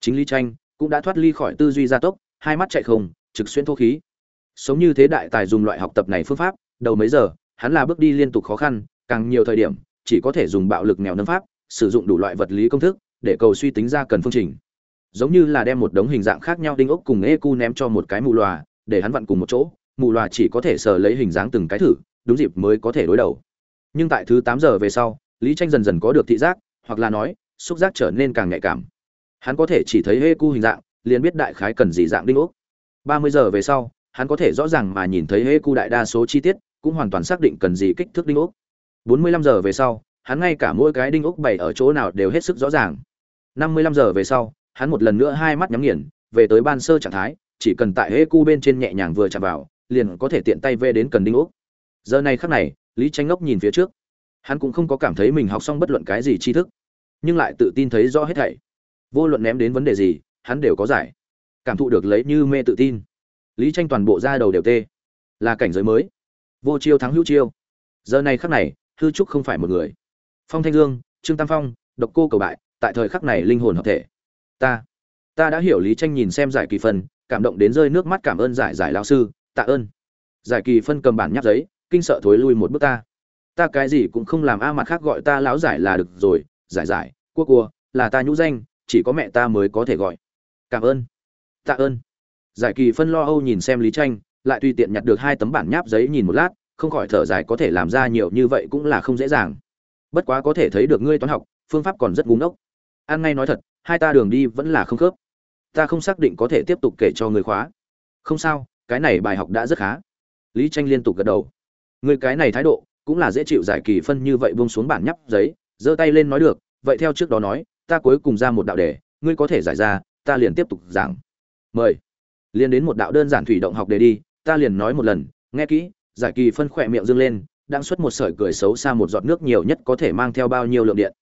chính lý tranh cũng đã thoát ly khỏi tư duy gia tốc, hai mắt chạy không, trực xuyên thô khí. Sống như thế đại tài dùng loại học tập này phương pháp, đầu mấy giờ, hắn là bước đi liên tục khó khăn, càng nhiều thời điểm, chỉ có thể dùng bạo lực nghèo nâng pháp, sử dụng đủ loại vật lý công thức, để cầu suy tính ra cần phương trình. Giống như là đem một đống hình dạng khác nhau đinh ốc cùng e cu ném cho một cái mù loà, để hắn vặn cùng một chỗ, mù loà chỉ có thể sờ lấy hình dáng từng cái thử, đúng dịp mới có thể đối đầu. Nhưng tại thứ tám giờ về sau, lý tranh dần dần có được thị giác, hoặc là nói, xúc giác trở nên càng nhạy cảm hắn có thể chỉ thấy hê cu hình dạng, liền biết đại khái cần gì dạng đinh ốc. Ba mươi giờ về sau, hắn có thể rõ ràng mà nhìn thấy hê cu đại đa số chi tiết, cũng hoàn toàn xác định cần gì kích thước đinh ốc. Bốn mươi lăm giờ về sau, hắn ngay cả mỗi cái đinh ốc bày ở chỗ nào đều hết sức rõ ràng. Năm mươi lăm giờ về sau, hắn một lần nữa hai mắt nhắm nghiền, về tới ban sơ trạng thái, chỉ cần tại hê cu bên trên nhẹ nhàng vừa chạm vào, liền có thể tiện tay vê đến cần đinh ốc. Giờ này khắc này, lý tranh ngốc nhìn phía trước. Hắn cũng không có cảm thấy mình học xong bất luận cái gì tri thức, nhưng lại tự tin thấy rõ hết thảy vô luận ném đến vấn đề gì, hắn đều có giải. Cảm thụ được lấy như mê tự tin. Lý tranh toàn bộ ra đầu đều tê. Là cảnh giới mới. Vô chiêu thắng hữu chiêu. Giờ này khắc này, hư trúc không phải một người. Phong thanh dương, trương tam phong, độc cô cầu bại, tại thời khắc này linh hồn hợp thể. Ta ta đã hiểu lý tranh nhìn xem giải kỳ phân cảm động đến rơi nước mắt cảm ơn giải giải lão sư, tạ ơn. Giải kỳ phân cầm bản nháp giấy, kinh sợ thối lui một bước ta. Ta cái gì cũng không làm a, mặt khác gọi ta lão giải là được rồi, giải giải, cua cua, là ta nhũ danh chỉ có mẹ ta mới có thể gọi. Cảm ơn. Tạ ơn. Giải kỳ phân lo âu nhìn xem lý tranh, lại tùy tiện nhặt được hai tấm bản nháp giấy nhìn một lát, không khỏi thở dài có thể làm ra nhiều như vậy cũng là không dễ dàng. Bất quá có thể thấy được ngươi toán học, phương pháp còn rất ngu ngốc. An ngay nói thật, hai ta đường đi vẫn là không khớp. Ta không xác định có thể tiếp tục kể cho người khóa. Không sao, cái này bài học đã rất khá. Lý tranh liên tục gật đầu. Người cái này thái độ, cũng là dễ chịu giải kỳ phân như vậy buông xuống bản nháp giấy, giơ tay lên nói được, vậy theo trước đó nói ta cuối cùng ra một đạo đề, ngươi có thể giải ra, ta liền tiếp tục giảng. Mời. Liền đến một đạo đơn giản thủy động học đề đi, ta liền nói một lần, nghe kỹ, giải kỳ phân khỏe miệng dương lên, đang xuất một sợi cười xấu xa một giọt nước nhiều nhất có thể mang theo bao nhiêu lượng điện.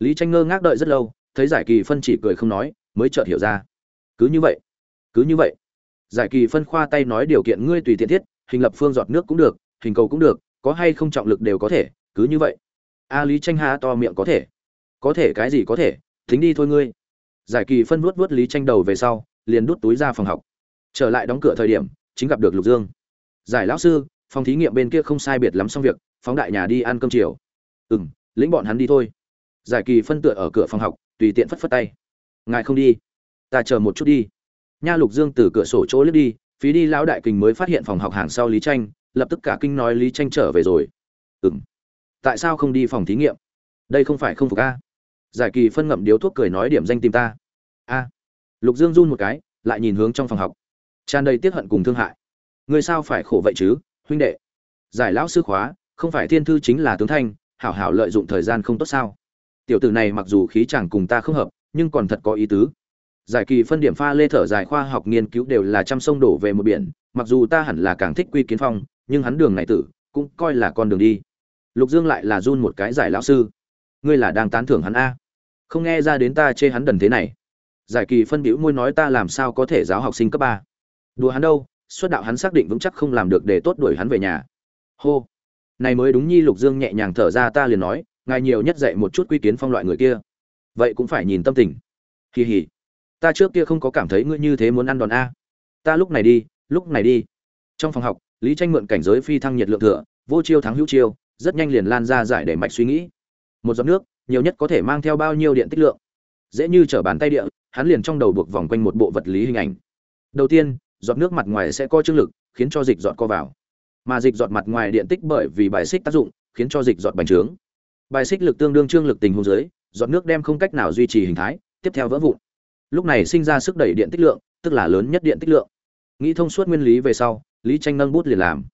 Lý tranh ngơ ngác đợi rất lâu, thấy giải kỳ phân chỉ cười không nói, mới chợt hiểu ra. Cứ như vậy. Cứ như vậy. Giải kỳ phân khoa tay nói điều kiện ngươi tùy tiện thiết, hình lập phương giọt nước cũng được, hình cầu cũng được, có hay không trọng lực đều có thể, cứ như vậy. A lý tranh há to miệng có thể. Có thể cái gì có thể? Thính đi thôi ngươi. Giải kỳ phân vuốt vuốt lý tranh đầu về sau, liền đút túi ra phòng học. Trở lại đóng cửa thời điểm, chính gặp được lục dương. Giải lão sư, phòng thí nghiệm bên kia không sai biệt lắm xong việc, phóng đại nhà đi ăn cơm chiều. Ừ m lĩnh bọn hắn đi thôi. Giải kỳ phân tựa ở cửa phòng học, tùy tiện phất phất tay. Ngài không đi, ta chờ một chút đi. Nha lục dương từ cửa sổ chỗ lướt đi, phí đi lão đại kình mới phát hiện phòng học hàng sau lý tranh lập tức cả kinh nói lý tranh trở về rồi. Ừng tại sao không đi phòng thí nghiệm? Đây không phải không phục a? Giải kỳ phân ngậm điếu thuốc cười nói điểm danh tìm ta. A. Lục dương run một cái, lại nhìn hướng trong phòng học. Tràn đầy tiết hận cùng thương hại. Người sao phải khổ vậy chứ, huynh đệ? Giải lão sư khóa, không phải thiên thư chính là tướng thanh, hảo hảo lợi dụng thời gian không tốt sao? Tiểu tử này mặc dù khí chẳng cùng ta không hợp, nhưng còn thật có ý tứ. Giải kỳ phân điểm pha lê thở dài khoa học nghiên cứu đều là trăm sông đổ về một biển, mặc dù ta hẳn là càng thích quy kiến phong, nhưng hắn đường này tử, cũng coi là con đường đi. Lục dương lại là run một cái giải lão sư. Ngươi là đang tán thưởng hắn a không nghe ra đến ta chê hắn đần thế này. Giải kỳ phân biểu môi nói ta làm sao có thể giáo học sinh cấp ba? Đùa hắn đâu, xuất đạo hắn xác định vững chắc không làm được để tốt đuổi hắn về nhà. Hô. Này mới đúng nhi lục dương nhẹ nhàng thở ra ta liền nói, ngài nhiều nhất dạy một chút quy kiến phong loại người kia. Vậy cũng phải nhìn tâm tình. Kỳ hỉ ta trước kia không có cảm thấy ngươi như thế muốn ăn đòn a. Ta lúc này đi, lúc này đi. Trong phòng học, lý tranh mượn cảnh giới phi thăng nhiệt lượng thừa, vô chiêu thắng hữu chiêu, rất nhanh liền lan ra giải để mạch suy nghĩ một giọt nước, nhiều nhất có thể mang theo bao nhiêu điện tích lượng. Dễ như trở bàn tay địa, hắn liền trong đầu buộc vòng quanh một bộ vật lý hình ảnh. Đầu tiên, giọt nước mặt ngoài sẽ co trương lực, khiến cho dịch giọt co vào. Mà dịch giọt mặt ngoài điện tích bởi vì bài xích tác dụng, khiến cho dịch giọt bành trướng. Bài xích lực tương đương trương lực tình hôn dưới, giọt nước đem không cách nào duy trì hình thái, tiếp theo vỡ vụn. Lúc này sinh ra sức đẩy điện tích lượng, tức là lớn nhất điện tích lượng. Nghĩ thông suốt nguyên lý về sau, lý tranh nâng bút liền làm.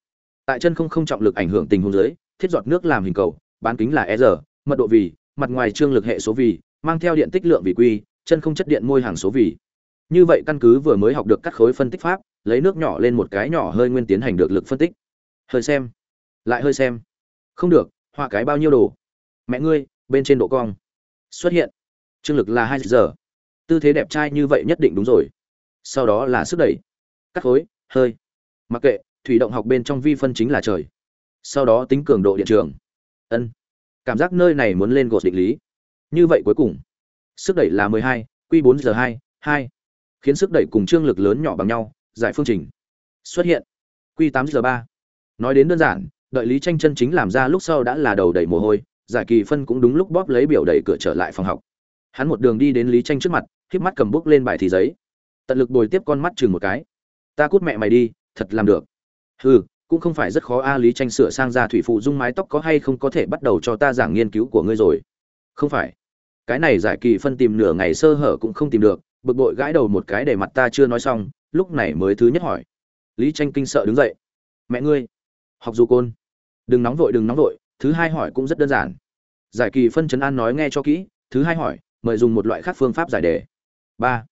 Tại chân không không trọng lực ảnh hưởng tình huống dưới, thiết giọt nước làm hình cầu, bán kính là e r mật độ vì, mặt ngoài trương lực hệ số vì, mang theo điện tích lượng vì quy, chân không chất điện môi hàng số vì. Như vậy căn cứ vừa mới học được cắt khối phân tích pháp, lấy nước nhỏ lên một cái nhỏ hơi nguyên tiến hành được lực phân tích. Hơi xem. Lại hơi xem. Không được, họa cái bao nhiêu đồ? Mẹ ngươi, bên trên độ cong. Xuất hiện. Trương lực là hai giờ. Tư thế đẹp trai như vậy nhất định đúng rồi. Sau đó là sức đẩy. Cắt khối, hơi. Mặc kệ, thủy động học bên trong vi phân chính là trời. Sau đó tính cường độ điện trường. Ân cảm giác nơi này muốn lên gột định lý. Như vậy cuối cùng, sức đẩy là mười hai q bốn giờ hai hai. Khiến sức đẩy cùng trương lực lớn nhỏ bằng nhau, giải phương trình. Xuất hiện q tám giờ ba. Nói đến đơn giản, đợi lý tranh chân chính làm ra lúc sau đã là đầu đầy mồ hôi, giải kỳ phân cũng đúng lúc bóp lấy biểu đẩy cửa trở lại phòng học. Hắn một đường đi đến lý tranh trước mặt, khiếp mắt cầm bút lên bài thì giấy. Tận lực bồi tiếp con mắt chừng một cái. Ta cút mẹ mày đi, thật làm được. Hừ cũng không phải rất khó a lý tranh sửa sang ra thủy phụ dung mái tóc có hay không có thể bắt đầu cho ta giảng nghiên cứu của ngươi rồi. Không phải. Cái này giải kỳ phân tìm nửa ngày sơ hở cũng không tìm được, bực bội gãi đầu một cái để mặt ta chưa nói xong, lúc này mới thứ nhất hỏi. Lý tranh kinh sợ đứng dậy. Mẹ ngươi, học dù côn. Đừng nóng vội, đừng nóng vội, thứ hai hỏi cũng rất đơn giản. Giải kỳ phân chấn an nói nghe cho kỹ, thứ hai hỏi, mời dùng một loại khác phương pháp giải đề. Ba.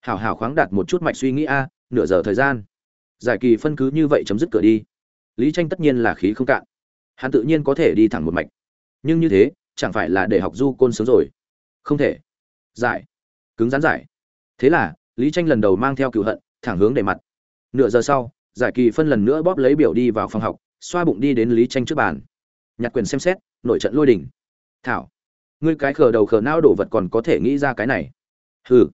Hảo hảo khoáng đạt một chút mạch suy nghĩ a, nửa giờ thời gian. Giải kỳ phân cứ như vậy chấm dứt cửa đi lý tranh tất nhiên là khí không cạn. Hắn tự nhiên có thể đi thẳng một mạch. Nhưng như thế, chẳng phải là để học du côn sướng rồi? Không thể. Giải. Cứng rắn giải. Thế là, lý tranh lần đầu mang theo cựu hận, thẳng hướng để mặt. Nửa giờ sau, giải kỳ phân lần nữa bóp lấy biểu đi vào phòng học, xoa bụng đi đến lý tranh trước bàn. Nhặt quyền xem xét, nội trận lôi đỉnh. Thảo, ngươi cái khờ đầu khờ não đổ vật còn có thể nghĩ ra cái này. Hừ.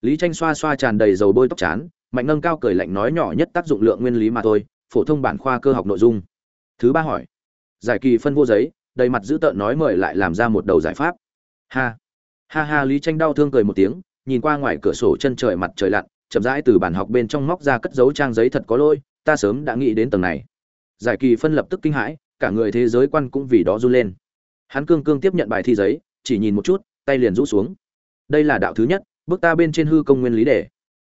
Lý tranh xoa xoa tràn đầy dầu bôi tóc chán, mạnh nâng cao cười lạnh nói nhỏ nhất tác dụng lượng nguyên lý mà thôi phổ thông bản khoa cơ học nội dung. Thứ ba hỏi, giải kỳ phân vô giấy, đầy mặt dữ tợn nói mời lại làm ra một đầu giải pháp. Ha ha ha, lý tranh đau thương cười một tiếng, nhìn qua ngoài cửa sổ chân trời mặt trời lặn, chậm rãi từ bản học bên trong móc ra cất dấu trang giấy thật có lôi ta sớm đã nghĩ đến tầng này. Giải kỳ phân lập tức kinh hãi, cả người thế giới quan cũng vì đó run lên. Hắn cương cương tiếp nhận bài thi giấy, chỉ nhìn một chút, tay liền rũ xuống. Đây là đạo thứ nhất, bước ta bên trên hư công nguyên lý đề.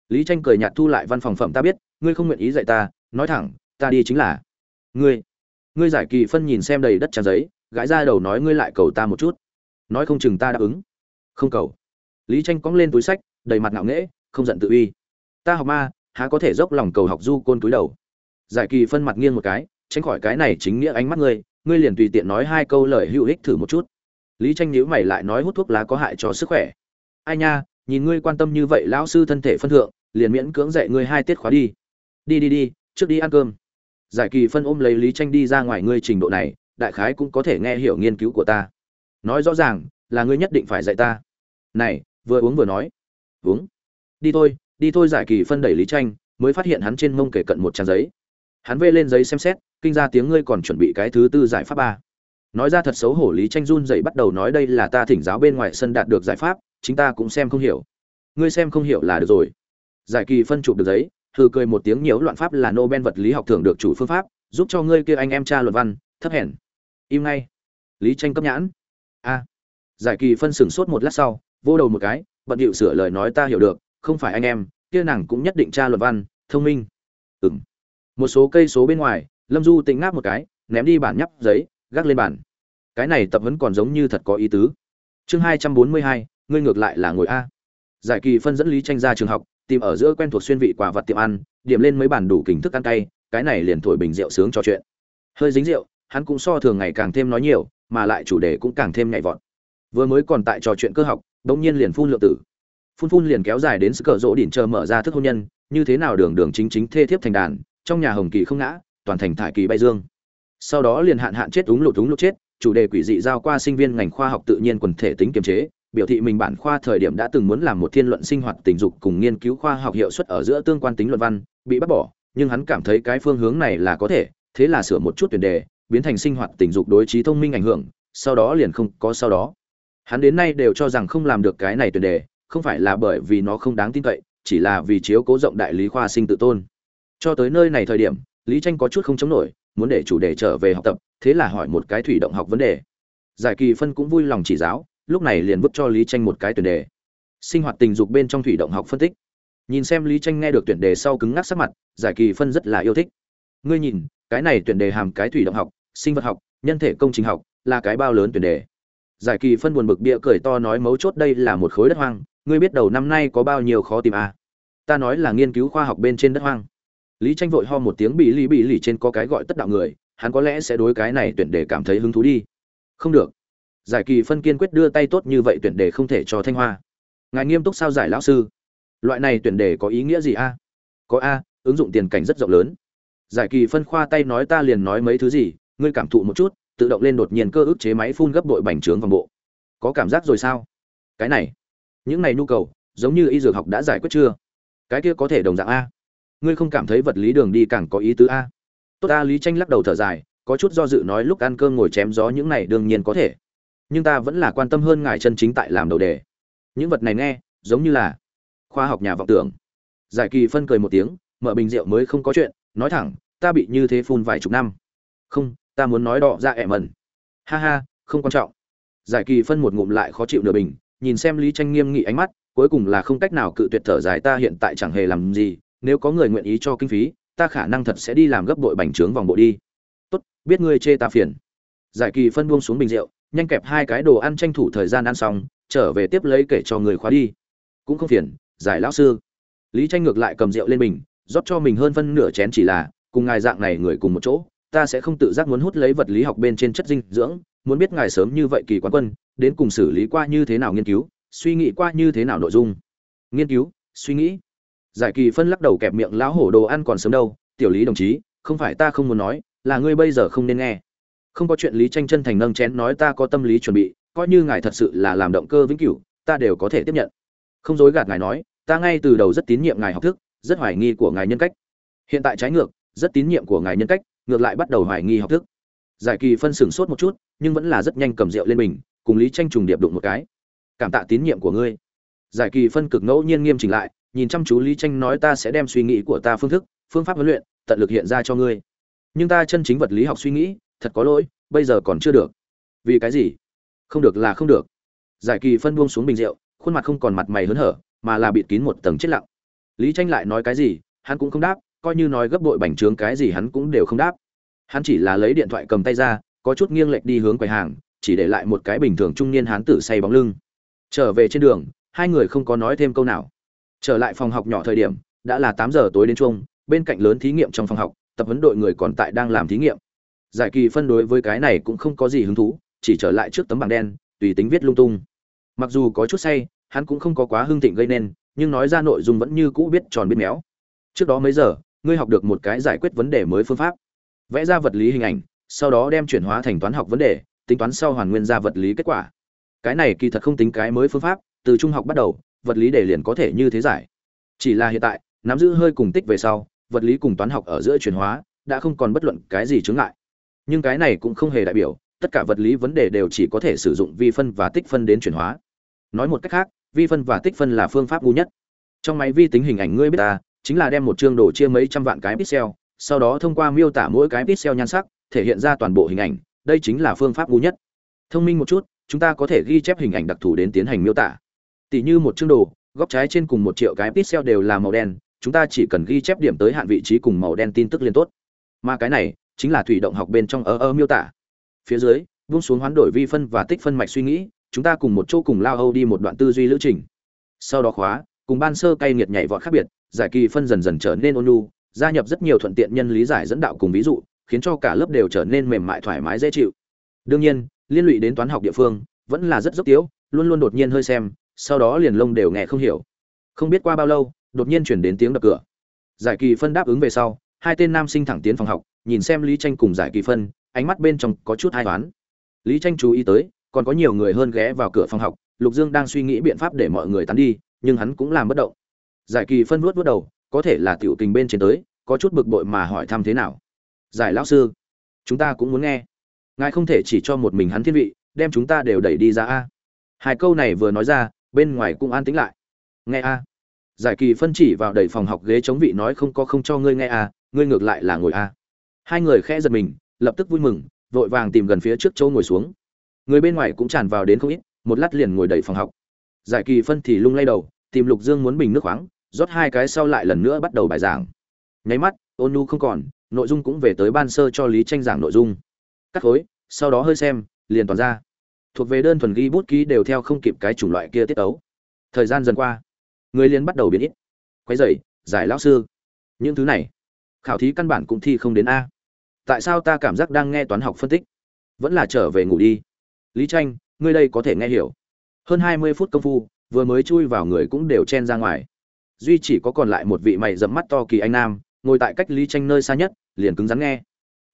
Lý tranh cười nhạt thu lại văn phòng phẩm ta biết, ngươi không nguyện ý dạy ta, nói thẳng ta đi chính là. Ngươi ngươi giải kỳ phân nhìn xem đầy đất trang giấy, gãi ra đầu nói ngươi lại cầu ta một chút. Nói không chừng ta đáp ứng. Không cầu. Lý tranh cóng lên túi sách, đầy mặt ngạo nghễ, không giận tự uy. Ta học ma, há có thể dốc lòng cầu học du côn túi đầu. Giải kỳ phân mặt nghiêng một cái, tránh khỏi cái này chính nghĩa ánh mắt ngươi ngươi liền tùy tiện nói hai câu lời hữu ích thử một chút. Lý tranh nhíu mày lại nói hút thuốc lá có hại cho sức khỏe. Ai nha, nhìn ngươi quan tâm như vậy lão sư thân thể phân thượng, liền miễn cưỡng dạy ngươi hai tiết khóa đi. Đi đi đi, trước đi ăn cơm giải kỳ phân ôm lấy lý tranh đi ra ngoài ngươi trình độ này, đại khái cũng có thể nghe hiểu nghiên cứu của ta. Nói rõ ràng, là ngươi nhất định phải dạy ta. Này, vừa uống vừa nói. Uống. Đi thôi đi thôi giải kỳ phân đẩy lý tranh mới phát hiện hắn trên mông kể cận một trang giấy. Hắn vê lên giấy xem xét, kinh ra tiếng ngươi còn chuẩn bị cái thứ tư giải pháp ba. Nói ra thật xấu hổ lý tranh run dậy bắt đầu nói đây là ta thỉnh giáo bên ngoài sân đạt được giải pháp, chính ta cũng xem không hiểu. Ngươi xem không hiểu là được rồi. Giải kỳ phân chụp được giấy thử cười một tiếng nhiễu loạn pháp là nobel vật lý học thưởng được chủ phương pháp, giúp cho ngươi kia anh em tra luận văn, thấp hèn. Im ngay. Lý tranh cấp nhãn. A. Giải kỳ phân sửng sốt một lát sau vô đầu một cái, bận điệu sửa lời nói ta hiểu được, không phải anh em, kia nàng cũng nhất định tra luận văn, thông minh. Ừm. một số cây số bên ngoài, lâm du tỉnh ngáp một cái, ném đi bản nháp giấy, gác lên bàn. Cái này tập huấn còn giống như thật có ý tứ. Chương hai trăm bốn mươi hai, ngươi ngược lại là ngồi a. Giải kỳ phân dẫn lý tranh ra trường học tìm ở giữa quen thuộc xuyên vị quả vật tiệm ăn, điểm lên mấy bản đủ kình thức ăn cay, cái này liền thổi bình rượu sướng trò chuyện. Hơi dính rượu, hắn cũng so thường ngày càng thêm nói nhiều, mà lại chủ đề cũng càng thêm nhạy vọt. Vừa mới còn tại trò chuyện cơ học đống nhiên liền phun lượng tử. Phun phun liền kéo dài đến sự cờ rỗ đỉnh chờ mở ra thức hôn nhân, như thế nào đường đường chính chính thê thiếp thành đàn, trong nhà hồng kỳ không ngã, toàn thành thải kỳ bay dương. Sau đó liền hạn hạn chết đúng lụt đúng lụt chết, chủ đề quỷ dị giao qua sinh viên ngành khoa học tự nhiên quần thể tính kiềm chế biểu thị mình bản khoa thời điểm đã từng muốn làm một thiên luận sinh hoạt tình dục cùng nghiên cứu khoa học hiệu suất ở giữa tương quan tính luận văn, bị bắt bỏ, nhưng hắn cảm thấy cái phương hướng này là có thể, thế là sửa một chút tuyển đề, biến thành sinh hoạt tình dục đối trí thông minh ảnh hưởng, sau đó liền không có sau đó. Hắn đến nay đều cho rằng không làm được cái này tuyển đề, không phải là bởi vì nó không đáng tin cậy, chỉ là vì chiếu cố rộng đại lý khoa sinh tự tôn. Cho tới nơi này thời điểm, lý tranh có chút không chống nổi, muốn để chủ đề trở về học tập, thế là hỏi một cái thủy động học vấn đề. Giải kỳ phân cũng vui lòng chỉ giáo lúc này liền vứt cho lý tranh một cái tuyển đề. Sinh hoạt tình dục bên trong thủy động học phân tích. Nhìn xem lý tranh nghe được tuyển đề sau cứng ngắc sắc mặt, giải kỳ phân rất là yêu thích. Ngươi nhìn, cái này tuyển đề hàm cái thủy động học, sinh vật học, nhân thể công trình học, là cái bao lớn tuyển đề. Giải kỳ phân buồn bực bịa cười to nói mấu chốt đây là một khối đất hoang, ngươi biết đầu năm nay có bao nhiêu khó tìm à. ta nói là nghiên cứu khoa học bên trên đất hoang. Lý tranh vội ho một tiếng bị lý bị lì trên có cái gọi tất đạo người, hắn có lẽ sẽ đối cái này tuyển đề cảm thấy hứng thú đi. Không được giải kỳ phân kiên quyết đưa tay tốt như vậy tuyển đề không thể cho thanh hoa. Ngài nghiêm túc sao giải lão sư? Loại này tuyển đề có ý nghĩa gì a? Có a, ứng dụng tiền cảnh rất rộng lớn. Giải kỳ phân khoa tay nói ta liền nói mấy thứ gì, ngươi cảm thụ một chút, tự động lên đột nhiên cơ ức chế máy phun gấp đội bành trướng vòng bộ. Có cảm giác rồi sao? Cái này, những này nhu cầu, giống như y dược học đã giải quyết chưa? Cái kia có thể đồng dạng a? Ngươi không cảm thấy vật lý đường đi càng có ý tứ a? Tốt a, lý tranh lắc đầu thở dài, có chút do dự nói lúc ăn cơm ngồi chém gió những này đương nhiên có thể nhưng ta vẫn là quan tâm hơn ngài chân chính tại làm đầu đề. Những vật này nghe, giống như là khoa học nhà vọng tưởng. Giải kỳ phân cười một tiếng, mở bình rượu mới không có chuyện, nói thẳng, ta bị như thế phun vài chục năm. Không, ta muốn nói đọ ra ẻ mẩn. Ha ha, không quan trọng. Giải kỳ phân một ngụm lại khó chịu nửa bình, nhìn xem lý tranh nghiêm nghị ánh mắt, cuối cùng là không cách nào cự tuyệt thở dài ta hiện tại chẳng hề làm gì, nếu có người nguyện ý cho kinh phí, ta khả năng thật sẽ đi làm gấp bội bành trướng vòng bộ đi. Tốt, biết ngươi chê ta phiền. Giải kỳ phân buông xuống bình rượu nhanh kẹp hai cái đồ ăn tranh thủ thời gian ăn xong, trở về tiếp lấy kể cho người khóa đi. Cũng không phiền, giải lão sư. Lý tranh ngược lại cầm rượu lên mình, rót cho mình hơn phân nửa chén chỉ là, cùng ngài dạng này người cùng một chỗ, ta sẽ không tự giác muốn hút lấy vật lý học bên trên chất dinh dưỡng, muốn biết ngài sớm như vậy kỳ quán quân, đến cùng xử lý qua như thế nào nghiên cứu, suy nghĩ qua như thế nào nội dung. Nghiên cứu, suy nghĩ. Giải kỳ phân lắc đầu kẹp miệng lão hổ đồ ăn còn sớm đâu, tiểu lý đồng chí, không phải ta không muốn nói, là ngươi bây giờ không nên nghe không có chuyện lý tranh chân thành nâng chén nói ta có tâm lý chuẩn bị, coi như ngài thật sự là làm động cơ vĩnh cửu, ta đều có thể tiếp nhận. Không dối gạt ngài nói, ta ngay từ đầu rất tín nhiệm ngài học thức, rất hoài nghi của ngài nhân cách. Hiện tại trái ngược, rất tín nhiệm của ngài nhân cách, ngược lại bắt đầu hoài nghi học thức. Giải kỳ phân sửng sốt một chút, nhưng vẫn là rất nhanh cầm rượu lên mình, cùng lý tranh trùng điệp đụng một cái. Cảm tạ tín nhiệm của ngươi. Giải kỳ phân cực ngẫu nhiên nghiêm chỉnh lại, nhìn chăm chú lý tranh nói ta sẽ đem suy nghĩ của ta phương thức, phương pháp huấn luyện, tận lực hiện ra cho ngươi. Nhưng ta chân chính vật lý học suy nghĩ thật có lỗi, bây giờ còn chưa được. Vì cái gì? Không được là không được. Giải kỳ phân buông xuống bình rượu, khuôn mặt không còn mặt mày hớn hở, mà là bịt kín một tầng chết lặng. Lý tranh lại nói cái gì, hắn cũng không đáp, coi như nói gấp bội bành trướng cái gì hắn cũng đều không đáp. Hắn chỉ là lấy điện thoại cầm tay ra, có chút nghiêng lệch đi hướng quầy hàng, chỉ để lại một cái bình thường trung niên hán tử say bóng lưng. Trở về trên đường, hai người không có nói thêm câu nào. Trở lại phòng học nhỏ thời điểm, đã là tám giờ tối đến chung bên cạnh lớn thí nghiệm trong phòng học, tập huấn đội người còn tại đang làm thí nghiệm giải kỳ phân đối với cái này cũng không có gì hứng thú, chỉ trở lại trước tấm bảng đen, tùy tính viết lung tung. Mặc dù có chút say, hắn cũng không có quá hưng thịnh gây nên, nhưng nói ra nội dung vẫn như cũ biết tròn biết méo. Trước đó mấy giờ, ngươi học được một cái giải quyết vấn đề mới phương pháp. Vẽ ra vật lý hình ảnh, sau đó đem chuyển hóa thành toán học vấn đề, tính toán sau hoàn nguyên ra vật lý kết quả. Cái này kỳ thật không tính cái mới phương pháp, từ trung học bắt đầu, vật lý đề liền có thể như thế giải. Chỉ là hiện tại, nắm giữ hơi cùng tích về sau, vật lý cùng toán học ở giữa chuyển hóa, đã không còn bất luận cái gì chướng ngại nhưng cái này cũng không hề đại biểu, tất cả vật lý vấn đề đều chỉ có thể sử dụng vi phân và tích phân đến chuyển hóa. Nói một cách khác, vi phân và tích phân là phương pháp ngu nhất. Trong máy vi tính hình ảnh ngươi biết ta, chính là đem một chương đồ chia mấy trăm vạn cái pixel, sau đó thông qua miêu tả mỗi cái pixel nhan sắc, thể hiện ra toàn bộ hình ảnh, đây chính là phương pháp ngu nhất. Thông minh một chút, chúng ta có thể ghi chép hình ảnh đặc thù đến tiến hành miêu tả. Tỷ như một chương đồ, góc trái trên cùng một triệu cái pixel đều là màu đen, chúng ta chỉ cần ghi chép điểm tới hạn vị trí cùng màu đen tin tức liên tốt. Mà cái này chính là thủy động học bên trong ở ơ miêu tả. Phía dưới vung xuống hoán đổi vi phân và tích phân mạch suy nghĩ, chúng ta cùng một chỗ cùng lao âu đi một đoạn tư duy lữ trình. Sau đó khóa, cùng ban sơ cay nghiệt nhảy vọt khác biệt, giải kỳ phân dần dần trở nên ôn nhu, gia nhập rất nhiều thuận tiện nhân lý giải dẫn đạo cùng ví dụ, khiến cho cả lớp đều trở nên mềm mại thoải mái dễ chịu. Đương nhiên, liên lụy đến toán học địa phương, vẫn là rất dốc tiếu, luôn luôn đột nhiên hơi xem, sau đó liền lông đều nghe không hiểu. Không biết qua bao lâu, đột nhiên chuyển đến tiếng đập cửa. Giải kỳ phân đáp ứng về sau, hai tên nam sinh thẳng tiến phòng học nhìn xem lý tranh cùng giải kỳ phân, ánh mắt bên trong có chút hai toán lý tranh chú ý tới, còn có nhiều người hơn ghé vào cửa phòng học, lục dương đang suy nghĩ biện pháp để mọi người tán đi, nhưng hắn cũng làm bất động. Giải kỳ phân vuốt vuốt đầu, có thể là tiểu tình bên trên tới, có chút bực bội mà hỏi thăm thế nào. Giải lão sư, chúng ta cũng muốn nghe. Ngài không thể chỉ cho một mình hắn thiên vị, đem chúng ta đều đẩy đi ra a. Hai câu này vừa nói ra, bên ngoài cũng an tĩnh lại. Nghe a. Giải kỳ phân chỉ vào đẩy phòng học ghế chống vị nói không có không cho ngươi nghe a, ngươi ngược lại là ngồi a hai người khẽ giật mình, lập tức vui mừng, vội vàng tìm gần phía trước chỗ ngồi xuống. Người bên ngoài cũng tràn vào đến không ít, một lát liền ngồi đầy phòng học. Giải kỳ phân thì lung lay đầu, tìm lục dương muốn bình nước khoáng, rót hai cái sau lại lần nữa bắt đầu bài giảng. Nháy mắt, ôn nu không còn, nội dung cũng về tới ban sơ cho lý tranh giảng nội dung. Cắt khối, sau đó hơi xem, liền toàn ra. Thuộc về đơn thuần ghi bút ký đều theo không kịp cái chủng loại kia tiết tấu. Thời gian dần qua, người liền bắt đầu biến ít. Quấy dậy giải lão sư. Những thứ này khảo thí căn bản cũng thi không đến a. Tại sao ta cảm giác đang nghe toán học phân tích? Vẫn là trở về ngủ đi. Lý tranh, ngươi đây có thể nghe hiểu. Hơn hai mươi phút công phu, vừa mới chui vào người cũng đều chen ra ngoài. Duy chỉ có còn lại một vị mày dẫm mắt to kỳ anh nam, ngồi tại cách lý tranh nơi xa nhất, liền cứng rắn nghe.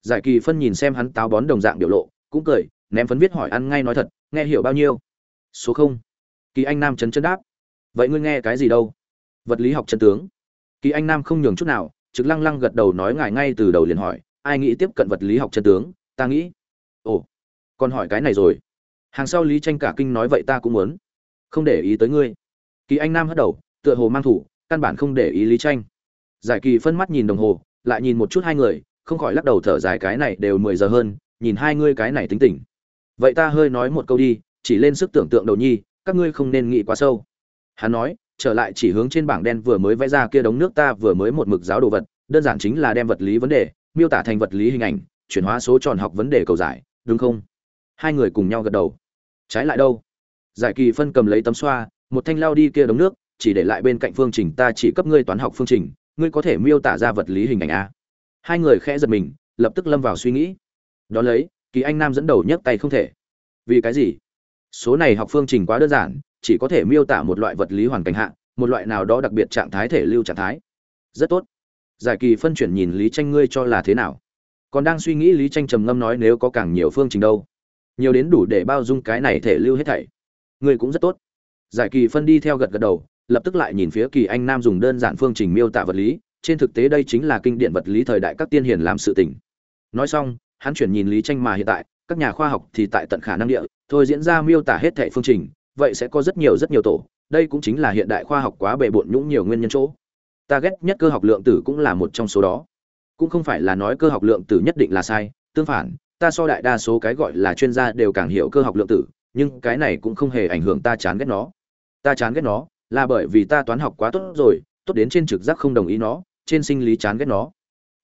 Giải kỳ phân nhìn xem hắn táo bón đồng dạng biểu lộ, cũng cười, ném phấn viết hỏi ăn ngay nói thật, nghe hiểu bao nhiêu? Số không. Kỳ anh nam chấn chân đáp. Vậy ngươi nghe cái gì đâu? Vật lý học chân tướng. Kỳ anh nam không nhường chút nào trực lăng lăng gật đầu nói ngài ngay từ đầu liền hỏi, ai nghĩ tiếp cận vật lý học chân tướng, ta nghĩ. Ồ, còn hỏi cái này rồi. Hàng sau lý tranh cả kinh nói vậy ta cũng muốn. Không để ý tới ngươi. Kỳ anh nam hất đầu, tựa hồ mang thủ, căn bản không để ý lý tranh. Giải kỳ phân mắt nhìn đồng hồ, lại nhìn một chút hai người, không khỏi lắc đầu thở dài cái này đều mười giờ hơn, nhìn hai ngươi cái này tính tình. Vậy ta hơi nói một câu đi, chỉ lên sức tưởng tượng đầu nhi, các ngươi không nên nghĩ quá sâu. Hắn nói trở lại chỉ hướng trên bảng đen vừa mới vẽ ra kia đống nước ta vừa mới một mực giáo đồ vật, đơn giản chính là đem vật lý vấn đề, miêu tả thành vật lý hình ảnh, chuyển hóa số tròn học vấn đề cầu giải, đúng không? Hai người cùng nhau gật đầu. Trái lại đâu? Giải kỳ phân cầm lấy tấm xoa, một thanh lao đi kia đống nước, chỉ để lại bên cạnh phương trình, ta chỉ cấp ngươi toán học phương trình, ngươi có thể miêu tả ra vật lý hình ảnh a. Hai người khẽ giật mình, lập tức lâm vào suy nghĩ. Đó lấy, kỳ anh nam dẫn đầu nhấc tay không thể. Vì cái gì? Số này học phương trình quá đơn giản chỉ có thể miêu tả một loại vật lý hoàn cảnh hạ, một loại nào đó đặc biệt trạng thái thể lưu trạng thái. Rất tốt. Giải kỳ phân chuyển nhìn lý tranh ngươi cho là thế nào? Còn đang suy nghĩ lý tranh trầm ngâm nói nếu có càng nhiều phương trình đâu. Nhiều đến đủ để bao dung cái này thể lưu hết thảy. Ngươi cũng rất tốt. Giải kỳ phân đi theo gật gật đầu, lập tức lại nhìn phía kỳ anh nam dùng đơn giản phương trình miêu tả vật lý, trên thực tế đây chính là kinh điển vật lý thời đại các tiên hiền làm sự tình. Nói xong, hắn chuyển nhìn lý tranh mà hiện tại, các nhà khoa học thì tại tận khả năng địa, thôi diễn ra miêu tả hết thảy phương trình vậy sẽ có rất nhiều rất nhiều tổ. Đây cũng chính là hiện đại khoa học quá bề bộn nhũng nhiều nguyên nhân chỗ. Ta ghét nhất cơ học lượng tử cũng là một trong số đó. Cũng không phải là nói cơ học lượng tử nhất định là sai, tương phản, ta so đại đa số cái gọi là chuyên gia đều càng hiểu cơ học lượng tử, nhưng cái này cũng không hề ảnh hưởng ta chán ghét nó. Ta chán ghét nó là bởi vì ta toán học quá tốt rồi, tốt đến trên trực giác không đồng ý nó, trên sinh lý chán ghét nó.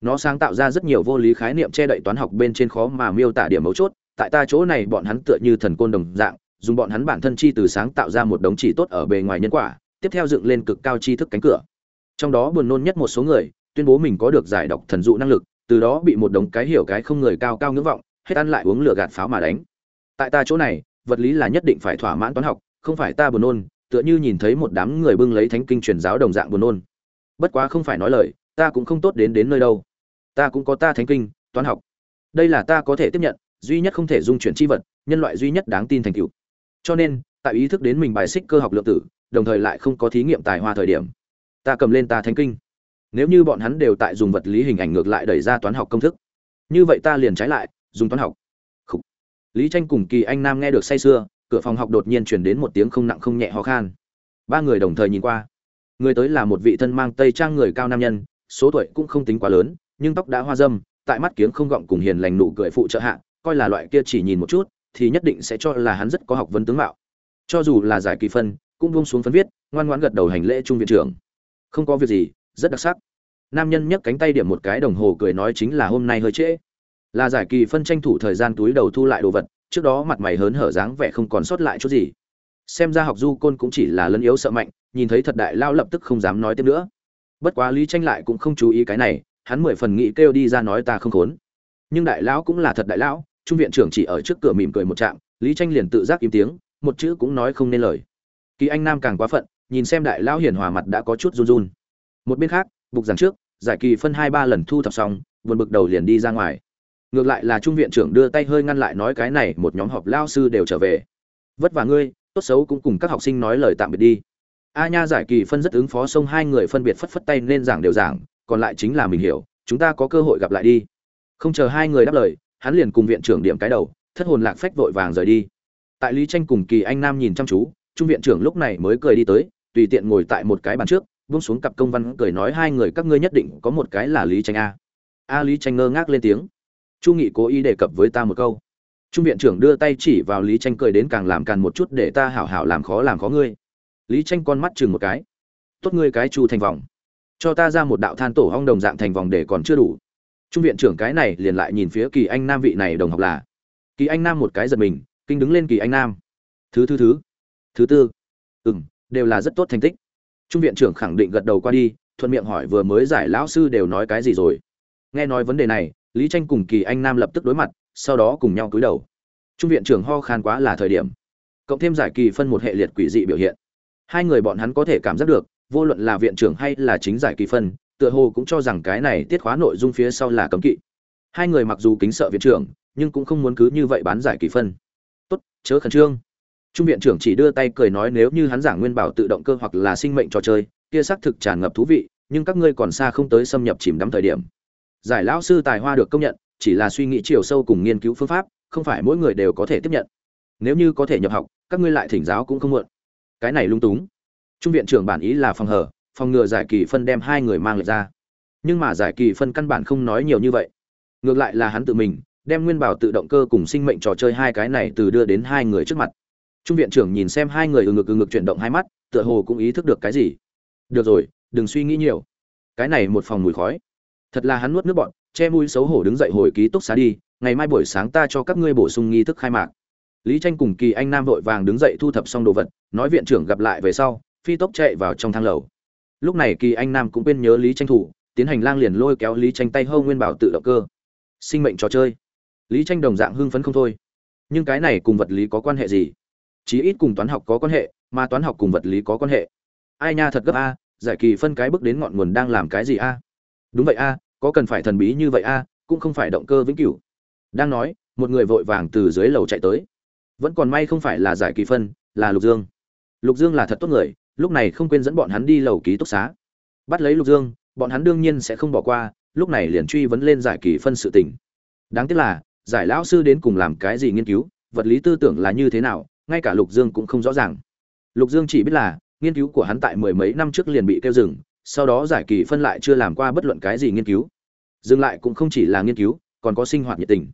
Nó sáng tạo ra rất nhiều vô lý khái niệm che đậy toán học bên trên khó mà miêu tả điểm mấu chốt, tại ta chỗ này bọn hắn tựa như thần côn đồng dạng dùng bọn hắn bản thân chi từ sáng tạo ra một đống chỉ tốt ở bề ngoài nhân quả, tiếp theo dựng lên cực cao tri thức cánh cửa. Trong đó buồn nôn nhất một số người, tuyên bố mình có được giải độc thần dụ năng lực, từ đó bị một đống cái hiểu cái không người cao cao ngưỡng vọng, hết ăn lại uống lửa gạt pháo mà đánh. Tại ta chỗ này, vật lý là nhất định phải thỏa mãn toán học, không phải ta buồn nôn, tựa như nhìn thấy một đám người bưng lấy thánh kinh truyền giáo đồng dạng buồn nôn. Bất quá không phải nói lời, ta cũng không tốt đến đến nơi đâu. Ta cũng có ta thánh kinh, toán học. Đây là ta có thể tiếp nhận, duy nhất không thể dung chuyển chi vật, nhân loại duy nhất đáng tin thành tựu cho nên, tại ý thức đến mình bài xích cơ học lượng tử, đồng thời lại không có thí nghiệm tài hoa thời điểm, ta cầm lên ta thánh kinh. Nếu như bọn hắn đều tại dùng vật lý hình ảnh ngược lại đẩy ra toán học công thức, như vậy ta liền trái lại, dùng toán học. Khủ. lý tranh cùng kỳ anh nam nghe được say sưa, cửa phòng học đột nhiên chuyển đến một tiếng không nặng không nhẹ ho khan. Ba người đồng thời nhìn qua. Người tới là một vị thân mang tây trang người cao nam nhân, số tuổi cũng không tính quá lớn, nhưng tóc đã hoa dâm, tại mắt kiếng không gọng cùng hiền lành nụ cười phụ trợ hạ, coi là loại kia chỉ nhìn một chút thì nhất định sẽ cho là hắn rất có học vấn tướng mạo. Cho dù là giải kỳ phân, cũng buông xuống phấn viết, ngoan ngoãn gật đầu hành lễ trung viện trưởng. Không có việc gì, rất đặc sắc. Nam nhân nhấc cánh tay điểm một cái đồng hồ cười nói chính là hôm nay hơi trễ. Là giải kỳ phân tranh thủ thời gian túi đầu thu lại đồ vật, trước đó mặt mày hớn hở dáng vẻ không còn sót lại chút gì. Xem ra học du côn cũng chỉ là lấn yếu sợ mạnh, nhìn thấy thật đại lao lập tức không dám nói tiếp nữa. Bất quá lý tranh lại cũng không chú ý cái này, hắn mười phần nghĩ kêu đi ra nói ta không khốn. Nhưng đại lão cũng là thật đại lão trung viện trưởng chỉ ở trước cửa mỉm cười một trạm, lý tranh liền tự giác im tiếng, một chữ cũng nói không nên lời. Kỳ anh nam càng quá phận, nhìn xem đại lão hiền hòa mặt đã có chút run run. Một bên khác, bục giảng trước, giải kỳ phân hai ba lần thu thập xong vượt bực đầu liền đi ra ngoài. Ngược lại là trung viện trưởng đưa tay hơi ngăn lại nói cái này, một nhóm họp lao sư đều trở về. Vất vả ngươi, tốt xấu cũng cùng các học sinh nói lời tạm biệt đi. A nha giải kỳ phân rất ứng phó xong hai người phân biệt phất phất tay nên giảng đều giảng, còn lại chính là mình hiểu, chúng ta có cơ hội gặp lại đi. Không chờ hai người đáp lời hắn liền cùng viện trưởng điểm cái đầu, thất hồn lạc phách vội vàng rời đi. Tại lý tranh cùng kỳ anh nam nhìn chăm chú, trung viện trưởng lúc này mới cười đi tới, tùy tiện ngồi tại một cái bàn trước, buông xuống cặp công văn cười nói hai người các ngươi nhất định có một cái là lý tranh a. A lý tranh ngơ ngác lên tiếng. Chu nghị cố ý đề cập với ta một câu. Trung viện trưởng đưa tay chỉ vào lý tranh cười đến càng làm càng một chút để ta hảo hảo làm khó làm khó ngươi. Lý tranh con mắt chừng một cái. Tốt ngươi cái chu thành vòng. Cho ta ra một đạo than tổ hong đồng dạng thành vòng để còn chưa đủ trung viện trưởng cái này liền lại nhìn phía kỳ anh nam vị này đồng học là. Kỳ anh nam một cái giật mình, kinh đứng lên kỳ anh nam. Thứ thứ thứ. Thứ tư. Ừ m đều là rất tốt thành tích. Trung viện trưởng khẳng định gật đầu qua đi, thuận miệng hỏi vừa mới giải lão sư đều nói cái gì rồi. Nghe nói vấn đề này, lý tranh cùng kỳ anh nam lập tức đối mặt, sau đó cùng nhau cúi đầu. Trung viện trưởng ho khan quá là thời điểm. Cộng thêm giải kỳ phân một hệ liệt quỷ dị biểu hiện. Hai người bọn hắn có thể cảm giác được, vô luận là viện trưởng hay là chính giải kỳ phân tựa hồ cũng cho rằng cái này tiết khóa nội dung phía sau là cấm kỵ. Hai người mặc dù kính sợ viện trưởng, nhưng cũng không muốn cứ như vậy bán giải kỳ phân. Tốt, chớ khẩn trương. Trung viện trưởng chỉ đưa tay cười nói nếu như hắn giảng nguyên bảo tự động cơ hoặc là sinh mệnh trò chơi, kia xác thực tràn ngập thú vị, nhưng các ngươi còn xa không tới xâm nhập chìm đắm thời điểm. Giải lão sư tài hoa được công nhận, chỉ là suy nghĩ chiều sâu cùng nghiên cứu phương pháp, không phải mỗi người đều có thể tiếp nhận. Nếu như có thể nhập học, các ngươi lại thỉnh giáo cũng không muộn. Cái này lung túng. Trung viện trưởng bản ý là phòng hở phòng ngừa giải kỳ phân đem hai người mang lại ra. Nhưng mà giải kỳ phân căn bản không nói nhiều như vậy. Ngược lại là hắn tự mình, đem nguyên bảo tự động cơ cùng sinh mệnh trò chơi hai cái này từ đưa đến hai người trước mặt. Trung viện trưởng nhìn xem hai người ừ ngực ừ ngực chuyển động hai mắt, tựa hồ cũng ý thức được cái gì. Được rồi, đừng suy nghĩ nhiều. Cái này một phòng mùi khói. Thật là hắn nuốt nước bọn che mũi xấu hổ đứng dậy hồi ký túc xá đi, ngày mai buổi sáng ta cho các ngươi bổ sung nghi thức khai mạc. Lý tranh cùng kỳ anh nam vội vàng đứng dậy thu thập xong đồ vật, nói viện trưởng gặp lại về sau, phi tốc chạy vào trong thang lầu lúc này kỳ anh nam cũng quên nhớ lý tranh thủ, tiến hành lang liền lôi kéo lý tranh tay hâu nguyên bảo tự động cơ. Sinh mệnh trò chơi. Lý tranh đồng dạng hưng phấn không thôi. Nhưng cái này cùng vật lý có quan hệ gì? Chí ít cùng toán học có quan hệ, mà toán học cùng vật lý có quan hệ. Ai nha thật gấp a, giải kỳ phân cái bước đến ngọn nguồn đang làm cái gì a? Đúng vậy a, có cần phải thần bí như vậy a, cũng không phải động cơ vĩnh cửu. Đang nói, một người vội vàng từ dưới lầu chạy tới. Vẫn còn may không phải là giải kỳ phân, là lục dương. Lục dương là thật tốt người lúc này không quên dẫn bọn hắn đi lầu ký túc xá. Bắt lấy lục dương, bọn hắn đương nhiên sẽ không bỏ qua, lúc này liền truy vấn lên giải kỳ phân sự tình. Đáng tiếc là, giải lão sư đến cùng làm cái gì nghiên cứu, vật lý tư tưởng là như thế nào, ngay cả lục dương cũng không rõ ràng. Lục dương chỉ biết là, nghiên cứu của hắn tại mười mấy năm trước liền bị kêu dừng, sau đó giải kỳ phân lại chưa làm qua bất luận cái gì nghiên cứu. Dừng lại cũng không chỉ là nghiên cứu, còn có sinh hoạt nhiệt tình.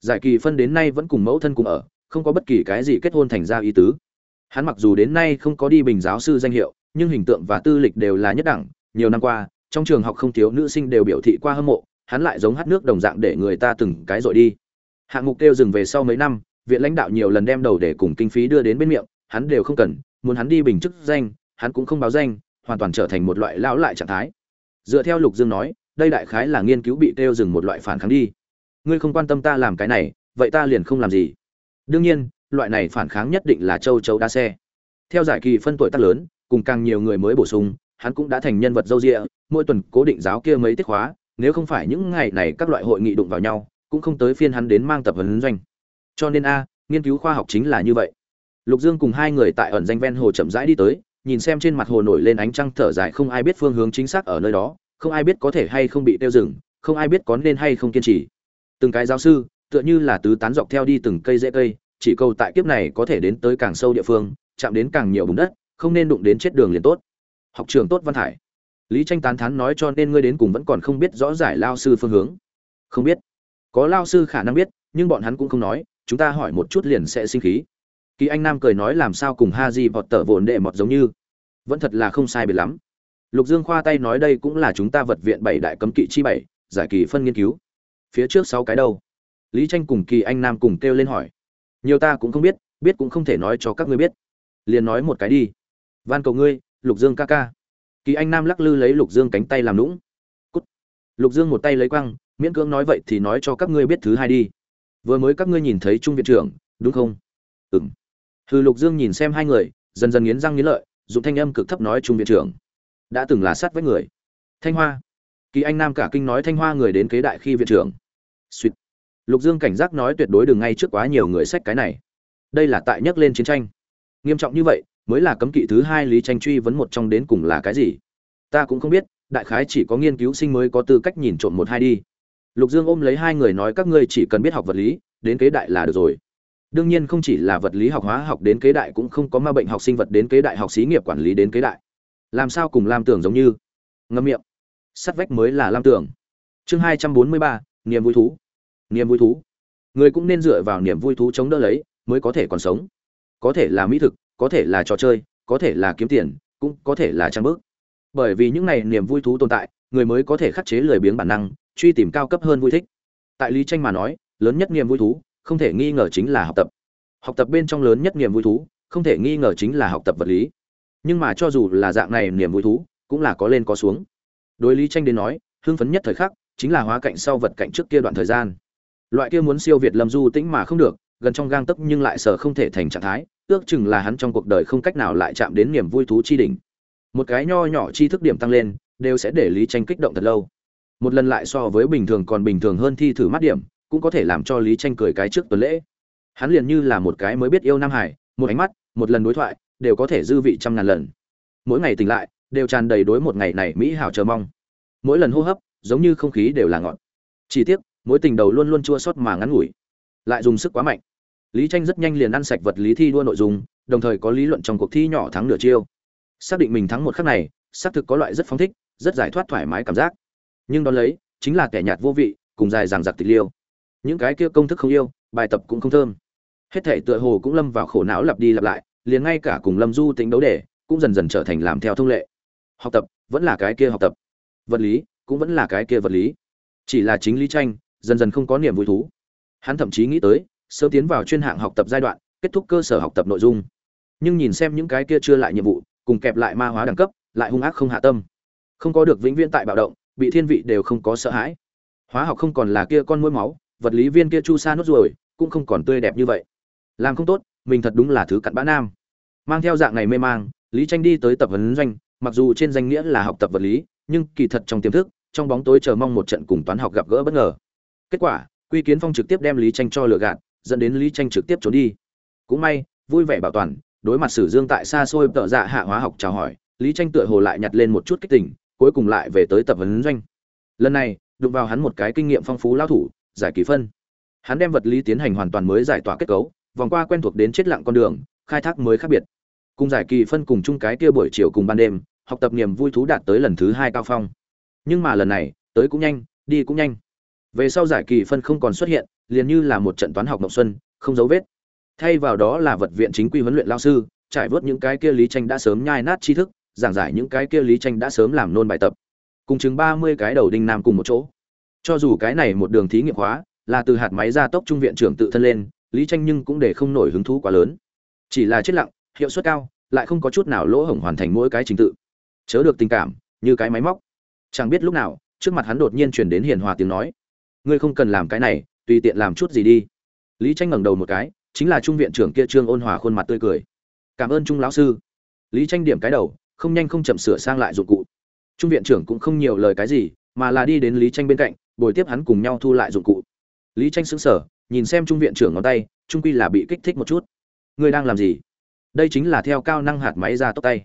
Giải kỳ phân đến nay vẫn cùng mẫu thân cùng ở, không có bất kỳ cái gì kết hôn thành ra ý tứ hắn mặc dù đến nay không có đi bình giáo sư danh hiệu, nhưng hình tượng và tư lịch đều là nhất đẳng. Nhiều năm qua, trong trường học không thiếu nữ sinh đều biểu thị qua hâm mộ, hắn lại giống hát nước đồng dạng để người ta từng cái dội đi. Hạng mục kêu dừng về sau mấy năm, viện lãnh đạo nhiều lần đem đầu để cùng kinh phí đưa đến bên miệng, hắn đều không cần, muốn hắn đi bình chức danh, hắn cũng không báo danh, hoàn toàn trở thành một loại lão lại trạng thái. Dựa theo lục dương nói, đây đại khái là nghiên cứu bị kêu dừng một loại phản kháng đi. Ngươi không quan tâm ta làm cái này, vậy ta liền không làm gì. Đương nhiên loại này phản kháng nhất định là châu chấu đa xe. Theo giải kỳ phân tuổi tác lớn, cùng càng nhiều người mới bổ sung, hắn cũng đã thành nhân vật dâu rịa mỗi tuần cố định giáo kia mấy tiết khóa, nếu không phải những ngày này các loại hội nghị đụng vào nhau, cũng không tới phiên hắn đến mang tập huấn doanh. Cho nên a, nghiên cứu khoa học chính là như vậy. Lục dương cùng hai người tại ẩn danh ven hồ chậm rãi đi tới, nhìn xem trên mặt hồ nổi lên ánh trăng thở dài không ai biết phương hướng chính xác ở nơi đó, không ai biết có thể hay không bị tiêu rừng không ai biết có nên hay không kiên trì. Từng cái giáo sư, tựa như là tứ tán dọc theo đi từng cây rễ cây chỉ cầu tại kiếp này có thể đến tới càng sâu địa phương, chạm đến càng nhiều vùng đất, không nên đụng đến chết đường liền tốt. Học trường tốt văn thải. Lý tranh tán thán nói cho nên ngươi đến cùng vẫn còn không biết rõ giải lao sư phương hướng. Không biết. Có lao sư khả năng biết, nhưng bọn hắn cũng không nói, chúng ta hỏi một chút liền sẽ sinh khí. Kỳ anh nam cười nói làm sao cùng ha di vọt tở vồn đệ mọt giống như. Vẫn thật là không sai biệt lắm. Lục dương khoa tay nói đây cũng là chúng ta vật viện bảy đại cấm kỵ chi bảy, giải kỳ phân nghiên cứu. Phía trước sáu cái đâu? Lý tranh cùng kỳ anh nam cùng kêu lên hỏi nhiều ta cũng không biết biết cũng không thể nói cho các ngươi biết. Liền nói một cái đi. Van cầu ngươi, lục dương ca ca. Kỳ anh nam lắc lư lấy lục dương cánh tay làm lũng cút. Lục dương một tay lấy quăng, miễn cưỡng nói vậy thì nói cho các ngươi biết thứ hai đi. Vừa mới các ngươi nhìn thấy trung viện trưởng, đúng không? Ừm. Hư lục dương nhìn xem hai người, dần dần nghiến răng nghiến lợi, dùng thanh âm cực thấp nói trung viện trưởng. Đã từng là sát với người. Thanh hoa. Kỳ anh nam cả kinh nói thanh hoa người đến kế đại khi viện trưởng. Suýt lục dương cảnh giác nói tuyệt đối đừng ngay trước quá nhiều người sách cái này. Đây là tại nhắc lên chiến tranh. Nghiêm trọng như vậy, mới là cấm kỵ thứ hai lý tranh truy vấn một trong đến cùng là cái gì? Ta cũng không biết, đại khái chỉ có nghiên cứu sinh mới có tư cách nhìn trộm một hai đi. Lục dương ôm lấy hai người nói các ngươi chỉ cần biết học vật lý, đến kế đại là được rồi. Đương nhiên không chỉ là vật lý học hóa học đến kế đại cũng không có ma bệnh học sinh vật đến kế đại học xí nghiệp quản lý đến kế đại. Làm sao cùng lam tưởng giống như? Ngâm miệng. Sắt vách mới là lam tưởng chương hai trăm bốn mươi ba, niềm vui thú niềm vui thú. Người cũng nên dựa vào niềm vui thú chống đỡ lấy, mới có thể còn sống. Có thể là mỹ thực, có thể là trò chơi, có thể là kiếm tiền, cũng có thể là trang bước. Bởi vì những này niềm vui thú tồn tại, người mới có thể khắc chế lười biếng bản năng, truy tìm cao cấp hơn vui thích. Tại lý tranh mà nói, lớn nhất niềm vui thú, không thể nghi ngờ chính là học tập. Học tập bên trong lớn nhất niềm vui thú, không thể nghi ngờ chính là học tập vật lý. Nhưng mà cho dù là dạng này niềm vui thú, cũng là có lên có xuống. Đối lý tranh đến nói, hưng phấn nhất thời khắc, chính là hóa cạnh sau vật cạnh trước kia đoạn thời gian loại kia muốn siêu việt lâm du tĩnh mà không được, gần trong gang tấc nhưng lại sợ không thể thành trạng thái, ước chừng là hắn trong cuộc đời không cách nào lại chạm đến niềm vui thú chi đỉnh. Một cái nho nhỏ chi thức điểm tăng lên, đều sẽ để lý tranh kích động thật lâu. Một lần lại so với bình thường còn bình thường hơn thi thử mắt điểm, cũng có thể làm cho lý tranh cười cái trước tuần lễ. Hắn liền như là một cái mới biết yêu nam hải, một ánh mắt, một lần đối thoại, đều có thể dư vị trăm ngàn lần. Mỗi ngày tỉnh lại, đều tràn đầy đối một ngày này mỹ hảo chờ mong. Mỗi lần hô hấp, giống như không khí đều là ngọt. Chỉ tiếc mỗi tình đầu luôn luôn chua xót mà ngắn ngủi, lại dùng sức quá mạnh. Lý tranh rất nhanh liền ăn sạch vật lý thi đua nội dung, đồng thời có lý luận trong cuộc thi nhỏ thắng nửa chiêu. Xác định mình thắng một khắc này, xác thực có loại rất phóng thích, rất giải thoát thoải mái cảm giác. Nhưng đón lấy, chính là kẻ nhạt vô vị, cùng dài dằng dặc tịch liêu. Những cái kia công thức không yêu, bài tập cũng không thơm. Hết thể tựa hồ cũng lâm vào khổ não lặp đi lặp lại, liền ngay cả cùng lâm du tính đấu đề, cũng dần dần trở thành làm theo thông lệ. Học tập, vẫn là cái kia học tập. Vật lý, cũng vẫn là cái kia vật lý. Chỉ là chính lý tranh dần dần không có niềm vui thú. Hắn thậm chí nghĩ tới, sớm tiến vào chuyên hạng học tập giai đoạn, kết thúc cơ sở học tập nội dung. Nhưng nhìn xem những cái kia chưa lại nhiệm vụ, cùng kẹp lại ma hóa đẳng cấp, lại hung ác không hạ tâm. Không có được vĩnh viễn tại bạo động, bị thiên vị đều không có sợ hãi. Hóa học không còn là kia con muỗi máu, vật lý viên kia chu sa nốt ruồi cũng không còn tươi đẹp như vậy. Làm không tốt, mình thật đúng là thứ cặn bã nam. Mang theo dạng này mê mang, lý tranh đi tới tập huấn doanh, mặc dù trên danh nghĩa là học tập vật lý, nhưng kỳ thật trong tiềm thức, trong bóng tối chờ mong một trận cùng toán học gặp gỡ bất ngờ kết quả, quy kiến phong trực tiếp đem lý tranh cho lừa gạt, dẫn đến lý tranh trực tiếp trốn đi. Cũng may, vui vẻ bảo toàn, đối mặt sử dương tại xa xôi tợ dạ hạ hóa học chào hỏi, lý tranh tựa hồ lại nhặt lên một chút kích tỉnh cuối cùng lại về tới tập huấn doanh. Lần này, đụng vào hắn một cái kinh nghiệm phong phú lao thủ, giải kỳ phân. Hắn đem vật lý tiến hành hoàn toàn mới giải tỏa kết cấu, vòng qua quen thuộc đến chết lặng con đường, khai thác mới khác biệt. Cùng giải kỳ phân cùng chung cái kia buổi chiều cùng ban đêm, học tập niềm vui thú đạt tới lần thứ hai cao phong. Nhưng mà lần này, tới cũng nhanh, đi cũng nhanh về sau giải kỳ phân không còn xuất hiện, liền như là một trận toán học mộng xuân, không dấu vết. Thay vào đó là vật viện chính quy huấn luyện lao sư, trải vớt những cái kia lý tranh đã sớm nhai nát tri thức, giảng giải những cái kia lý tranh đã sớm làm nôn bài tập. Cùng chứng ba mươi cái đầu đinh nam cùng một chỗ. Cho dù cái này một đường thí nghiệm hóa, là từ hạt máy gia tốc trung viện trưởng tự thân lên, lý tranh nhưng cũng để không nổi hứng thú quá lớn. Chỉ là chết lặng, hiệu suất cao, lại không có chút nào lỗ hổng hoàn thành mỗi cái trình tự. Chớ được tình cảm, như cái máy móc. Chẳng biết lúc nào, trước mặt hắn đột nhiên truyền đến hiền hòa tiếng nói ngươi không cần làm cái này, tùy tiện làm chút gì đi. Lý tranh ngẩng đầu một cái, chính là trung viện trưởng kia trương ôn hòa khuôn mặt tươi cười. Cảm ơn trung lão sư. Lý tranh điểm cái đầu, không nhanh không chậm sửa sang lại dụng cụ. Trung viện trưởng cũng không nhiều lời cái gì, mà là đi đến lý tranh bên cạnh, bồi tiếp hắn cùng nhau thu lại dụng cụ. Lý tranh sững sờ, nhìn xem trung viện trưởng ngón tay, trung quy là bị kích thích một chút. Ngươi đang làm gì? Đây chính là theo cao năng hạt máy ra tốc tay.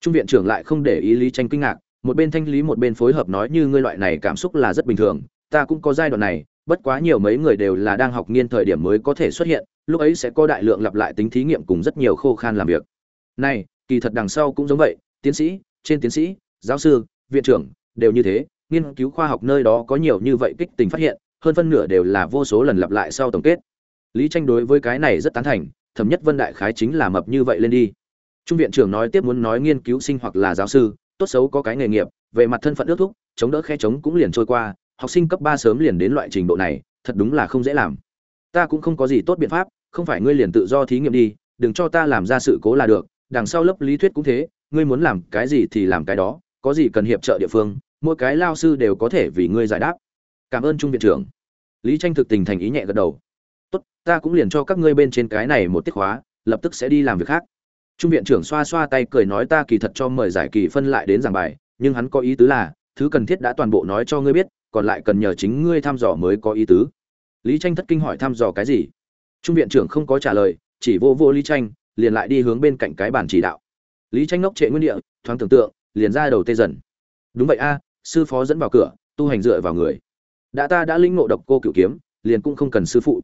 Trung viện trưởng lại không để ý lý tranh kinh ngạc, một bên thanh lý một bên phối hợp nói như ngươi loại này cảm xúc là rất bình thường ta cũng có giai đoạn này, bất quá nhiều mấy người đều là đang học nghiên thời điểm mới có thể xuất hiện, lúc ấy sẽ có đại lượng lặp lại tính thí nghiệm cùng rất nhiều khô khan làm việc. Này, kỳ thật đằng sau cũng giống vậy, tiến sĩ, trên tiến sĩ, giáo sư, viện trưởng, đều như thế, nghiên cứu khoa học nơi đó có nhiều như vậy kích tình phát hiện, hơn phân nửa đều là vô số lần lặp lại sau tổng kết. Lý tranh đối với cái này rất tán thành, thẩm nhất vân đại khái chính là mập như vậy lên đi. Trung viện trưởng nói tiếp muốn nói nghiên cứu sinh hoặc là giáo sư, tốt xấu có cái nghề nghiệp, về mặt thân phận ước thúc, chống đỡ khe chống cũng liền trôi qua học sinh cấp ba sớm liền đến loại trình độ này, thật đúng là không dễ làm. Ta cũng không có gì tốt biện pháp, không phải ngươi liền tự do thí nghiệm đi, đừng cho ta làm ra sự cố là được, đằng sau lớp lý thuyết cũng thế, ngươi muốn làm cái gì thì làm cái đó, có gì cần hiệp trợ địa phương, mỗi cái lao sư đều có thể vì ngươi giải đáp. Cảm ơn trung viện trưởng. Lý tranh thực tình thành ý nhẹ gật đầu. Tốt, ta cũng liền cho các ngươi bên trên cái này một tiết khóa, lập tức sẽ đi làm việc khác. Trung viện trưởng xoa xoa tay cười nói ta kỳ thật cho mời giải kỳ phân lại đến giảng bài, nhưng hắn có ý tứ là, thứ cần thiết đã toàn bộ nói cho ngươi biết còn lại cần nhờ chính ngươi thăm dò mới có ý tứ. Lý tranh thất kinh hỏi thăm dò cái gì? Trung viện trưởng không có trả lời, chỉ vô vô lý tranh, liền lại đi hướng bên cạnh cái bàn chỉ đạo. Lý tranh ngốc trệ nguyên địa, thoáng tưởng tượng, liền ra đầu tê dần. Đúng vậy a, sư phó dẫn vào cửa, tu hành dựa vào người. Đã ta đã linh ngộ độc cô cửu kiếm, liền cũng không cần sư phụ.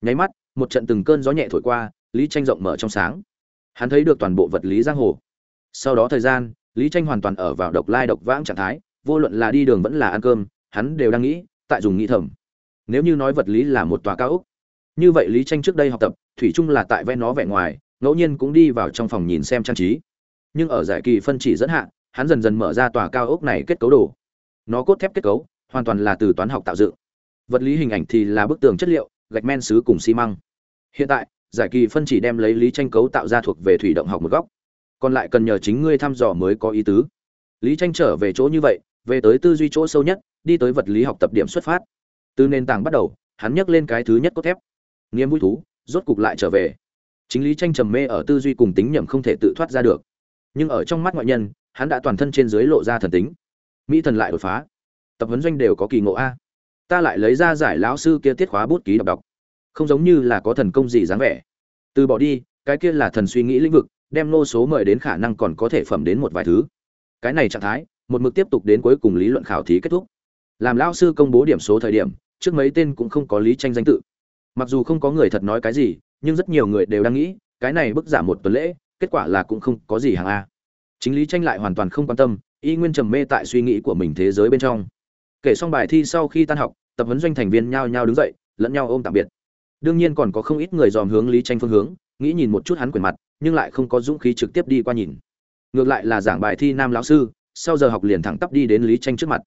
Nháy mắt, một trận từng cơn gió nhẹ thổi qua, lý tranh rộng mở trong sáng. Hắn thấy được toàn bộ vật lý giang hồ. Sau đó thời gian, lý tranh hoàn toàn ở vào độc lai độc vãng trạng thái, vô luận là đi đường vẫn là ăn cơm hắn đều đang nghĩ, tại dùng nghĩ thầm. Nếu như nói vật lý là một tòa cao ốc, như vậy lý tranh trước đây học tập, thủy chung là tại ven nó vẻ ngoài, ngẫu nhiên cũng đi vào trong phòng nhìn xem trang trí. Nhưng ở giải kỳ phân chỉ dẫn hạ, hắn dần dần mở ra tòa cao ốc này kết cấu đồ. Nó cốt thép kết cấu, hoàn toàn là từ toán học tạo dựng. Vật lý hình ảnh thì là bức tường chất liệu, gạch men xứ cùng xi măng. Hiện tại, giải kỳ phân chỉ đem lấy lý tranh cấu tạo ra thuộc về thủy động học một góc. Còn lại cần nhờ chính ngươi thăm dò mới có ý tứ. Lý tranh trở về chỗ như vậy về tới tư duy chỗ sâu nhất, đi tới vật lý học tập điểm xuất phát. Từ nền tảng bắt đầu, hắn nhắc lên cái thứ nhất cốt thép. Nghiêm vui thú, rốt cục lại trở về. Chính lý tranh trầm mê ở tư duy cùng tính nhầm không thể tự thoát ra được. Nhưng ở trong mắt ngoại nhân, hắn đã toàn thân trên dưới lộ ra thần tính. Mỹ thần lại đột phá. Tập huấn doanh đều có kỳ ngộ a. Ta lại lấy ra giải lão sư kia tiết khóa bút ký đọc đọc. Không giống như là có thần công gì dáng vẻ. Từ bỏ đi, cái kia là thần suy nghĩ lĩnh vực, đem nô số mời đến khả năng còn có thể phẩm đến một vài thứ. Cái này trạng thái một mực tiếp tục đến cuối cùng lý luận khảo thí kết thúc. Làm lao sư công bố điểm số thời điểm, trước mấy tên cũng không có lý tranh danh tự. Mặc dù không có người thật nói cái gì, nhưng rất nhiều người đều đang nghĩ, cái này bức giảm một tuần lễ, kết quả là cũng không có gì hàng a. Chính lý tranh lại hoàn toàn không quan tâm, y nguyên trầm mê tại suy nghĩ của mình thế giới bên trong. Kể xong bài thi sau khi tan học, tập huấn doanh thành viên nhao nhao đứng dậy, lẫn nhau ôm tạm biệt. Đương nhiên còn có không ít người dòm hướng lý tranh phương hướng, nghĩ nhìn một chút hắn quyền mặt, nhưng lại không có dũng khí trực tiếp đi qua nhìn. Ngược lại là giảng bài thi nam lão sư sau giờ học liền thẳng tắp đi đến lý tranh trước mặt.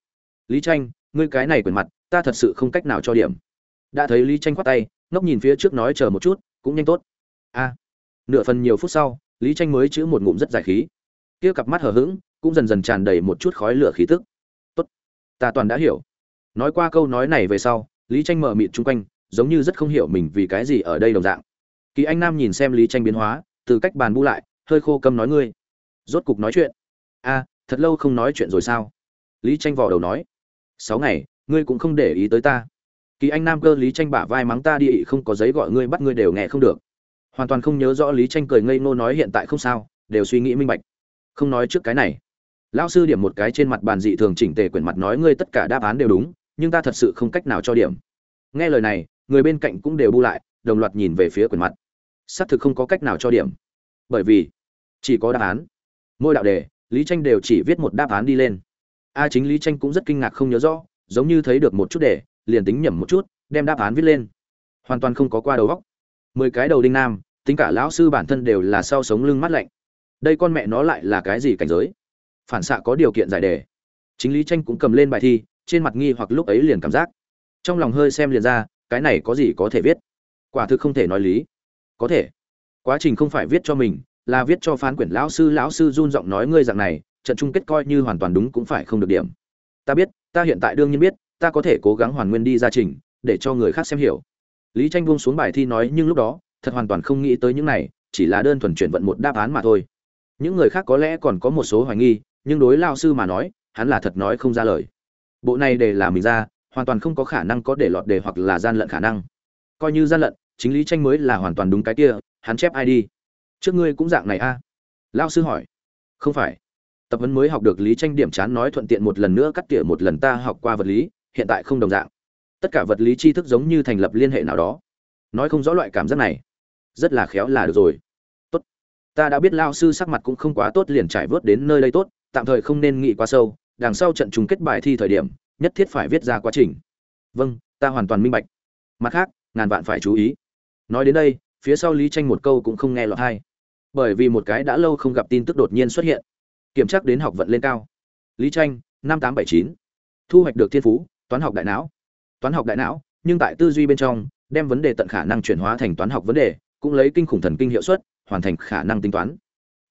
Lý tranh ngươi cái này quyền mặt, ta thật sự không cách nào cho điểm. Đã thấy lý tranh khoát tay, ngốc nhìn phía trước nói chờ một chút, cũng nhanh tốt. A. Nửa phần nhiều phút sau, lý tranh mới chữ một ngụm rất dài khí. Kia cặp mắt hờ hững, cũng dần dần tràn đầy một chút khói lửa khí tức. Tốt, ta toàn đã hiểu. Nói qua câu nói này về sau, lý tranh mở mịt chung quanh, giống như rất không hiểu mình vì cái gì ở đây đồng dạng. Kỳ anh nam nhìn xem lý tranh biến hóa, từ cách bàn bu lại, hơi khô câm nói ngươi. Rốt cục nói chuyện. A thật lâu không nói chuyện rồi sao? Lý tranh vò đầu nói. Sáu ngày, ngươi cũng không để ý tới ta. Kỳ anh nam cơ lý tranh bả vai mắng ta đi, không có giấy gọi ngươi bắt ngươi đều nghe không được. Hoàn toàn không nhớ rõ lý tranh cười ngây ngô nói hiện tại không sao, đều suy nghĩ minh bạch. Không nói trước cái này. Lão sư điểm một cái trên mặt bàn dị thường chỉnh tề quyển mặt nói ngươi tất cả đáp án đều đúng, nhưng ta thật sự không cách nào cho điểm. Nghe lời này, người bên cạnh cũng đều bu lại, đồng loạt nhìn về phía quyển mặt. Xác thực không có cách nào cho điểm. Bởi vì, chỉ có đáp án. Mỗi đạo đề lý tranh đều chỉ viết một đáp án đi lên. A chính lý tranh cũng rất kinh ngạc không nhớ rõ, giống như thấy được một chút đề liền tính nhẩm một chút, đem đáp án viết lên. Hoàn toàn không có qua đầu góc mười cái đầu đinh nam, tính cả lão sư bản thân đều là sau sống lưng mắt lạnh. Đây con mẹ nó lại là cái gì cảnh giới? Phản xạ có điều kiện giải đề. Chính lý tranh cũng cầm lên bài thi, trên mặt nghi hoặc lúc ấy liền cảm giác. Trong lòng hơi xem liền ra, cái này có gì có thể viết? Quả thực không thể nói lý. Có thể. Quá trình không phải viết cho mình là viết cho phán quyển lão sư lão sư run giọng nói ngươi dạng này, trận chung kết coi như hoàn toàn đúng cũng phải không được điểm. Ta biết, ta hiện tại đương nhiên biết, ta có thể cố gắng hoàn nguyên đi ra trình, để cho người khác xem hiểu. Lý tranh buông xuống bài thi nói nhưng lúc đó, thật hoàn toàn không nghĩ tới những này, chỉ là đơn thuần chuyển vận một đáp án mà thôi. Những người khác có lẽ còn có một số hoài nghi, nhưng đối lao sư mà nói, hắn là thật nói không ra lời. Bộ này để là mình ra, hoàn toàn không có khả năng có để lọt đề hoặc là gian lận khả năng. Coi như gian lận, chính lý tranh mới là hoàn toàn đúng cái kia, hắn chép ai đi trước ngươi cũng dạng này a? À? lao sư hỏi. Không phải. Tập huấn mới học được lý tranh điểm chán nói thuận tiện một lần nữa cắt tỉa một lần ta học qua vật lý, hiện tại không đồng dạng. Tất cả vật lý tri thức giống như thành lập liên hệ nào đó. Nói không rõ loại cảm giác này. Rất là khéo là được rồi. Tốt. Ta đã biết lao sư sắc mặt cũng không quá tốt liền trải vớt đến nơi đây tốt, tạm thời không nên nghĩ quá sâu, đằng sau trận chung kết bài thi thời điểm, nhất thiết phải viết ra quá trình. Vâng ta hoàn toàn minh bạch. Mặt khác, ngàn vạn phải chú ý. Nói đến đây, phía sau lý tranh một câu cũng không nghe lọt hay bởi vì một cái đã lâu không gặp tin tức đột nhiên xuất hiện. Kiểm tra đến học vận lên cao. Lý tranh, năm tám bảy chín. Thu hoạch được thiên phú, toán học đại não. Toán học đại não, nhưng tại tư duy bên trong, đem vấn đề tận khả năng chuyển hóa thành toán học vấn đề, cũng lấy kinh khủng thần kinh hiệu suất, hoàn thành khả năng tính toán.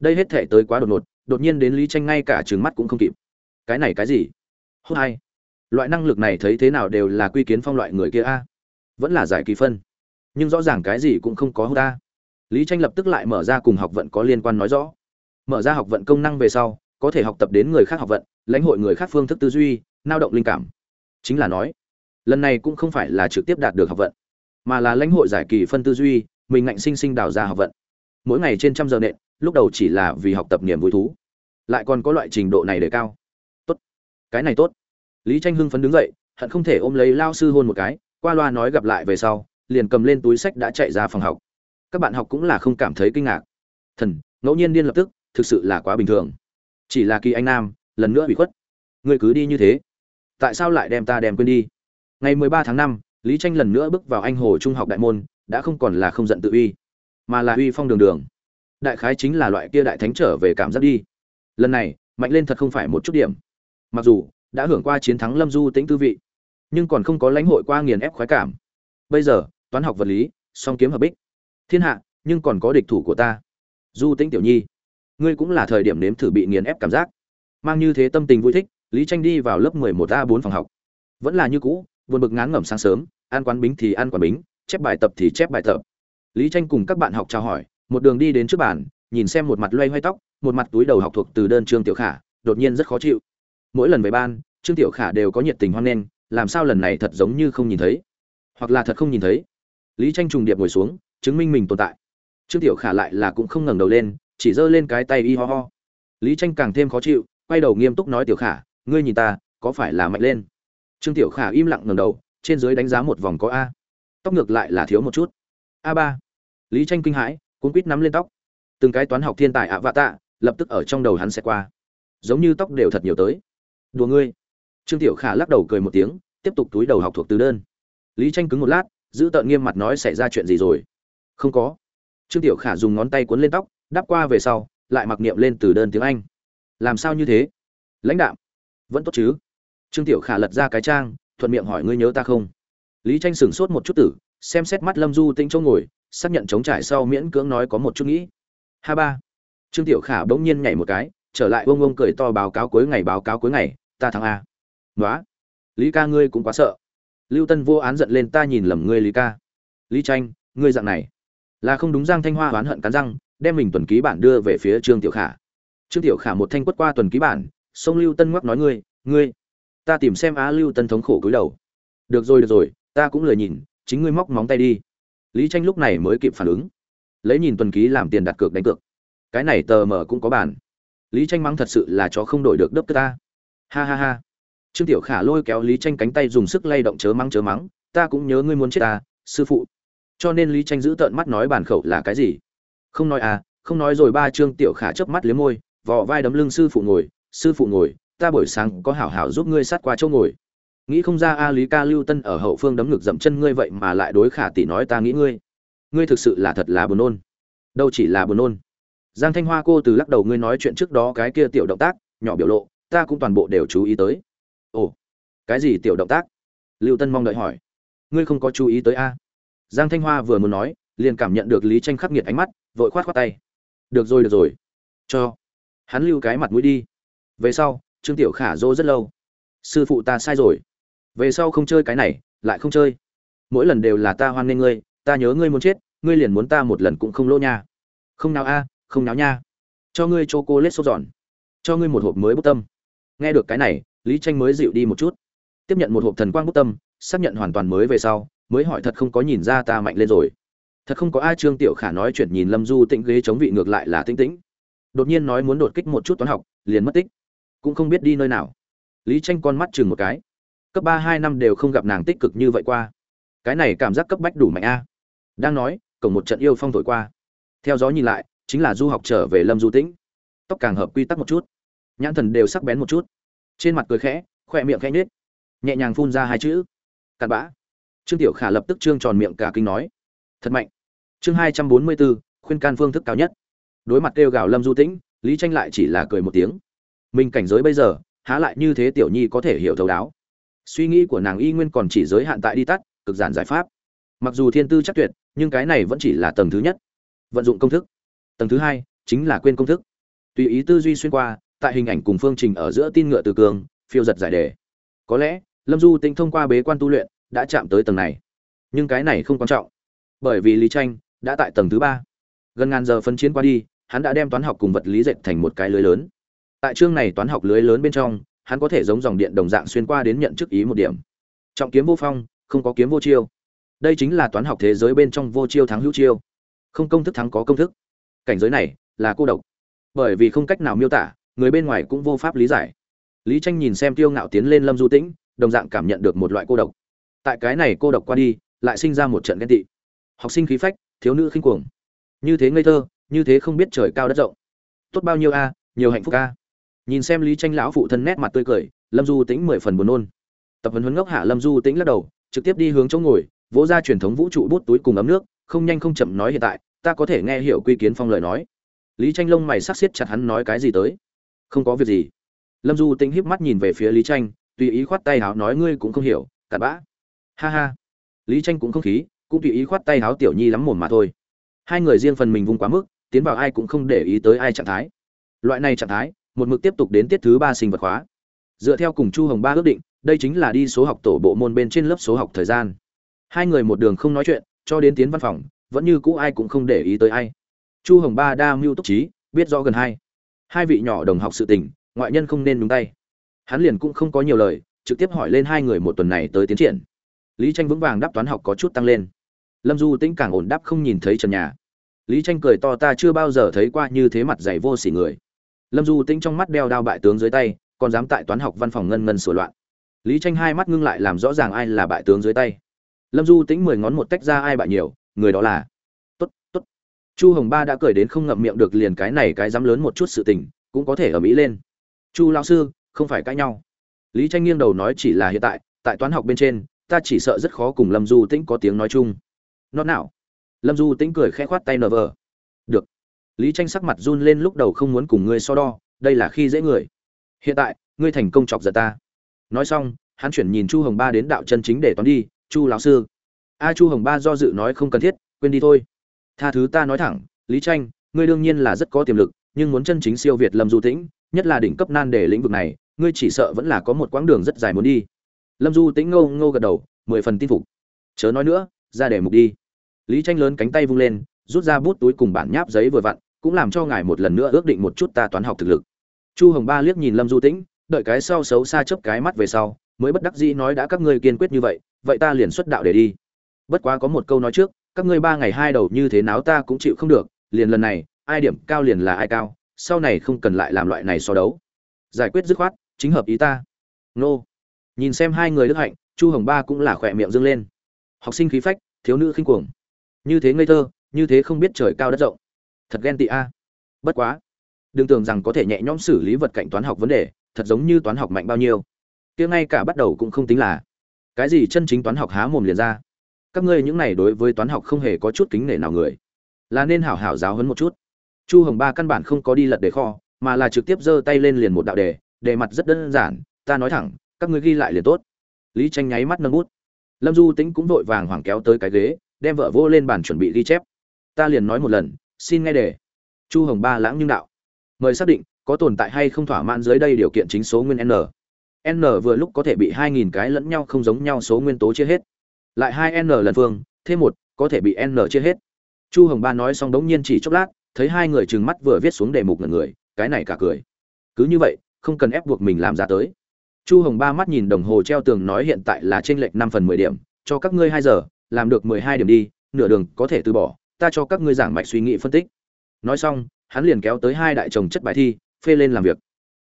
Đây hết thể tới quá đột ngột, đột nhiên đến lý tranh ngay cả trừng mắt cũng không kịp. Cái này cái gì? Hốt hai. Loại năng lực này thấy thế nào đều là quy kiến phong loại người kia a. Vẫn là giải kỳ phân. Nhưng rõ ràng cái gì cũng không có hốt ta lý tranh lập tức lại mở ra cùng học vận có liên quan nói rõ. Mở ra học vận công năng về sau, có thể học tập đến người khác học vận, lãnh hội người khác phương thức tư duy, nao động linh cảm. Chính là nói, lần này cũng không phải là trực tiếp đạt được học vận, mà là lãnh hội giải kỳ phân tư duy, mình ngạnh sinh sinh đào ra học vận. Mỗi ngày trên trăm giờ nện, lúc đầu chỉ là vì học tập niềm vui thú, lại còn có loại trình độ này để cao. Tốt. Cái này tốt. Lý tranh hưng phấn đứng dậy, hận không thể ôm lấy lao sư hôn một cái, qua loa nói gặp lại về sau, liền cầm lên túi sách đã chạy ra phòng học các bạn học cũng là không cảm thấy kinh ngạc. Thần, ngẫu nhiên điên lập tức, thực sự là quá bình thường. Chỉ là kỳ anh nam, lần nữa bị khuất. Ngươi cứ đi như thế. Tại sao lại đem ta đem quên đi? Ngày mười ba tháng năm, lý tranh lần nữa bước vào anh hồ trung học đại môn, đã không còn là không giận tự uy, mà là uy phong đường đường. Đại khái chính là loại kia đại thánh trở về cảm giác đi. Lần này, mạnh lên thật không phải một chút điểm. Mặc dù, đã hưởng qua chiến thắng lâm du tĩnh tư vị, nhưng còn không có lãnh hội qua nghiền ép khoái cảm. Bây giờ, toán học vật lý, song kiếm hợp bích thiên hạ, nhưng còn có địch thủ của ta. Du tĩnh tiểu nhi, ngươi cũng là thời điểm nếm thử bị nghiền ép cảm giác. Mang như thế tâm tình vui thích, lý tranh đi vào lớp 11 a bốn phòng học. Vẫn là như cũ, buồn bực ngán ngẩm sáng sớm, ăn quán bính thì ăn quán bính, chép bài tập thì chép bài tập. Lý tranh cùng các bạn học chào hỏi, một đường đi đến trước bàn, nhìn xem một mặt loay hoay tóc, một mặt túi đầu học thuộc từ đơn trương tiểu khả, đột nhiên rất khó chịu. Mỗi lần về ban, trương tiểu khả đều có nhiệt tình hoan nghênh, làm sao lần này thật giống như không nhìn thấy, hoặc là thật không nhìn thấy. Lý tranh trùng điệp ngồi xuống chứng minh mình tồn tại. Trương tiểu khả lại là cũng không ngẩng đầu lên, chỉ giơ lên cái tay y ho ho. Lý tranh càng thêm khó chịu, quay đầu nghiêm túc nói tiểu khả, ngươi nhìn ta, có phải là mạnh lên? Trương tiểu khả im lặng ngẩng đầu, trên dưới đánh giá một vòng có a. Tóc ngược lại là thiếu một chút. A ba. Lý tranh kinh hãi cuốn quít nắm lên tóc. Từng cái toán học thiên tài ạ vạ tạ, lập tức ở trong đầu hắn sẽ qua. Giống như tóc đều thật nhiều tới. Đùa ngươi. Trương tiểu khả lắc đầu cười một tiếng, tiếp tục túi đầu học thuộc từ đơn. Lý tranh cứng một lát, giữ tợn nghiêm mặt nói xảy ra chuyện gì rồi? Không có. Trương tiểu khả dùng ngón tay cuốn lên tóc, đáp qua về sau, lại mặc niệm lên từ đơn tiếng anh. Làm sao như thế? Lãnh đạo vẫn tốt chứ. Trương tiểu khả lật ra cái trang, thuận miệng hỏi ngươi nhớ ta không? Lý tranh sửng sốt một chút tử, xem xét mắt lâm du tĩnh chỗ ngồi, xác nhận chống trải sau miễn cưỡng nói có một chút nghĩ. Ha ba. Trương tiểu khả bỗng nhiên nhảy một cái, trở lại ông ông cười to báo cáo cuối ngày báo cáo cuối ngày, ta thắng a. Nói lý ca ngươi cũng quá sợ. Lưu tân vô án giận lên ta nhìn lầm ngươi lý ca. Lý tranh, ngươi dạng này là không đúng giang thanh hoa oán hận cắn răng, đem mình tuần ký bản đưa về phía trương tiểu khả. Trương tiểu khả một thanh quất qua tuần ký bản, sông lưu tân ngoắc nói ngươi ngươi, ta tìm xem á lưu tân thống khổ cúi đầu. Được rồi được rồi, ta cũng lười nhìn, chính ngươi móc móng tay đi. Lý tranh lúc này mới kịp phản ứng. Lấy nhìn tuần ký làm tiền đặt cược đánh cược. Cái này tờ mở cũng có bản lý tranh mắng thật sự là chó không đổi được đớp ta. Ha ha ha. Trương tiểu khả lôi kéo lý tranh cánh tay dùng sức lay động chớ mắng chớ mắng, ta cũng nhớ ngươi muốn chết ta, sư phụ cho nên lý tranh giữ tợn mắt nói bản khẩu là cái gì? Không nói à không nói rồi ba trương tiểu khả chớp mắt liếm môi, vò vai đấm lưng sư phụ ngồi, sư phụ ngồi, ta buổi sáng có hảo hảo giúp ngươi sát qua chỗ ngồi. Nghĩ không ra a lý ca lưu tân ở hậu phương đấm ngực dậm chân ngươi vậy mà lại đối khả tỷ nói ta nghĩ ngươi. Ngươi thực sự là thật là buồn nôn. Đâu chỉ là buồn nôn. Giang thanh hoa cô từ lắc đầu ngươi nói chuyện trước đó cái kia tiểu động tác, nhỏ biểu lộ, ta cũng toàn bộ đều chú ý tới. Ồ, cái gì tiểu động tác? Lưu tân mong đợi hỏi. Ngươi không có chú ý tới a? Giang thanh hoa vừa muốn nói, liền cảm nhận được lý tranh khắc nghiệt ánh mắt, vội khoát khoát tay. Được rồi được rồi. Cho. Hắn lưu cái mặt mũi đi. Về sau, trương tiểu khả dỗ rất lâu. Sư phụ ta sai rồi. Về sau không chơi cái này, lại không chơi. Mỗi lần đều là ta hoan nghênh ngươi, ta nhớ ngươi muốn chết, ngươi liền muốn ta một lần cũng không lỗ nha. Không nào a, không náo nha. Cho ngươi cho cô lết sốt giòn. Cho ngươi một hộp mới bút tâm. Nghe được cái này, lý tranh mới dịu đi một chút. Tiếp nhận một hộp thần quang bút tâm, xác nhận hoàn toàn mới về sau mới hỏi thật không có nhìn ra ta mạnh lên rồi. Thật không có ai trương tiểu khả nói chuyện nhìn lâm du tĩnh ghế chống vị ngược lại là tĩnh tĩnh. Đột nhiên nói muốn đột kích một chút toán học, liền mất tích. Cũng không biết đi nơi nào. Lý tranh con mắt chừng một cái. Cấp ba, hai năm đều không gặp nàng tích cực như vậy qua. Cái này cảm giác cấp bách đủ mạnh a. Đang nói, cổng một trận yêu phong thổi qua. Theo gió nhìn lại, chính là du học trở về lâm du tĩnh. Tóc càng hợp quy tắc một chút. Nhãn thần đều sắc bén một chút. Trên mặt cười khẽ khoe miệng khẽ nhếch. Nhẹ nhàng phun ra hai chữ. Cặn bã trương tiểu khả lập tức trương tròn miệng cả kinh nói, thật mạnh. Chương hai trăm bốn mươi bốn, khuyên can phương thức cao nhất. Đối mặt kêu gào lâm du tĩnh, lý tranh lại chỉ là cười một tiếng. Mình cảnh giới bây giờ, há lại như thế tiểu nhi có thể hiểu thấu đáo. Suy nghĩ của nàng y nguyên còn chỉ giới hạn tại đi tắt, cực giản giải pháp. Mặc dù thiên tư chắc tuyệt, nhưng cái này vẫn chỉ là tầng thứ nhất. Vận dụng công thức. Tầng thứ hai, chính là quên công thức. Tùy ý tư duy xuyên qua, tại hình ảnh cùng phương trình ở giữa tin ngựa từ cường, phiêu giật giải đề. Có lẽ, lâm du Tĩnh thông qua bế quan tu luyện đã chạm tới tầng này. Nhưng cái này không quan trọng, bởi vì lý tranh đã tại tầng thứ ba. Gần ngàn giờ phân chiến qua đi, hắn đã đem toán học cùng vật lý dệt thành một cái lưới lớn. Tại chương này toán học lưới lớn bên trong, hắn có thể giống dòng điện đồng dạng xuyên qua đến nhận chức ý một điểm. Trọng kiếm vô phong, không có kiếm vô chiêu. Đây chính là toán học thế giới bên trong vô chiêu thắng hữu chiêu. Không công thức thắng có công thức. Cảnh giới này là cô độc. Bởi vì không cách nào miêu tả, người bên ngoài cũng vô pháp lý giải. Lý tranh nhìn xem tiêu ngạo tiến lên lâm du tĩnh, đồng dạng cảm nhận được một loại cô độc tại cái này cô độc qua đi, lại sinh ra một trận ghen tị. Học sinh khí phách, thiếu nữ khinh cuồng. Như thế ngây thơ, như thế không biết trời cao đất rộng. Tốt bao nhiêu a, nhiều hạnh phúc a. Nhìn xem lý tranh lão phụ thân nét mặt tươi cười, lâm du tĩnh mười phần buồn nôn. Tập huấn huấn ngốc hạ lâm du tĩnh lắc đầu, trực tiếp đi hướng chỗ ngồi, vỗ ra truyền thống vũ trụ bút túi cùng ấm nước, không nhanh không chậm nói hiện tại, ta có thể nghe hiểu quy kiến phong lời nói. Lý tranh lông mày sắc xiết chặt hắn nói cái gì tới. Không có việc gì. Lâm du tĩnh híp mắt nhìn về phía lý tranh tùy ý khoát tay háo nói ngươi cũng không hiểu, cặn bã ha ha. Lý tranh cũng không khí, cũng tùy ý khoát tay háo tiểu nhi lắm mồm mà thôi. Hai người riêng phần mình vung quá mức, tiến vào ai cũng không để ý tới ai trạng thái. Loại này trạng thái, một mực tiếp tục đến tiết thứ ba sinh vật khóa. Dựa theo cùng chu hồng ba ước định, đây chính là đi số học tổ bộ môn bên trên lớp số học thời gian. Hai người một đường không nói chuyện, cho đến tiến văn phòng, vẫn như cũ ai cũng không để ý tới ai. Chu hồng ba đa mưu túc trí, biết rõ gần hai. Hai vị nhỏ đồng học sự tình, ngoại nhân không nên đúng tay. Hắn liền cũng không có nhiều lời, trực tiếp hỏi lên hai người một tuần này tới tiến triển lý tranh vững vàng đáp toán học có chút tăng lên. Lâm du tĩnh càng ổn đáp không nhìn thấy trần nhà. Lý tranh cười to, ta chưa bao giờ thấy qua như thế mặt dày vô sỉ người. Lâm du tĩnh trong mắt đeo đao bại tướng dưới tay, còn dám tại toán học văn phòng ngân ngân sửa loạn. Lý tranh hai mắt ngưng lại làm rõ ràng ai là bại tướng dưới tay. Lâm du tĩnh mười ngón một tách ra ai bại nhiều, người đó là tốt tốt. Chu hồng ba đã cười đến không ngậm miệng được liền cái này cái dám lớn một chút sự tình, cũng có thể ở mỹ lên. Chu lão sư, không phải cãi nhau. Lý tranh nghiêng đầu nói chỉ là hiện tại tại toán học bên trên ta chỉ sợ rất khó cùng lâm du tĩnh có tiếng nói chung. Nó nào? Lâm du tĩnh cười khẽ khoát tay nờ vờ. Được. Lý tranh sắc mặt run lên lúc đầu không muốn cùng ngươi so đo, đây là khi dễ người. Hiện tại, ngươi thành công chọc giật ta. Nói xong, hắn chuyển nhìn chu hồng ba đến đạo chân chính để toán đi, chu lão sư. A, chu hồng ba do dự nói không cần thiết, quên đi thôi. Tha thứ ta nói thẳng, lý tranh, ngươi đương nhiên là rất có tiềm lực, nhưng muốn chân chính siêu việt lâm du tĩnh, nhất là đỉnh cấp nan đề lĩnh vực này, ngươi chỉ sợ vẫn là có một quãng đường rất dài muốn đi lâm du tĩnh ngô ngô gật đầu, mười phần tin phục. Chớ nói nữa, ra để mục đi. Lý tranh lớn cánh tay vung lên, rút ra bút túi cùng bản nháp giấy vừa vặn, cũng làm cho ngài một lần nữa ước định một chút ta toán học thực lực. Chu hồng ba liếc nhìn lâm du tĩnh, đợi cái sau xấu xa chớp cái mắt về sau, mới bất đắc dĩ nói đã các ngươi kiên quyết như vậy vậy ta liền xuất đạo để đi. Bất quá có một câu nói trước, các ngươi ba ngày hai đầu như thế nào ta cũng chịu không được, liền lần này, ai điểm cao liền là ai cao, sau này không cần lại làm loại này so đấu. Giải quyết dứt khoát, chính hợp ý ta. Nô nhìn xem hai người đức hạnh, chu hồng ba cũng là khỏe miệng dâng lên. Học sinh khí phách, thiếu nữ khinh cuồng. Như thế ngây thơ, như thế không biết trời cao đất rộng. Thật ghen tị a. Bất quá. Đừng tưởng rằng có thể nhẹ nhõm xử lý vật cạnh toán học vấn đề, thật giống như toán học mạnh bao nhiêu. Kia ngay cả bắt đầu cũng không tính là. Cái gì chân chính toán học há mồm liền ra. Các ngươi những này đối với toán học không hề có chút kính nể nào người. Là nên hảo hảo giáo hấn một chút. Chu hồng ba căn bản không có đi lật đề kho, mà là trực tiếp giơ tay lên liền một đạo đề đề mặt rất đơn giản, ta nói thẳng các ngươi ghi lại liền tốt. Lý tranh nháy mắt nâng bút. Lâm du tính cũng vội vàng hoảng kéo tới cái ghế, đem vợ vô lên bàn chuẩn bị ghi chép. Ta liền nói một lần, xin nghe đề. Chu hồng ba lãng nhưng đạo. Mời xác định, có tồn tại hay không thỏa mãn dưới đây điều kiện chính số nguyên n. N vừa lúc có thể bị 2.000 cái lẫn nhau không giống nhau số nguyên tố chia hết. Lại hai n lần phương, thêm một, có thể bị n chia hết. Chu hồng ba nói xong đống nhiên chỉ chốc lát, thấy hai người trừng mắt vừa viết xuống đề mục ngần người, cái này cả cười. Cứ như vậy, không cần ép buộc mình làm ra tới chu hồng ba mắt nhìn đồng hồ treo tường nói hiện tại là trên lệch năm phần mười điểm, cho các ngươi hai giờ, làm được mười hai điểm đi, nửa đường có thể từ bỏ, ta cho các ngươi giảng mạch suy nghĩ phân tích. Nói xong, hắn liền kéo tới hai đại chồng chất bài thi, phê lên làm việc.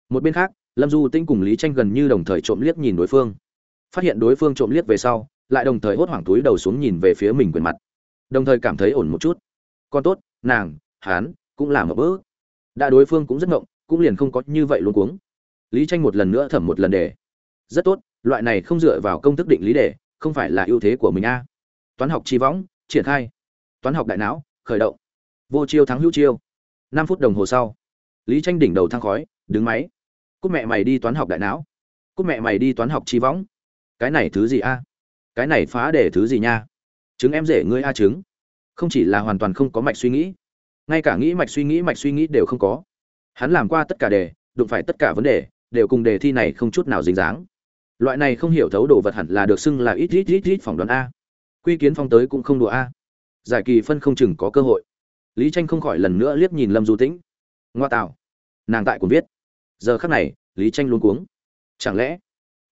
Một bên khác, lâm du tinh cùng lý tranh gần như đồng thời trộm liếc nhìn đối phương. Phát hiện đối phương trộm liếc về sau, lại đồng thời hốt hoảng túi đầu xuống nhìn về phía mình quyền mặt. Đồng thời cảm thấy ổn một chút. Còn tốt, nàng, hắn, cũng làm một bước. đã đối phương cũng rất ngộng, cũng liền không có như vậy luôn cuống lý tranh một lần nữa thẩm một lần đề. Rất tốt, loại này không dựa vào công thức định lý đề, không phải là ưu thế của mình a. Toán học chi võng, triển khai. Toán học đại não, khởi động. Vô chiêu thắng hữu chiêu. Năm phút đồng hồ sau, lý tranh đỉnh đầu thang khói, đứng máy. Cúc mẹ mày đi toán học đại não. Cúc mẹ mày đi toán học chi võng. Cái này thứ gì a? Cái này phá để thứ gì nha? Chứng em rể ngươi a chứng. Không chỉ là hoàn toàn không có mạch suy nghĩ, ngay cả nghĩ mạch suy nghĩ mạch suy nghĩ đều không có. Hắn làm qua tất cả đề, đụng phải tất cả vấn đề đều cùng đề thi này không chút nào dính dáng. Loại này không hiểu thấu đồ vật hẳn là được xưng là ít ít ít ít phỏng đoán a. Quy kiến phong tới cũng không đùa a. Giải kỳ phân không chừng có cơ hội. Lý tranh không khỏi lần nữa liếc nhìn lâm du tĩnh. Ngoa tạo. Nàng tại cũng viết. Giờ khắc này, lý tranh luôn cuống. Chẳng lẽ,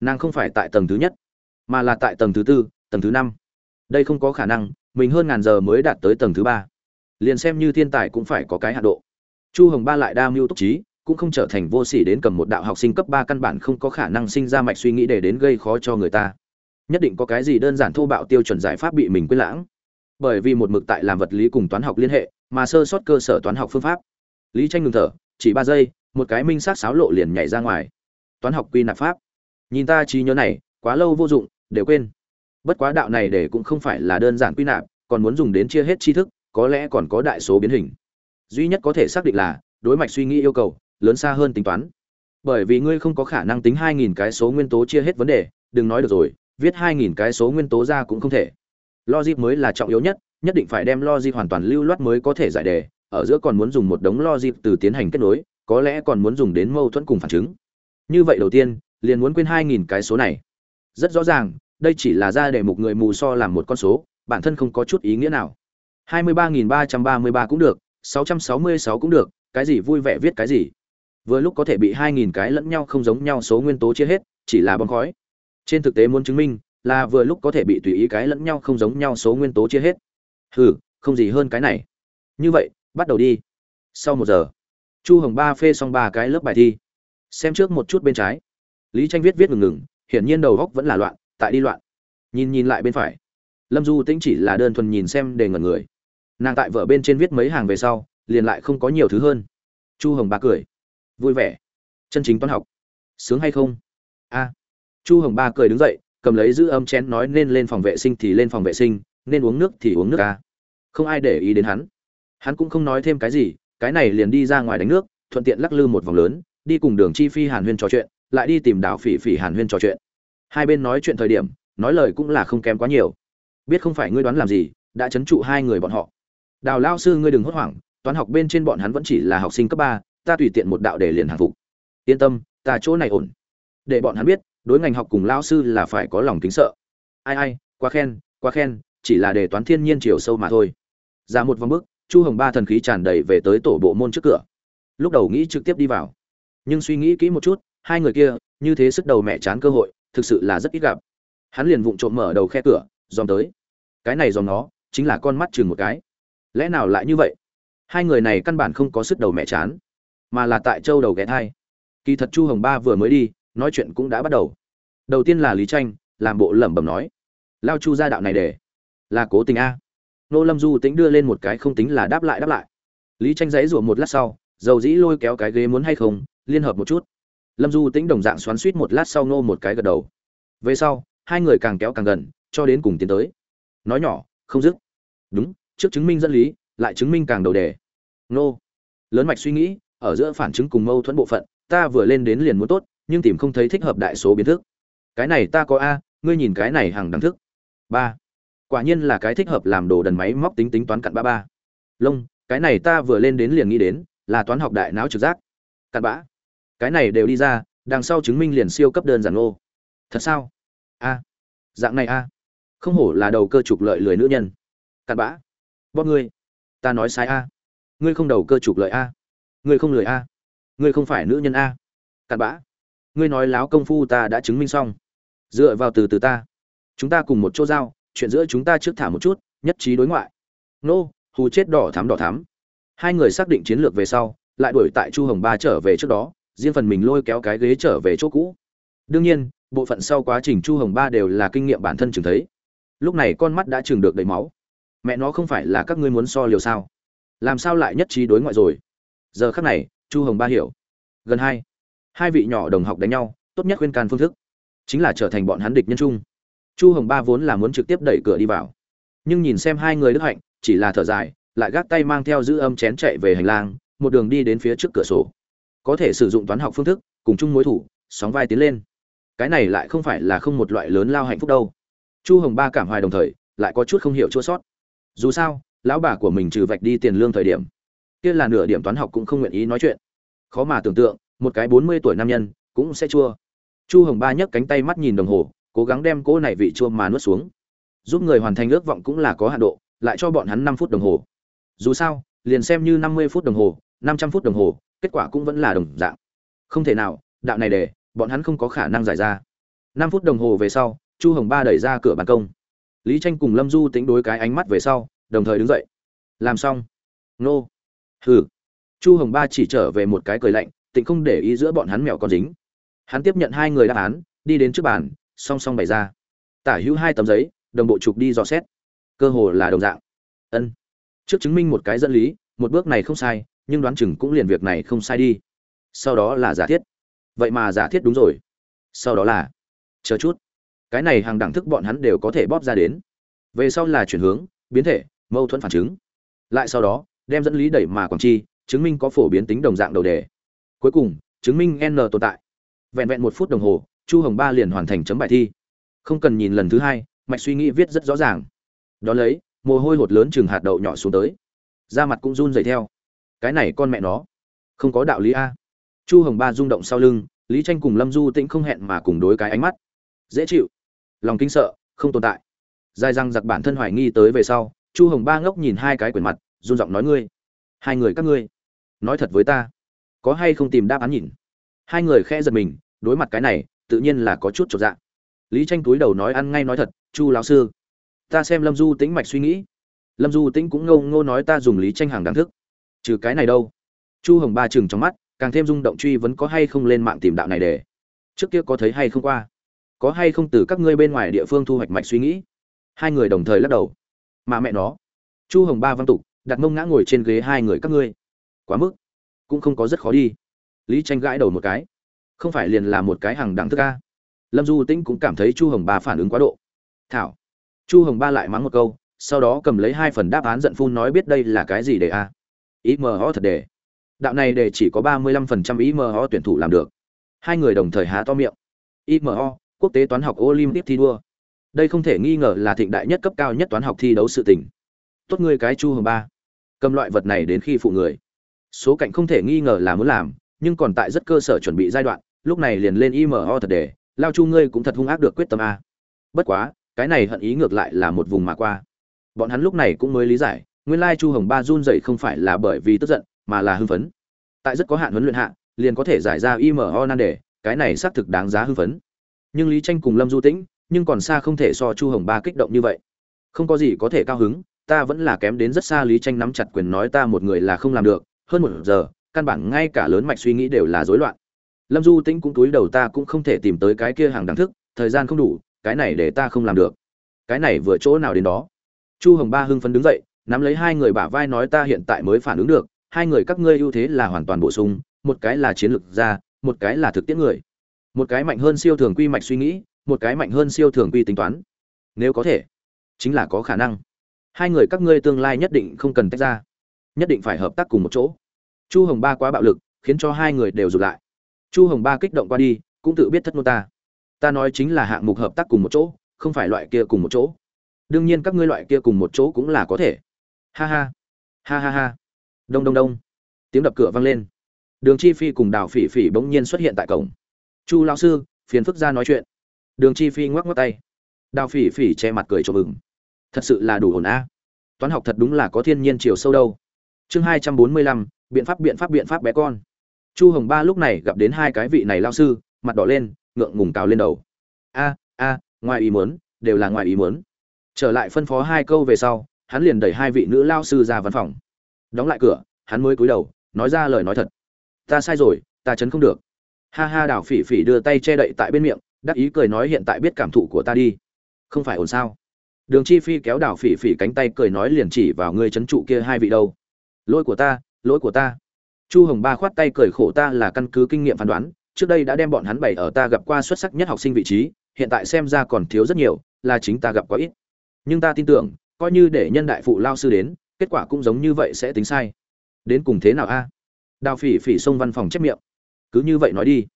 nàng không phải tại tầng thứ nhất, mà là tại tầng thứ tư, tầng thứ năm? Đây không có khả năng, mình hơn ngàn giờ mới đạt tới tầng thứ ba. Liền xem như thiên tài cũng phải có cái hạ độ. Chu hồng ba lại đa mưu túc trí cũng không trở thành vô sỉ đến cầm một đạo học sinh cấp ba căn bản không có khả năng sinh ra mạch suy nghĩ để đến gây khó cho người ta. Nhất định có cái gì đơn giản thô bạo tiêu chuẩn giải pháp bị mình quên lãng. Bởi vì một mực tại làm vật lý cùng toán học liên hệ, mà sơ sót cơ sở toán học phương pháp. Lý tranh ngừng thở, chỉ ba giây, một cái minh sát sáo lộ liền nhảy ra ngoài. Toán học quy nạp pháp. Nhìn ta trí nhớ này, quá lâu vô dụng, đều quên. Bất quá đạo này để cũng không phải là đơn giản quy nạp, còn muốn dùng đến chia hết tri thức, có lẽ còn có đại số biến hình. Duy nhất có thể xác định là, đối mạch suy nghĩ yêu cầu lớn xa hơn tính toán. Bởi vì ngươi không có khả năng tính 2.000 cái số nguyên tố chia hết vấn đề, đừng nói được rồi, viết 2.000 cái số nguyên tố ra cũng không thể. Logic mới là trọng yếu nhất nhất định phải đem logic hoàn toàn lưu loát mới có thể giải đề, ở giữa còn muốn dùng một đống logic từ tiến hành kết nối, có lẽ còn muốn dùng đến mâu thuẫn cùng phản chứng. Như vậy đầu tiên, liền muốn quên 2.000 cái số này. Rất rõ ràng, đây chỉ là ra để một người mù so làm một con số, bản thân không có chút ý nghĩa nào. 23.333 cũng được 666 cũng được, cái gì vui vẻ viết cái gì? Vừa lúc có thể bị 2.000 cái lẫn nhau không giống nhau số nguyên tố chia hết, chỉ là bóng khói. Trên thực tế muốn chứng minh là vừa lúc có thể bị tùy ý cái lẫn nhau không giống nhau số nguyên tố chia hết. Hừ, không gì hơn cái này. Như vậy, bắt đầu đi. Sau một giờ, chu hồng ba phê xong ba cái lớp bài thi. Xem trước một chút bên trái. Lý tranh viết viết ngừng ngừng, hiển nhiên đầu óc vẫn là loạn, tại đi loạn. Nhìn nhìn lại bên phải. Lâm du tĩnh chỉ là đơn thuần nhìn xem để ngẩn người. Nàng tại vợ bên trên viết mấy hàng về sau, liền lại không có nhiều thứ hơn. Chu hồng ba cười vui vẻ. Chân chính toán học. Sướng hay không? A. Chu hồng ba cười đứng dậy, cầm lấy giữ âm chén nói nên lên phòng vệ sinh thì lên phòng vệ sinh, nên uống nước thì uống nước a. Không ai để ý đến hắn. Hắn cũng không nói thêm cái gì, cái này liền đi ra ngoài đánh nước, thuận tiện lắc lư một vòng lớn, đi cùng đường chi phi hàn huyên trò chuyện, lại đi tìm đảo phỉ phỉ hàn huyên trò chuyện. Hai bên nói chuyện thời điểm, nói lời cũng là không kém quá nhiều. Biết không phải ngươi đoán làm gì, đã chấn trụ hai người bọn họ. Đào lao sư, ngươi đừng hốt hoảng, toán học bên trên bọn hắn vẫn chỉ là học sinh cấp ba ta tùy tiện một đạo để liền hàng phục. Yên tâm, ta chỗ này ổn. Để bọn hắn biết, đối ngành học cùng lao sư là phải có lòng kính sợ. Ai ai, quá khen quá khen, chỉ là đề toán thiên nhiên chiều sâu mà thôi. Ra một vòng bước, chu hồng ba thần khí tràn đầy về tới tổ bộ môn trước cửa. Lúc đầu nghĩ trực tiếp đi vào, nhưng suy nghĩ kỹ một chút, hai người kia, như thế sức đầu mẹ chán cơ hội, thực sự là rất ít gặp. Hắn liền vụng trộm mở đầu khe cửa, dòm tới. Cái này dòm nó, chính là con mắt chừng một cái. Lẽ nào lại như vậy? Hai người này căn bản không có sức đầu mẹ chán mà là tại châu đầu ghé thai. Kỳ thật chu hồng ba vừa mới đi, nói chuyện cũng đã bắt đầu. Đầu tiên là lý tranh, làm bộ lẩm bẩm nói, lao chu gia đạo này để, là cố tình a. Nô lâm du tính đưa lên một cái không tính là đáp lại đáp lại. Lý tranh giấy rủa một lát sau, dầu dĩ lôi kéo cái ghế muốn hay không, liên hợp một chút. Lâm du tính đồng dạng xoắn suýt một lát sau nô một cái gật đầu. Về sau, hai người càng kéo càng gần, cho đến cùng tiến tới. Nói nhỏ, không dứt. Đúng, trước chứng minh dẫn lý, lại chứng minh càng đầu đề. Nô, lớn mạch suy nghĩ ở giữa phản chứng cùng mâu thuẫn bộ phận, ta vừa lên đến liền muốn tốt, nhưng tìm không thấy thích hợp đại số biến thức. Cái này ta có a, ngươi nhìn cái này hàng đẳng thức. Ba. Quả nhiên là cái thích hợp làm đồ đần máy móc tính tính toán cặn ba ba. Lông, cái này ta vừa lên đến liền nghĩ đến, là toán học đại não trực giác. Cặn bã. Cái này đều đi ra, đằng sau chứng minh liền siêu cấp đơn giản ô. Thật sao? A. Dạng này a. Không hổ là đầu cơ trục lợi lười nữ nhân. Cặn bã. Bóp ngươi. Ta nói sai a. Ngươi không đầu cơ trục lợi a ngươi không lười a? Ngươi không phải nữ nhân a? Cặn bã. Ngươi nói láo công phu ta đã chứng minh xong. Dựa vào từ từ ta. Chúng ta cùng một chỗ giao, chuyện giữa chúng ta trước thả một chút, nhất trí đối ngoại. Nô, hù chết đỏ thắm đỏ thắm. Hai người xác định chiến lược về sau, lại đuổi tại chu hồng ba trở về trước đó, riêng phần mình lôi kéo cái ghế trở về chỗ cũ. Đương nhiên, bộ phận sau quá trình chu hồng ba đều là kinh nghiệm bản thân chừng thấy. Lúc này con mắt đã chừng được đầy máu. Mẹ nó không phải là các ngươi muốn so liều sao? Làm sao lại nhất trí đối ngoại rồi? Giờ khắc này, chu hồng ba hiểu. Gần hai hai vị nhỏ đồng học đánh nhau, tốt nhất khuyên can phương thức chính là trở thành bọn hắn địch nhân chung. Chu hồng ba vốn là muốn trực tiếp đẩy cửa đi vào, nhưng nhìn xem hai người đức hạnh, chỉ là thở dài, lại gác tay mang theo giữ âm chén chạy về hành lang, một đường đi đến phía trước cửa sổ. Có thể sử dụng toán học phương thức, cùng chung mối thủ, sóng vai tiến lên. Cái này lại không phải là không một loại lớn lao hạnh phúc đâu. Chu hồng ba cảm hoài đồng thời, lại có chút không hiểu chua sót. Dù sao, lão bà của mình trừ vạch đi tiền lương thời điểm kia là nửa điểm toán học cũng không nguyện ý nói chuyện. Khó mà tưởng tượng, một cái bốn mươi tuổi nam nhân cũng sẽ chua. Chu hồng ba nhấc cánh tay mắt nhìn đồng hồ, cố gắng đem cỗ này vị chua mà nuốt xuống. Giúp người hoàn thành ước vọng cũng là có hạn độ, lại cho bọn hắn năm phút đồng hồ. Dù sao, liền xem như năm mươi phút đồng hồ, năm trăm phút đồng hồ, kết quả cũng vẫn là đồng dạng. Không thể nào, đạo này để, bọn hắn không có khả năng giải ra. Năm phút đồng hồ về sau, chu hồng ba đẩy ra cửa ban công. Lý tranh cùng lâm du tính đối cái ánh mắt về sau, đồng thời đứng dậy. Làm xong. Nô hừ. Chu hồng ba chỉ trở về một cái cười lạnh, tịnh không để ý giữa bọn hắn mèo con dính. Hắn tiếp nhận hai người đáp án, đi đến trước bàn, song song bày ra. Tả hữu hai tấm giấy, đồng bộ chụp đi dò xét. Cơ hồ là đồng dạng. Ân. Trước chứng minh một cái dẫn lý, một bước này không sai, nhưng đoán chừng cũng liền việc này không sai đi. Sau đó là giả thiết. Vậy mà giả thiết đúng rồi. Sau đó là, chờ chút. Cái này hàng đẳng thức bọn hắn đều có thể bóp ra đến. Về sau là chuyển hướng, biến thể, mâu thuẫn phản chứng. Lại sau đó đem dẫn lý đẩy mà quảng chi, chứng minh có phổ biến tính đồng dạng đầu đề. Cuối cùng, chứng minh n tồn tại. Vẹn vẹn một phút đồng hồ, chu hồng ba liền hoàn thành chấm bài thi. Không cần nhìn lần thứ hai, mạch suy nghĩ viết rất rõ ràng. Đ ó lấy, mồ hôi hột lớn chừng hạt đậu nhỏ xuống tới. Da mặt cũng run dày theo. Cái này con mẹ nó. Không có đạo lý a. Chu hồng ba rung động sau lưng, lý tranh cùng lâm du tĩnh không hẹn mà cùng đối cái ánh mắt. Dễ chịu. Lòng kinh sợ, không tồn tại. Dài răng giặc bản thân hoài nghi tới về sau, chu hồng ba ngốc nhìn hai cái quyển mặt run giọng nói ngươi. Hai người các ngươi, nói thật với ta, có hay không tìm đáp án nhìn? Hai người khẽ giật mình, đối mặt cái này, tự nhiên là có chút trọn dạ. lý tranh túi đầu nói ăn ngay nói thật, chu lão sư, ta xem lâm du tĩnh mạch suy nghĩ. Lâm du tĩnh cũng ngâu ngô nói ta dùng lý tranh hàng đáng thức. Trừ cái này đâu. Chu hồng ba chừng trong mắt, càng thêm rung động truy vấn có hay không lên mạng tìm đạo này để. Trước kia có thấy hay không qua? Có hay không từ các ngươi bên ngoài địa phương thu hoạch mạch suy nghĩ? Hai người đồng thời lắc đầu. Mà mẹ nó. Chu hồng ba văn tục đặt mông ngã ngồi trên ghế hai người các ngươi. Quá mức. Cũng không có rất khó đi. Lý tranh gãi đầu một cái. Không phải liền là một cái hàng đẳng thức ca lâm du tĩnh cũng cảm thấy chu hồng ba phản ứng quá độ. Thảo. Chu hồng ba lại mắng một câu, sau đó cầm lấy hai phần đáp án giận phun nói biết đây là cái gì để a. Ý mờ ho thật để. Đạo này để chỉ có ba mươi lăm phần trăm ý mờ ho tuyển thủ làm được. Hai người đồng thời há to miệng. Imo quốc tế toán học olympic thi đua. Đây không thể nghi ngờ là thịnh đại nhất cấp cao nhất toán học thi đấu sự tình. Tốt ngươi cái chu hồng ba cầm loại vật này đến khi phụ người. Số cạnh không thể nghi ngờ là muốn làm, nhưng còn tại rất cơ sở chuẩn bị giai đoạn, lúc này liền lên imo thật để, lao chu ngươi cũng thật hung ác được quyết tâm a. Bất quá, cái này hận ý ngược lại là một vùng mà qua. Bọn hắn lúc này cũng mới lý giải, nguyên lai chu hồng ba run dậy không phải là bởi vì tức giận, mà là hưng phấn. Tại rất có hạn huấn luyện hạ, liền có thể giải ra imo nan đề, cái này xác thực đáng giá hưng phấn. Nhưng lý tranh cùng lâm du tĩnh, nhưng còn xa không thể so chu hồng ba kích động như vậy. Không có gì có thể cao hứng ta vẫn là kém đến rất xa lý tranh nắm chặt quyền nói ta một người là không làm được, hơn một giờ, căn bản ngay cả lớn mạch suy nghĩ đều là rối loạn. Lâm du tĩnh cũng túi đầu ta cũng không thể tìm tới cái kia hàng đẳng thức, thời gian không đủ, cái này để ta không làm được. Cái này vừa chỗ nào đến đó? Chu hồng ba hưng phấn đứng dậy, nắm lấy hai người bả vai nói ta hiện tại mới phản ứng được, hai người các ngươi ưu thế là hoàn toàn bổ sung, một cái là chiến lược gia, một cái là thực tiễn người. Một cái mạnh hơn siêu thường quy mạch suy nghĩ, một cái mạnh hơn siêu thường quy tính toán. Nếu có thể, chính là có khả năng hai người các ngươi tương lai nhất định không cần tách ra. Nhất định phải hợp tác cùng một chỗ. Chu hồng ba quá bạo lực, khiến cho hai người đều rụt lại. Chu hồng ba kích động qua đi, cũng tự biết thất ngôn ta. Ta nói chính là hạng mục hợp tác cùng một chỗ, không phải loại kia cùng một chỗ. Đương nhiên các ngươi loại kia cùng một chỗ cũng là có thể. Ha ha. Ha ha ha. Đông đông đông. Tiếng đập cửa vang lên. Đường chi phi cùng đào phỉ phỉ bỗng nhiên xuất hiện tại cổng. Chu lão sư, phiền phức ra nói chuyện. Đường chi phi ngoắc ngoắc tay. Đào phỉ phỉ che mặt cười cho mừng thật sự là đủ ổn a. Toán học thật đúng là có thiên nhiên chiều sâu đâu. Chương hai trăm bốn mươi lăm, biện pháp biện pháp biện pháp bé con. Chu hồng ba lúc này gặp đến hai cái vị này lao sư, mặt đỏ lên, ngượng ngùng cào lên đầu. A a, ngoài ý muốn, đều là ngoài ý muốn. Trở lại phân phó hai câu về sau, hắn liền đẩy hai vị nữ lao sư ra văn phòng. Đóng lại cửa, hắn mới cúi đầu, nói ra lời nói thật. Ta sai rồi, ta chấn không được. Ha ha đào phỉ phỉ đưa tay che đậy tại bên miệng, đắc ý cười nói hiện tại biết cảm thụ của ta đi. Không phải ổn sao? Đường chi phi kéo đào phỉ phỉ cánh tay cười nói liền chỉ vào người chấn trụ kia hai vị đâu. Lỗi của ta, lỗi của ta. Chu hồng ba khoát tay cười khổ ta là căn cứ kinh nghiệm phán đoán, trước đây đã đem bọn hắn bày ở ta gặp qua xuất sắc nhất học sinh vị trí, hiện tại xem ra còn thiếu rất nhiều, là chính ta gặp quá ít. Nhưng ta tin tưởng, coi như để nhân đại phụ lao sư đến, kết quả cũng giống như vậy sẽ tính sai. Đến cùng thế nào a? Đào phỉ phỉ xông văn phòng chép miệng. Cứ như vậy nói đi.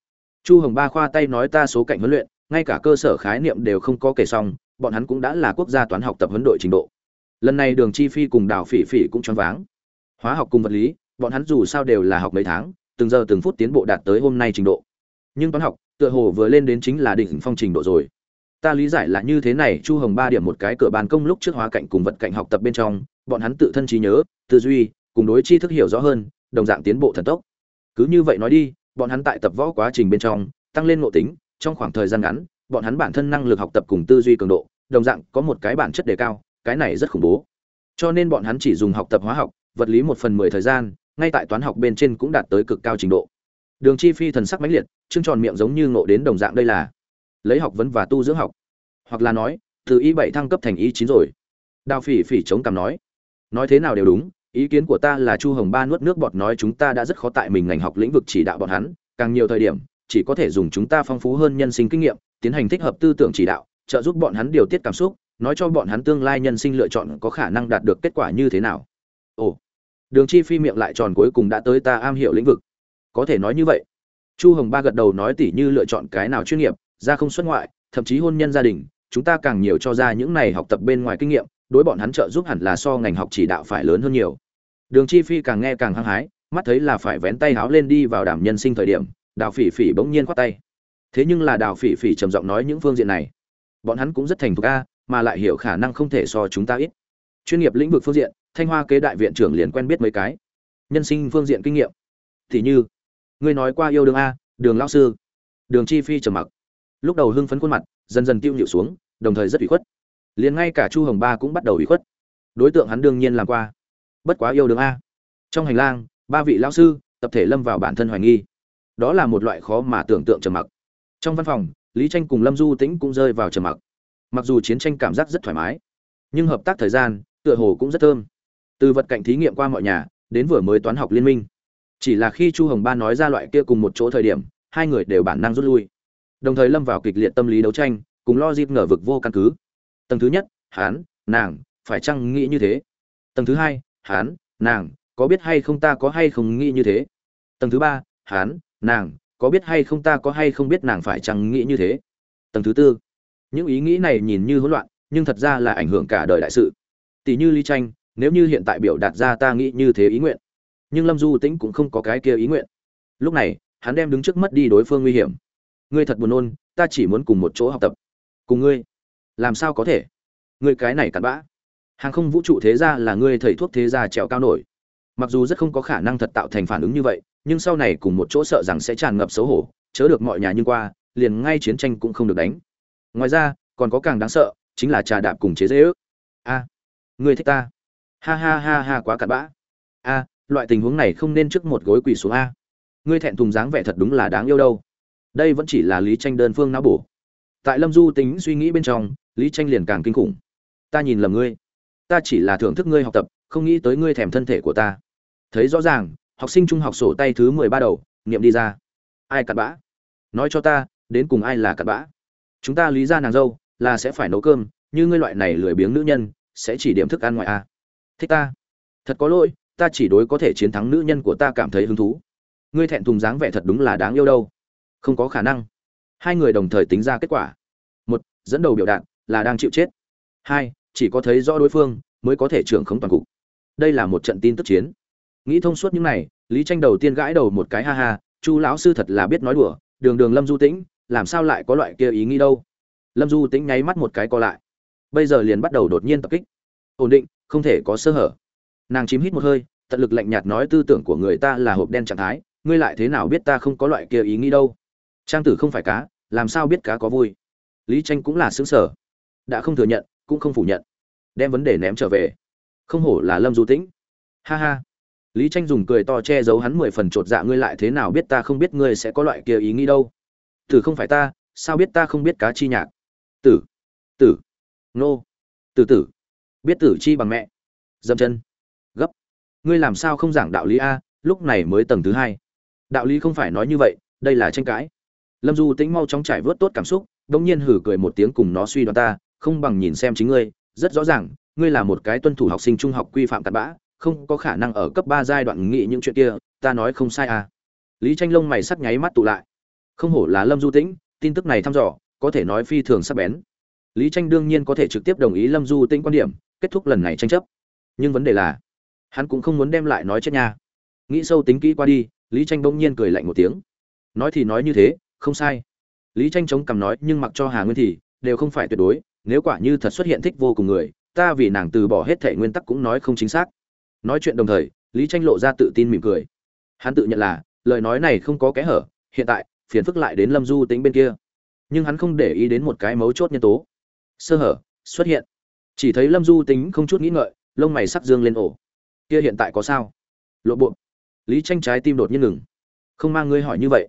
Chu hồng ba khoa tay nói ta số cạnh huấn luyện, ngay cả cơ sở khái niệm đều không có kể xong bọn hắn cũng đã là quốc gia toán học tập huấn đội trình độ. Lần này đường chi phi cùng đào phỉ phỉ cũng choáng váng. Hóa học cùng vật lý, bọn hắn dù sao đều là học mấy tháng, từng giờ từng phút tiến bộ đạt tới hôm nay trình độ. Nhưng toán học, tựa hồ vừa lên đến chính là đỉnh phong trình độ rồi. Ta lý giải là như thế này, chu hồng ba điểm một cái cửa bàn công lúc trước hóa cạnh cùng vật cạnh học tập bên trong, bọn hắn tự thân trí nhớ, tư duy, cùng đối tri thức hiểu rõ hơn, đồng dạng tiến bộ thần tốc. Cứ như vậy nói đi, bọn hắn tại tập võ quá trình bên trong, tăng lên ngộ tính, trong khoảng thời gian ngắn bọn hắn bản thân năng lực học tập cùng tư duy cường độ, đồng dạng có một cái bản chất đề cao, cái này rất khủng bố. Cho nên bọn hắn chỉ dùng học tập hóa học, vật lý một phần mười thời gian, ngay tại toán học bên trên cũng đạt tới cực cao trình độ. Đường chi phi thần sắc mãnh liệt chương tròn miệng giống như ngộ đến đồng dạng đây là lấy học vấn và tu dưỡng học. Hoặc là nói, từ y bảy thăng cấp thành y chín rồi. Đào phỉ phỉ chống cằm nói nói thế nào đều đúng, ý kiến của ta là chu hồng ba nuốt nước bọt nói chúng ta đã rất khó tại mình ngành học lĩnh vực chỉ đạo bọn hắn, càng nhiều thời điểm chỉ có thể dùng chúng ta phong phú hơn nhân sinh kinh nghiệm, tiến hành thích hợp tư tưởng chỉ đạo, trợ giúp bọn hắn điều tiết cảm xúc, nói cho bọn hắn tương lai nhân sinh lựa chọn có khả năng đạt được kết quả như thế nào. Ồ, đường chi phi miệng lại tròn cuối cùng đã tới ta am hiểu lĩnh vực. Có thể nói như vậy. Chu hồng ba gật đầu nói tỉ như lựa chọn cái nào chuyên nghiệp, ra không xuất ngoại, thậm chí hôn nhân gia đình, chúng ta càng nhiều cho ra những này học tập bên ngoài kinh nghiệm, đối bọn hắn trợ giúp hẳn là so ngành học chỉ đạo phải lớn hơn nhiều. Đường chi phi càng nghe càng hăng hái, mắt thấy là phải vén tay háo lên đi vào đảm nhân sinh thời điểm đào phỉ phỉ bỗng nhiên khoát tay. Thế nhưng là đào phỉ phỉ trầm giọng nói những phương diện này. Bọn hắn cũng rất thành thục a, mà lại hiểu khả năng không thể so chúng ta ít. Chuyên nghiệp lĩnh vực phương diện, thanh hoa kế đại viện trưởng liền quen biết mấy cái. Nhân sinh phương diện kinh nghiệm. Thì như, ngươi nói qua yêu đường a, đường lao sư. Đường chi phi trầm mặc. Lúc đầu hưng phấn khuôn mặt, dần dần tiêu nhịu xuống, đồng thời rất ủy khuất. Liền ngay cả chu hồng ba cũng bắt đầu ủy khuất. Đối tượng hắn đương nhiên làm qua. Bất quá yêu đường a. Trong hành lang, ba vị lão sư, tập thể lâm vào bản thân hoài nghi đó là một loại khó mà tưởng tượng trầm mặc. Trong văn phòng, lý tranh cùng lâm du tĩnh cũng rơi vào trầm mặc. Mặc dù chiến tranh cảm giác rất thoải mái, nhưng hợp tác thời gian, tựa hồ cũng rất thơm. Từ vật cạnh thí nghiệm qua mọi nhà, đến vừa mới toán học liên minh. Chỉ là khi chu hồng ba nói ra loại kia cùng một chỗ thời điểm, hai người đều bản năng rút lui. Đồng thời lâm vào kịch liệt tâm lý đấu tranh, cùng lo dịp ngờ vực vô căn cứ. Tầng thứ nhất hán nàng, phải chăng nghĩ như thế? Tầng thứ hai hán nàng, có biết hay không ta có hay không nghĩ như thế? Tầng thứ ba hán nàng, có biết hay không ta có hay không biết nàng phải chăng nghĩ như thế? Tầng thứ tư. Những ý nghĩ này nhìn như hỗn loạn, nhưng thật ra là ảnh hưởng cả đời đại sự. Tỷ như ly tranh nếu như hiện tại biểu đạt ra ta nghĩ như thế ý nguyện, nhưng lâm du tĩnh cũng không có cái kia ý nguyện. Lúc này, hắn đem đứng trước mất đi đối phương nguy hiểm. Ngươi thật buồn nôn, ta chỉ muốn cùng một chỗ học tập. Cùng ngươi. Làm sao có thể? Ngươi cái này cặn bã. Hàng không vũ trụ thế gia là ngươi thầy thuốc thế gia trèo cao nổi. Mặc dù rất không có khả năng thật tạo thành phản ứng như vậy nhưng sau này cùng một chỗ sợ rằng sẽ tràn ngập xấu hổ, chớ được mọi nhà nhưng qua, liền ngay chiến tranh cũng không được đánh. Ngoài ra, còn có càng đáng sợ, chính là trà đạp cùng chế dễ ước. A người thích ta. Ha ha ha ha, quá cặn bã. A, loại tình huống này không nên trước một gối quỳ xuống a. Ngươi thẹn thùng dáng vẻ thật đúng là đáng yêu đâu. Đây vẫn chỉ là lý tranh đơn phương não bổ. Tại lâm du tính suy nghĩ bên trong, lý tranh liền càng kinh khủng. Ta nhìn lầm ngươi. Ta chỉ là thưởng thức ngươi học tập, không nghĩ tới ngươi thèm thân thể của ta. Thấy rõ ràng học sinh trung học sổ tay thứ mười ba đầu, niệm đi ra. Ai cặn bã? Nói cho ta, đến cùng ai là cặn bã? Chúng ta lý ra nàng dâu, là sẽ phải nấu cơm, như ngươi loại này lười biếng nữ nhân, sẽ chỉ điểm thức ăn ngoài a. Thích ta? Thật có lỗi, ta chỉ đối có thể chiến thắng nữ nhân của ta cảm thấy hứng thú. Ngươi thẹn thùng dáng vẻ thật đúng là đáng yêu đâu. Không có khả năng. Hai người đồng thời tính ra kết quả. Một, dẫn đầu biểu đạt, là đang chịu chết. Hai, chỉ có thấy rõ đối phương, mới có thể trưởng khống toàn cục. Đây là một trận tin tức chiến nghĩ thông suốt những này, lý tranh đầu tiên gãi đầu một cái, ha ha, chu lão sư thật là biết nói đùa, đường đường lâm du tĩnh, làm sao lại có loại kia ý nghĩ đâu. Lâm du tĩnh nháy mắt một cái co lại. Bây giờ liền bắt đầu đột nhiên tập kích. Ổn định, không thể có sơ hở. Nàng chím hít một hơi, tận lực lạnh nhạt nói tư tưởng của người ta là hộp đen trạng thái, ngươi lại thế nào biết ta không có loại kia ý nghĩ đâu. Trang tử không phải cá, làm sao biết cá có vui. Lý tranh cũng là xứng sở đã không thừa nhận, cũng không phủ nhận. Đem vấn đề ném trở về. Không hổ là lâm du tĩnh. Ha ha lý tranh dùng cười to che giấu hắn mười phần chột dạ ngươi lại thế nào biết ta không biết ngươi sẽ có loại kia ý nghĩ đâu? Tử không phải ta, sao biết ta không biết cá chi nhạc? Tử tử, nô, tử tử, biết tử chi bằng mẹ. Dậm chân, gấp. Ngươi làm sao không giảng đạo lý a, lúc này mới tầng thứ hai. Đạo lý không phải nói như vậy, đây là tranh cãi. Lâm du tính mau chóng trải vớt tốt cảm xúc, đống nhiên hử cười một tiếng cùng nó suy đoán ta, không bằng nhìn xem chính ngươi, rất rõ ràng, ngươi là một cái tuân thủ học sinh trung học quy phạm cặn bã không có khả năng ở cấp ba giai đoạn nghĩ những chuyện kia, ta nói không sai à. Lý tranh lông mày sắc nháy mắt tụ lại. Không hổ là lâm du tĩnh, tin tức này thăm dò, có thể nói phi thường sắc bén. Lý tranh đương nhiên có thể trực tiếp đồng ý lâm du tĩnh quan điểm, kết thúc lần này tranh chấp. Nhưng vấn đề là, hắn cũng không muốn đem lại nói chết nha. Nghĩ sâu tính kỹ qua đi, lý tranh bỗng nhiên cười lạnh một tiếng. Nói thì nói như thế, không sai. Lý tranh chống cằm nói, nhưng mặc cho hà nguyên thì, đều không phải tuyệt đối, nếu quả như thật xuất hiện thích vô cùng người, ta vì nàng từ bỏ hết thể nguyên tắc cũng nói không chính xác nói chuyện đồng thời, lý tranh lộ ra tự tin mỉm cười. Hắn tự nhận là, lời nói này không có kẽ hở, hiện tại, phiền phức lại đến lâm du tính bên kia. Nhưng hắn không để ý đến một cái mấu chốt nhân tố. Sơ hở, xuất hiện. Chỉ thấy lâm du tính không chút nghĩ ngợi, lông mày sắc dương lên ổ. Kia hiện tại có sao? Lộ bộ. Lý tranh trái tim đột nhiên ngừng. Không mang ngươi hỏi như vậy.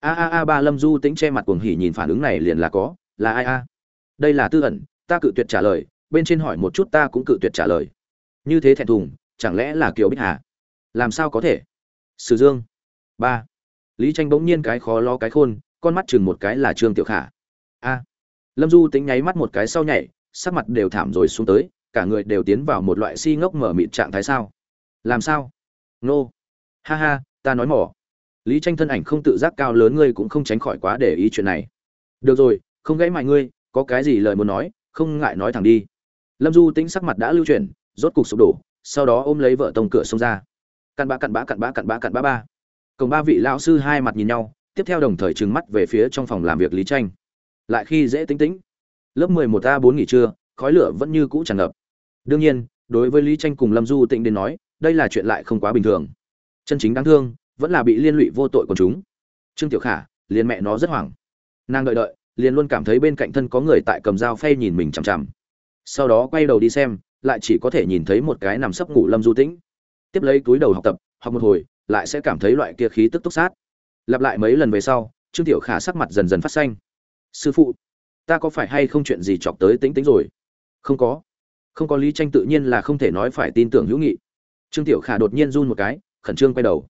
A a a ba, lâm du tính che mặt cuồng hỉ nhìn phản ứng này liền là có, là ai a? Đây là tư ẩn, ta cự tuyệt trả lời, bên trên hỏi một chút ta cũng cự tuyệt trả lời. Như thế thẹn thùng chẳng lẽ là kiều bích hà? Làm sao có thể? Sử dương. Ba. Lý tranh bỗng nhiên cái khó lo cái khôn, con mắt chừng một cái là trương tiểu khả. A. Lâm du tính nháy mắt một cái sau nhảy, sắc mặt đều thảm rồi xuống tới, cả người đều tiến vào một loại si ngốc mở mịt trạng thái sao? Làm sao? Nô、no. ha ha, ta nói mỏ. Lý tranh thân ảnh không tự giác cao lớn ngươi cũng không tránh khỏi quá để ý chuyện này. Được rồi, không gãy mại ngươi, có cái gì lời muốn nói, không ngại nói thẳng đi. Lâm du tính sắc mặt đã lưu chuyển, rốt cục sụp đổ sau đó ôm lấy vợ tông cửa xông ra. Cặn bã cặn bã cặn bã cặn bã cặn bã ba. Cùng ba vị lão sư hai mặt nhìn nhau, tiếp theo đồng thời trừng mắt về phía trong phòng làm việc lý tranh. Lại khi dễ tính tĩnh. Lớp mười một a bốn nghỉ trưa, khói lửa vẫn như cũ tràn ngập. Đương nhiên, đối với lý tranh cùng lâm du tịnh đến nói, đây là chuyện lại không quá bình thường. Chân chính đáng thương, vẫn là bị liên lụy vô tội của chúng. Trương tiểu khả, liền mẹ nó rất hoảng. Nàng đợi đợi, liền luôn cảm thấy bên cạnh thân có người tại cầm dao phay nhìn mình chằm chằm. Sau đó quay đầu đi xem lại chỉ có thể nhìn thấy một cái nằm sấp ngủ lâm du tĩnh. Tiếp lấy túi đầu học tập, học một hồi, lại sẽ cảm thấy loại kia khí tức túc sát. Lặp lại mấy lần về sau, trương tiểu khả sắc mặt dần dần phát xanh. Sư phụ, ta có phải hay không chuyện gì chọc tới tĩnh tĩnh rồi? Không có. Không có lý tranh tự nhiên là không thể nói phải tin tưởng hữu nghị. Trương tiểu khả đột nhiên run một cái, khẩn trương quay đầu.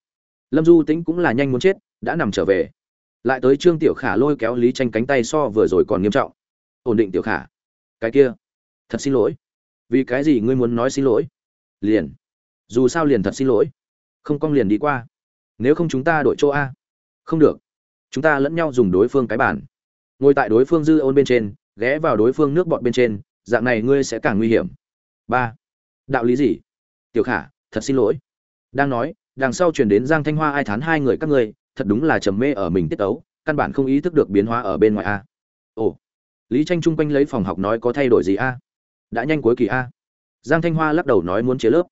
Lâm du tĩnh cũng là nhanh muốn chết, đã nằm trở về. Lại tới trương tiểu khả lôi kéo lý tranh cánh tay so vừa rồi còn nghiêm trọng. Ổn định tiểu khả. Cái kia, thật xin lỗi vì cái gì ngươi muốn nói xin lỗi? Liền. Dù sao liền thật xin lỗi. Không cong liền đi qua. Nếu không chúng ta đổi chỗ a. Không được. Chúng ta lẫn nhau dùng đối phương cái bản ngồi tại đối phương dư ôn bên trên, ghé vào đối phương nước bọt bên trên, dạng này ngươi sẽ càng nguy hiểm. Ba. Đạo lý gì? Tiểu khả, thật xin lỗi. Đang nói, đằng sau chuyển đến giang thanh hoa ai thán hai người các ngươi, thật đúng là trầm mê ở mình tiết ấu căn bản không ý thức được biến hóa ở bên ngoài a. Ồ. Lý tranh chung quanh lấy phòng học nói có thay đổi gì a? Đã nhanh cuối kỳ a. Giang thanh hoa lắc đầu nói muốn chế lớp.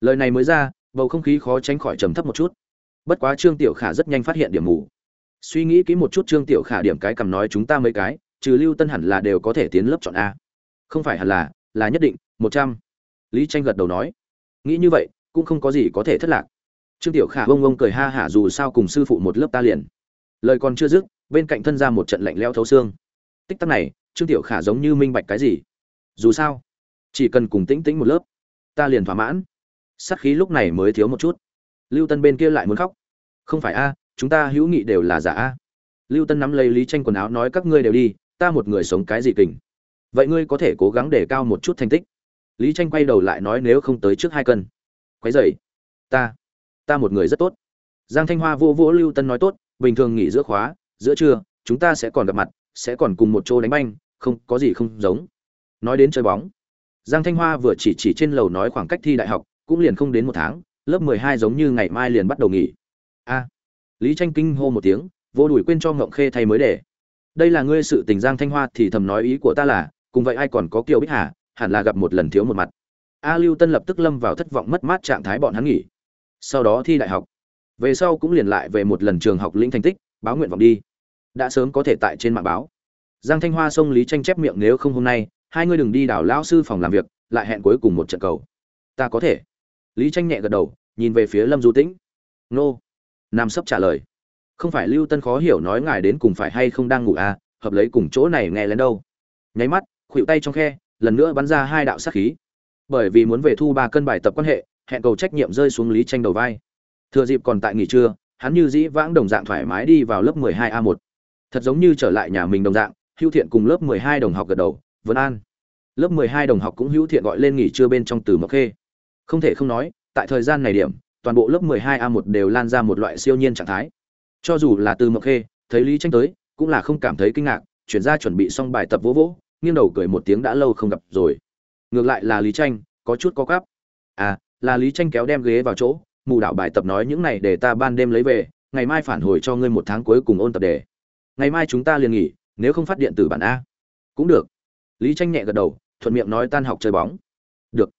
Lời này mới ra, bầu không khí khó tránh khỏi trầm thấp một chút. Bất quá trương tiểu khả rất nhanh phát hiện điểm mù. Suy nghĩ kỹ một chút trương tiểu khả điểm cái cầm nói chúng ta mấy cái, trừ lưu tân hẳn là đều có thể tiến lớp chọn a. Không phải hẳn là là nhất định, một trăm. Lý tranh gật đầu nói. Nghĩ như vậy, cũng không có gì có thể thất lạc. Trương tiểu khả bông bông cười ha hả dù sao cùng sư phụ một lớp ta liền. Lời còn chưa dứt, bên cạnh thân ra một trận lạnh leo thấu xương. Tích tắc này, trương tiểu khả giống như minh bạch cái gì? Dù sao, chỉ cần cùng tĩnh tĩnh một lớp, ta liền thỏa mãn. Sát khí lúc này mới thiếu một chút. Lưu tân bên kia lại muốn khóc. Không phải a, chúng ta hữu nghị đều là giả a. Lưu tân nắm lấy lý tranh quần áo nói các ngươi đều đi, ta một người sống cái gì kình. Vậy ngươi có thể cố gắng để cao một chút thành tích. Lý tranh quay đầu lại nói nếu không tới trước hai cân. Quấy dậy ta ta một người rất tốt. Giang thanh hoa vô vỗ lưu tân nói tốt, bình thường nghỉ giữa khóa, giữa trưa, chúng ta sẽ còn gặp mặt, sẽ còn cùng một chỗ đánh banh, không, có gì không giống nói đến chơi bóng. Giang thanh hoa vừa chỉ chỉ trên lầu nói khoảng cách thi đại học, cũng liền không đến một tháng, lớp mười hai giống như ngày mai liền bắt đầu nghỉ. A. Lý tranh kinh hô một tiếng, vô đuổi quên cho ngộng khê thay mới để. Đây là ngươi sự tình giang thanh hoa thì thầm nói ý của ta là, cùng vậy ai còn có kiều bích hà, hẳn là gặp một lần thiếu một mặt. A lưu tân lập tức lâm vào thất vọng mất mát trạng thái bọn hắn nghỉ. Sau đó thi đại học. Về sau cũng liền lại về một lần trường học lĩnh thành tích, báo nguyện vọng đi. Đã sớm có thể tại trên mạng báo. Giang thanh hoa xông lý tranh chép miệng nếu không hôm nay hai ngươi đừng đi đảo lão sư phòng làm việc, lại hẹn cuối cùng một trận cầu. Ta có thể. Lý tranh nhẹ gật đầu, nhìn về phía lâm du tĩnh. Nô. Nam sấp trả lời. Không phải lưu tân khó hiểu nói ngài đến cùng phải hay không đang ngủ à hợp lấy cùng chỗ này nghe lên đâu. Nháy mắt, khuỵu tay trong khe, lần nữa bắn ra hai đạo sát khí. Bởi vì muốn về thu ba cân bài tập quan hệ, hẹn cầu trách nhiệm rơi xuống lý tranh đầu vai. Thừa dịp còn tại nghỉ trưa, hắn như dĩ vãng đồng dạng thoải mái đi vào lớp 12 a 1 thật giống như trở lại nhà mình đồng dạng, Hưu thiện cùng lớp 12 đồng học gật đầu vấn an. Lớp 12 đồng học cũng hữu thiện gọi lên nghỉ trưa bên trong từ mộc khê. Không thể không nói, tại thời gian này điểm, toàn bộ lớp 12 a 1 đều lan ra một loại siêu nhiên trạng thái. Cho dù là từ mộc khê, thấy lý tranh tới, cũng là không cảm thấy kinh ngạc, chuyển ra chuẩn bị xong bài tập vỗ vỗ, nghiêng đầu cười một tiếng đã lâu không gặp rồi. Ngược lại là lý tranh có chút có cắp à là lý tranh kéo đem ghế vào chỗ, mù đảo bài tập nói những này để ta ban đêm lấy về, ngày mai phản hồi cho ngươi một tháng cuối cùng ôn tập đề. Ngày mai chúng ta liền nghỉ, nếu không phát điện tử bản a. Cũng được lý tranh nhẹ gật đầu, thuận miệng nói tan học chơi bóng. Được.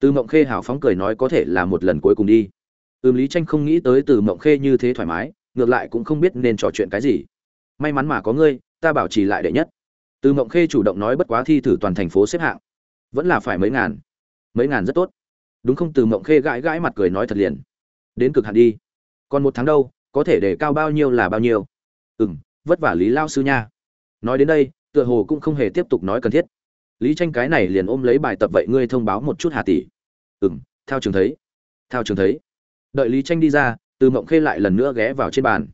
Từ mộng khê hào phóng cười nói có thể là một lần cuối cùng đi. Ừm, lý tranh không nghĩ tới từ mộng khê như thế thoải mái, ngược lại cũng không biết nên trò chuyện cái gì. May mắn mà có ngươi, ta bảo trì lại đệ nhất. Từ mộng khê chủ động nói bất quá thi thử toàn thành phố xếp hạng. Vẫn là phải mấy ngàn. Mấy ngàn rất tốt. Đúng không? Từ mộng khê gãi gãi mặt cười nói thật liền. Đến cực hạn đi. Còn một tháng đâu, có thể để cao bao nhiêu là bao nhiêu. Ừ m vất vả lý lao sư nha. Nói đến đây tựa hồ cũng không hề tiếp tục nói cần thiết. Lý tranh cái này liền ôm lấy bài tập vậy ngươi thông báo một chút hà tỷ. Ừm, Thao theo trường thấy. Theo trường thấy. Đợi lý tranh đi ra từ mộng khê lại lần nữa ghé vào trên bàn.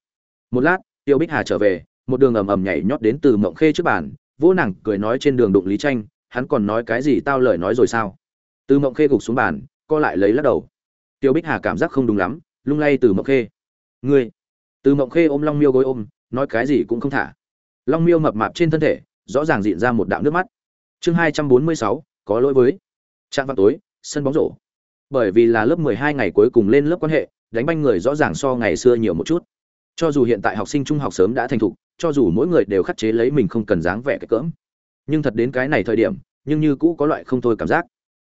Một lát tiêu bích hà trở về một đường ầm ầm nhảy nhót đến từ mộng khê trước bàn vỗ nàng cười nói trên đường đụng lý tranh hắn còn nói cái gì tao lời nói rồi sao? Từ mộng khê gục xuống bàn co lại lấy lắc đầu. Tiêu bích hà cảm giác không đúng lắm lung lay từ mộng khê. Ngươi. Từ mộng khê ôm long miêu gối ôm nói cái gì cũng không thả long miêu mập mạp trên thân thể, rõ ràng diện ra một đạo nước mắt. Chương hai trăm bốn mươi sáu, có lỗi với. Trạng vào tối, sân bóng rổ. Bởi vì là lớp mười hai ngày cuối cùng lên lớp quan hệ, đánh banh người rõ ràng so ngày xưa nhiều một chút. Cho dù hiện tại học sinh trung học sớm đã thành thục, cho dù mỗi người đều khắc chế lấy mình không cần dáng vẻ cái cỡm. Nhưng thật đến cái này thời điểm, nhưng như cũ có loại không thôi cảm giác.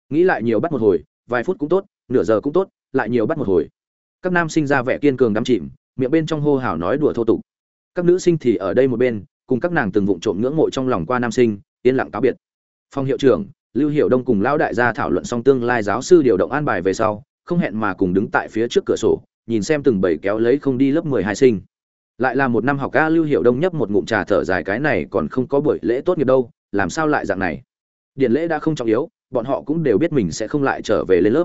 Nghĩ lại nhiều bắt một hồi, vài phút cũng tốt, nửa giờ cũng tốt, lại nhiều bắt một hồi. Các nam sinh ra vẻ kiên cường đắm chìm, miệng bên trong hô hào nói đùa thô tục. Các nữ sinh thì ở đây một bên cùng các nàng từng vụng trộm ngưỡng mộ trong lòng qua nam sinh, yên lặng cáo biệt. Phòng hiệu trưởng, lưu hiệu đông cùng lão đại gia thảo luận xong tương lai giáo sư điều động an bài về sau, không hẹn mà cùng đứng tại phía trước cửa sổ, nhìn xem từng bầy kéo lấy không đi lớp mười hai sinh. Lại là một năm học ca lưu hiệu đông nhấp một ngụm trà thở dài, cái này còn không có buổi lễ tốt nghiệp đâu, làm sao lại dạng này? Điện lễ đã không trọng yếu, bọn họ cũng đều biết mình sẽ không lại trở về lên lớp.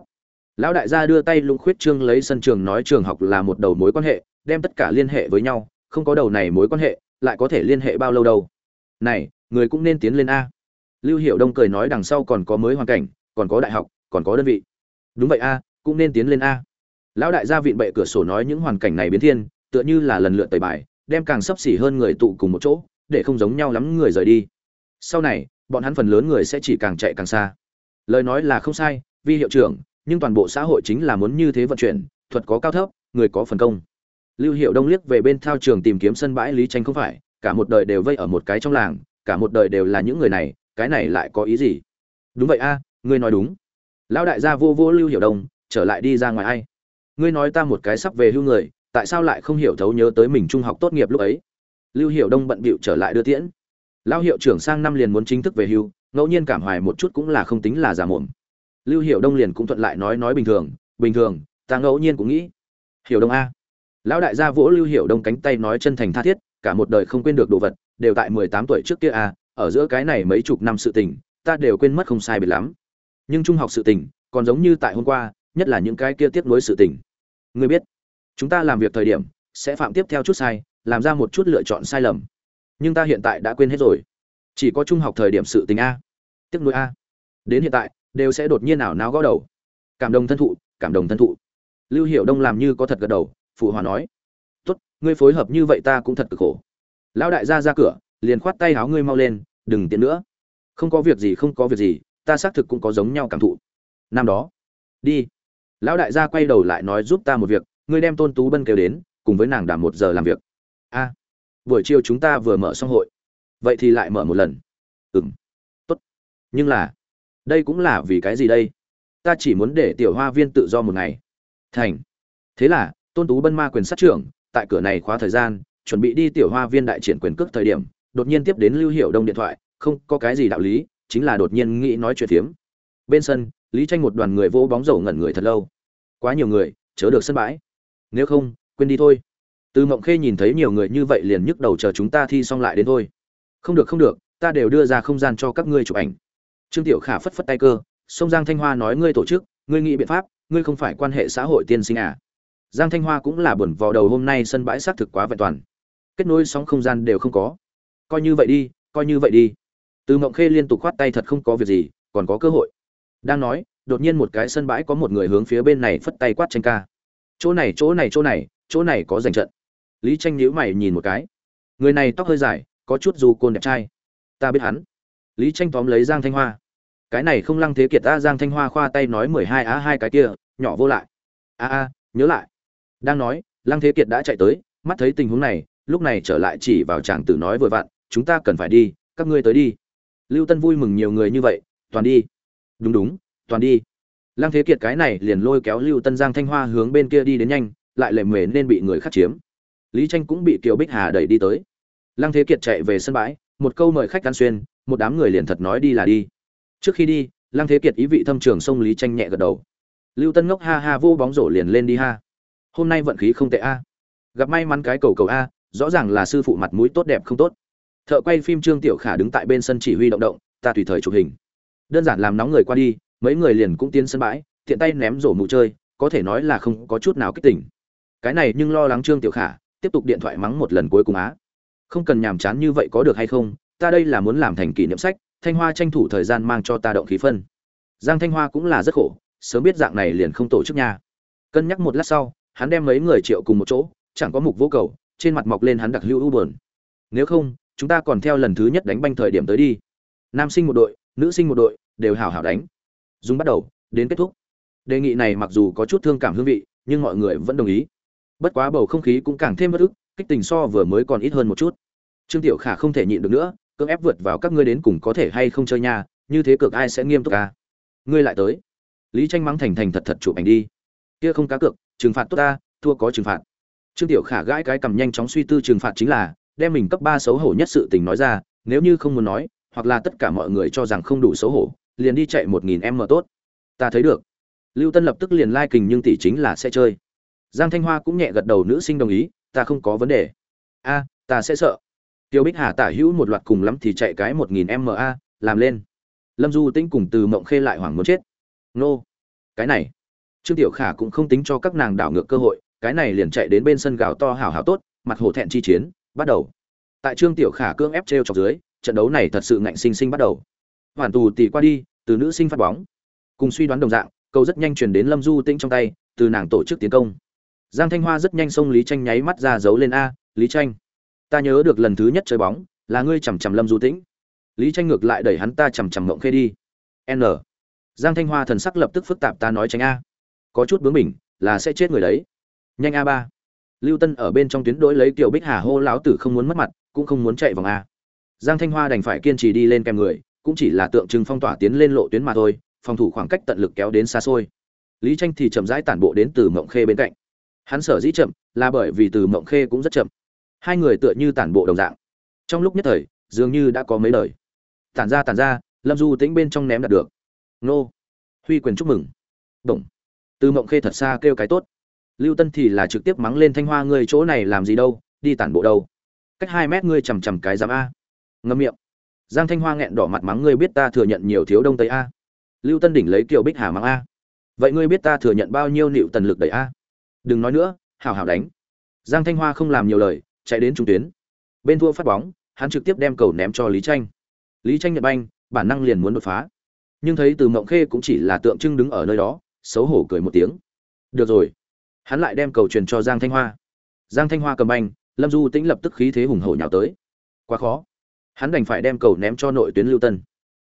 Lão đại gia đưa tay lũng khuyết trương lấy sân trường nói trường học là một đầu mối quan hệ, đem tất cả liên hệ với nhau, không có đầu này mối quan hệ lại có thể liên hệ bao lâu đâu. Này, người cũng nên tiến lên a. Lưu hiệu đông cười nói đằng sau còn có mới hoàn cảnh, còn có đại học, còn có đơn vị. Đúng vậy a, cũng nên tiến lên a. Lão đại gia vịn bệ cửa sổ nói những hoàn cảnh này biến thiên, tựa như là lần lượt tẩy bài, đem càng sấp xỉ hơn người tụ cùng một chỗ, để không giống nhau lắm người rời đi. Sau này, bọn hắn phần lớn người sẽ chỉ càng chạy càng xa. Lời nói là không sai, vi hiệu trưởng, nhưng toàn bộ xã hội chính là muốn như thế vận chuyển, thuật có cao thấp, người có phần công lưu hiệu đông liếc về bên thao trường tìm kiếm sân bãi lý tranh không phải, cả một đời đều vây ở một cái trong làng, cả một đời đều là những người này, cái này lại có ý gì? Đúng vậy a, ngươi nói đúng. Lão đại gia vô vô lưu hiệu đông, trở lại đi ra ngoài ai? Ngươi nói ta một cái sắp về hưu người, tại sao lại không hiểu thấu nhớ tới mình trung học tốt nghiệp lúc ấy? Lưu hiệu đông bận bịu trở lại đưa tiễn. Lão hiệu trưởng sang năm liền muốn chính thức về hưu, ngẫu nhiên cảm hoài một chút cũng là không tính là giả mồm. Lưu hiệu đông liền cũng thuận lại nói nói bình thường bình thường, ta ngẫu nhiên cũng nghĩ. Hiểu đông a lão đại gia vỗ lưu hiệu đông cánh tay nói chân thành tha thiết, cả một đời không quên được đồ vật, đều tại mười tám tuổi trước kia a ở giữa cái này mấy chục năm sự tình, ta đều quên mất không sai biệt lắm. Nhưng trung học sự tình, còn giống như tại hôm qua, nhất là những cái kia tiếp nối sự tình. Ngươi biết, chúng ta làm việc thời điểm, sẽ phạm tiếp theo chút sai, làm ra một chút lựa chọn sai lầm. Nhưng ta hiện tại đã quên hết rồi. Chỉ có trung học thời điểm sự tình a. Tiếp nối a. Đến hiện tại, đều sẽ đột nhiên ảo não gõ đầu. Cảm động thân thụ, cảm động thân thụ. Lưu hiểu đông làm như có thật gật đầu phụ hòa nói, tốt, ngươi phối hợp như vậy ta cũng thật cực khổ. Lão đại gia ra cửa, liền khoát tay háo ngươi mau lên, đừng tiện nữa. Không có việc gì, không có việc gì, ta xác thực cũng có giống nhau cảm thụ. Năm đó, đi. Lão đại gia quay đầu lại nói giúp ta một việc, ngươi đem tôn tú bân kêu đến, cùng với nàng đảm một giờ làm việc. A, buổi chiều chúng ta vừa mở xong hội. Vậy thì lại mở một lần. Ừ m tốt. Nhưng là, đây cũng là vì cái gì đây? Ta chỉ muốn để tiểu hoa viên tự do một ngày. Thành. Thế là tôn tú bân ma quyền sát trưởng, tại cửa này khóa thời gian, chuẩn bị đi tiểu hoa viên đại triển quyền cước thời điểm, đột nhiên tiếp đến lưu hiệu đông điện thoại, không có cái gì đạo lý, chính là đột nhiên nghĩ nói chuyện phiếm. Bên sân, lý tranh một đoàn người vô bóng rổ ngẩn người thật lâu. Quá nhiều người, chớ được sân bãi. Nếu không, quên đi thôi. Từ mộng khê nhìn thấy nhiều người như vậy liền nhức đầu chờ chúng ta thi xong lại đến thôi. Không được không được, ta đều đưa ra không gian cho các ngươi chụp ảnh. Trương tiểu khả phất phất tay cơ, sông giang thanh hoa nói ngươi tổ chức, ngươi nghĩ biện pháp, ngươi không phải quan hệ xã hội tiên sinh à? Giang thanh hoa cũng là buồn vò đầu hôm nay sân bãi xác thực quá vẹn toàn. Kết nối sóng không gian đều không có. Coi như vậy đi, coi như vậy đi. Từ mộng khê liên tục khoát tay thật không có việc gì, còn có cơ hội. Đang nói, đột nhiên một cái sân bãi có một người hướng phía bên này phất tay quát tranh ca. Chỗ này chỗ này chỗ này chỗ này có giành trận. Lý tranh nhíu mày nhìn một cái. Người này tóc hơi dài, có chút dù côn đẹp trai. Ta biết hắn. Lý tranh tóm lấy giang thanh hoa. Cái này không lăng thế kiệt ta, giang thanh hoa khoa tay nói mười hai á hai cái kia, nhỏ vô lại. A a, nhớ lại đang nói, lăng thế kiệt đã chạy tới, mắt thấy tình huống này, lúc này trở lại chỉ vào chàng tử nói vừa vặn, chúng ta cần phải đi, các ngươi tới đi. Lưu tân vui mừng nhiều người như vậy, toàn đi. Đúng đúng, toàn đi. Lăng thế kiệt cái này liền lôi kéo lưu tân giang thanh hoa hướng bên kia đi đến nhanh, lại lệ mề nên bị người khắc chiếm. Lý tranh cũng bị kiều bích hà đẩy đi tới. Lăng thế kiệt chạy về sân bãi, một câu mời khách ăn xuyên, một đám người liền thật nói đi là đi. Trước khi đi, lăng thế kiệt ý vị thâm trường sông lý tranh nhẹ gật đầu. Lưu tân ngốc ha ha vô bóng rổ liền lên đi ha hôm nay vận khí không tệ a. Gặp may mắn cái cầu cầu a, rõ ràng là sư phụ mặt mũi tốt đẹp không tốt. Thợ quay phim trương tiểu khả đứng tại bên sân chỉ huy động động, ta tùy thời chụp hình. Đơn giản làm nóng người qua đi, mấy người liền cũng tiến sân bãi, tiện tay ném rổ mụ chơi, có thể nói là không có chút nào kích tỉnh cái này nhưng lo lắng trương tiểu khả, tiếp tục điện thoại mắng một lần cuối cùng á. Không cần nhàm chán như vậy có được hay không, ta đây là muốn làm thành kỷ niệm sách, thanh hoa tranh thủ thời gian mang cho ta động khí phân. Giang thanh hoa cũng là rất khổ, sớm biết dạng này liền không tổ chức nha. Cân nhắc một lát sau hắn đem mấy người triệu cùng một chỗ, chẳng có mục vô cầu, trên mặt mọc lên hắn đặc hữu u buồn. Nếu không, chúng ta còn theo lần thứ nhất đánh banh thời điểm tới đi. Nam sinh một đội, nữ sinh một đội, đều hảo hảo đánh. Dùng bắt đầu, đến kết thúc. Đề nghị này mặc dù có chút thương cảm hương vị, nhưng mọi người vẫn đồng ý. Bất quá bầu không khí cũng càng thêm bất ức, kích tình so vừa mới còn ít hơn một chút. Trương tiểu khả không thể nhịn được nữa, cưỡng ép vượt vào các ngươi đến cùng có thể hay không chơi nha, như thế cược ai sẽ nghiêm túc à? ngươi lại tới. Lý tranh mắng thành thành thật thật chụp ảnh đi. Kia không cá cược trừng phạt tốt ta, thua có trừng phạt. Trương tiểu khả gãi cái cầm nhanh chóng suy tư trừng phạt chính là, đem mình cấp ba xấu hổ nhất sự tình nói ra, nếu như không muốn nói, hoặc là tất cả mọi người cho rằng không đủ xấu hổ, liền đi chạy một nghìn m tốt. Ta thấy được. Lưu tân lập tức liền lai、like、kình nhưng tỷ chính là sẽ chơi. Giang thanh hoa cũng nhẹ gật đầu nữ sinh đồng ý, ta không có vấn đề. A, ta sẽ sợ. Tiêu bích hà tả hữu một loạt cùng lắm thì chạy cái một nghìn ma làm lên. Lâm du tĩnh cùng từ mộng khê lại hoảng muốn chết. Nô, cái này trương tiểu khả cũng không tính cho các nàng đảo ngược cơ hội, cái này liền chạy đến bên sân gào to hào hào tốt, mặt hổ thẹn chi chiến, bắt đầu. Tại trương tiểu khả cưỡng ép t r chọc dưới, trận đấu này thật sự ngạnh sinh sinh bắt đầu. Hoàn tù tỉ qua đi, từ nữ sinh phát bóng. Cùng suy đoán đồng dạng cầu rất nhanh chuyển đến lâm du tĩnh trong tay, từ nàng tổ chức tiến công. Giang thanh hoa rất nhanh xông lý tranh nháy mắt ra giấu lên a, lý tranh ta nhớ được lần thứ nhất chơi bóng, là ngươi chằm chằm lâm du tĩnh. Lý tranh ngược lại đẩy hắn, ta chằm chằm mộng khê đi. N. Giang thanh hoa thần sắc lập tức phức tạp, ta nói tránh a có chút bướng mình là sẽ chết người đấy. Nhanh a ba. Lưu tân ở bên trong tuyến đối lấy tiểu bích hà hô lão tử không muốn mất mặt, cũng không muốn chạy vòng a. Giang thanh hoa đành phải kiên trì đi lên kèm người, cũng chỉ là tượng trưng phong tỏa tiến lên lộ tuyến mà thôi, phòng thủ khoảng cách tận lực kéo đến xa xôi. Lý tranh thì chậm rãi tản bộ đến từ mộng khê bên cạnh. Hắn sở dĩ chậm, là bởi vì từ mộng khê cũng rất chậm. Hai người tựa như tản bộ đồng dạng. Trong lúc nhất thời, dường như đã có mấy đời tản ra tản ra, lâm du tĩnh bên trong ném đạt được. Nô. Huy quyền chúc mừng. Đồng từ mộng khê thật xa kêu cái tốt. Lưu tân thì là trực tiếp mắng lên thanh hoa, ngươi chỗ này làm gì đâu, đi tản bộ đâu? Cách hai mét ngươi chằm chằm cái giám a. Ngâm miệng. Giang thanh hoa nghẹn đỏ mặt mắng, ngươi biết ta thừa nhận nhiều thiếu đông tây a. Lưu tân đỉnh lấy kiều bích hà mắng a. Vậy ngươi biết ta thừa nhận bao nhiêu nịu tần lực đẩy a? Đừng nói nữa hào hào đánh. Giang thanh hoa không làm nhiều lời, chạy đến trung tuyến. Bên thua phát bóng, hắn trực tiếp đem cầu ném cho lý tranh lý tranh nhận banh, bản năng liền muốn đột phá. Nhưng thấy từ mộng khê cũng chỉ là tượng trưng đứng ở nơi đó xấu hổ cười một tiếng. Được rồi. Hắn lại đem cầu truyền cho giang thanh hoa. Giang thanh hoa cầm banh, lâm du tĩnh lập tức khí thế hùng hổ nhào tới. Quá khó. Hắn đành phải đem cầu ném cho nội tuyến lưu tân.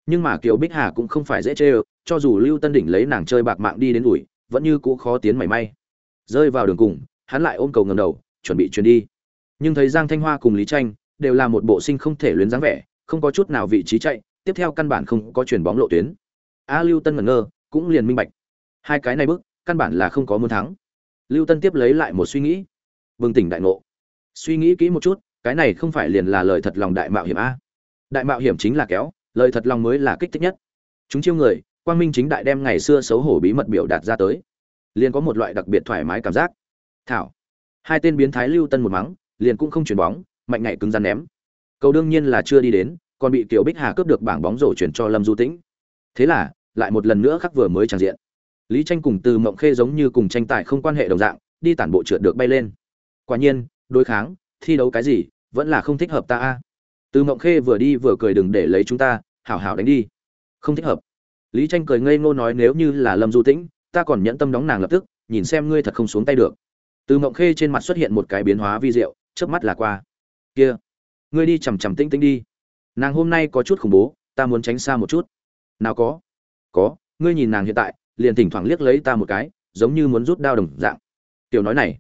Nhưng mà kiều bích hà cũng không phải dễ chê ơ, cho dù lưu tân đỉnh lấy nàng chơi bạc mạng đi đến ủi, vẫn như cũ khó tiến mảy may. Rơi vào đường cùng, hắn lại ôm cầu ngầm đầu, chuẩn bị chuyển đi. Nhưng thấy giang thanh hoa cùng lý tranh đều là một bộ sinh không thể luyến dáng vẻ, không có chút nào vị trí chạy, tiếp theo căn bản không có chuyển bóng lộ tuyến. A lưu tân ngẩn ngơ, cũng liền minh bạch hai cái này bước, căn bản là không có muốn thắng. Lưu tân tiếp lấy lại một suy nghĩ. Bừng tỉnh đại ngộ. Suy nghĩ kỹ một chút, cái này không phải liền là lời thật lòng đại mạo hiểm a. Đại mạo hiểm chính là kéo, lời thật lòng mới là kích thích nhất. Chúng chiêu người, quang minh chính đại đem ngày xưa xấu hổ bí mật biểu đạt ra tới. Liền có một loại đặc biệt thoải mái cảm giác. Thảo. Hai tên biến thái lưu tân một mắng, liền cũng không chuyển bóng, mạnh ngại cứng rắn ném. Cầu đương nhiên là chưa đi đến, còn bị Tiểu bích hà cướp được bảng bóng rổ chuyển cho lâm du tĩnh. Thế là, lại một lần nữa khắc vừa mới tràn diện lý tranh cùng từ mộng khê giống như cùng tranh tài không quan hệ đồng dạng, đi tản bộ trượt được bay lên. Quả nhiên, đối kháng, thi đấu cái gì, vẫn là không thích hợp ta a. Từ mộng khê vừa đi vừa cười đừng để lấy chúng ta, hảo hảo đánh đi. Không thích hợp. Lý tranh cười ngây ngô nói nếu như là lâm du tĩnh, ta còn nhẫn tâm đóng nàng lập tức, nhìn xem ngươi thật không xuống tay được. Từ mộng khê trên mặt xuất hiện một cái biến hóa vi diệu trước mắt là qua. Kia, ngươi đi chầm chầm tĩnh tĩnh đi. Nàng hôm nay có chút khủng bố, ta muốn tránh xa một chút. Nào có? Có, ngươi nhìn nàng hiện tại liền thỉnh thoảng liếc lấy ta một cái, giống như muốn rút đao đồng dạng. Tiểu nói này,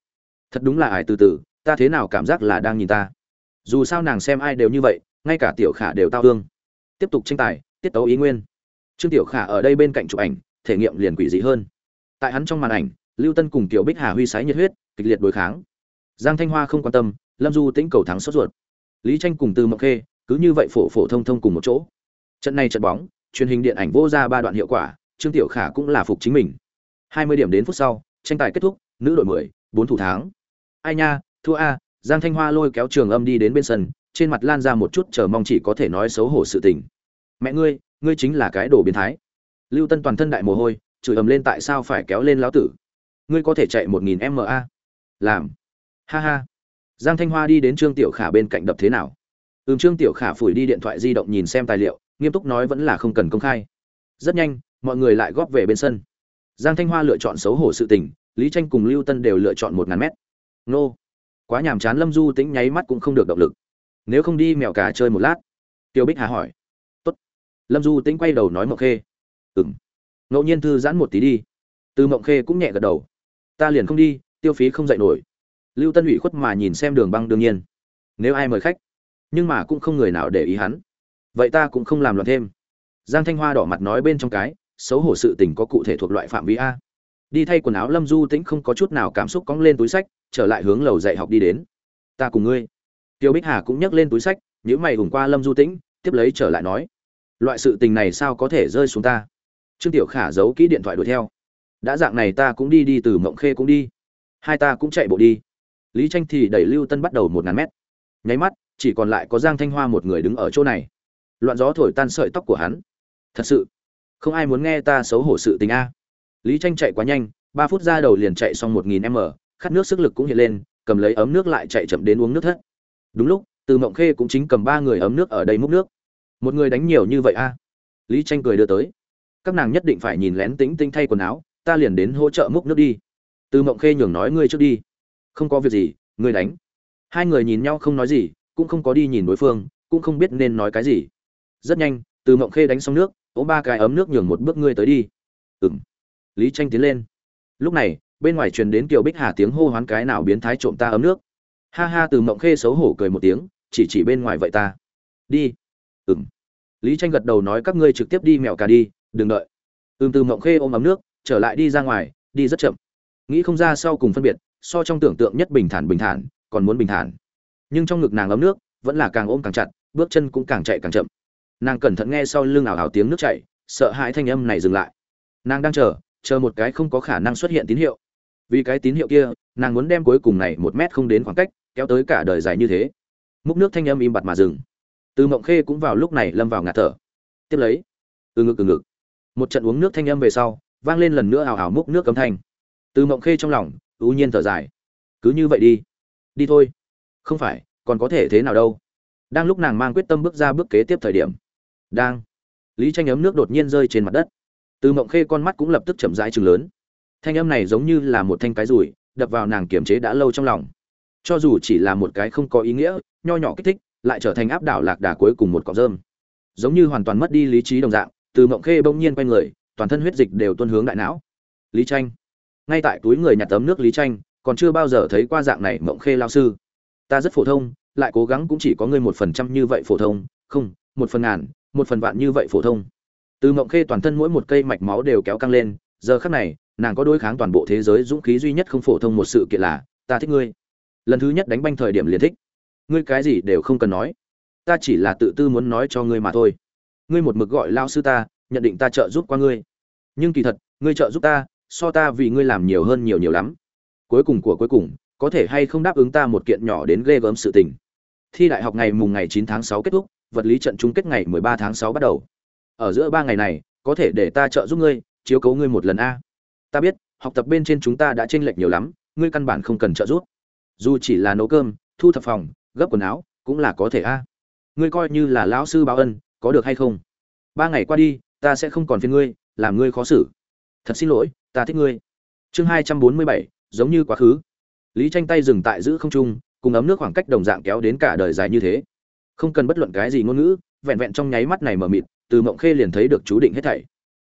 thật đúng là ải từ từ, ta thế nào cảm giác là đang nhìn ta? Dù sao nàng xem ai đều như vậy, ngay cả tiểu khả đều tao thương. Tiếp tục tranh tài, tiết tấu ý nguyên. Trương tiểu khả ở đây bên cạnh chụp ảnh, thể nghiệm liền quỷ dị hơn. Tại hắn trong màn ảnh, lưu tân cùng tiểu bích hà huy sái nhiệt huyết, kịch liệt đối kháng. Giang thanh hoa không quan tâm, lâm du tĩnh cầu thắng sốt ruột. Lý tranh cùng từ mộng khê, cứ như vậy phổ phổ thông thông cùng một chỗ. Trận này trận bóng, truyền hình điện ảnh vô ra ba đoạn hiệu quả trương tiểu khả cũng là phục chính mình. Hai mươi điểm đến phút sau, tranh tài kết thúc, nữ đội mười, bốn thủ thắng. Ai nha, thua a, giang thanh hoa lôi kéo trường âm đi đến bên sân, trên mặt lan ra một chút chờ mong chỉ có thể nói xấu hổ sự tình. Mẹ ngươi ngươi chính là cái đồ biến thái. Lưu tân toàn thân đại mồ hôi, chửi ầm lên tại sao phải kéo lên lão tử? Ngươi có thể chạy một nghìn ma làm. Ha ha. Giang thanh hoa đi đến trương tiểu khả bên cạnh đập thế nào? Ừm, trương tiểu khả phủi đi điện thoại di động nhìn xem tài liệu, nghiêm túc nói vẫn là không cần công khai. Rất nhanh mọi người lại góp về bên sân. Giang thanh hoa lựa chọn xấu hổ sự tình, lý tranh cùng lưu tân đều lựa chọn một ngàn mét. Nô. Quá nhàm chán lâm du tính nháy mắt cũng không được động lực. Nếu không đi mèo cả chơi một lát. Tiêu bích hà hỏi. Tốt. Lâm du tính quay đầu nói mộng khê. Ừng ngẫu nhiên thư giãn một tí đi. Từ mộng khê cũng nhẹ gật đầu. Ta liền không đi, tiêu phí không dạy nổi. Lưu tân ủy khuất mà nhìn xem đường băng đương nhiên. Nếu ai mời khách. Nhưng mà cũng không người nào để ý hắn. Vậy ta cũng không làm loạn thêm. Giang thanh hoa đỏ mặt nói bên trong cái xấu hổ sự tình có cụ thể thuộc loại phạm vi a. Đi thay quần áo lâm du tĩnh không có chút nào cảm xúc cóng lên túi sách, trở lại hướng lầu dạy học đi đến. Ta cùng ngươi. Tiêu bích hà cũng nhấc lên túi sách nếu mày hùng qua lâm du tĩnh, tiếp lấy trở lại nói, loại sự tình này sao có thể rơi xuống ta? Trương tiểu khả giấu kỹ điện thoại đuổi theo. Đã dạng này ta cũng đi đi, từ mộng khê cũng đi. Hai ta cũng chạy bộ đi. Lý tranh thì đẩy lưu tân bắt đầu một ngàn mét. Nháy mắt, chỉ còn lại có giang thanh hoa một người đứng ở chỗ này. Loạn gió thổi tan sợi tóc của hắn. Thật sự không ai muốn nghe ta xấu hổ sự tình a. Lý tranh chạy quá nhanh, ba phút ra đầu liền chạy xong một nghìn m, khát nước sức lực cũng hiện lên, cầm lấy ấm nước lại chạy chậm đến uống nước thất. Đúng lúc, từ mộng khê cũng chính cầm ba người ấm nước ở đây múc nước. Một người đánh nhiều như vậy a? Lý tranh cười đưa tới. Các nàng nhất định phải nhìn lén tính tinh thay quần áo, ta liền đến hỗ trợ múc nước đi. Từ mộng khê nhường nói ngươi trước đi. Không có việc gì, ngươi đánh. Hai người nhìn nhau không nói gì, cũng không có đi nhìn đối phương, cũng không biết nên nói cái gì. Rất nhanh, từ mộng khê đánh xong nước ôm ba cái ấm nước nhường một bước ngươi tới đi. Ừng lý tranh tiến lên. Lúc này, bên ngoài truyền đến kiều bích hà tiếng hô hoán cái nào biến thái trộm ta ấm nước. Ha ha, từ mộng khê xấu hổ cười một tiếng, chỉ chỉ bên ngoài vậy ta. Đi. Ừng lý tranh gật đầu nói các ngươi trực tiếp đi mèo cả đi, đừng đợi. Ừm, từ mộng khê ôm ấm nước, trở lại đi ra ngoài, đi rất chậm. Nghĩ không ra sau cùng phân biệt, so trong tưởng tượng nhất bình thản bình thản, còn muốn bình thản. Nhưng trong ngực nàng ấm nước, vẫn là càng ôm càng chặt, bước chân cũng càng chạy càng chậm nàng cẩn thận nghe sau lưng ảo ảo tiếng nước chảy, sợ hãi thanh âm này dừng lại. Nàng đang chờ chờ một cái không có khả năng xuất hiện tín hiệu. Vì cái tín hiệu kia, nàng muốn đem cuối cùng này một mét không đến khoảng cách kéo tới cả đời dài như thế. Múc nước thanh âm im bặt mà dừng. Từ mộng khê cũng vào lúc này lâm vào ngạt thở. Tiếp lấy, từ ngực từ ngực. Một trận uống nước thanh âm về sau, vang lên lần nữa ào ào múc nước cấm thanh. Từ mộng khê trong lòng, ưu nhiên thở dài. Cứ như vậy đi. Đi thôi. Không phải, còn có thể thế nào đâu. Đang lúc nàng mang quyết tâm bước ra bước kế tiếp thời điểm đang. Lý tranh ấm nước đột nhiên rơi trên mặt đất. Từ mộng khê con mắt cũng lập tức chậm rãi chừng lớn. Thanh âm này giống như là một thanh cái rủi đập vào nàng kiềm chế đã lâu trong lòng. Cho dù chỉ là một cái không có ý nghĩa, nho nhỏ kích thích, lại trở thành áp đảo lạc đà cuối cùng một cọng rơm. Giống như hoàn toàn mất đi lý trí đồng dạng, từ mộng khê bỗng nhiên quay người, toàn thân huyết dịch đều tuôn hướng đại não. Lý tranh. Ngay tại túi người nhặt tấm nước lý tranh, còn chưa bao giờ thấy qua dạng này mộng khê lao sư. Ta rất phổ thông, lại cố gắng cũng chỉ có ngươi một phần trăm như vậy phổ thông, không, một phần ngàn một phần vạn như vậy phổ thông. Từ mộng khê toàn thân mỗi một cây mạch máu đều kéo căng lên, giờ khắc này, nàng có đối kháng toàn bộ thế giới dũng khí duy nhất không phổ thông một sự kiện là, ta thích ngươi. Lần thứ nhất đánh banh thời điểm liền thích. Ngươi cái gì đều không cần nói. Ta chỉ là tự tư muốn nói cho ngươi mà thôi. Ngươi một mực gọi lao sư ta, nhận định ta trợ giúp qua ngươi. Nhưng kỳ thật, ngươi trợ giúp ta, so ta vì ngươi làm nhiều hơn nhiều nhiều lắm. Cuối cùng của cuối cùng, có thể hay không đáp ứng ta một kiện nhỏ đến ghê gớm sự tình. Thi đại học ngày mùng ngày chín tháng sáu kết thúc vật lý trận chung kết ngày 13 tháng 6 bắt đầu. Ở giữa ba ngày này, có thể để ta trợ giúp ngươi, chiếu cố ngươi một lần a. Ta biết, học tập bên trên chúng ta đã chênh lệch nhiều lắm, ngươi căn bản không cần trợ giúp. Dù chỉ là nấu cơm, thu thập phòng, gấp quần áo, cũng là có thể a. Ngươi coi như là lão sư báo ân, có được hay không? Ba ngày qua đi, ta sẽ không còn phiền ngươi, làm ngươi khó xử. Thật xin lỗi, ta thích ngươi. Chương hai trăm bốn mươi bảy, giống như quá khứ. Lý tranh tay dừng tại giữ không trung, cùng ấm nước khoảng cách đồng dạng kéo đến cả đời dài như thế không cần bất luận cái gì ngôn ngữ, vẹn vẹn trong nháy mắt này mờ mịt, từ mộng khê liền thấy được chú định hết thảy.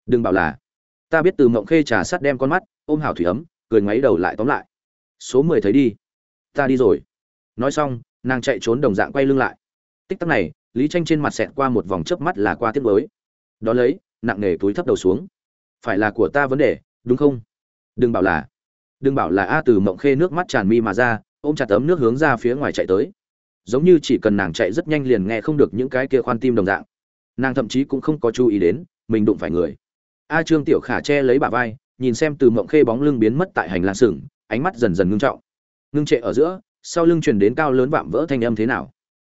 Đừng bảo là, ta biết từ mộng khê trà sắt đem con mắt, ôm hảo thủy ấm, cười ngoáy đầu lại tóm lại. Số mười thấy đi. Ta đi rồi. Nói xong, nàng chạy trốn đồng dạng quay lưng lại. Tích tắc này, lý tranh trên mặt xẹt qua một vòng chớp mắt là qua tiết mới. Đó lấy, nặng nề túi thấp đầu xuống. Phải là của ta vấn đề, đúng không? Đừng bảo là, đừng bảo là a từ mộng khê nước mắt tràn mi mà ra, ôm chặt tấm nước hướng ra phía ngoài chạy tới giống như chỉ cần nàng chạy rất nhanh liền nghe không được những cái kia khoan tim đồng dạng. Nàng thậm chí cũng không có chú ý đến, mình đụng phải người. A trương tiểu khả che lấy bả vai, nhìn xem từ mộng khê bóng lưng biến mất tại hành lang sừng, ánh mắt dần dần ngưng trọng. Ngưng trệ ở giữa, sau lưng truyền đến cao lớn vạm vỡ thanh âm thế nào?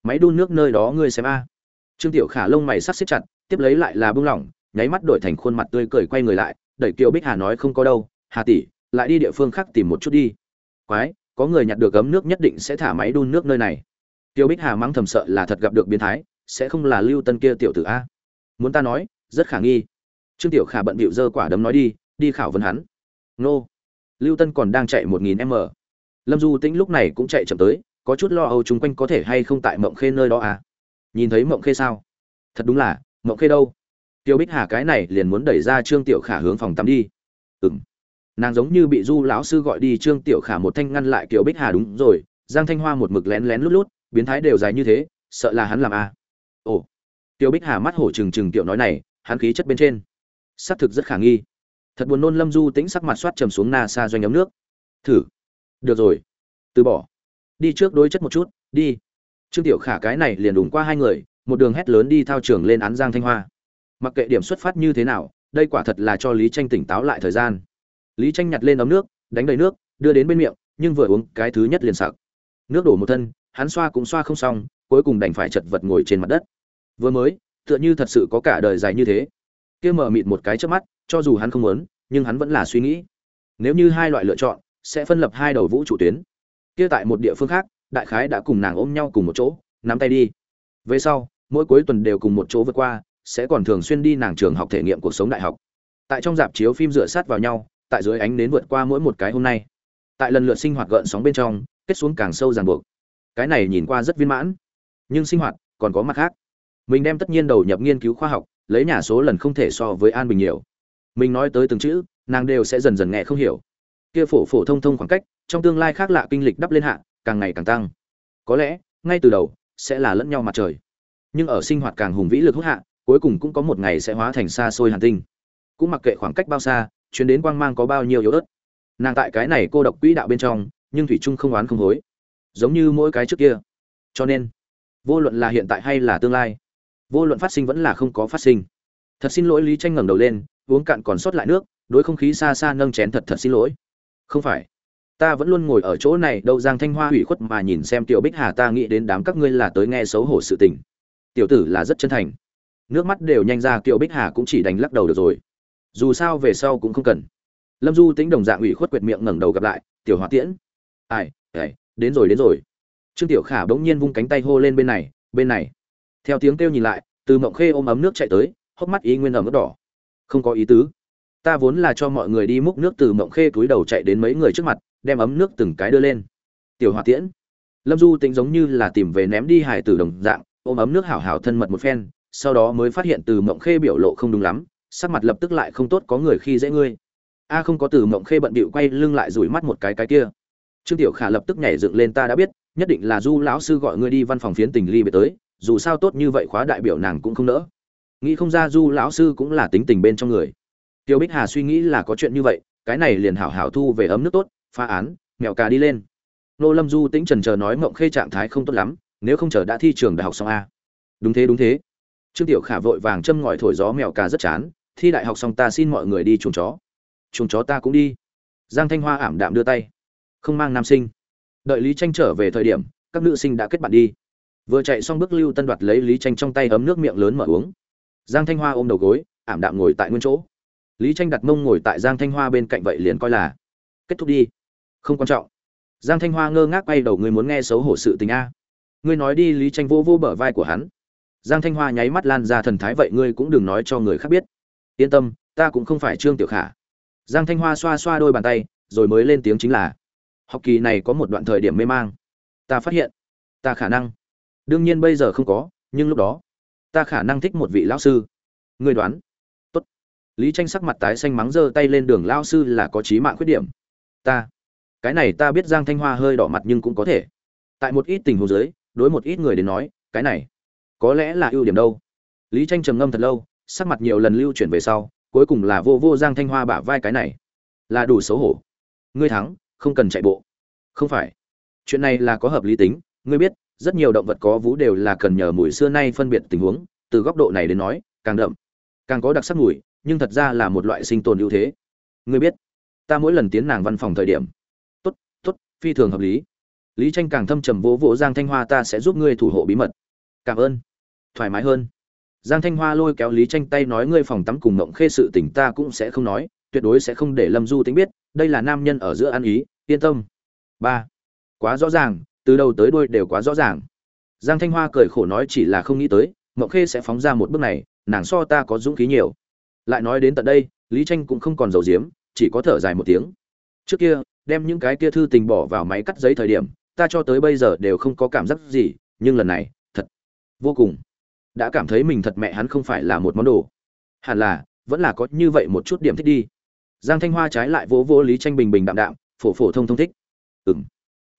Máy đun nước nơi đó ngươi xem a. Trương tiểu khả lông mày sắc xếp chặt, tiếp lấy lại là bưng lỏng, nháy mắt đổi thành khuôn mặt tươi cười quay người lại, đẩy kiều bích hà nói không có đâu, hà tỷ, lại đi địa phương khác tìm một chút đi. Quái, có người nhặt được ấm nước nhất định sẽ thả máy đun nước nơi này tiêu bích hà mắng thầm sợ là thật gặp được biến thái, sẽ không là lưu tân kia tiểu tử a. Muốn ta nói, rất khả nghi. Trương tiểu khả bận bịu giơ quả đấm nói đi đi khảo vấn hắn. Nô. Lưu tân còn đang chạy một nghìn m. Lâm du tĩnh lúc này cũng chạy chậm tới, có chút lo âu chung quanh có thể hay không tại mộng khê nơi đó à? Nhìn thấy mộng khê sao? Thật đúng là, mộng khê đâu? Tiêu bích hà cái này liền muốn đẩy ra trương tiểu khả hướng phòng tắm đi. Ừ m nàng giống như bị du lão sư gọi đi, trương tiểu khả một thanh ngăn lại kiều bích hà đúng rồi, giang thanh hoa một mực lén lén lút lút biến thái đều dài như thế, sợ là hắn làm à. ồ. Tiêu bích hà mắt hổ trừng trừng tiểu nói này, hắn khí chất bên trên. Xác thực rất khả nghi. Thật buồn nôn lâm du tĩnh sắc mặt soát trầm xuống na xa doanh ấm nước. Thử. Được rồi. Từ bỏ. Đi trước đối chất một chút, đi. Trương tiểu khả cái này liền đùng qua hai người, một đường hét lớn đi thao trường lên án giang thanh hoa. Mặc kệ điểm xuất phát như thế nào, đây quả thật là cho lý tranh tỉnh táo lại thời gian. Lý tranh nhặt lên ấm nước, đánh đầy nước, đưa đến bên miệng, nhưng vừa uống cái thứ nhất liền sặc. Nước đổ một thân hắn xoa cũng xoa không xong, cuối cùng đành phải chật vật ngồi trên mặt đất. Vừa mới, tựa như thật sự có cả đời dài như thế. Kia mở mịt một cái trước mắt, cho dù hắn không muốn, nhưng hắn vẫn là suy nghĩ. Nếu như hai loại lựa chọn, sẽ phân lập hai đầu vũ trụ tuyến. Kia tại một địa phương khác, đại khái đã cùng nàng ôm nhau cùng một chỗ, nắm tay đi. Về sau, mỗi cuối tuần đều cùng một chỗ vượt qua, sẽ còn thường xuyên đi nàng trường học thể nghiệm cuộc sống đại học. Tại trong dạp chiếu phim dựa sát vào nhau, tại dưới ánh nến vượt qua mỗi một cái hôm nay. Tại lần lượt sinh hoạt gợn sóng bên trong, kết xuống càng sâu ràng buộc cái này nhìn qua rất viên mãn. Nhưng sinh hoạt, còn có mặt khác. Mình đem tất nhiên đầu nhập nghiên cứu khoa học, lấy nhà số lần không thể so với an bình nhiều. Mình nói tới từng chữ, nàng đều sẽ dần dần nghe không hiểu. Kia phổ phổ thông thông khoảng cách, trong tương lai khác lạ kinh lịch đắp lên hạ, càng ngày càng tăng. Có lẽ, ngay từ đầu, sẽ là lẫn nhau mặt trời. Nhưng ở sinh hoạt càng hùng vĩ lực hút hạ, cuối cùng cũng có một ngày sẽ hóa thành xa xôi hàn tinh. Cũng mặc kệ khoảng cách bao xa, chuyến đến quang mang có bao nhiêu yếu ớt. Nàng tại cái này cô độc quỹ đạo bên trong, nhưng thủy trung không oán không hối giống như mỗi cái trước kia. Cho nên, vô luận là hiện tại hay là tương lai, vô luận phát sinh vẫn là không có phát sinh. Thật xin lỗi lý tranh ngẩng đầu lên, uống cạn còn sót lại nước, đối không khí xa xa nâng chén thật thật xin lỗi. Không phải, ta vẫn luôn ngồi ở chỗ này, đâu giang thanh hoa hủy khuất mà nhìn xem tiểu bích hà ta nghĩ đến đám các ngươi là tới nghe xấu hổ sự tình. Tiểu tử là rất chân thành. Nước mắt đều nhanh ra, tiểu bích hà cũng chỉ đánh lắc đầu được rồi. Dù sao về sau cũng không cần. Lâm du tính đồng dạng ủy khuất quyệt miệng ngẩng đầu gặp lại, tiểu Hoa tiễn. Ai ai đến rồi đến rồi. Trương tiểu khả bỗng nhiên vung cánh tay hô lên bên này bên này. Theo tiếng kêu nhìn lại, từ mộng khê ôm ấm nước chạy tới, hốc mắt ý nguyên ẩm ướt đỏ. Không có ý tứ. Ta vốn là cho mọi người đi múc nước từ mộng khê túi đầu chạy đến mấy người trước mặt, đem ấm nước từng cái đưa lên. Tiểu hòa tiễn. Lâm du tính giống như là tìm về ném đi hải tử đồng dạng, ôm ấm nước hảo hảo thân mật một phen, sau đó mới phát hiện từ mộng khê biểu lộ không đúng lắm, sắc mặt lập tức lại không tốt, có người khi dễ ngươi. A không có từ mộng khê bận bịu quay lưng lại rủi mắt một cái cái kia trương tiểu khả lập tức nhảy dựng lên, ta đã biết, nhất định là du lão sư gọi ngươi đi văn phòng phiến tình ly về tới, dù sao tốt như vậy khóa đại biểu nàng cũng không nỡ. Nghĩ không ra du lão sư cũng là tính tình bên trong người. Tiêu bích hà suy nghĩ là có chuyện như vậy, cái này liền hảo hảo thu về ấm nước tốt, phá án mẹo cà đi lên. Nô lâm du tĩnh trần chờ nói mộng khê trạng thái không tốt lắm, nếu không chờ đã thi trường đại học xong a. Đúng thế đúng thế. Trương tiểu khả vội vàng châm ngòi thổi gió mèo cà rất chán, thi đại học xong ta xin mọi người đi chuồng chó. Chuồng chó ta cũng đi. Giang thanh hoa ảm đạm đưa tay không mang nam sinh. Đợi lý tranh trở về thời điểm, các nữ sinh đã kết bạn đi. Vừa chạy xong bước lưu tân đoạt lấy lý tranh trong tay ấm nước miệng lớn mở uống. Giang thanh hoa ôm đầu gối, ảm đạm ngồi tại nguyên chỗ. Lý tranh đặt mông ngồi tại giang thanh hoa bên cạnh vậy liền coi là kết thúc đi. Không quan trọng. Giang thanh hoa ngơ ngác quay đầu người muốn nghe xấu hổ sự tình a? Ngươi nói đi. Lý tranh vô vô bờ vai của hắn. Giang thanh hoa nháy mắt lan ra thần thái, vậy ngươi cũng đừng nói cho người khác biết. Yên tâm, ta cũng không phải trương tiểu khả. Giang thanh hoa xoa xoa đôi bàn tay, rồi mới lên tiếng chính là học kỳ này có một đoạn thời điểm mê mang. Ta phát hiện, ta khả năng. Đương nhiên bây giờ không có, nhưng lúc đó, ta khả năng thích một vị lão sư. Người đoán. Tốt. Lý tranh sắc mặt tái xanh mắng giơ tay lên đường lão sư là có trí mạng khuyết điểm. Ta. Cái này ta biết giang thanh hoa hơi đỏ mặt nhưng cũng có thể. Tại một ít tình huống giới đối một ít người đến nói, cái này, có lẽ là ưu điểm đâu. Lý tranh trầm ngâm thật lâu, sắc mặt nhiều lần lưu chuyển về sau, cuối cùng là vô vô giang thanh hoa bả vai cái này. Là đủ xấu hổ. Ngươi thắng không cần chạy bộ. Không phải. Chuyện này là có hợp lý tính, ngươi biết, rất nhiều động vật có vú đều là cần nhờ mùi xưa nay phân biệt tình huống, từ góc độ này đến nói, càng đậm, càng có đặc sắc mùi, nhưng thật ra là một loại sinh tồn ưu thế. Ngươi biết, ta mỗi lần tiến nàng văn phòng thời điểm, tốt tốt, phi thường hợp lý. Lý tranh càng thâm trầm vỗ vỗ giang thanh hoa, ta sẽ giúp ngươi thủ hộ bí mật. Cảm ơn. Thoải mái hơn. Giang thanh hoa lôi kéo lý tranh tay nói, ngươi phòng tắm cùng ngộng khê sự tình ta cũng sẽ không nói, tuyệt đối sẽ không để lâm du tính biết đây là nam nhân ở giữa ăn ý, yên tâm. Ba. Quá rõ ràng, từ đầu tới đuôi đều quá rõ ràng. Giang thanh hoa cười khổ nói chỉ là không nghĩ tới mộng khê sẽ phóng ra một bước này, nàng so ta có dũng khí nhiều. Lại nói đến tận đây, lý tranh cũng không còn giàu diếm chỉ có thở dài một tiếng. Trước kia, đem những cái kia thư tình bỏ vào máy cắt giấy thời điểm, ta cho tới bây giờ đều không có cảm giác gì, nhưng lần này, thật vô cùng. Đã cảm thấy mình thật mẹ hắn không phải là một món đồ. Hẳn là, vẫn là có như vậy một chút điểm thích đi giang thanh hoa trái lại vỗ vỗ lý tranh bình bình đạm đạm, phổ phổ thông thông thích. Ừng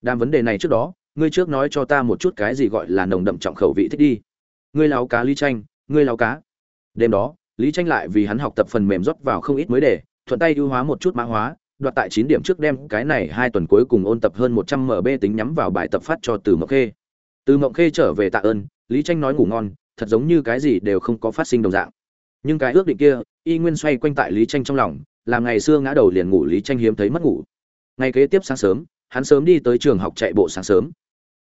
đàm vấn đề này trước đó, ngươi trước nói cho ta một chút cái gì gọi là nồng đậm trọng khẩu vị thích đi. Ngươi lao cá lý tranh, ngươi lao cá. Đêm đó, lý tranh lại vì hắn học tập phần mềm rót vào không ít mới để, thuận tay ưu hóa một chút mã hóa, đoạt tại chín điểm trước đem cái này hai tuần cuối cùng ôn tập hơn một trăm mb tính nhắm vào bài tập phát cho từ mộng khê. Từ mộng khê trở về tạ ơn, lý tranh nói ngủ ngon, thật giống như cái gì đều không có phát sinh đồng dạng. Nhưng cái ước định kia, y nguyên xoay quanh tại lý tranh trong lòng làm ngày xưa ngã đầu liền ngủ lý tranh hiếm thấy mất ngủ. Ngày kế tiếp sáng sớm, hắn sớm đi tới trường học chạy bộ sáng sớm.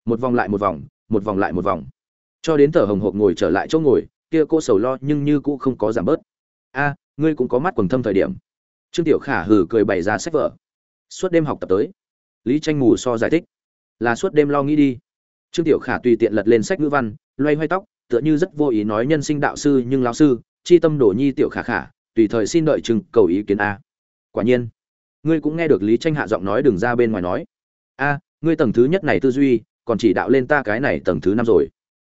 Một vòng lại một vòng một vòng lại một vòng. Cho đến thở hồng hộc ngồi trở lại chỗ ngồi, kia cô sầu lo nhưng như cũ không có giảm bớt. A, ngươi cũng có mắt quần thâm thời điểm. Trương tiểu khả hừ cười bày ra sách vở. Suốt đêm học tập tới. Lý tranh mù so giải thích. Là suốt đêm lo nghĩ đi. Trương tiểu khả tùy tiện lật lên sách ngữ văn, loay hoay tóc, tựa như rất vô ý nói nhân sinh đạo sư nhưng lão sư, chi tâm đổ nhi tiểu khả khả tùy thời xin đợi chừng cầu ý kiến a. Quả nhiên, ngươi cũng nghe được lý tranh hạ giọng nói đừng ra bên ngoài nói. A, ngươi tầng thứ nhất này tư duy, còn chỉ đạo lên ta cái này tầng thứ năm rồi.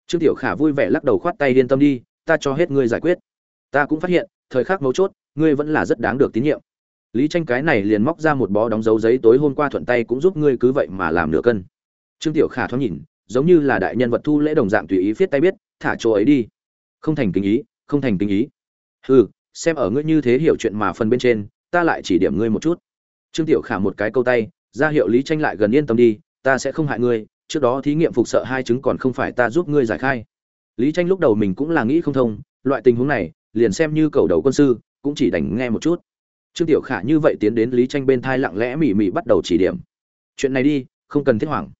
Trương tiểu khả vui vẻ lắc đầu khoát tay yên tâm đi, ta cho hết ngươi giải quyết. Ta cũng phát hiện, thời khắc mấu chốt, ngươi vẫn là rất đáng được tín nhiệm. Lý tranh cái này liền móc ra một bó đóng dấu giấy tối hôm qua thuận tay cũng giúp ngươi cứ vậy mà làm nửa cân. Trương tiểu khả thoáng nhìn, giống như là đại nhân vật thu lễ đồng dạng tùy ý viết tay biết, thả chỗ ấy đi. Không thành kính ý, không thành kính ý. Hừ xem ở ngươi như thế hiểu chuyện mà phần bên trên, ta lại chỉ điểm ngươi một chút. Trương tiểu khả một cái câu tay, ra hiệu lý tranh lại gần yên tâm đi, ta sẽ không hại ngươi, trước đó thí nghiệm phục sợ hai chứng còn không phải ta giúp ngươi giải khai. Lý tranh lúc đầu mình cũng là nghĩ không thông, loại tình huống này, liền xem như cầu đầu quân sư, cũng chỉ đành nghe một chút. Trương tiểu khả như vậy tiến đến lý tranh bên thai lặng lẽ mỉ mỉ bắt đầu chỉ điểm. Chuyện này đi, không cần thiết hoảng.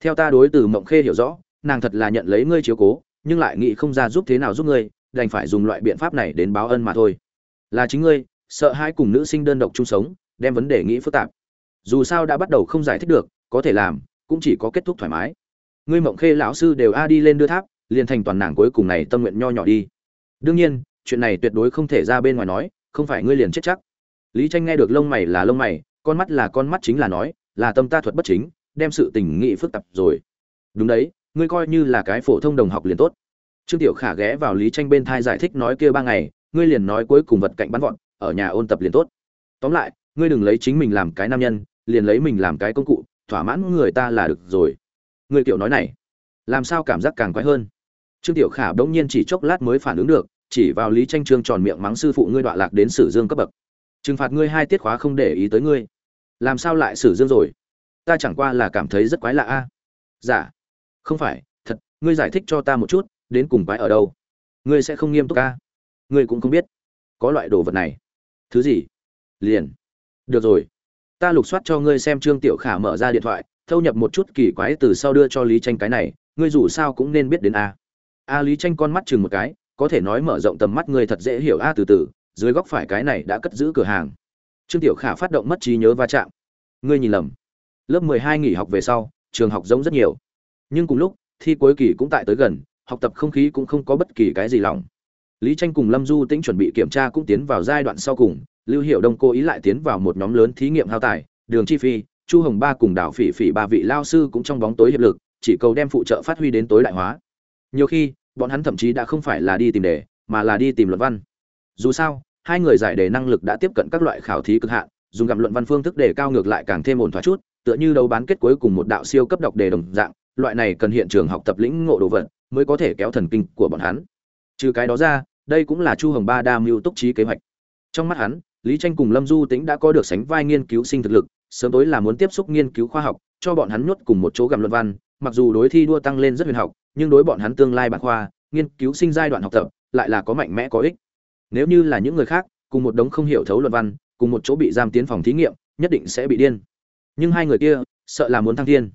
Theo ta đối từ mộng khê hiểu rõ, nàng thật là nhận lấy ngươi chiếu cố, nhưng lại nghĩ không ra giúp thế nào giúp ngươi đành phải dùng loại biện pháp này đến báo ân mà thôi. Là chính ngươi, sợ hai cùng nữ sinh đơn độc chung sống, đem vấn đề nghĩ phức tạp. Dù sao đã bắt đầu không giải thích được, có thể làm, cũng chỉ có kết thúc thoải mái. Ngươi mộng khê lão sư đều a đi lên đưa tháp, liền thành toàn nàng cuối cùng này tâm nguyện nho nhỏ đi. Đương nhiên, chuyện này tuyệt đối không thể ra bên ngoài nói, không phải ngươi liền chết chắc. Lý tranh nghe được lông mày là lông mày, con mắt là con mắt chính là nói, là tâm ta thuật bất chính, đem sự tình nghị phức tạp rồi. Đúng đấy, ngươi coi như là cái phổ thông đồng học liền tốt trương tiểu khả ghé vào lý tranh bên thai giải thích nói kia ba ngày, ngươi liền nói cuối cùng vật cạnh bắn vọn ở nhà ôn tập liền tốt. Tóm lại, ngươi đừng lấy chính mình làm cái nam nhân, liền lấy mình làm cái công cụ, thỏa mãn người ta là được rồi. Ngươi tiểu nói này, làm sao cảm giác càng quái hơn? Trương tiểu khả bỗng nhiên chỉ chốc lát mới phản ứng được, chỉ vào lý tranh trương tròn miệng mắng sư phụ ngươi đọa lạc đến sử dương cấp bậc. Trừng phạt ngươi hai tiết khóa không để ý tới ngươi. Làm sao lại sử dương rồi? Ta chẳng qua là cảm thấy rất quái lạ a. À? dạ không phải, thật, ngươi giải thích cho ta một chút đến cùng quái ở đâu? Ngươi sẽ không nghiêm túc ca ngươi cũng không biết. Có loại đồ vật này. Thứ gì? Liền. Được rồi. Ta lục soát cho ngươi xem trương tiểu khả mở ra điện thoại, thâu nhập một chút kỳ quái từ sau đưa cho lý tranh cái này, ngươi dù sao cũng nên biết đến a. A lý tranh con mắt chừng một cái, có thể nói mở rộng tầm mắt ngươi thật dễ hiểu a từ từ, dưới góc phải cái này đã cất giữ cửa hàng. Trương tiểu khả phát động mất trí nhớ va chạm. Ngươi nhìn lầm. Lớp mười hai nghỉ học về sau, trường học giống rất nhiều. Nhưng cùng lúc, thi cuối kỳ cũng tại tới gần học tập không khí cũng không có bất kỳ cái gì lòng. Lý tranh cùng lâm du tĩnh chuẩn bị kiểm tra cũng tiến vào giai đoạn sau cùng, lưu hiệu đông cố ý lại tiến vào một nhóm lớn thí nghiệm hao tài, đường chi phi, chu hồng ba cùng đảo phỉ phỉ ba vị lao sư cũng trong bóng tối hiệp lực, chỉ cầu đem phụ trợ phát huy đến tối đại hóa. Nhiều khi, bọn hắn thậm chí đã không phải là đi tìm đề, mà là đi tìm luận văn. Dù sao, hai người giải đề năng lực đã tiếp cận các loại khảo thí cực hạn, dùng gặp luận văn phương thức để cao ngược lại càng thêm ổn thỏa chút, tựa như đấu bán kết cuối cùng một đạo siêu cấp độc đề đồng dạng, loại này cần hiện trường học tập lĩnh ngộ đồ vật mới có thể kéo thần kinh của bọn hắn. Trừ cái đó ra, đây cũng là chu hồng ba đa mưu túc trí kế hoạch. Trong mắt hắn, lý tranh cùng lâm du tĩnh đã có được sánh vai nghiên cứu sinh thực lực, sớm tối là muốn tiếp xúc nghiên cứu khoa học, cho bọn hắn nuốt cùng một chỗ gặm luận văn, mặc dù đối thi đua tăng lên rất huyền học, nhưng đối bọn hắn tương lai bản khoa, nghiên cứu sinh giai đoạn học tập, lại là có mạnh mẽ có ích. Nếu như là những người khác, cùng một đống không hiểu thấu luận văn, cùng một chỗ bị giam tiến phòng thí nghiệm, nhất định sẽ bị điên. Nhưng hai người kia, sợ là muốn thăng thiên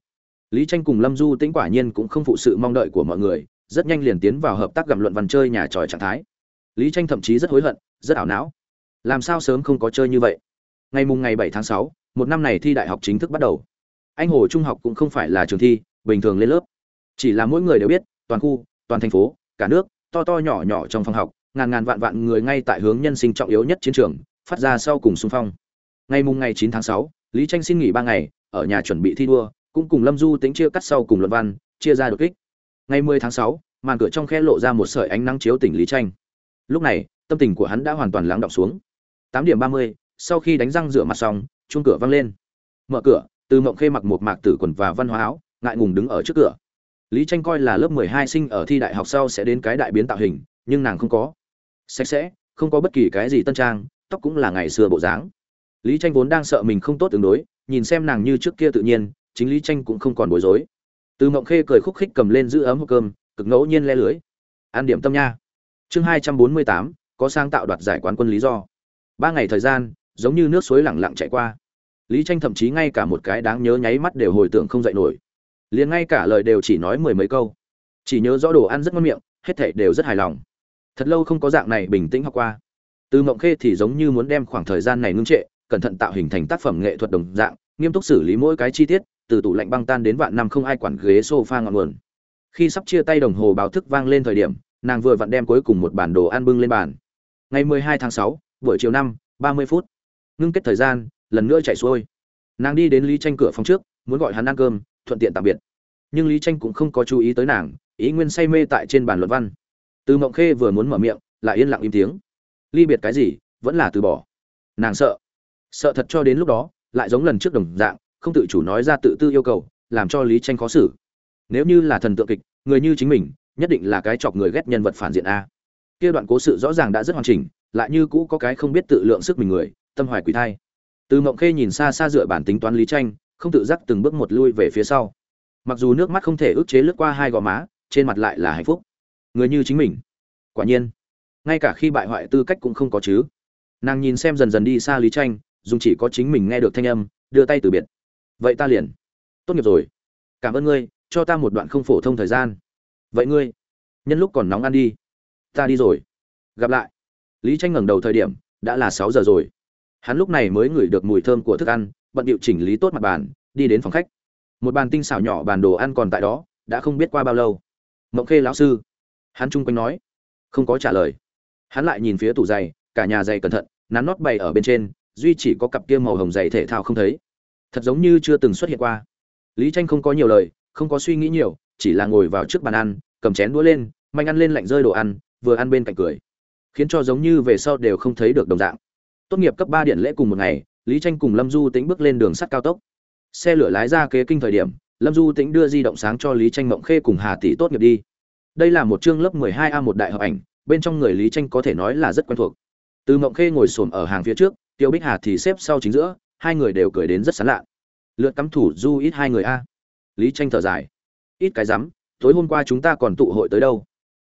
lý tranh cùng lâm du tĩnh quả nhiên cũng không phụ sự mong đợi của mọi người rất nhanh liền tiến vào hợp tác gặm luận văn chơi nhà tròi trạng thái. Lý tranh thậm chí rất hối hận rất ảo não. Làm sao sớm không có chơi như vậy? Ngày mùng ngày 7 tháng 6, một năm này thi đại học chính thức bắt đầu. Anh hồ trung học cũng không phải là trường thi bình thường lên lớp. Chỉ là mỗi người đều biết toàn khu toàn thành phố cả nước to to nhỏ nhỏ trong phòng học ngàn ngàn vạn vạn người ngay tại hướng nhân sinh trọng yếu nhất chiến trường phát ra sau cùng xung phong. Ngày mùng ngày 9 tháng 6, lý tranh xin nghỉ ba ngày ở nhà chuẩn bị thi đua cũng cùng lâm du tính chia cắt sau cùng luận văn chia ra đột kích. Ngày 10 tháng 6, màn cửa trong khe lộ ra một sợi ánh nắng chiếu tỉnh lý tranh lúc này tâm tình của hắn đã hoàn toàn lắng đọng xuống. 8 điểm 30, sau khi đánh răng rửa mặt xong chuông cửa vang lên. Mở cửa từ mộng khê mặc một mạc tử quần và văn hóa áo ngại ngùng đứng ở trước cửa. Lý tranh coi là lớp 12 sinh ở thi đại học sau sẽ đến cái đại biến tạo hình nhưng nàng không có. Sạch sẽ không có bất kỳ cái gì tân trang tóc cũng là ngày xưa bộ dáng. Lý tranh vốn đang sợ mình không tốt tương đối nhìn xem nàng như trước kia tự nhiên chính lý tranh cũng không còn bối rối. Từ mộng khê cười khúc khích cầm lên giữ ấm hộp cơm, cực ngẫu nhiên le lưới. An điểm tâm nha. Chương hai trăm bốn mươi tám, có sang tạo đoạt giải quán quân lý do. Ba ngày thời gian, giống như nước suối lẳng lặng chạy qua. Lý tranh thậm chí ngay cả một cái đáng nhớ nháy mắt đều hồi tưởng không dậy nổi. Liền ngay cả lời đều chỉ nói mười mấy câu. Chỉ nhớ rõ đồ ăn rất ngon miệng, hết thảy đều rất hài lòng. Thật lâu không có dạng này bình tĩnh học qua. Từ mộng khê thì giống như muốn đem khoảng thời gian này ngưng trệ, cẩn thận tạo hình thành tác phẩm nghệ thuật đồng dạng, nghiêm túc xử lý mỗi cái chi tiết từ tủ lạnh băng tan đến vạn năm không ai quản ghế sofa ngọn nguồn. Khi sắp chia tay đồng hồ báo thức vang lên thời điểm nàng vừa vặn đem cuối cùng một bản đồ ăn bưng lên bàn. Ngày 12 tháng 6, buổi chiều năm 30 phút. Ngưng kết thời gian lần nữa chạy xuôi. Nàng đi đến lý tranh cửa phòng trước muốn gọi hắn ăn cơm thuận tiện tạm biệt. Nhưng lý tranh cũng không có chú ý tới nàng ý nguyên say mê tại trên bàn luận văn. Từ mộng khê vừa muốn mở miệng lại yên lặng im tiếng. Ly biệt cái gì vẫn là từ bỏ. Nàng sợ. Sợ thật cho đến lúc đó lại giống lần trước đồng dạng không tự chủ nói ra tự tư yêu cầu, làm cho lý tranh khó xử. Nếu như là thần tượng kịch, người như chính mình, nhất định là cái chọc người ghét nhân vật phản diện a. Kia đoạn cố sự rõ ràng đã rất hoàn chỉnh, lại như cũ có cái không biết tự lượng sức mình người, tâm hoài quỷ thai. Từ mộng khê nhìn xa xa dựa bản tính toán lý tranh không tự giác từng bước một lui về phía sau. Mặc dù nước mắt không thể ức chế lướt qua hai gò má, trên mặt lại là hạnh phúc. Người như chính mình. Quả nhiên, ngay cả khi bại hoại tư cách cũng không có chứ. Nàng nhìn xem dần dần đi xa lý tranh dùng chỉ có chính mình nghe được thanh âm, đưa tay từ biệt vậy ta liền. Tốt nghiệp rồi. Cảm ơn ngươi, cho ta một đoạn không phổ thông thời gian. Vậy ngươi, nhân lúc còn nóng ăn đi. Ta đi rồi. Gặp lại. Lý tranh ngẩng đầu thời điểm, đã là sáu giờ rồi. Hắn lúc này mới ngửi được mùi thơm của thức ăn, bận điệu chỉnh lý tốt mặt bàn, đi đến phòng khách. Một bàn tinh xảo nhỏ bàn đồ ăn còn tại đó, đã không biết qua bao lâu. Mộng khê lão sư. Hắn chung quanh nói. Không có trả lời. Hắn lại nhìn phía tủ giày, cả nhà giày cẩn thận, nắn nót bày ở bên trên, duy chỉ có cặp kia màu hồng giày thể thao không thấy thật giống như chưa từng xuất hiện qua. Lý tranh không có nhiều lời, không có suy nghĩ nhiều, chỉ là ngồi vào trước bàn ăn, cầm chén đũa lên, manh ăn lên lạnh rơi đồ ăn, vừa ăn bên cạnh cười. Khiến cho giống như về sau đều không thấy được đồng dạng. Tốt nghiệp cấp ba điện lễ cùng một ngày, lý tranh cùng lâm du tĩnh bước lên đường sắt cao tốc. Xe lửa lái ra kế kinh thời điểm, lâm du tĩnh đưa di động sáng cho lý tranh mộng khê cùng hà tỷ tốt nghiệp đi. Đây là một chương lớp 12 a một đại học ảnh, bên trong người lý tranh có thể nói là rất quen thuộc. Từ mộng khê ngồi xổm ở hàng phía trước, tiêu bích hà thì xếp sau chính giữa hai người đều cười đến rất sán lạ lượt cắm thủ du ít hai người a. Lý tranh thở dài. Ít cái rắm, tối hôm qua chúng ta còn tụ hội tới đâu?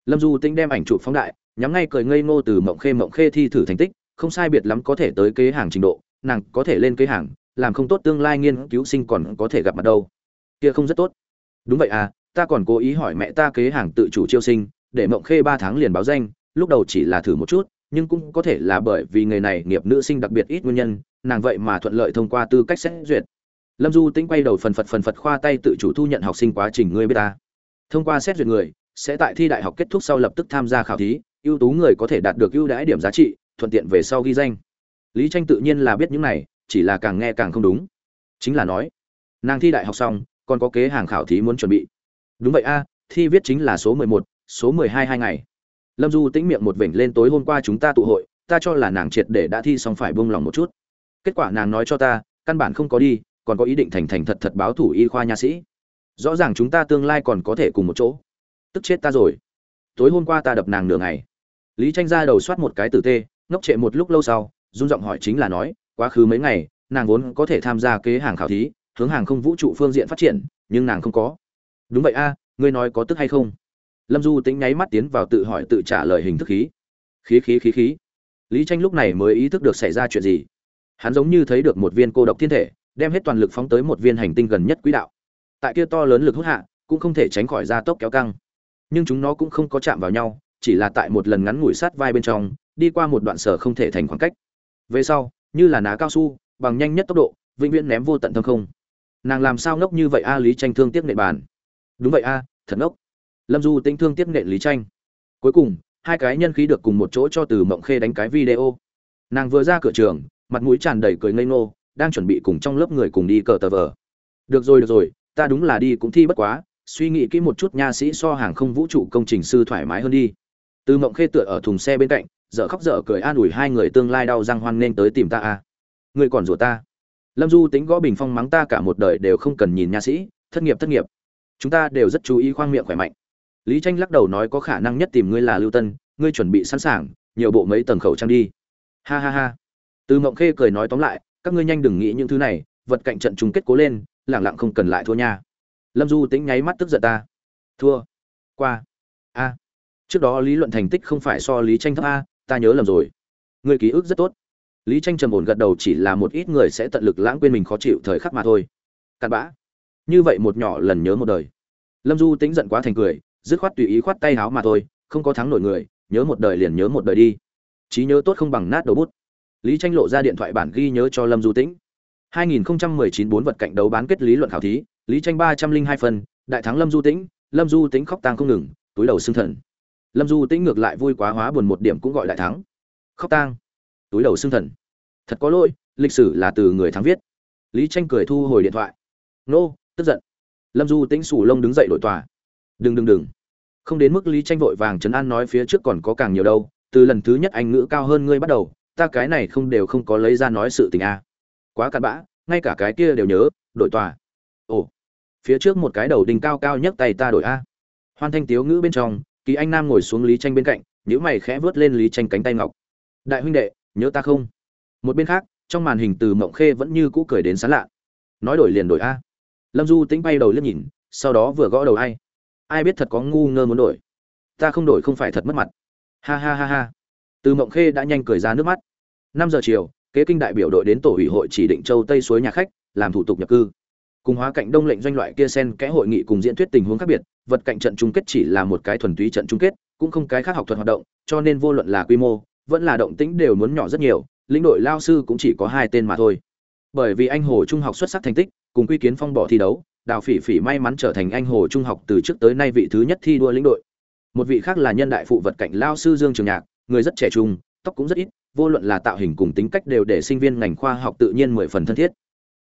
Lâm du tinh đem ảnh chụp phóng đại, nhắm ngay cười ngây ngô từ mộng khê mộng khê thi thử thành tích, không sai biệt lắm có thể tới kế hàng trình độ, nàng có thể lên kế hàng, làm không tốt tương lai nghiên cứu sinh còn có thể gặp mặt đâu. Kia không rất tốt. Đúng vậy à ta còn cố ý hỏi mẹ ta kế hàng tự chủ chiêu sinh, để mộng khê ba tháng liền báo danh, lúc đầu chỉ là thử một chút, nhưng cũng có thể là bởi vì nghề này nghiệp nữ sinh đặc biệt ít nguyên nhân nàng vậy mà thuận lợi thông qua tư cách xét duyệt. Lâm du tĩnh quay đầu phần phật phần phật khoa tay tự chủ thu nhận học sinh quá trình ngươi biết ta. Thông qua xét duyệt người, sẽ tại thi đại học kết thúc sau lập tức tham gia khảo thí, ưu tú người có thể đạt được ưu đãi điểm giá trị, thuận tiện về sau ghi danh. Lý tranh tự nhiên là biết những này, chỉ là càng nghe càng không đúng. Chính là nói, nàng thi đại học xong, còn có kế hàng khảo thí muốn chuẩn bị. Đúng vậy a, thi viết chính là số mười một, số mười hai hai ngày. Lâm du tĩnh miệng một vểnh lên tối hôm qua chúng ta tụ hội, ta cho là nàng triệt để đã thi xong phải buông lòng một chút kết quả nàng nói cho ta, căn bản không có đi, còn có ý định thành thành thật thật báo thủ y khoa nha sĩ. Rõ ràng chúng ta tương lai còn có thể cùng một chỗ. Tức chết ta rồi. Tối hôm qua ta đập nàng nửa ngày. Lý tranh ra đầu soát một cái tử tê, ngốc trệ một lúc lâu sau, run giọng hỏi chính là nói, quá khứ mấy ngày, nàng vốn có thể tham gia kế hàng khảo thí, hướng hàng không vũ trụ phương diện phát triển, nhưng nàng không có. Đúng vậy a, ngươi nói có tức hay không? Lâm du tính nháy mắt tiến vào tự hỏi tự trả lời hình thức khí. Khí khí khí khí. Lý tranh lúc này mới ý thức được xảy ra chuyện gì hắn giống như thấy được một viên cô độc thiên thể, đem hết toàn lực phóng tới một viên hành tinh gần nhất quỹ đạo. Tại kia to lớn lực hút hạ, cũng không thể tránh khỏi gia tốc kéo căng. Nhưng chúng nó cũng không có chạm vào nhau, chỉ là tại một lần ngắn ngủi sát vai bên trong, đi qua một đoạn sở không thể thành khoảng cách. Về sau, như là ná cao su, bằng nhanh nhất tốc độ, vĩnh viễn ném vô tận thâm không. Nàng làm sao ngốc như vậy a, lý tranh thương tiếc nệ bàn. Đúng vậy a, thật ngốc. Lâm du tinh thương tiếc nệ lý tranh. Cuối cùng, hai cái nhân khí được cùng một chỗ cho từ mộng khê đánh cái video. Nàng vừa ra cửa trường mặt mũi tràn đầy cười ngây ngô, đang chuẩn bị cùng trong lớp người cùng đi cờ tờ vờ. Được rồi được rồi, ta đúng là đi cũng thi bất quá, suy nghĩ kỹ một chút nha sĩ so hàng không vũ trụ công trình sư thoải mái hơn đi. Từ mộng khê tựa ở thùng xe bên cạnh, dở khóc dở cười an ủi hai người tương lai đau răng hoan nên tới tìm ta à. Ngươi còn rủa ta. Lâm du tính gõ bình phong mắng ta cả một đời đều không cần nhìn nha sĩ, thất nghiệp thất nghiệp. Chúng ta đều rất chú ý khoang miệng khỏe mạnh. Lý tranh lắc đầu nói có khả năng nhất tìm ngươi là lưu tân, ngươi chuẩn bị sẵn sàng, nhiều bộ mấy tầng khẩu trang đi. Ha ha ha từ mộng khê cười nói tóm lại, các ngươi nhanh đừng nghĩ những thứ này, vật cạnh trận chung kết cố lên, lẳng lặng không cần lại thua nha. Lâm du tính nháy mắt tức giận ta. Thua. Qua. A. Trước đó lý luận thành tích không phải so lý tranh thấp a, ta nhớ lầm rồi. Người ký ức rất tốt. Lý tranh trầm ổn gật đầu chỉ là một ít người sẽ tận lực lãng quên mình khó chịu thời khắc mà thôi. Cặn bã. Như vậy một nhỏ lần nhớ một đời. Lâm du tính giận quá thành cười, dứt khoát tùy ý khoát tay háo mà thôi, không có thắng nổi người, nhớ một đời liền nhớ một đời đi. Trí nhớ tốt không bằng nát đầu bút lý tranh lộ ra điện thoại bản ghi nhớ cho lâm du tĩnh. 2019 bốn vật cạnh đấu bán kết lý luận khảo thí, lý tranh 302 phần, đại thắng lâm du tĩnh, lâm du tĩnh khóc tang không ngừng, túi đầu xương thần. Lâm du tĩnh ngược lại vui quá hóa buồn một điểm cũng gọi đại thắng. Khóc tang. Túi đầu xương thần. Thật có lỗi, lịch sử là từ người thắng viết. Lý tranh cười thu hồi điện thoại. Nô, tức giận. Lâm du tĩnh sủ lông đứng dậy đổi tòa. Đừng đừng đừng. Không đến mức lý tranh vội vàng trấn an nói phía trước còn có càng nhiều đâu, từ lần thứ nhất anh ngữ cao hơn ngươi bắt đầu ta cái này không đều không có lấy ra nói sự tình a à. quá cặn bã, ngay cả cái kia đều nhớ, đổi tòa. Ồ, phía trước một cái đầu đinh cao cao nhất tay ta đổi a. Hoan thanh tiếu ngữ bên trong, kỳ anh nam ngồi xuống lý tranh bên cạnh nhữ mày khẽ vớt lên lý tranh cánh tay ngọc. Đại huynh đệ, nhớ ta không? Một bên khác, trong màn hình từ mộng khê vẫn như cũ cười đến sán lạ. Nói đổi liền đổi a. Lâm du tính bay đầu liếc nhìn, sau đó vừa gõ đầu ai. Ai biết thật có ngu ngơ muốn đổi. Ta không đổi không phải thật mất mặt. Ha ha ha ha từ mộng khê đã nhanh cười ra nước mắt. Năm giờ chiều, kế kinh đại biểu đội đến tổ ủy hội chỉ định châu tây suối nhà khách, làm thủ tục nhập cư. Cùng hóa cạnh đông lệnh doanh loại kia sen kẽ hội nghị cùng diễn thuyết tình huống khác biệt, vật cạnh trận chung kết chỉ là một cái thuần túy trận chung kết, cũng không cái khác học thuật hoạt động, cho nên vô luận là quy mô, vẫn là động tĩnh đều muốn nhỏ rất nhiều, lĩnh đội lao sư cũng chỉ có hai tên mà thôi. Bởi vì anh hồ trung học xuất sắc thành tích, cùng quy kiến phong bỏ thi đấu, đào phỉ phỉ may mắn trở thành anh hồ trung học từ trước tới nay vị thứ nhất thi đua lĩnh đội. Một vị khác là nhân đại phụ vật cạnh lao sư dương trường nhạc người rất trẻ trung, tóc cũng rất ít, vô luận là tạo hình cùng tính cách đều để sinh viên ngành khoa học tự nhiên mười phần thân thiết.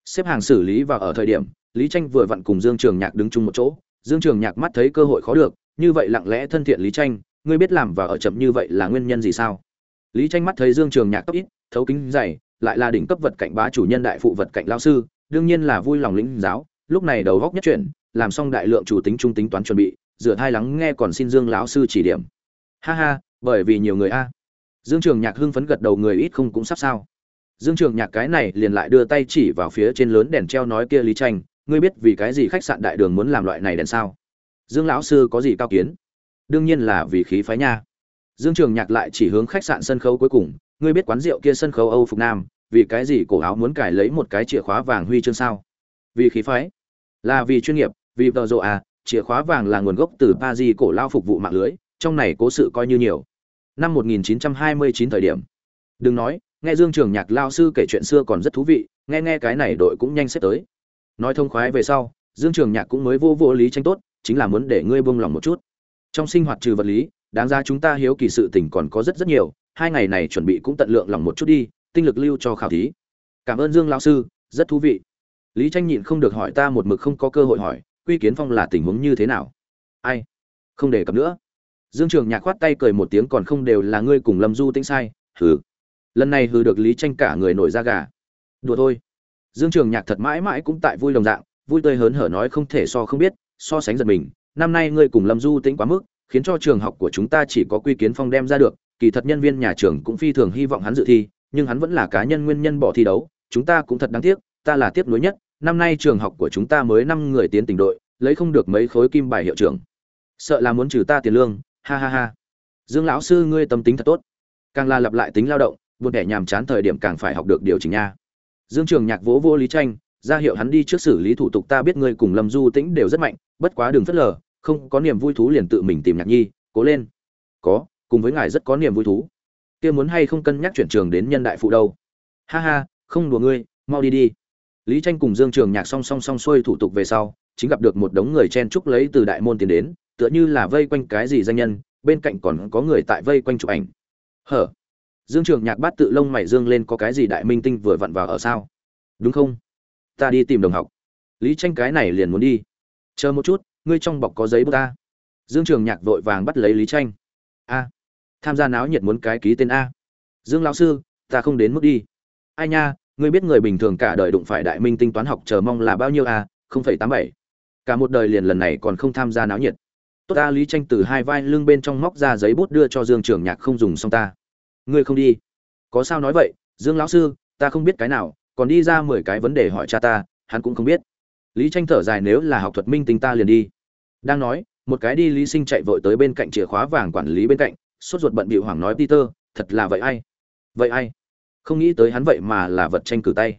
Xếp hàng xử lý và ở thời điểm, lý tranh vừa vặn cùng dương trường nhạc đứng chung một chỗ. Dương trường nhạc mắt thấy cơ hội khó được, như vậy lặng lẽ thân thiện lý tranh, ngươi biết làm và ở chậm như vậy là nguyên nhân gì sao? Lý tranh mắt thấy dương trường nhạc tóc ít, thấu kính dày, lại là đỉnh cấp vật cảnh bá chủ nhân đại phụ vật cảnh lão sư, đương nhiên là vui lòng lĩnh giáo, lúc này đầu góc nhất chuyển, làm xong đại lượng chủ tính trung tính toán chuẩn bị, rửa thai lắng nghe còn xin dương lão sư chỉ điểm. Ha ha bởi vì nhiều người a. Dương trường nhạc hưng phấn gật đầu, người ít không cũng sắp sao. Dương trường nhạc cái này liền lại đưa tay chỉ vào phía trên lớn đèn treo nói kia lý tranh, ngươi biết vì cái gì khách sạn đại đường muốn làm loại này đèn sao? Dương lão sư có gì cao kiến? Đương nhiên là vì khí phái nha. Dương trường nhạc lại chỉ hướng khách sạn sân khấu cuối cùng, ngươi biết quán rượu kia sân khấu âu phục nam, vì cái gì cổ áo muốn cài lấy một cái chìa khóa vàng huy chương sao? Vì khí phái? Là vì chuyên nghiệp, vì tờ rộ à chìa khóa vàng là nguồn gốc từ pa di cổ lao phục vụ mạng lưới trong này cố sự coi như nhiều. Năm 1929 thời điểm. Đừng nói, nghe dương trường nhạc lao sư kể chuyện xưa còn rất thú vị, nghe nghe cái này đội cũng nhanh xếp tới. Nói thông khoái về sau, dương trường nhạc cũng mới vô vô lý tranh tốt, chính là muốn để ngươi buông lòng một chút. Trong sinh hoạt trừ vật lý, đáng ra chúng ta hiếu kỳ sự tình còn có rất rất nhiều, hai ngày này chuẩn bị cũng tận lượng lòng một chút đi, tinh lực lưu cho khảo thí. Cảm ơn dương lão sư, rất thú vị. Lý tranh nhịn không được hỏi ta một mực không có cơ hội hỏi, quy kiến phong là tình huống như thế nào? Ai? Không để cập nữa dương trường nhạc khoát tay cười một tiếng còn không đều là ngươi cùng lâm du tĩnh sai, hừ. Lần này hừ được lý tranh cả người nổi da gà. Đùa thôi. Dương trường nhạc thật mãi mãi cũng tại vui đồng dạng, vui tươi hớn hở nói không thể so không biết, so sánh giật mình. Năm nay ngươi cùng lâm du tĩnh quá mức, khiến cho trường học của chúng ta chỉ có quy kiến phong đem ra được, kỳ thật nhân viên nhà trường cũng phi thường hy vọng hắn dự thi, nhưng hắn vẫn là cá nhân nguyên nhân bỏ thi đấu, chúng ta cũng thật đáng tiếc, ta là tiếc nuối nhất. Năm nay trường học của chúng ta mới năm người tiến tỉnh đội, lấy không được mấy khối kim bài hiệu trưởng. Sợ là muốn trừ ta tiền lương ha ha ha. Dương lão sư, ngươi tâm tính thật tốt. Càng là lặp lại tính lao động, buồn kẻ nhàm chán thời điểm càng phải học được điều chỉnh nha. Dương trường nhạc vỗ vô lý tranh, ra hiệu hắn đi trước xử lý thủ tục, ta biết ngươi cùng lâm du tĩnh đều rất mạnh, bất quá đừng phớt lờ, không có niềm vui thú liền tự mình tìm nhạc nhi, cố lên. Có, cùng với ngài rất có niềm vui thú. Kia muốn hay không cân nhắc chuyển trường đến nhân đại phụ đâu. Ha ha, không đùa ngươi, mau đi đi. Lý tranh cùng dương trường nhạc song song song xuôi thủ tục về sau, chính gặp được một đống người chen chúc lấy từ đại môn tiến đến tựa như là vây quanh cái gì danh nhân, bên cạnh còn có người tại vây quanh chụp ảnh. Hở? Dương trường nhạc bắt tự lông mày dương lên có cái gì đại minh tinh vừa vặn vào ở sao? Đúng không? Ta đi tìm đồng học. Lý tranh cái này liền muốn đi. Chờ một chút, ngươi trong bọc có giấy bút ta. Dương trường nhạc vội vàng bắt lấy lý tranh. A. Tham gia náo nhiệt muốn cái ký tên a. Dương lão sư, ta không đến mức đi. Ai nha, ngươi biết người bình thường cả đời đụng phải đại minh tinh toán học chờ mong là bao nhiêu a? Không phẩy tám bảy. Cả một đời liền lần này còn không tham gia náo nhiệt tốt ta lý tranh từ hai vai lưng bên trong móc ra giấy bút đưa cho dương trường nhạc không dùng xong ta. Ngươi không đi. Có sao nói vậy? Dương lão sư, ta không biết cái nào, còn đi ra mười cái vấn đề hỏi cha ta, hắn cũng không biết. Lý tranh thở dài nếu là học thuật minh tinh ta liền đi. Đang nói, một cái đi lý sinh chạy vội tới bên cạnh chìa khóa vàng quản lý bên cạnh, sốt ruột bận bịu hoảng nói peter, thật là vậy ai? Vậy ai? Không nghĩ tới hắn vậy mà là vật tranh cử tay.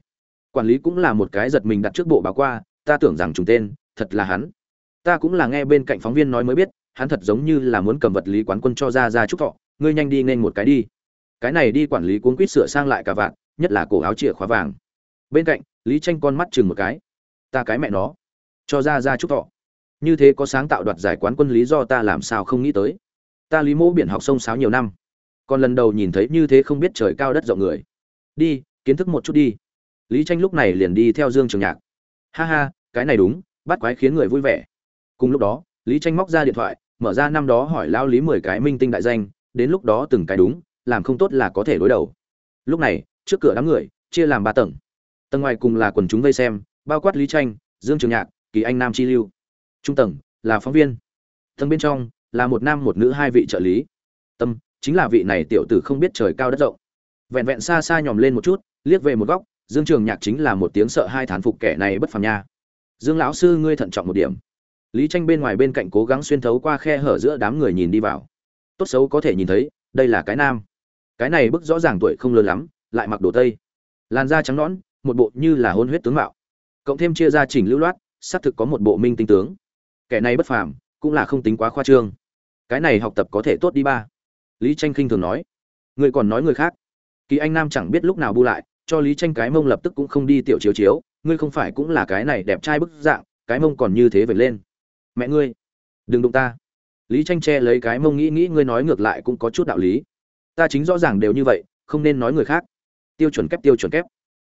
Quản lý cũng là một cái giật mình đặt trước bộ báo qua, ta tưởng rằng trùng tên, thật là hắn ta cũng là nghe bên cạnh phóng viên nói mới biết, hắn thật giống như là muốn cầm vật lý quán quân cho ra ra chúc thọ, ngươi nhanh đi nên một cái đi. Cái này đi quản lý cuốn quýt sửa sang lại cả vạn, nhất là cổ áo chìa khóa vàng. Bên cạnh, lý tranh con mắt chừng một cái. Ta cái mẹ nó, cho ra ra chúc thọ. Như thế có sáng tạo đoạt giải quán quân lý do ta làm sao không nghĩ tới. Ta lý mẫu biển học sông sáo nhiều năm. Còn lần đầu nhìn thấy như thế không biết trời cao đất rộng người. Đi, kiến thức một chút đi. Lý tranh lúc này liền đi theo dương trường nhạc. Ha ha, cái này đúng, bắt quái khiến người vui vẻ cùng lúc đó, lý tranh móc ra điện thoại, mở ra năm đó hỏi lao lý mười cái minh tinh đại danh, đến lúc đó từng cái đúng, làm không tốt là có thể đối đầu. Lúc này, trước cửa đám người, chia làm ba tầng. Tầng ngoài cùng là quần chúng vây xem, bao quát lý tranh dương trường nhạc, kỳ anh nam chi lưu. Trung tầng, là phóng viên. Tầng bên trong, là một nam một nữ hai vị trợ lý. Tâm, chính là vị này tiểu tử không biết trời cao đất rộng. Vẹn vẹn xa xa nhòm lên một chút, liếc về một góc, dương trường nhạc chính là một tiếng sợ hai thán phục kẻ này bất phàm nha. Dương lão sư, ngươi thận trọng một điểm lý tranh bên ngoài bên cạnh cố gắng xuyên thấu qua khe hở giữa đám người nhìn đi vào. Tốt xấu có thể nhìn thấy, đây là cái nam. Cái này bức rõ ràng tuổi không lớn lắm, lại mặc đồ tây. Làn da trắng nõn, một bộ như là hôn huyết tướng mạo. Cộng thêm chia ra chỉnh lưu loát, xác thực có một bộ minh tinh tướng. Kẻ này bất phàm, cũng là không tính quá khoa trương. Cái này học tập có thể tốt đi ba. Lý tranh khinh thường nói. Người còn nói người khác. Kỳ anh nam chẳng biết lúc nào bu lại, cho lý tranh cái mông lập tức cũng không đi tiểu chiếu chiếu, ngươi không phải cũng là cái này đẹp trai bức dạng, cái mông còn như thế vậy lên mẹ ngươi, đừng đụng ta. Lý tranh che lấy cái mông nghĩ nghĩ, ngươi nói ngược lại cũng có chút đạo lý. Ta chính rõ ràng đều như vậy, không nên nói người khác. Tiêu chuẩn kép, tiêu chuẩn kép.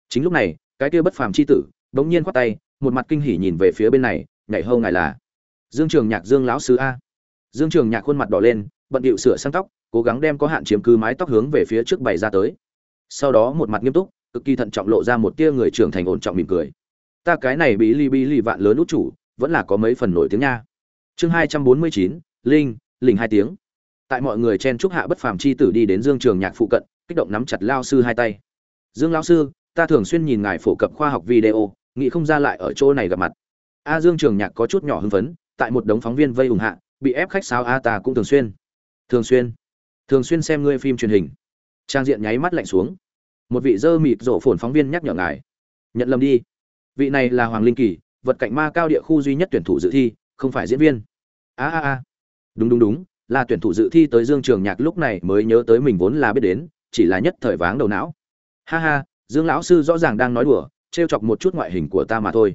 Chính lúc này, cái kia bất phàm chi tử đống nhiên khoát tay, một mặt kinh hỉ nhìn về phía bên này, nhảy hâu ngài là dương trường nhạc, dương lão sứ a. Dương trường nhạc khuôn mặt đỏ lên, bận điệu sửa sang tóc, cố gắng đem có hạn chiếm cứ mái tóc hướng về phía trước bày ra tới. Sau đó một mặt nghiêm túc, cực kỳ thận trọng lộ ra một tia người trưởng thành ổn trọng mỉm cười. Ta cái này bí ly bí ly vạn lớn út chủ vẫn là có mấy phần nổi tiếng nha. Chương hai trăm bốn mươi chín, linh lình hai tiếng. Tại mọi người chen chúc hạ bất phàm chi tử đi đến dương trường nhạc phụ cận, kích động nắm chặt lao sư hai tay. Dương lao sư, ta thường xuyên nhìn ngài phổ cập khoa học video, nghĩ không ra lại ở chỗ này gặp mặt. A dương trường nhạc có chút nhỏ hưng phấn, tại một đống phóng viên vây ủng hạ, bị ép khách sao a ta cũng thường xuyên. Thường xuyên? Thường xuyên xem ngươi phim truyền hình. Trang diện nháy mắt lạnh xuống. Một vị dơ mịt rổ phồn phóng viên nhắc nhở ngài. Nhận lầm đi. Vị này là hoàng linh kỳ vật cạnh ma cao địa khu duy nhất tuyển thủ dự thi, không phải diễn viên. A a a. Đúng đúng đúng, là tuyển thủ dự thi tới dương trường nhạc lúc này mới nhớ tới mình vốn là biết đến, chỉ là nhất thời váng đầu não. Ha ha, dương lão sư rõ ràng đang nói đùa t chọc một chút ngoại hình của ta mà thôi.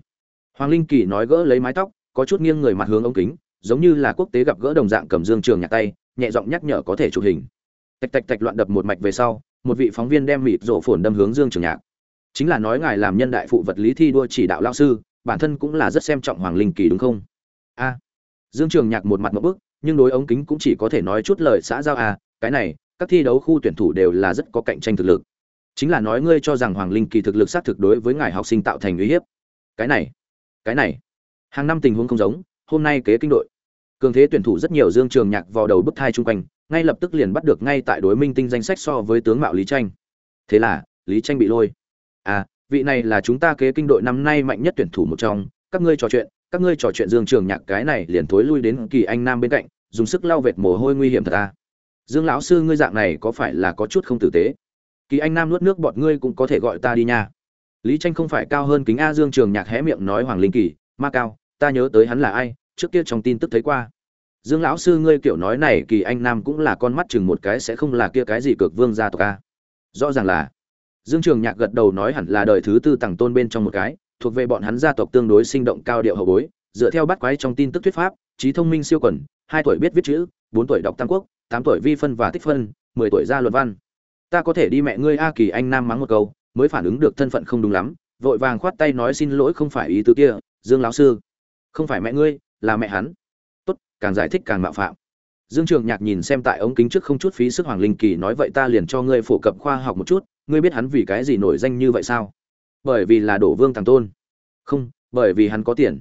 Hoàng linh kỳ nói gỡ lấy mái tóc, có chút nghiêng người mặt hướng ống kính, giống như là quốc tế gặp gỡ đồng dạng cầm dương trường nhạc tay, nhẹ giọng nhắc nhở có thể chụp hình. Tạch tạch tạch loạn đập một mạch về sau, một vị phóng viên đem mịt rổ phồn đâm hướng dương trường nhạc. Chính là nói ngài làm nhân đại phụ vật lý thi đua chỉ đạo lao sư bản thân cũng là rất xem trọng hoàng linh kỳ đúng không? A. Dương trường nhạc một mặt một bức, nhưng đối ống kính cũng chỉ có thể nói chút lời xã giao a cái này, các thi đấu khu tuyển thủ đều là rất có cạnh tranh thực lực. Chính là nói ngươi cho rằng hoàng linh kỳ thực lực xác thực đối với ngài học sinh tạo thành uy hiếp. Cái này cái này, hàng năm tình huống không giống, hôm nay kế kinh đội. Cường thế tuyển thủ rất nhiều dương trường nhạc vào đầu bức thai chung quanh, ngay lập tức liền bắt được ngay tại đối minh tinh danh sách so với tướng mạo lý tranh. Thế là, lý tranh bị lôi. À vị này là chúng ta kế kinh đội năm nay mạnh nhất tuyển thủ một trong. Các ngươi trò chuyện, các ngươi trò chuyện dương trường nhạc cái này liền thối lui đến kỳ anh nam bên cạnh, dùng sức lau vệt mồ hôi nguy hiểm thật à. Dương lão sư ngươi dạng này có phải là có chút không tử tế? Kỳ anh nam nuốt nước bọt, ngươi cũng có thể gọi ta đi nha. Lý tranh không phải cao hơn kính a dương trường nhạc hé miệng nói hoàng linh kỳ, ma cao, ta nhớ tới hắn là ai, trước kia trong tin tức thấy qua. Dương lão sư ngươi kiểu nói này, kỳ anh nam cũng là con mắt chừng một cái, sẽ không là kia cái gì cực vương gia tộc a. Rõ ràng là dương trường nhạc gật đầu nói hẳn là đời thứ tư tàng tôn bên trong một cái, thuộc về bọn hắn gia tộc tương đối sinh động cao điệu hậu bối, dựa theo bắt quái trong tin tức thuyết pháp, trí thông minh siêu quần hai tuổi biết viết chữ, bốn tuổi đọc tam quốc, tám tuổi vi phân và tích phân, mười tuổi ra luật văn. Ta có thể đi mẹ ngươi a kỳ anh nam mắng một câu, mới phản ứng được thân phận không đúng lắm, vội vàng khoát tay nói xin lỗi không phải ý tứ kia, dương lão sư. Không phải mẹ ngươi, là mẹ hắn. Tốt, càng giải thích càng mạo phạm dương trường nhạc nhìn xem tại ống kính trước không chút phí sức hoàng linh kỳ nói, vậy ta liền cho ngươi phổ cập khoa học một chút, ngươi biết hắn vì cái gì nổi danh như vậy sao? Bởi vì là đổ vương thằng tôn. Không, bởi vì hắn có tiền.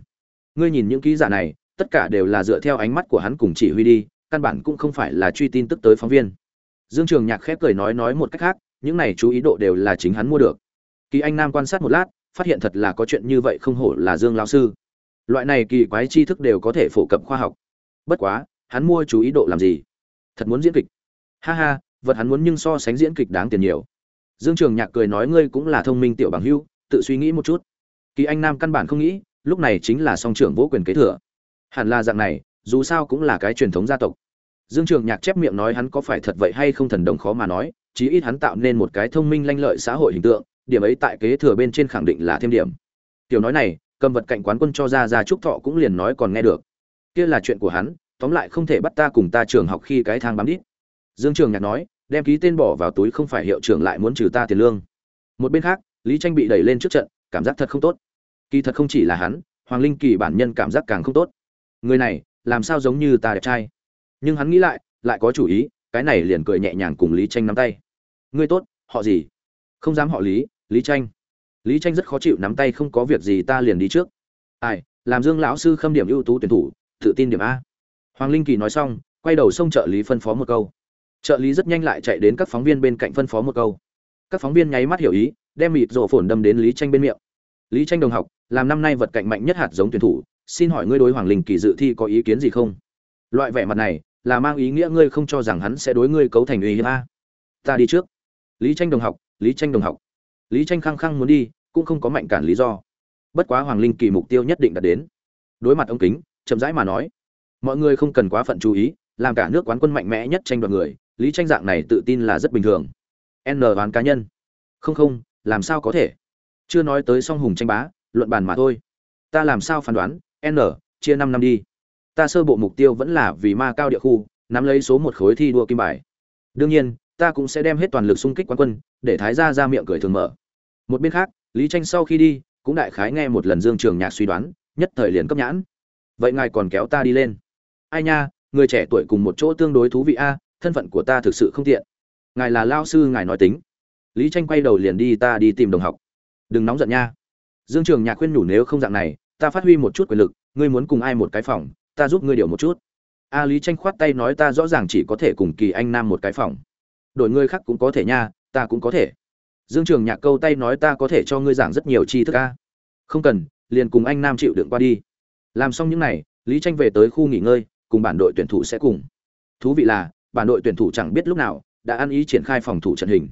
Ngươi nhìn những ký giả này, tất cả đều là dựa theo ánh mắt của hắn cùng chỉ huy đi, căn bản cũng không phải là truy tin tức tới phóng viên. Dương trường nhạc khép cười nói nói một cách khác, những này chú ý độ đều là chính hắn mua được. Kỳ anh nam quan sát một lát, phát hiện thật là có chuyện như vậy không hổ là dương Lão sư. Loại này kỳ quái tri thức đều có thể phổ cập khoa học. Bất quá hắn mua chú ý độ làm gì? Thật muốn diễn kịch. Ha ha, vật hắn muốn nhưng so sánh diễn kịch đáng tiền nhiều. Dương trường nhạc cười nói ngươi cũng là thông minh tiểu bằng hưu, tự suy nghĩ một chút. Kỳ anh nam căn bản không nghĩ, lúc này chính là song trưởng vỗ quyền kế thừa. Hẳn là dạng này, dù sao cũng là cái truyền thống gia tộc. Dương trường nhạc chép miệng nói hắn có phải thật vậy hay không thần đồng khó mà nói, chí ít hắn tạo nên một cái thông minh lanh lợi xã hội hình tượng, điểm ấy tại kế thừa bên trên khẳng định là thêm điểm. Tiểu nói này, cầm vật cạnh quán quân cho ra ra trúc thọ cũng liền nói còn nghe được. Kia là chuyện của hắn tóm lại không thể bắt ta cùng ta trường học khi cái thang bám đít. Dương trường nhạc nói, đem ký tên bỏ vào túi không phải hiệu trưởng lại muốn trừ ta tiền lương. Một bên khác, lý tranh bị đẩy lên trước trận, cảm giác thật không tốt. Kỳ thật không chỉ là hắn, hoàng linh kỳ bản nhân cảm giác càng không tốt. Người này, làm sao giống như ta đẹp trai? Nhưng hắn nghĩ lại lại có chủ ý, cái này liền cười nhẹ nhàng cùng lý tranh nắm tay. Ngươi tốt, họ gì? Không dám họ lý lý tranh. Lý tranh rất khó chịu nắm tay không có việc gì ta liền đi trước. Ai, làm dương lão sư khâm điểm ưu tú tuyển thủ, tự tin điểm a hoàng linh kỳ nói xong, quay đầu xông trợ lý phân phó một câu. Trợ lý rất nhanh lại chạy đến các phóng viên bên cạnh phân phó một câu. Các phóng viên nháy mắt hiểu ý, đem mịt rổ phồn đâm đến lý tranh bên miệng. Lý tranh đồng học, làm năm nay vật cạnh mạnh nhất hạt giống tuyển thủ, xin hỏi ngươi đối hoàng linh kỳ dự thi có ý kiến gì không? Loại vẻ mặt này, là mang ý nghĩa ngươi không cho rằng hắn sẽ đối ngươi cấu thành uy hiếp a? Ta đi trước. Lý tranh đồng học, lý tranh đồng học. Lý tranh khăng khăng muốn đi, cũng không có mạnh cản lý do. Bất quá hoàng linh kỳ mục tiêu nhất định đạt đến. Đối mặt ông kính, chậm rãi mà nói mọi người không cần quá phận chú ý, làm cả nước quán quân mạnh mẽ nhất tranh đoạt người, lý tranh dạng này tự tin là rất bình thường. N đoán cá nhân. Không không, làm sao có thể? Chưa nói tới song hùng tranh bá, luận bàn mà thôi. Ta làm sao phán đoán, n, chia năm năm đi. Ta sơ bộ mục tiêu vẫn là vì ma cao địa khu, nắm lấy số một khối thi đua kim bài. Đương nhiên, ta cũng sẽ đem hết toàn lực xung kích quán quân, để thái gia ra miệng cười thường mở. Một bên khác, lý tranh sau khi đi, cũng đại khái nghe một lần dương trường nhạc suy đoán, nhất thời liền cấp nhãn. Vậy ngài còn kéo ta đi lên ai nha, người trẻ tuổi cùng một chỗ tương đối thú vị a, thân phận của ta thực sự không tiện. Ngài là lao sư ngài nói tính. Lý tranh quay đầu liền đi ta đi tìm đồng học. Đừng nóng giận nha. Dương trường nhạc khuyên nhủ nếu không dạng này, ta phát huy một chút quyền lực, ngươi muốn cùng ai một cái phòng, ta giúp ngươi điều một chút. A lý tranh khoát tay nói ta rõ ràng chỉ có thể cùng kỳ anh nam một cái phòng. Đổi ngươi khác cũng có thể nha, ta cũng có thể. Dương trường nhạc câu tay nói ta có thể cho ngươi giảng rất nhiều tri thức a. Không cần, liền cùng anh nam chịu đựng qua đi. Làm xong những n à y lý tranh về tới khu nghỉ ngơi cùng bản đội tuyển thủ sẽ cùng. Thú vị là bản đội tuyển thủ chẳng biết lúc nào đã ăn ý triển khai phòng thủ trận hình.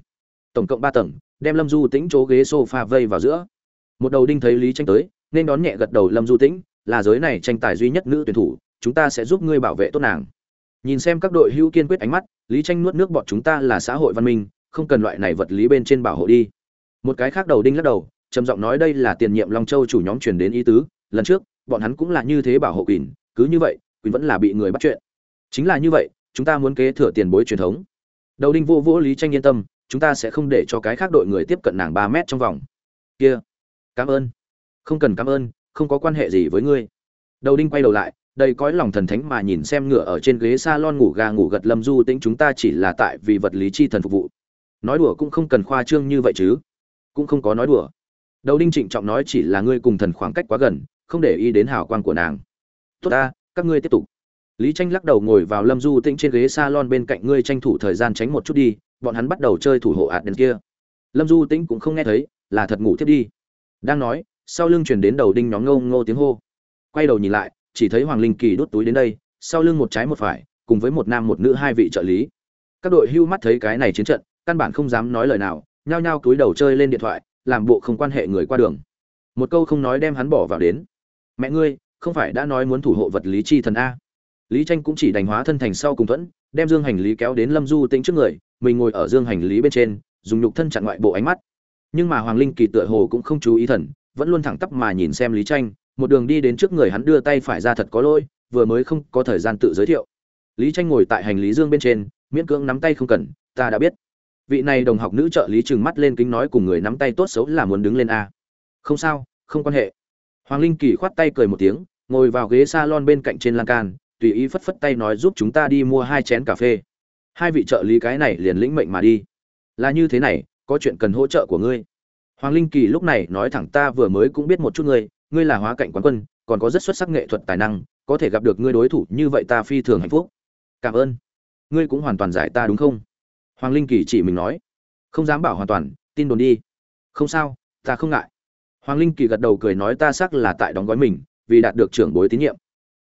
Tổng cộng ba tầng đem lâm du tĩnh chỗ ghế sofa vây vào giữa. Một đầu đinh thấy lý tranh tới nên đón nhẹ gật đầu lâm du tĩnh là giới này tranh tài duy nhất nữ tuyển thủ chúng ta sẽ giúp ngươi bảo vệ tốt nàng. Nhìn xem các đội hữu kiên quyết ánh mắt lý tranh nuốt nước bọt chúng ta là xã hội văn minh không cần loại này vật lý bên trên bảo hộ đi. Một cái khác đầu đinh lắc đầu trầm giọng nói đây là tiền nhiệm long châu chủ nhóm truyền đến ý tứ lần trước bọn hắn cũng là như thế bảo hộ quỷ, cứ như vậy quỳnh vẫn là bị người bắt chuyện. Chính là như vậy, chúng ta muốn kế thừa tiền bối truyền thống. Đầu đinh vô vô lý tranh yên tâm, chúng ta sẽ không để cho cái khác đội người tiếp cận nàng ba mét trong vòng. Kia, cảm ơn. Không cần cảm ơn, không có quan hệ gì với ngươi. Đầu đinh quay đầu lại, đầy cõi lòng thần thánh mà nhìn xem ngựa ở trên ghế salon ngủ gà ngủ gật lâm du tĩnh chúng ta chỉ là tại vì vật lý chi thần phục vụ. Nói đùa cũng không cần khoa trương như vậy chứ. Cũng không có nói đùa. Đầu đinh trịnh trọng nói chỉ là ngươi cùng thần khoảng cách quá gần, không để ý đến hào quang của nàng. Tốt ta các ngươi tiếp tục. Lý tranh lắc đầu ngồi vào lâm du tĩnh trên ghế salon bên cạnh ngươi tranh thủ thời gian tránh một chút đi, bọn hắn bắt đầu chơi thủ hộ ạt đến kia. Lâm du tĩnh cũng không nghe thấy, là thật ngủ thiếp đi. Đang nói, sau lưng chuyển đến đầu đinh nhóm ngô ngô tiếng hô. Quay đầu nhìn lại, chỉ thấy hoàng linh kỳ đốt túi đến đây, sau lưng một trái một phải, cùng với một nam một nữ hai vị trợ lý. Các đội hưu mắt thấy cái này chiến trận, căn bản không dám nói lời nào, nhao nhao túi đầu chơi lên điện thoại, làm bộ không quan hệ người qua đường. Một câu không nói đem hắn bỏ vào đến. Mẹ ngươi không phải đã nói muốn thủ hộ vật lý chi thần a. Lý tranh cũng chỉ đành hóa thân thành sau cùng thuẫn, đem dương hành lý kéo đến lâm du tĩnh trước người, mình ngồi ở dương hành lý bên trên, dùng nhục thân chặn ngoại bộ ánh mắt. Nhưng mà hoàng linh kỳ tựa hồ cũng không chú ý thần, vẫn luôn thẳng tắp mà nhìn xem lý tranh, một đường đi đến trước người hắn đưa tay phải ra thật có lỗi, vừa mới không có thời gian tự giới thiệu. Lý tranh ngồi tại hành lý dương bên trên, miễn cưỡng nắm tay không cần, ta đã biết. Vị này đồng học nữ trợ lý trừng mắt lên kính nói cùng người nắm tay tốt xấu là muốn đứng lên a. Không sao, không quan hệ hoàng linh kỳ khoát tay cười một tiếng, ngồi vào ghế salon bên cạnh trên lan can, tùy ý phất phất tay nói giúp chúng ta đi mua hai chén cà phê. Hai vị trợ lý cái này liền lĩnh mệnh mà đi. Là như thế này, có chuyện cần hỗ trợ của ngươi. Hoàng linh kỳ lúc này nói thẳng ta vừa mới cũng biết một chút ngươi ngươi là hóa cảnh quán quân, còn có rất xuất sắc nghệ thuật tài năng, có thể gặp được ngươi đối thủ như vậy ta phi thường hạnh phúc. Cảm ơn. Ngươi cũng hoàn toàn giải ta đúng không? Hoàng linh kỳ chỉ mình nói. Không dám bảo hoàn toàn, tin đồn đi. Không sao, ta không ngại hoàng linh kỳ gật đầu cười nói ta xác là tại đóng gói mình, vì đạt được trưởng bối tín nhiệm.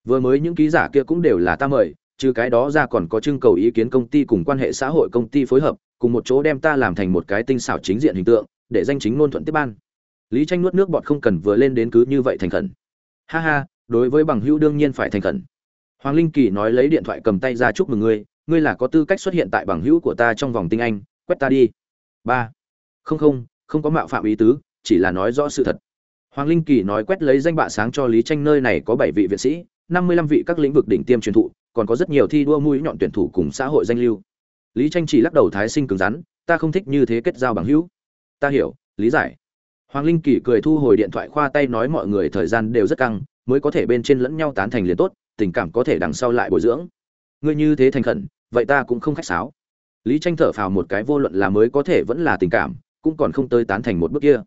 Vừa mới những ký giả kia cũng đều là ta mời, trừ cái đó ra còn có trưng cầu ý kiến công ty cùng quan hệ xã hội công ty phối hợp, cùng một chỗ đem ta làm thành một cái tinh xảo chính diện hình tượng, để danh chính ngôn thuận tiếp ban. Lý tranh nuốt nước bọt không cần vừa lên đến cứ như vậy thành khẩn. Ha ha, đối với bằng hữu đương nhiên phải thành khẩn. Hoàng linh kỳ nói lấy điện thoại cầm tay ra chúc mừng ngươi ngươi là có tư cách xuất hiện tại bằng hữu của ta trong vòng tinh anh, quét ta đi. Ba. Không không không có mạo phạm ý tứ chỉ là nói rõ sự thật. Hoàng linh kỳ nói quét lấy danh bạ sáng cho lý tranh nơi này có bảy vị viện sĩ, năm mươi lăm vị các lĩnh vực đỉnh tiêm truyền thụ, còn có rất nhiều thi đua mũi nhọn tuyển thủ cùng xã hội danh lưu. Lý tranh chỉ lắc đầu thái sinh cứng rắn, ta không thích như thế kết giao bằng hữu. Ta hiểu, lý giải. Hoàng linh kỳ cười thu hồi điện thoại khoa tay nói mọi người thời gian đều rất căng, mới có thể bên trên lẫn nhau tán thành liền tốt, tình cảm có thể đằng sau lại bồi dưỡng. Ngươi như thế thành khẩn, vậy ta cũng không khách sáo. Lý tranh thở phào một cái, vô luận là mới có thể vẫn là tình cảm, cũng còn không tới tán thành một bước kia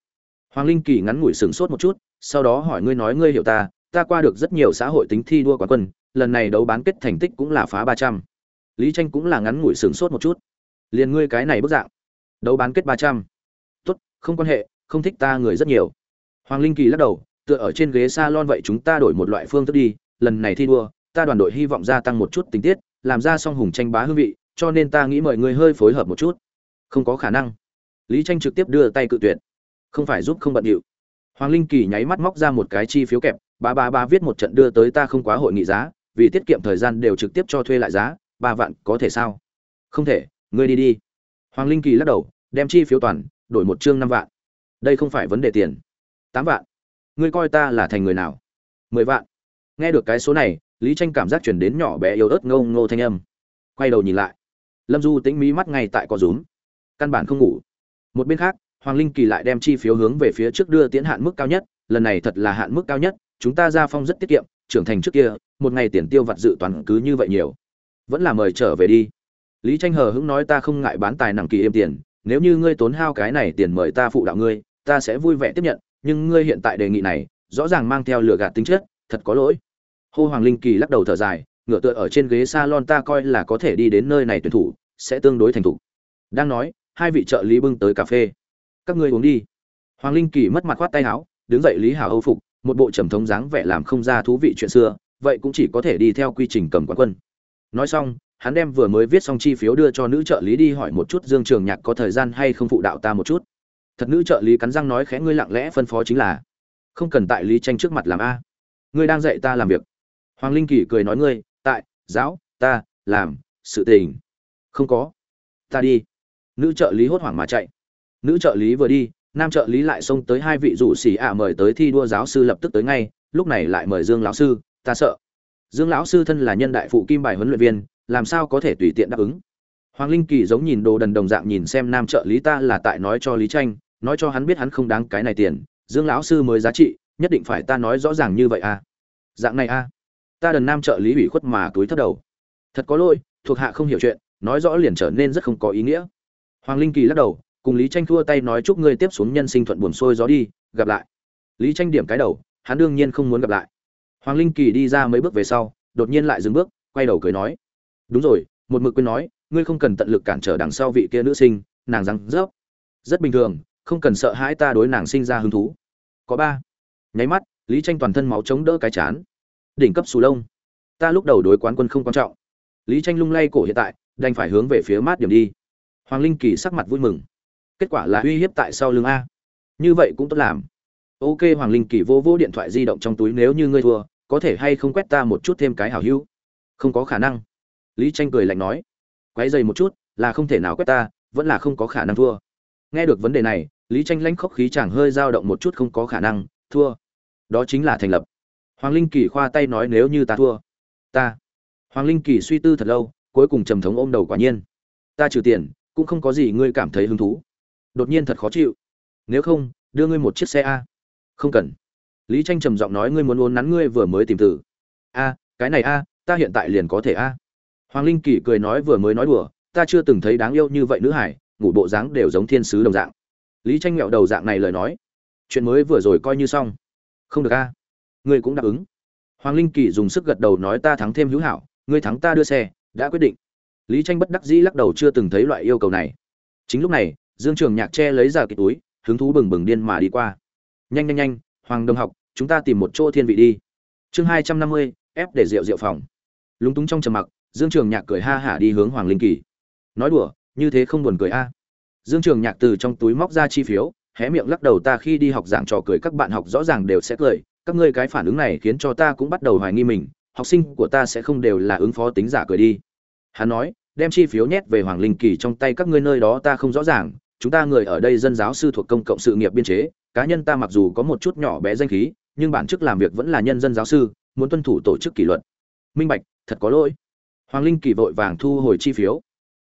hoàng linh kỳ ngắn ngủi sửng sốt một chút, sau đó hỏi ngươi nói ngươi hiểu ta ta qua được rất nhiều xã hội tính thi đua quán quân, lần này đấu bán kết thành tích cũng là phá ba trăm. Lý tranh cũng là ngắn ngủi sửng sốt một chút. Liền ngươi cái này bức dạng, đấu bán kết ba trăm. Tốt, không quan hệ, không thích ta người rất nhiều. Hoàng linh kỳ lắc đầu, tựa ở trên ghế salon vậy chúng ta đổi một loại phương thức đi, lần này thi đua, ta đoàn đội hy vọng gia tăng một chút tình tiết, làm ra song hùng tranh bá hương vị, cho nên ta nghĩ mời ngươi hơi phối hợp một chút. Không có khả năng. Lý tranh trực tiếp đưa tay cự tuyệt không phải giúp không bận điệu. Hoàng linh kỳ nháy mắt móc ra một cái chi phiếu kẹp, ba ba ba viết một trận đưa tới ta không quá hội nghị giá, vì tiết kiệm thời gian đều trực tiếp cho thuê lại giá, ba vạn có thể sao? Không thể, ngươi đi đi. Hoàng linh kỳ lắc đầu, đem chi phiếu toàn, đổi một chương năm vạn. Đây không phải vấn đề tiền. Tám vạn. Ngươi coi ta là thành người nào? Mười vạn. Nghe được cái số này, lý tranh cảm giác chuyển đến nhỏ bé yếu ớt ngâu ngô thanh âm. Quay đầu nhìn lại. Lâm du tĩnh mí mắt ngay tại có rúm. Căn bản không ngủ. Một bên khác hoàng linh kỳ lại đem chi phiếu hướng về phía trước đưa tiến hạn mức cao nhất, lần này thật là hạn mức cao nhất, chúng ta ra phong rất tiết kiệm, trưởng thành trước kia, một ngày tiền tiêu vặt dự toán cứ như vậy nhiều. Vẫn là mời trở về đi. Lý tranh hờ hững nói ta không ngại bán tài nặng kỳ êm tiền, nếu như ngươi tốn hao cái này tiền mời ta phụ đạo ngươi, ta sẽ vui vẻ tiếp nhận, nhưng ngươi hiện tại đề nghị này, rõ ràng mang theo lừa gạt tính chất, thật có lỗi. Hô hoàng linh kỳ lắc đầu thở dài, ngựa tựa ở trên ghế salon ta coi là có thể đi đến nơi này tuyển thủ, sẽ tương đối thành thủ. đang nói, hai vị trợ lý bưng tới cà phê các ngươi uống đi. Hoàng linh kỳ mất mặt khoát tay áo, đứng dậy lý hảo âu phục, một bộ trầm thống dáng vẻ làm không ra thú vị chuyện xưa, vậy cũng chỉ có thể đi theo quy trình cầm quán quân. Nói xong, hắn đem vừa mới viết xong chi phiếu đưa cho nữ trợ lý đi hỏi một chút dương trường nhạc có thời gian hay không phụ đạo ta một chút. Thật nữ trợ lý cắn răng nói khẽ ngươi lặng lẽ phân phó chính là, không cần tại lý tranh trước mặt làm a. Ngươi đang dạy ta làm việc. Hoàng linh kỳ cười nói ngươi, tại, giáo, ta, làm, sự tình. Không có. Ta đi. Nữ trợ lý hốt hoảng mà chạy nữ trợ lý vừa đi, nam trợ lý lại xông tới hai vị rủ xỉ ạ mời tới thi đua giáo sư lập tức tới ngay, lúc này lại mời dương lão sư, ta sợ. Dương lão sư thân là nhân đại phụ kim bài huấn luyện viên, làm sao có thể tùy tiện đáp ứng? Hoàng linh kỳ giống nhìn đồ đần đồng dạng nhìn xem nam trợ lý ta là tại nói cho lý tranh nói cho hắn biết hắn không đáng cái này tiền, dương lão sư mới giá trị, nhất định phải ta nói rõ ràng như vậy à? Dạng này à? Ta đần nam trợ lý ủy khuất mà túi thấp đầu. Thật có lỗi, thuộc hạ không hiểu chuyện, nói rõ liền trở nên rất không có ý nghĩa. Hoàng linh kỳ lắc đầu cùng lý tranh thua tay nói chúc ngươi tiếp xuống nhân sinh thuận buồn xuôi gió đi, gặp lại. Lý tranh điểm cái đầu, hắn đương nhiên không muốn gặp lại. Hoàng linh kỳ đi ra mấy bước về sau, đột nhiên lại dừng bước, quay đầu cười nói. Đúng rồi, một mực quên nói, ngươi không cần tận lực cản trở đằng sau vị kia nữ sinh, nàng răng rớp. Rất bình thường, không cần sợ hãi ta đối nàng sinh ra hứng thú. Có ba. Nháy mắt, lý tranh toàn thân máu chống đỡ cái chán. Đỉnh cấp sù lông. Ta lúc đầu đối quán quân không quan trọng. Lý tranh lung lay cổ hiện tại, đành phải hướng về phía mát điểm đi. Hoàng linh kỳ sắc mặt vui mừng kết quả là uy hiếp tại sau lưng a. Như vậy cũng tốt làm. Ok, hoàng linh kỳ vô vô điện thoại di động trong túi nếu như ngươi thua, có thể hay không quét ta một chút thêm cái hảo hữu? Không có khả năng. Lý tranh cười lạnh nói. Quấy dày một chút, là không thể nào quét ta, vẫn là không có khả năng thua. Nghe được vấn đề này, lý tranh lãnh khốc khí chẳng hơi dao động một chút không có khả năng, thua. Đó chính là thành lập. Hoàng linh kỳ khoa tay nói nếu như ta thua. Ta. Hoàng linh kỳ suy tư thật lâu, cuối cùng trầm thống ôm đầu quả nhiên. Ta trừ tiền, cũng không có gì ngươi cảm thấy hứng thú đột nhiên thật khó chịu. Nếu không, đưa ngươi một chiếc xe a. Không cần. Lý tranh trầm giọng nói ngươi muốn uốn nắn ngươi vừa mới tìm từ. A, cái này a, ta hiện tại liền có thể a. Hoàng linh kỳ cười nói vừa mới nói đùa, ta chưa từng thấy đáng yêu như vậy nữ hải, ngủ bộ dáng đều giống thiên sứ đồng dạng. Lý tranh nghẹo đầu dạng này lời nói. Chuyện mới vừa rồi coi như xong. Không được a. Ngươi cũng đáp ứng. Hoàng linh kỳ dùng sức gật đầu nói ta thắng thêm hữu hảo, ngươi thắng ta đưa xe, đã quyết định. Lý tranh bất đắc dĩ lắc đầu chưa từng thấy loại yêu cầu này. Chính lúc này dương trường nhạc che lấy ra cái túi, hứng thú bừng bừng điên mà đi qua. Nhanh nhanh nhanh, hoàng đồng học, chúng ta tìm một chỗ thiên vị đi. Chương hai trăm năm mươi, ép để rượu rượu phòng. Lúng túng trong trầm mặc, dương trường nhạc cười ha hả đi hướng hoàng linh kỳ. Nói đùa, như thế không buồn cười a. Dương trường nhạc từ trong túi móc ra chi phiếu, hé miệng lắc đầu ta khi đi học giảng trò cười các bạn học rõ ràng đều sẽ cười, các ngươi cái phản ứng này khiến cho ta cũng bắt đầu hoài nghi mình, học sinh của ta sẽ không đều là ứng phó tính giả cười đi. Hắn nói, đem chi phiếu nhét về hoàng linh kỳ trong tay các ngươi nơi đó ta không rõ ràng chúng ta người ở đây dân giáo sư thuộc công cộng sự nghiệp biên chế, cá nhân ta mặc dù có một chút nhỏ bé danh khí, nhưng bản chức làm việc vẫn là nhân dân giáo sư, muốn tuân thủ tổ chức kỷ luật. Minh bạch, thật có lỗi. Hoàng linh kỳ vội vàng thu hồi chi phiếu.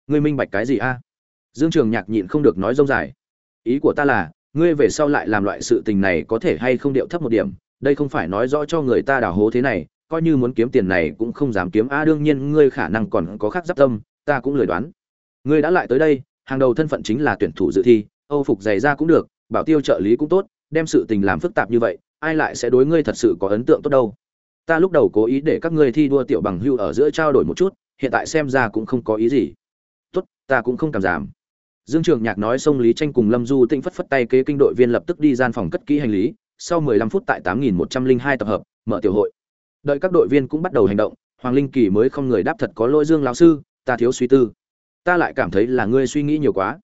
Ngươi minh bạch cái gì a? Dương trường nhạc nhịn không được nói rông dài. Ý của ta là, ngươi về sau lại làm loại sự tình này có thể hay không điệu thấp một điểm? Đây không phải nói rõ cho người ta đào hố thế này, coi như muốn kiếm tiền này cũng không dám kiếm. A, đương nhiên ngươi khả năng còn có khác giáp tâm, ta cũng lười đoán. Ngươi đã lại tới đây hàng đầu thân phận chính là tuyển thủ dự thi, âu phục giày ra cũng được, bảo tiêu trợ lý cũng tốt, đem sự tình làm phức tạp như vậy, ai lại sẽ đối ngươi thật sự có ấn tượng tốt đâu? Ta lúc đầu cố ý để các ngươi thi đua tiểu bằng hưu ở giữa trao đổi một chút, hiện tại xem ra cũng không có ý gì. Tốt, ta cũng không cảm giảm. Dương trường nhạc nói xong lý tranh cùng lâm du tĩnh phất phất tay kế kinh đội viên lập tức đi gian phòng cất kỹ hành lý, sau 15 phút tại 8102 tập hợp, mở tiểu hội. Đợi các đội viên cũng bắt đầu hành động, hoàng linh kỳ mới không người đáp thật có lỗi dương lão sư, ta thiếu suy tư ta lại cảm thấy là ngươi suy nghĩ nhiều quá.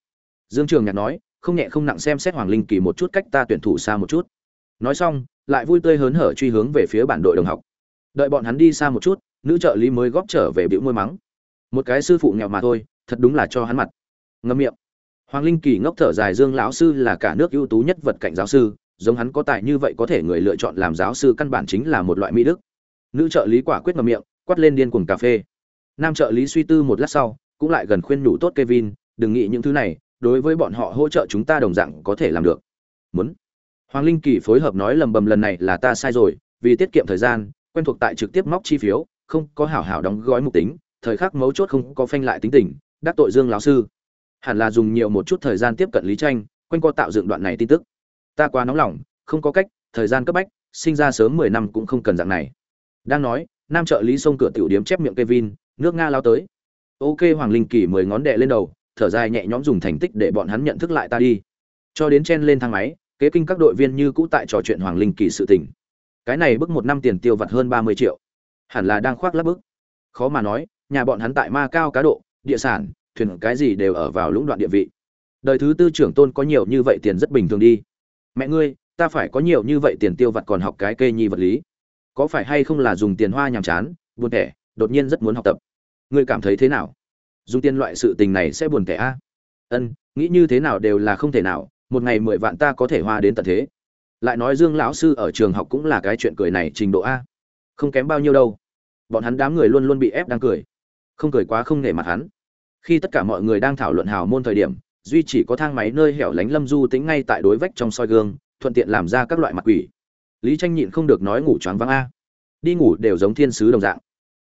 Dương trường nhạc nói, không nhẹ không nặng xem xét hoàng linh kỳ một chút cách ta tuyển thủ xa một chút. Nói xong, lại vui tươi hớn hở truy hướng về phía bản đội đồng học. Đợi bọn hắn đi xa một chút, nữ trợ lý mới góp trở về bĩu môi mắng. Một cái sư phụ nghèo mà thôi, thật đúng là cho hắn mặt. Ngâm miệng. Hoàng linh kỳ ngốc thở dài dương lão sư là cả nước ưu tú nhất vật cạnh giáo sư, giống hắn có tài như vậy có thể người lựa chọn làm giáo sư căn bản chính là một loại mỹ đức. Nữ trợ lý quả quyết ngậm miệng, quát lên điên cuồng cà phê. Nam trợ lý suy tư một lát sau cũng lại gần khuyên nhủ tốt kevin đừng nghĩ những thứ này đối với bọn họ hỗ trợ chúng ta đồng dạng có thể làm được. Muốn. Hoàng linh kỳ phối hợp nói lầm bầm lần này là ta sai rồi vì tiết kiệm thời gian quen thuộc tại trực tiếp móc chi phiếu không có hảo hảo đóng gói mục tính thời khắc mấu chốt không có phanh lại tính tình đắc tội dương lão sư. Hẳn là dùng nhiều một chút thời gian tiếp cận lý tranh quanh co tạo dựng đoạn này tin tức. Ta quá nóng lòng không có cách thời gian cấp bách sinh ra sớm mười năm cũng không cần dạng này. Đang nói nam trợ lý xông cửa tiểu điếm chép miệng Kevin, nước nga lao tới ok, hoàng linh kỳ mười ngón đệ lên đầu, thở dài nhẹ nhõm dùng thành tích để bọn hắn nhận thức lại ta đi. Cho đến chen lên thang máy, kế kinh các đội viên như cũ tại trò chuyện hoàng linh kỳ sự tình. Cái này bức một năm tiền tiêu vặt hơn ba mươi triệu. Hẳn là đang khoác lắp bức. Khó mà nói, nhà bọn hắn tại ma cao cá độ, địa sản, thuyền cái gì đều ở vào lũng đoạn địa vị. Đời thứ tư trưởng tôn có nhiều như vậy tiền rất bình thường đi. Mẹ ngươi, ta phải có nhiều như vậy tiền tiêu vặt còn học cái kê nhi vật lý. Có phải hay không là dùng tiền hoa nhàm chán, buồn thẻ, đột nhiên rất muốn học tập ngươi cảm thấy thế nào? Dùng tiền loại sự tình này sẽ buồn tẻ a. Ân, nghĩ như thế nào đều là không thể nào, một ngày mười vạn ta có thể hoa đến tận thế. Lại nói dương lão sư ở trường học cũng là cái chuyện cười này trình độ a. Không kém bao nhiêu đâu. Bọn hắn đám người luôn luôn bị ép đang cười. Không cười quá không nể mặt hắn. Khi tất cả mọi người đang thảo luận hào môn thời điểm, duy chỉ có thang máy nơi hẻo lánh lâm du tính ngay tại đối vách trong soi gương, thuận tiện làm ra các loại mặt quỷ. Lý tranh nhịn không được nói ngủ choáng váng a. Đi ngủ đều giống thiên sứ đồng dạng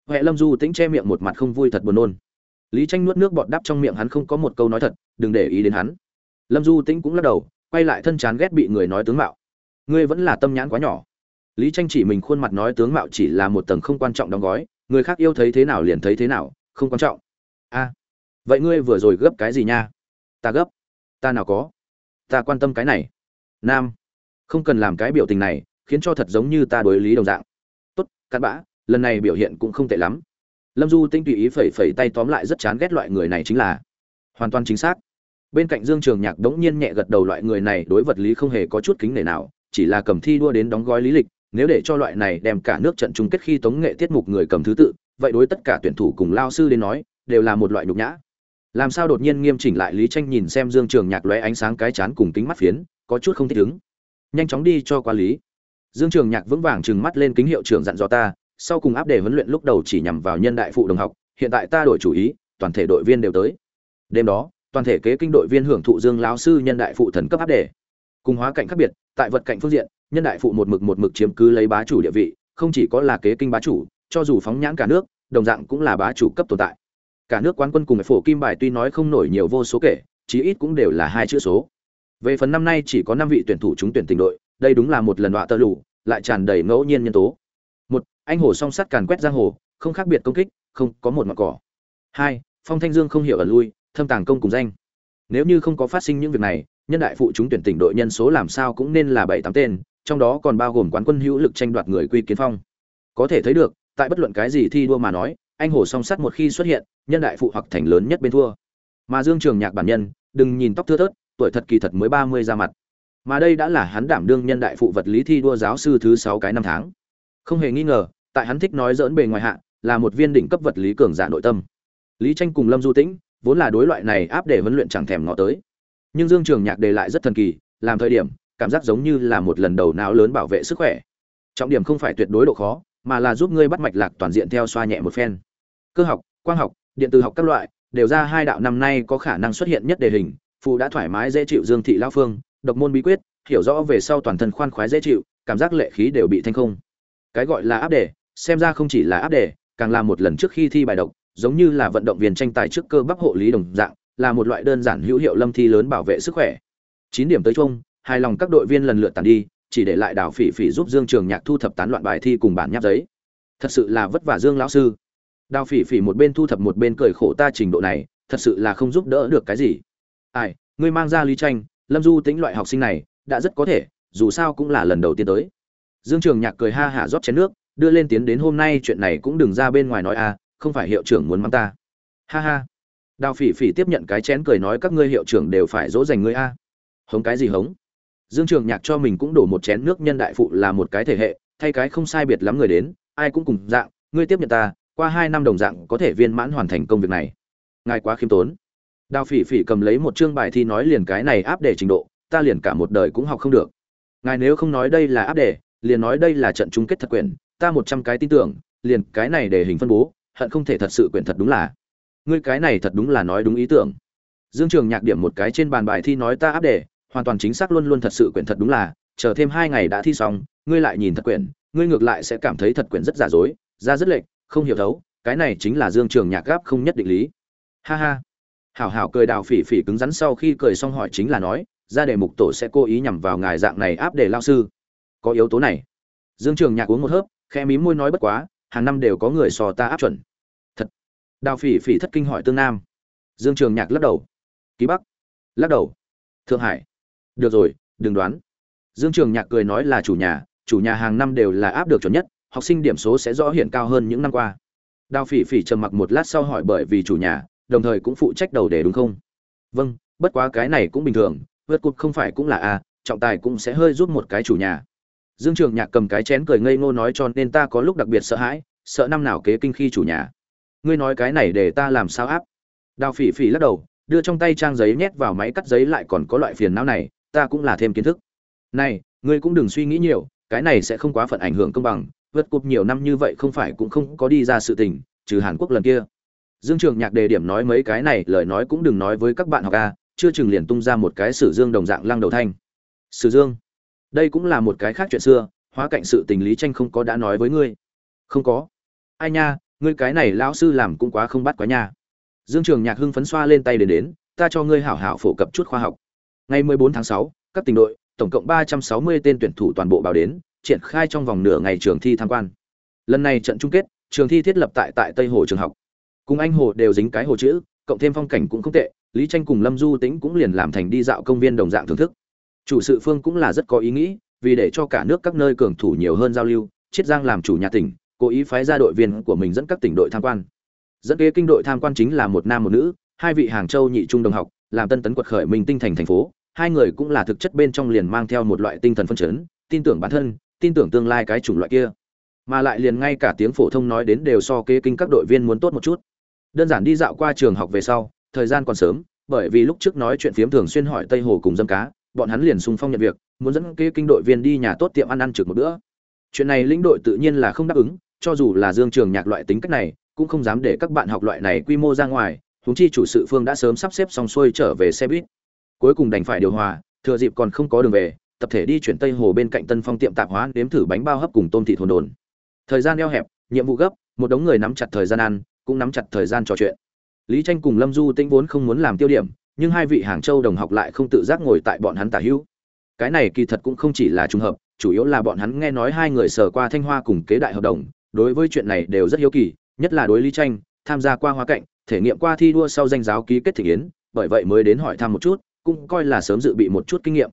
huệ lâm du Tĩnh che miệng một mặt không vui thật buồn nôn. Lý tranh nuốt nước bọt đắp trong miệng hắn không có một câu nói thật, đừng để ý đến hắn. Lâm du tĩnh cũng lắc đầu, quay lại thân chán ghét bị người nói tướng mạo. Ngươi vẫn là tâm nhãn quá nhỏ. Lý tranh chỉ mình khuôn mặt nói tướng mạo chỉ là một tầng không quan trọng đóng gói, người khác yêu thấy thế nào liền thấy thế nào, không quan trọng. A, vậy ngươi vừa rồi gấp cái gì nha? Ta gấp. Ta nào có? Ta quan tâm cái này. Nam, không cần làm cái biểu tình này, khiến cho thật giống như ta đối lý đồng dạng. Tốt, cặn bã lần này biểu hiện cũng không tệ lắm. Lâm du tinh tùy ý phẩy phẩy tay tóm lại rất chán ghét loại người này chính là hoàn toàn chính xác. Bên cạnh dương trường nhạc đống nhiên nhẹ gật đầu loại người này đối vật lý không hề có chút kính nể nào, chỉ là cầm thi đua đến đóng gói lý lịch, nếu để cho loại này đem cả nước trận chung kết khi tống nghệ tiết mục người cầm thứ tự, vậy đối tất cả tuyển thủ cùng lao sư đến nói, đều là một loại nhục nhã. Làm sao đột nhiên nghiêm chỉnh lại lý tranh nhìn xem dương trường nhạc lóe ánh sáng cái chán cùng kính mắt phiến, có chút không thích ứng. Nhanh chóng đi cho qua lý. Dương trường nhạc vững vàng trừng mắt lên kính hiệu trưởng dặn dò ta sau cùng áp đề huấn luyện lúc đầu chỉ nhằm vào nhân đại phụ đồng học, hiện tại ta đổi chủ ý, toàn thể đội viên đều tới. Đêm đó, toàn thể kế kinh đội viên hưởng thụ dương lão sư nhân đại phụ thần cấp áp đề. Cùng hóa cảnh khác biệt, tại vật cảnh phương diện, nhân đại phụ một mực một mực chiếm cứ lấy bá chủ địa vị, không chỉ có là kế kinh bá chủ, cho dù phóng nhãn cả nước, đồng dạng cũng là bá chủ cấp tồn tại. Cả nước quán quân cùng phổ kim bài tuy nói không nổi nhiều vô số kể, chí ít cũng đều là hai chữ số. Về phần năm nay chỉ có năm vị tuyển thủ trúng tuyển tình đội, đây đúng là một lần đọa tơ lụ, lại tràn đầy ngẫu nhiên nhân tố một, anh hồ song sắt càn quét giang hồ, không khác biệt công kích, không có một mặt cỏ. Hai, phong thanh dương không hiểu ở lui, thâm tàng công cùng danh. Nếu như không có phát sinh những việc này, nhân đại phụ chúng tuyển tỉnh đội nhân số làm sao cũng nên là bảy tám tên, trong đó còn bao gồm quán quân hữu lực tranh đoạt người quy kiến phong. Có thể thấy được, tại bất luận cái gì thi đua mà nói, anh hồ song sắt một khi xuất hiện, nhân đại phụ hoặc thành lớn nhất bên thua. Mà dương trường nhạc bản nhân, đừng nhìn tóc thưa thớt, tuổi thật kỳ thật mới ba mươi ra mặt. Mà đây đã là hắn đảm đương nhân đại phụ vật lý thi đua giáo sư thứ sáu cái năm tháng không hề nghi ngờ, tại hắn thích nói dỡn bề ngoài hạ, là một viên đỉnh cấp vật lý cường giả nội tâm. Lý tranh cùng lâm du tĩnh vốn là đối loại này áp để huấn luyện chẳng thèm ngó tới. Nhưng dương trường nhạc đề lại rất thần kỳ, làm thời điểm, cảm giác giống như là một lần đầu não lớn bảo vệ sức khỏe. Trọng điểm không phải tuyệt đối độ khó, mà là giúp ngươi bắt mạch lạc toàn diện theo xoa nhẹ một phen. Cơ học, quang học, điện tử học các loại, đều ra hai đạo năm nay có khả năng xuất hiện nhất đề hình phụ đã thoải mái dễ chịu dương thị lao phương, độc môn bí quyết, hiểu rõ về sau toàn thân khoan khoái dễ chịu, cảm giác lệ khí đều bị thanh không cái gọi là áp đề, xem ra không chỉ là áp đề, càng là một lần trước khi thi bài độc, giống như là vận động viên tranh tài trước cơ bắp hộ lý đồng dạng, là một loại đơn giản hữu hiệu lâm thi lớn bảo vệ sức khỏe. Chín điểm tới chung, hài lòng các đội viên lần lượt tàn đi, chỉ để lại đào phỉ phỉ giúp dương trường nhạc thu thập tán loạn bài thi cùng bản nháp giấy. Thật sự là vất vả dương lão sư. Đào phỉ phỉ một bên thu thập một bên cười khổ ta trình độ này, thật sự là không giúp đỡ được cái gì. Ai, ngươi mang ra lý tranh, lâm du tính loại học sinh này, đã rất có thể, dù sao cũng là lần đầu tiên tới dương trường nhạc cười ha hả rót chén nước, đưa lên tiến đến hôm nay chuyện này cũng đừng ra bên ngoài nói à không phải hiệu trưởng muốn mắng ta. Ha ha. Đào phỉ phỉ tiếp nhận cái chén cười nói các ngươi hiệu trưởng đều phải dỗ dành ngươi a. Hống cái gì hống? Dương trường nhạc cho mình cũng đổ một chén nước nhân đại phụ là một cái thể hệ, thay cái không sai biệt lắm người đến, ai cũng cùng dạng, ngươi tiếp nhận ta, qua hai năm đồng dạng có thể viên mãn hoàn thành công việc này. Ngài quá khiêm tốn. Đào phỉ phỉ cầm lấy một chương bài thi nói liền cái này áp để trình độ, ta liền cả một đời cũng học không được. Ngài nếu không nói đây là áp đề liền nói đây là trận chung kết thật quyển, ta một trăm cái tin tưởng liền cái này để hình phân bố hận không thể thật sự quyển thật đúng là. Ngươi cái này thật đúng là nói đúng ý tưởng. Dương trường nhạc điểm một cái trên bàn bài thi nói ta áp đề hoàn toàn chính xác luôn luôn thật sự quyển thật đúng là chờ thêm hai ngày đã thi xong ngươi lại nhìn thật quyển ngươi ngược lại sẽ cảm thấy thật quyển rất giả dối ra rất lệch không hiểu thấu cái này chính là dương trường nhạc gáp không nhất định lý. Ha ha. Hảo hảo cười đào phỉ phỉ cứng rắn sau khi cười xong hỏi chính là nói ra đề mục tổ sẽ cố ý nhằm vào ngài dạng này áp đề lao sư có yếu tố này. Dương trường nhạc uống một hớp khe mí môi nói bất quá, hàng năm đều có người sò ta áp chuẩn. Thật. Đào phỉ phỉ thất kinh hỏi tương nam. Dương trường nhạc lắc đầu. Ký bắc. Lắc đầu. Thượng hải. Được rồi, đừng đoán. Dương trường nhạc cười nói là chủ nhà chủ nhà hàng năm đều là áp được chuẩn nhất, học sinh điểm số sẽ rõ hiện cao hơn những năm qua. Đào phỉ phỉ trầm mặc một lát sau hỏi bởi vì chủ nhà, đồng thời cũng phụ trách đầu đề đúng không? Vâng bất quá cái này cũng bình thường, vượt cụt không phải cũng là a, trọng tài cũng sẽ hơi giúp một cái chủ nhà dương trường nhạc cầm cái chén cười ngây ngô nói cho nên ta có lúc đặc biệt sợ hãi, sợ năm nào kế kinh khi chủ nhà. Ngươi nói cái này để ta làm sao áp? Đào phỉ phỉ lắc đầu, đưa trong tay trang giấy nhét vào máy cắt giấy lại còn có loại phiền não này, ta cũng là thêm kiến thức. Này, ngươi cũng đừng suy nghĩ nhiều, cái này sẽ không quá phận ảnh hưởng công bằng, vượt cục nhiều năm như vậy không phải cũng không có đi ra sự tình, trừ hàn quốc lần kia. Dương trường nhạc đề điểm nói mấy cái này, lời nói cũng đừng nói với các bạn học a, chưa chừng liền tung ra một cái sử dương đồng dạng lăng đầu thanh. Sử dương đây cũng là một cái khác chuyện xưa hóa cạnh sự tình lý tranh không có đã nói với ngươi. Không có. Ai nha ngươi cái này lão sư làm cũng quá không bắt quá nha. Dương trường nhạc hưng phấn xoa lên tay đến đến ta cho ngươi hảo hảo phổ cập chút khoa học. Ngày 14 tháng 6, các tỉnh đội tổng cộng 360 tên tuyển thủ toàn bộ báo đến triển khai trong vòng nửa ngày trường thi tham quan. Lần này trận chung kết trường thi thiết lập tại tại tây hồ trường học. Cùng anh hồ đều dính cái hồ chữ cộng thêm phong cảnh cũng không tệ lý tranh cùng lâm du tĩnh cũng liền làm thành đi dạo công viên đồng dạng thưởng thức chủ sự phương cũng là rất có ý nghĩ, vì để cho cả nước các nơi cường thủ nhiều hơn giao lưu, chiết giang làm chủ nhà tỉnh, cố ý phái ra đội viên của mình dẫn các tỉnh đội tham quan. Dẫn kế kinh đội tham quan chính là một nam một nữ, hai vị hàng châu nhị trung đồng học, làm tân tấn quật khởi mình tinh thành thành phố. Hai người cũng là thực chất bên trong liền mang theo một loại tinh thần phân chấn, tin tưởng bản thân, tin tưởng tương lai cái chủng loại kia. Mà lại liền ngay cả tiếng phổ thông nói đến đều so kế kinh các đội viên muốn tốt một chút. Đơn giản đi dạo qua trường học về sau, thời gian còn sớm, bởi vì lúc trước nói chuyện phiếm thường xuyên hỏi tây hồ cùng dâm cá bọn hắn liền xung phong nhận việc, muốn dẫn kế kinh đội viên đi nhà tốt tiệm ăn ăn trực một bữa. Chuyện này lĩnh đội tự nhiên là không đáp ứng, cho dù là dương trường nhạc loại tính cách này, cũng không dám để các bạn học loại này quy mô ra ngoài, huống chi chủ sự phương đã sớm sắp xếp xong xuôi trở về xe buýt. Cuối cùng đành phải điều hòa, thừa dịp còn không có đường về, tập thể đi chuyển tây hồ bên cạnh tân phong tiệm tạp hóa nếm thử bánh bao hấp cùng tôm thịt hồn đồn. Thời gian eo hẹp, nhiệm vụ gấp, một đống người nắm chặt thời gian ăn, cũng nắm chặt thời gian trò chuyện. Lý tranh cùng lâm du tĩnh vốn không muốn làm tiêu điểm nhưng hai vị hàng châu đồng học lại không tự giác ngồi tại bọn hắn tả hữu. Cái này kỳ thật cũng không chỉ là trùng hợp, chủ yếu là bọn hắn nghe nói hai người sở qua thanh hoa cùng kế đại hợp đồng, đối với chuyện này đều rất hiếu kỳ, nhất là đối lý tranh, tham gia qua hoa cạnh thể nghiệm qua thi đua sau danh giáo ký kết thị yến, bởi vậy mới đến hỏi thăm một chút, cũng coi là sớm dự bị một chút kinh nghiệm.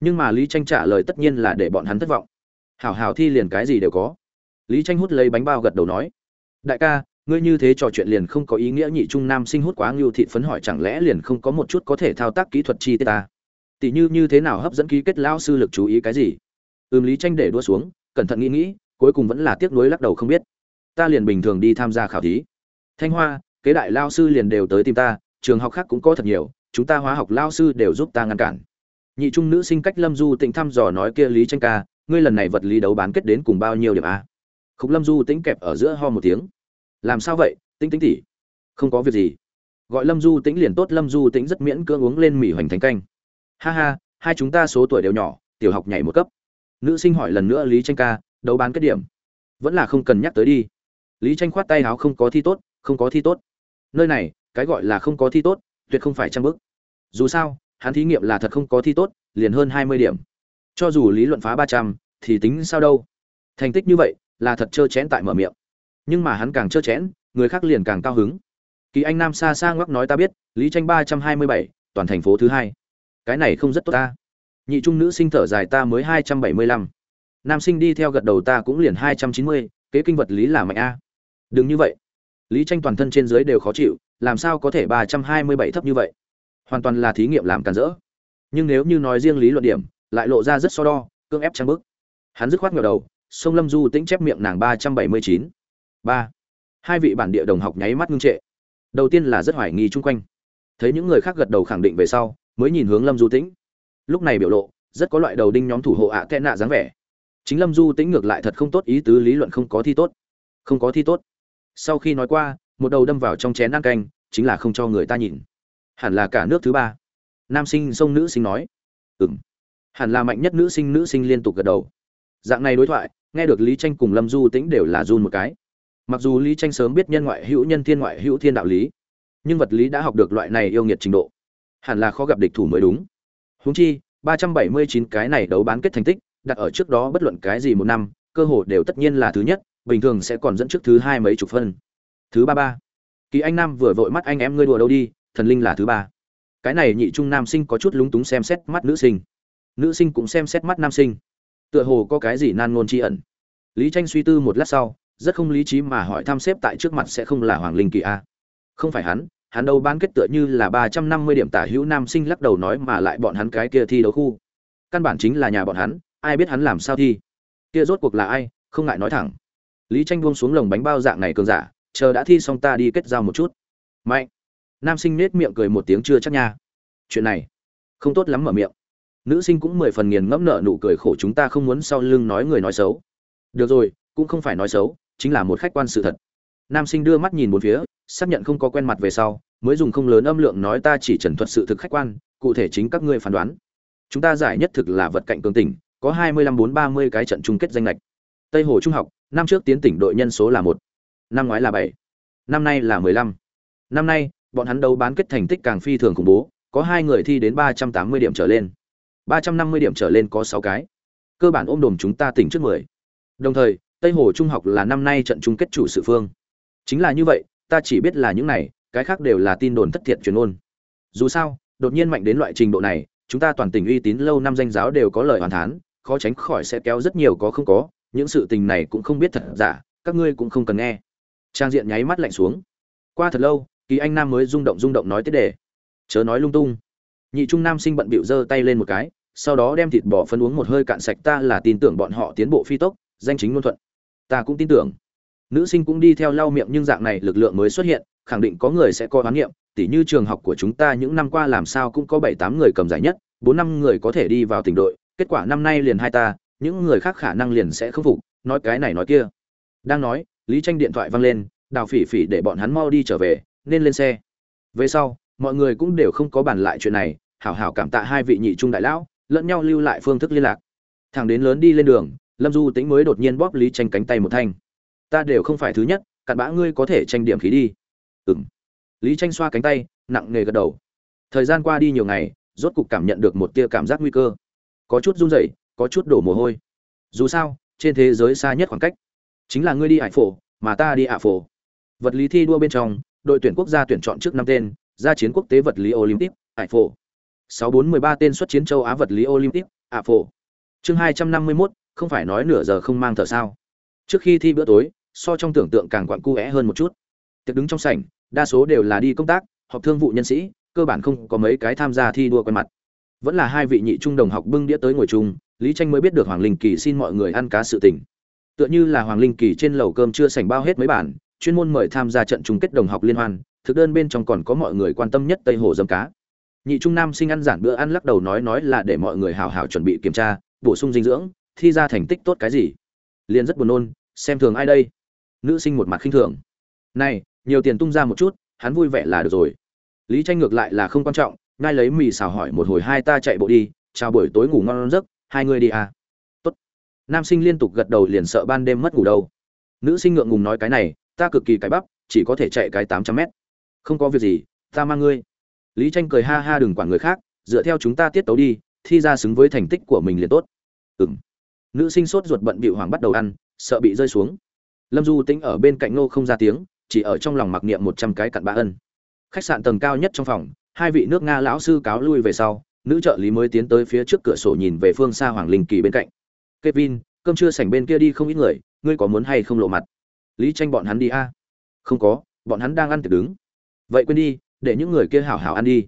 Nhưng mà lý tranh trả lời tất nhiên là để bọn hắn thất vọng. Hảo hảo thi liền cái gì đều có. Lý tranh hút lấy bánh bao gật đầu nói, đại ca ngươi như thế trò chuyện liền không có ý nghĩa nhị trung nam sinh hút quá ngưu thị phấn hỏi chẳng lẽ liền không có một chút có thể thao tác kỹ thuật chi tiết ta? Tỷ như như thế nào hấp dẫn ký kết Lão sư lực chú ý cái gì? Ừm, lý tranh để đua xuống, cẩn thận nghĩ nghĩ, cuối cùng vẫn là tiếc nuối lắc đầu không biết. Ta liền bình thường đi tham gia khảo thí. Thanh hoa, kế đại lao sư liền đều tới tìm ta, trường học khác cũng có thật nhiều, chúng ta hóa học lao sư đều giúp ta ngăn cản. Nhị trung nữ sinh cách lâm du tĩnh thăm dò nói kia lý tranh ca, ngươi lần này vật lý đấu bán kết đến cùng bao nhiêu điểm a? Khúc lâm du tĩnh kẹp ở giữa ho một tiếng làm sao vậy? Tĩnh tĩnh tỉ. Không có việc gì. Gọi lâm du tĩnh liền tốt, lâm du tĩnh rất miễn cưỡng uống lên mỉ hoành thánh canh. Ha ha, hai chúng ta số tuổi đều nhỏ, tiểu học nhảy một cấp. Nữ sinh hỏi lần nữa lý tranh ca, đấu bán kết điểm. Vẫn là không cần nhắc tới đi. Lý tranh khoát tay áo, không có thi tốt, không có thi tốt. Nơi này, cái gọi là không có thi tốt, tuyệt không phải trang bức. Dù sao, hắn thí nghiệm là thật không có thi tốt, liền hơn hai mươi điểm. Cho dù lý luận phá ba trăm, thì tính sao đâu? Thành tích như vậy, là thật trơ chén tại mở miệng nhưng mà hắn càng trơ chẽn, người khác liền càng cao hứng. Kỳ anh nam xa xa ngoắc nói ta biết, lý tranh ba trăm hai mươi bảy, toàn thành phố thứ hai. Cái này không rất tốt ta. Nhị trung nữ sinh thở dài ta mới hai trăm bảy mươi lăm. Nam sinh đi theo gật đầu ta cũng liền hai trăm chín mươi, kế kinh vật lý là mạnh a. Đừng như vậy. Lý tranh toàn thân trên dưới đều khó chịu, làm sao có thể ba trăm hai mươi bảy thấp như vậy? Hoàn toàn là thí nghiệm làm cản rỡ. Nhưng nếu như nói riêng lý luận điểm, lại lộ ra rất so đo cương ép trang bức hắn dứt khoát ngờ đầu, sông lâm du tĩnh chép miệng nàng ba trăm bảy mươi chín ba. Hai vị bản địa đồng học nháy mắt ngưng trệ. Đầu tiên là rất hoài nghi chung quanh. Thấy những người khác gật đầu khẳng định về sau mới nhìn hướng lâm du tĩnh. Lúc này biểu lộ rất có loại đầu đinh nhóm thủ hộ ạ à kẽ nạ dáng vẻ. Chính lâm du tĩnh ngược lại thật không tốt ý tứ lý luận không có thi tốt. Không có thi tốt. Sau khi nói qua một đầu đâm vào trong chén ăn canh chính là không cho người ta nhìn. Hẳn là cả nước thứ ba. Nam sinh sông nữ sinh nói. Ừm, hẳn là mạnh nhất nữ sinh nữ sinh liên tục gật đầu. Dạng này đối thoại nghe được lý tranh cùng lâm du tĩnh đều là run một cái mặc dù lý tranh sớm biết nhân ngoại hữu nhân thiên ngoại hữu thiên đạo lý, nhưng vật lý đã học được loại này yêu nghiệt trình độ. Hẳn là khó gặp địch thủ mới đúng. Huống chi, ba trăm bảy mươi chín cái này đấu bán kết thành tích, đặt ở trước đó bất luận cái gì một năm, cơ hội đều tất nhiên là thứ nhất, bình thường sẽ còn dẫn trước thứ hai mấy chục phân. Thứ ba ba. Kỳ anh nam vừa vội mắt anh em ngươi đùa đâu đi, thần linh là thứ ba. Cái này nhị trung nam sinh có chút lúng túng xem xét mắt nữ sinh. Nữ sinh cũng xem xét mắt nam sinh. Tựa hồ có cái gì nan ngôn tri ẩn. Lý tranh suy tư một lát sau rất không lý trí mà hỏi thăm xếp tại trước mặt sẽ không là hoàng linh kỳ a. Không phải hắn hắn đâu bán kết tựa như là ba trăm năm mươi điểm tả hữu nam sinh lắc đầu nói mà lại bọn hắn cái kia thi đấu khu. Căn bản chính là nhà bọn hắn, ai biết hắn làm sao thi. Kia rốt cuộc là ai, không ngại nói thẳng. Lý tranh buông xuống lồng bánh bao dạng này cường giả, chờ đã thi xong ta đi kết giao một chút. Mạnh. Nam sinh nết miệng cười một tiếng chưa chắc nha. Chuyện này, không tốt lắm mở miệng. Nữ sinh cũng mười phần nghiền ngẫm nợ nụ cười khổ chúng ta không muốn sau lưng nói người nói xấu. Được rồi, cũng không phải nói xấu chính là một khách quan sự thật. Nam sinh đưa mắt nhìn một phía, xác nhận không có quen mặt về sau, mới dùng không lớn âm lượng nói ta chỉ trần thuật sự thực khách quan, cụ thể chính các ngươi phán đoán. Chúng ta giải nhất thực là vật cạnh cường tỉnh, có hai mươi lăm bốn ba mươi cái trận chung kết danh lệch. Tây hồ trung học, năm trước tiến tỉnh đội nhân số là một, năm ngoái là bảy, năm nay là mười lăm. Năm nay, bọn hắn đấu bán kết thành tích càng phi thường khủng bố, có hai người thi đến ba trăm tám mươi điểm trở lên. ba trăm năm mươi điểm trở lên có sáu cái. Cơ bản ôm đồm chúng ta tỉnh trước mười. Đồng thời tây hồ trung học là năm nay trận chung kết chủ sự phương. Chính là như vậy, ta chỉ biết là những này, cái khác đều là tin đồn thất thiệt truyền ngôn. dù sao, đột nhiên mạnh đến loại trình độ này, chúng ta toàn tỉnh uy tín lâu năm danh giáo đều có lời hoàn thán, khó tránh khỏi sẽ kéo rất nhiều có không có, những sự tình này cũng không biết thật giả, các ngươi cũng không cần nghe. Trang diện nháy mắt lạnh xuống. Qua thật lâu, kỳ anh nam mới rung động rung động nói tiết đề. Chớ nói lung tung. Nhị trung nam sinh bận bịu giơ tay lên một cái, sau đó đem thịt bò phân uống một hơi cạn sạch, ta là tin tưởng bọn họ tiến bộ phi tốc, danh chính ngôn thuận ta cũng tin tưởng. Nữ sinh cũng đi theo lau miệng nhưng dạng này lực lượng mới xuất hiện, khẳng định có người sẽ có oán niệm tỉ như trường học của chúng ta những năm qua làm sao cũng có bảy tám người cầm giải nhất, bốn năm người có thể đi vào tỉnh đội, kết quả năm nay liền hai ta, những người khác khả năng liền sẽ không phục, nói cái này nói kia. Đang nói, lý tranh điện thoại văng lên, đào phỉ phỉ để bọn hắn mau đi trở về, nên lên xe. Về sau, mọi người cũng đều không có bàn lại chuyện này, hảo hảo cảm tạ hai vị nhị trung đại lão, lẫn nhau lưu lại phương thức liên lạc. Thằng đến lớn đi lên đường lâm du tính mới đột nhiên bóp lý tranh cánh tay một thanh. Ta đều không phải thứ nhất cặn bã ngươi có thể tranh điểm khí đi. Ừ m lý tranh xoa cánh tay nặng nề gật đầu. Thời gian qua đi nhiều ngày rốt cục cảm nhận được một tia cảm giác nguy cơ. Có chút run rẩy có chút đổ mồ hôi. Dù sao trên thế giới xa nhất khoảng cách chính là ngươi đi hải phổ mà ta đi ạ phổ. Vật lý thi đua bên trong đội tuyển quốc gia tuyển chọn trước năm tên gia chiến quốc tế vật lý olympic hải phổ. 6413 tên xuất chiến châu á vật lý olympic ạ phổ. Chương 251, không phải nói nửa giờ không mang thở sao? Trước khi thi bữa tối, so trong tưởng tượng càng quặn cu hơn một chút. Tiệc đứng trong sảnh, đa số đều là đi công tác, họp thương vụ nhân sĩ, cơ bản không có mấy cái tham gia thi đua quen mặt. Vẫn là hai vị nhị trung đồng học bưng đĩa tới ngồi chung, lý tranh mới biết được hoàng linh kỳ xin mọi người ăn cá sự tình. Tựa như là hoàng linh kỳ trên lầu cơm chưa sành bao hết mấy bản, chuyên môn mời tham gia trận chung kết đồng học liên hoan, thực đơn bên trong còn có mọi người quan tâm nhất tây hồ dâm cá. Nhị trung nam sinh ăn giản bữa ăn lắc đầu nói nói là để mọi người hào hào chuẩn bị kiểm tra, bổ sung dinh dưỡng thi ra thành tích tốt cái gì? Liền rất buồn nôn, xem thường ai đây? Nữ sinh một mặt khinh thường. Này, nhiều tiền tung ra một chút, hắn vui vẻ là được rồi. Lý tranh ngược lại là không quan trọng ngay lấy mì xào hỏi một hồi hai ta chạy bộ đi, chào buổi tối ngủ ngon giấc, hai người đi à? Tốt. Nam sinh liên tục gật đầu liền sợ ban đêm mất ngủ đâu. Nữ sinh ngượng ngùng nói cái này, ta cực kỳ cái bắp, chỉ có thể chạy cái tám trăm mét. Không có việc gì, ta mang ngươi. Lý tranh cười ha ha đừng quản người khác, dựa theo chúng ta tiết tấu đi, thi ra xứng với thành tích của mình liền tốt. Ừm nữ sinh sốt ruột bận bịu hoàng bắt đầu ăn, sợ bị rơi xuống. Lâm du tĩnh ở bên cạnh nô không ra tiếng, chỉ ở trong lòng mặc niệm một trăm cái cặn bã ân. Khách sạn tầng cao nhất trong phòng, hai vị nước nga lão sư cáo lui về sau, nữ trợ lý mới tiến tới phía trước cửa sổ nhìn về phương xa hoàng linh kỳ bên cạnh. Kevin, cơm chưa sảnh bên kia đi không ít người, ngươi có muốn hay không lộ mặt? Lý tranh bọn hắn đi a. Không có, bọn hắn đang ăn tiệc đứng. Vậy quên đi, để những người kia hảo hảo ăn đi.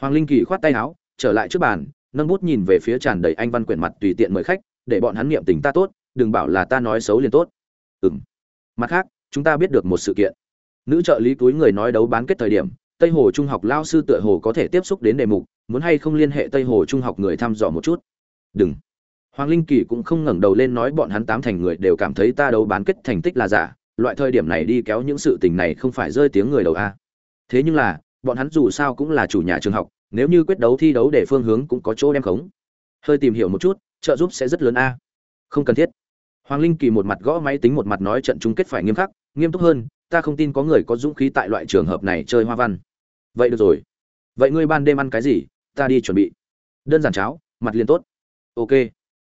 Hoàng linh kỳ khoát tay áo, trở lại trước bàn, nâng bút nhìn về phía tràn đầy anh văn quyển mặt tùy tiện mời khách để bọn hắn niệm tình ta tốt, đừng bảo là ta nói xấu liền tốt. Ừm. Mặt khác, chúng ta biết được một sự kiện. Nữ trợ lý túi người nói đấu bán kết thời điểm, tây hồ trung học lao sư tựa hồ có thể tiếp xúc đến đề mục, muốn hay không liên hệ tây hồ trung học người thăm dò một chút. Đừng. Hoàng linh kỳ cũng không ngẩng đầu lên nói bọn hắn tám thành người đều cảm thấy ta đấu bán kết thành tích là giả, loại thời điểm này đi kéo những sự tình này không phải rơi tiếng người đầu a. Thế nhưng là, bọn hắn dù sao cũng là chủ nhà trường học, nếu như quyết đấu thi đấu để phương hướng cũng có chỗ đem khống hơi tìm hiểu một chút, trợ giúp sẽ rất lớn a. Không cần thiết. Hoàng linh kỳ một mặt gõ máy tính một mặt nói trận chung kết phải nghiêm khắc, nghiêm túc hơn, ta không tin có người có dũng khí tại loại trường hợp này chơi hoa văn. Vậy được rồi. Vậy ngươi ban đêm ăn cái gì? Ta đi chuẩn bị. Đơn giản cháo, mặt liền tốt. Ok.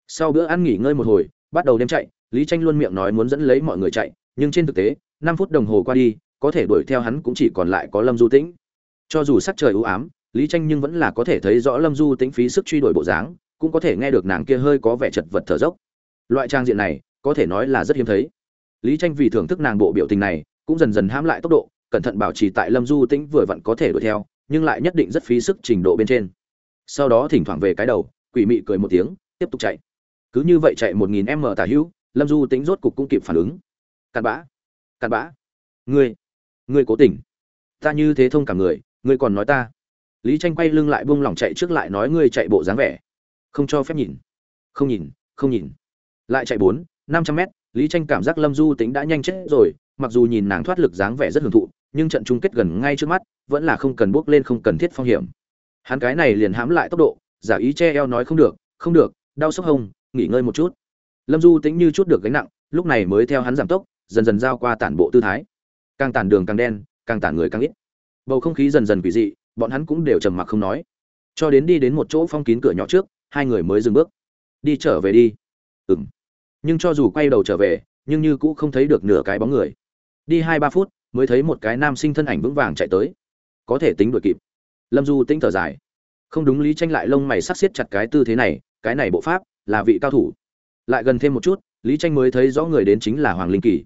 Sau bữa ăn nghỉ ngơi một hồi, bắt đầu đêm chạy, lý tranh luôn miệng nói muốn dẫn lấy mọi người chạy, nhưng trên thực tế, năm phút đồng hồ qua đi, có thể đuổi theo hắn cũng chỉ còn lại có lâm du tĩnh. Cho dù sắc trời u ám, lý tranh nhưng vẫn là có thể thấy rõ lâm du tĩnh phí sức truy đuổi bộ dáng cũng có thể nghe được nàng kia hơi có vẻ chật vật thở dốc. Loại trang diện này, có thể nói là rất hiếm thấy. Lý tranh vì thưởng thức nàng bộ biểu tình này, cũng dần dần hãm lại tốc độ, cẩn thận bảo trì tại lâm du tĩnh vừa vặn có thể đuổi theo, nhưng lại nhất định rất phí sức trình độ bên trên. Sau đó thỉnh thoảng về cái đầu, quỷ mị cười một tiếng, tiếp tục chạy. Cứ như vậy chạy một nghìn m tả hữu, lâm du tĩnh rốt cục cũng kịp phản ứng. Cặn bã cặn bã. Ngươi ngươi cố tình. Ta như thế thông cả người, ngươi còn nói ta. Lý tranh quay lưng lại buông lỏng chạy trước lại nói ngươi chạy bộ dáng vẻ không cho phép nhìn. Không nhìn không nhìn. Lại chạy bốn, năm trăm mét, lý tranh cảm giác lâm du tính đã nhanh chết rồi, mặc dù nhìn nàng thoát lực dáng vẻ rất hưởng thụ, nhưng trận chung kết gần ngay trước mắt, vẫn là không cần bước lên không cần thiết phong hiểm. Hắn cái này liền hãm lại tốc độ, giả ý che eo nói không được không được, đau sốc hông, nghỉ ngơi một chút. Lâm du tính như chút được gánh nặng, lúc này mới theo hắn giảm tốc, dần dần giao qua tản bộ tư thái. Càng tản đường càng đen, càng tản người càng ít. Bầu không khí dần dần quỷ dị, bọn hắn cũng đều trầm mặc không nói. Cho đến đi đến một chỗ phong kín cửa nhỏ trước hai người mới dừng bước. Đi trở về đi. Ừng nhưng cho dù quay đầu trở về, nhưng như cũ không thấy được nửa cái bóng người. Đi hai ba phút, mới thấy một cái nam sinh thân ảnh vững vàng chạy tới. Có thể tính đuổi kịp. Lâm du tính thở dài. Không đúng lý tranh lại lông mày sắc xiết chặt cái tư thế này, cái này bộ pháp là vị cao thủ. Lại gần thêm một chút, lý tranh mới thấy rõ người đến chính là hoàng linh kỳ.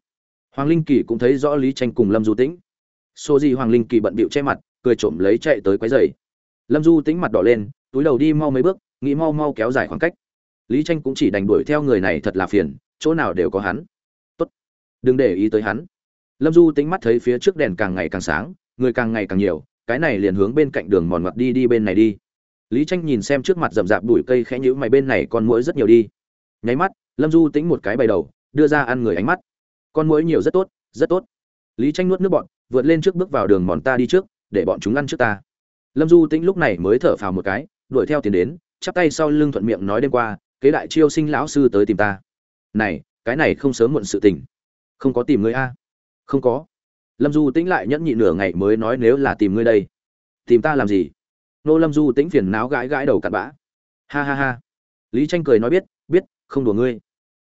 Hoàng linh kỳ cũng thấy rõ lý tranh cùng lâm du tĩnh. Số gì hoàng linh kỳ bận bịu che mặt, cười trộm lấy chạy tới quấy giày lâm du tĩnh mặt đỏ lên túi đầu đi mau mấy bước, nghĩ mau mau kéo dài khoảng cách. Lý tranh cũng chỉ đành đuổi theo người này thật là phiền, chỗ nào đều có hắn. Tốt, đừng để ý tới hắn. Lâm du tính mắt thấy phía trước đèn càng ngày càng sáng, người càng ngày càng nhiều, cái này liền hướng bên cạnh đường mòn ngoặt đi đi bên này đi. Lý tranh nhìn xem trước mặt rậm rạp bụi cây khẽ nhữ mày bên này con muỗi rất nhiều đi. Nháy mắt, lâm du tính một cái bày đầu, đưa ra ăn người ánh mắt. Con muỗi nhiều rất tốt rất tốt. Lý tranh nuốt nước bọn, vượt lên trước bước vào đường mòn ta đi trước, để bọn chúng ăn trước ta. Lâm du tĩnh lúc này mới thở phào một cái đuổi theo tiền đến, chắp tay sau lưng thuận miệng nói đêm qua, kế đại chiêu sinh lão sư tới tìm ta. Này, cái này không sớm muộn sự tình. Không có tìm ngươi a? Không có. Lâm du tĩnh lại nhẫn nhị nửa ngày mới nói, nếu là tìm ngươi đây, tìm ta làm gì? Nô lâm du tĩnh phiền náo gãi gãi đầu cặn bã. Ha ha ha. Lý tranh cười nói, biết biết, không đùa ngươi.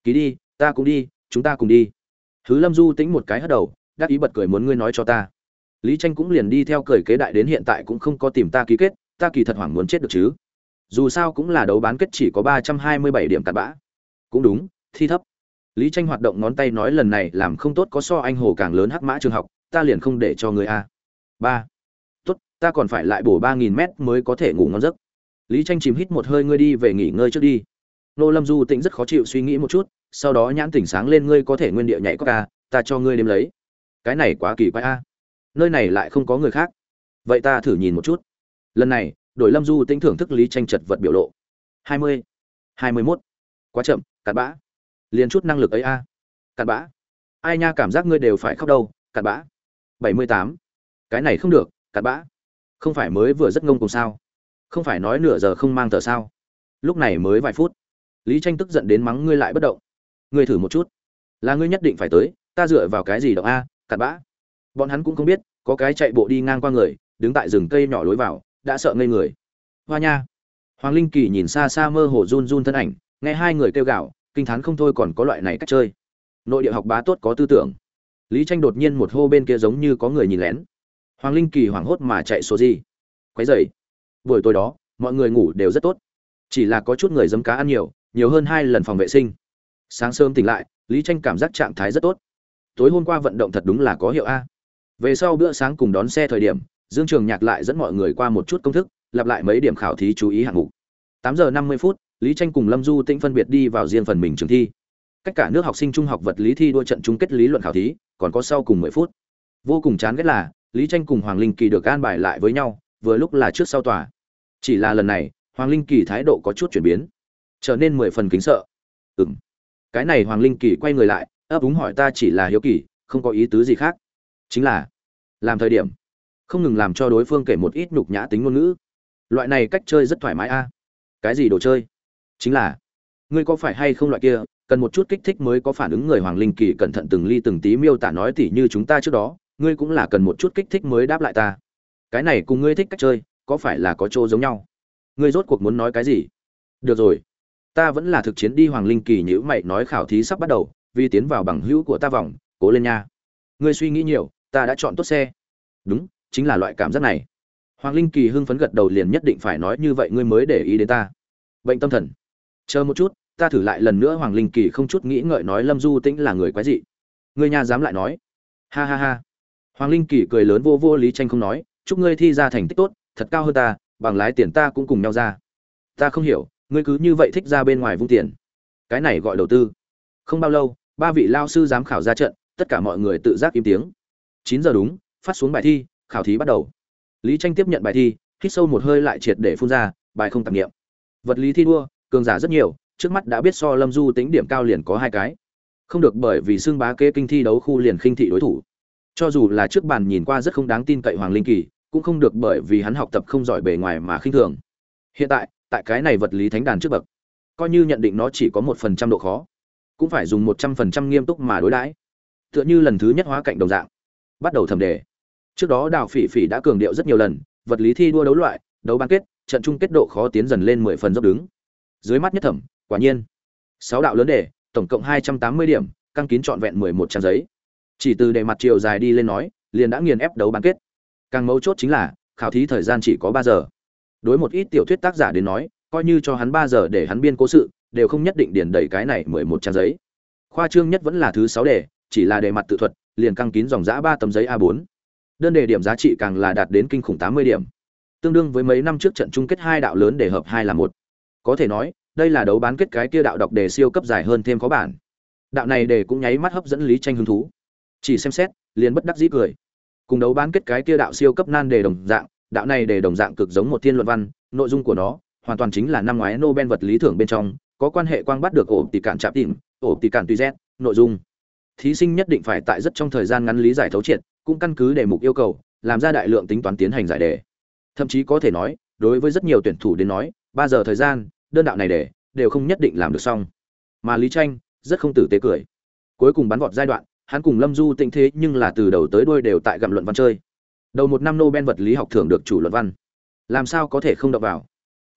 Ký đi, ta cũng đi, chúng ta cùng đi. Thứ lâm du tĩnh một cái hất đầu, đắc ý bật cười muốn ngươi nói cho ta. Lý tranh cũng liền đi theo cười kế đại đến hiện tại cũng không có tìm ta ký kết ta kỳ thật hoảng muốn chết được chứ. Dù sao cũng là đấu bán kết chỉ có ba trăm hai mươi bảy điểm cặn bã. Cũng đúng, thi thấp. Lý tranh hoạt động ngón tay nói lần này làm không tốt có so anh hồ càng lớn hắc mã trường học, ta liền không để cho người a. Ba. Tốt, ta còn phải lại bổ ba nghìn mét mới có thể ngủ ngon giấc. Lý tranh chìm hít một hơi, ngươi đi về nghỉ ngơi trước đi. Nô lâm du tĩnh rất khó chịu suy nghĩ một chút, sau đó nhãn tỉnh sáng lên, ngươi có thể nguyên địa nhảy có ca, ta cho ngươi đếm lấy. Cái này quá kỳ quái a. Nơi này lại không có người khác. Vậy ta thử nhìn một chút lần này đổi lâm du tính thưởng thức lý tranh chật vật biểu lộ. Hai mươi hai mươi mốt. Quá chậm, cặn bã. Liền chút năng lực ấy a. À. cặn bã. Ai nha cảm giác ngươi đều phải khóc đâu, cặn bã. Bảy mươi tám. Cái này không được, cặn bã. Không phải mới vừa rất ngông cùng sao? Không phải nói nửa giờ không mang tờ sao? Lúc này mới vài phút. Lý tranh tức giận đến mắng ngươi lại bất động. Ngươi thử một chút. Là ngươi nhất định phải tới, ta dựa vào cái gì động a, cặn bã. Bọn hắn cũng không biết, có cái chạy bộ đi ngang qua người, đứng tại rừng cây nhỏ lối vào đã sợ ngây người. Hoa nha. Hoàng linh kỳ nhìn xa xa mơ hồ run run thân ảnh, nghe hai người kêu gạo kinh thán không thôi còn có loại này cách chơi. Nội địa học bá tốt có tư tưởng. Lý tranh đột nhiên một hô bên kia giống như có người nhìn lén. Hoàng linh kỳ hoảng hốt mà chạy số gì? Quấy dậy buổi tối đó, mọi người ngủ đều rất tốt. Chỉ là có chút người dấm cá ăn nhiều nhiều hơn hai lần phòng vệ sinh. Sáng sớm tỉnh lại, lý tranh cảm giác trạng thái rất tốt. Tối hôm qua vận động thật đúng là có hiệu a. Về sau bữa sáng cùng đón xe thời điểm dương trường nhạc lại dẫn mọi người qua một chút công thức lặp lại mấy điểm khảo thí chú ý hạng mục. Tám giờ năm mươi phút lý tranh cùng lâm du tĩnh phân biệt đi vào riêng phần mình trường thi. Cách cả nước học sinh trung học vật lý thi đua trận chung kết lý luận khảo thí còn có sau cùng mười phút. Vô cùng chán ghét là lý tranh cùng hoàng linh kỳ được an bài lại với nhau vừa lúc là trước sau tòa. Chỉ là lần này hoàng linh kỳ thái độ có chút chuyển biến trở nên mười phần kính sợ. Ừm, cái này hoàng linh kỳ quay người lại ấp úng hỏi ta chỉ là hiếu kỳ không có ý tứ gì khác. Chính là làm thời điểm không ngừng làm cho đối phương kể một ít nhục nhã tính ngôn ngữ. Loại này cách chơi rất thoải mái a. Cái gì đồ chơi? Chính là, ngươi có phải hay không loại kia, cần một chút kích thích mới có phản ứng người hoàng linh kỳ cẩn thận từng ly từng tí miêu tả nói tỉ như chúng ta trước đó, ngươi cũng là cần một chút kích thích mới đáp lại ta. Cái này cùng ngươi thích cách chơi, có phải là có chỗ giống nhau? Ngươi rốt cuộc muốn nói cái gì? Được rồi, ta vẫn là thực chiến đi hoàng linh kỳ nhữ mày nói khảo thí sắp bắt đầu, vì tiến vào bằng hữu của ta vòng, cố lên nha. Ngươi suy nghĩ nhiều, ta đã chọn tốt xe. Đúng chính là loại cảm giác này. Hoàng linh kỳ hưng phấn gật đầu liền nhất định phải nói như vậy, ngươi mới để ý đến ta. Bệnh tâm thần. Chờ một chút, ta thử lại lần nữa, hoàng linh kỳ không chút nghĩ ngợi nói lâm du tĩnh là người quái dị. Ngươi nhà dám lại nói. Ha ha ha. Hoàng linh kỳ cười lớn vô vô lý tranh không nói, chúc ngươi thi ra thành tích tốt, thật cao hơn ta, bằng lái tiền ta cũng cùng nhau ra. Ta không hiểu, ngươi cứ như vậy thích ra bên ngoài vung tiền. Cái này gọi đầu tư. Không bao lâu, ba vị lao sư giám khảo ra trận, tất cả mọi người tự giác im tiếng. Chín giờ đúng, phát xuống bài thi khảo thí bắt đầu. Lý tranh tiếp nhận bài thi, hít sâu một hơi lại triệt để phun ra, bài không tạp nghiệm. Vật lý thi đua, cường giả rất nhiều, trước mắt đã biết so lâm du tính điểm cao liền có hai cái. Không được bởi vì xương bá kế kinh thi đấu khu liền khinh thị đối thủ. Cho dù là trước bàn nhìn qua rất không đáng tin cậy hoàng linh kỳ, cũng không được bởi vì hắn học tập không giỏi bề ngoài mà khinh thường. Hiện tại tại cái này vật lý thánh đàn trước bậc, coi như nhận định nó chỉ có một phần trăm độ khó, cũng phải dùng một trăm phần trăm nghiêm túc mà đối đãi. Tựa như lần thứ nhất hóa cạnh đồng dạng. Bắt đầu thẩm đề trước đó đào phỉ phỉ đã cường điệu rất nhiều lần, vật lý thi đua đấu loại, đấu bán kết, trận chung kết độ khó tiến dần lên mười phần dốc đứng. Dưới mắt nhất thẩm, quả nhiên. Sáu đạo lớn đề, tổng cộng hai trăm tám mươi điểm, căng kín trọn vẹn mười một trang giấy. Chỉ từ đề mặt chiều dài đi lên nói, liền đã nghiền ép đấu bán kết. Càng mấu chốt chính là, khảo thí thời gian chỉ có ba giờ. Đối một ít tiểu thuyết tác giả đến nói, coi như cho hắn ba giờ để hắn biên cố sự, đều không nhất định điền đầy cái này mười một trang giấy. Khoa trương nhất vẫn là thứ sáu đề, chỉ là đề mặt tự thuật, liền căng kín dòng giã ba tấm giấy a bốn đơn đề điểm giá trị càng là đạt đến kinh khủng tám mươi điểm. Tương đương với mấy năm trước trận chung kết hai đạo lớn để hợp hai là một. Có thể nói, đây là đấu bán kết cái kia đạo đọc đề siêu cấp dài hơn thêm có bản. Đạo này đề cũng nháy mắt hấp dẫn lý tranh hứng thú. Chỉ xem xét, liền bất đắc dĩ cười. Cùng đấu bán kết cái kia đạo siêu cấp nan đề đồng dạng, đạo này đề đồng dạng cực giống một thiên luận văn, nội dung của nó hoàn toàn chính là năm ngoái nobel vật lý thưởng bên trong, có quan hệ quang bắt được ổ tỷ cản chạm tìm, ổ tỷ cản tùy z nội dung. Thí sinh nhất định phải tại rất trong thời gian ngắn lý giải thấu triệt cũng căn cứ đề mục yêu cầu, làm ra đại lượng tính toán tiến hành giải đề. Thậm chí có thể nói, đối với rất nhiều tuyển thủ đến nói, ba giờ thời gian, đơn đạo này để đều không nhất định làm được xong. Mà lý tranh rất không tử tế cười. Cuối cùng bắn vọt giai đoạn, hắn cùng lâm du tịnh thế nhưng là từ đầu tới đuôi đều tại gặm luận văn chơi. Đầu một năm nobel vật lý học thưởng được chủ luận văn. Làm sao có thể không đọc vào?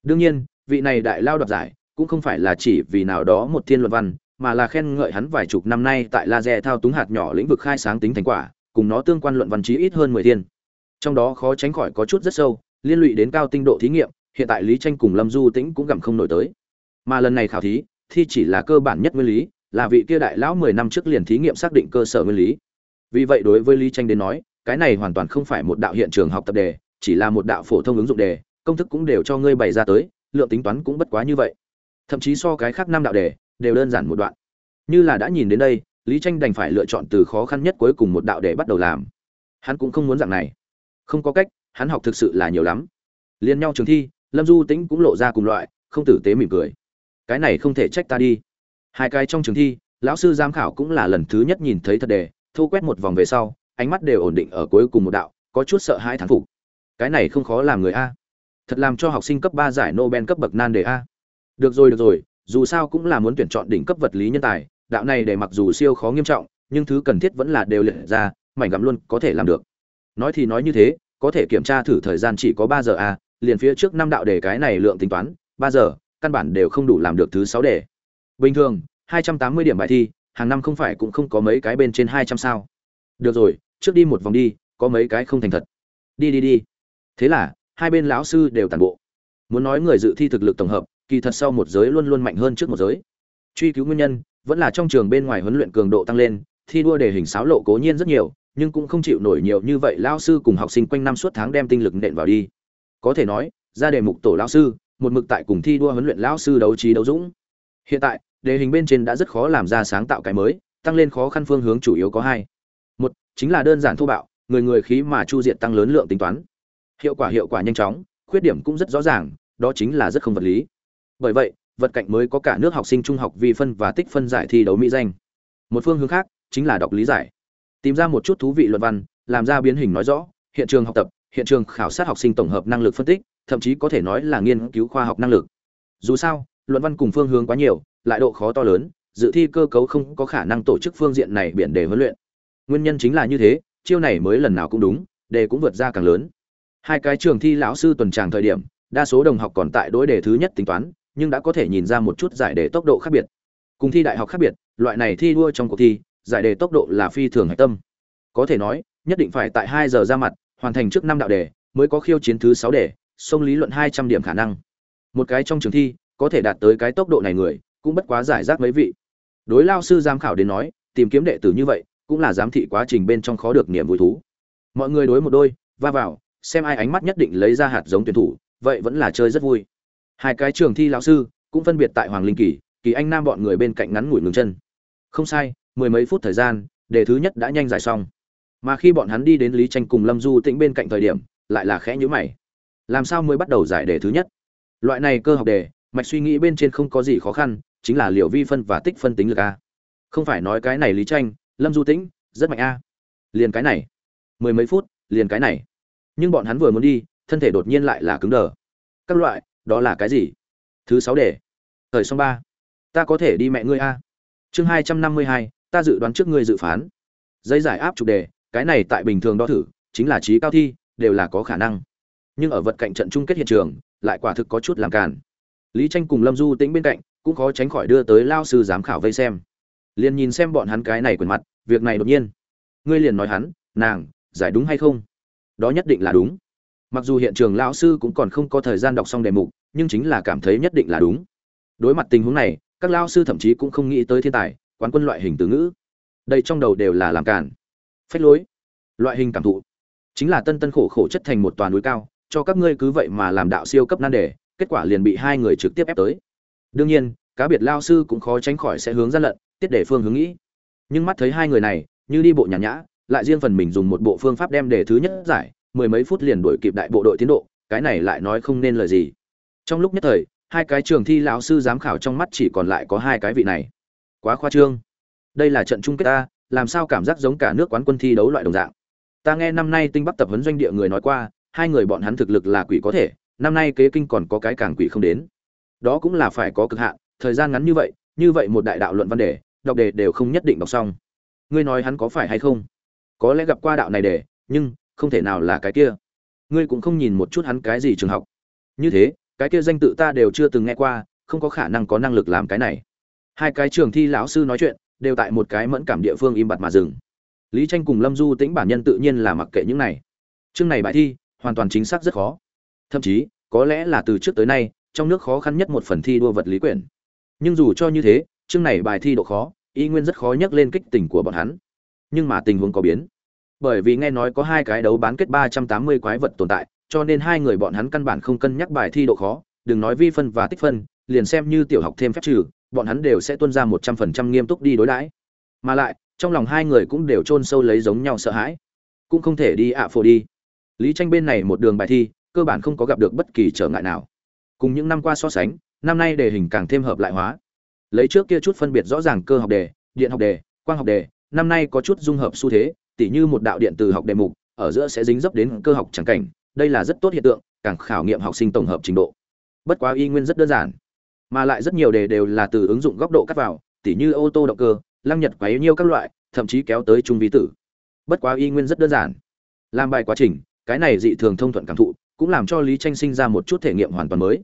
Đương nhiên, vị này đại lao đoạt giải, cũng không phải là chỉ vì nào đó một thiên luận văn, mà là khen ngợi hắn vài chục năm nay tại laser thao túng hạt nhỏ lĩnh vực khai sáng tính thành quả cùng nó tương quan luận văn chí ít hơn mười thiên. Trong đó khó tránh khỏi có chút rất sâu, liên lụy đến cao tinh độ thí nghiệm, hiện tại lý tranh cùng lâm du tĩnh cũng gặm không nổi tới. Mà lần này khảo thí thi chỉ là cơ bản nhất nguyên lý, là vị kia đại lão mười năm trước liền thí nghiệm xác định cơ sở nguyên lý. Vì vậy đối với lý tranh đến nói, cái này hoàn toàn không phải một đạo hiện trường học tập đề, chỉ là một đạo phổ thông ứng dụng đề, công thức cũng đều cho ngươi bày ra tới, lượng tính toán cũng bất quá như vậy. Thậm chí so cái khác năm đạo đề, đều đơn giản một đoạn. Như là đã nhìn đến đây lý tranh đành phải lựa chọn từ khó khăn nhất cuối cùng một đạo để bắt đầu làm. Hắn cũng không muốn dạng này. Không có cách, hắn học thực sự là nhiều lắm. Liên nhau trường thi, lâm du tĩnh cũng lộ ra cùng loại, không tử tế mỉm cười. Cái này không thể trách ta đi. Hai cái trong trường thi, lão sư giám khảo cũng là lần thứ nhất nhìn thấy thật đề thu quét một vòng về sau, ánh mắt đều ổn định ở cuối cùng một đạo, có chút sợ hãi thán phục. Cái này không khó làm người a. Thật làm cho học sinh cấp ba giải nobel cấp bậc nan đề a. Được rồi được rồi, dù sao cũng là muốn tuyển chọn đỉnh cấp vật lý nhân tài đạo này để mặc dù siêu khó nghiêm trọng, nhưng thứ cần thiết vẫn là đều liệt ra, mảnh gặm luôn có thể làm được. Nói thì nói như thế, có thể kiểm tra thử thời gian chỉ có ba giờ à liền phía trước năm đạo đề cái này lượng tính toán, ba giờ, căn bản đều không đủ làm được thứ sáu đề. Bình thường, hai trăm tám mươi điểm bài thi, hàng năm không phải cũng không có mấy cái bên trên hai trăm sao. Được rồi, trước đi một vòng đi, có mấy cái không thành thật. Đi đi đi. Thế là, hai bên lão sư đều tàn bộ. Muốn nói người dự thi thực lực tổng hợp, kỳ thật sau một giới luôn luôn mạnh hơn trước một giới truy cứu nguyên nhân, vẫn là trong trường bên ngoài huấn luyện cường độ tăng lên, thi đua đề hình sáo lộ cố nhiên rất nhiều, nhưng cũng không chịu nổi nhiều như vậy lao sư cùng học sinh quanh năm suốt tháng đem tinh lực nện vào đi. Có thể nói, ra đề mục tổ lao sư, một mực tại cùng thi đua huấn luyện lao sư đấu trí đấu dũng. Hiện tại, đề hình bên trên đã rất khó làm ra sáng tạo cái mới, tăng lên khó khăn phương hướng chủ yếu có hai. Một, chính là đơn giản thô bạo, người người khí mà chu diện tăng lớn lượng tính toán. Hiệu quả hiệu quả nhanh chóng, khuyết điểm cũng rất rõ ràng, đó chính là rất không vật lý. Bởi vậy vật cạnh mới có cả nước học sinh trung học vi phân và tích phân giải thi đấu mỹ danh. Một phương hướng khác chính là đọc lý giải. Tìm ra một chút thú vị luận văn, làm ra biến hình nói rõ, hiện trường học tập, hiện trường khảo sát học sinh tổng hợp năng lực phân tích, thậm chí có thể nói là nghiên cứu khoa học năng lực. Dù sao, luận văn cùng phương hướng quá nhiều, lại độ khó to lớn, dự thi cơ cấu không có khả năng tổ chức phương diện này biển đề huấn luyện. Nguyên nhân chính là như thế, chiêu này mới lần nào cũng đúng, đề cũng vượt ra càng lớn. Hai cái trường thi lão sư tuần tràng thời điểm, đa số đồng học còn tại đối đề thứ nhất tính toán nhưng đã có thể nhìn ra một chút giải đề tốc độ khác biệt. Cùng thi đại học khác biệt, loại này thi đua trong cuộc thi, giải đề tốc độ là phi thường hạch tâm. Có thể nói, nhất định phải tại hai giờ ra mặt, hoàn thành trước năm đạo đề, mới có khiêu chiến thứ sáu đề, sông lý luận hai trăm điểm khả năng. Một cái trong trường thi, có thể đạt tới cái tốc độ này người, cũng bất quá giải rác mấy vị. Đối lao sư giám khảo đến nói, tìm kiếm đệ tử như vậy, cũng là giám thị quá trình bên trong khó được niềm vui thú. Mọi người đối một đôi, va vào, xem ai ánh mắt nhất định lấy ra hạt giống tuyển thủ, vậy vẫn là chơi rất vui hai cái trường thi lão sư cũng phân biệt tại hoàng linh kỳ kỳ anh nam bọn người bên cạnh ngắn ngủi ngừng chân. Không sai, mười mấy phút thời gian, đề thứ nhất đã nhanh giải xong. Mà khi bọn hắn đi đến lý tranh cùng lâm du tĩnh bên cạnh thời điểm, lại là khẽ nhíu mày. Làm sao mới bắt đầu giải đề thứ nhất? Loại này cơ học đề, mạch suy nghĩ bên trên không có gì khó khăn, chính là liệu vi phân và tích phân tính lực a. Không phải nói cái này lý tranh, lâm du tĩnh, rất mạnh a. Liền cái này. Mười mấy phút, liền cái này. Nhưng bọn hắn vừa muốn đi, thân thể đột nhiên lại là cứng đờ. Các loại đó là cái gì? Thứ sáu đề. Thời xong ba. Ta có thể đi mẹ ngươi a. Chương hai trăm năm mươi hai, ta dự đoán trước ngươi dự phán. Dây giải áp trục đề, cái này tại bình thường đo thử, chính là trí cao thi, đều là có khả năng. Nhưng ở vật cạnh trận chung kết hiện trường, lại quả thực có chút làm cản lý tranh cùng lâm du tĩnh bên cạnh, cũng khó tránh khỏi đưa tới lao sư giám khảo vây xem. Liền nhìn xem bọn hắn cái này quần mặt, việc này đột nhiên. Ngươi liền nói hắn, nàng, giải đúng hay không? Đó nhất định là đúng. Mặc dù hiện trường lão sư cũng còn không có thời gian đọc xong đề mục nhưng chính là cảm thấy nhất định là đúng. Đối mặt tình huống này, các lao sư thậm chí cũng không nghĩ tới thiên tài, quán quân loại hình từ ngữ. Đây trong đầu đều là làm cản phách lối. Loại hình cảm thụ. Chính là tân tân khổ khổ chất thành một toàn núi cao, cho các ngươi cứ vậy mà làm đạo siêu cấp nan đề, kết quả liền bị hai người trực tiếp ép tới. Đương nhiên, cá biệt lao sư cũng khó tránh khỏi sẽ hướng ra lận, tiết để phương hướng nghĩ. Nhưng mắt thấy hai người này, như đi bộ nhàn nhã, lại riêng phần mình dùng một bộ phương pháp đem đề thứ nhất giải, mười mấy phút liền đuổi kịp đại bộ đội tiến độ, cái này lại nói không nên lời gì trong lúc nhất thời, hai cái trường thi lão sư giám khảo trong mắt chỉ còn lại có hai cái vị này. Quá khoa trương. Đây là trận chung kết ta làm sao cảm giác giống cả nước quán quân thi đấu loại đồng dạng? Ta nghe năm nay tinh bắc tập huấn doanh địa người nói qua, hai người bọn hắn thực lực là quỷ có thể, năm nay kế kinh còn có cái càng quỷ không đến. Đó cũng là phải có cực hạn, thời gian ngắn như vậy như vậy một đại đạo luận văn đề, đọc đề đều không nhất định đọc xong. Ngươi nói hắn có phải hay không? Có lẽ gặp qua đạo này đề, nhưng không thể nào là cái kia. Ngươi cũng không nhìn một chút hắn cái gì trường học. Như thế cái kia danh tự ta đều chưa từng nghe qua, không có khả năng có năng lực làm cái này. Hai cái trường thi lão sư nói chuyện, đều tại một cái mẫn cảm địa phương im bặt mà dừng. Lý tranh cùng lâm du tĩnh bản nhân tự nhiên là mặc kệ những này. Chương này bài thi, hoàn toàn chính xác rất khó. Thậm chí, có lẽ là từ trước tới nay, trong nước khó khăn nhất một phần thi đua vật lý quyển. Nhưng dù cho như thế, chương này bài thi độ khó, y nguyên rất khó nhắc lên kích tình của bọn hắn. Nhưng mà tình huống có biến. Bởi vì nghe nói có hai cái đấu bán kết ba trăm tám mươi quái vật tồn tại cho nên hai người bọn hắn căn bản không cân nhắc bài thi độ khó, đừng nói vi phân và tích phân, liền xem như tiểu học thêm phép trừ, bọn hắn đều sẽ tuân ra một trăm phần trăm nghiêm túc đi đối đãi. Mà lại, trong lòng hai người cũng đều chôn sâu lấy giống nhau sợ hãi. Cũng không thể đi ạ à phổ đi. Lý tranh bên này một đường bài thi, cơ bản không có gặp được bất kỳ trở ngại nào. Cùng những năm qua so sánh, năm nay đề hình càng thêm hợp lại hóa. Lấy trước kia chút phân biệt rõ ràng cơ học đề, điện học đề, quang học đề, năm nay có chút dung hợp xu thế, tỉ như một đạo điện từ học đề mục, ở giữa sẽ dính dấp đến cơ học chẳng cảnh đây là rất tốt hiện tượng, càng khảo nghiệm học sinh tổng hợp trình độ. Bất quá y nguyên rất đơn giản, mà lại rất nhiều đề đều là từ ứng dụng góc độ cắt vào, tỉ như ô tô động cơ, lăng nhật quá nhiêu các loại, thậm chí kéo tới trung vi tử. Bất quá y nguyên rất đơn giản, làm bài quá trình, cái này dị thường thông thuận cảm thụ, cũng làm cho lý tranh sinh ra một chút thể nghiệm hoàn toàn mới.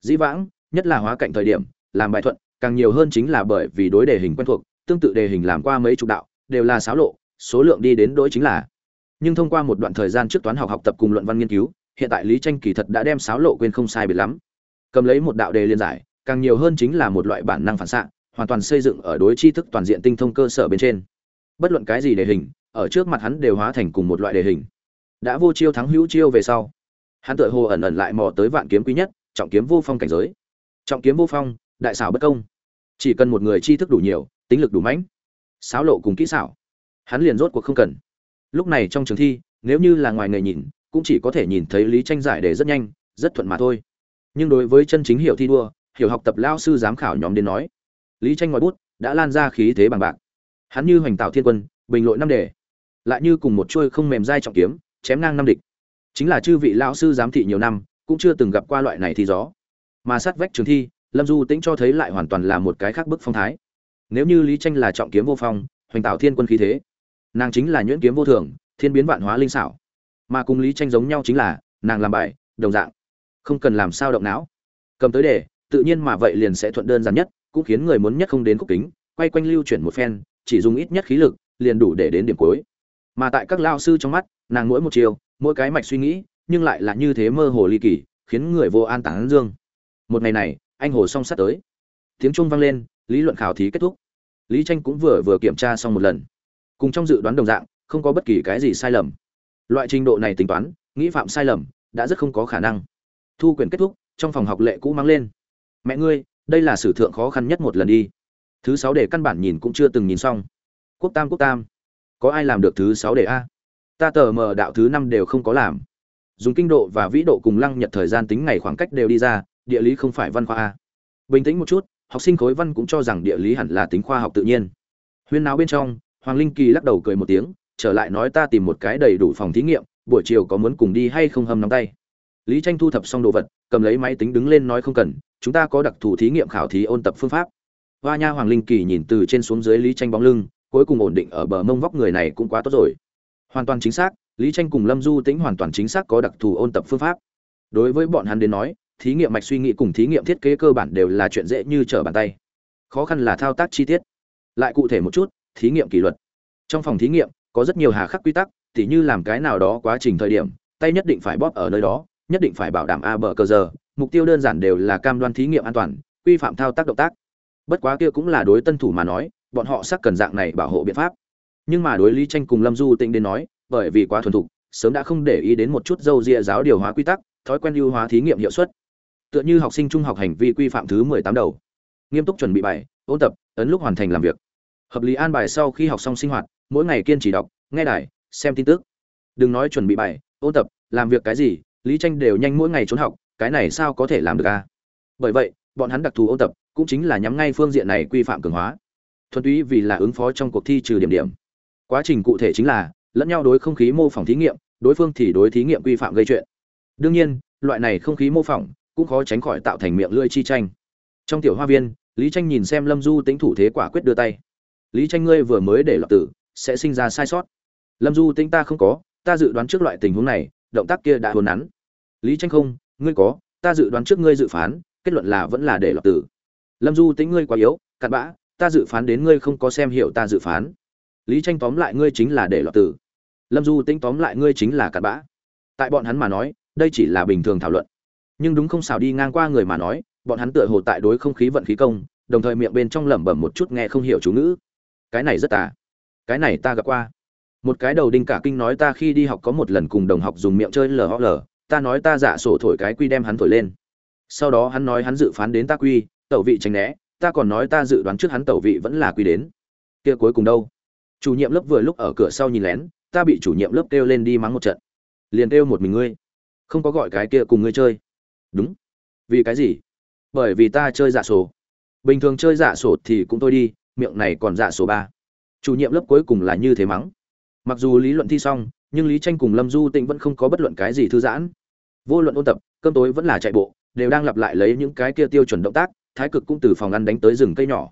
Dĩ vãng, nhất là hóa cạnh thời điểm, làm bài thuận, càng nhiều hơn chính là bởi vì đối đề hình quen thuộc, tương tự đề hình làm qua mấy chục đạo, đều là xáo lộ, số lượng đi đến đối chính là nhưng thông qua một đoạn thời gian trước toán học học tập cùng luận văn nghiên cứu, hiện tại lý tranh kỳ thật đã đem sáo lộ quên không sai biệt lắm. Cầm lấy một đạo đề liên giải, càng nhiều hơn chính là một loại bản năng phản xạ, hoàn toàn xây dựng ở đối tri thức toàn diện tinh thông cơ sở bên trên. Bất luận cái gì đề hình, ở trước mặt hắn đều hóa thành cùng một loại đề hình. Đã vô chiêu thắng hữu chiêu về sau, hắn tự hồ ẩn ẩn lại mò tới vạn kiếm quý nhất, trọng kiếm vô phong cảnh giới. Trọng kiếm vô phong, đại xảo bất công. Chỉ cần một người tri thức đủ nhiều, tính lực đủ mãnh sáo lộ cùng kỹ xảo, hắn liền rốt cuộc không cần lúc này trong trường thi, nếu như là ngoài người nhìn, cũng chỉ có thể nhìn thấy lý tranh giải đề rất nhanh, rất thuận mà thôi. Nhưng đối với chân chính hiểu thi đua, hiểu học tập lao sư giám khảo nhóm đến nói, lý tranh ngoài bút đã lan ra khí thế bằng bạc. Hắn như hoành tạo thiên quân, bình lội năm đề. Lại như cùng một chuôi không mềm dai trọng kiếm, chém ngang năm địch. Chính là chư vị lão sư giám thị nhiều năm, cũng chưa từng gặp qua loại này thi gió. Mà sát vách trường thi, lâm du tĩnh cho thấy lại hoàn toàn là một cái khác bức phong thái. Nếu như lý tranh là trọng kiếm vô phong, hoành tạo thiên quân khí thế nàng chính là nhuyễn kiếm vô thường, thiên biến vạn hóa linh xảo. Mà cùng lý tranh giống nhau chính là, nàng làm bài, đồng dạng. Không cần làm sao động não. Cầm tới đề tự nhiên mà vậy liền sẽ thuận đơn giản nhất, cũng khiến người muốn nhất không đến khúc kính, quay quanh lưu chuyển một phen, chỉ dùng ít nhất khí lực, liền đủ để đến điểm cuối. Mà tại các lao sư trong mắt, nàng mỗi một chiều, mỗi cái mạch suy nghĩ, nhưng lại là như thế mơ hồ ly kỳ, khiến người vô an tán dương. Một ngày này, anh hồ song sắt tới. Tiếng trung vang lên, lý luận khảo thí kết thúc. Lý tranh cũng vừa vừa kiểm tra xong một lần cùng trong dự đoán đồng dạng, không có bất kỳ cái gì sai lầm. Loại trình độ này tính toán, nghĩ phạm sai lầm, đã rất không có khả năng. Thu quyền kết thúc, trong phòng học lệ cũ mang lên. Mẹ ngươi, đây là sử thượng khó khăn nhất một lần đi. Thứ sáu để căn bản nhìn cũng chưa từng nhìn xong. Quốc tam quốc tam. Có ai làm được thứ sáu để a? Ta tờ mờ đạo thứ năm đều không có làm. Dùng kinh độ và vĩ độ cùng lăng nhật thời gian tính ngày khoảng cách đều đi ra, địa lý không phải văn khoa a. Bình tĩnh một chút, học sinh khối văn cũng cho rằng địa lý hẳn là tính khoa học tự nhiên. Huyên náo bên trong hoàng linh kỳ lắc đầu cười một tiếng, trở lại nói ta tìm một cái đầy đủ phòng thí nghiệm, buổi chiều có muốn cùng đi hay không hâm nắm tay. Lý tranh thu thập xong đồ vật, cầm lấy máy tính đứng lên nói không cần, chúng ta có đặc thù thí nghiệm khảo thí ôn tập phương pháp. Hoa nha hoàng linh kỳ nhìn từ trên xuống dưới lý tranh bóng lưng, cuối cùng ổn định ở bờ mông vóc người này cũng quá tốt rồi. Hoàn toàn chính xác, lý tranh cùng lâm du tĩnh hoàn toàn chính xác có đặc thù ôn tập phương pháp. Đối với bọn hắn đến nói, thí nghiệm mạch suy nghĩ cùng thí nghiệm thiết kế cơ bản đều là chuyện dễ như trở bàn tay. Khó khăn là thao tác chi tiết. Lại cụ thể một chút thí nghiệm kỷ luật. Trong phòng thí nghiệm, có rất nhiều hà khắc quy tắc, tỉ như làm cái nào đó quá trình thời điểm, tay nhất định phải bóp ở nơi đó, nhất định phải bảo đảm a bờ cờ giờ mục tiêu đơn giản đều là cam đoan thí nghiệm an toàn, quy phạm thao tác động tác. Bất quá kia cũng là đối tân thủ mà nói, bọn họ sắc cần dạng này bảo hộ biện pháp. Nhưng mà đối lý tranh cùng lâm du tĩnh đến nói, bởi vì quá thuần thục, sớm đã không để ý đến một chút dâu ria giáo điều hóa quy tắc, thói quen ưu hóa thí nghiệm hiệu suất. Tựa như học sinh trung học hành vi quy phạm thứ mười tám đầu. Nghiêm túc chuẩn bị bài, ôn tập, ấn lúc hoàn thành làm việc hợp lý an bài sau khi học xong sinh hoạt, mỗi ngày kiên trì đọc, nghe đài, xem tin tức. Đừng nói chuẩn bị bài, ôn tập, làm việc cái gì, lý tranh đều nhanh mỗi ngày trốn học, cái này sao có thể làm được a bởi vậy, bọn hắn đặc thù ôn tập cũng chính là nhắm ngay phương diện này quy phạm cường hóa. Thuần túy vì là ứng phó trong cuộc thi trừ điểm điểm. Quá trình cụ thể chính là, lẫn nhau đối không khí mô phỏng thí nghiệm, đối phương thì đối thí nghiệm quy phạm gây chuyện. Đương nhiên, loại này không khí mô phỏng cũng khó tránh khỏi tạo thành miệng lưỡi chi tranh. Trong tiểu hoa viên, lý tranh nhìn xem lâm du tính thủ thế quả quyết đưa tay lý tranh ngươi vừa mới để lọt tử, sẽ sinh ra sai sót. Lâm du tính ta không có, ta dự đoán trước loại tình huống này, động tác kia đã hồn nắn. Lý tranh không, ngươi có, ta dự đoán trước ngươi dự phán, kết luận là vẫn là để lọt tử. Lâm du tính ngươi quá yếu, cặn bã, ta dự phán đến ngươi không có xem hiểu ta dự phán. Lý tranh tóm lại ngươi chính là để lọt tử. Lâm du tính tóm lại ngươi chính là cặn bã. Tại bọn hắn mà nói, đây chỉ là bình thường thảo luận. Nhưng đúng không xào đi ngang qua người mà nói, bọn hắn tựa hồ tại đối không khí vận khí công, đồng thời miệng bên trong lẩm bẩm một chút nghe không hiểu chú ngữ cái này rất tà. Cái này ta gặp qua. Một cái đầu đinh cả kinh nói ta khi đi học có một lần cùng đồng học dùng miệng chơi lờ lờ, ta nói ta dạ sổ thổi cái quy đem hắn thổi lên. Sau đó hắn nói hắn dự phán đến ta quy, tẩu vị tránh né, ta còn nói ta dự đoán trước hắn tẩu vị vẫn là quy đến. Kia cuối cùng đâu? Chủ nhiệm lớp vừa lúc ở cửa sau nhìn lén, ta bị chủ nhiệm lớp kêu lên đi mắng một trận. Liền kêu một mình ngươi. Không có gọi cái kia cùng ngươi chơi. Đúng. Vì cái gì? Bởi vì ta chơi dạ sổ. Bình thường chơi dạ sổ thì cũng thôi đi miệng này còn dạ số ba. Chủ nhiệm lớp cuối cùng là như thế mắng. Mặc dù lý luận thi xong, nhưng lý tranh cùng lâm du tĩnh vẫn không có bất luận cái gì thư giãn. Vô luận ôn tập, cơm tối vẫn là chạy bộ, đều đang lặp lại lấy những cái kia tiêu chuẩn động tác, thái cực cũng từ phòng ăn đánh tới rừng cây nhỏ.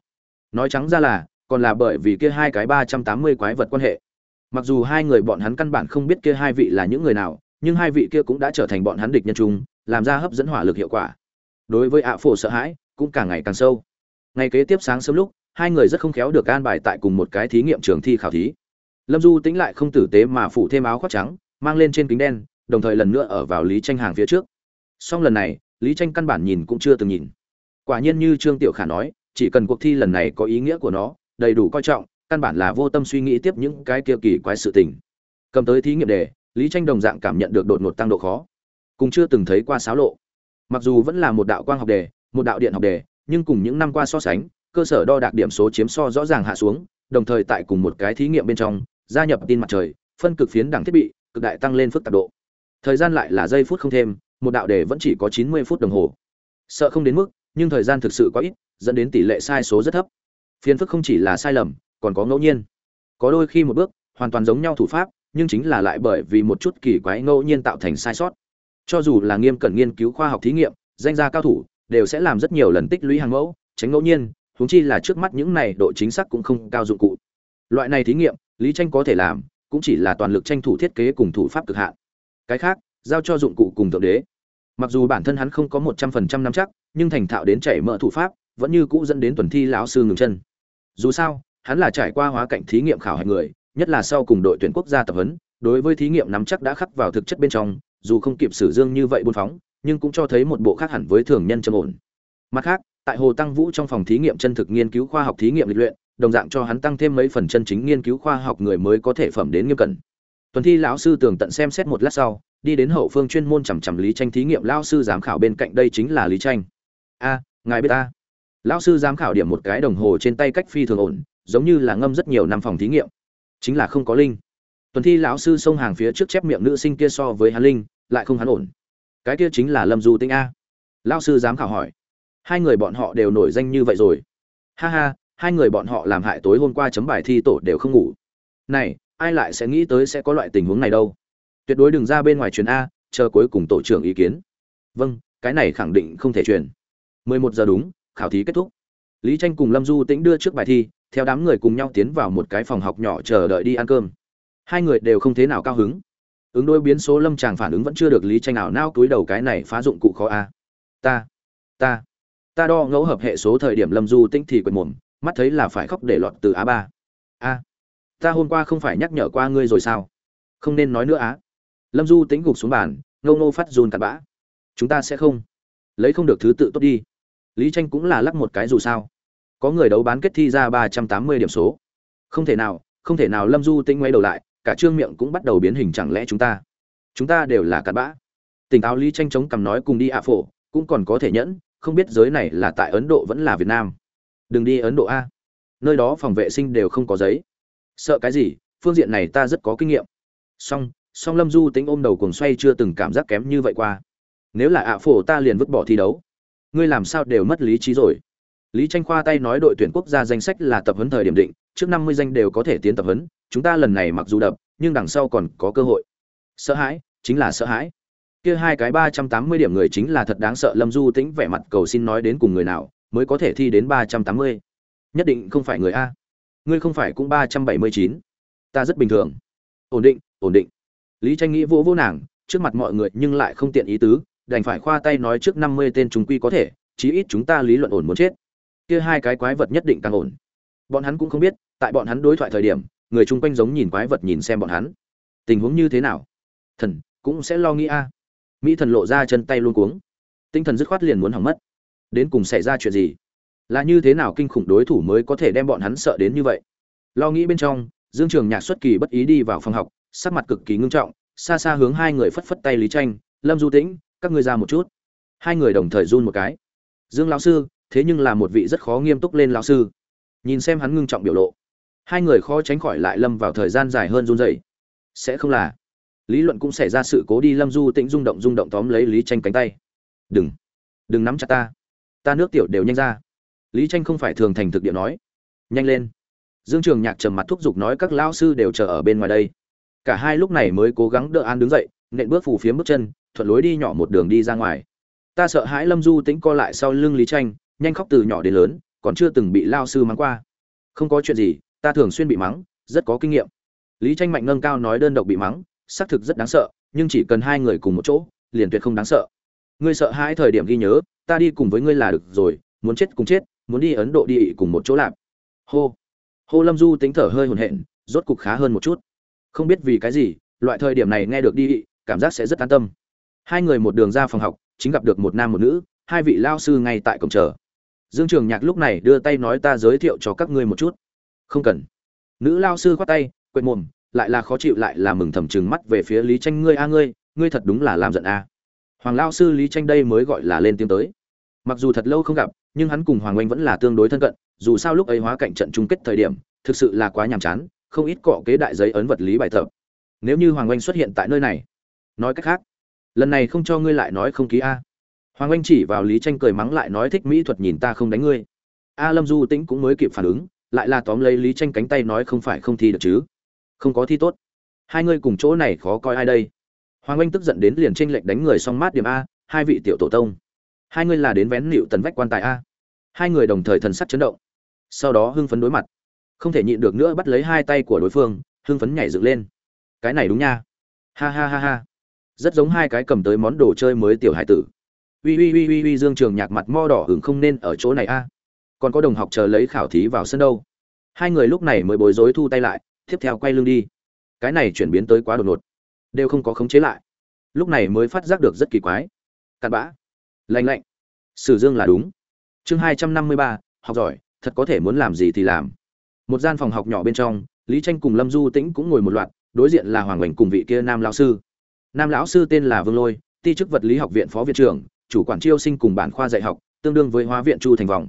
Nói trắng ra là, còn là bởi vì kia hai cái ba trăm tám mươi quái vật quan hệ. Mặc dù hai người bọn hắn căn bản không biết kia hai vị là những người nào, nhưng hai vị kia cũng đã trở thành bọn hắn địch nhân chung, làm ra hấp dẫn hỏa lực hiệu quả. Đối với ạ phổ sợ hãi, cũng càng ngày càng sâu. Ngày kế tiếp sáng sớm lúc hai người rất không khéo được an bài tại cùng một cái thí nghiệm trường thi khảo thí. Lâm du tính lại không tử tế mà phủ thêm áo khoác trắng, mang lên trên kính đen, đồng thời lần nữa ở vào lý tranh hàng phía trước. Song lần này, lý tranh căn bản nhìn cũng chưa từng nhìn. Quả nhiên như trương tiểu khả nói, chỉ cần cuộc thi lần này có ý nghĩa của nó, đầy đủ coi trọng, căn bản là vô tâm suy nghĩ tiếp những cái kia kỳ quái sự tình. Cầm tới thí nghiệm đề, lý tranh đồng dạng cảm nhận được đột ngột tăng độ khó. Cùng chưa từng thấy qua sáo lộ. Mặc dù vẫn là một đạo quang học đề, một đạo điện học đề, nhưng cùng những năm qua so sánh cơ sở đo đạc điểm số chiếm so rõ ràng hạ xuống, đồng thời tại cùng một cái thí nghiệm bên trong, gia nhập tin mặt trời, phân cực phiến đẳng thiết bị, cực đại tăng lên phức tạp độ. Thời gian lại là giây phút không thêm, một đạo đề vẫn chỉ có chín mươi phút đồng hồ. Sợ không đến mức, nhưng thời gian thực sự quá ít, dẫn đến tỷ lệ sai số rất thấp. Phiền phức không chỉ là sai lầm, còn có ngẫu nhiên. Có đôi khi một bước, hoàn toàn giống nhau thủ pháp, nhưng chính là lại bởi vì một chút kỳ quái ngẫu nhiên tạo thành sai sót. Cho dù là nghiêm cẩn nghiên cứu khoa học thí nghiệm, danh gia cao thủ, đều sẽ làm rất nhiều lần tích lũy hàng mẫu, tránh ngẫu nhiên huống chi là trước mắt những này độ chính xác cũng không cao dụng cụ. Loại này thí nghiệm, lý tranh có thể làm, cũng chỉ là toàn lực tranh thủ thiết kế cùng thủ pháp cực hạn. Cái khác, giao cho dụng cụ cùng thượng đế. Mặc dù bản thân hắn không có một trăm phần trăm nắm chắc, nhưng thành thạo đến chảy mỡ thủ pháp, vẫn như cũ dẫn đến tuần thi lão sư ngừng chân. Dù sao, hắn là trải qua hóa cảnh thí nghiệm khảo hạch người, nhất là sau cùng đội tuyển quốc gia tập huấn, đối với thí nghiệm nắm chắc đã khắc vào thực chất bên trong, dù không kịp sử dương như vậy buôn phóng, nhưng cũng cho thấy một bộ khác hẳn với thường nhân trầm ổn. Mặt khác tại hồ tăng vũ trong phòng thí nghiệm chân thực nghiên cứu khoa học thí nghiệm lịch luyện, đồng dạng cho hắn tăng thêm mấy phần chân chính nghiên cứu khoa học người mới có thể phẩm đến nghiêm cẩn. Tuần thi lão sư tường tận xem xét một lát sau, đi đến hậu phương chuyên môn chằm chằm lý tranh thí nghiệm. Lão sư giám khảo bên cạnh đây chính là lý tranh. A, ngài biết ta? Lão sư giám khảo điểm một cái đồng hồ trên tay cách phi thường ổn, giống như là ngâm rất nhiều năm phòng thí nghiệm. Chính là không có linh. Tuần thi lão sư xông hàng phía trước chép miệng nữ sinh kia so với hắn linh, lại không hắn ổn. Cái kia chính là lâm du tinh a. Lão sư giám khảo hỏi hai người bọn họ đều nổi danh như vậy rồi. Ha ha, hai người bọn họ làm hại tối hôm qua chấm bài thi tổ đều không ngủ. Này, ai lại sẽ nghĩ tới sẽ có loại tình huống này đâu? Tuyệt đối đừng ra bên ngoài truyền a, chờ cuối cùng tổ trưởng ý kiến. Vâng cái này khẳng định không thể truyền. 11 giờ đúng, khảo thí kết thúc. Lý tranh cùng lâm du tĩnh đưa trước bài thi, theo đám người cùng nhau tiến vào một cái phòng học nhỏ chờ đợi đi ăn cơm. Hai người đều không thế nào cao hứng. Ứng đối biến số lâm chàng phản ứng vẫn chưa được lý tranh nào nao túi đầu cái này phá dụng cụ khó a. Ta ta ta đo ngẫu hợp hệ số thời điểm lâm du tĩnh thì quệt mồm, mắt thấy là phải khóc để lọt từ a ba. A, ta hôm qua không phải nhắc nhở qua ngươi rồi sao? Không nên nói nữa á. Lâm du tính gục xuống bàn, ngâu nô phát dùn cặn bã. Chúng ta sẽ không. Lấy không được thứ tự tốt đi. Lý tranh cũng là lắc một cái dù sao. Có người đấu bán kết thi ra ba trăm tám mươi điểm số. Không thể nào, không thể nào lâm du tĩnh quay đầu lại, cả trương miệng cũng bắt đầu biến hình chẳng lẽ chúng ta chúng ta đều là cặn bã. Tỉnh táo lý tranh chống cằm nói cùng đi ạ phổ, cũng còn có thể nhẫn không biết giới này là tại ấn độ vẫn là việt nam. Đừng đi ấn độ a. Nơi đó phòng vệ sinh đều không có giấy. Sợ cái gì? Phương diện này ta rất có kinh nghiệm. Song song lâm du tính ôm đầu cuồng xoay chưa từng cảm giác kém như vậy qua. Nếu là ạ phổ ta liền vứt bỏ thi đấu. Ngươi làm sao đều mất lý trí rồi. Lý tranh khoa tay nói đội tuyển quốc gia danh sách là tập huấn thời điểm định, trước năm mươi danh đều có thể tiến tập huấn, chúng ta lần này mặc dù đập, nhưng đằng sau còn có cơ hội. Sợ hãi, chính là sợ hãi kia hai cái ba trăm tám mươi điểm người chính là thật đáng sợ, lâm du tĩnh vẻ mặt cầu xin nói đến cùng người nào mới có thể thi đến ba trăm tám mươi? Nhất định không phải người a. Ngươi không phải cũng ba trăm bảy mươi chín. Ta rất bình thường. Ổn định ổn định. Lý tranh nghĩ vô vô nàng, trước mặt mọi người nhưng lại không tiện ý tứ, đành phải khoa tay nói trước năm mươi tên chúng quy có thể, chí ít chúng ta lý luận ổn muốn chết. Kia hai cái quái vật nhất định càng ổn. Bọn hắn cũng không biết, tại bọn hắn đối thoại thời điểm, người chung quanh giống nhìn quái vật nhìn xem bọn hắn. Tình huống như thế nào? Thần, cũng sẽ lo nghĩ a mỹ thần lộ ra chân tay luôn cuống. Tinh thần dứt khoát liền muốn hỏng mất. Đến cùng xảy ra chuyện gì? Là như thế nào kinh khủng đối thủ mới có thể đem bọn hắn sợ đến như vậy? Lo nghĩ bên trong, dương trường nhạc xuất kỳ bất ý đi vào phòng học, sắc mặt cực kỳ ngưng trọng, xa xa hướng hai người phất phất tay lý tranh, lâm du tĩnh, các ngươi ra một chút. Hai người đồng thời run một cái. Dương lão sư, thế nhưng là một vị rất khó nghiêm túc lên lão sư. Nhìn xem hắn ngưng trọng biểu lộ. Hai người khó tránh khỏi lại lâm vào thời gian dài hơn run rẩy. Sẽ không là lý luận cũng xảy ra sự cố đi, lâm du tĩnh rung động rung động tóm lấy lý tranh cánh tay. Đừng đừng nắm chặt ta ta nước tiểu đều nhanh ra. Lý tranh không phải thường thành thực địa nói. Nhanh lên. Dương trường nhạc trầm mặt thúc giục nói, các lao sư đều chờ ở bên ngoài đây. Cả hai lúc này mới cố gắng đỡ an đứng dậy, nện bước phù phiếm bước chân, thuận lối đi nhỏ một đường đi ra ngoài. Ta sợ hãi lâm du tĩnh co lại sau lưng lý tranh nhanh khóc từ nhỏ đến lớn, còn chưa từng bị lao sư mắng qua. Không có chuyện gì, ta thường xuyên bị mắng, rất có kinh nghiệm. Lý tranh mạnh nâng cao nói đơn độc bị mắng xác thực rất đáng sợ, nhưng chỉ cần hai người cùng một chỗ, liền tuyệt không đáng sợ. Ngươi sợ hai thời điểm ghi nhớ, ta đi cùng với ngươi là được rồi, muốn chết cùng chết, muốn đi ấn độ đi cùng một chỗ lạp hô. Hô lâm du tính thở hơi hồn hện rốt cục khá hơn một chút. Không biết vì cái gì, loại thời điểm này nghe được đi, cảm giác sẽ rất an tâm. Hai người một đường ra phòng học, chính gặp được một nam một nữ, hai vị lao sư ngay tại cổng chờ. Dương trường nhạc lúc này đưa tay nói ta giới thiệu cho các ngươi một chút. Không cần. Nữ lao sư khoát tay, quệt mồm lại là khó chịu lại là mừng thầm chừng mắt về phía lý tranh ngươi a ngươi ngươi thật đúng là làm giận a. Hoàng lao sư lý tranh đây mới gọi là lên tiếng tới. Mặc dù thật lâu không gặp, nhưng hắn cùng hoàng oanh vẫn là tương đối thân cận, dù sao lúc ấy hóa cạnh trận chung kết thời điểm, thực sự là quá nhàm chán, không ít cọ kế đại giấy ấn vật lý bài tập. Nếu như hoàng oanh xuất hiện tại nơi này, nói cách khác, lần này không cho ngươi lại nói không ký a. Hoàng oanh chỉ vào lý tranh cười mắng lại nói thích mỹ thuật nhìn ta không đánh ngươi. A lâm du tĩnh cũng mới kịp phản ứng, lại là tóm lấy lý tranh cánh tay nói không phải không thi được chứ không có thi tốt. Hai ngươi cùng chỗ này khó coi ai đây? Hoàng oanh tức giận đến liền tranh lệch đánh người xong mát điểm a, hai vị tiểu tổ tông. Hai ngươi là đến vén nịu tần vách quan tài a. Hai người đồng thời thần sắc chấn động. Sau đó hưng phấn đối mặt. Không thể nhịn được nữa bắt lấy hai tay của đối phương, hưng phấn nhảy dựng lên. Cái này đúng nha. Ha ha ha ha. Rất giống hai cái cầm tới món đồ chơi mới tiểu hải tử. Uy uy uy uy uy, dương trường nhạc mặt mo đỏ hứng không nên ở chỗ này a. Còn có đồng học chờ lấy khảo thí vào sân đâu. Hai người lúc này mới bối rối thu tay lại tiếp theo quay lưng đi. Cái này chuyển biến tới quá đột ngột, đều không có khống chế lại. Lúc này mới phát giác được rất kỳ quái. Cặn bã. Lành lạnh. Sử dương là đúng. Chương hai trăm năm mươi ba, học giỏi, thật có thể muốn làm gì thì làm. Một gian phòng học nhỏ bên trong, lý tranh cùng lâm du tĩnh cũng ngồi một loạt, đối diện là hoàng oanh cùng vị kia nam lão sư. Nam lão sư tên là vương lôi, ti chức vật lý học viện phó viện trưởng, chủ quản chiêu sinh cùng bản khoa dạy học, tương đương với hóa viện chu thành vòng.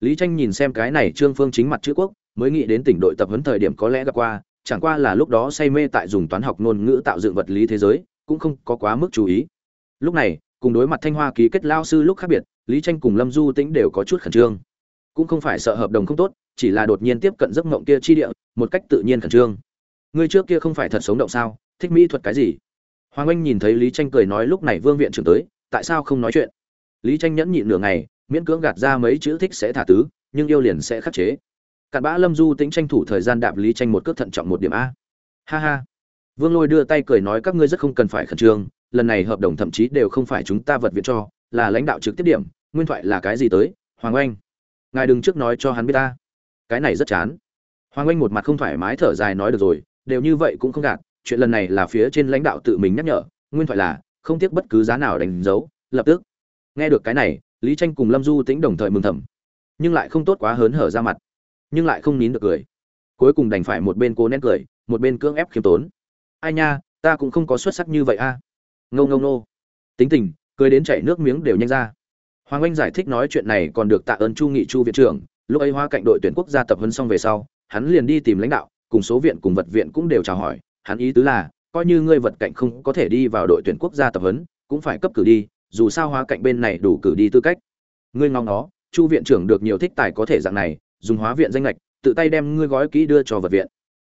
Lý tranh nhìn xem cái này trương phương chính mặt chữ quốc mới nghĩ đến tỉnh đội tập huấn thời điểm có lẽ gặp qua, chẳng qua là lúc đó say mê tại dùng toán học ngôn ngữ tạo dựng vật lý thế giới, cũng không có quá mức chú ý. Lúc này, cùng đối mặt thanh hoa ký kết lao sư lúc khác biệt, lý tranh cùng lâm du tĩnh đều có chút khẩn trương. Cũng không phải sợ hợp đồng không tốt, chỉ là đột nhiên tiếp cận giấc mộng kia chi địa, một cách tự nhiên khẩn trương. Người trước kia không phải thật sống động sao? Thích mỹ thuật cái gì? Hoàng anh nhìn thấy lý tranh cười nói lúc này vương viện trưởng tới, tại sao không nói chuyện? Lý tranh nhẫn nhịn nửa ngày, miễn cưỡng gạt ra mấy chữ thích sẽ thả tứ, nhưng yêu liền sẽ khắc chế cặn bã lâm du Tĩnh tranh thủ thời gian đạp lý tranh một cước thận trọng một điểm a. Ha ha. Vương lôi đưa tay cười nói các ngươi rất không cần phải khẩn trương, lần này hợp đồng thậm chí đều không phải chúng ta vật viện cho, là lãnh đạo trực tiếp điểm, nguyên thoại là cái gì tới, hoàng oanh. Ngài đừng trước nói cho hắn biết ta. Cái này rất chán. Hoàng oanh một mặt không thoải mái thở dài nói được rồi, đều như vậy cũng không gạt, chuyện lần này là phía trên lãnh đạo tự mình nhắc nhở, nguyên thoại là, không tiếc bất cứ giá nào đánh dấu, lập tức. Nghe được cái này, lý tranh cùng lâm du Tĩnh đồng thời mừng thầm. Nhưng lại không tốt quá hớn hở ra mặt nhưng lại không nín được cười. Cuối cùng đành phải một bên cố nén cười, một bên cưỡng ép khiêm tốn. Ai nha, ta cũng không có xuất sắc như vậy a. À. ngâu ngâu nô tính tình, cười đến chảy nước miếng đều nhanh ra. Hoàng anh giải thích nói chuyện này còn được tạ ơn chu nghị chu viện trưởng. Lúc ấy hoa cạnh đội tuyển quốc gia tập huấn xong về sau, hắn liền đi tìm lãnh đạo, cùng số viện, cùng vật viện cũng đều chào hỏi. Hắn ý tứ là, coi như ngươi vật cạnh không có thể đi vào đội tuyển quốc gia tập huấn, cũng phải cấp cử đi, dù sao Hoa cạnh bên này đủ cử đi tư cách. Ngươi ngóng nó, chu viện trưởng được nhiều thích tài có thể dạng này dùng hóa viện danh lệch tự tay đem ngươi gói kỹ đưa cho vật viện.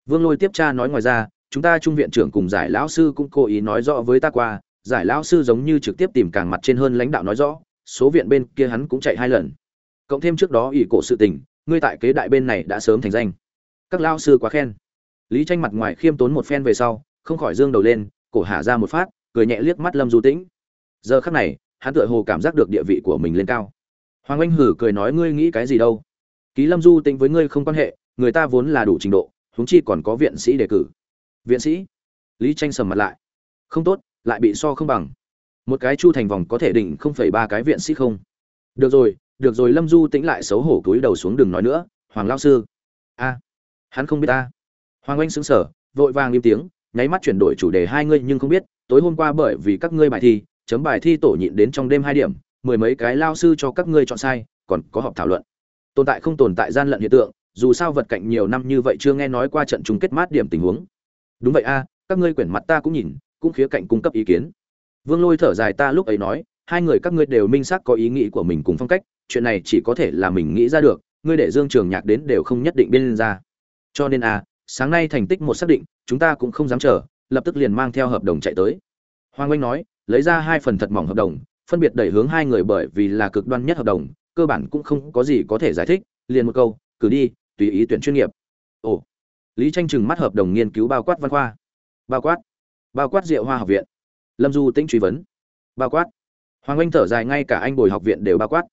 Vương lôi tiếp cha nói ngoài ra, chúng ta trung viện trưởng cùng giải lão sư cũng cố ý nói rõ với ta qua, giải lão sư giống như trực tiếp tìm càng mặt trên hơn lãnh đạo nói rõ, số viện bên kia hắn cũng chạy hai lần. Cộng thêm trước đó ỷ cổ sự tình, ngươi tại kế đại bên này đã sớm thành danh. Các lao sư quá khen. Lý tranh mặt ngoài khiêm tốn một phen về sau, không khỏi dương đầu lên, cổ hạ ra một phát, cười nhẹ liếc mắt lâm du tĩnh. Giờ khắc này, hắn tựa hồ cảm giác được địa vị của mình lên cao. Hoàng anh hử cười nói, ngươi nghĩ cái gì đâu? Ký lâm du tĩnh với ngươi không quan hệ, người ta vốn là đủ trình độ, huống chi còn có viện sĩ đề cử. Viện sĩ? Lý tranh sầm mặt lại. Không tốt, lại bị so không bằng. Một cái chu thành vòng có thể định không phẩy ba cái viện sĩ không? Được rồi được rồi, lâm du tĩnh lại xấu hổ cúi đầu xuống đừng nói nữa, hoàng lao sư. A, hắn không biết ta. Hoàng anh sững sờ, vội vàng im tiếng, nháy mắt chuyển đổi chủ đề hai ngươi nhưng không biết, tối hôm qua bởi vì các ngươi bài thi, chấm bài thi tổ nhịn đến trong đêm hai điểm, mười mấy cái lao sư cho các ngươi chọn sai, còn có họp thảo luận tồn tại không tồn tại gian lận hiện tượng, dù sao vật cạnh nhiều năm như vậy chưa nghe nói qua trận chung kết mát điểm tình huống. Đúng vậy a, các ngươi quyển mặt ta cũng nhìn, cũng khía cạnh cung cấp ý kiến. Vương lôi thở dài ta lúc ấy nói, hai người các ngươi đều minh xác có ý nghĩ của mình cùng phong cách, chuyện này chỉ có thể là mình nghĩ ra được, ngươi để dương trường nhạc đến đều không nhất định biên ra. Cho nên a, sáng nay thành tích một xác định, chúng ta cũng không dám chờ, lập tức liền mang theo hợp đồng chạy tới. Hoàng oanh nói, lấy ra hai phần thật mỏng hợp đồng, phân biệt đẩy hướng hai người bởi vì là cực đoan nhất hợp đồng cơ bản cũng không có gì có thể giải thích, liền một câu, cử đi, tùy ý tuyển chuyên nghiệp. Ồ. Lý tranh chừng mắt hợp đồng nghiên cứu bao quát văn khoa. Bao quát. Bao quát diệu hoa học viện. Lâm du tĩnh truy vấn. Bao quát. Hoàng anh thở dài ngay cả anh bồi học viện đều bao quát.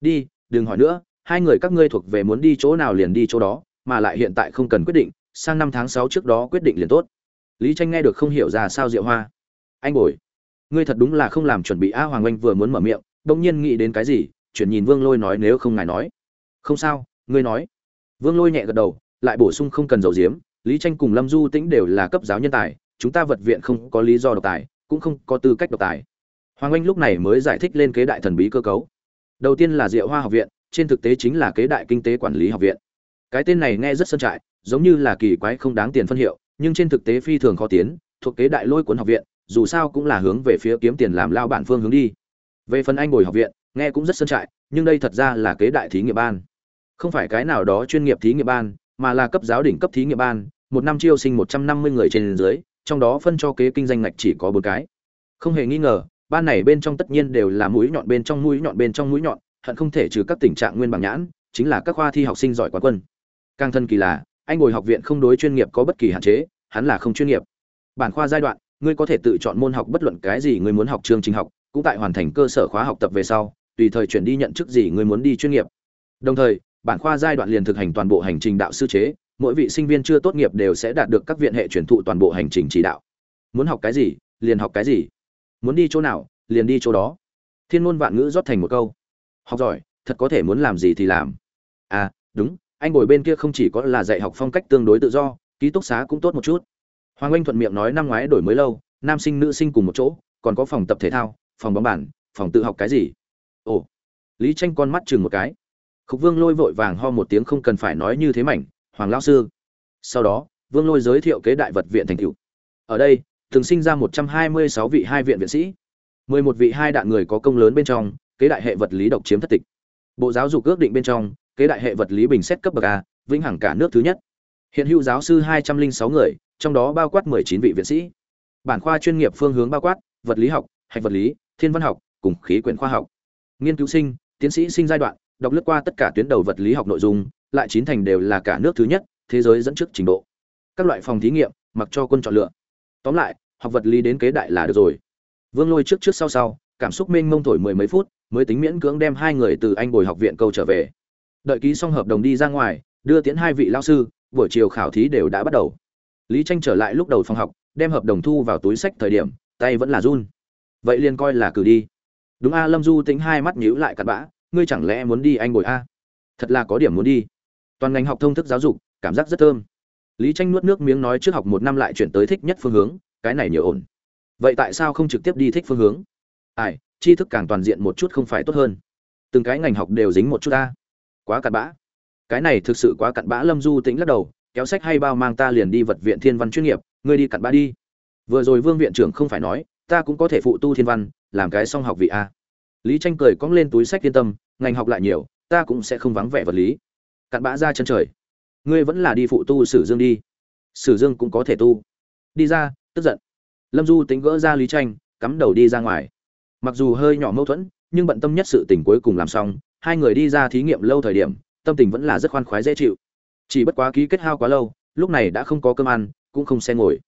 Đi, đừng hỏi nữa, hai người các ngươi thuộc về muốn đi chỗ nào liền đi chỗ đó, mà lại hiện tại không cần quyết định, sang năm tháng sáu trước đó quyết định liền tốt. Lý tranh nghe được không hiểu ra sao diệu hoa. Anh bồi, ngươi thật đúng là không làm chuẩn bị a. Hoàng anh vừa muốn mở miệng đông nhiên nghĩ đến cái gì chuyển nhìn vương lôi nói nếu không ngài nói. Không sao, ngươi nói. Vương lôi nhẹ gật đầu, lại bổ sung không cần dầu diếm, lý tranh cùng lâm du tĩnh đều là cấp giáo nhân tài, chúng ta vật viện không có lý do độc tài, cũng không có tư cách độc tài. Hoàng anh lúc này mới giải thích lên kế đại thần bí cơ cấu. Đầu tiên là diệu hoa học viện, trên thực tế chính là kế đại kinh tế quản lý học viện. Cái tên này nghe rất sơn trại, giống như là kỳ quái không đáng tiền phân hiệu, nhưng trên thực tế phi thường khó tiến, thuộc kế đại lôi cuốn học viện, dù sao cũng là hướng về phía kiếm tiền làm lao bản phương hướng đi. Về phần anh ngồi học viện nghe cũng rất sơn trại, nhưng đây thật ra là kế đại thí nghiệm ban. Không phải cái nào đó chuyên nghiệp thí nghiệm ban, mà là cấp giáo đỉnh cấp thí nghiệm ban, một năm chiêu sinh một trăm năm mươi người trên dưới, trong đó phân cho kế kinh doanh ngạch chỉ có bốn cái. Không hề nghi ngờ, ban này bên trong tất nhiên đều là mũi nhọn bên trong mũi nhọn bên trong mũi nhọn, hận không thể trừ các tình trạng nguyên bằng nhãn, chính là các khoa thi học sinh giỏi quá quân. Càng thân kỳ là, anh ngồi học viện không đối chuyên nghiệp có bất kỳ hạn chế, hắn là không chuyên nghiệp. Bản khoa giai đoạn, ngươi có thể tự chọn môn học bất luận cái gì ngươi muốn học chương trình học, cũng tại hoàn thành cơ sở khóa học tập về sau tùy thời chuyển đi nhận chức gì người muốn đi chuyên nghiệp. Đồng thời, bản khoa giai đoạn liền thực hành toàn bộ hành trình đạo sư chế, mỗi vị sinh viên chưa tốt nghiệp đều sẽ đạt được các viện hệ truyền thụ toàn bộ hành trình chỉ đạo. Muốn học cái gì, liền học cái gì. Muốn đi chỗ nào, liền đi chỗ đó. Thiên ngôn vạn ngữ rót thành một câu. Học giỏi, thật có thể muốn làm gì thì làm. À đúng, anh ngồi bên kia không chỉ có là dạy học phong cách tương đối tự do, ký túc xá cũng tốt một chút. Hoàng anh thuận miệng nói năm ngoái đổi mới lâu, nam sinh nữ sinh cùng một chỗ, còn có phòng tập thể thao, phòng bóng bàn, phòng tự học cái gì ồ, lý tranh con mắt chừng một cái. Khúc vương lôi vội vàng ho một tiếng không cần phải nói như thế mảnh, hoàng lao sư. Sau đó, vương lôi giới thiệu kế đại vật viện thành cựu ở đây, thường sinh ra một trăm hai mươi sáu vị hai viện viện sĩ, mười một vị hai đạn người có công lớn bên trong, kế đại hệ vật lý độc chiếm thất tịch. Bộ giáo dục ước định bên trong, kế đại hệ vật lý bình xét cấp bậc a, vĩnh hằng cả nước thứ nhất. Hiện hữu giáo sư hai trăm linh sáu người, trong đó bao quát mười chín vị viện sĩ. Bản khoa chuyên nghiệp phương hướng bao quát, vật lý học, hạch vật lý, thiên văn học, cùng khí quyển khoa học nghiên cứu sinh, tiến sĩ sinh giai đoạn, đọc lướt qua tất cả tuyến đầu vật lý học nội dung, lại chín thành đều là cả nước thứ nhất, thế giới dẫn trước trình độ. Các loại phòng thí nghiệm, mặc cho quân chọn lựa. Tóm lại, học vật lý đến kế đại là được rồi. Vương lôi trước trước sau sau, cảm xúc mênh mông thổi mười mấy phút, mới tính miễn cưỡng đem hai người từ anh bồi học viện câu trở về. Đợi ký xong hợp đồng đi ra ngoài, đưa tiễn hai vị lao sư, buổi chiều khảo thí đều đã bắt đầu. Lý tranh trở lại lúc đầu phòng học, đem hợp đồng thu vào túi sách thời điểm, tay vẫn là run. Vậy liền coi là cử đi đúng a, lâm du tính hai mắt nhíu lại cặn bã, ngươi chẳng lẽ muốn đi anh bồi a? Thật là có điểm muốn đi. Toàn ngành học thông thức giáo dục, cảm giác rất thơm. Lý tranh nuốt nước miếng nói trước học một năm lại chuyển tới thích nhất phương hướng, cái này nhiều ổn. Vậy tại sao không trực tiếp đi thích phương hướng? Ai, tri thức càng toàn diện một chút không phải tốt hơn. Từng cái ngành học đều dính một chút ta quá cặn bã. Cái này thực sự quá cặn bã, lâm du tĩnh lắc đầu, kéo sách hay bao mang ta liền đi vật viện thiên văn chuyên nghiệp, ngươi đi cặn bã đi. Vừa rồi vương viện trưởng không phải nói ta cũng có thể phụ tu thiên văn, làm cái song học vị a. Lý tranh cười cong lên túi sách yên tâm, ngành học lại nhiều, ta cũng sẽ không vắng vẻ vật lý. Cặn bã ra chân trời. Ngươi vẫn là đi phụ tu sử dương đi. Sử dương cũng có thể tu. Đi ra, tức giận. Lâm du tính gỡ ra lý tranh, cắm đầu đi ra ngoài. Mặc dù hơi nhỏ mâu thuẫn, nhưng bận tâm nhất sự tình cuối cùng làm xong, hai người đi ra thí nghiệm lâu thời điểm, tâm tình vẫn là rất khoan khoái dễ chịu. Chỉ bất quá ký kết hao quá lâu, lúc này đã không có cơm ăn, cũng không xe ngồi.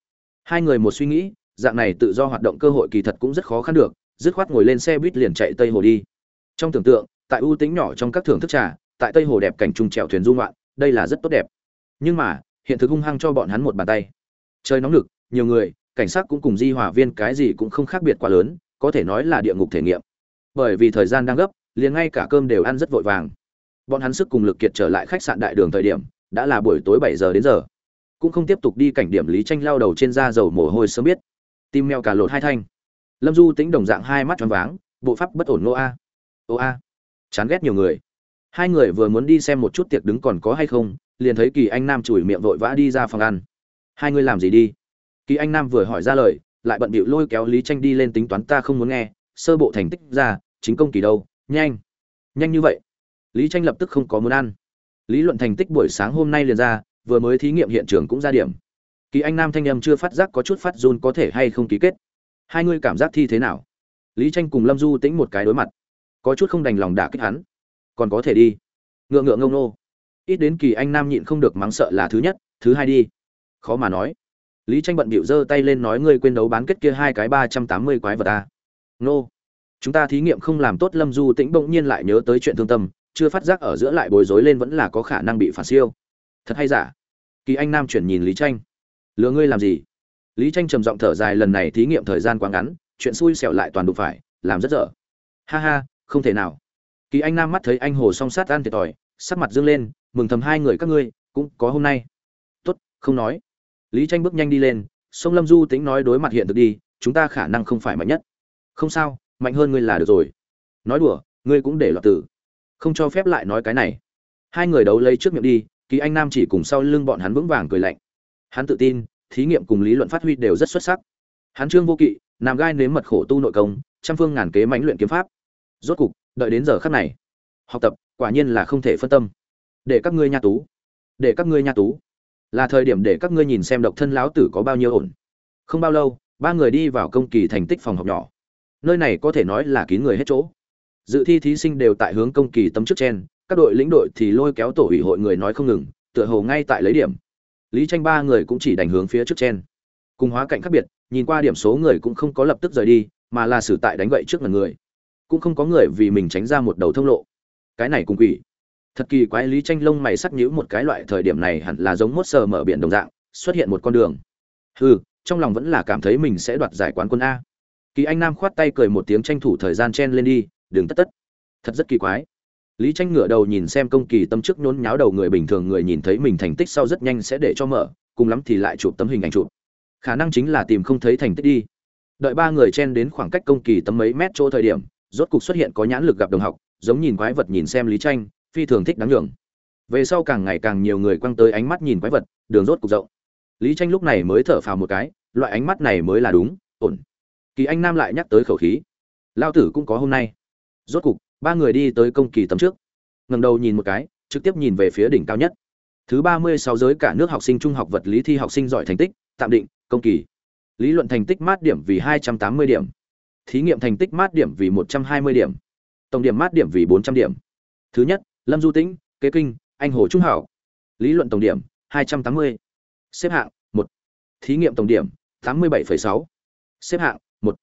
Hai người một suy nghĩ dạng này tự do hoạt động cơ hội kỳ thật cũng rất khó khăn được, dứt khoát ngồi lên xe buýt liền chạy tây hồ đi. Trong tưởng tượng, tại ưu tính nhỏ trong các thưởng thức trà, tại tây hồ đẹp cảnh trùng trèo thuyền du ngoạn, đây là rất tốt đẹp. Nhưng mà, hiện thực hung hăng cho bọn hắn một bàn tay. Trời nóng lực nhiều người, cảnh sát cũng cùng di hòa viên cái gì cũng không khác biệt quá lớn, có thể nói là địa ngục thể nghiệm. Bởi vì thời gian đang gấp, liền ngay cả cơm đều ăn rất vội vàng. Bọn hắn sức cùng lực kiệt trở lại khách sạn đại đường thời điểm, đã là buổi tối bảy giờ đến giờ. Cũng không tiếp tục đi cảnh điểm lý tranh lao đầu trên da dầu mồ hôi sớm biết tim mèo cả lột hai thanh. Lâm du tính đồng dạng hai mắt tròn váng, bộ pháp bất ổn nô a. Ô a. Chán ghét nhiều người. Hai người vừa muốn đi xem một chút tiệc đứng còn có hay không, liền thấy kỳ anh nam chùi miệng vội vã đi ra phòng ăn. Hai người làm gì đi? Kỳ anh nam vừa hỏi ra lời, lại bận bịu lôi kéo lý tranh đi lên tính toán ta không muốn nghe, sơ bộ thành tích ra, chính công kỳ đâu, nhanh. Nhanh như vậy. Lý tranh lập tức không có muốn ăn. Lý luận thành tích buổi sáng hôm nay liền ra, vừa mới thí nghiệm hiện trường cũng ra điểm kỳ anh nam thanh âm chưa phát giác có chút phát run có thể hay không ký kết. Hai người cảm giác thi thế nào? Lý tranh cùng lâm du tĩnh một cái đối mặt. Có chút không đành lòng đả kích hắn. Còn có thể đi. Ngựa ngựa ngông nô ít đến kỳ anh nam nhịn không được mắng sợ là thứ nhất, thứ hai đi. Khó mà nói. Lý tranh bận bịu giơ tay lên nói ngươi quên đấu bán kết kia hai cái ba trăm tám mươi quái vật à. ta nô chúng ta thí nghiệm không làm tốt lâm du tĩnh bỗng nhiên lại nhớ tới chuyện thương tâm, chưa phát giác ở giữa lại bối rối lên vẫn là có khả năng bị phản siêu. Thật hay giả? Kỳ anh nam chuyển nhìn lý tranh lừa ngươi làm gì? Lý tranh trầm giọng thở dài, lần này thí nghiệm thời gian quá ngắn, chuyện xui xẻo lại toàn đủ phải, làm rất dở. Ha ha, không thể nào. Kỳ anh nam mắt thấy anh hồ song sát ăn thiệt thòi, sắc mặt dương lên, mừng thầm hai người các ngươi, cũng có hôm nay. Tốt, không nói. Lý tranh bước nhanh đi lên, sông lâm du tính nói đối mặt hiện thực đi, chúng ta khả năng không phải mạnh nhất. Không sao, mạnh hơn ngươi là được rồi. Nói đùa, ngươi cũng để loạt tử. Không cho phép lại nói cái này. Hai người đấu lấy trước miệng đi, kỳ anh nam chỉ cùng sau lưng bọn hắn vững vàng cười lạnh hắn tự tin, thí nghiệm cùng lý luận phát huy đều rất xuất sắc. Hắn trương vô kỵ, nam gai nếm mật khổ tu nội công, trăm phương ngàn kế mãnh luyện kiếm pháp. Rốt cục, đợi đến giờ khắc này, học tập quả nhiên là không thể phân tâm. Để các ngươi nha tú, để các ngươi nha tú. Là thời điểm để các ngươi nhìn xem độc thân lão tử có bao nhiêu ổn. Không bao lâu, ba người đi vào công kỳ thành tích phòng học nhỏ. Nơi này có thể nói là kín người hết chỗ. Dự thi thí sinh đều tại hướng công kỳ tấm trước trên, các đội lĩnh đội thì lôi kéo tổ ủy hội người nói không ngừng, tựa hồ ngay tại lấy điểm lý tranh ba người cũng chỉ đành hướng phía trước trên cùng hóa cạnh khác biệt, nhìn qua điểm số người cũng không có lập tức rời đi, mà là xử tại đánh gậy trước mặt người. Cũng không có người vì mình tránh ra một đầu thông lộ. Cái này cùng quỷ. Thật kỳ quái, lý tranh lông mày sắc nhíu một cái loại thời điểm này hẳn là giống mốt sờ mở biển đồng dạng, xuất hiện một con đường. Hừ, trong lòng vẫn là cảm thấy mình sẽ đoạt giải quán quân a. Kỳ anh nam khoát tay cười một tiếng tranh thủ thời gian chen lên đi đừng tất tất. Thật rất kỳ quái lý tranh ngửa đầu nhìn xem công kỳ tâm trước nhốn nháo đầu người bình thường người nhìn thấy mình thành tích sau rất nhanh sẽ để cho mở, cùng lắm thì lại chụp tấm hình ảnh chụp. Khả năng chính là tìm không thấy thành tích đi. Đợi ba người chen đến khoảng cách công kỳ tấm mấy mét chỗ thời điểm, rốt cục xuất hiện có nhãn lực gặp đồng học, giống nhìn quái vật nhìn xem lý tranh phi thường thích đáng nhường. Về sau càng ngày càng nhiều người quăng tới ánh mắt nhìn quái vật, đường rốt cục rộng. Lý tranh lúc này mới thở phào một cái, loại ánh mắt này mới là đúng, ổn. Kỳ anh nam lại nhắc tới khẩu khí. Lao tử cũng có hôm nay. Rốt cục ba người đi tới công kỳ tấm trước. Ngầm đầu nhìn một cái, trực tiếp nhìn về phía đỉnh cao nhất. Thứ ba mươi sáu giới cả nước học sinh trung học vật lý thi học sinh giỏi thành tích, tạm định, công kỳ. Lý luận thành tích mát điểm vì hai trăm tám mươi điểm. Thí nghiệm thành tích mát điểm vì một trăm hai mươi điểm. Tổng điểm mát điểm vì bốn trăm điểm. Thứ nhất, lâm du tĩnh, kế kinh, anh hồ trung hảo lý luận tổng điểm, hai trăm tám mươi. Xếp hạng, một. Thí nghiệm tổng điểm, tám mươi bảy sáu. Xếp hạng, một.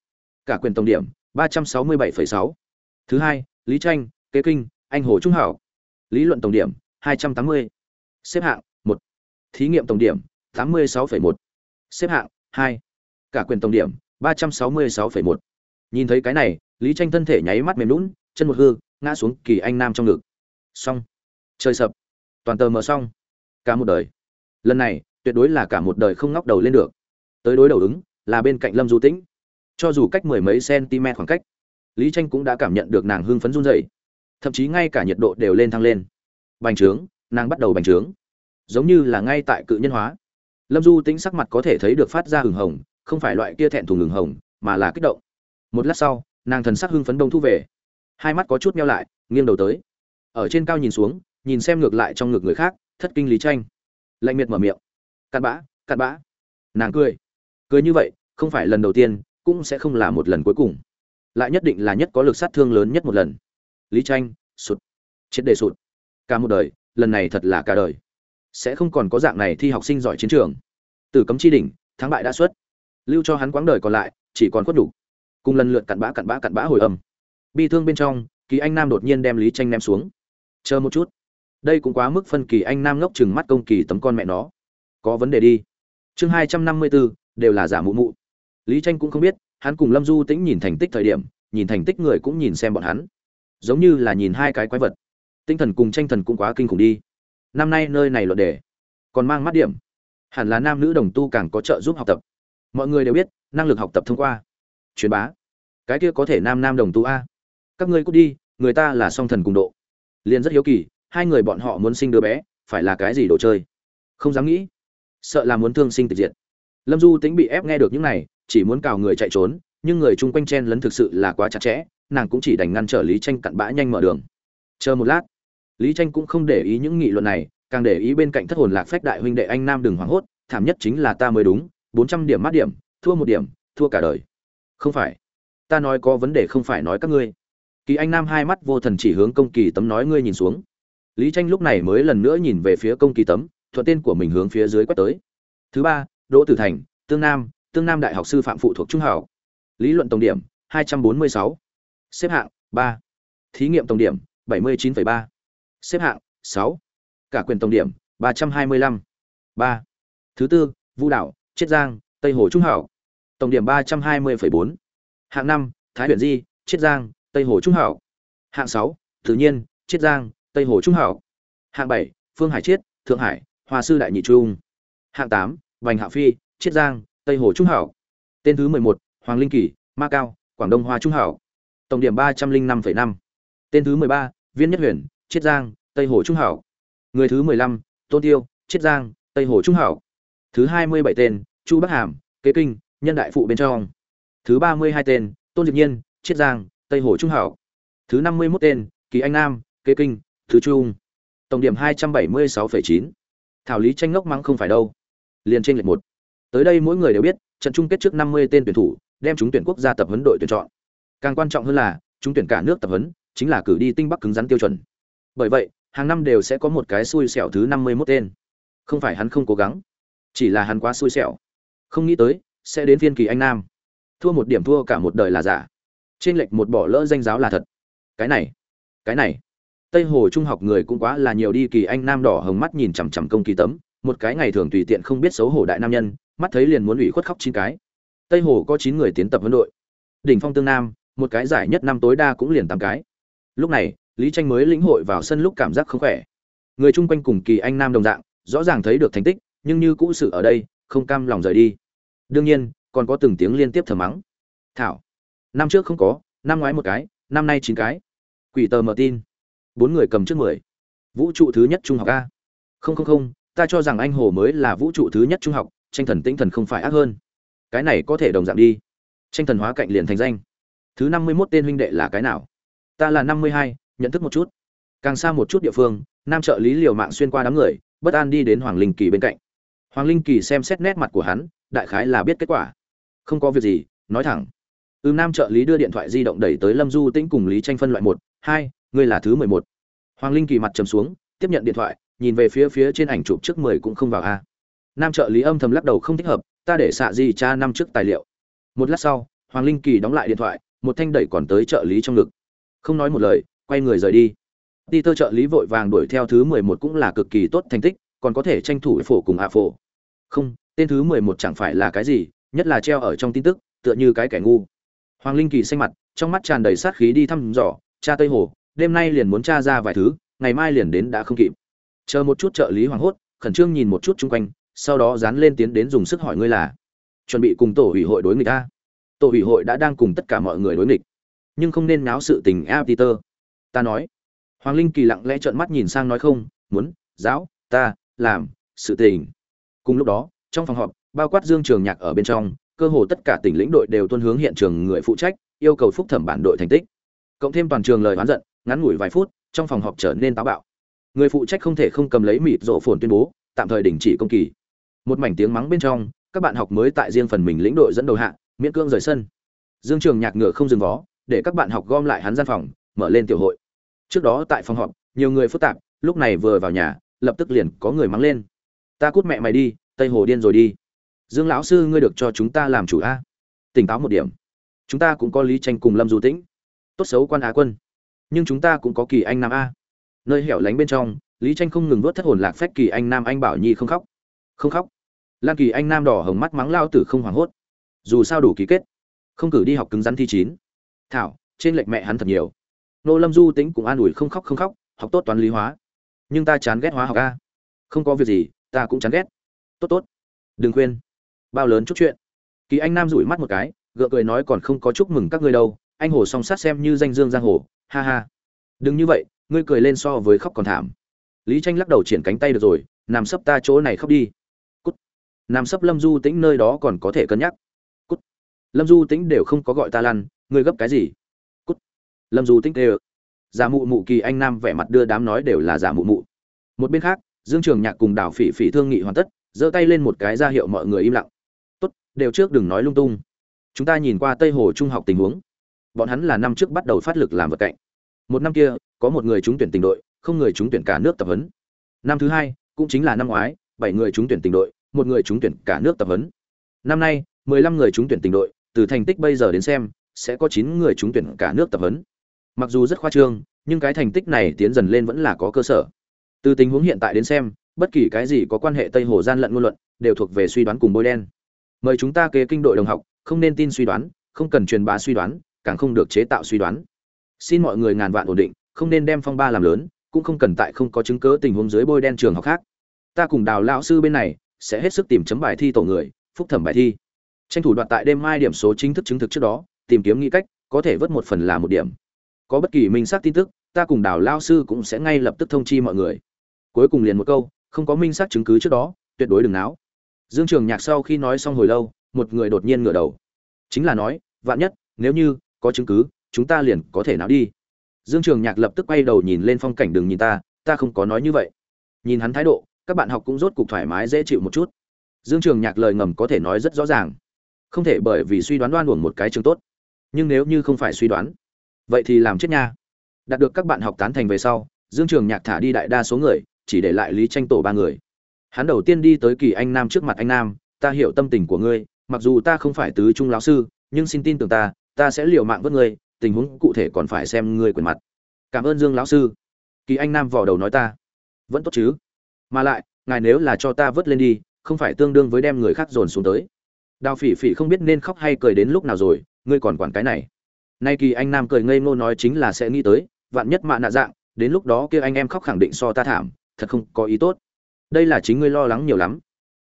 Cả quyền tổng điểm, ba trăm sáu mươi bảy sáu. Thứ hai lý tranh kế kinh anh hồ trung hảo. Lý luận tổng điểm hai trăm tám mươi. Xếp hạng 1, thí nghiệm tổng điểm tám mươi sáu một. Xếp hạng 2, cả quyền tổng điểm ba trăm sáu mươi sáu một. Nhìn thấy cái này lý tranh thân thể nháy mắt mềm lún chân một hư ngã xuống kỳ anh nam trong ngực. Xong. Trời sập. Toàn tờ mờ xong. Cả một đời. Lần này tuyệt đối là cả một đời không ngóc đầu lên được. Tới đối đầu ứng là bên cạnh lâm du tĩnh. Cho dù cách mười mấy cm khoảng cách lý tranh cũng đã cảm nhận được nàng hưng phấn run rẩy. Thậm chí ngay cả nhiệt độ đều lên thăng lên. Bành trướng, nàng bắt đầu bành trướng. Giống như là ngay tại cự nhân hóa. Lâm du tĩnh sắc mặt có thể thấy được phát ra hừng hồng, không phải loại kia thẹn thùng hừng hồng, mà là kích động. Một lát sau, nàng thần sắc hưng phấn đông thu về. Hai mắt có chút meo lại, nghiêng đầu tới. Ở trên cao nhìn xuống, nhìn xem ngược lại trong ngực người khác, thất kinh lý tranh. Lạnh miệt mở miệng. Cặn bã cặn bã. Nàng cười. Cười như vậy, không phải lần đầu tiên, cũng sẽ không là một lần cuối cùng lại nhất định là nhất có lực sát thương lớn nhất một lần. Lý tranh, sụt. Triệt đề sụt. Cả một đời, lần này thật là cả đời. Sẽ không còn có dạng này thi học sinh giỏi chiến trường. Từ cấm chi đỉnh, thắng bại đã xuất. Lưu cho hắn quãng đời còn lại, chỉ còn khuất đủ. Cùng lần lượt cặn bã cặn bã cặn bã hồi âm. Bi thương bên trong, kỳ anh nam đột nhiên đem lý tranh ném xuống. Chờ một chút. Đây cũng quá mức phân kỳ anh nam ngốc chừng mắt công kỳ tấm con mẹ nó. Có vấn đề đi. Chương hai trăm năm mươi bốn đều là giả mụ mụ. Lý tranh cũng không biết hắn cùng lâm du tĩnh nhìn thành tích thời điểm, nhìn thành tích người cũng nhìn xem bọn hắn. Giống như là nhìn hai cái quái vật. Tinh thần cùng tranh thần cũng quá kinh khủng đi. Năm nay nơi này luận đề còn mang mắt điểm. Hẳn là nam nữ đồng tu càng có trợ giúp học tập. Mọi người đều biết, năng lực học tập thông qua. Truyền bá. Cái kia có thể nam nam đồng tu a. Các ngươi cút đi, người ta là song thần cùng độ. Liền rất hiếu kỳ, hai người bọn họ muốn sinh đứa bé, phải là cái gì đồ chơi? Không dám nghĩ. Sợ là muốn thương sinh tịch diệt. Lâm du tính bị ép nghe được những này chỉ muốn cào người chạy trốn, nhưng người chung quanh chen lấn thực sự là quá chặt chẽ, nàng cũng chỉ đành ngăn trở lý tranh cặn bã nhanh mở đường. Chờ một lát, lý tranh cũng không để ý những nghị luận này, càng để ý bên cạnh thất hồn lạc phách đại huynh đệ anh nam đừng hoảng hốt, thảm nhất chính là ta mới đúng, bốn trăm điểm mát điểm, thua một điểm, thua cả đời. Không phải, ta nói có vấn đề không phải nói các ngươi. Kỳ anh nam hai mắt vô thần chỉ hướng công kỳ tấm nói ngươi nhìn xuống. Lý tranh lúc này mới lần nữa nhìn về phía công kỳ tấm, thuận tên của mình hướng phía dưới quét tới. Thứ ba, đỗ tử thành, tương nam tương nam đại học sư phạm phụ thuộc trung học lý luận tổng điểm 246. xếp hạng 3. thí nghiệm tổng điểm 79,3. xếp hạng 6. cả quyền tổng điểm 325. 3. thứ tư vũ đảo chiết giang tây hồ trung hảo tổng điểm 320,4. hạng 5, thái huyện di chiết giang tây hồ trung hảo hạng 6, tự nhiên chiết giang tây hồ trung hảo hạng 7, phương hải chiết thượng hải hoa sư đại nhị trung hạng 8, vành hạ phi chiết giang tây hồ trung hảo. Tên thứ 11, hoàng linh kỳ ma cao quảng đông hoa trung hảo. Tổng điểm 305,5. tên thứ 13, viên nhất huyền chiết giang tây hồ trung hảo. Người thứ 15, tôn tiêu chiết giang tây hồ trung hảo. Thứ 27 tên chu bắc hàm kế kinh nhân đại phụ bên trong. Thứ 32 tên tôn diệp nhiên chiết giang tây hồ trung hảo. Thứ 51 tên kỳ anh nam kế kinh thứ trung tổng điểm 276,9. thảo lý tranh ngốc mắng không phải đâu. Liền trên lệch một tới đây mỗi người đều biết, trận chung kết trước 50 tên tuyển thủ, đem chúng tuyển quốc gia tập huấn đội tuyển chọn. Càng quan trọng hơn là, chúng tuyển cả nước tập huấn, chính là cử đi tinh bắc cứng rắn tiêu chuẩn. Bởi vậy, hàng năm đều sẽ có một cái xui xẻo thứ 51 tên. Không phải hắn không cố gắng, chỉ là hắn quá xui xẻo. Không nghĩ tới, sẽ đến phiên kỳ anh nam. Thua một điểm thua cả một đời là giả. Trên lệch một bỏ lỡ danh giáo là thật. Cái này cái này. Tây hồ trung học người cũng quá là nhiều đi kỳ anh nam đỏ hồng mắt nhìn chằm chằm công kỳ tấm, một cái ngày thường tùy tiện không biết xấu hổ đại nam nhân mắt thấy liền muốn ủy khuất khóc chín cái. Tây hồ có chín người tiến tập huấn đội. Đỉnh phong tương nam, một cái giải nhất năm tối đa cũng liền tám cái. Lúc này, lý tranh mới lĩnh hội vào sân lúc cảm giác không khỏe. Người chung quanh cùng kỳ anh nam đồng dạng, rõ ràng thấy được thành tích, nhưng như cũ sự ở đây, không cam lòng rời đi. Đương nhiên, còn có từng tiếng liên tiếp thở mắng. Thảo, năm trước không có, năm ngoái một cái, năm nay chín cái. Quỷ tờ mở tin. Bốn người cầm trước mười. Vũ trụ thứ nhất trung học a. Không không không, ta cho rằng anh hồ mới là vũ trụ thứ nhất trung học tranh thần tinh thần không phải ác hơn. Cái này có thể đồng dạng đi. Tranh thần hóa cạnh liền thành danh. Thứ năm mươi mốt tên huynh đệ là cái nào? Ta là năm mươi hai, nhận thức một chút. Càng xa một chút địa phương, nam trợ lý liều mạng xuyên qua đám người, bất an đi đến hoàng linh kỳ bên cạnh. Hoàng linh kỳ xem xét nét mặt của hắn, đại khái là biết kết quả. Không có việc gì, nói thẳng. Ư nam trợ lý đưa điện thoại di động đẩy tới lâm du tĩnh cùng lý tranh phân loại một, hai, ngươi là thứ mười một. Hoàng linh kỳ mặt trầm xuống, tiếp nhận điện thoại, nhìn về phía phía trên ảnh chụp trước mười cũng không vào a nam trợ lý âm thầm lắc đầu không thích hợp, ta để xạ di cha năm trước tài liệu. Một lát sau, hoàng linh kỳ đóng lại điện thoại, một thanh đẩy còn tới trợ lý trong ngực. Không nói một lời, quay người rời đi. Ti tơ trợ lý vội vàng đuổi theo thứ mười một cũng là cực kỳ tốt thành tích, còn có thể tranh thủ phổ cùng hạ phổ. Không, tên thứ mười một chẳng phải là cái gì, nhất là treo ở trong tin tức, tựa như cái kẻ ngu. Hoàng linh kỳ xanh mặt, trong mắt tràn đầy sát khí đi thăm dò, cha tây hồ, đêm nay liền muốn tra ra vài thứ, ngày mai liền đến đã không kịp. Chờ một chút trợ lý hoảng hốt, khẩn trương nhìn một chút chung quanh sau đó dán lên tiến đến dùng sức hỏi ngươi là, chuẩn bị cùng tổ ủy hội đối nghịch ta tổ ủy hội đã đang cùng tất cả mọi người đối nghịch, nhưng không nên náo sự tình a, peter. Ta nói. Hoàng linh kỳ lặng lẽ trợn mắt nhìn sang nói không, muốn, giáo, ta, làm, sự tình. Cùng lúc đó, trong phòng họp, bao quát dương trường nhạc ở bên trong, cơ hồ tất cả tỉnh lĩnh đội đều tuân hướng hiện trường người phụ trách, yêu cầu phúc thẩm bản đội thành tích. Cộng thêm toàn trường lời oán giận, ngắn ngủi vài phút, trong phòng họp trở nên táo bạo. Người phụ trách không thể không cầm lấy mịt rộ phồn tuyên bố, tạm thời đình chỉ công kỳ một mảnh tiếng mắng bên trong, các bạn học mới tại riêng phần mình lĩnh đội dẫn đầu hạ, miễn cưỡng rời sân. Dương trường nhạc ngựa không dừng vó, để các bạn học gom lại hắn gian phòng, mở lên tiểu hội. Trước đó tại phòng họp, nhiều người phức tạp, lúc này vừa vào nhà, lập tức liền có người mắng lên. Ta cút mẹ mày đi, tây hồ điên rồi đi. Dương lão sư, ngươi được cho chúng ta làm chủ a. Tỉnh táo một điểm. Chúng ta cũng có lý tranh cùng lâm du tĩnh. Tốt xấu quan á quân. Nhưng chúng ta cũng có kỳ anh nam a. Nơi hẻo lánh bên trong, lý tranh không ngừng vớt thất hồn lạc phách kỳ anh nam anh bảo nhi không khóc. Không khóc lan kỳ anh nam đỏ hồng mắt mắng lao tử không hoảng hốt. Dù sao đủ ký kết. Không cử đi học cứng rắn thi chín. Thảo, trên lệnh mẹ hắn thật nhiều. Nô lâm du tính cũng an ủi không khóc không khóc, học tốt toán lý hóa. Nhưng ta chán ghét hóa học a. Không có việc gì, ta cũng chán ghét. Tốt tốt. Đừng khuyên. Bao lớn chút chuyện. Kỳ anh nam rủi mắt một cái, gượng cười nói còn không có chúc mừng các ngươi đâu. Anh hồ song sát xem như danh dương giang hồ. Ha ha. Đừng như vậy, ngươi cười lên so với khóc còn thảm. Lý tranh lắc đầu triển cánh tay được rồi, nằm sấp ta chỗ này khóc đi. Nam sấp lâm du tĩnh nơi đó còn có thể cân nhắc. Cút. Lâm du tĩnh đều không có gọi ta lăn, ngươi gấp cái gì? Cút. Lâm du tĩnh đều. giả mụ mụ kỳ anh nam vẻ mặt đưa đám nói đều là giả mụ mụ. Một bên khác, dương trường nhạc cùng Đào phỉ phỉ thương nghị hoàn tất, giơ tay lên một cái ra hiệu mọi người im lặng. Tốt, đều trước đừng nói lung tung. Chúng ta nhìn qua tây hồ trung học tình huống. Bọn hắn là năm trước bắt đầu phát lực làm vật cạnh. Một năm kia, có một người trúng tuyển tình đội, không người trúng tuyển cả nước tập huấn. Năm thứ hai, cũng chính là năm ngoái, bảy người trúng tuyển tình đội một người trúng tuyển cả nước tập huấn. Năm nay, mười lăm người trúng tuyển tình đội, từ thành tích bây giờ đến xem, sẽ có chín người trúng tuyển cả nước tập huấn. Mặc dù rất khoa trương, nhưng cái thành tích này tiến dần lên vẫn là có cơ sở. Từ tình huống hiện tại đến xem, bất kỳ cái gì có quan hệ tây hồ gian lận ngôn luận, đều thuộc về suy đoán cùng bôi đen. Mời chúng ta kế kinh đội đồng học, không nên tin suy đoán, không cần truyền bá suy đoán, càng không được chế tạo suy đoán. Xin mọi người ngàn vạn ổn định, không nên đem phong ba làm lớn, cũng không cần tại không có chứng cứ tình huống dưới bôi đen trường học khác. Ta cùng đào lão sư bên này sẽ hết sức tìm chấm bài thi tổ người, phúc thẩm bài thi. Tranh thủ đoạt tại đêm mai điểm số chính thức chứng thực trước đó, tìm kiếm nghĩ cách, có thể vớt một phần là một điểm. Có bất kỳ minh xác tin tức, ta cùng đào lao sư cũng sẽ ngay lập tức thông chi mọi người. Cuối cùng liền một câu, không có minh xác chứng cứ trước đó, tuyệt đối đừng náo. Dương trường nhạc sau khi nói xong hồi lâu, một người đột nhiên ngửa đầu. Chính là nói, vạn nhất, nếu như, có chứng cứ, chúng ta liền có thể náo đi. Dương trường nhạc lập tức quay đầu nhìn lên phong cảnh đừng nhìn ta ta không có nói như vậy. Nhìn hắn thái độ các bạn học cũng rốt cục thoải mái, dễ chịu một chút. Dương trường nhạc lời ngầm có thể nói rất rõ ràng. Không thể bởi vì suy đoán đoan uổng một cái trường tốt. Nhưng nếu như không phải suy đoán, vậy thì làm chết nha. Đạt được các bạn học tán thành về sau, dương trường nhạc thả đi đại đa số người, chỉ để lại lý tranh tổ ba người. Hắn đầu tiên đi tới kỳ anh nam trước mặt anh nam, ta hiểu tâm tình của ngươi, mặc dù ta không phải tứ trung lão sư, nhưng xin tin tưởng ta ta sẽ liều mạng với ngươi, tình huống cụ thể còn phải xem ngươi quyền mặt. Cảm ơn dương lão sư. Kỳ anh nam vò đầu nói ta. Vẫn tốt chứ? Mà lại, ngài nếu là cho ta vớt lên đi, không phải tương đương với đem người khác dồn xuống tới. Đào phỉ phỉ không biết nên khóc hay cười đến lúc nào rồi, ngươi còn quản cái này. Nay kỳ anh nam cười ngây ngô nói chính là sẽ nghĩ tới, vạn nhất mạ nạ dạng, đến lúc đó kia anh em khóc khẳng định so ta thảm, thật không có ý tốt. Đây là chính ngươi lo lắng nhiều lắm.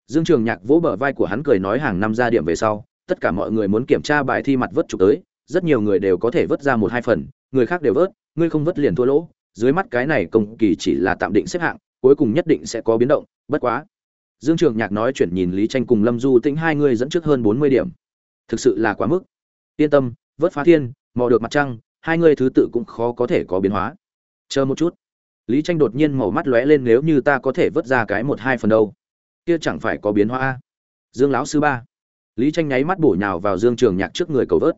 Dương trường nhạc vỗ bờ vai của hắn cười nói hàng năm ra điểm về sau, tất cả mọi người muốn kiểm tra bài thi mặt vớt chụp tới, rất nhiều người đều có thể vớt ra một hai phần, người khác đều vớt, ngươi không vớt liền thua lỗ. Dưới mắt cái này công kỳ chỉ là tạm định xếp hạng cuối cùng nhất định sẽ có biến động, bất quá. Dương trường nhạc nói chuyển nhìn lý tranh cùng lâm du tĩnh hai người dẫn trước hơn bốn mươi điểm. Thực sự là quá mức. Yên tâm, vớt phá thiên, mò được mặt trăng, hai người thứ tự cũng khó có thể có biến hóa. Chờ một chút. Lý tranh đột nhiên màu mắt lóe lên nếu như ta có thể vớt ra cái một hai phần đâu. Kia chẳng phải có biến hóa dương lão sư ba. Lý tranh nháy mắt bổ nhào vào dương trường nhạc trước người cầu vớt.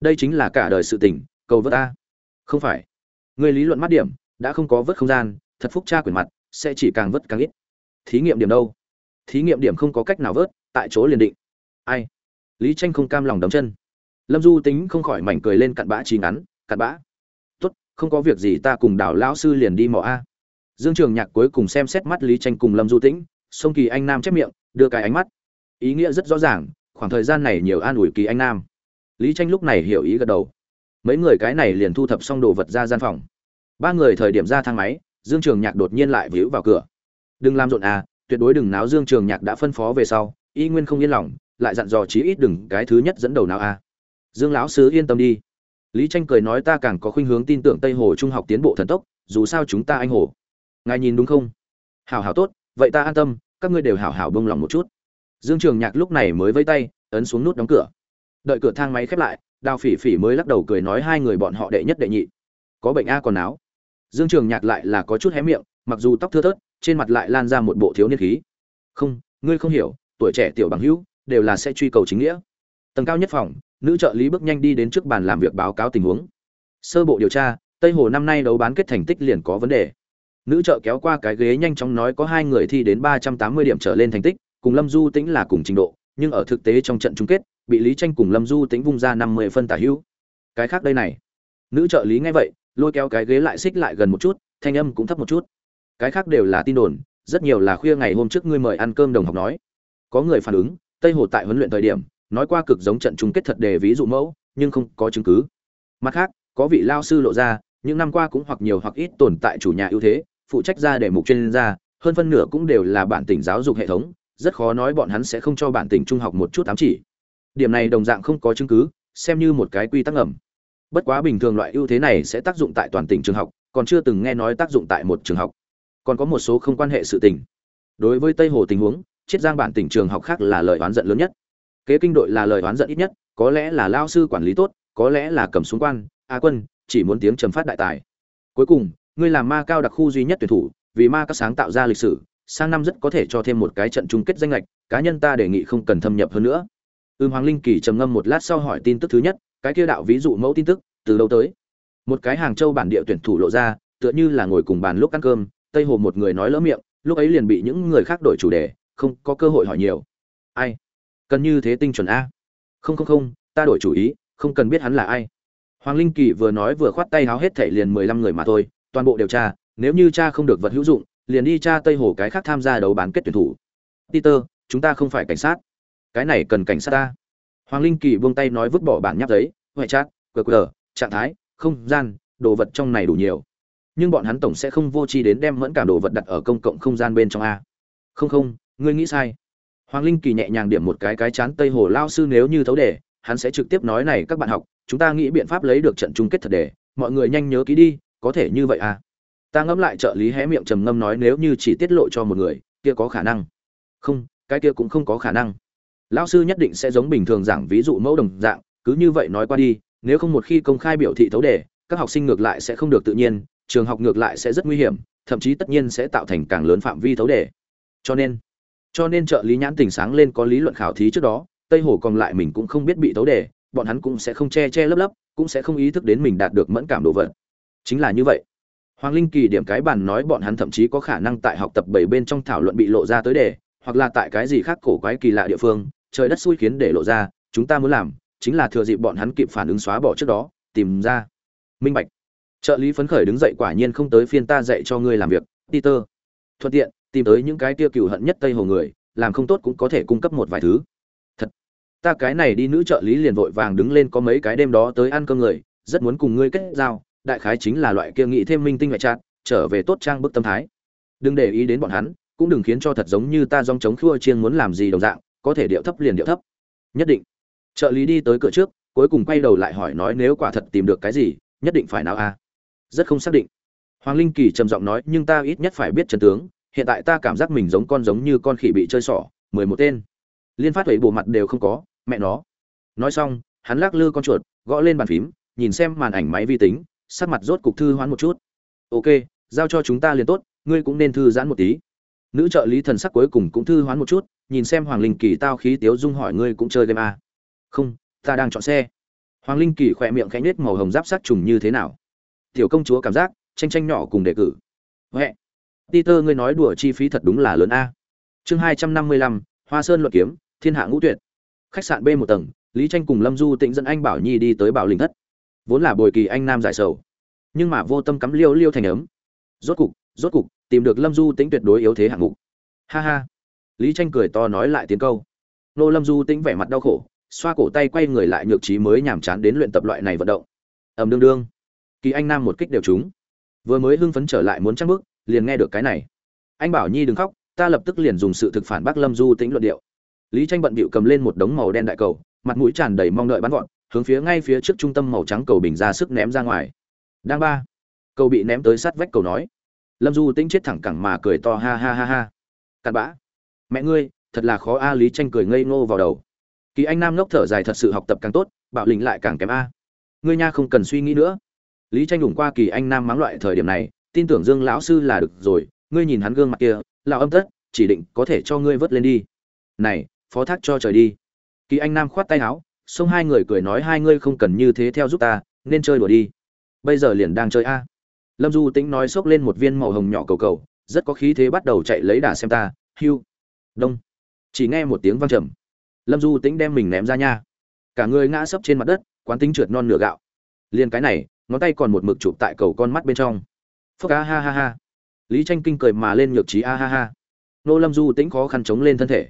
Đây chính là cả đời sự tình, cầu vớt ta không phải. Người lý luận mắt điểm, đã không có vớt không gian, thật phúc cha quyền mặt sẽ chỉ càng vớt càng ít. Thí nghiệm điểm đâu? Thí nghiệm điểm không có cách nào vớt, tại chỗ liền định. Ai? Lý tranh không cam lòng đấm chân. Lâm du tính không khỏi mảnh cười lên cặn bã trí ngắn, cặn bã. Tốt, không có việc gì ta cùng đào lão sư liền đi mò a. Dương trường nhạc cuối cùng xem xét mắt lý tranh cùng lâm du tĩnh, sông kỳ anh nam chép miệng, đưa cái ánh mắt. Ý nghĩa rất rõ ràng, khoảng thời gian này nhiều an ủi kỳ anh nam. Lý tranh lúc này hiểu ý gật đầu. Mấy người cái này liền thu thập xong đồ vật ra gian phòng. Ba người thời điểm ra thang máy dương trường nhạc đột nhiên lại víu vào cửa. Đừng làm rộn à tuyệt đối đừng náo dương trường nhạc đã phân phó về sau, y nguyên không yên lòng, lại dặn dò chí ít đừng cái thứ nhất dẫn đầu nào à. Dương lão sứ yên tâm đi. Lý tranh cười nói, ta càng có khuynh hướng tin tưởng tây hồ trung học tiến bộ thần tốc, dù sao chúng ta anh hồ. Ngài nhìn đúng không? Hảo hảo tốt, vậy ta an tâm, các ngươi đều hảo hảo bông lòng một chút. Dương trường nhạc lúc này mới vẫy tay, ấn xuống nút đóng cửa. Đợi cửa thang máy khép lại, đào phỉ phỉ mới lắc đầu cười nói, hai người bọn họ đệ nhất đệ nhị, có bệnh a còn áo dương trường nhạc lại là có chút hé miệng, mặc dù tóc thưa thớt, trên mặt lại lan ra một bộ thiếu niên khí. Không, ngươi không hiểu, tuổi trẻ tiểu bằng hữu, đều là sẽ truy cầu chính nghĩa. Tầng cao nhất phòng, nữ trợ lý bước nhanh đi đến trước bàn làm việc báo cáo tình huống. Sơ bộ điều tra, tây hồ năm nay đấu bán kết thành tích liền có vấn đề. Nữ trợ kéo qua cái ghế nhanh chóng nói có hai người thi đến ba trăm tám mươi điểm trở lên thành tích, cùng lâm du tĩnh là cùng trình độ, nhưng ở thực tế trong trận chung kết, bị lý tranh cùng lâm du tĩnh vung ra năm mươi phân tả hữu. Cái khác đây này. Nữ trợ lý nghe vậy lôi kéo cái ghế lại xích lại gần một chút, thanh âm cũng thấp một chút. Cái khác đều là tin đồn, rất nhiều là khuya ngày hôm trước ngươi mời ăn cơm đồng học nói. Có người phản ứng, tây hồ tại huấn luyện thời điểm, nói qua cực giống trận chung kết thật đề ví dụ mẫu, nhưng không có chứng cứ. Mặt khác, có vị lao sư lộ ra, những năm qua cũng hoặc nhiều hoặc ít tồn tại chủ nhà ưu thế, phụ trách ra để mục chuyên gia, hơn phân nửa cũng đều là bản tỉnh giáo dục hệ thống, rất khó nói bọn hắn sẽ không cho bản tỉnh trung học một chút ám chỉ. Điểm này đồng dạng không có chứng cứ, xem như một cái quy tắc ẩm bất quá bình thường loại ưu thế này sẽ tác dụng tại toàn tỉnh trường học, còn chưa từng nghe nói tác dụng tại một trường học. Còn có một số không quan hệ sự tình. Đối với tây hồ tình huống, chiết giang bản tỉnh trường học khác là lời oán giận lớn nhất. Kế kinh đội là lời oán giận ít nhất, có lẽ là lao sư quản lý tốt, có lẽ là cầm súng quan, a quân, chỉ muốn tiếng trầm phát đại tài. Cuối cùng, ngươi làm ma cao đặc khu duy nhất tuyển thủ, vì ma các sáng tạo ra lịch sử, sang năm rất có thể cho thêm một cái trận chung kết danh lệch, cá nhân ta đề nghị không cần thâm nhập hơn nữa. Ưm hoàng linh kỳ trầm ngâm một lát sau hỏi tin tức thứ nhất cái kia đạo ví dụ mẫu tin tức, từ đâu tới? Một cái hàng châu bản địa tuyển thủ lộ ra, tựa như là ngồi cùng bàn lúc ăn cơm, tây hồ một người nói lỡ miệng, lúc ấy liền bị những người khác đổi chủ đề, không có cơ hội hỏi nhiều. Ai? Cần như thế tinh chuẩn a? Không không không, ta đổi chủ ý, không cần biết hắn là ai. Hoàng linh kỳ vừa nói vừa khoát tay háo hết thảy liền mười lăm người mà thôi, toàn bộ điều tra, nếu như cha không được vật hữu dụng, liền đi tra tây hồ cái khác tham gia đấu bán kết tuyển thủ. Peter, chúng ta không phải cảnh sát. Cái này cần cảnh sát ta hoàng linh kỳ buông tay nói vứt bỏ bản nháp giấy, huệ chat qr trạng thái, không gian, đồ vật trong này đủ nhiều. Nhưng bọn hắn tổng sẽ không vô tri đến đem mẫn cảm đồ vật đặt ở công cộng không gian bên trong a. Không không, ngươi nghĩ sai. Hoàng linh kỳ nhẹ nhàng điểm một cái cái chán tây hồ lao sư nếu như thấu đề, hắn sẽ trực tiếp nói này các bạn học, chúng ta nghĩ biện pháp lấy được trận chung kết thật đề mọi người nhanh nhớ ký đi, có thể như vậy à ta ngẫm lại trợ lý hé miệng trầm ngâm nói nếu như chỉ tiết lộ cho một người, kia có khả năng. Không, cái kia cũng không có khả năng lão sư nhất định sẽ giống bình thường giảng ví dụ mẫu đồng dạng, cứ như vậy nói qua đi, nếu không một khi công khai biểu thị thấu đề, các học sinh ngược lại sẽ không được tự nhiên, trường học ngược lại sẽ rất nguy hiểm, thậm chí tất nhiên sẽ tạo thành càng lớn phạm vi thấu đề. Cho nên cho nên trợ lý nhãn tình sáng lên có lý luận khảo thí trước đó, tây hồ còn lại mình cũng không biết bị thấu đề, bọn hắn cũng sẽ không che che lấp lấp, cũng sẽ không ý thức đến mình đạt được mẫn cảm đồ vật. Chính là như vậy. Hoàng linh kỳ điểm cái bàn nói bọn hắn thậm chí có khả năng tại học tập bảy bên trong thảo luận bị lộ ra tới đề, hoặc là tại cái gì khác cổ quái kỳ lạ địa phương trời đất xui khiến để lộ ra, chúng ta muốn làm chính là thừa dịp bọn hắn kịp phản ứng xóa bỏ trước đó, tìm ra. Minh bạch. Trợ lý phấn khởi đứng dậy quả nhiên không tới phiên ta dạy cho ngươi làm việc, peter. Thuận tiện, tìm tới những cái tiêu cựu hận nhất tây hồ người, làm không tốt cũng có thể cung cấp một vài thứ. Thật. Ta cái này đi nữ trợ lý liền vội vàng đứng lên có mấy cái đêm đó tới ăn cơm người, rất muốn cùng ngươi kết giao, đại khái chính là loại kia nghĩ thêm minh tinh ngoại trạng, trở về tốt trang bức tâm thái. Đừng để ý đến bọn hắn, cũng đừng khiến cho thật giống như ta dòng chống khua chiên muốn làm gì đồng dạng có thể điệu thấp liền điệu thấp. Nhất định. Trợ lý đi tới cửa trước, cuối cùng quay đầu lại hỏi nói nếu quả thật tìm được cái gì, nhất định phải nào a? Rất không xác định. Hoàng linh kỳ trầm giọng nói, nhưng ta ít nhất phải biết chân tướng, hiện tại ta cảm giác mình giống con giống như con khỉ bị chơi xỏ, mười một tên. Liên phát huệ bộ mặt đều không có, mẹ nó. Nói xong, hắn lắc lư con chuột, gõ lên bàn phím, nhìn xem màn ảnh máy vi tính, sắc mặt rốt cục thư hoán một chút. Ok, giao cho chúng ta liền tốt, ngươi cũng nên thư giãn một tí nữ trợ lý thần sắc cuối cùng cũng thư hoán một chút, nhìn xem hoàng linh kỳ tao khí tiếu dung hỏi ngươi cũng chơi game à. không, ta đang chọn xe. Hoàng linh kỳ khỏe miệng khẽ nết màu hồng giáp sát trùng như thế nào? Tiểu công chúa cảm giác, tranh tranh nhỏ cùng đề cử. Huệ, peter ngươi nói đùa chi phí thật đúng là lớn a. Chương hai trăm năm mươi lăm, hoa sơn luận kiếm, thiên hạ ngũ tuyệt. Khách sạn b một tầng, lý tranh cùng lâm du tĩnh dẫn anh bảo nhi đi tới bảo linh thất. Vốn là bồi kỳ anh nam giải sầu, nhưng mà vô tâm cắm liêu liêu thành ấm. Rốt cục rốt cục, tìm được lâm du tĩnh tuyệt đối yếu thế hạng mục. Ha ha. Lý tranh cười to nói lại tiếng câu. Nô lâm du tĩnh vẻ mặt đau khổ, xoa cổ tay quay người lại nhược trí mới nhàm chán đến luyện tập loại này vận động. Ẩm đương đương. Kỳ anh nam một kích đều trúng. Vừa mới hưng phấn trở lại muốn trăng bước, liền nghe được cái này. Anh bảo nhi đừng khóc, ta lập tức liền dùng sự thực phản bác lâm du tĩnh luận điệu. Lý tranh bận bịu cầm lên một đống màu đen đại cầu, mặt mũi tràn đầy mong đợi bắn gọn, hướng phía ngay phía trước trung tâm màu trắng cầu bình ra sức ném ra ngoài. Đang ba. Cầu bị ném tới sát vách cầu nói lâm du tĩnh chết thẳng cẳng mà cười to ha ha ha ha. Cặn bã. Mẹ ngươi, thật là khó a lý tranh cười ngây ngô vào đầu. Kỳ anh nam ngốc thở dài thật sự học tập càng tốt, bạo lĩnh lại càng kém a. Ngươi nha không cần suy nghĩ nữa. Lý tranh đủng qua kỳ anh nam mắng loại thời điểm này, tin tưởng dương lão sư là được rồi, ngươi nhìn hắn gương mặt kia lão âm tất chỉ định có thể cho ngươi vớt lên đi. Này, phó thác cho trời đi. Kỳ anh nam khoát tay áo, xông hai người cười nói hai ngươi không cần như thế theo giúp ta, nên chơi đùa đi. Bây giờ liền đang chơi a lâm du tĩnh nói xốc lên một viên màu hồng nhỏ cầu cầu, rất có khí thế bắt đầu chạy lấy đà xem ta, hiu, đông. Chỉ nghe một tiếng vang trầm. Lâm du tĩnh đem mình ném ra nha. Cả người ngã sấp trên mặt đất, quán tính trượt non nửa gạo. Liền cái này, ngón tay còn một mực chụp tại cầu con mắt bên trong. Phúc a ha ha ha. Lý tranh kinh cười mà lên nhược trí a ha ha. Nô lâm du tĩnh khó khăn chống lên thân thể.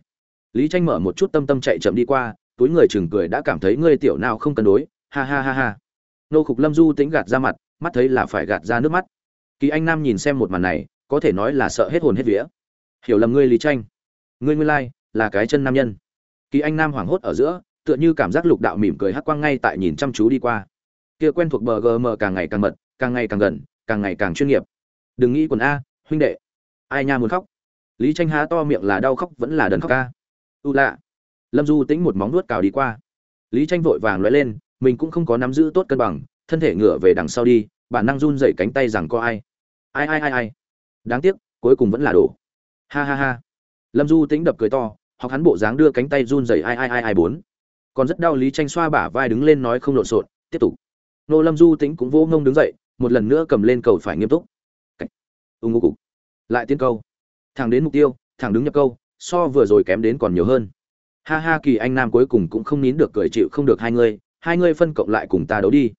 Lý tranh mở một chút tâm tâm chạy chậm đi qua, túi người chừng cười đã cảm thấy ngươi tiểu nào không cân đối, ha ha ha ha. Nô khục lâm du tĩnh gạt ra mặt mắt thấy là phải gạt ra nước mắt. Kỳ anh nam nhìn xem một màn này, có thể nói là sợ hết hồn hết vía. Hiểu lầm ngươi lý tranh ngươi ngươi Lai, là cái chân nam nhân. Kỳ anh nam hoảng hốt ở giữa, tựa như cảm giác lục đạo mỉm cười hắc quang ngay tại nhìn chăm chú đi qua. Kia quen thuộc bờ gm càng ngày càng mật, càng ngày càng gần, càng ngày càng chuyên nghiệp. Đừng nghĩ quần a, huynh đệ. Ai nha muốn khóc? Lý tranh há to miệng là đau khóc vẫn là đần khóc ca u lạ. Lâm du tính một móng nuốt cào đi qua. Lý tranh vội vàng lóe lên, mình cũng không có nắm giữ tốt cân bằng, thân thể ngửa về đằng sau đi bản năng run dậy cánh tay rằng có ai. Ai ai ai ai. Đáng tiếc, cuối cùng vẫn là đổ. Ha ha ha. Lâm du tính đập cười to học hắn bộ dáng đưa cánh tay run dậy ai ai ai ai bốn. Còn rất đau lý tranh xoa bả vai đứng lên nói không lộn xộn, tiếp tục. Nô lâm du tính cũng vô ngông đứng dậy, một lần nữa cầm lên cầu phải nghiêm túc. Ưng ngô cục. Lại tiến câu. Thẳng đến mục tiêu, thẳng đứng nhập câu, so vừa rồi kém đến còn nhiều hơn. Ha ha, kỳ anh nam cuối cùng cũng không nín được cười chịu không được hai người hai người phân cộng lại cùng ta đấu đi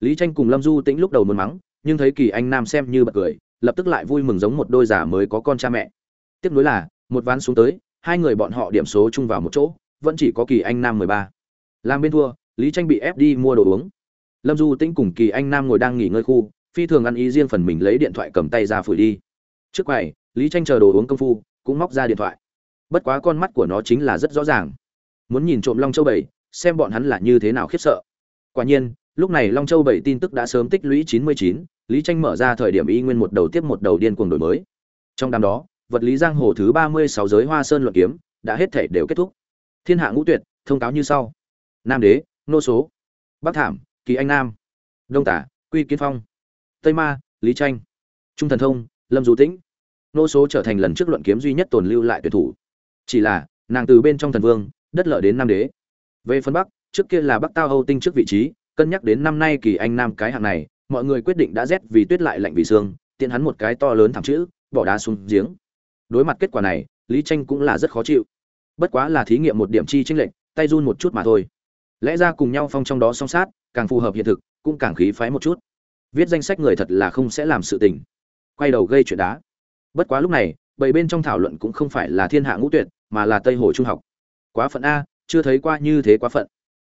lý tranh cùng lâm du tĩnh lúc đầu muốn mắng, nhưng thấy kỳ anh nam xem như bật cười, lập tức lại vui mừng giống một đôi giả mới có con cha mẹ. Tiếp nối là, một ván xuống tới, hai người bọn họ điểm số chung vào một chỗ, vẫn chỉ có kỳ anh nam mười ba. Làm bên thua, lý tranh bị ép đi mua đồ uống. Lâm du tĩnh cùng kỳ anh nam ngồi đang nghỉ ngơi khu, phi thường ăn ý riêng phần mình lấy điện thoại cầm tay ra phủi đi. Trước quầy, lý tranh chờ đồ uống công phu, cũng móc ra điện thoại. Bất quá con mắt của nó chính là rất rõ ràng. Muốn nhìn trộm long châu bảy, xem bọn hắn là như thế nào khiếp sợ. Quả nhiên lúc này long châu bảy tin tức đã sớm tích lũy chín mươi chín, lý tranh mở ra thời điểm y nguyên một đầu tiếp một đầu điên cuồng đổi mới. Trong đám đó, vật lý giang hồ thứ ba mươi sáu giới hoa sơn luận kiếm đã hết thể đều kết thúc. Thiên hạ ngũ tuyệt, thông cáo như sau. Nam đế, nô số, bắc thảm, kỳ anh nam, đông tả, quy kiến phong, tây ma, lý tranh trung thần thông, lâm du tĩnh. Nô số trở thành lần trước luận kiếm duy nhất tồn lưu lại tuyển thủ. Chỉ là, nàng từ bên trong thần vương, đất lợi đến nam đế. Về phân bắc, trước kia là bắc tao âu tinh trước vị trí cân nhắc đến năm nay kỳ anh nam cái hạng này, mọi người quyết định đã rét vì tuyết lại lạnh vì xương tiện hắn một cái to lớn thẳng chữ, bỏ đá xuống giếng. Đối mặt kết quả này, lý tranh cũng là rất khó chịu. Bất quá là thí nghiệm một điểm chi tranh lệch, tay run một chút mà thôi. Lẽ ra cùng nhau phong trong đó song sát, càng phù hợp hiện thực, cũng càng khí phái một chút. Viết danh sách người thật là không sẽ làm sự tình. Quay đầu gây chuyện đá. Bất quá lúc này bảy bên trong thảo luận cũng không phải là thiên hạ ngũ tuyệt, mà là tây hồ trung học. Quá phận a, chưa thấy qua như thế quá phận.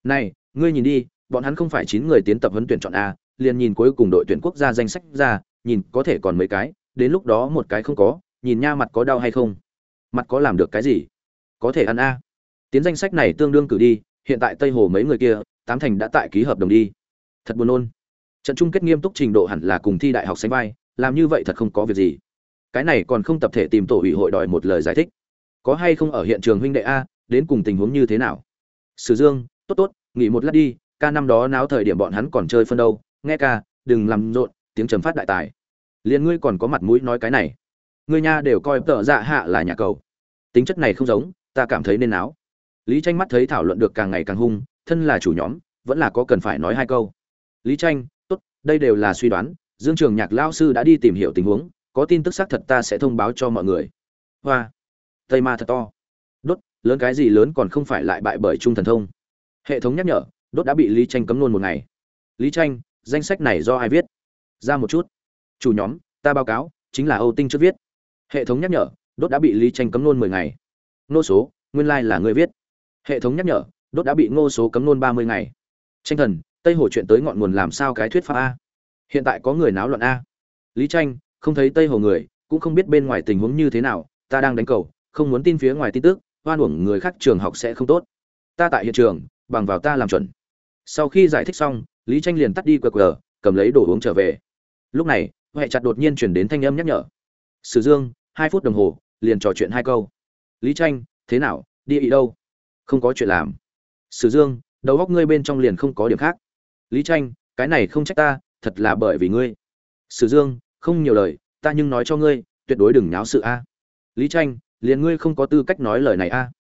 Này, ngươi nhìn đi bọn hắn không phải chín người tiến tập huấn tuyển chọn a, liền nhìn cuối cùng đội tuyển quốc gia danh sách ra, nhìn có thể còn mấy cái, đến lúc đó một cái không có, nhìn nha mặt có đau hay không. Mặt có làm được cái gì? Có thể ăn a. Tiến danh sách này tương đương cử đi, hiện tại tây hồ mấy người kia, tám thành đã tại ký hợp đồng đi. Thật buồn nôn. Trận chung kết nghiêm túc trình độ hẳn là cùng thi đại học sánh vai, làm như vậy thật không có việc gì. Cái này còn không tập thể tìm tổ ủy hội đòi một lời giải thích. Có hay không ở hiện trường huynh đệ a, đến cùng tình huống như thế nào? Sử dương, tốt tốt, nghỉ một lát đi ca năm đó náo thời điểm bọn hắn còn chơi phân đâu, nghe ca, đừng làm rộn, tiếng trầm phát đại tài. Liền ngươi còn có mặt mũi nói cái này. Ngươi nha đều coi tợ dạ hạ là nhà cầu. Tính chất này không giống, ta cảm thấy nên náo. Lý tranh mắt thấy thảo luận được càng ngày càng hung, thân là chủ nhóm, vẫn là có cần phải nói hai câu. Lý tranh, tốt, đây đều là suy đoán, dương trường nhạc lao sư đã đi tìm hiểu tình huống, có tin tức xác thật ta sẽ thông báo cho mọi người. Hoa, tây ma thật to. Đốt, lớn cái gì lớn còn không phải lại bại bởi trung thần thông. Hệ thống nhắc nhở đốt đã bị lý tranh cấm luôn một ngày. Lý tranh danh sách này do ai viết? Ra một chút. Chủ nhóm, ta báo cáo, chính là âu tinh trước viết. Hệ thống nhắc nhở, đốt đã bị lý tranh cấm luôn mười ngày. Nô số, nguyên lai là người viết. Hệ thống nhắc nhở, đốt đã bị ngô số cấm luôn ba mươi ngày. Tranh thần, tây hồ chuyện tới ngọn nguồn làm sao cái thuyết pháp a? Hiện tại có người náo loạn a. Lý tranh không thấy tây hồ người, cũng không biết bên ngoài tình huống như thế nào, ta đang đánh cầu, không muốn tin phía ngoài tin tức, hoan uổng người khác trường học sẽ không tốt. Ta tại hiện trường, bằng vào ta làm chuẩn sau khi giải thích xong lý tranh liền tắt đi qr cờ, cầm lấy đồ uống trở về. Lúc này huệ chặt đột nhiên chuyển đến thanh âm nhắc nhở. Sử dương hai phút đồng hồ liền trò chuyện hai câu. Lý tranh thế nào đi ý đâu? Không có chuyện làm. Sử dương đầu góc ngươi bên trong liền không có điểm khác. Lý tranh cái này không trách ta thật là bởi vì ngươi. Sử dương không nhiều lời ta nhưng nói cho ngươi tuyệt đối đừng nháo sự a. Lý tranh liền ngươi không có tư cách nói lời này a.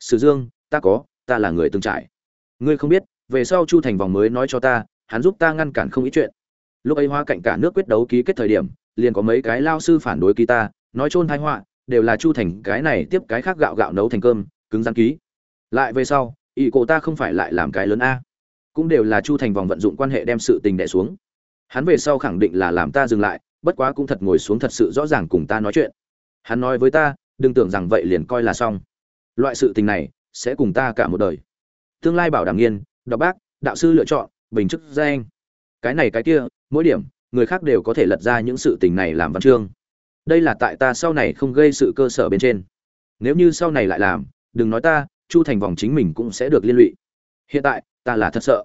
Sử dương ta có ta là người từng trải. Ngươi không biết về sau chu thành vòng mới nói cho ta, hắn giúp ta ngăn cản không ít chuyện. Lúc ấy hoa cạnh cả nước quyết đấu ký kết thời điểm, liền có mấy cái lao sư phản đối ký ta, nói chôn thái họa, đều là chu thành cái này tiếp cái khác gạo gạo nấu thành cơm, cứng rắn ký. Lại về sau, ý cổ ta không phải lại làm cái lớn a. Cũng đều là chu thành vòng vận dụng quan hệ đem sự tình đẻ xuống. Hắn về sau khẳng định là làm ta dừng lại, bất quá cũng thật ngồi xuống thật sự rõ ràng cùng ta nói chuyện. Hắn nói với ta, đừng tưởng rằng vậy liền coi là xong. Loại sự tình này sẽ cùng ta cả một đời. Tương lai bảo đảm nghiên đọc bác, đạo sư lựa chọn, bình chức danh. Cái này cái kia, mỗi điểm, người khác đều có thể lật ra những sự tình này làm văn chương. Đây là tại ta sau này không gây sự cơ sở bên trên. Nếu như sau này lại làm, đừng nói ta, chu thành vòng chính mình cũng sẽ được liên lụy. Hiện tại, ta là thật sợ.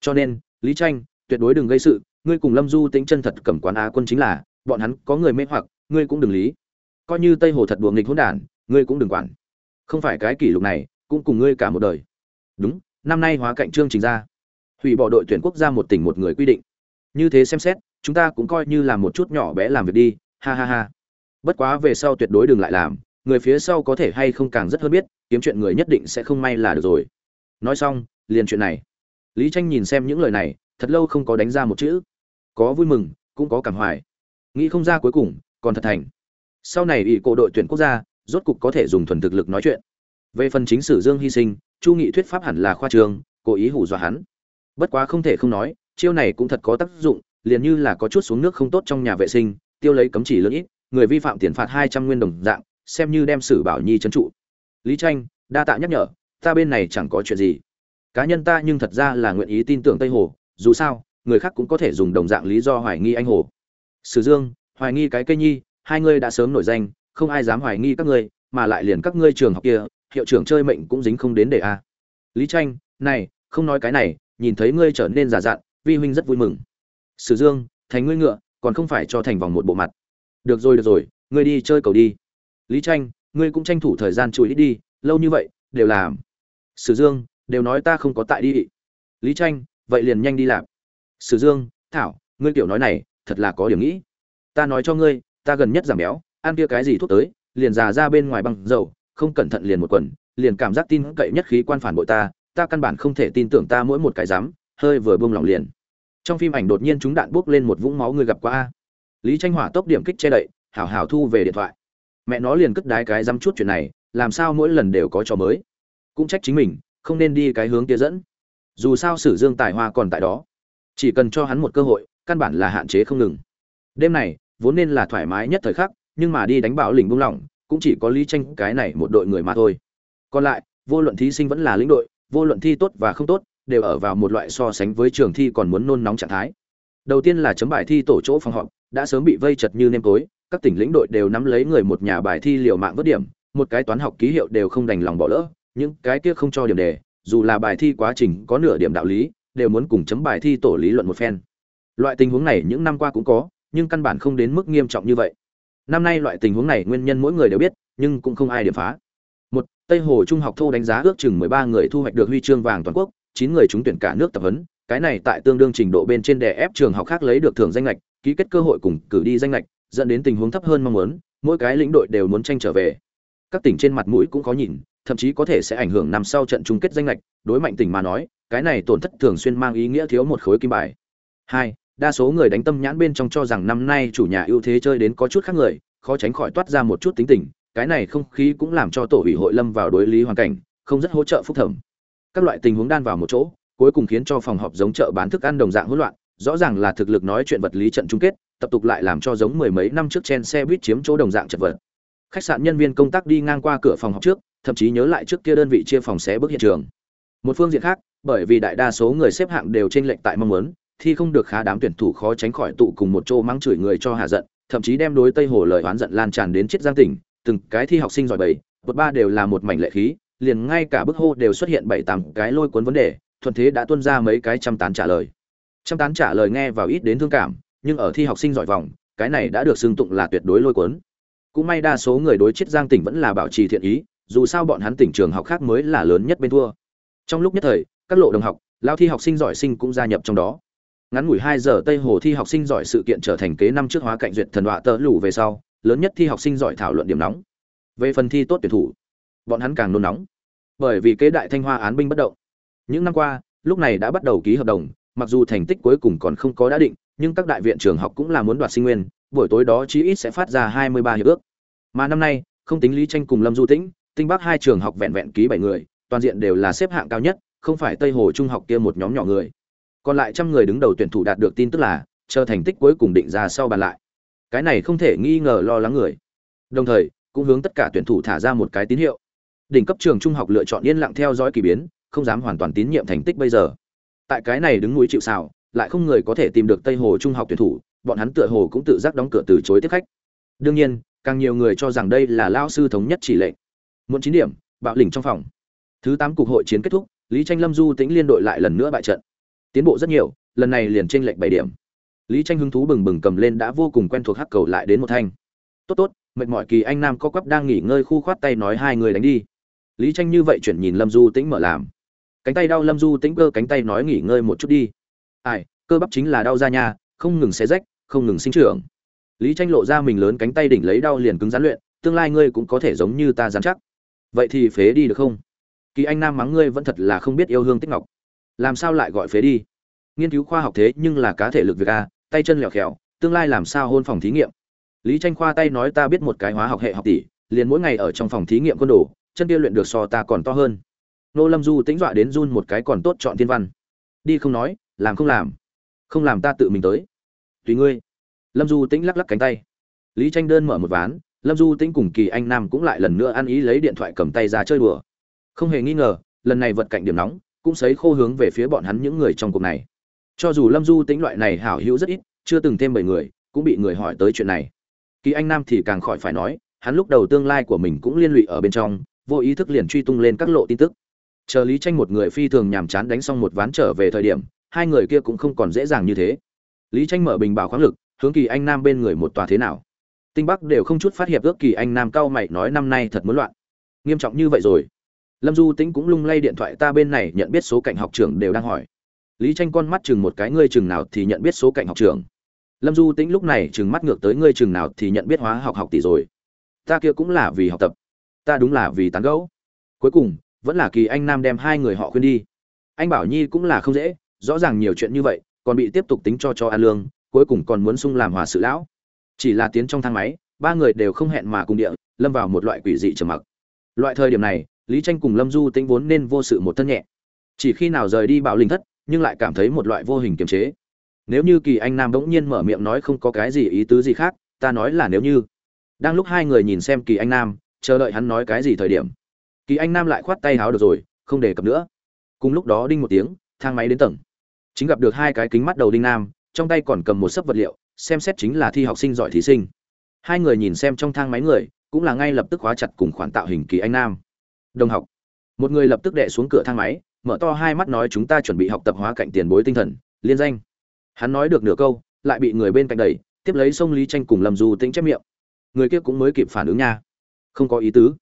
Cho nên, lý tranh, tuyệt đối đừng gây sự, ngươi cùng lâm du tính chân thật cầm quán á quân chính là, bọn hắn có người mê hoặc, ngươi cũng đừng lý. Coi như tây hồ thật đùa nghịch hỗn đản, ngươi cũng đừng quản. Không phải cái kỷ lục này, cũng cùng ngươi cả một đời. Đúng năm nay hóa cạnh chương trình ra. Hủy bỏ đội tuyển quốc gia một tỉnh một người quy định. Như thế xem xét, chúng ta cũng coi như là một chút nhỏ bé làm việc đi, ha ha ha. Bất quá về sau tuyệt đối đừng lại làm, người phía sau có thể hay không càng rất hơn biết, kiếm chuyện người nhất định sẽ không may là được rồi. Nói xong, liền chuyện này. Lý tranh nhìn xem những lời này, thật lâu không có đánh ra một chữ. Có vui mừng, cũng có cảm hoài. Nghĩ không ra cuối cùng, còn thật thành. Sau này ủy cổ đội tuyển quốc gia, rốt cục có thể dùng thuần thực lực nói chuyện. Về phần chính sử dương hy sinh chu nghị thuyết pháp hẳn là khoa trường cố ý hù dọa hắn. Bất quá không thể không nói, chiêu này cũng thật có tác dụng, liền như là có chút xuống nước không tốt trong nhà vệ sinh, tiêu lấy cấm chỉ lớn ít, người vi phạm tiền phạt hai trăm nguyên đồng dạng, xem như đem sử bảo nhi trấn trụ. Lý tranh, đa tạ nhắc nhở, ta bên này chẳng có chuyện gì. Cá nhân ta nhưng thật ra là nguyện ý tin tưởng tây hồ, dù sao, người khác cũng có thể dùng đồng dạng lý do hoài nghi anh hồ. Sử dương, hoài nghi cái cây nhi, hai ngươi đã sớm nổi danh, không ai dám hoài nghi các ngươi, mà lại liền các ngươi trường học kia hiệu trưởng chơi mệnh cũng dính không đến để a. Lý tranh, này, không nói cái này, nhìn thấy ngươi trở nên giả dặn, vi huynh rất vui mừng. Sử dương, thành ngươi ngựa, còn không phải cho thành vòng một bộ mặt. Được rồi được rồi, ngươi đi chơi cầu đi. Lý tranh, ngươi cũng tranh thủ thời gian chùi ít đi, lâu như vậy, đều làm. Sử dương, đều nói ta không có tại đi. Lý tranh, vậy liền nhanh đi làm. Sử dương, thảo, ngươi tiểu nói này, thật là có điểm nghĩ. Ta nói cho ngươi, ta gần nhất giảm béo, ăn kia cái gì thuốc tới, liền già ra bên ngoài bằng dầu không cẩn thận liền một quần, liền cảm giác tin cậy nhất khí quan phản bội ta ta căn bản không thể tin tưởng ta mỗi một cái dám, hơi vừa buông lỏng liền. Trong phim ảnh đột nhiên chúng đạn buốc lên một vũng máu người gặp qua lý tranh hỏa tốc điểm kích che đậy, hảo hảo thu về điện thoại. Mẹ nó liền cất đái cái dăm chút chuyện này, làm sao mỗi lần đều có trò mới. Cũng trách chính mình, không nên đi cái hướng kia dẫn. Dù sao sử dương tài hoa còn tại đó. Chỉ cần cho hắn một cơ hội, căn bản là hạn chế không ngừng. Đêm này, vốn nên là thoải mái nhất thời khắc, nhưng mà đi đánh bạo lình buông lỏng cũng chỉ có lý tranh cái này một đội người mà thôi. Còn lại, vô luận thí sinh vẫn là lĩnh đội, vô luận thi tốt và không tốt, đều ở vào một loại so sánh với trường thi còn muốn nôn nóng trạng thái. Đầu tiên là chấm bài thi tổ chỗ phòng họp, đã sớm bị vây chật như nêm tối, các tỉnh lĩnh đội đều nắm lấy người một nhà bài thi liều mạng vớt điểm, một cái toán học ký hiệu đều không đành lòng bỏ lỡ, những cái kia không cho điểm đề, dù là bài thi quá trình có nửa điểm đạo lý, đều muốn cùng chấm bài thi tổ lý luận một phen. Loại tình huống này những năm qua cũng có, nhưng căn bản không đến mức nghiêm trọng như vậy năm nay loại tình huống này nguyên nhân mỗi người đều biết, nhưng cũng không ai điểm phá. Một, tây hồ trung học thô đánh giá ước chừng mười ba người thu hoạch được huy chương vàng toàn quốc, chín người trúng tuyển cả nước tập huấn, cái này tại tương đương trình độ bên trên đè ép trường học khác lấy được thưởng danh lệch ký kết cơ hội cùng cử đi danh lệch dẫn đến tình huống thấp hơn mong muốn, mỗi cái lĩnh đội đều muốn tranh trở về. Các tỉnh trên mặt mũi cũng có nhìn, thậm chí có thể sẽ ảnh hưởng năm sau trận chung kết danh lệch đối mạnh tỉnh mà nói, cái này tổn thất thường xuyên mang ý nghĩa thiếu một khối kim bài. Hai đa số người đánh tâm nhãn bên trong cho rằng năm nay chủ nhà ưu thế chơi đến có chút khác người, khó tránh khỏi toát ra một chút tính tình, cái này không khí cũng làm cho tổ ủy hội lâm vào đối lý hoàn cảnh, không rất hỗ trợ phúc thẩm. Các loại tình huống đan vào một chỗ, cuối cùng khiến cho phòng họp giống chợ bán thức ăn đồng dạng hỗn loạn, rõ ràng là thực lực nói chuyện vật lý trận chung kết, tập tục lại làm cho giống mười mấy năm trước Chen xe buýt chiếm chỗ đồng dạng chật vật. Khách sạn nhân viên công tác đi ngang qua cửa phòng họp trước, thậm chí nhớ lại trước kia đơn vị chia phòng xé bước hiện trường. Một phương diện khác, bởi vì đại đa số người xếp hạng đều trên lệnh tại mong muốn thi không được khá đám tuyển thủ khó tránh khỏi tụ cùng một chỗ mắng chửi người cho hạ giận, thậm chí đem đối tây hồ lời oán giận lan tràn đến chết giang tỉnh. Từng cái thi học sinh giỏi bảy vượt ba đều là một mảnh lệ khí, liền ngay cả bức hô đều xuất hiện bảy tám cái lôi cuốn vấn đề, thuận thế đã tuôn ra mấy cái trăm tán trả lời. Trăm tán trả lời nghe vào ít đến thương cảm, nhưng ở thi học sinh giỏi vòng, cái này đã được xưng tụng là tuyệt đối lôi cuốn. Cũng may đa số người đối chết giang tỉnh vẫn là bảo trì thiện ý, dù sao bọn hắn tỉnh trường học khác mới là lớn nhất bên thua. Trong lúc nhất thời, các lộ đồng học, lao thi học sinh giỏi sinh cũng gia nhập trong đó ngắn ngủi hai giờ tây hồ thi học sinh giỏi sự kiện trở thành kế năm trước hóa cạnh duyệt thần họa tơ lủ về sau, lớn nhất thi học sinh giỏi thảo luận điểm nóng. Về phần thi tốt tuyển thủ, bọn hắn càng nôn nóng. Bởi vì kế đại thanh hoa án binh bất động. Những năm qua, lúc này đã bắt đầu ký hợp đồng, mặc dù thành tích cuối cùng còn không có đã định, nhưng các đại viện trường học cũng là muốn đoạt sinh nguyên, buổi tối đó chí ít sẽ phát ra hai mươi ba hiệp ước. Mà năm nay, không tính lý tranh cùng lâm du tĩnh, tinh bắc hai trường học vẹn vẹn ký bảy người, toàn diện đều là xếp hạng cao nhất, không phải tây hồ trung học kia một nhóm nhỏ người còn lại trăm người đứng đầu tuyển thủ đạt được tin tức là, chờ thành tích cuối cùng định ra sau bàn lại. Cái này không thể nghi ngờ lo lắng người. Đồng thời, cũng hướng tất cả tuyển thủ thả ra một cái tín hiệu. Đỉnh cấp trường trung học lựa chọn yên lặng theo dõi kỳ biến, không dám hoàn toàn tín nhiệm thành tích bây giờ. Tại cái này đứng núi chịu xào lại không người có thể tìm được tây hồ trung học tuyển thủ, bọn hắn tựa hồ cũng tự giác đóng cửa từ chối tiếp khách. Đương nhiên, càng nhiều người cho rằng đây là lao sư thống nhất chỉ lệnh. Muộn chín điểm, bạo lỉnh trong phòng. Thứ tám cục hội chiến kết thúc, lý tranh lâm du tĩnh liên đội lại lần nữa bại trận tiến bộ rất nhiều, lần này liền trên lệnh bảy điểm. Lý tranh hứng thú bừng bừng cầm lên đã vô cùng quen thuộc hắc cầu lại đến một thanh. Tốt tốt, mệt mỏi kỳ anh nam co quắp đang nghỉ ngơi khu khoát tay nói hai người đánh đi. Lý tranh như vậy chuyển nhìn lâm du tĩnh mở làm. Cánh tay đau lâm du tĩnh cơ cánh tay nói nghỉ ngơi một chút đi. Ai, cơ bắp chính là đau ra nha, không ngừng xé rách, không ngừng sinh trưởng. Lý tranh lộ ra mình lớn cánh tay đỉnh lấy đau liền cứng rắn luyện, tương lai ngươi cũng có thể giống như ta dám chắc. Vậy thì phế đi được không? Kỳ anh nam mắng ngươi vẫn thật là không biết yêu hương tích ngọc làm sao lại gọi phế đi? Nghiên cứu khoa học thế nhưng là cá thể lực việc a, tay chân lẹo khèo tương lai làm sao hôn phòng thí nghiệm? Lý tranh khoa tay nói ta biết một cái hóa học hệ học tỷ, liền mỗi ngày ở trong phòng thí nghiệm quân đồ, chân kia luyện được so ta còn to hơn. Nô lâm du tính dọa đến run một cái còn tốt chọn thiên văn. Đi không nói, làm không làm. Không làm ta tự mình tới. Tùy ngươi. Lâm du tĩnh lắc lắc cánh tay. Lý tranh đơn mở một ván, lâm du tĩnh cùng kỳ anh nam cũng lại lần nữa ăn ý lấy điện thoại cầm tay ra chơi đùa. Không hề nghi ngờ, lần này vật cạnh điểm nóng cũng sấy khô hướng về phía bọn hắn những người trong cuộc này. Cho dù lâm du tính loại này hảo hữu rất ít, chưa từng thêm bảy người, cũng bị người hỏi tới chuyện này. Kỳ anh nam thì càng khỏi phải nói, hắn lúc đầu tương lai của mình cũng liên lụy ở bên trong, vô ý thức liền truy tung lên các lộ tin tức. Chờ lý tranh một người phi thường nhàm chán đánh xong một ván trở về thời điểm, hai người kia cũng không còn dễ dàng như thế. Lý tranh mở bình bảo khoáng lực, hướng kỳ anh nam bên người một tòa thế nào. Tinh bắc đều không chút phát hiệp ước kỳ anh nam cao mày nói năm nay thật muốn loạn. Nghiêm trọng như vậy rồi lâm du tĩnh cũng lung lay điện thoại ta bên này nhận biết số cạnh học trưởng đều đang hỏi. Lý tranh con mắt chừng một cái, ngươi chừng nào thì nhận biết số cạnh học trưởng? Lâm du tĩnh lúc này chừng mắt ngược tới, ngươi chừng nào thì nhận biết hóa học học tỷ rồi? Ta kia cũng là vì học tập. Ta đúng là vì tán gẫu. Cuối cùng, vẫn là kỳ anh nam đem hai người họ khuyên đi. Anh bảo nhi cũng là không dễ, rõ ràng nhiều chuyện như vậy, còn bị tiếp tục tính cho cho an lương, cuối cùng còn muốn sung làm hòa sự lão. Chỉ là tiến trong thang máy, ba người đều không hẹn mà cùng địa, lâm vào một loại quỷ dị trầm mặc. Loại thời điểm này lý tranh cùng lâm du tĩnh vốn nên vô sự một thân nhẹ. Chỉ khi nào rời đi bảo linh thất, nhưng lại cảm thấy một loại vô hình kiềm chế. Nếu như kỳ anh nam bỗng nhiên mở miệng nói không có cái gì ý tứ gì khác, ta nói là nếu như. Đang lúc hai người nhìn xem kỳ anh nam, chờ đợi hắn nói cái gì thời điểm. Kỳ anh nam lại khoát tay háo được rồi, không đề cập nữa. Cùng lúc đó đinh một tiếng, thang máy đến tầng. Chính gặp được hai cái kính mắt đầu đinh nam, trong tay còn cầm một sấp vật liệu, xem xét chính là thi học sinh giỏi thí sinh. Hai người nhìn xem trong thang máy người, cũng là ngay lập tức khóa chặt cùng khoản tạo hình kỳ anh nam đồng học. Một người lập tức đệ xuống cửa thang máy, mở to hai mắt nói chúng ta chuẩn bị học tập hóa cạnh tiền bối tinh thần, liên danh. Hắn nói được nửa câu, lại bị người bên cạnh đẩy, tiếp lấy sông lý tranh cùng lâm du tính chép miệng. Người kia cũng mới kịp phản ứng nha. Không có ý tứ.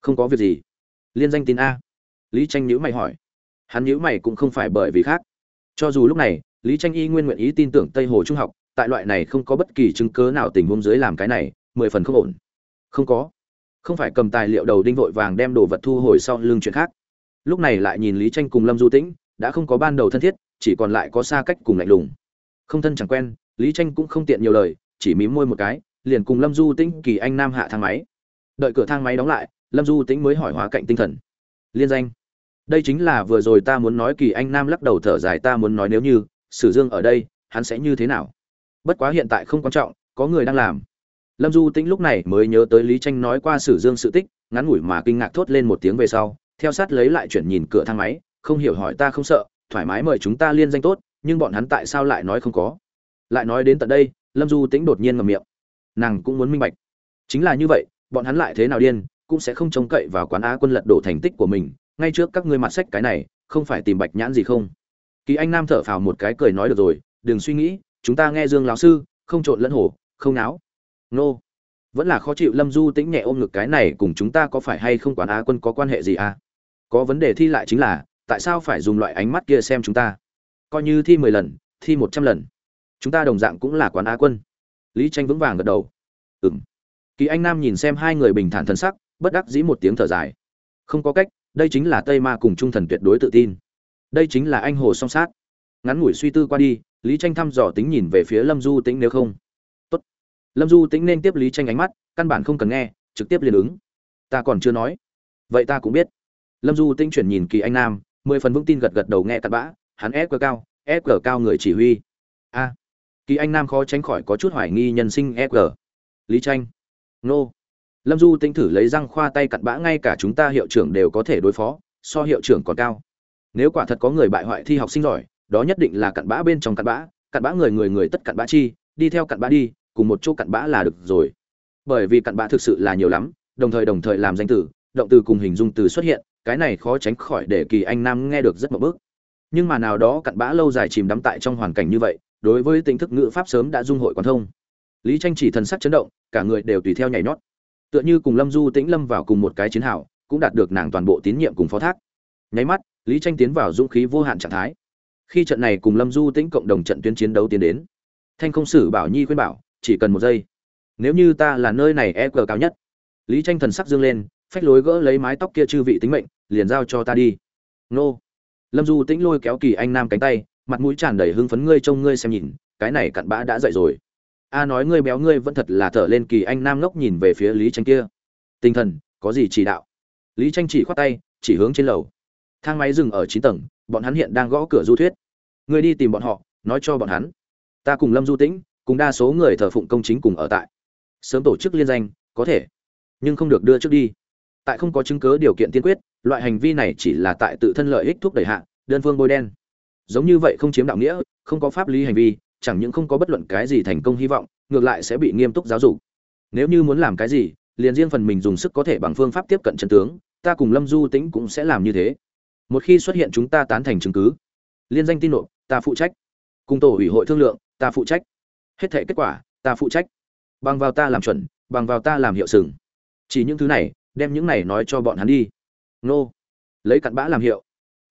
Không có việc gì. Liên danh tin a. Lý tranh nhữ mày hỏi. Hắn nhữ mày cũng không phải bởi vì khác. Cho dù lúc này, lý tranh y nguyên nguyện ý tin tưởng tây hồ trung học, tại loại này không có bất kỳ chứng cớ nào tình huống dưới làm cái này, mười phần không ổn. Không có không phải cầm tài liệu đầu đinh vội vàng đem đồ vật thu hồi sau lưng chuyện khác. Lúc này lại nhìn lý tranh cùng lâm du tĩnh, đã không có ban đầu thân thiết, chỉ còn lại có xa cách cùng lạnh lùng. Không thân chẳng quen, lý tranh cũng không tiện nhiều lời, chỉ mím môi một cái, liền cùng lâm du tĩnh, kỳ anh nam hạ thang máy. Đợi cửa thang máy đóng lại, lâm du tĩnh mới hỏi hóa cạnh tinh thần. Liên danh. Đây chính là vừa rồi ta muốn nói kỳ anh nam lắc đầu thở dài ta muốn nói nếu như, sử dương ở đây, hắn sẽ như thế nào? Bất quá hiện tại không quan trọng, có người đang làm lâm du tĩnh lúc này mới nhớ tới lý tranh nói qua sử dương sự tích, ngắn ngủi mà kinh ngạc thốt lên một tiếng về sau, theo sát lấy lại chuyển nhìn cửa thang máy, không hiểu hỏi ta không sợ, thoải mái mời chúng ta liên danh tốt, nhưng bọn hắn tại sao lại nói không có? Lại nói đến tận đây, lâm du tĩnh đột nhiên ngậm miệng. Nàng cũng muốn minh bạch. Chính là như vậy, bọn hắn lại thế nào điên, cũng sẽ không trông cậy vào quán á quân lật đổ thành tích của mình, ngay trước các ngươi mặt sách cái này, không phải tìm bạch nhãn gì không? Kỳ anh nam thở phào một cái cười nói được rồi, đừng suy nghĩ, chúng ta nghe dương lão sư, không trộn lẫn hổ không náo nô. Vẫn là khó chịu lâm du tĩnh nhẹ ôm ngực cái này cùng chúng ta có phải hay không quán á quân có quan hệ gì à? Có vấn đề thi lại chính là, tại sao phải dùng loại ánh mắt kia xem chúng ta? Coi như thi mười lần, thi một trăm lần. Chúng ta đồng dạng cũng là quán á quân. Lý tranh vững vàng gật đầu. Ừm. kỳ anh nam nhìn xem hai người bình thản thân sắc, bất đắc dĩ một tiếng thở dài. Không có cách, đây chính là tây ma cùng trung thần tuyệt đối tự tin. Đây chính là anh hồ song sát. Ngắn ngủi suy tư qua đi, lý tranh thăm dò tính nhìn về phía lâm du tĩnh nếu không lâm du tĩnh nên tiếp lý tranh ánh mắt, căn bản không cần nghe, trực tiếp liền ứng. Ta còn chưa nói. Vậy ta cũng biết. Lâm du tĩnh chuyển nhìn kỳ anh nam, mười phần vững tin gật gật đầu nghe cặn bã, hắn ép cờ cao, ép cờ cao người chỉ huy. A. Kỳ anh nam khó tránh khỏi có chút hoài nghi nhân sinh ép cờ. Lý tranh nô. Lâm du tĩnh thử lấy răng khoa tay cặn bã ngay cả chúng ta hiệu trưởng đều có thể đối phó, so hiệu trưởng còn cao. Nếu quả thật có người bại hoại thi học sinh giỏi, đó nhất định là cặn bã bên trong cặn bã cặn bã người người người tất cặn bã chi, đi theo cặn bã đi cùng một chỗ cặn bã là được rồi. Bởi vì cặn bã thực sự là nhiều lắm đồng thời đồng thời làm danh từ, động từ cùng hình dung từ xuất hiện cái này khó tránh khỏi để kỳ anh nam nghe được rất mập bức. Nhưng mà nào đó cặn bã lâu dài chìm đắm tại trong hoàn cảnh như vậy đối với tính thức ngữ pháp sớm đã dung hội quan thông. Lý tranh chỉ thần sắc chấn động cả người đều tùy theo nhảy nhót. Tựa như cùng lâm du tĩnh lâm vào cùng một cái chiến hào cũng đạt được nàng toàn bộ tín nhiệm cùng phó thác. Nháy mắt lý tranh tiến vào dũng khí vô hạn trạng thái. Khi trận này cùng lâm du tĩnh cộng đồng trận tuyến chiến đấu tiến đến thanh không sử bảo nhi khuyên bảo chỉ cần một giây. Nếu như ta là nơi này e cờ cao nhất. Lý tranh thần sắc dương lên, phách lối gỡ lấy mái tóc kia chư vị tính mệnh, liền giao cho ta đi. Nô. Lâm du tĩnh lôi kéo kỳ anh nam cánh tay, mặt mũi tràn đầy hưng phấn ngươi trông ngươi xem nhìn, cái này cặn bã đã dậy rồi. A à nói ngươi béo ngươi vẫn thật là thở lên kỳ anh nam ngốc nhìn về phía lý tranh kia. Tinh thần, có gì chỉ đạo? Lý tranh chỉ khoát tay, chỉ hướng trên lầu. Thang máy dừng ở chín tầng, bọn hắn hiện đang gõ cửa du thuyết. Ngươi đi tìm bọn họ, nói cho bọn hắn. Ta cùng lâm du tĩnh cùng đa số người thờ phụng công chính cùng ở tại. Sớm tổ chức liên danh, có thể, nhưng không được đưa trước đi. Tại không có chứng cứ điều kiện tiên quyết, loại hành vi này chỉ là tại tự thân lợi ích thúc đẩy hạ, đơn phương bôi đen. Giống như vậy không chiếm đạo nghĩa, không có pháp lý hành vi, chẳng những không có bất luận cái gì thành công hy vọng, ngược lại sẽ bị nghiêm túc giáo dục. Nếu như muốn làm cái gì, liền riêng phần mình dùng sức có thể bằng phương pháp tiếp cận chân tướng, ta cùng lâm du tĩnh cũng sẽ làm như thế. Một khi xuất hiện chúng ta tán thành chứng cứ, liên danh tin nộp, ta phụ trách. Cùng tổ ủy hội thương lượng, ta phụ trách hết thể kết quả, ta phụ trách. Bằng vào ta làm chuẩn, bằng vào ta làm hiệu sừng. Chỉ những thứ này, đem những này nói cho bọn hắn đi. Nô. Lấy cặn bã làm hiệu.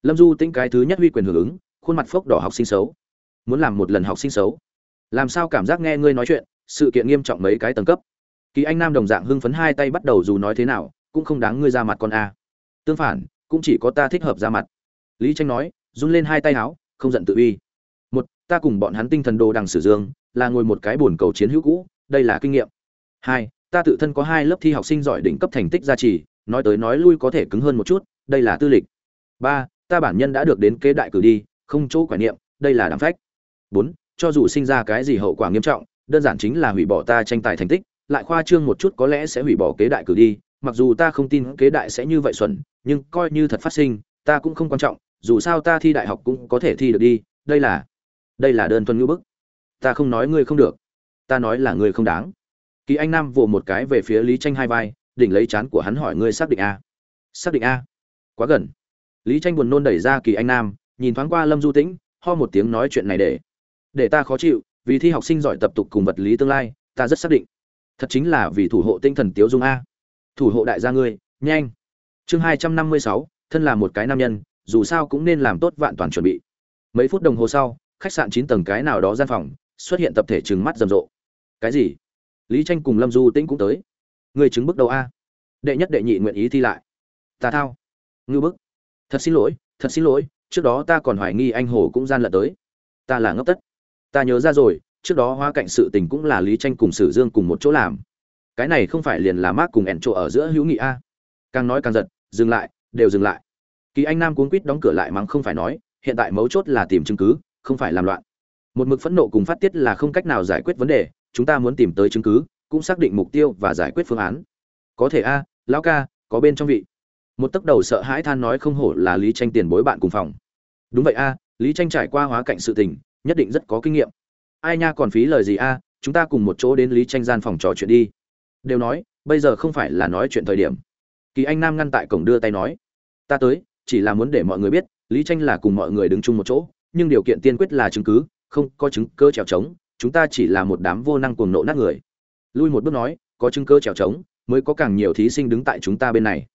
Lâm du tính cái thứ nhất huy quyền hưởng ứng, khuôn mặt phốc đỏ học sinh xấu. Muốn làm một lần học sinh xấu. Làm sao cảm giác nghe ngươi nói chuyện, sự kiện nghiêm trọng mấy cái tầng cấp. Kỳ anh nam đồng dạng hưng phấn hai tay bắt đầu dù nói thế nào, cũng không đáng ngươi ra mặt con a. Tương phản, cũng chỉ có ta thích hợp ra mặt. Lý tranh nói, run lên hai tay áo, không giận tự uy. Một, ta cùng bọn hắn tinh thần đồ đằng sử dương là ngồi một cái buồn cầu chiến hữu cũ, đây là kinh nghiệm. Hai, ta tự thân có hai lớp thi học sinh giỏi đỉnh cấp thành tích gia trì, nói tới nói lui có thể cứng hơn một chút, đây là tư lịch. Ba, ta bản nhân đã được đến kế đại cử đi, không chỗ quả niệm, đây là đáng phách. Bốn, cho dù sinh ra cái gì hậu quả nghiêm trọng, đơn giản chính là hủy bỏ ta tranh tài thành tích, lại khoa trương một chút có lẽ sẽ hủy bỏ kế đại cử đi, mặc dù ta không tin kế đại sẽ như vậy xuẩn, nhưng coi như thật phát sinh, ta cũng không quan trọng, dù sao ta thi đại học cũng có thể thi được đi, đây là đây là đơn thuần ngữ bức ta không nói ngươi không được. Ta nói là ngươi không đáng. Kỳ anh nam vỗ một cái về phía lý tranh hai vai, đỉnh lấy chán của hắn hỏi ngươi xác định a? Xác định a? Quá gần. Lý tranh buồn nôn đẩy ra kỳ anh nam, nhìn thoáng qua lâm du tĩnh, ho một tiếng nói chuyện này để. Để ta khó chịu, vì thi học sinh giỏi tập tục cùng vật lý tương lai, ta rất xác định. Thật chính là vì thủ hộ tinh thần tiếu dung a. Thủ hộ đại gia ngươi, nhanh. Chương hai trăm năm mươi sáu, thân là một cái nam nhân, dù sao cũng nên làm tốt vạn toàn chuẩn bị. Mấy phút đồng hồ sau, khách sạn chín tầng cái nào đó gian phòng xuất hiện tập thể trừng mắt rầm rộ. Cái gì? Lý tranh cùng lâm du tĩnh cũng tới. Người chứng bước đầu a. Đệ nhất đệ nhị nguyện ý thi lại. Ta thao. Ngư bức. Thật xin lỗi, thật xin lỗi, trước đó ta còn hoài nghi anh hồ cũng gian lận tới. Ta là ngốc tất. Ta nhớ ra rồi, trước đó hoa cạnh sự tình cũng là lý tranh cùng sử dương cùng một chỗ làm. Cái này không phải liền là mác cùng ẻn chỗ ở giữa hữu nghị a. Càng nói càng giật, dừng lại, đều dừng lại. Kỳ anh nam cuốn quýt đóng cửa lại mắng không phải nói, hiện tại mấu chốt là tìm chứng cứ, không phải làm loạn một mực phẫn nộ cùng phát tiết là không cách nào giải quyết vấn đề, chúng ta muốn tìm tới chứng cứ, cũng xác định mục tiêu và giải quyết phương án. Có thể a, lão ca, có bên trong vị. Một tấc đầu sợ hãi than nói không hổ là lý tranh tiền bối bạn cùng phòng. Đúng vậy a, lý tranh trải qua hóa cạnh sự tình, nhất định rất có kinh nghiệm. Ai nha còn phí lời gì a, chúng ta cùng một chỗ đến lý tranh gian phòng trò chuyện đi. Đều nói, bây giờ không phải là nói chuyện thời điểm. Kỳ anh nam ngăn tại cổng đưa tay nói, ta tới, chỉ là muốn để mọi người biết, lý tranh là cùng mọi người đứng chung một chỗ, nhưng điều kiện tiên quyết là chứng cứ không có chứng cơ trèo trống, chúng ta chỉ là một đám vô năng cuồng nộ nát người. Lui một bước nói, có chứng cơ trèo trống, mới có càng nhiều thí sinh đứng tại chúng ta bên này.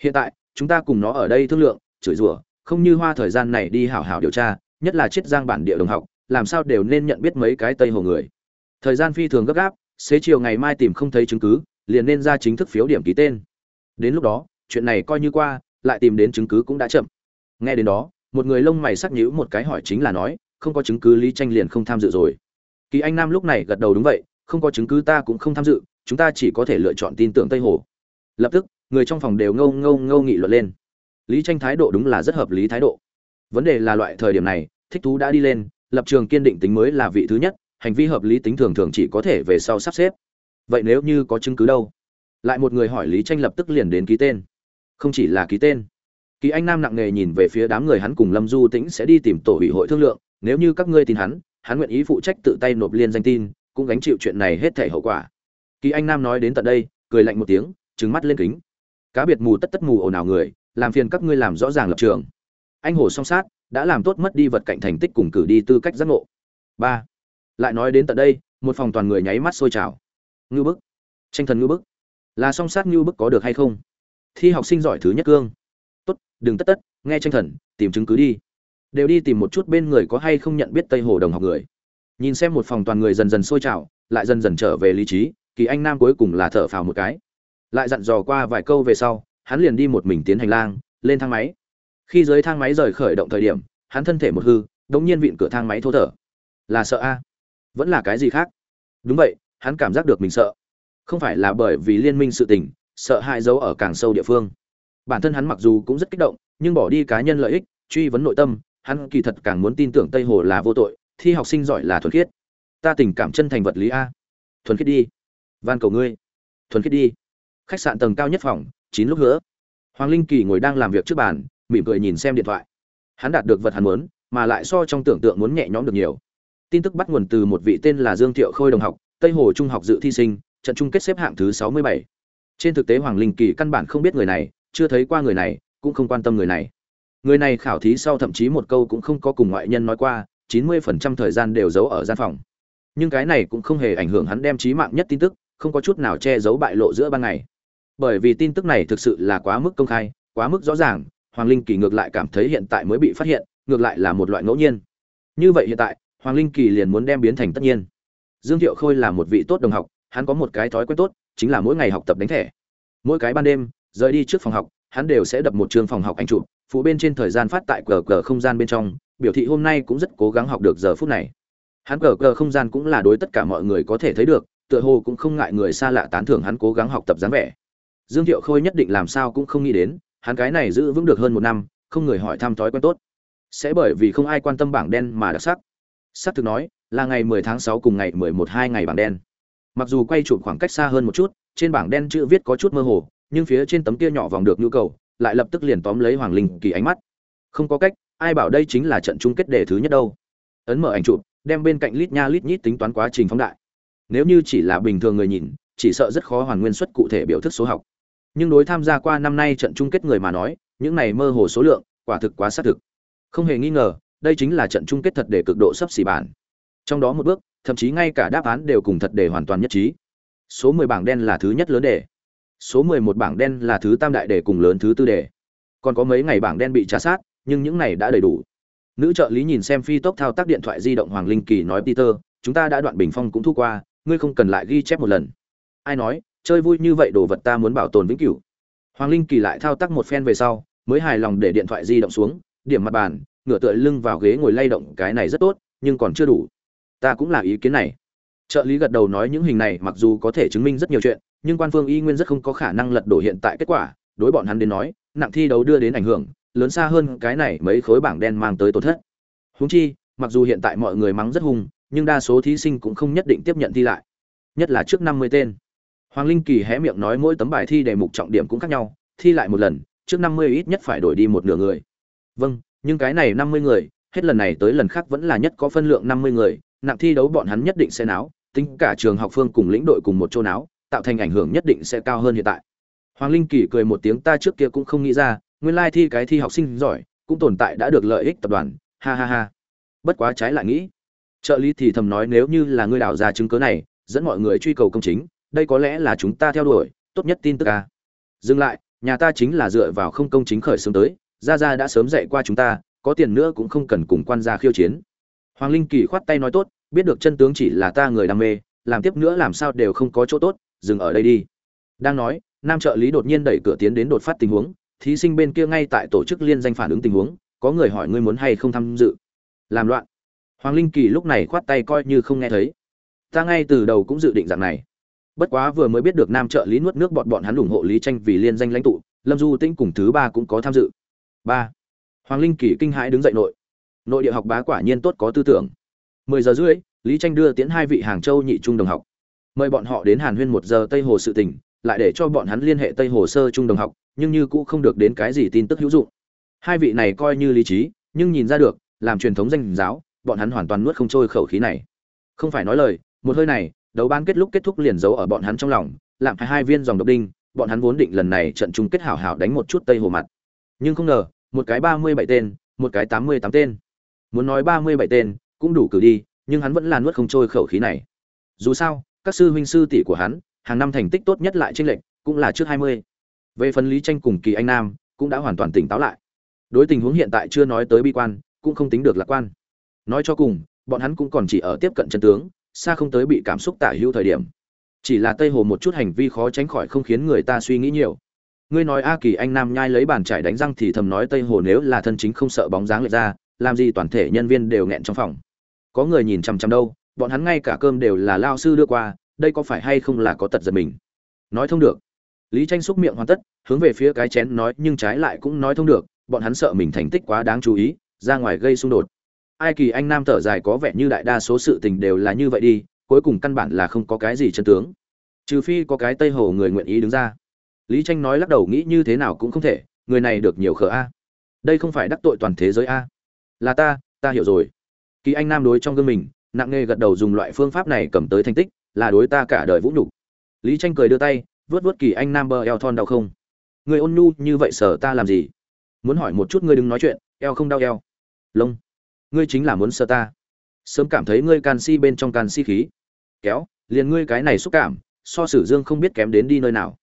Hiện tại, chúng ta cùng nó ở đây thương lượng, chửi rủa, không như hoa thời gian này đi hảo hảo điều tra, nhất là chiết giang bản địa đồng học, làm sao đều nên nhận biết mấy cái tây hồ người. Thời gian phi thường gấp gáp, xế chiều ngày mai tìm không thấy chứng cứ, liền nên ra chính thức phiếu điểm ký tên. Đến lúc đó, chuyện này coi như qua, lại tìm đến chứng cứ cũng đã chậm. Nghe đến đó, một người lông mày sắc nhữ một cái hỏi chính là nói không có chứng cứ lý tranh liền không tham dự rồi. Kỳ anh nam lúc này gật đầu đúng vậy, không có chứng cứ ta cũng không tham dự, chúng ta chỉ có thể lựa chọn tin tưởng tây hồ. Lập tức, người trong phòng đều ngâu ngâu ngâu nghị luận lên. Lý tranh thái độ đúng là rất hợp lý thái độ. Vấn đề là loại thời điểm này, thích thú đã đi lên, lập trường kiên định tính mới là vị thứ nhất, hành vi hợp lý tính thường thường chỉ có thể về sau sắp xếp. Vậy nếu như có chứng cứ đâu? Lại một người hỏi lý tranh lập tức liền đến ký tên. Không chỉ là ký tên. Kỳ anh nam nặng nề nhìn về phía đám người hắn cùng lâm du tĩnh sẽ đi tìm tổ ủy hội thương lượng nếu như các ngươi tin hắn hắn nguyện ý phụ trách tự tay nộp liên danh tin, cũng gánh chịu chuyện này hết thể hậu quả. Kỳ anh nam nói đến tận đây, cười lạnh một tiếng, trừng mắt lên kính. Cá biệt mù tất tất mù ồn ào người, làm phiền các ngươi làm rõ ràng lập trường. Anh hồ song sát, đã làm tốt mất đi vật cạnh thành tích cùng cử đi tư cách giác ngộ. Ba. Lại nói đến tận đây, một phòng toàn người nháy mắt sôi trào. Ngưu bức. Tranh thần ngưu bức. Là song sát ngưu bức có được hay không? Thi học sinh giỏi thứ nhất cương. Tốt, đừng tất tất, nghe tranh thần, tìm chứng cứ đi đều đi tìm một chút bên người có hay không nhận biết tây hồ đồng học người. Nhìn xem một phòng toàn người dần dần sôi trào, lại dần dần trở về lý trí, kỳ anh nam cuối cùng là thở phào một cái. Lại dặn dò qua vài câu về sau, hắn liền đi một mình tiến hành lang, lên thang máy. Khi dưới thang máy rời khởi động thời điểm, hắn thân thể một hư, đống nhiên vịn cửa thang máy thô thở. Là sợ a? Vẫn là cái gì khác? Đúng vậy, hắn cảm giác được mình sợ. Không phải là bởi vì liên minh sự tình, sợ hại giấu ở càng sâu địa phương. Bản thân hắn mặc dù cũng rất kích động, nhưng bỏ đi cá nhân lợi ích, truy vấn nội tâm hắn kỳ thật càng muốn tin tưởng tây hồ là vô tội, thi học sinh giỏi là thuần khiết. Ta tình cảm chân thành vật lý a. Thuần khiết đi. Van cầu ngươi. Thuần khiết đi. Khách sạn tầng cao nhất phòng, chín lúc nữa hoàng linh kỳ ngồi đang làm việc trước bàn, mỉm cười nhìn xem điện thoại. Hắn đạt được vật hắn muốn, mà lại so trong tưởng tượng muốn nhẹ nhõm được nhiều. Tin tức bắt nguồn từ một vị tên là dương thiệu khôi đồng học, tây hồ trung học dự thi sinh, trận chung kết xếp hạng thứ sáu mươi bảy. Trên thực tế hoàng linh kỳ căn bản không biết người này, chưa thấy qua người này, cũng không quan tâm người này người này khảo thí sau thậm chí một câu cũng không có cùng ngoại nhân nói qua, chín mươi phần trăm thời gian đều giấu ở gian phòng. Nhưng cái này cũng không hề ảnh hưởng hắn đem trí mạng nhất tin tức, không có chút nào che giấu bại lộ giữa ban ngày. Bởi vì tin tức này thực sự là quá mức công khai, quá mức rõ ràng, hoàng linh kỳ ngược lại cảm thấy hiện tại mới bị phát hiện, ngược lại là một loại ngẫu nhiên. Như vậy hiện tại, hoàng linh kỳ liền muốn đem biến thành tất nhiên. Dương thiệu khôi là một vị tốt đồng học, hắn có một cái thói quen tốt, chính là mỗi ngày học tập đánh thẻ. Mỗi cái ban đêm, rời đi trước phòng học, hắn đều sẽ đập một trường phòng học anh chụp phụ bên trên thời gian phát tại cờ cờ không gian bên trong, biểu thị hôm nay cũng rất cố gắng học được giờ phút này. Hắn cờ cờ không gian cũng là đối tất cả mọi người có thể thấy được, tựa hồ cũng không ngại người xa lạ tán thưởng hắn cố gắng học tập dáng vẻ. Dương thiệu khôi nhất định làm sao cũng không nghĩ đến, hắn cái này giữ vững được hơn một năm, không người hỏi thăm thói quen tốt. Sẽ bởi vì không ai quan tâm bảng đen mà đặc sắc. Sắc thực nói, là ngày 10 tháng 6 cùng ngày 11 hai ngày bảng đen. Mặc dù quay chụp khoảng cách xa hơn một chút, trên bảng đen chữ viết có chút mơ hồ, nhưng phía trên tấm kia nhỏ vòng được nhu cầu lại lập tức liền tóm lấy hoàng linh kỳ ánh mắt. Không có cách, ai bảo đây chính là trận chung kết đề thứ nhất đâu. Ấn mở ảnh chụp, đem bên cạnh lít nha lít nhít tính toán quá trình phóng đại. Nếu như chỉ là bình thường người nhìn, chỉ sợ rất khó hoàn nguyên xuất cụ thể biểu thức số học. Nhưng đối tham gia qua năm nay trận chung kết người mà nói, những này mơ hồ số lượng, quả thực quá xác thực. Không hề nghi ngờ, đây chính là trận chung kết thật để cực độ sấp xỉ bản. Trong đó một bước, thậm chí ngay cả đáp án đều cùng thật để hoàn toàn nhất trí. Số 10 bảng đen là thứ nhất lớn đề số 11 bảng đen là thứ tam đại đề cùng lớn thứ tư đề. Còn có mấy ngày bảng đen bị trả sát, nhưng những này đã đầy đủ. Nữ trợ lý nhìn xem phi tốc thao tác điện thoại di động hoàng linh kỳ nói, peter, chúng ta đã đoạn bình phong cũng thu qua, ngươi không cần lại ghi chép một lần. Ai nói, chơi vui như vậy đồ vật ta muốn bảo tồn vĩnh cửu. Hoàng linh kỳ lại thao tác một phen về sau, mới hài lòng để điện thoại di động xuống, điểm mặt bàn, ngửa tựa lưng vào ghế ngồi lay động, cái này rất tốt, nhưng còn chưa đủ. Ta cũng là ý kiến này trợ lý gật đầu nói những hình này mặc dù có thể chứng minh rất nhiều chuyện, nhưng quan phương y nguyên rất không có khả năng lật đổ hiện tại kết quả, đối bọn hắn đến nói, nặng thi đấu đưa đến ảnh hưởng, lớn xa hơn cái này mấy khối bảng đen mang tới tổn thất. Húng chi, mặc dù hiện tại mọi người mắng rất hung, nhưng đa số thí sinh cũng không nhất định tiếp nhận thi lại, nhất là trước năm mươi tên. Hoàng linh kỳ hé miệng nói mỗi tấm bài thi đề mục trọng điểm cũng khác nhau, thi lại một lần, trước năm mươi ít nhất phải đổi đi một nửa người. Vâng nhưng cái này năm mươi người, hết lần này tới lần khác vẫn là nhất có phân lượng năm mươi người, nặng thi đấu bọn hắn nhất định sẽ náo tính cả trường học phương cùng lĩnh đội cùng một chỗ náo, tạo thành ảnh hưởng nhất định sẽ cao hơn hiện tại. Hoàng linh kỳ cười một tiếng, ta trước kia cũng không nghĩ ra, nguyên lai thi cái thi học sinh giỏi, cũng tồn tại đã được lợi ích tập đoàn. Ha ha ha. Bất quá trái lại nghĩ, trợ lý thì thầm nói, nếu như là ngươi đào ra chứng cứ này, dẫn mọi người truy cầu công chính, đây có lẽ là chúng ta theo đuổi, tốt nhất tin tức à dừng lại, nhà ta chính là dựa vào không công chính khởi xướng tới, gia gia đã sớm dạy qua chúng ta, có tiền nữa cũng không cần cùng quan gia khiêu chiến. Hoàng linh kỳ khoát tay nói, tốt biết được chân tướng chỉ là ta người đam mê, làm tiếp nữa làm sao đều không có chỗ tốt, dừng ở đây đi. Đang nói, nam trợ lý đột nhiên đẩy cửa tiến đến đột phát tình huống, thí sinh bên kia ngay tại tổ chức liên danh phản ứng tình huống, có người hỏi ngươi muốn hay không tham dự. Làm loạn. Hoàng linh kỳ lúc này khoát tay coi như không nghe thấy. Ta ngay từ đầu cũng dự định dạng này. Bất quá vừa mới biết được nam trợ lý nuốt nước bọn bọn hắn ủng hộ lý tranh vì liên danh lãnh tụ, lâm du tĩnh cùng thứ ba cũng có tham dự. Ba. Hoàng linh kỳ kinh hãi đứng dậy nội. Nội địa học bá quả nhiên tốt có tư tưởng mười giờ rưỡi, lý tranh đưa tiến hai vị hàng châu nhị trung đồng học. Mời bọn họ đến hàn huyên một giờ tây hồ sự tỉnh lại để cho bọn hắn liên hệ tây hồ sơ trung đồng học, nhưng như cũng không được đến cái gì tin tức hữu dụng. Hai vị này coi như lý trí, nhưng nhìn ra được, làm truyền thống danh giáo, bọn hắn hoàn toàn nuốt không trôi khẩu khí này. Không phải nói lời, một hơi này, đấu ban kết lúc kết thúc liền giấu ở bọn hắn trong lòng làm hai hai viên dòng độc đinh, bọn hắn vốn định lần này trận chung kết hảo hảo đánh một chút tây hồ mặt. Nhưng không ngờ, một cái ba mươi bảy tên, một cái tám mươi tám tên. Muốn nói ba mươi bảy tên cũng đủ cử đi, nhưng hắn vẫn là nuốt không trôi khẩu khí này. Dù sao, các sư huynh sư tỷ của hắn, hàng năm thành tích tốt nhất lại tranh lệch, cũng là trước hai mươi. Về phần lý tranh cùng kỳ anh nam, cũng đã hoàn toàn tỉnh táo lại. Đối tình huống hiện tại chưa nói tới bi quan, cũng không tính được lạc quan. Nói cho cùng, bọn hắn cũng còn chỉ ở tiếp cận chân tướng, xa không tới bị cảm xúc tả hữu thời điểm. Chỉ là tây hồ một chút hành vi khó tránh khỏi không khiến người ta suy nghĩ nhiều. Ngươi nói a kỳ anh nam nhai lấy bàn trải đánh răng thì thầm nói tây hồ nếu là thân chính không sợ bóng dáng lệch ra, làm gì toàn thể nhân viên đều nghẹn trong phòng có người nhìn chằm chằm đâu, bọn hắn ngay cả cơm đều là lao sư đưa qua, đây có phải hay không là có tật giật mình? Nói thông được. Lý tranh xúc miệng hoàn tất, hướng về phía cái chén nói, nhưng trái lại cũng nói thông được, bọn hắn sợ mình thành tích quá đáng chú ý, ra ngoài gây xung đột. Ai kỳ anh nam thở dài có vẻ như đại đa số sự tình đều là như vậy đi, cuối cùng căn bản là không có cái gì chân tướng. Trừ phi có cái tây hồ người nguyện ý đứng ra. Lý tranh nói lắc đầu nghĩ như thế nào cũng không thể, người này được nhiều khờ a. Đây không phải đắc tội toàn thế giới a. Là ta ta hiểu rồi kỳ anh nam đối trong gương mình, nặng nề gật đầu dùng loại phương pháp này cầm tới thành tích, là đối ta cả đời vũ nhục. Lý tranh cười đưa tay vớt vớt kỳ anh nam bờ eo thon đau không? Người ôn nhu như vậy sở ta làm gì? Muốn hỏi một chút ngươi đừng nói chuyện, eo không đau eo. Lông. Ngươi chính là muốn sợ ta. Sớm cảm thấy ngươi canxi bên trong canxi khí. Kéo, liền ngươi cái này xúc cảm, so sử dương không biết kém đến đi nơi nào.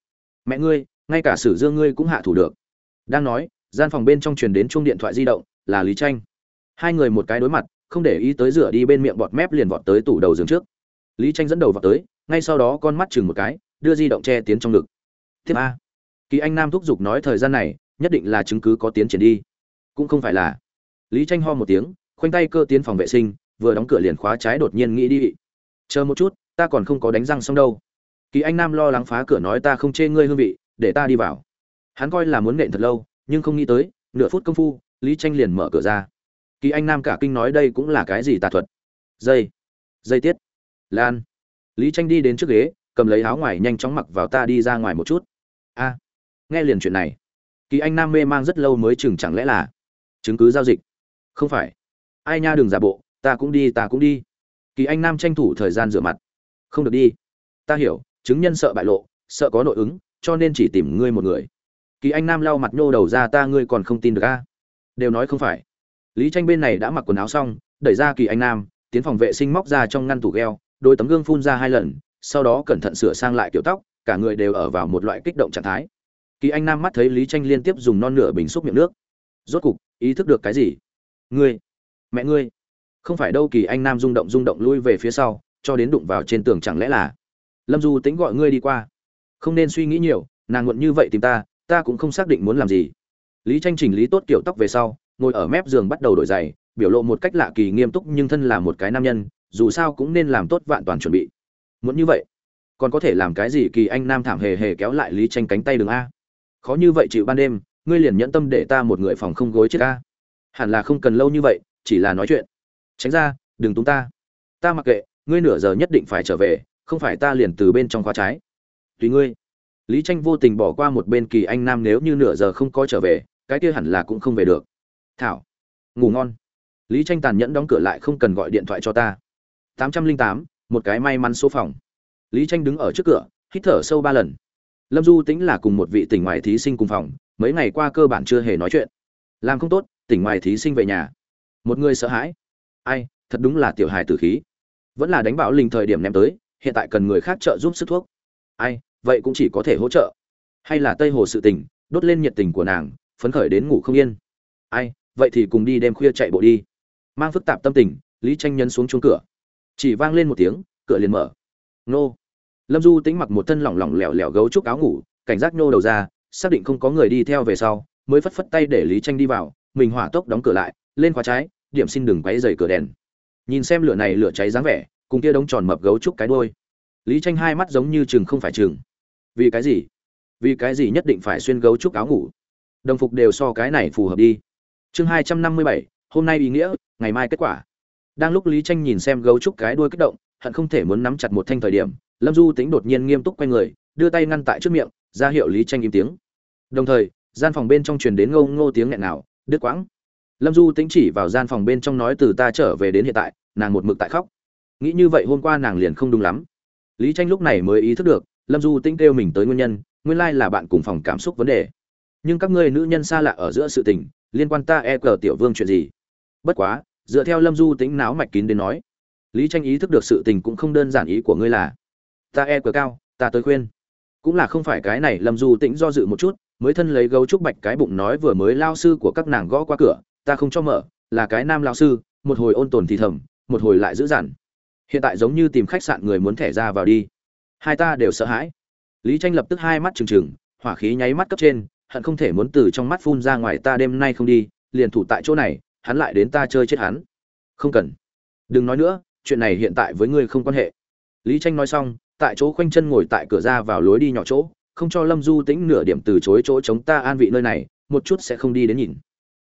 Mẹ ngươi, ngay cả sử dương ngươi cũng hạ thủ được. Đang nói, gian phòng bên trong truyền đến chuông điện thoại di động, là lý tranh. Hai người một cái đối mặt không để ý tới rửa đi bên miệng bọt mép liền vọt tới tủ đầu giường trước. Lý tranh dẫn đầu vào tới, ngay sau đó con mắt chừng một cái, đưa di động che tiến trong ngực. Tiếp a. Kỳ anh nam thúc giục nói thời gian này, nhất định là chứng cứ có tiến triển đi. Cũng không phải là. Lý tranh ho một tiếng, khoanh tay cơ tiến phòng vệ sinh, vừa đóng cửa liền khóa trái đột nhiên nghĩ đi. Chờ một chút, ta còn không có đánh răng xong đâu. Kỳ anh nam lo lắng phá cửa nói ta không chê ngươi hương vị, để ta đi vào. Hắn coi là muốn nện thật lâu, nhưng không nghĩ tới, nửa phút công phu, lý tranh liền mở cửa ra kỳ anh nam cả kinh nói đây cũng là cái gì tà thuật? Dây dây tiết. Lan. Lý tranh đi đến trước ghế, cầm lấy áo ngoài nhanh chóng mặc vào ta đi ra ngoài một chút. A. Nghe liền chuyện này. Kỳ anh nam mê mang rất lâu mới chừng chẳng lẽ là chứng cứ giao dịch? Không phải. Ai nha đừng giả bộ, ta cũng đi, ta cũng đi. Kỳ anh nam tranh thủ thời gian rửa mặt. Không được đi. Ta hiểu, chứng nhân sợ bại lộ, sợ có nội ứng, cho nên chỉ tìm ngươi một người. Kỳ anh nam lau mặt nhô đầu ra, ta ngươi còn không tin được a? Đều nói không phải lý tranh bên này đã mặc quần áo xong, đẩy ra kỳ anh nam, tiến phòng vệ sinh móc ra trong ngăn tủ gheo đôi tấm gương phun ra hai lần, sau đó cẩn thận sửa sang lại kiểu tóc, cả người đều ở vào một loại kích động trạng thái. Kỳ anh nam mắt thấy lý tranh liên tiếp dùng non nửa bình xúc miệng nước. Rốt cục, ý thức được cái gì? Ngươi, mẹ ngươi. Không phải đâu, kỳ anh nam rung động rung động lui về phía sau, cho đến đụng vào trên tường chẳng lẽ là? Lâm du tính gọi ngươi đi qua. Không nên suy nghĩ nhiều, nàng muộn như vậy tìm ta ta cũng không xác định muốn làm gì. Lý tranh chỉnh lý tốt kiểu tóc về sau ngồi ở mép giường bắt đầu đổi giày, biểu lộ một cách lạ kỳ nghiêm túc nhưng thân là một cái nam nhân, dù sao cũng nên làm tốt vạn toàn chuẩn bị. Muốn như vậy, còn có thể làm cái gì kỳ anh nam thảm hề hề kéo lại lý tranh cánh tay đường a. Khó như vậy chịu ban đêm, ngươi liền nhẫn tâm để ta một người phòng không gối chết a. Hẳn là không cần lâu như vậy, chỉ là nói chuyện. Tránh ra, đừng túng ta. Ta mặc kệ, ngươi nửa giờ nhất định phải trở về, không phải ta liền từ bên trong khóa trái. Tùy ngươi. Lý tranh vô tình bỏ qua một bên kỳ anh nam nếu như nửa giờ không có trở về, cái kia hẳn là cũng không về được thảo. Ngủ ngon. Lý tranh tàn nhẫn đóng cửa lại không cần gọi điện thoại cho ta. Tám trăm linh tám, một cái may mắn số phòng. Lý tranh đứng ở trước cửa, hít thở sâu ba lần. Lâm du tính là cùng một vị tỉnh ngoài thí sinh cùng phòng, mấy ngày qua cơ bản chưa hề nói chuyện. Làm không tốt, tỉnh ngoài thí sinh về nhà. Một người sợ hãi. Ai, thật đúng là tiểu hài tử khí. Vẫn là đánh bạo linh thời điểm ném tới, hiện tại cần người khác trợ giúp sức thuốc. Ai, vậy cũng chỉ có thể hỗ trợ. Hay là tây hồ sự tình, đốt lên nhiệt tình của nàng, phấn khởi đến ngủ không yên. Ai vậy thì cùng đi đêm khuya chạy bộ đi. Mang phức tạp tâm tình, lý tranh nhân xuống chuông cửa. Chỉ vang lên một tiếng, cửa liền mở. Nô. Lâm du tính mặc một thân lỏng lỏng lẻo lẻo gấu trúc áo ngủ, cảnh giác nô đầu ra, xác định không có người đi theo về sau, mới phất phất tay để lý tranh đi vào, mình hỏa tốc đóng cửa lại, lên khóa trái, điểm xin đừng quấy dày cửa đèn. Nhìn xem lửa này lửa cháy dáng vẻ, cùng kia đống tròn mập gấu trúc cái đuôi. Lý tranh hai mắt giống như chừng không phải chừng vì cái gì? Vì cái gì nhất định phải xuyên gấu trúc áo ngủ? Đồng phục đều so cái này phù hợp đi chương hai trăm năm mươi bảy, hôm nay ý nghĩa, ngày mai kết quả. Đang lúc lý tranh nhìn xem gấu trúc cái đuôi kích động, hận không thể muốn nắm chặt một thanh thời điểm, lâm du tính đột nhiên nghiêm túc quay người, đưa tay ngăn tại trước miệng, ra hiệu lý tranh im tiếng. Đồng thời, gian phòng bên trong truyền đến ngô ngô tiếng nghẹn nào đứt quãng. Lâm du tính chỉ vào gian phòng bên trong nói từ ta trở về đến hiện tại, nàng một mực tại khóc. Nghĩ như vậy hôm qua nàng liền không đúng lắm. Lý tranh lúc này mới ý thức được, lâm du tính kêu mình tới nguyên nhân, nguyên lai là bạn cùng phòng cảm xúc vấn đề. Nhưng các ngươi nữ nhân xa lạ ở giữa sự tình liên quan ta e cờ tiểu vương chuyện gì? Bất quá, dựa theo lâm du tính náo mạch kín đến nói, lý tranh ý thức được sự tình cũng không đơn giản ý của ngươi là, ta e cờ cao, ta tới khuyên. Cũng là không phải cái này, lâm du tĩnh do dự một chút, mới thân lấy gấu trúc bạch cái bụng nói vừa mới lao sư của các nàng gõ qua cửa, ta không cho mở, là cái nam lao sư, một hồi ôn tồn thì thầm, một hồi lại giữ dằn. Hiện tại giống như tìm khách sạn người muốn thẻ ra vào đi. Hai ta đều sợ hãi. Lý tranh lập tức hai mắt trừng trừng, hỏa khí nháy mắt cấp trên hận không thể muốn từ trong mắt phun ra ngoài ta đêm nay không đi, liền thủ tại chỗ này, hắn lại đến ta chơi chết hắn. Không cần. Đừng nói nữa, chuyện này hiện tại với ngươi không quan hệ. Lý tranh nói xong, tại chỗ khoanh chân ngồi tại cửa ra vào lối đi nhỏ chỗ, không cho lâm du tĩnh nửa điểm từ chối chỗ chống ta an vị nơi này, một chút sẽ không đi đến nhìn.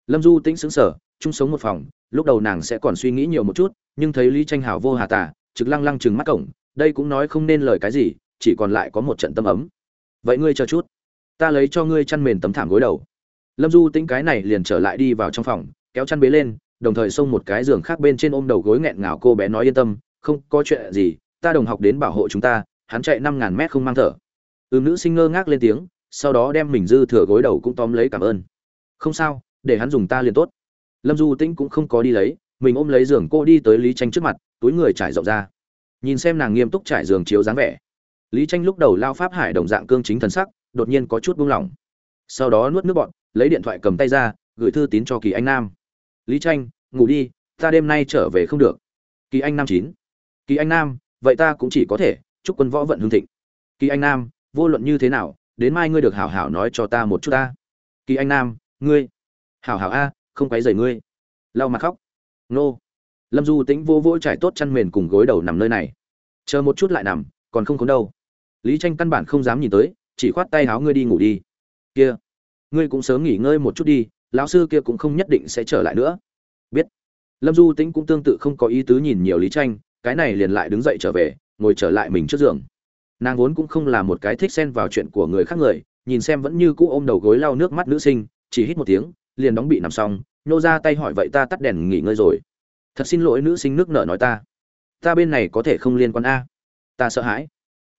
Lâm du tĩnh sững sờ, chung sống một phòng, lúc đầu nàng sẽ còn suy nghĩ nhiều một chút, nhưng thấy lý tranh hảo vô hà tả trực lăng lăng chừng mắt cổng, đây cũng nói không nên lời cái gì, chỉ còn lại có một trận tâm ấm. Vậy ngươi chờ chút ta lấy cho ngươi chăn mền tấm thảm gối đầu. Lâm du tĩnh cái này liền trở lại đi vào trong phòng, kéo chăn bế lên, đồng thời xông một cái giường khác bên trên ôm đầu gối nghẹn ngào cô bé nói yên tâm, không có chuyện gì, ta đồng học đến bảo hộ chúng ta, hắn chạy năm ngàn mét không mang thở. Ừm nữ sinh ngơ ngác lên tiếng, sau đó đem mình dư thừa gối đầu cũng tóm lấy cảm ơn. Không sao, để hắn dùng ta liền tốt. Lâm du tĩnh cũng không có đi lấy, mình ôm lấy giường cô đi tới lý tranh trước mặt, túi người trải rộng ra. Nhìn xem nàng nghiêm túc trải giường chiếu dáng vẻ. Lý tranh lúc đầu lao pháp hải đồng dạng cương chính thần sắc đột nhiên có chút buông lỏng. Sau đó nuốt nước bọn, lấy điện thoại cầm tay ra, gửi thư tín cho kỳ anh nam. Lý tranh, ngủ đi, ta đêm nay trở về không được. Kỳ anh nam chín. Kỳ anh nam, vậy ta cũng chỉ có thể chúc quân võ vận hương thịnh. Kỳ anh nam, vô luận như thế nào, đến mai ngươi được hảo hảo nói cho ta một chút ta. Kỳ anh nam, ngươi. Hảo hảo a, không quấy rầy ngươi. Lau mặt khóc. Nô. Lâm du tĩnh vô vỗ trải tốt chăn mền cùng gối đầu nằm nơi này. Chờ một chút lại nằm, còn không có đâu. Lý tranh căn bản không dám nhìn tới chỉ khoát tay háo ngươi đi ngủ đi. Kia, ngươi cũng sớm nghỉ ngơi một chút đi, lão sư kia cũng không nhất định sẽ trở lại nữa. Biết. Lâm du tĩnh cũng tương tự không có ý tứ nhìn nhiều lý tranh, cái này liền lại đứng dậy trở về, ngồi trở lại mình trước giường. Nàng vốn cũng không là một cái thích xen vào chuyện của người khác người, nhìn xem vẫn như cũ ôm đầu gối lau nước mắt nữ sinh, chỉ hít một tiếng, liền đóng bị nằm xong nhô ra tay hỏi vậy ta tắt đèn nghỉ ngơi rồi. Thật xin lỗi nữ sinh nước nợ nói ta. Ta bên này có thể không liên quan a. Ta sợ hãi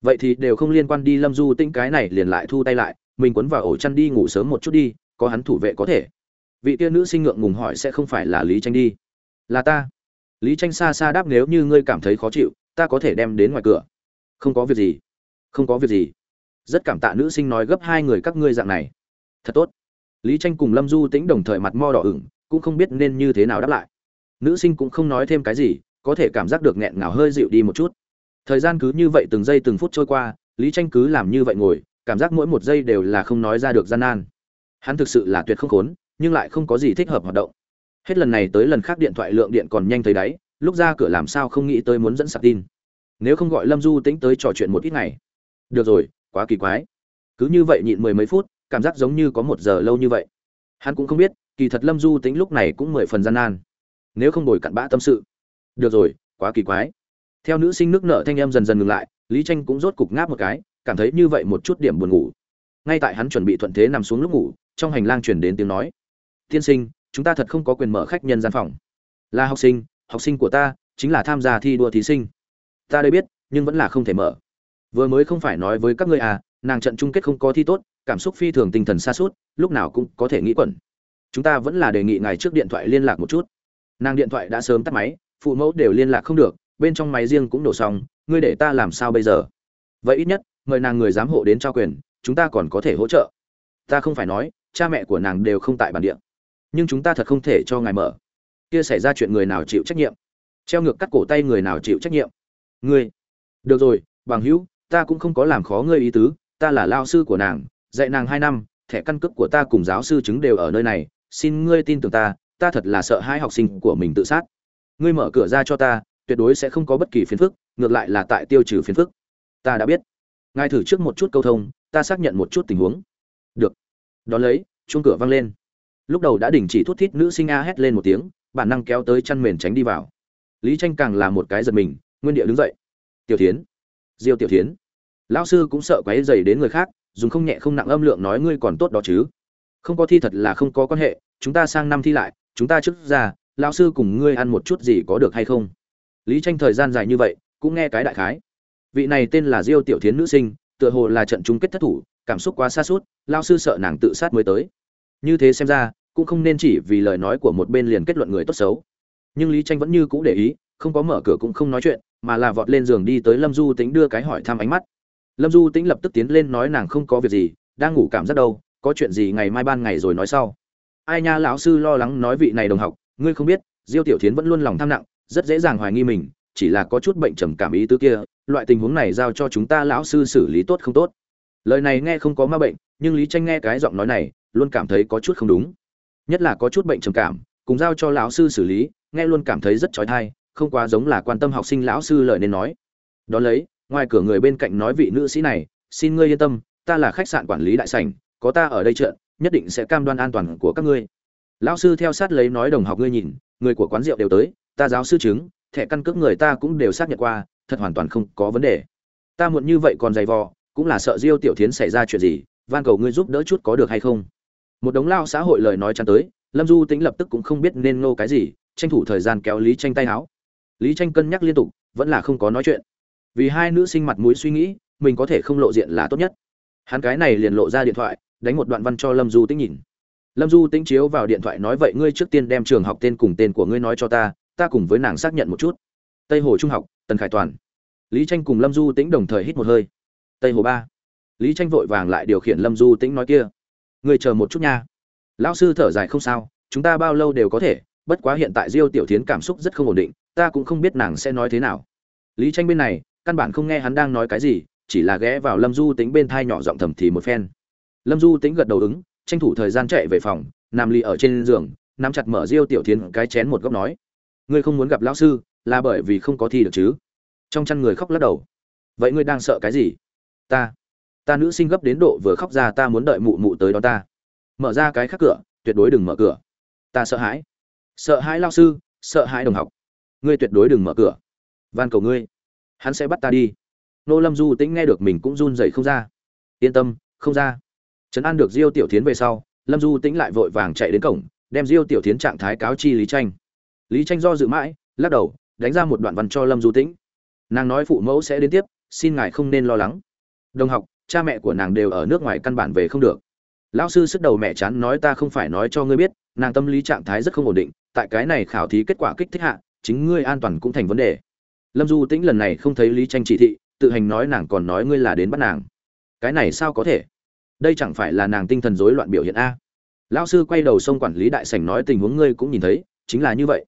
vậy thì đều không liên quan đi lâm du tinh cái này liền lại thu tay lại, mình quấn vào ổ chăn đi ngủ sớm một chút đi, có hắn thủ vệ có thể. Vị tia nữ sinh ngượng ngùng hỏi sẽ không phải là lý tranh đi. Là ta. Lý tranh xa xa đáp nếu như ngươi cảm thấy khó chịu, ta có thể đem đến ngoài cửa. Không có việc gì. Không có việc gì. Rất cảm tạ nữ sinh nói gấp hai người các ngươi dạng này. Thật tốt. Lý tranh cùng lâm du tĩnh đồng thời mặt mo đỏ ửng, cũng không biết nên như thế nào đáp lại. Nữ sinh cũng không nói thêm cái gì, có thể cảm giác được nghẹn ngào hơi dịu đi một chút thời gian cứ như vậy từng giây từng phút trôi qua, lý tranh cứ làm như vậy ngồi, cảm giác mỗi một giây đều là không nói ra được gian nan. Hắn thực sự là tuyệt không khốn, nhưng lại không có gì thích hợp hoạt động. Hết lần này tới lần khác điện thoại lượng điện còn nhanh tới đáy, lúc ra cửa làm sao không nghĩ tới muốn dẫn sạc tin. Nếu không gọi lâm du tĩnh tới trò chuyện một ít ngày. Được rồi, quá kỳ quái. Cứ như vậy nhịn mười mấy phút, cảm giác giống như có một giờ lâu như vậy. Hắn cũng không biết, kỳ thật lâm du tĩnh lúc này cũng mười phần gian nan. Nếu không đổi cặn bã tâm sự. Được rồi, quá kỳ quái theo nữ sinh nước nợ thanh em dần dần ngừng lại, lý tranh cũng rốt cục ngáp một cái, cảm thấy như vậy một chút điểm buồn ngủ. Ngay tại hắn chuẩn bị thuận thế nằm xuống lúc ngủ, trong hành lang truyền đến tiếng nói. Tiên sinh, chúng ta thật không có quyền mở khách nhân gian phòng. Là học sinh học sinh của ta, chính là tham gia thi đua thí sinh. Ta đây biết, nhưng vẫn là không thể mở. Vừa mới không phải nói với các ngươi à nàng trận chung kết không có thi tốt, cảm xúc phi thường tinh thần xa suốt lúc nào cũng có thể nghĩ quẩn. Chúng ta vẫn là đề nghị ngài trước điện thoại liên lạc một chút. Nàng điện thoại đã sớm tắt máy, phụ mẫu đều liên lạc không được bên trong máy riêng cũng đổ xong, ngươi để ta làm sao bây giờ? Vậy ít nhất, mời nàng người giám hộ đến trao quyền, chúng ta còn có thể hỗ trợ. Ta không phải nói, cha mẹ của nàng đều không tại bản địa. Nhưng chúng ta thật không thể cho ngài mở. Kia xảy ra chuyện người nào chịu trách nhiệm? Treo ngược cắt cổ tay người nào chịu trách nhiệm? Ngươi. Được rồi, bằng hữu, ta cũng không có làm khó ngươi ý tứ, ta là lao sư của nàng, dạy nàng hai năm, thẻ căn cước của ta cùng giáo sư chứng đều ở nơi này, xin ngươi tin tưởng ta ta thật là sợ hai học sinh của mình tự sát. Ngươi mở cửa ra cho ta tuyệt đối sẽ không có bất kỳ phiền phức, ngược lại là tại tiêu trừ phiền phức. Ta đã biết. Ngài thử trước một chút câu thông, ta xác nhận một chút tình huống. Được. Đón lấy, chuông cửa vang lên. Lúc đầu đã đình chỉ thút thít nữ sinh a hét lên một tiếng, bản năng kéo tới chăn mền tránh đi vào. Lý tranh càng là một cái giật mình, nguyên địa đứng dậy. Tiểu thiến. Diêu tiểu thiến. Lão sư cũng sợ quấy dày đến người khác, dùng không nhẹ không nặng âm lượng nói ngươi còn tốt đó chứ. Không có thi thật là không có quan hệ, chúng ta sang năm thi lại, chúng ta trước ra, lão sư cùng ngươi ăn một chút gì có được hay không? Lý tranh thời gian dài như vậy, cũng nghe cái đại khái. Vị này tên là diêu tiểu thiến nữ sinh, tựa hồ là trận chung kết thất thủ, cảm xúc quá xa suốt lao sư sợ nàng tự sát mới tới. Như thế xem ra, cũng không nên chỉ vì lời nói của một bên liền kết luận người tốt xấu. Nhưng lý tranh vẫn như cũ để ý, không có mở cửa cũng không nói chuyện, mà là vọt lên giường đi tới lâm du tính đưa cái hỏi thăm ánh mắt. Lâm du tính lập tức tiến lên nói nàng không có việc gì, đang ngủ cảm giác đâu, có chuyện gì ngày mai ban ngày rồi nói sau. Ai nha, lão sư lo lắng nói vị này đồng học, ngươi không biết, diêu tiểu thiến vẫn luôn lòng tham nặng rất dễ dàng hoài nghi mình, chỉ là có chút bệnh trầm cảm ý tứ kia, loại tình huống này giao cho chúng ta lão sư xử lý tốt không tốt. Lời này nghe không có ma bệnh, nhưng lý tranh nghe cái giọng nói này, luôn cảm thấy có chút không đúng. Nhất là có chút bệnh trầm cảm, cùng giao cho lão sư xử lý, nghe luôn cảm thấy rất trói thai không quá giống là quan tâm học sinh lão sư lời nên nói. Đó lấy, ngoài cửa người bên cạnh nói vị nữ sĩ này, xin ngươi yên tâm, ta là khách sạn quản lý đại sảnh, có ta ở đây trợ nhất định sẽ cam đoan an toàn của các ngươi. Lão sư theo sát lấy nói đồng học ngươi nhìn, người của quán rượu đều tới ta giáo sư chứng, thẻ căn cước người ta cũng đều xác nhận qua, thật hoàn toàn không có vấn đề. Ta muộn như vậy còn dày vò, cũng là sợ diêu tiểu thiến xảy ra chuyện gì, van cầu ngươi giúp đỡ chút có được hay không? Một đống lao xã hội lời nói chắn tới, lâm du tính lập tức cũng không biết nên ngô cái gì, tranh thủ thời gian kéo lý tranh tay áo. Lý tranh cân nhắc liên tục, vẫn là không có nói chuyện. Vì hai nữ sinh mặt mũi suy nghĩ, mình có thể không lộ diện là tốt nhất. Hắn cái này liền lộ ra điện thoại, đánh một đoạn văn cho lâm du tĩnh nhìn. Lâm du tĩnh chiếu vào điện thoại nói vậy ngươi trước tiên đem trường học tên cùng tên của ngươi nói cho ta ta cùng với nàng xác nhận một chút. Tây hồ trung học, tần khải toàn. Lý tranh cùng lâm du tĩnh đồng thời hít một hơi. Tây hồ ba. Lý tranh vội vàng lại điều khiển lâm du tĩnh nói kia. Người chờ một chút nha. Lão sư thở dài không sao, chúng ta bao lâu đều có thể, bất quá hiện tại diêu tiểu thiến cảm xúc rất không ổn định, ta cũng không biết nàng sẽ nói thế nào. Lý tranh bên này, căn bản không nghe hắn đang nói cái gì, chỉ là ghé vào lâm du tính bên thai nhỏ giọng thầm thì một phen. Lâm du tính gật đầu ứng, tranh thủ thời gian chạy về phòng, nằm lì ở trên giường, nắm chặt mở diêu tiểu thiến cái chén một góc nói ngươi không muốn gặp lão sư, là bởi vì không có thi được chứ? Trong chăn người khóc lắc đầu. Vậy ngươi đang sợ cái gì? Ta ta nữ sinh gấp đến độ vừa khóc ra ta muốn đợi mụ mụ tới đó ta. Mở ra cái khác cửa, tuyệt đối đừng mở cửa. Ta sợ hãi. Sợ hãi lao sư, sợ hãi đồng học. Ngươi tuyệt đối đừng mở cửa. Van cầu ngươi. Hắn sẽ bắt ta đi. Nô lâm du tĩnh nghe được mình cũng run rẩy không ra. Yên tâm, không ra. Trấn an được diêu tiểu tiến về sau, lâm du tĩnh lại vội vàng chạy đến cổng, đem diêu tiểu tiến trạng thái cáo chi lý tranh lý tranh do dự mãi, lắc đầu, đánh ra một đoạn văn cho lâm du tĩnh. Nàng nói phụ mẫu sẽ đến tiếp, xin ngài không nên lo lắng. Đồng học, cha mẹ của nàng đều ở nước ngoài căn bản về không được. Lão sư sức đầu mẹ chán nói ta không phải nói cho ngươi biết, nàng tâm lý trạng thái rất không ổn định, tại cái này khảo thí kết quả kích thích hạ, chính ngươi an toàn cũng thành vấn đề. Lâm du tĩnh lần này không thấy lý tranh chỉ thị, tự hành nói nàng còn nói ngươi là đến bắt nàng. Cái này sao có thể? Đây chẳng phải là nàng tinh thần rối loạn biểu hiện a. Lão sư quay đầu xông quản lý đại sảnh nói tình huống ngươi cũng nhìn thấy, chính là như vậy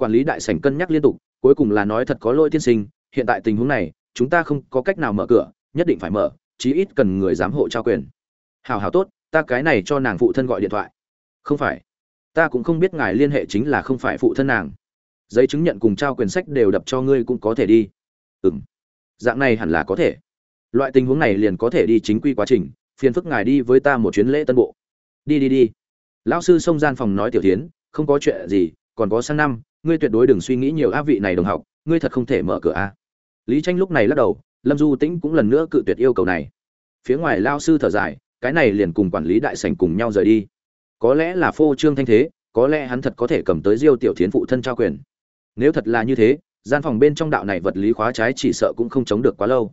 quản lý đại sảnh cân nhắc liên tục, cuối cùng là nói thật có lỗi tiên sinh, hiện tại tình huống này, chúng ta không có cách nào mở cửa, nhất định phải mở, chí ít cần người giám hộ trao quyền. Hào hào tốt, ta cái này cho nàng phụ thân gọi điện thoại. Không phải. Ta cũng không biết ngài liên hệ chính là không phải phụ thân nàng. Giấy chứng nhận cùng trao quyền sách đều đập cho ngươi cũng có thể đi. Ừ m dạng này hẳn là có thể. Loại tình huống này liền có thể đi chính quy quá trình, phiền phức ngài đi với ta một chuyến lễ tân bộ. Đi đi đi. Lão sư xông gian phòng nói tiểu tiến, không có chuyện gì, còn có sang năm ngươi tuyệt đối đừng suy nghĩ nhiều áp vị này đồng học, ngươi thật không thể mở cửa a lý tranh lúc này lắc đầu, lâm du tĩnh cũng lần nữa cự tuyệt yêu cầu này. Phía ngoài lao sư thở dài, cái này liền cùng quản lý đại sảnh cùng nhau rời đi. Có lẽ là phô trương thanh thế, có lẽ hắn thật có thể cầm tới diêu tiểu thiến phụ thân trao quyền. Nếu thật là như thế, gian phòng bên trong đạo này vật lý khóa trái chỉ sợ cũng không chống được quá lâu.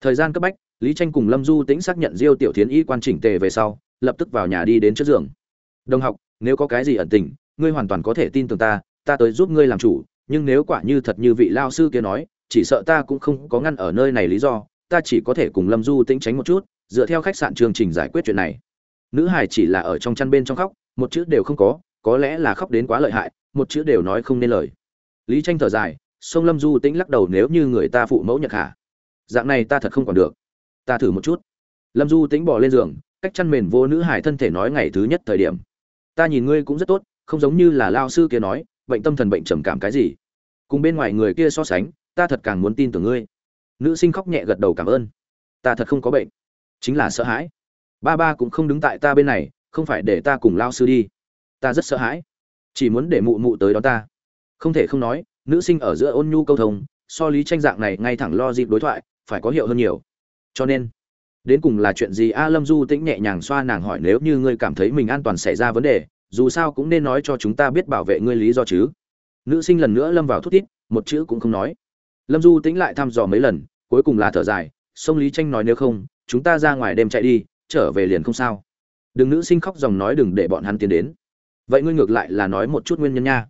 Thời gian cấp bách, lý tranh cùng lâm du tĩnh xác nhận diêu tiểu thiến y quan chỉnh tề về sau, lập tức vào nhà đi đến trước giường. Đồng học, nếu có cái gì ẩn tình, ngươi hoàn toàn có thể tin tưởng ta ta tới giúp ngươi làm chủ, nhưng nếu quả như thật như vị lao sư kia nói, chỉ sợ ta cũng không có ngăn ở nơi này lý do, ta chỉ có thể cùng lâm du tĩnh tránh một chút, dựa theo khách sạn chương trình giải quyết chuyện này. Nữ hải chỉ là ở trong chăn bên trong khóc, một chữ đều không có có lẽ là khóc đến quá lợi hại, một chữ đều nói không nên lời. Lý tranh thở dài, sông lâm du tĩnh lắc đầu nếu như người ta phụ mẫu nhật hạ dạng này ta thật không còn được. Ta thử một chút. Lâm du tĩnh bỏ lên giường, cách chăn mền vô nữ hải thân thể nói ngày thứ nhất thời điểm. Ta nhìn ngươi cũng rất tốt, không giống như là lao sư kia nói bệnh tâm thần bệnh trầm cảm cái gì? Cùng bên ngoài người kia so sánh, ta thật càng muốn tin tưởng ngươi. Nữ sinh khóc nhẹ gật đầu cảm ơn. Ta thật không có bệnh, chính là sợ hãi. Ba ba cũng không đứng tại ta bên này, không phải để ta cùng lao sư đi. Ta rất sợ hãi, chỉ muốn để mụ mụ tới đó ta. Không thể không nói, nữ sinh ở giữa ôn nhu câu thông, so lý tranh dạng này ngay thẳng lo dịp đối thoại, phải có hiệu hơn nhiều. Cho nên, đến cùng là chuyện gì a lâm du tĩnh nhẹ nhàng xoa nàng hỏi, nếu như ngươi cảm thấy mình an toàn xảy ra vấn đề dù sao cũng nên nói cho chúng ta biết bảo vệ ngươi lý do chứ. Nữ sinh lần nữa lâm vào thút thít, một chữ cũng không nói. Lâm du tĩnh lại thăm dò mấy lần, cuối cùng là thở dài, sông lý tranh nói nếu không, chúng ta ra ngoài đêm chạy đi, trở về liền không sao. Đừng nữ sinh khóc dòng nói đừng để bọn hắn tiến đến. Vậy ngươi ngược lại là nói một chút nguyên nhân nha.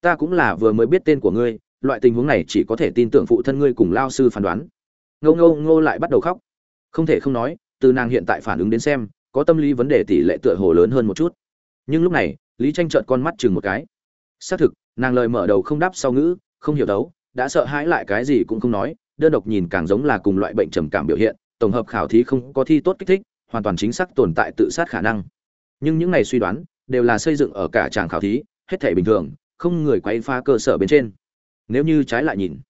Ta cũng là vừa mới biết tên của ngươi, loại tình huống này chỉ có thể tin tưởng phụ thân ngươi cùng lao sư phán đoán. Ngô ngô ngô lại bắt đầu khóc. Không thể không nói, từ nàng hiện tại phản ứng đến xem, có tâm lý vấn đề tỷ lệ tựa hồ lớn hơn một chút nhưng lúc này, lý tranh trợn con mắt chừng một cái. Xác thực, nàng lời mở đầu không đáp sau ngữ, không hiểu đấu, đã sợ hãi lại cái gì cũng không nói, đơn độc nhìn càng giống là cùng loại bệnh trầm cảm biểu hiện, tổng hợp khảo thí không có thi tốt kích thích, hoàn toàn chính xác tồn tại tự sát khả năng. Nhưng những này suy đoán, đều là xây dựng ở cả tràng khảo thí, hết thể bình thường, không người quay phá cơ sở bên trên. Nếu như trái lại nhìn,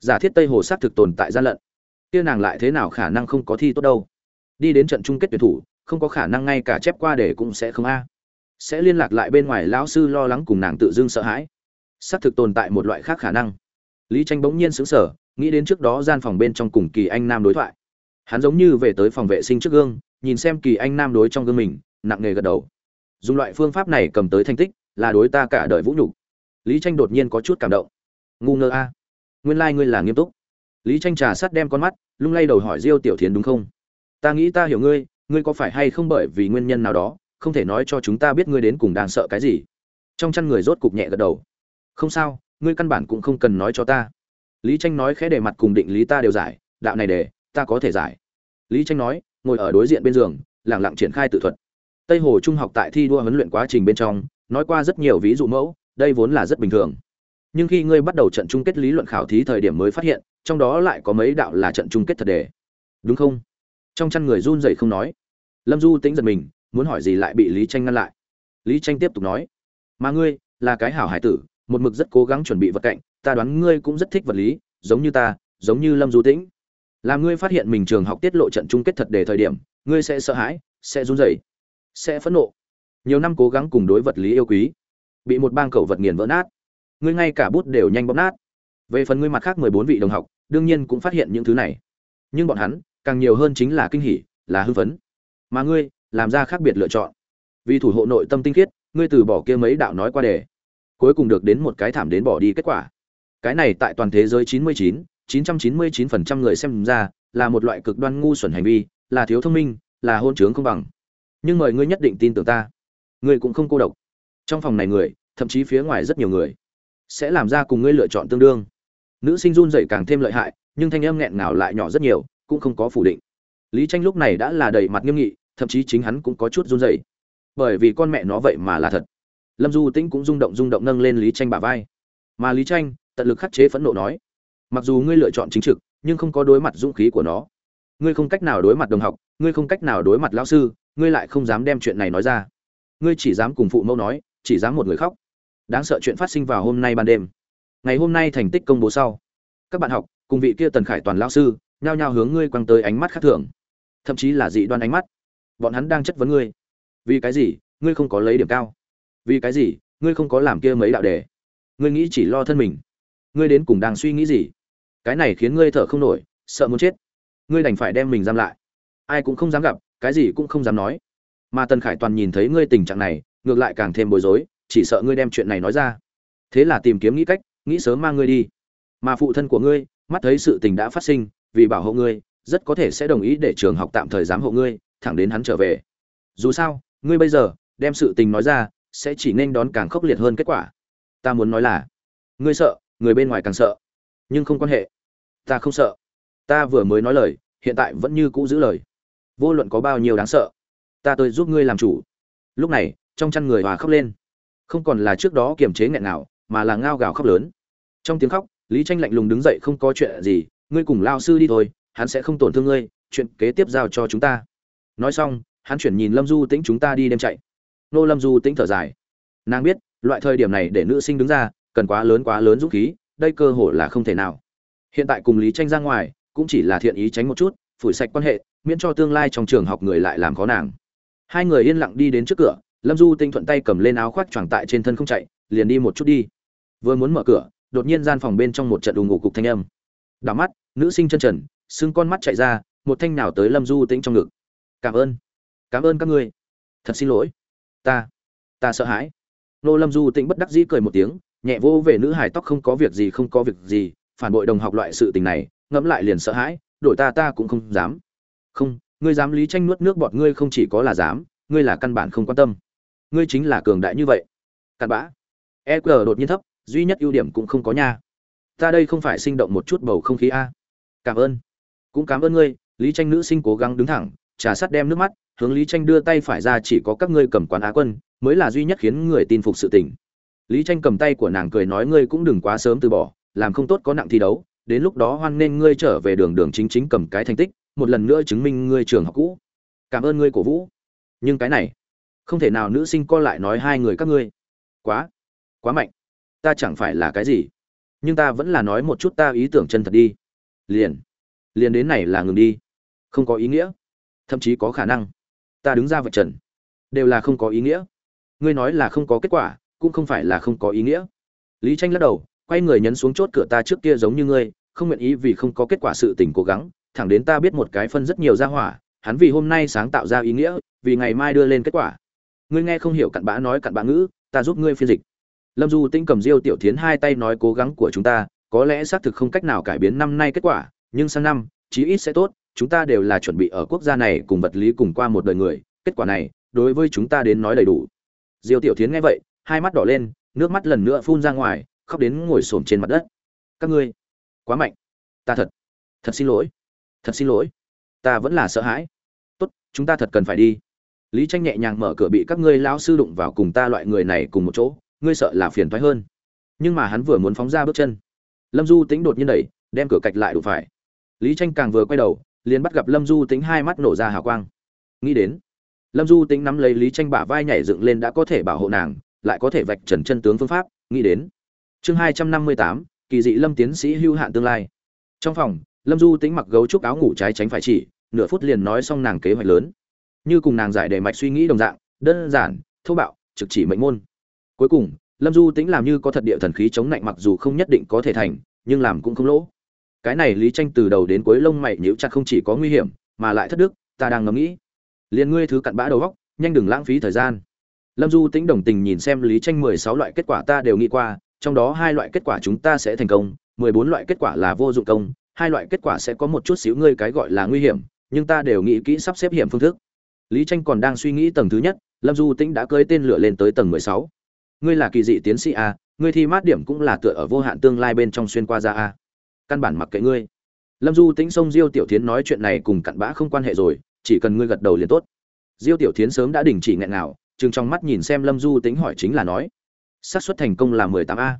giả thiết tây hồ xác thực tồn tại gian lận, kia nàng lại thế nào khả năng không có thi tốt đâu? Đi đến trận chung kết tuyển thủ, không có khả năng ngay cả chép qua để cũng sẽ không a sẽ liên lạc lại bên ngoài lão sư lo lắng cùng nàng tự dưng sợ hãi. Xác thực tồn tại một loại khác khả năng. Lý tranh bỗng nhiên sững sờ, nghĩ đến trước đó gian phòng bên trong cùng kỳ anh nam đối thoại. Hắn giống như về tới phòng vệ sinh trước gương, nhìn xem kỳ anh nam đối trong gương mình, nặng nề gật đầu. Dùng loại phương pháp này cầm tới thành tích, là đối ta cả đời vũ nhục. Lý tranh đột nhiên có chút cảm động. Ngu ngơ a. Nguyên lai ngươi là nghiêm túc. Lý tranh trà sát đem con mắt, lung lay đầu hỏi diêu tiểu thiến đúng không? Ta nghĩ ta hiểu ngươi ngươi có phải hay không bởi vì nguyên nhân nào đó không thể nói cho chúng ta biết ngươi đến cùng đang sợ cái gì. Trong chăn người rốt cục nhẹ gật đầu. Không sao, ngươi căn bản cũng không cần nói cho ta. Lý tranh nói khẽ để mặt cùng định lý ta đều giải, đạo này để, ta có thể giải. Lý tranh nói, ngồi ở đối diện bên giường, lặng lặng triển khai tự thuật. Tây hồ trung học tại thi đua huấn luyện quá trình bên trong, nói qua rất nhiều ví dụ mẫu, đây vốn là rất bình thường. Nhưng khi ngươi bắt đầu trận chung kết lý luận khảo thí thời điểm mới phát hiện, trong đó lại có mấy đạo là trận chung kết thật đề. Đúng không? Trong chăn người run rẩy không nói. Lâm du tĩnh giật mình muốn hỏi gì lại bị lý tranh ngăn lại. Lý tranh tiếp tục nói, mà ngươi là cái hảo hải tử, một mực rất cố gắng chuẩn bị vật cạnh, ta đoán ngươi cũng rất thích vật lý, giống như ta, giống như lâm du tĩnh. Làm ngươi phát hiện mình trường học tiết lộ trận chung kết thật đề thời điểm, ngươi sẽ sợ hãi, sẽ run rẩy, sẽ phẫn nộ. Nhiều năm cố gắng cùng đối vật lý yêu quý, bị một bang cầu vật nghiền vỡ nát. Ngươi ngay cả bút đều nhanh bóp nát. Về phần ngươi mặt khác mười bốn vị đồng học, đương nhiên cũng phát hiện những thứ này. Nhưng bọn hắn, càng nhiều hơn chính là kinh hỉ, là hư vấn. mà ngươi làm ra khác biệt lựa chọn. Vì thủ hộ nội tâm tinh khiết ngươi từ bỏ kia mấy đạo nói qua đề cuối cùng được đến một cái thảm đến bỏ đi kết quả. Cái này tại toàn thế giới 99, 999% người xem ra là một loại cực đoan ngu xuẩn hành vi là thiếu thông minh là hôn trướng không bằng. Nhưng mời ngươi nhất định tin tưởng ta. Ngươi cũng không cô độc. Trong phòng này người thậm chí phía ngoài rất nhiều người sẽ làm ra cùng ngươi lựa chọn tương đương. Nữ sinh run rẩy càng thêm lợi hại nhưng thanh âm nghẹn ngào lại nhỏ rất nhiều cũng không có phủ định. Lý tranh lúc này đã là đầy mặt nghiêm nghị thậm chí chính hắn cũng có chút run rẩy. Bởi vì con mẹ nó vậy mà là thật. Lâm du tĩnh cũng rung động rung động nâng lên lý tranh bả vai. Mà lý tranh, tận lực khắc chế phẫn nộ nói, mặc dù ngươi lựa chọn chính trực, nhưng không có đối mặt dũng khí của nó. Ngươi không cách nào đối mặt đồng học, ngươi không cách nào đối mặt lão sư, ngươi lại không dám đem chuyện này nói ra. Ngươi chỉ dám cùng phụ mẫu nói, chỉ dám một người khóc. Đáng sợ chuyện phát sinh vào hôm nay ban đêm. Ngày hôm nay thành tích công bố sau, các bạn học cùng vị kia tần khải toàn lão sư, nhao nhao hướng ngươi quăng tới ánh mắt khác thường. Thậm chí là dị đoan ánh mắt bọn hắn đang chất vấn ngươi. Vì cái gì? Ngươi không có lấy điểm cao. Vì cái gì? Ngươi không có làm kia mấy đạo đề. Ngươi nghĩ chỉ lo thân mình. Ngươi đến cùng đang suy nghĩ gì? Cái này khiến ngươi thở không nổi, sợ muốn chết. Ngươi đành phải đem mình giam lại. Ai cũng không dám gặp, cái gì cũng không dám nói. Mà tần khải toàn nhìn thấy ngươi tình trạng này, ngược lại càng thêm bối rối, chỉ sợ ngươi đem chuyện này nói ra. Thế là tìm kiếm nghĩ cách, nghĩ sớm mang ngươi đi. Mà phụ thân của ngươi, mắt thấy sự tình đã phát sinh, vì bảo hộ ngươi, rất có thể sẽ đồng ý để trường học tạm thời giám hộ ngươi thẳng đến hắn trở về. Dù sao, ngươi bây giờ, đem sự tình nói ra, sẽ chỉ nên đón càng khốc liệt hơn kết quả. Ta muốn nói là, ngươi sợ, người bên ngoài càng sợ. Nhưng không quan hệ. Ta không sợ. Ta vừa mới nói lời, hiện tại vẫn như cũ giữ lời. Vô luận có bao nhiêu đáng sợ, ta tới giúp ngươi làm chủ. Lúc này, trong chăn người hòa khóc lên. Không còn là trước đó kiềm chế nghẹn nào mà là ngao gào khóc lớn. Trong tiếng khóc, lý tranh lạnh lùng đứng dậy không có chuyện gì, ngươi cùng lao sư đi thôi, hắn sẽ không tổn thương ngươi, chuyện kế tiếp giao cho chúng ta nói xong, hắn chuyển nhìn lâm du tĩnh chúng ta đi đêm chạy. Nô lâm du tĩnh thở dài. Nàng biết, loại thời điểm này để nữ sinh đứng ra, cần quá lớn quá lớn dũng khí, đây cơ hội là không thể nào. Hiện tại cùng lý tranh ra ngoài, cũng chỉ là thiện ý tránh một chút, phủi sạch quan hệ, miễn cho tương lai trong trường học người lại làm khó nàng. Hai người yên lặng đi đến trước cửa, lâm du tinh thuận tay cầm lên áo khoác choàng tại trên thân không chạy, liền đi một chút đi. Vừa muốn mở cửa, đột nhiên gian phòng bên trong một trận đùng ngủ cục thanh âm. Đảo mắt, nữ sinh chân trần xưng con mắt chạy ra, một thanh nào tới lâm du tĩnh trong ngực cảm ơn. Cảm ơn các ngươi. Thật xin lỗi. Ta ta sợ hãi. Nô lâm du tĩnh bất đắc dĩ cười một tiếng, nhẹ vô về nữ hải tóc không có việc gì, không có việc gì. Phản bội đồng học loại sự tình này, ngẫm lại liền sợ hãi, đổi ta ta cũng không dám. Không, ngươi dám lý tranh nuốt nước bọt ngươi không chỉ có là dám, ngươi là căn bản không quan tâm. Ngươi chính là cường đại như vậy. Cặn bã. Eq đột nhiên thấp, duy nhất ưu điểm cũng không có nha. Ta đây không phải sinh động một chút bầu không khí a. Cảm ơn. Cũng cảm ơn ngươi, lý tranh nữ sinh cố gắng đứng thẳng trà sắt đem nước mắt, hướng lý tranh đưa tay phải ra chỉ có các ngươi cầm quán á quân, mới là duy nhất khiến người tin phục sự tình. Lý tranh cầm tay của nàng cười nói ngươi cũng đừng quá sớm từ bỏ, làm không tốt có nặng thi đấu, đến lúc đó hoan nên ngươi trở về đường đường chính chính cầm cái thành tích, một lần nữa chứng minh ngươi trường học cũ. Cảm ơn ngươi, cổ vũ. Nhưng cái này, không thể nào nữ sinh co lại nói hai người các ngươi. Quá quá mạnh. Ta chẳng phải là cái gì, nhưng ta vẫn là nói một chút ta ý tưởng chân thật đi. Liền liền đến này là ngừng đi. Không có ý nghĩa thậm chí có khả năng. Ta đứng ra vạch trần. Đều là không có ý nghĩa. Ngươi nói là không có kết quả, cũng không phải là không có ý nghĩa. Lý tranh lắc đầu, quay người nhấn xuống chốt cửa ta trước kia giống như ngươi, không nguyện ý vì không có kết quả sự tình cố gắng, thẳng đến ta biết một cái phân rất nhiều ra hỏa, hắn vì hôm nay sáng tạo ra ý nghĩa, vì ngày mai đưa lên kết quả. Ngươi nghe không hiểu cặn bã nói cặn bã ngữ, ta giúp ngươi phiên dịch. Lâm du tinh cầm diêu tiểu thiến hai tay nói cố gắng của chúng ta, có lẽ xác thực không cách nào cải biến năm nay kết quả, nhưng sang năm, chí ít sẽ tốt chúng ta đều là chuẩn bị ở quốc gia này cùng vật lý cùng qua một đời người, kết quả này, đối với chúng ta đến nói đầy đủ. Diêu tiểu thiến nghe vậy, hai mắt đỏ lên, nước mắt lần nữa phun ra ngoài, khóc đến ngồi xổm trên mặt đất. Các ngươi, quá mạnh. Ta thật thật xin lỗi. Thật xin lỗi. Ta vẫn là sợ hãi. Tốt, chúng ta thật cần phải đi. Lý tranh nhẹ nhàng mở cửa bị các ngươi lão sư đụng vào cùng ta loại người này cùng một chỗ, ngươi sợ là phiền toái hơn. Nhưng mà hắn vừa muốn phóng ra bước chân. Lâm du tính đột nhiên đẩy, đem cửa cạch lại đụng phải. Lý tranh càng vừa quay đầu liền bắt gặp lâm du tính hai mắt nổ ra hào quang. Nghĩ đến, lâm du tính nắm lấy lý tranh bả vai nhảy dựng lên đã có thể bảo hộ nàng, lại có thể vạch trần chân tướng phương pháp, nghĩ đến. Chương hai trăm năm mươi tám, kỳ dị lâm tiến sĩ hưu hạn tương lai. Trong phòng, lâm du tính mặc gấu trúc áo ngủ trái tránh phải chỉ, nửa phút liền nói xong nàng kế hoạch lớn. Như cùng nàng giải đề mạch suy nghĩ đồng dạng, đơn giản, thô bạo, trực chỉ mệnh môn. Cuối cùng, lâm du tính làm như có thật địa thần khí chống lạnh mặc dù không nhất định có thể thành, nhưng làm cũng không lỗ cái này lý tranh từ đầu đến cuối lông mày nhíu chặt không chỉ có nguy hiểm, mà lại thất đức, ta đang ngẫm nghĩ. Liền ngươi thứ cặn bã đầu góc, nhanh đừng lãng phí thời gian. Lâm du tĩnh đồng tình nhìn xem lý tranh mười sáu loại kết quả ta đều nghĩ qua, trong đó hai loại kết quả chúng ta sẽ thành công, mười bốn loại kết quả là vô dụng công, hai loại kết quả sẽ có một chút xíu ngươi cái gọi là nguy hiểm, nhưng ta đều nghĩ kỹ sắp xếp hiểm phương thức. Lý tranh còn đang suy nghĩ tầng thứ nhất, lâm du tĩnh đã cưỡi tên lửa lên tới tầng mười sáu. Ngươi là kỳ dị tiến sĩ a, ngươi thi mát điểm cũng là tựa ở vô hạn tương lai bên trong xuyên qua ra a căn bản mặc kệ ngươi. Lâm du tĩnh xông diêu tiểu tiến nói chuyện này cùng cặn bã không quan hệ rồi, chỉ cần ngươi gật đầu liền tốt. Diêu tiểu tiến sớm đã đình chỉ nghẹn nào chừng trong mắt nhìn xem lâm du tĩnh hỏi chính là nói, xác suất thành công là mười tám a?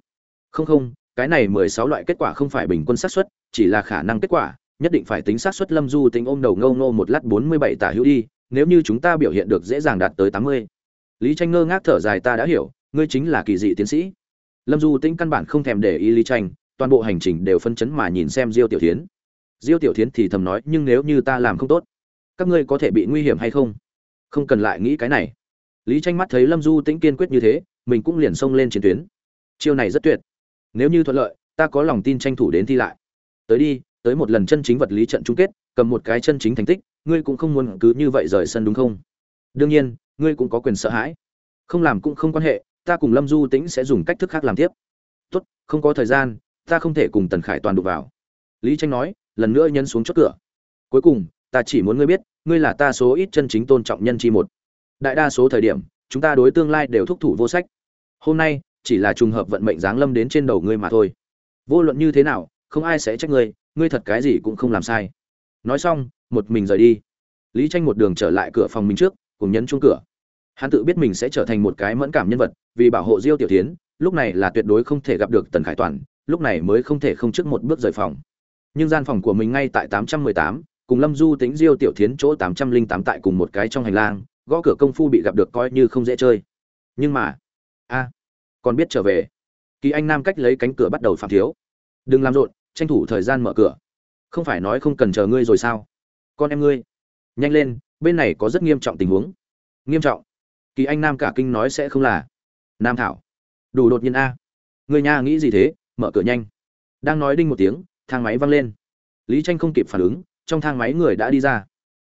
Không không, cái này mười sáu loại kết quả không phải bình quân xác suất, chỉ là khả năng kết quả, nhất định phải tính xác suất. Lâm du tính ôm đầu ngâu ngô một lát bốn mươi bảy tả hữu đi, nếu như chúng ta biểu hiện được dễ dàng đạt tới tám mươi. Lý tranh ngơ ngác thở dài, ta đã hiểu, ngươi chính là kỳ dị tiến sĩ. Lâm du tĩnh căn bản không thèm để ý lý tranh toàn bộ hành trình đều phân chấn mà nhìn xem diêu tiểu thiến. Diêu tiểu thiến thì thầm nói, nhưng nếu như ta làm không tốt, các ngươi có thể bị nguy hiểm hay không? Không cần lại nghĩ cái này. Lý tranh mắt thấy lâm du tĩnh kiên quyết như thế, mình cũng liền xông lên chiến tuyến. Chiêu này rất tuyệt. Nếu như thuận lợi, ta có lòng tin tranh thủ đến thi lại. Tới đi, tới một lần chân chính vật lý trận chung kết, cầm một cái chân chính thành tích, ngươi cũng không muốn cứ như vậy rời sân đúng không? Đương nhiên, ngươi cũng có quyền sợ hãi. Không làm cũng không quan hệ, ta cùng lâm du tĩnh sẽ dùng cách thức khác làm tiếp. Tốt, không có thời gian ta không thể cùng tần khải toàn đụng vào. Lý tranh nói, lần nữa nhân xuống chốt cửa. Cuối cùng, ta chỉ muốn ngươi biết, ngươi là ta số ít chân chính tôn trọng nhân chi một. Đại đa số thời điểm, chúng ta đối tương lai đều thúc thủ vô sách. Hôm nay, chỉ là trùng hợp vận mệnh giáng lâm đến trên đầu ngươi mà thôi. Vô luận như thế nào, không ai sẽ trách ngươi ngươi thật cái gì cũng không làm sai. Nói xong, một mình rời đi. Lý tranh một đường trở lại cửa phòng mình trước, cùng nhấn chuông cửa. Hắn tự biết mình sẽ trở thành một cái mẫn cảm nhân vật, vì bảo hộ diêu tiểu tiến, lúc này là tuyệt đối không thể gặp được tần khải toàn lúc này mới không thể không trước một bước rời phòng. Nhưng gian phòng của mình ngay tại 818, cùng lâm du tính diêu tiểu thiến chỗ 808 tại cùng một cái trong hành lang gõ cửa công phu bị gặp được coi như không dễ chơi. Nhưng mà a còn biết trở về. Kỳ anh nam cách lấy cánh cửa bắt đầu phạm thiếu. Đừng làm rộn tranh thủ thời gian mở cửa. Không phải nói không cần chờ ngươi rồi sao? Con em ngươi. Nhanh lên bên này có rất nghiêm trọng tình huống. Nghiêm trọng. Kỳ anh nam cả kinh nói sẽ không là. Nam thảo. Đủ đột nhiên a. Người nhà nghĩ gì thế? Mở cửa nhanh. Đang nói đinh một tiếng, thang máy văng lên. Lý tranh không kịp phản ứng, trong thang máy người đã đi ra.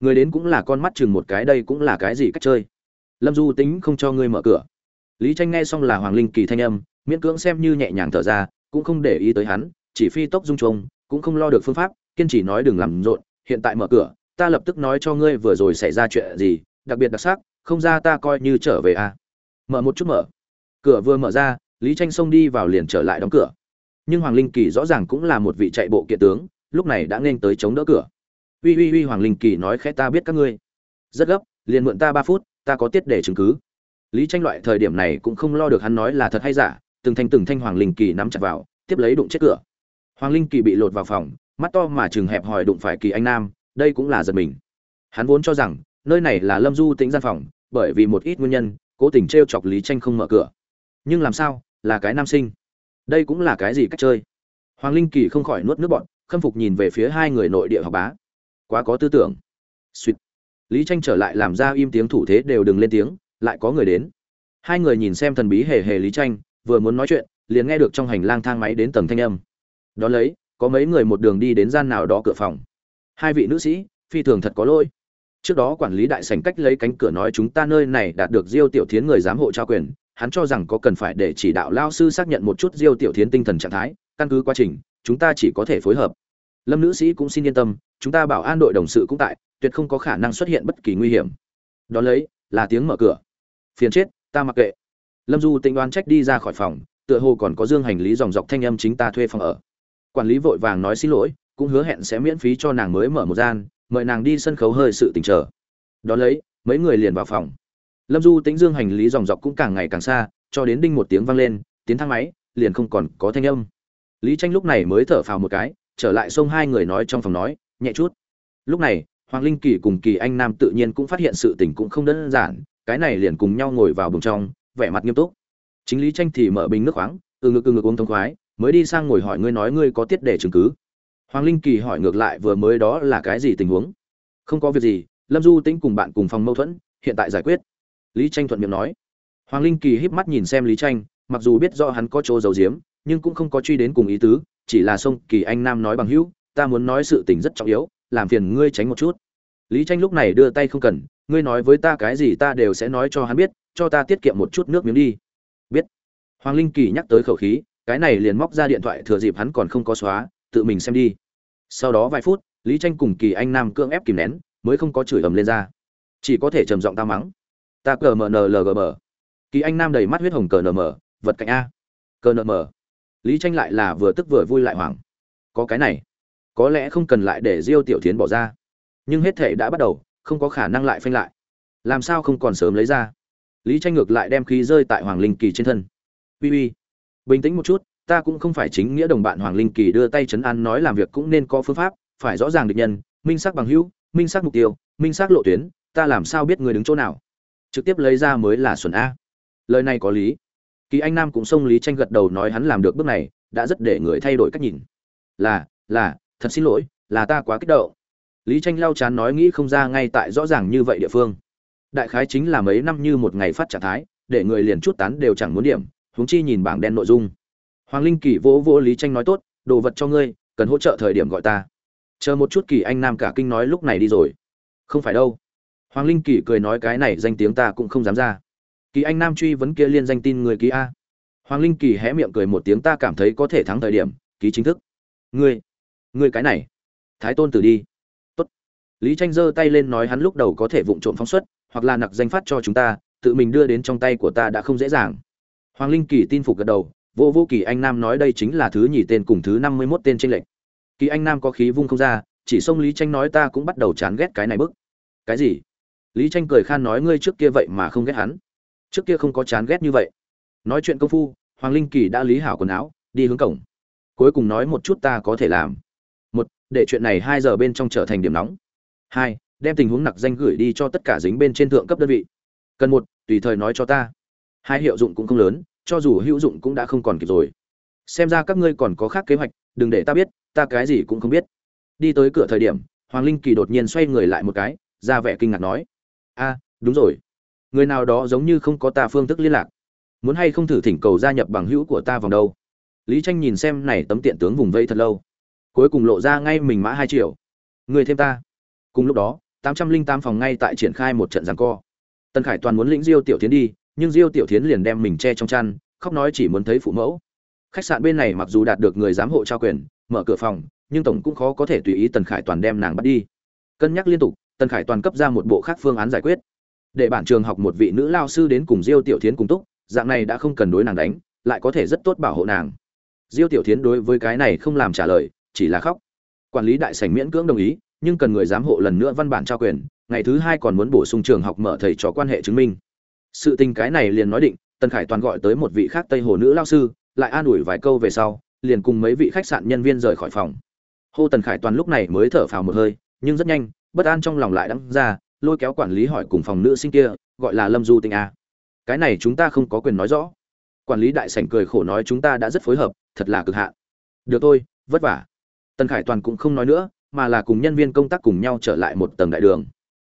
Người đến cũng là con mắt chừng một cái, đây cũng là cái gì cách chơi? Lâm du tính không cho ngươi mở cửa. Lý tranh nghe xong là hoàng linh kỳ thanh âm, miễn cưỡng xem như nhẹ nhàng thở ra, cũng không để ý tới hắn, chỉ phi tốc dung trùng cũng không lo được phương pháp, kiên trì nói đừng làm rộn, hiện tại mở cửa, ta lập tức nói cho ngươi vừa rồi xảy ra chuyện gì, đặc biệt đặc sắc, không ra ta coi như trở về à. mở một chút mở. Cửa vừa mở ra, lý tranh xông đi vào liền trở lại đóng cửa nhưng hoàng linh kỳ rõ ràng cũng là một vị chạy bộ kiện tướng, lúc này đã nên tới chống đỡ cửa. Uy uy uy, hoàng linh kỳ nói khẽ, ta biết các ngươi. Rất gấp, liền mượn ta ba phút, ta có tiết để chứng cứ. Lý tranh loại thời điểm này cũng không lo được hắn nói là thật hay giả, từng thanh từng thanh hoàng linh kỳ nắm chặt vào, tiếp lấy đụng chết cửa. Hoàng linh kỳ bị lột vào phòng, mắt to mà chừng hẹp hòi đụng phải kỳ anh nam, đây cũng là giật mình. Hắn vốn cho rằng, nơi này là lâm du tĩnh gian phòng, bởi vì một ít nguyên nhân, cố tình t r e o chọc lý tranh không mở cửa. Nhưng làm sao, là cái nam sinh đây cũng là cái gì cách chơi? Hoàng linh kỳ không khỏi nuốt nước bọn khâm phục nhìn về phía hai người nội địa học bá. Quá có tư tưởng. Suýt lý tranh trở lại làm ra im tiếng thủ thế đều đừng lên tiếng, lại có người đến. Hai người nhìn xem thần bí hề hề lý tranh, vừa muốn nói chuyện, liền nghe được trong hành lang thang máy đến tầng thanh âm. Đón lấy, có mấy người một đường đi đến gian nào đó cửa phòng. Hai vị nữ sĩ, phi thường thật có lỗi. Trước đó quản lý đại sảnh cách lấy cánh cửa nói chúng ta nơi này đạt được diêu tiểu thiến người giám hộ trao quyền hắn cho rằng có cần phải để chỉ đạo lao sư xác nhận một chút diêu tiểu thiến tinh thần trạng thái, căn cứ quá trình, chúng ta chỉ có thể phối hợp. Lâm nữ sĩ cũng xin yên tâm, chúng ta bảo an đội đồng sự cũng tại, tuyệt không có khả năng xuất hiện bất kỳ nguy hiểm. Đón lấy, là tiếng mở cửa. Phiền chết, ta mặc kệ. Lâm du tĩnh đoán trách đi ra khỏi phòng, tựa hồ còn có dương hành lý dòng dọc thanh âm chính ta thuê phòng ở. Quản lý vội vàng nói xin lỗi, cũng hứa hẹn sẽ miễn phí cho nàng mới mở một gian, mời nàng đi sân khấu hơi sự tình trở đón lấy, mấy người liền vào phòng lâm du tĩnh dương hành lý dòng dọc cũng càng ngày càng xa, cho đến đinh một tiếng vang lên tiếng thang máy, liền không còn có thanh âm. Lý tranh lúc này mới thở phào một cái, trở lại xông hai người nói trong phòng nói, nhẹ chút. Lúc này, hoàng linh kỳ cùng kỳ anh nam tự nhiên cũng phát hiện sự tình cũng không đơn giản, cái này liền cùng nhau ngồi vào bùng trong, vẻ mặt nghiêm túc. Chính lý tranh thì mở bình nước khoáng, từ ngực từ ngực uống thông khoái, mới đi sang ngồi hỏi ngươi nói ngươi có tiết để chứng cứ. Hoàng linh kỳ hỏi ngược lại vừa mới đó là cái gì tình huống? Không có việc gì, lâm du tĩnh cùng bạn cùng phòng mâu thuẫn, hiện tại giải quyết lý tranh thuận miệng nói. Hoàng linh kỳ híp mắt nhìn xem lý tranh mặc dù biết rõ hắn có chỗ giấu giếm nhưng cũng không có truy đến cùng ý tứ chỉ là xong, kỳ anh nam nói bằng hữu ta muốn nói sự tình rất trọng yếu làm phiền ngươi tránh một chút. Lý tranh lúc này đưa tay không cần ngươi nói với ta cái gì ta đều sẽ nói cho hắn biết cho ta tiết kiệm một chút nước miếng đi. Biết. Hoàng linh kỳ nhắc tới khẩu khí cái này liền móc ra điện thoại thừa dịp hắn còn không có xóa tự mình xem đi. Sau đó vài phút lý tranh cùng kỳ anh nam cưỡng ép kìm nén mới không có chửi ầm lên ra. Chỉ có thể trầm giọng tao mắng ta cờ mờ nờ kỳ anh nam đầy mắt huyết hồng cờ nm vật cạnh a. Cờ nm lý tranh lại là vừa tức vừa vui lại hoảng. Có cái này. Có lẽ không cần lại để diêu tiểu thiến bỏ ra. Nhưng hết thể đã bắt đầu, không có khả năng lại phanh lại. Làm sao không còn sớm lấy ra? Lý tranh ngược lại đem khí rơi tại hoàng linh kỳ trên thân. Uy uy. Bình tĩnh một chút, ta cũng không phải chính nghĩa đồng bạn hoàng linh kỳ đưa tay chấn an nói làm việc cũng nên có phương pháp, phải rõ ràng địch nhân, minh xác bằng hữu, minh xác mục tiêu, minh xác lộ tuyến, ta làm sao biết người đứng chỗ nào? Trực tiếp lấy ra mới là xuẩn a. Lời này có lý. Kỳ anh nam cũng xông lý tranh gật đầu nói hắn làm được bước này, đã rất để người thay đổi cách nhìn. Là là, thật xin lỗi, là ta quá kích động. Lý tranh lau chán nói nghĩ không ra ngay tại rõ ràng như vậy địa phương. Đại khái chính là mấy năm như một ngày phát trạng thái, để người liền chút tán đều chẳng muốn điểm, huống chi nhìn bảng đen nội dung. Hoàng linh kỳ vỗ vỗ lý tranh nói tốt, đồ vật cho ngươi, cần hỗ trợ thời điểm gọi ta. Chờ một chút kỳ anh nam cả kinh nói lúc này đi rồi. Không phải đâu hoàng linh kỳ cười nói cái này danh tiếng ta cũng không dám ra. Kỳ anh nam truy vấn kia liên danh tin người ký a. Hoàng linh kỳ hé miệng cười một tiếng ta cảm thấy có thể thắng thời điểm, ký chính thức. Ngươi ngươi cái này. Thái tôn tử đi. Tốt. Lý tranh giơ tay lên nói hắn lúc đầu có thể vụng trộm phóng xuất, hoặc là nặc danh phát cho chúng ta, tự mình đưa đến trong tay của ta đã không dễ dàng. Hoàng linh kỳ tin phục gật đầu, vô vô kỳ anh nam nói đây chính là thứ nhì tên cùng thứ năm mươi mốt tên trên lệnh kỳ anh nam có khí vung không ra, chỉ xông lý tranh nói ta cũng bắt đầu chán ghét cái này bức. Cái gì? Lý tranh cười khan nói ngươi trước kia vậy mà không ghét hắn. Trước kia không có chán ghét như vậy. Nói chuyện công phu, hoàng linh kỳ đã lý hảo quần áo, đi hướng cổng. Cuối cùng nói một chút ta có thể làm. Một, để chuyện này hai giờ bên trong trở thành điểm nóng. Hai, đem tình huống nặc danh gửi đi cho tất cả dính bên trên thượng cấp đơn vị. Cần một, tùy thời nói cho ta. Hai hiệu dụng cũng không lớn, cho dù hữu dụng cũng đã không còn kịp rồi. Xem ra các ngươi còn có khác kế hoạch, đừng để ta biết, ta cái gì cũng không biết. Đi tới cửa thời điểm, hoàng linh kỳ đột nhiên xoay người lại một cái, ra vẻ kinh ngạc nói a đúng rồi. Người nào đó giống như không có ta phương thức liên lạc. Muốn hay không thử thỉnh cầu gia nhập bằng hữu của ta vòng đâu. Lý tranh nhìn xem này tấm tiện tướng vùng vây thật lâu. Cuối cùng lộ ra ngay mình mã hai triệu. Người thêm ta. Cùng lúc đó, tám trăm linh tám phòng ngay tại triển khai một trận giằng co. Tân khải toàn muốn lĩnh diêu tiểu tiến đi, nhưng diêu tiểu tiến liền đem mình che trong chăn, khóc nói chỉ muốn thấy phụ mẫu. Khách sạn bên này mặc dù đạt được người giám hộ trao quyền, mở cửa phòng, nhưng tổng cũng khó có thể tùy ý tần khải toàn đem nàng bắt đi. Cân nhắc liên tục tần khải toàn cấp ra một bộ khác phương án giải quyết. Để bản trường học một vị nữ lao sư đến cùng diêu tiểu thiến cùng túc, dạng này đã không cần đối nàng đánh, lại có thể rất tốt bảo hộ nàng. Diêu tiểu thiến đối với cái này không làm trả lời, chỉ là khóc. Quản lý đại sảnh miễn cưỡng đồng ý, nhưng cần người giám hộ lần nữa văn bản trao quyền, ngày thứ hai còn muốn bổ sung trường học mở thầy trò quan hệ chứng minh. Sự tình cái này liền nói định, tần khải toàn gọi tới một vị khác tây hồ nữ lao sư, lại an ủi vài câu về sau, liền cùng mấy vị khách sạn nhân viên rời khỏi phòng. Hô tần khải toàn lúc này mới thở phào một hơi, nhưng rất nhanh bất an trong lòng lại đắng ra, lôi kéo quản lý hỏi cùng phòng nữ sinh kia, gọi là lâm du tinh a. Cái này chúng ta không có quyền nói rõ. Quản lý đại sảnh cười khổ nói chúng ta đã rất phối hợp, thật là cực hạn. Được thôi, vất vả. Tần khải toàn cũng không nói nữa, mà là cùng nhân viên công tác cùng nhau trở lại một tầng đại đường.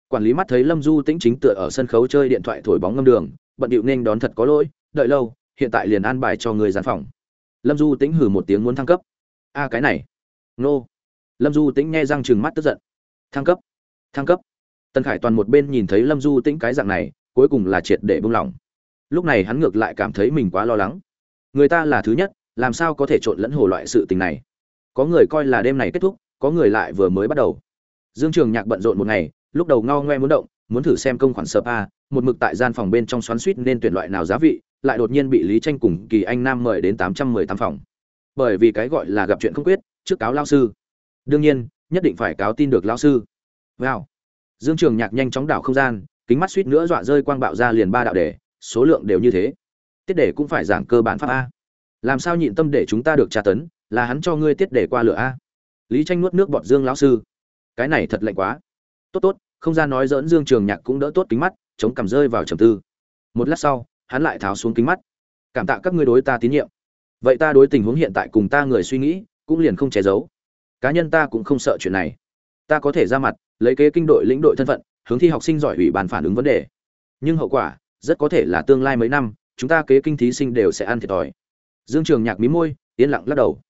Quản lý mắt thấy lâm du tĩnh chính tựa ở sân khấu chơi điện thoại thổi bóng ngâm đường, bận điệu nên đón thật có lỗi, đợi lâu, hiện tại liền an bài cho người gian phòng. Lâm du tĩnh hử một tiếng muốn thăng cấp. A, cái này. Nô、no. lâm du tĩnh nghe răng chừng mắt tức giận. Thăng cấp thăng cấp. Tần khải toàn một bên nhìn thấy lâm du tĩnh cái dạng này, cuối cùng là triệt để buông lỏng. Lúc này hắn ngược lại cảm thấy mình quá lo lắng. Người ta là thứ nhất, làm sao có thể trộn lẫn hồ loại sự tình này? Có người coi là đêm này kết thúc, có người lại vừa mới bắt đầu. Dương trường nhạc bận rộn một ngày, lúc đầu ngao ngoe muốn động, muốn thử xem công khoản sơ a, một mực tại gian phòng bên trong xoắn suýt nên tuyển loại nào giá vị, lại đột nhiên bị lý tranh cùng kỳ anh nam mời đến tám trăm mười tám phòng. Bởi vì cái gọi là gặp chuyện không quyết, trước cáo lao sư. Đương nhiên, nhất định phải cáo tin được lao sư wow. Dương trường nhạc nhanh chóng đảo không gian, kính mắt suýt nữa dọa rơi quang bạo ra liền ba đạo đề, số lượng đều như thế. Tiết đề cũng phải giảng cơ bản pháp a. Làm sao nhịn tâm để chúng ta được tra tấn, là hắn cho ngươi tiết đề qua lửa a. Lý tranh nuốt nước bọt dương lão sư. Cái này thật lạnh quá. Tốt tốt, không ra nói giỡn dương trường nhạc cũng đỡ tốt kính mắt, chống cằm rơi vào trầm tư. Một lát sau, hắn lại tháo xuống kính mắt. Cảm tạ các ngươi đối ta tín nhiệm. Vậy ta đối tình huống hiện tại cùng ta người suy nghĩ, cũng liền không che giấu. Cá nhân ta cũng không sợ chuyện này ta có thể ra mặt, lấy kế kinh đội lĩnh đội thân phận, hướng thi học sinh giỏi ủy bàn phản ứng vấn đề. Nhưng hậu quả, rất có thể là tương lai mấy năm, chúng ta kế kinh thí sinh đều sẽ ăn thiệt thòi. Dương trường nhạc mí môi, yên lặng lắc đầu.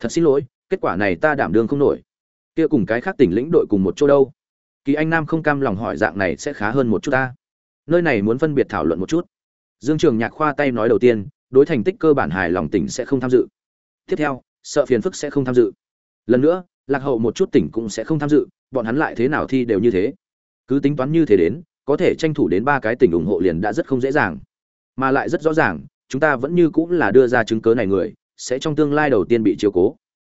Thật xin lỗi, kết quả này ta đảm đương không nổi. Kia cùng cái khác tỉnh lĩnh đội cùng một chỗ đâu? Kỳ anh nam không cam lòng hỏi dạng này sẽ khá hơn một chút ta. Nơi này muốn phân biệt thảo luận một chút. Dương trường nhạc khoa tay nói đầu tiên, đối thành tích cơ bản hài lòng tỉnh sẽ không tham dự. Tiếp theo, sợ phiền phức sẽ không tham dự. Lần nữa lạc hậu một chút tỉnh cũng sẽ không tham dự, bọn hắn lại thế nào thi đều như thế. Cứ tính toán như thế đến, có thể tranh thủ đến ba cái tỉnh ủng hộ liền đã rất không dễ dàng. Mà lại rất rõ ràng, chúng ta vẫn như cũng là đưa ra chứng cớ này người, sẽ trong tương lai đầu tiên bị chiếu cố.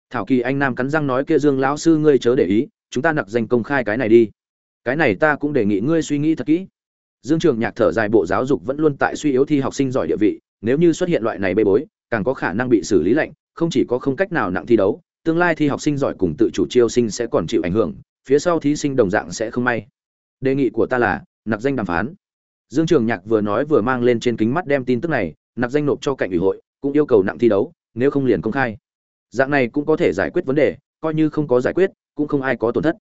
Thảo kỳ anh nam cắn răng nói kia dương lão sư ngươi chớ để ý, chúng ta nặc danh công khai cái này đi. Cái này ta cũng đề nghị ngươi suy nghĩ thật kỹ. Dương trường nhạc thở dài bộ giáo dục vẫn luôn tại suy yếu thi học sinh giỏi địa vị, nếu như xuất hiện loại này bê bối, càng có khả năng bị xử lý lạnh, không chỉ có không cách nào nặng thi đấu tương lai thi học sinh giỏi cùng tự chủ chiêu sinh sẽ còn chịu ảnh hưởng, phía sau thí sinh đồng dạng sẽ không may. Đề nghị của ta là nặc danh đàm phán. Dương trường nhạc vừa nói vừa mang lên trên kính mắt đem tin tức này nặc danh nộp cho cạnh ủy hội, cũng yêu cầu nặng thi đấu, nếu không liền công khai. Dạng này cũng có thể giải quyết vấn đề, coi như không có giải quyết, cũng không ai có tổn thất.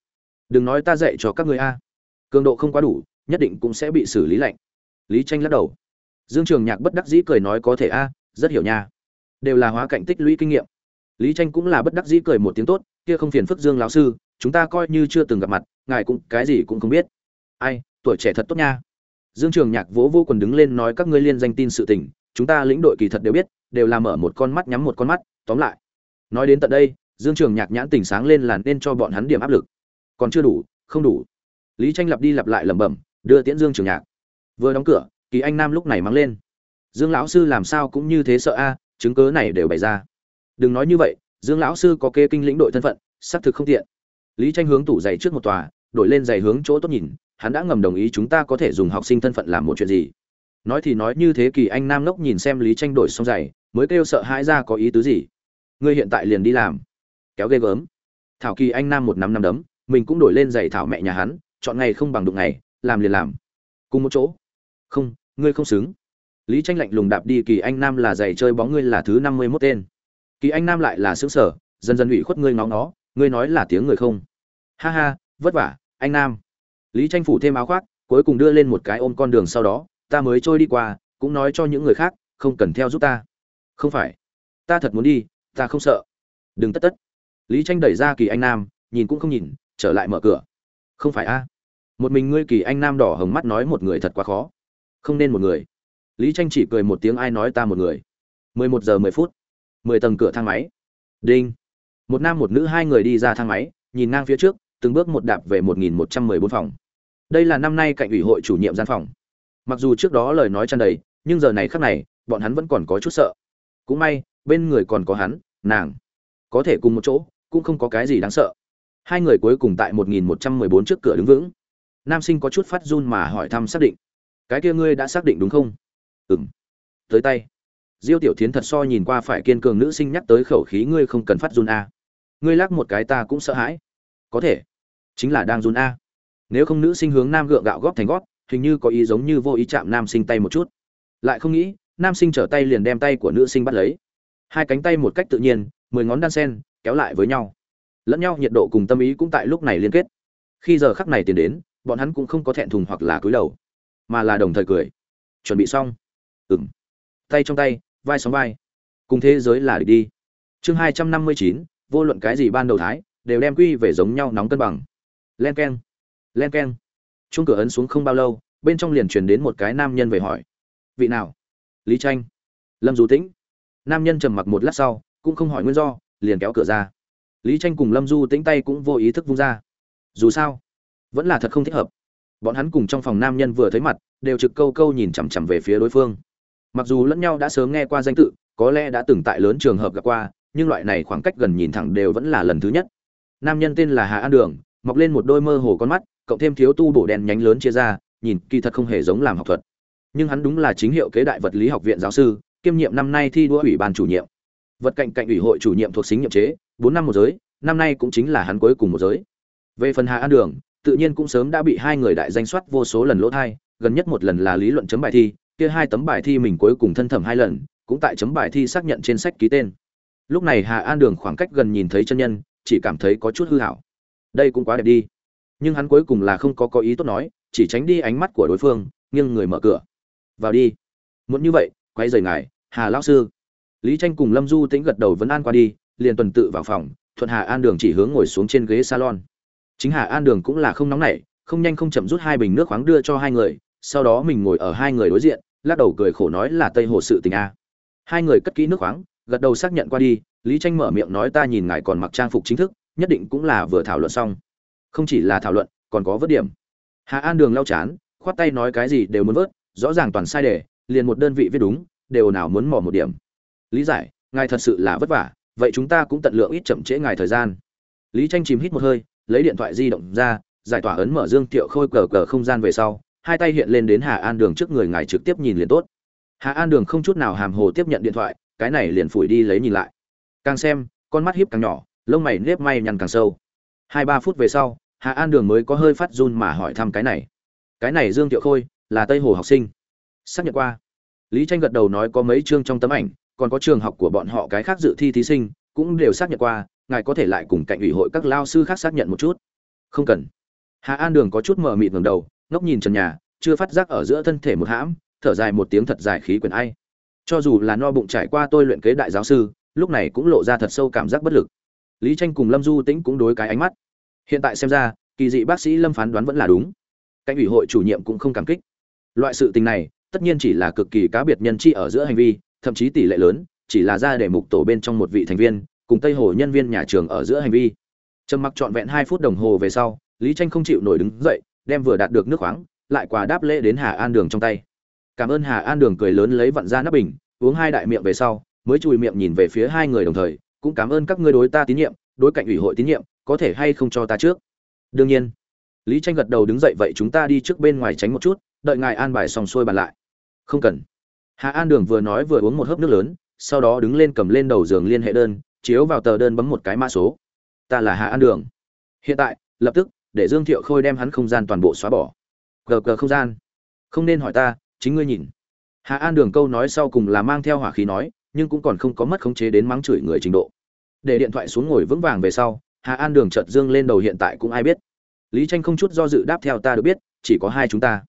Đừng nói ta dạy cho các người a. Cường độ không quá đủ, nhất định cũng sẽ bị xử lý lạnh. Lý tranh lắc đầu. Dương trường nhạc bất đắc dĩ cười nói có thể a, rất hiểu nha. Đều là hóa cạnh tích lũy kinh nghiệm lý tranh cũng là bất đắc dĩ cười một tiếng tốt, kia không phiền phức dương lão sư, chúng ta coi như chưa từng gặp mặt, ngài cũng, cái gì cũng không biết. Ai, tuổi trẻ thật tốt nha. Dương trường nhạc vỗ vô quần đứng lên nói, các ngươi liên danh tin sự tình, chúng ta lĩnh đội kỳ thật đều biết, đều là mở một con mắt nhắm một con mắt, tóm lại. Nói đến tận đây, dương trường nhạc nhãn tỉnh sáng lên là nên cho bọn hắn điểm áp lực. Còn chưa đủ, không đủ. Lý tranh lặp đi lặp lại lẩm bẩm, đưa tiễn dương trường nhạc. Vừa đóng cửa, kỳ anh nam lúc này mắng lên. Dương lão sư làm sao cũng như thế sợ a, chứng cớ này đều bày ra đừng nói như vậy, dương lão sư có kê kinh lĩnh đội thân phận, xác thực không tiện. Lý tranh hướng tủ giày trước một tòa, đổi lên giày hướng chỗ tốt nhìn, hắn đã ngầm đồng ý chúng ta có thể dùng học sinh thân phận làm một chuyện gì. Nói thì nói như thế kỳ anh nam ngốc nhìn xem lý tranh đổi xong giày, mới kêu sợ hãi ra có ý tứ gì. Ngươi hiện tại liền đi làm. Kéo ghê gớm. Thảo kỳ anh nam một năm năm đấm, mình cũng đổi lên giày thảo mẹ nhà hắn, chọn ngày không bằng đụng ngày, làm liền làm. Cùng một chỗ. Không, ngươi không xứng. Lý tranh lạnh lùng đạp đi kỳ anh nam là giày chơi bóng ngươi là thứ năm mươi mốt tên kỳ anh nam lại là xứng sở dần dần ủy khuất ngươi ngóng nó ngươi nói là tiếng người không? Ha ha, vất vả, anh nam. Lý tranh phủ thêm áo khoác, cuối cùng đưa lên một cái ôm con đường sau đó, ta mới trôi đi qua, cũng nói cho những người khác, không cần theo giúp ta. Không phải. Ta thật muốn đi, ta không sợ. Đừng tất tất. Lý tranh đẩy ra kỳ anh nam, nhìn cũng không nhìn, trở lại mở cửa. Không phải a? Một mình ngươi kỳ anh nam đỏ hồng mắt nói một người thật quá khó. Không nên một người. Lý tranh chỉ cười một tiếng ai nói ta một người. Mười một giờ mười phút mười tầng cửa thang máy đinh một nam một nữ hai người đi ra thang máy nhìn ngang phía trước từng bước một đạp về 1114 phòng. Đây là năm nay cạnh ủy hội chủ nhiệm gian phòng. Mặc dù trước đó lời nói tràn đầy, nhưng giờ này khắc này, bọn hắn vẫn còn có chút sợ. Cũng may, bên người còn có hắn, nàng. Có thể cùng một chỗ, cũng không có cái gì đáng sợ. Hai người cuối cùng tại 1114 trước cửa đứng vững. Nam sinh có chút phát run mà hỏi thăm xác định. Cái kia ngươi đã xác định đúng không? Ừm. Tới tay. Diêu Tiểu Thiến thật so nhìn qua phải kiên cường nữ sinh nhắc tới khẩu khí ngươi không cần phát run a. Ngươi lắc một cái ta cũng sợ hãi. Có thể. Chính là đang run a. Nếu không nữ sinh hướng nam gượng gạo góp thành gót, hình như có ý giống như vô ý chạm nam sinh tay một chút. Lại không nghĩ, nam sinh trở tay liền đem tay của nữ sinh bắt lấy. Hai cánh tay một cách tự nhiên, mười ngón đan sen, kéo lại với nhau. Lẫn nhau nhiệt độ cùng tâm ý cũng tại lúc này liên kết. Khi giờ khắc này tiến đến, bọn hắn cũng không có thẹn thùng hoặc là cúi đầu, mà là đồng thời cười. Chuẩn bị xong. Ừm. Tay trong tay, vai sóng vai. Cùng thế giới là đi. Chương hai trăm năm mươi chín, vô luận cái gì ban đầu thái, đều đem quy về giống nhau nóng cân bằng. Len k e n len k e n chung cửa ấn xuống không bao lâu, bên trong liền truyền đến một cái nam nhân về hỏi. Vị nào? Lý tranh lâm du tĩnh. Nam nhân trầm mặc một lát sau, cũng không hỏi nguyên do, liền kéo cửa ra. Lý tranh cùng lâm du tĩnh tay cũng vô ý thức vung ra. Dù sao, vẫn là thật không thích hợp. Bọn hắn cùng trong phòng nam nhân vừa thấy mặt, đều trực câu câu nhìn chằm chằm về phía đối phương mặc dù lẫn nhau đã sớm nghe qua danh tự, có lẽ đã từng tại lớn trường hợp gặp qua, nhưng loại này khoảng cách gần nhìn thẳng đều vẫn là lần thứ nhất. Nam nhân tên là hà an đường, mọc lên một đôi mơ hồ con mắt, cộng thêm thiếu tu bổ đèn nhánh lớn chia ra, nhìn kỳ thật không hề giống làm học thuật. Nhưng hắn đúng là chính hiệu kế đại vật lý học viện giáo sư, kiêm nhiệm năm nay thi đua ủy ban chủ nhiệm. Vật cạnh cạnh ủy hội chủ nhiệm thuộc xính nhiệm chế, bốn năm một giới, năm nay cũng chính là hắn cuối cùng một giới. Về phần hà an đường, tự nhiên cũng sớm đã bị hai người đại danh soát vô số lần lỗ thai, gần nhất một lần là lý luận chấm bài thi kia hai tấm bài thi mình cuối cùng thân thẩm hai lần, cũng tại chấm bài thi xác nhận trên sách ký tên. Lúc này Hà An Đường khoảng cách gần nhìn thấy chân nhân, chỉ cảm thấy có chút hư hảo. Đây cũng quá đẹp đi. Nhưng hắn cuối cùng là không có có ý tốt nói, chỉ tránh đi ánh mắt của đối phương, nghiêng người mở cửa. "Vào đi." Muốn như vậy, quay rời ngài, Hà lão sư. Lý Tranh cùng Lâm Du Tĩnh gật đầu vẫn an qua đi, liền tuần tự vào phòng, thuận Hà An Đường chỉ hướng ngồi xuống trên ghế salon. Chính Hà An Đường cũng là không nóng nảy, không nhanh không chậm rút hai bình nước khoáng đưa cho hai người, sau đó mình ngồi ở hai người đối diện, lắc đầu cười khổ nói là tây hồ sự tình a. Hai người cất kỹ nước khoáng gật đầu xác nhận qua đi lý tranh mở miệng nói ta nhìn ngài còn mặc trang phục chính thức nhất định cũng là vừa thảo luận xong. Không chỉ là thảo luận còn có vớt điểm. Hà an đường lau chán khoát tay nói cái gì đều muốn vớt rõ ràng toàn sai đề liền một đơn vị viết đúng đều nào muốn mò một điểm. Lý giải ngài thật sự là vất vả vậy chúng ta cũng tận lượng ít chậm trễ ngài thời gian. Lý tranh chìm hít một hơi lấy điện thoại di động ra giải tỏa ấn mở dương tiệu khôi cờ cờ không gian về sau hai tay hiện lên đến Hà An Đường trước người ngài trực tiếp nhìn liền tốt. Hà An Đường không chút nào hàm hồ tiếp nhận điện thoại, cái này liền phủi đi lấy nhìn lại. Càng xem, con mắt hiếp càng nhỏ, lông mày nếp may nhăn càng sâu. Hai ba phút về sau, Hà An Đường mới có hơi phát run mà hỏi thăm cái này. Cái này Dương Tiệu Khôi, là Tây Hồ học sinh. Xác nhận qua. Lý Tranh gật đầu nói có mấy chương trong tấm ảnh, còn có trường học của bọn họ cái khác dự thi thí sinh, cũng đều xác nhận qua, ngài có thể lại cùng cạnh ủy hội các lao sư khác xác nhận một chút. Không cần. Hà An Đường có chút mờ mịt ngẩng đầu, ngốc nhìn trần nhà, chưa phát giác ở giữa thân thể một hãm, thở dài một tiếng thật dài khí quyển ai. Cho dù là no bụng trải qua tôi luyện kế đại giáo sư, lúc này cũng lộ ra thật sâu cảm giác bất lực. Lý tranh cùng lâm du tĩnh cũng đối cái ánh mắt. Hiện tại xem ra, kỳ dị bác sĩ lâm phán đoán vẫn là đúng. Cảnh ủy hội chủ nhiệm cũng không cảm kích. Loại sự tình này, tất nhiên chỉ là cực kỳ cá biệt nhân chi ở giữa hành vi, thậm chí tỷ lệ lớn, chỉ là ra để mục tổ bên trong một vị thành viên, cùng tây hồ nhân viên nhà trường ở giữa hành vi. Trầm mặc trọn vẹn hai phút đồng hồ về sau, lý tranh không chịu nổi đứng dậy đem vừa đạt được nước khoáng, lại quà đáp lễ đến hà an đường trong tay. Cảm ơn hà an đường cười lớn lấy vặn ra nắp bình, uống hai đại miệng về sau, mới chùi miệng nhìn về phía hai người đồng thời, cũng cảm ơn các ngươi đối ta tín nhiệm, đối cạnh ủy hội tín nhiệm, có thể hay không cho ta trước. Đương nhiên, lý tranh gật đầu đứng dậy vậy chúng ta đi trước bên ngoài tránh một chút, đợi ngài an bài xong xuôi bàn lại. Không cần. Hà an đường vừa nói vừa uống một hớp nước lớn, sau đó đứng lên cầm lên đầu giường liên hệ đơn, chiếu vào tờ đơn bấm một cái mã số. Ta là hà an đường. Hiện tại, lập tức để Dương Thiệu Khôi đem hắn không gian toàn bộ xóa bỏ. Gờ gờ không gian, không nên hỏi ta, chính ngươi nhìn. Hạ An Đường câu nói sau cùng là mang theo hỏa khí nói, nhưng cũng còn không có mất khống chế đến mắng chửi người trình độ. Để điện thoại xuống ngồi vững vàng về sau, Hạ An Đường chợt dương lên đầu hiện tại cũng ai biết. Lý Tranh không chút do dự đáp theo ta được biết, chỉ có hai chúng ta.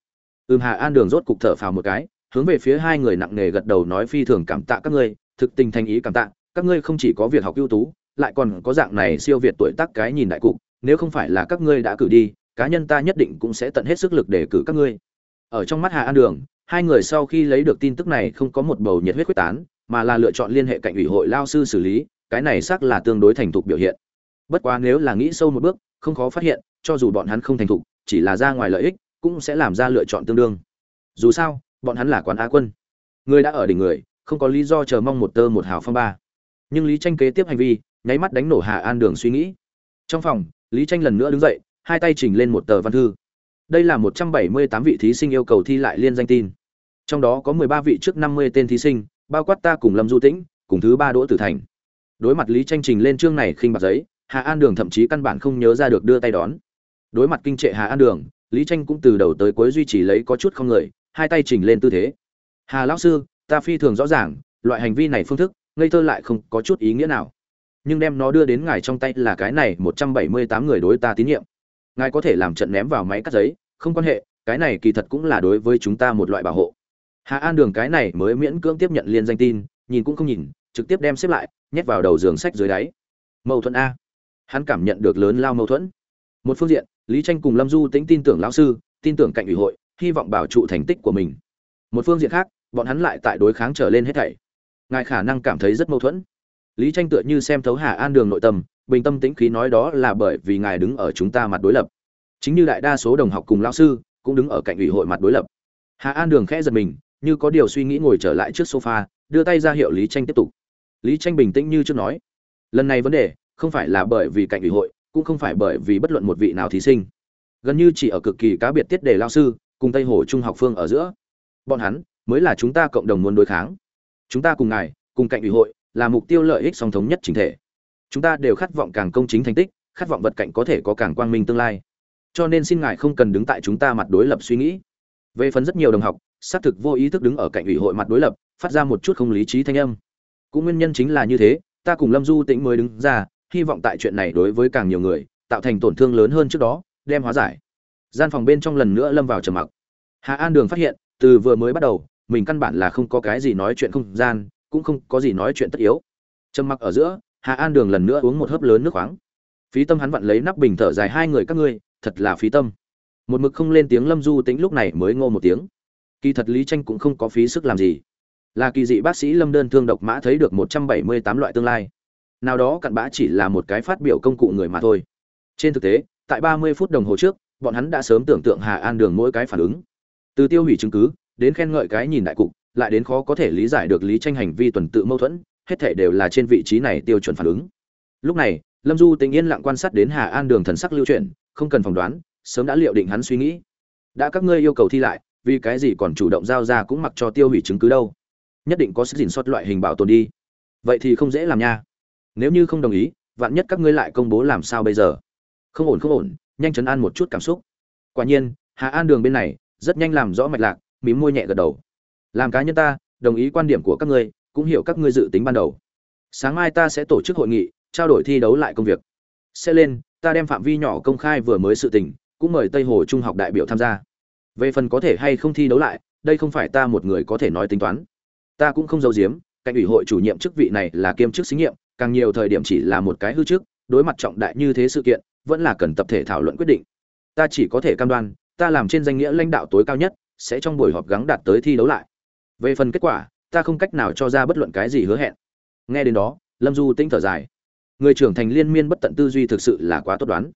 Ừm Hạ An Đường rốt cục thở phào một cái, hướng về phía hai người nặng nề gật đầu nói phi thường cảm tạ các ngươi, thực tình thành ý cảm tạ, các ngươi không chỉ có việc học ưu tú, lại còn có dạng này siêu việt tuổi tác cái nhìn đại cục, nếu không phải là các ngươi đã cử đi, cá nhân ta nhất định cũng sẽ tận hết sức lực để cử các ngươi. Ở trong mắt hà an đường, hai người sau khi lấy được tin tức này không có một bầu nhiệt huyết quyết tán, mà là lựa chọn liên hệ cạnh ủy hội lao sư xử lý, cái này xác là tương đối thành thục biểu hiện. Bất quá nếu là nghĩ sâu một bước, không khó phát hiện, cho dù bọn hắn không thành thục, chỉ là ra ngoài lợi ích, cũng sẽ làm ra lựa chọn tương đương. Dù sao, bọn hắn là quán á quân. Người đã ở đỉnh người, không có lý do chờ mong một tơ một hào phong ba. Nhưng lý tranh kế tiếp hành vi, nháy mắt đánh nổ hà an đường suy nghĩ. Trong phòng lý tranh lần nữa đứng dậy, hai tay chỉnh lên một tờ văn thư. Đây là một trăm bảy mươi tám vị thí sinh yêu cầu thi lại liên danh tin. Trong đó có mười ba vị trước năm mươi tên thí sinh, bao quát ta cùng lâm du tĩnh, cùng thứ ba đỗ tử thành. Đối mặt lý tranh trình lên chương này khinh bạc giấy, hà an đường thậm chí căn bản không nhớ ra được đưa tay đón. Đối mặt kinh trệ hà an đường, lý tranh cũng từ đầu tới cuối duy trì lấy có chút không người, hai tay chỉnh lên tư thế. Hà lão sư, ta phi thường rõ ràng, loại hành vi này phương thức, ngây thơ lại không có chút ý nghĩa nào nhưng đem nó đưa đến ngài trong tay là cái này một trăm bảy mươi tám người đối ta tín nhiệm. Ngài có thể làm trận ném vào máy cắt giấy, không quan hệ, cái này kỳ thật cũng là đối với chúng ta một loại bảo hộ. Hạ an đường cái này mới miễn cưỡng tiếp nhận liên danh tin, nhìn cũng không nhìn, trực tiếp đem xếp lại, nhét vào đầu giường sách dưới đáy. Mâu thuẫn a. Hắn cảm nhận được lớn lao mâu thuẫn. Một phương diện, lý tranh cùng lâm du tính tin tưởng lão sư, tin tưởng cạnh ủy hội, hy vọng bảo trụ thành tích của mình. Một phương diện khác, bọn hắn lại tại đối kháng trở lên hết thảy. Ngài khả năng cảm thấy rất mâu thuẫn lý tranh tựa như xem thấu hà an đường nội tâm, bình tâm tĩnh khí nói đó là bởi vì ngài đứng ở chúng ta mặt đối lập. Chính như đại đa số đồng học cùng lão sư, cũng đứng ở cạnh ủy hội mặt đối lập. Hà an đường khẽ giật mình, như có điều suy nghĩ ngồi trở lại trước sofa, đưa tay ra hiệu lý tranh tiếp tục. Lý tranh bình tĩnh như trước nói, lần này vấn đề không phải là bởi vì cạnh ủy hội, cũng không phải bởi vì bất luận một vị nào thí sinh. Gần như chỉ ở cực kỳ cá biệt tiết đề lao sư, cùng tây hồ trung học phương ở giữa. Bọn hắn mới là chúng ta cộng đồng muốn đối kháng. Chúng ta cùng ngài, cùng cạnh ủy hội là mục tiêu lợi ích song thống nhất chính thể. Chúng ta đều khát vọng càng công chính thành tích, khát vọng vật cạnh có thể có càng quang minh tương lai. Cho nên xin ngài không cần đứng tại chúng ta mặt đối lập suy nghĩ. Về phần rất nhiều đồng học, xác thực vô ý thức đứng ở cạnh ủy hội mặt đối lập, phát ra một chút không lý trí thanh âm. Cũng nguyên nhân chính là như thế, ta cùng lâm du tĩnh mới đứng ra, hy vọng tại chuyện này đối với càng nhiều người, tạo thành tổn thương lớn hơn trước đó, đem hóa giải. Gian phòng bên trong lần nữa lâm vào trầm mặc. Hà an đường phát hiện, từ vừa mới bắt đầu, mình căn bản là không có cái gì nói chuyện không gian cũng không có gì nói chuyện tất yếu. Trầm mặc ở giữa, hà an đường lần nữa uống một hớp lớn nước khoáng. Phí tâm hắn vặn lấy nắp bình thở dài hai người các ngươi, thật là phí tâm. Một mực không lên tiếng lâm du tính lúc này mới ngô một tiếng. Kỳ thật lý tranh cũng không có phí sức làm gì. Là kỳ dị bác sĩ lâm đơn thương độc mã thấy được một trăm bảy mươi tám loại tương lai. Nào đó cặn bã chỉ là một cái phát biểu công cụ người mà thôi. Trên thực tế, tại ba mươi phút đồng hồ trước, bọn hắn đã sớm tưởng tượng hà an đường mỗi cái phản ứng. Từ tiêu hủy chứng cứ, đến khen ngợi cái nhìn đại cục lại đến khó có thể lý giải được lý tranh hành vi tuần tự mâu thuẫn, hết thể đều là trên vị trí này tiêu chuẩn phản ứng. Lúc này, lâm du tình yên lặng quan sát đến hà an đường thần sắc lưu chuyển, không cần phỏng đoán, sớm đã liệu định hắn suy nghĩ. Đã các ngươi yêu cầu thi lại, vì cái gì còn chủ động giao ra cũng mặc cho tiêu hủy chứng cứ đâu. Nhất định có sức gìn sót loại hình bảo tồn đi. Vậy thì không dễ làm nha. Nếu như không đồng ý, vạn nhất các ngươi lại công bố làm sao bây giờ? Không ổn không ổn, nhanh chấn an một chút cảm xúc. Quả nhiên, hà an đường bên này, rất nhanh làm rõ mạch lạc mím môi nhẹ gật đầu làm cá nhân ta, đồng ý quan điểm của các ngươi, cũng hiểu các ngươi dự tính ban đầu. Sáng mai ta sẽ tổ chức hội nghị, trao đổi thi đấu lại công việc. Sẽ lên, ta đem phạm vi nhỏ công khai vừa mới sự tình, cũng mời tây hồ trung học đại biểu tham gia. Về phần có thể hay không thi đấu lại, đây không phải ta một người có thể nói tính toán. Ta cũng không giấu giếm, cạnh ủy hội chủ nhiệm chức vị này là kiêm chức xí nghiệm, càng nhiều thời điểm chỉ là một cái hư chức đối mặt trọng đại như thế sự kiện, vẫn là cần tập thể thảo luận quyết định. Ta chỉ có thể cam đoan, ta làm trên danh nghĩa lãnh đạo tối cao nhất, sẽ trong buổi họp gắng đạt tới thi đấu lại về phần kết quả, ta không cách nào cho ra bất luận cái gì hứa hẹn. Nghe đến đó, lâm du Tĩnh thở dài. Người trưởng thành liên miên bất tận tư duy thực sự là quá tốt đoán.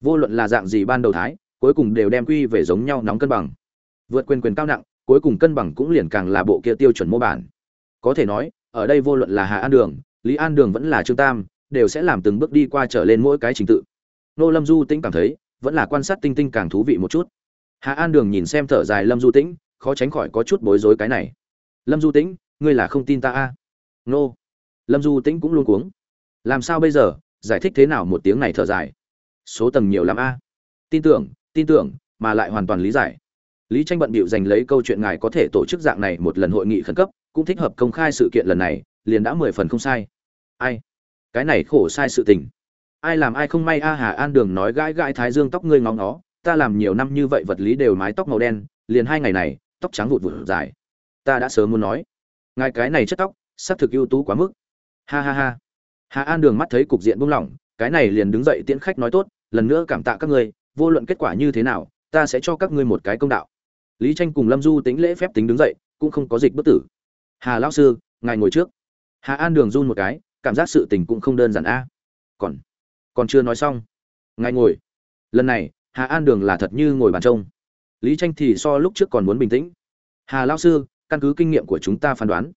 Vô luận là dạng gì ban đầu thái, cuối cùng đều đem quy về giống nhau nóng cân bằng. Vượt quyền quyền cao nặng, cuối cùng cân bằng cũng liền càng là bộ kia tiêu chuẩn mô bản. Có thể nói, ở đây vô luận là hà an đường, lý an đường vẫn là trương tam, đều sẽ làm từng bước đi qua trở lên mỗi cái trình tự. Nô lâm du tĩnh cảm thấy, vẫn là quan sát tinh tinh càng thú vị một chút. Hà an đường nhìn xem thở dài lâm du tĩnh, khó tránh khỏi có chút bối rối cái này lâm du tĩnh, ngươi là không tin ta a? À? nô. Lâm du tĩnh cũng luôn cuống. Làm sao bây giờ? Giải thích thế nào một tiếng này thở dài? Số tầng nhiều lắm a. Tin tưởng tin tưởng, mà lại hoàn toàn lý giải. Lý tranh bận bịu giành lấy câu chuyện ngài có thể tổ chức dạng này một lần hội nghị khẩn cấp, cũng thích hợp công khai sự kiện lần này, liền đã mười phần không sai. Ai? Cái này khổ sai sự tình. Ai làm ai không may a hà an đường nói gãi gãi thái dương tóc ngươi ngóng nó, ta làm nhiều năm như vậy vật lý đều mái tóc màu đen, liền hai ngày này, tóc trắng vụt vụt dài ta đã sớm muốn nói. Ngài cái này chất tóc, xác thực ưu tú quá mức. Ha ha ha. Hà an đường mắt thấy cục diện buông lỏng, cái này liền đứng dậy tiễn khách nói tốt, lần nữa cảm tạ các ngươi, vô luận kết quả như thế nào, ta sẽ cho các ngươi một cái công đạo. Lý tranh cùng lâm du tính lễ phép tính đứng dậy, cũng không có dịch bất tử. Hà lão sư, ngài ngồi trước. Hà an đường run một cái, cảm giác sự tình cũng không đơn giản a. Còn còn chưa nói xong. Ngài ngồi. Lần này, hà an đường là thật như ngồi bàn trông. Lý tranh thì so lúc trước còn muốn bình tĩnh. Hà lao sư căn cứ kinh nghiệm của chúng ta phán đoán.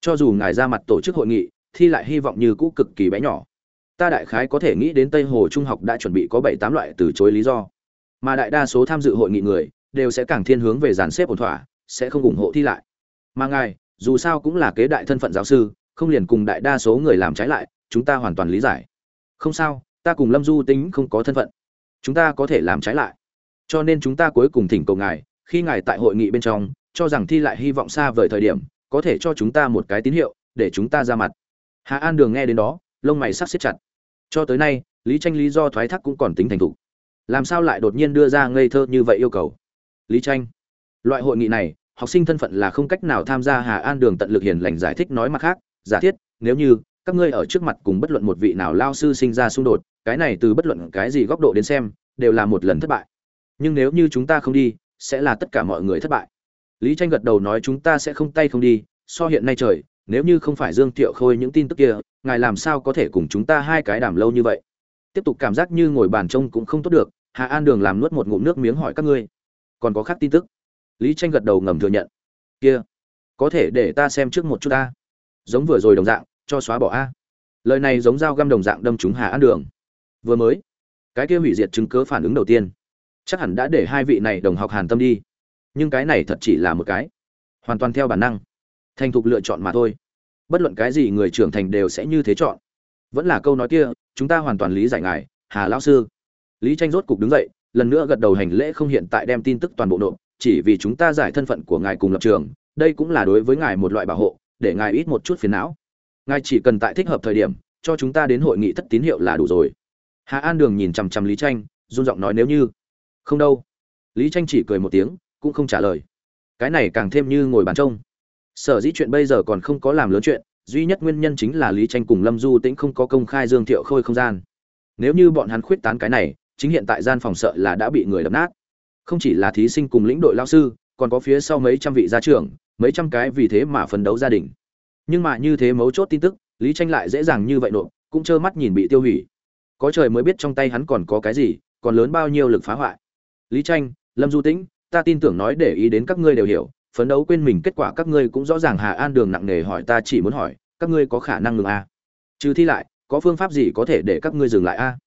Cho dù ngài ra mặt tổ chức hội nghị thì lại hy vọng như cũ cực kỳ bé nhỏ. Ta đại khái có thể nghĩ đến tây hồ trung học đã chuẩn bị có bảy tám loại từ chối lý do. Mà đại đa số tham dự hội nghị người, đều sẽ càng thiên hướng về dàn xếp ổn thỏa, sẽ không ủng hộ thi lại. Mà ngài, dù sao cũng là kế đại thân phận giáo sư, không liền cùng đại đa số người làm trái lại, chúng ta hoàn toàn lý giải. Không sao, ta cùng lâm du tính không có thân phận. Chúng ta có thể làm trái lại. Cho nên chúng ta cuối cùng thỉnh cầu ngài, khi ngài tại hội nghị bên trong cho rằng thi lại hy vọng xa vời thời điểm, có thể cho chúng ta một cái tín hiệu, để chúng ta ra mặt. Hà an đường nghe đến đó, lông mày sắc xếp chặt. Cho tới nay, lý tranh lý do thoái thác cũng còn tính thành thục. Làm sao lại đột nhiên đưa ra ngây thơ như vậy yêu cầu? Lý tranh loại hội nghị này, học sinh thân phận là không cách nào tham gia hà an đường tận lực hiền lành giải thích nói mặt khác, giả thiết, nếu như các ngươi ở trước mặt cùng bất luận một vị nào lao sư sinh ra xung đột, cái này từ bất luận cái gì góc độ đến xem, đều là một lần thất bại. Nhưng nếu như chúng ta không đi, sẽ là tất cả mọi người thất bại lý tranh gật đầu nói chúng ta sẽ không tay không đi, so hiện nay trời, nếu như không phải dương tiệu khôi những tin tức kia, ngài làm sao có thể cùng chúng ta hai cái đàm lâu như vậy? Tiếp tục cảm giác như ngồi bàn trông cũng không tốt được, hà an đường làm nuốt một ngụm nước miếng hỏi các ngươi. Còn có khác tin tức? Lý tranh gật đầu ngầm thừa nhận. Kia, có thể để ta xem trước một chút ta. Giống vừa rồi đồng dạng, cho xóa bỏ a. Lời này giống dao găm đồng dạng đâm trúng hà an đường. Vừa mới, cái kia hủy diệt chứng cớ phản ứng đầu tiên. Chắc hẳn đã để hai vị này đồng học hàn tâm đi nhưng cái này thật chỉ là một cái. Hoàn toàn theo bản năng. Thành thục lựa chọn mà thôi. Bất luận cái gì người trưởng thành đều sẽ như thế chọn. Vẫn là câu nói kia, chúng ta hoàn toàn lý giải ngài, hà lão sư. Lý tranh rốt cục đứng dậy, lần nữa gật đầu hành lễ không hiện tại đem tin tức toàn bộ nộp, chỉ vì chúng ta giải thân phận của ngài cùng lập trường, đây cũng là đối với ngài một loại bảo hộ, để ngài ít một chút phiền não. Ngài chỉ cần tại thích hợp thời điểm, cho chúng ta đến hội nghị thất tín hiệu là đủ rồi. Hà an đường nhìn chằm chằm lý tranh, run giọng nói, nếu như không đâu. Lý tranh chỉ cười một tiếng cũng không trả lời. Cái này càng thêm như ngồi bàn trông. Sở dĩ chuyện bây giờ còn không có làm lớn chuyện, duy nhất nguyên nhân chính là lý tranh cùng lâm du tĩnh không có công khai dương thiệu khôi không gian. Nếu như bọn hắn khuyết tán cái này, chính hiện tại gian phòng sợ là đã bị người đập nát. Không chỉ là thí sinh cùng lĩnh đội lao sư, còn có phía sau mấy trăm vị gia trưởng, mấy trăm cái vì thế mà phấn đấu gia đình. Nhưng mà như thế mấu chốt tin tức, lý tranh lại dễ dàng như vậy nộp, cũng trơ mắt nhìn bị tiêu hủy. Có trời mới biết trong tay hắn còn có cái gì, còn lớn bao nhiêu lực phá hoại. Lý tranh, lâm du tĩnh ta tin tưởng nói để ý đến các ngươi đều hiểu, phấn đấu quên mình kết quả các ngươi cũng rõ ràng hà an đường nặng nề hỏi ta chỉ muốn hỏi, các ngươi có khả năng ngừng a à? trừ thi lại, có phương pháp gì có thể để các ngươi dừng lại a à?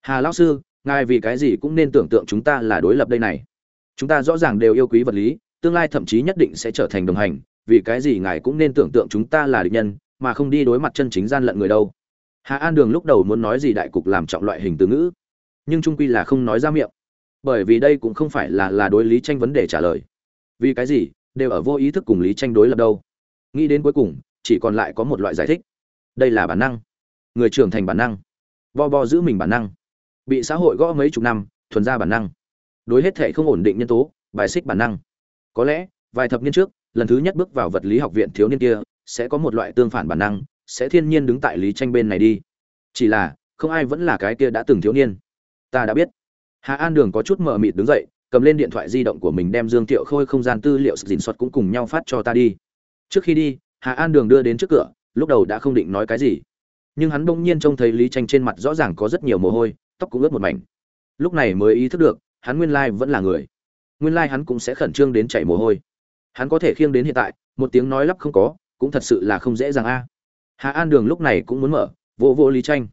hà lão sư, ngài vì cái gì cũng nên tưởng tượng chúng ta là đối lập đây này chúng ta rõ ràng đều yêu quý vật lý, tương lai thậm chí nhất định sẽ trở thành đồng hành, vì cái gì ngài cũng nên tưởng tượng chúng ta là địch nhân, mà không đi đối mặt chân chính gian lận người đâu hà an đường lúc đầu muốn nói gì đại cục làm trọng loại hình từ ngữ, nhưng trung quy là không nói ra miệng bởi vì đây cũng không phải là là đối lý tranh vấn đề trả lời. Vì cái gì? Đều ở vô ý thức cùng lý tranh đối lập đâu. Nghĩ đến cuối cùng, chỉ còn lại có một loại giải thích. Đây là bản năng. Người trưởng thành bản năng. Bo bo giữ mình bản năng. Bị xã hội gõ mấy chục năm, thuần ra bản năng. Đối hết thể không ổn định nhân tố, bài xích bản năng. Có lẽ, vài thập niên trước, lần thứ nhất bước vào vật lý học viện thiếu niên kia, sẽ có một loại tương phản bản năng, sẽ thiên nhiên đứng tại lý tranh bên này đi. Chỉ là, không ai vẫn là cái kia đã từng thiếu niên. Ta đã biết hà an đường có chút mờ mịt đứng dậy, cầm lên điện thoại di động của mình đem dương tiệu khôi không gian tư liệu dình soát cũng cùng nhau phát cho ta đi. Trước khi đi hà an đường đưa đến trước cửa, lúc đầu đã không định nói cái gì. Nhưng hắn bỗng nhiên trông thấy lý tranh trên mặt rõ ràng có rất nhiều mồ hôi, tóc cũng ướt một mảnh. Lúc này mới ý thức được, hắn nguyên lai vẫn là người. Nguyên lai hắn cũng sẽ khẩn trương đến chảy mồ hôi. Hắn có thể khiêng đến hiện tại, một tiếng nói lắp không có, cũng thật sự là không dễ dàng a. Hà an đường lúc này cũng muốn mở, vỗ vỗ lý tranh.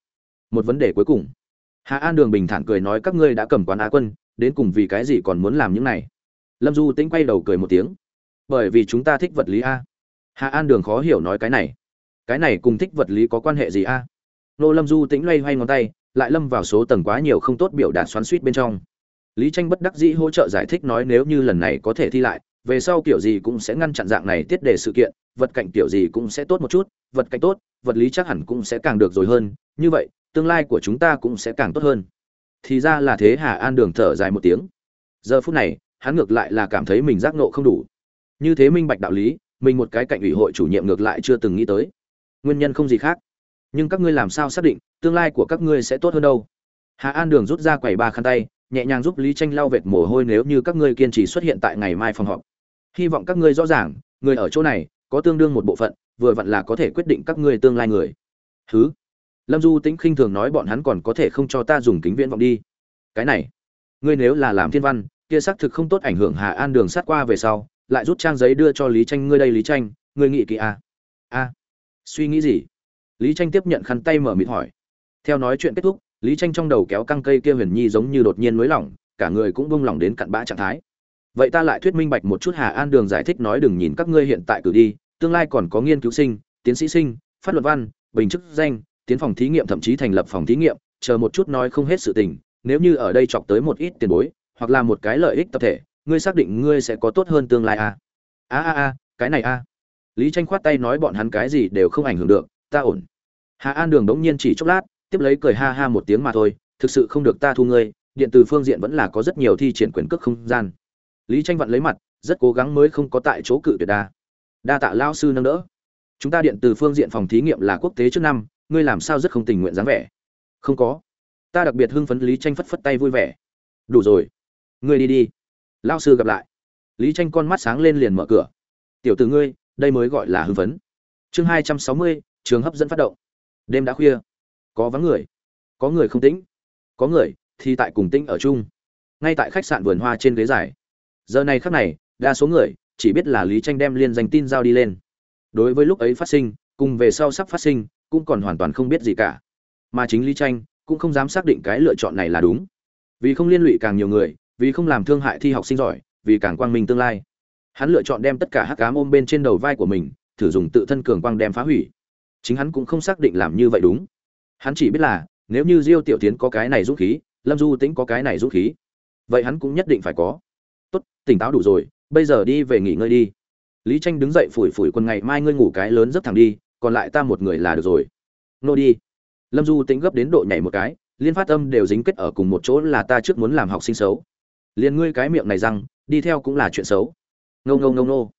Một vấn đề cuối cùng hà an đường bình thản cười nói, các ngươi đã cầm quán á quân, đến cùng vì cái gì còn muốn làm những này? Lâm du tĩnh quay đầu cười một tiếng. Bởi vì chúng ta thích vật lý a. Hà an đường khó hiểu nói cái này. Cái này cùng thích vật lý có quan hệ gì a? Nô lâm du tĩnh loay hoay ngón tay, lại lâm vào số tầng quá nhiều không tốt biểu đạt xoắn suýt bên trong. Lý tranh bất đắc dĩ hỗ trợ giải thích nói, nếu như lần này có thể thi lại, về sau kiểu gì cũng sẽ ngăn chặn dạng này tiết đề sự kiện, vật cạnh kiểu gì cũng sẽ tốt một chút, vật cạnh tốt, vật lý chắc hẳn cũng sẽ càng được rồi hơn. Như vậy tương lai của chúng ta cũng sẽ càng tốt hơn. Thì ra là thế hà an đường thở dài một tiếng. Giờ phút này, hắn ngược lại là cảm thấy mình giác nộ không đủ. Như thế minh bạch đạo lý, mình một cái cạnh ủy hội chủ nhiệm ngược lại chưa từng nghĩ tới. Nguyên nhân không gì khác. Nhưng các ngươi làm sao xác định, tương lai của các ngươi sẽ tốt hơn đâu? Hà an đường rút ra quầy ba khăn tay, nhẹ nhàng giúp lý tranh lau vệt mồ hôi nếu như các ngươi kiên trì xuất hiện tại ngày mai phòng họp. Hy vọng các ngươi rõ ràng, người ở chỗ này, có tương đương một bộ phận, vừa vặn là có thể quyết định các ngươi tương lai người. Thứ lâm du tĩnh khinh thường nói bọn hắn còn có thể không cho ta dùng kính viễn vọng đi. Cái này, ngươi nếu là làm thiên văn, kia xác thực không tốt ảnh hưởng hà an đường sát qua về sau, lại rút trang giấy đưa cho lý tranh ngươi đây lý tranh ngươi nghĩ kỹ a a suy nghĩ gì? Lý tranh tiếp nhận khăn tay mở mịt hỏi. Theo nói chuyện kết thúc, lý tranh trong đầu kéo căng cây kia huyền nhi giống như đột nhiên nới lỏng, cả người cũng bông lỏng đến cặn bã trạng thái. Vậy ta lại thuyết minh bạch một chút hà an đường giải thích nói đừng nhìn các ngươi hiện tại cử đi, tương lai còn có nghiên cứu sinh, tiến sĩ sinh phát luật văn, bình chức danh tiến phòng thí nghiệm, thậm chí thành lập phòng thí nghiệm, chờ một chút nói không hết sự tình, nếu như ở đây chọc tới một ít tiền bối, hoặc là một cái lợi ích tập thể, ngươi xác định ngươi sẽ có tốt hơn tương lai à? a a a, cái này a. Lý tranh khoát tay nói bọn hắn cái gì đều không ảnh hưởng được, ta ổn. Hà an đường đống nhiên chỉ chốc lát, tiếp lấy cười ha ha một tiếng mà thôi, thực sự không được ta thu ngươi, điện từ phương diện vẫn là có rất nhiều thi triển quyền cước không gian. Lý tranh vặn lấy mặt, rất cố gắng mới không có tại chỗ cự tuyệt đa. Đa tạ lao sư nâng đỡ. Chúng ta điện từ phương diện phòng thí nghiệm là quốc tế trước năm ngươi làm sao rất không tình nguyện dáng vẻ? Không có. Ta đặc biệt hưng phấn lý tranh phất phất tay vui vẻ. Đủ rồi. Ngươi đi đi. Lao sư gặp lại. Lý tranh con mắt sáng lên liền mở cửa. Tiểu t ử ngươi, đây mới gọi là hưng phấn. Chương hai trăm sáu mươi, trường hấp dẫn phát động. Đêm đã khuya. Có vắng người. Có người không tĩnh. Có người thì tại cùng tĩnh ở chung. Ngay tại khách sạn vườn hoa trên ghế dài. Giờ này khác này, đa số người chỉ biết là lý tranh đem liên danh tin giao đi lên. Đối với lúc ấy phát sinh, cùng về sau sắp phát sinh cũng còn hoàn toàn không biết gì cả. Mà chính lý tranh cũng không dám xác định cái lựa chọn này là đúng. Vì không liên lụy càng nhiều người, vì không làm thương hại thi học sinh giỏi, vì càng quang minh tương lai. Hắn lựa chọn đem tất cả hắc cám ôm bên trên đầu vai của mình, thử dùng tự thân cường quang đem phá hủy. Chính hắn cũng không xác định làm như vậy đúng. Hắn chỉ biết là, nếu như diêu tiểu tiến có cái này dũng khí, lâm du tĩnh có cái này dũng khí, vậy hắn cũng nhất định phải có. Tốt, tỉnh táo đủ rồi, bây giờ đi về nghỉ ngơi đi. Lý tranh đứng dậy phủi phủi quần ngày mai ngươi ngủ cái lớn rất thẳng đi còn lại ta một người là được rồi. Nô đi. Lâm du tĩnh gấp đến độ nhảy một cái, liên phát âm đều dính kết ở cùng một chỗ là ta trước muốn làm học sinh xấu. Liền ngươi cái miệng này rằng đi theo cũng là chuyện xấu. Ngâu ngâu ngâu nô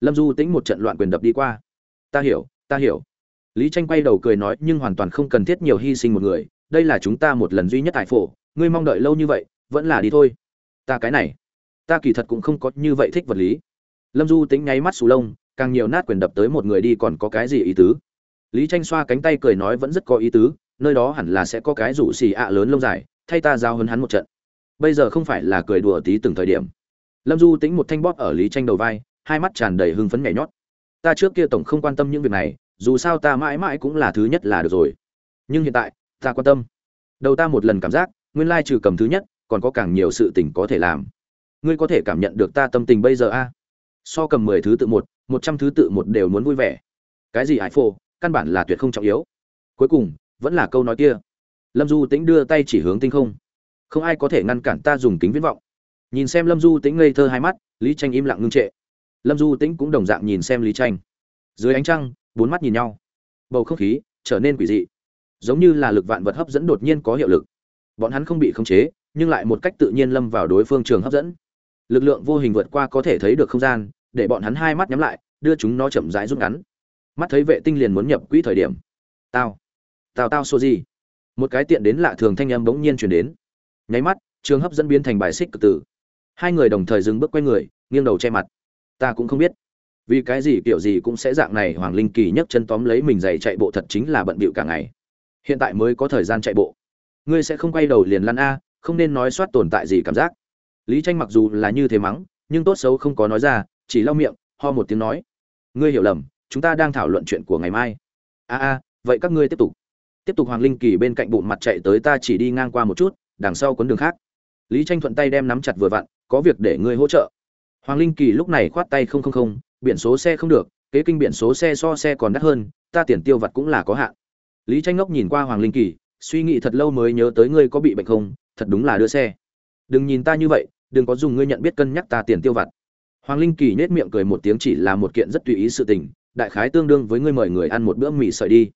lâm du tĩnh một trận loạn quyền đập đi qua. Ta hiểu ta hiểu. Lý tranh quay đầu cười nói nhưng hoàn toàn không cần thiết nhiều hy sinh một người, đây là chúng ta một lần duy nhất tại phổ, ngươi mong đợi lâu như vậy, vẫn là đi thôi. Ta cái này, ta kỳ thật cũng không có như vậy thích vật lý. Lâm du tính nháy mắt xù lông càng nhiều nát quyền đập tới một người đi còn có cái gì ý tứ? Lý tranh xoa cánh tay cười nói vẫn rất có ý tứ, nơi đó hẳn là sẽ có cái rủ xì ạ lớn lông dài, thay ta giao hấn hắn một trận. Bây giờ không phải là cười đùa tí từng thời điểm. Lâm du tính một thanh bóp ở lý tranh đầu vai, hai mắt tràn đầy hưng phấn nhảy nhót. Ta trước kia tổng không quan tâm những việc này, dù sao ta mãi mãi cũng là thứ nhất là được rồi. Nhưng hiện tại, ta quan tâm. Đầu ta một lần cảm giác, nguyên lai trừ cầm thứ nhất, còn có càng nhiều sự tình có thể làm. Ngươi có thể cảm nhận được ta tâm tình bây giờ a? So cầm mười thứ tự một một trăm thứ tự một đều muốn vui vẻ. Cái gì hải phô căn bản là tuyệt không trọng yếu. Cuối cùng, vẫn là câu nói kia. Lâm du tĩnh đưa tay chỉ hướng tinh không. Không ai có thể ngăn cản ta dùng kính viễn vọng. Nhìn xem lâm du tĩnh ngây thơ hai mắt, lý tranh im lặng ngưng trệ. Lâm du tĩnh cũng đồng dạng nhìn xem lý tranh. Dưới ánh trăng, bốn mắt nhìn nhau. Bầu không khí trở nên quỷ dị. Giống như là lực vạn vật hấp dẫn đột nhiên có hiệu lực. Bọn hắn không bị khống chế, nhưng lại một cách tự nhiên lâm vào đối phương trường hấp dẫn. Lực lượng vô hình vượt qua có thể thấy được không gian để bọn hắn hai mắt nhắm lại, đưa chúng nó chậm rãi rút ngắn. Mắt thấy vệ tinh liền muốn nhập quỹ thời điểm. Tao tao tao xô gì một cái tiện đến lạ thường thanh âm bỗng nhiên chuyển đến. Nháy mắt, trường hấp dẫn biến thành bài xích cực tử. Hai người đồng thời dừng bước quay người, nghiêng đầu che mặt. Ta cũng không biết. Vì cái gì kiểu gì cũng sẽ dạng này, hoàng linh kỳ nhấc chân tóm lấy mình giày chạy bộ thật chính là bận bịu cả ngày. Hiện tại mới có thời gian chạy bộ. Ngươi sẽ không quay đầu liền lăn a, không nên nói soát tồn tại gì cảm giác. Lý tranh mặc dù là như thế mắng, nhưng tốt xấu không có nói ra chỉ lau miệng, ho một tiếng nói. Ngươi hiểu lầm, chúng ta đang thảo luận chuyện của ngày mai. A a, vậy các ngươi tiếp tục. Tiếp tục hoàng linh kỳ bên cạnh bụng mặt chạy tới ta chỉ đi ngang qua một chút, đằng sau cuốn đường khác. Lý tranh thuận tay đem nắm chặt vừa vặn, có việc để ngươi hỗ trợ. Hoàng linh kỳ lúc này khoát tay không không không, biển số xe không được, kế kinh biển số xe so xe còn đắt hơn, ta tiền tiêu vặt cũng là có hạn. Lý tranh ngốc nhìn qua hoàng linh kỳ, suy nghĩ thật lâu mới nhớ tới ngươi có bị bệnh không, thật đúng là đưa xe. Đừng nhìn ta như vậy, đừng có dùng ngươi nhận biết cân nhắc ta tiền tiêu vặt hoàng linh kỳ nhếch miệng cười một tiếng chỉ là một kiện rất tùy ý sự tình, đại khái tương đương với ngươi mời người ăn một bữa mì sợi đi.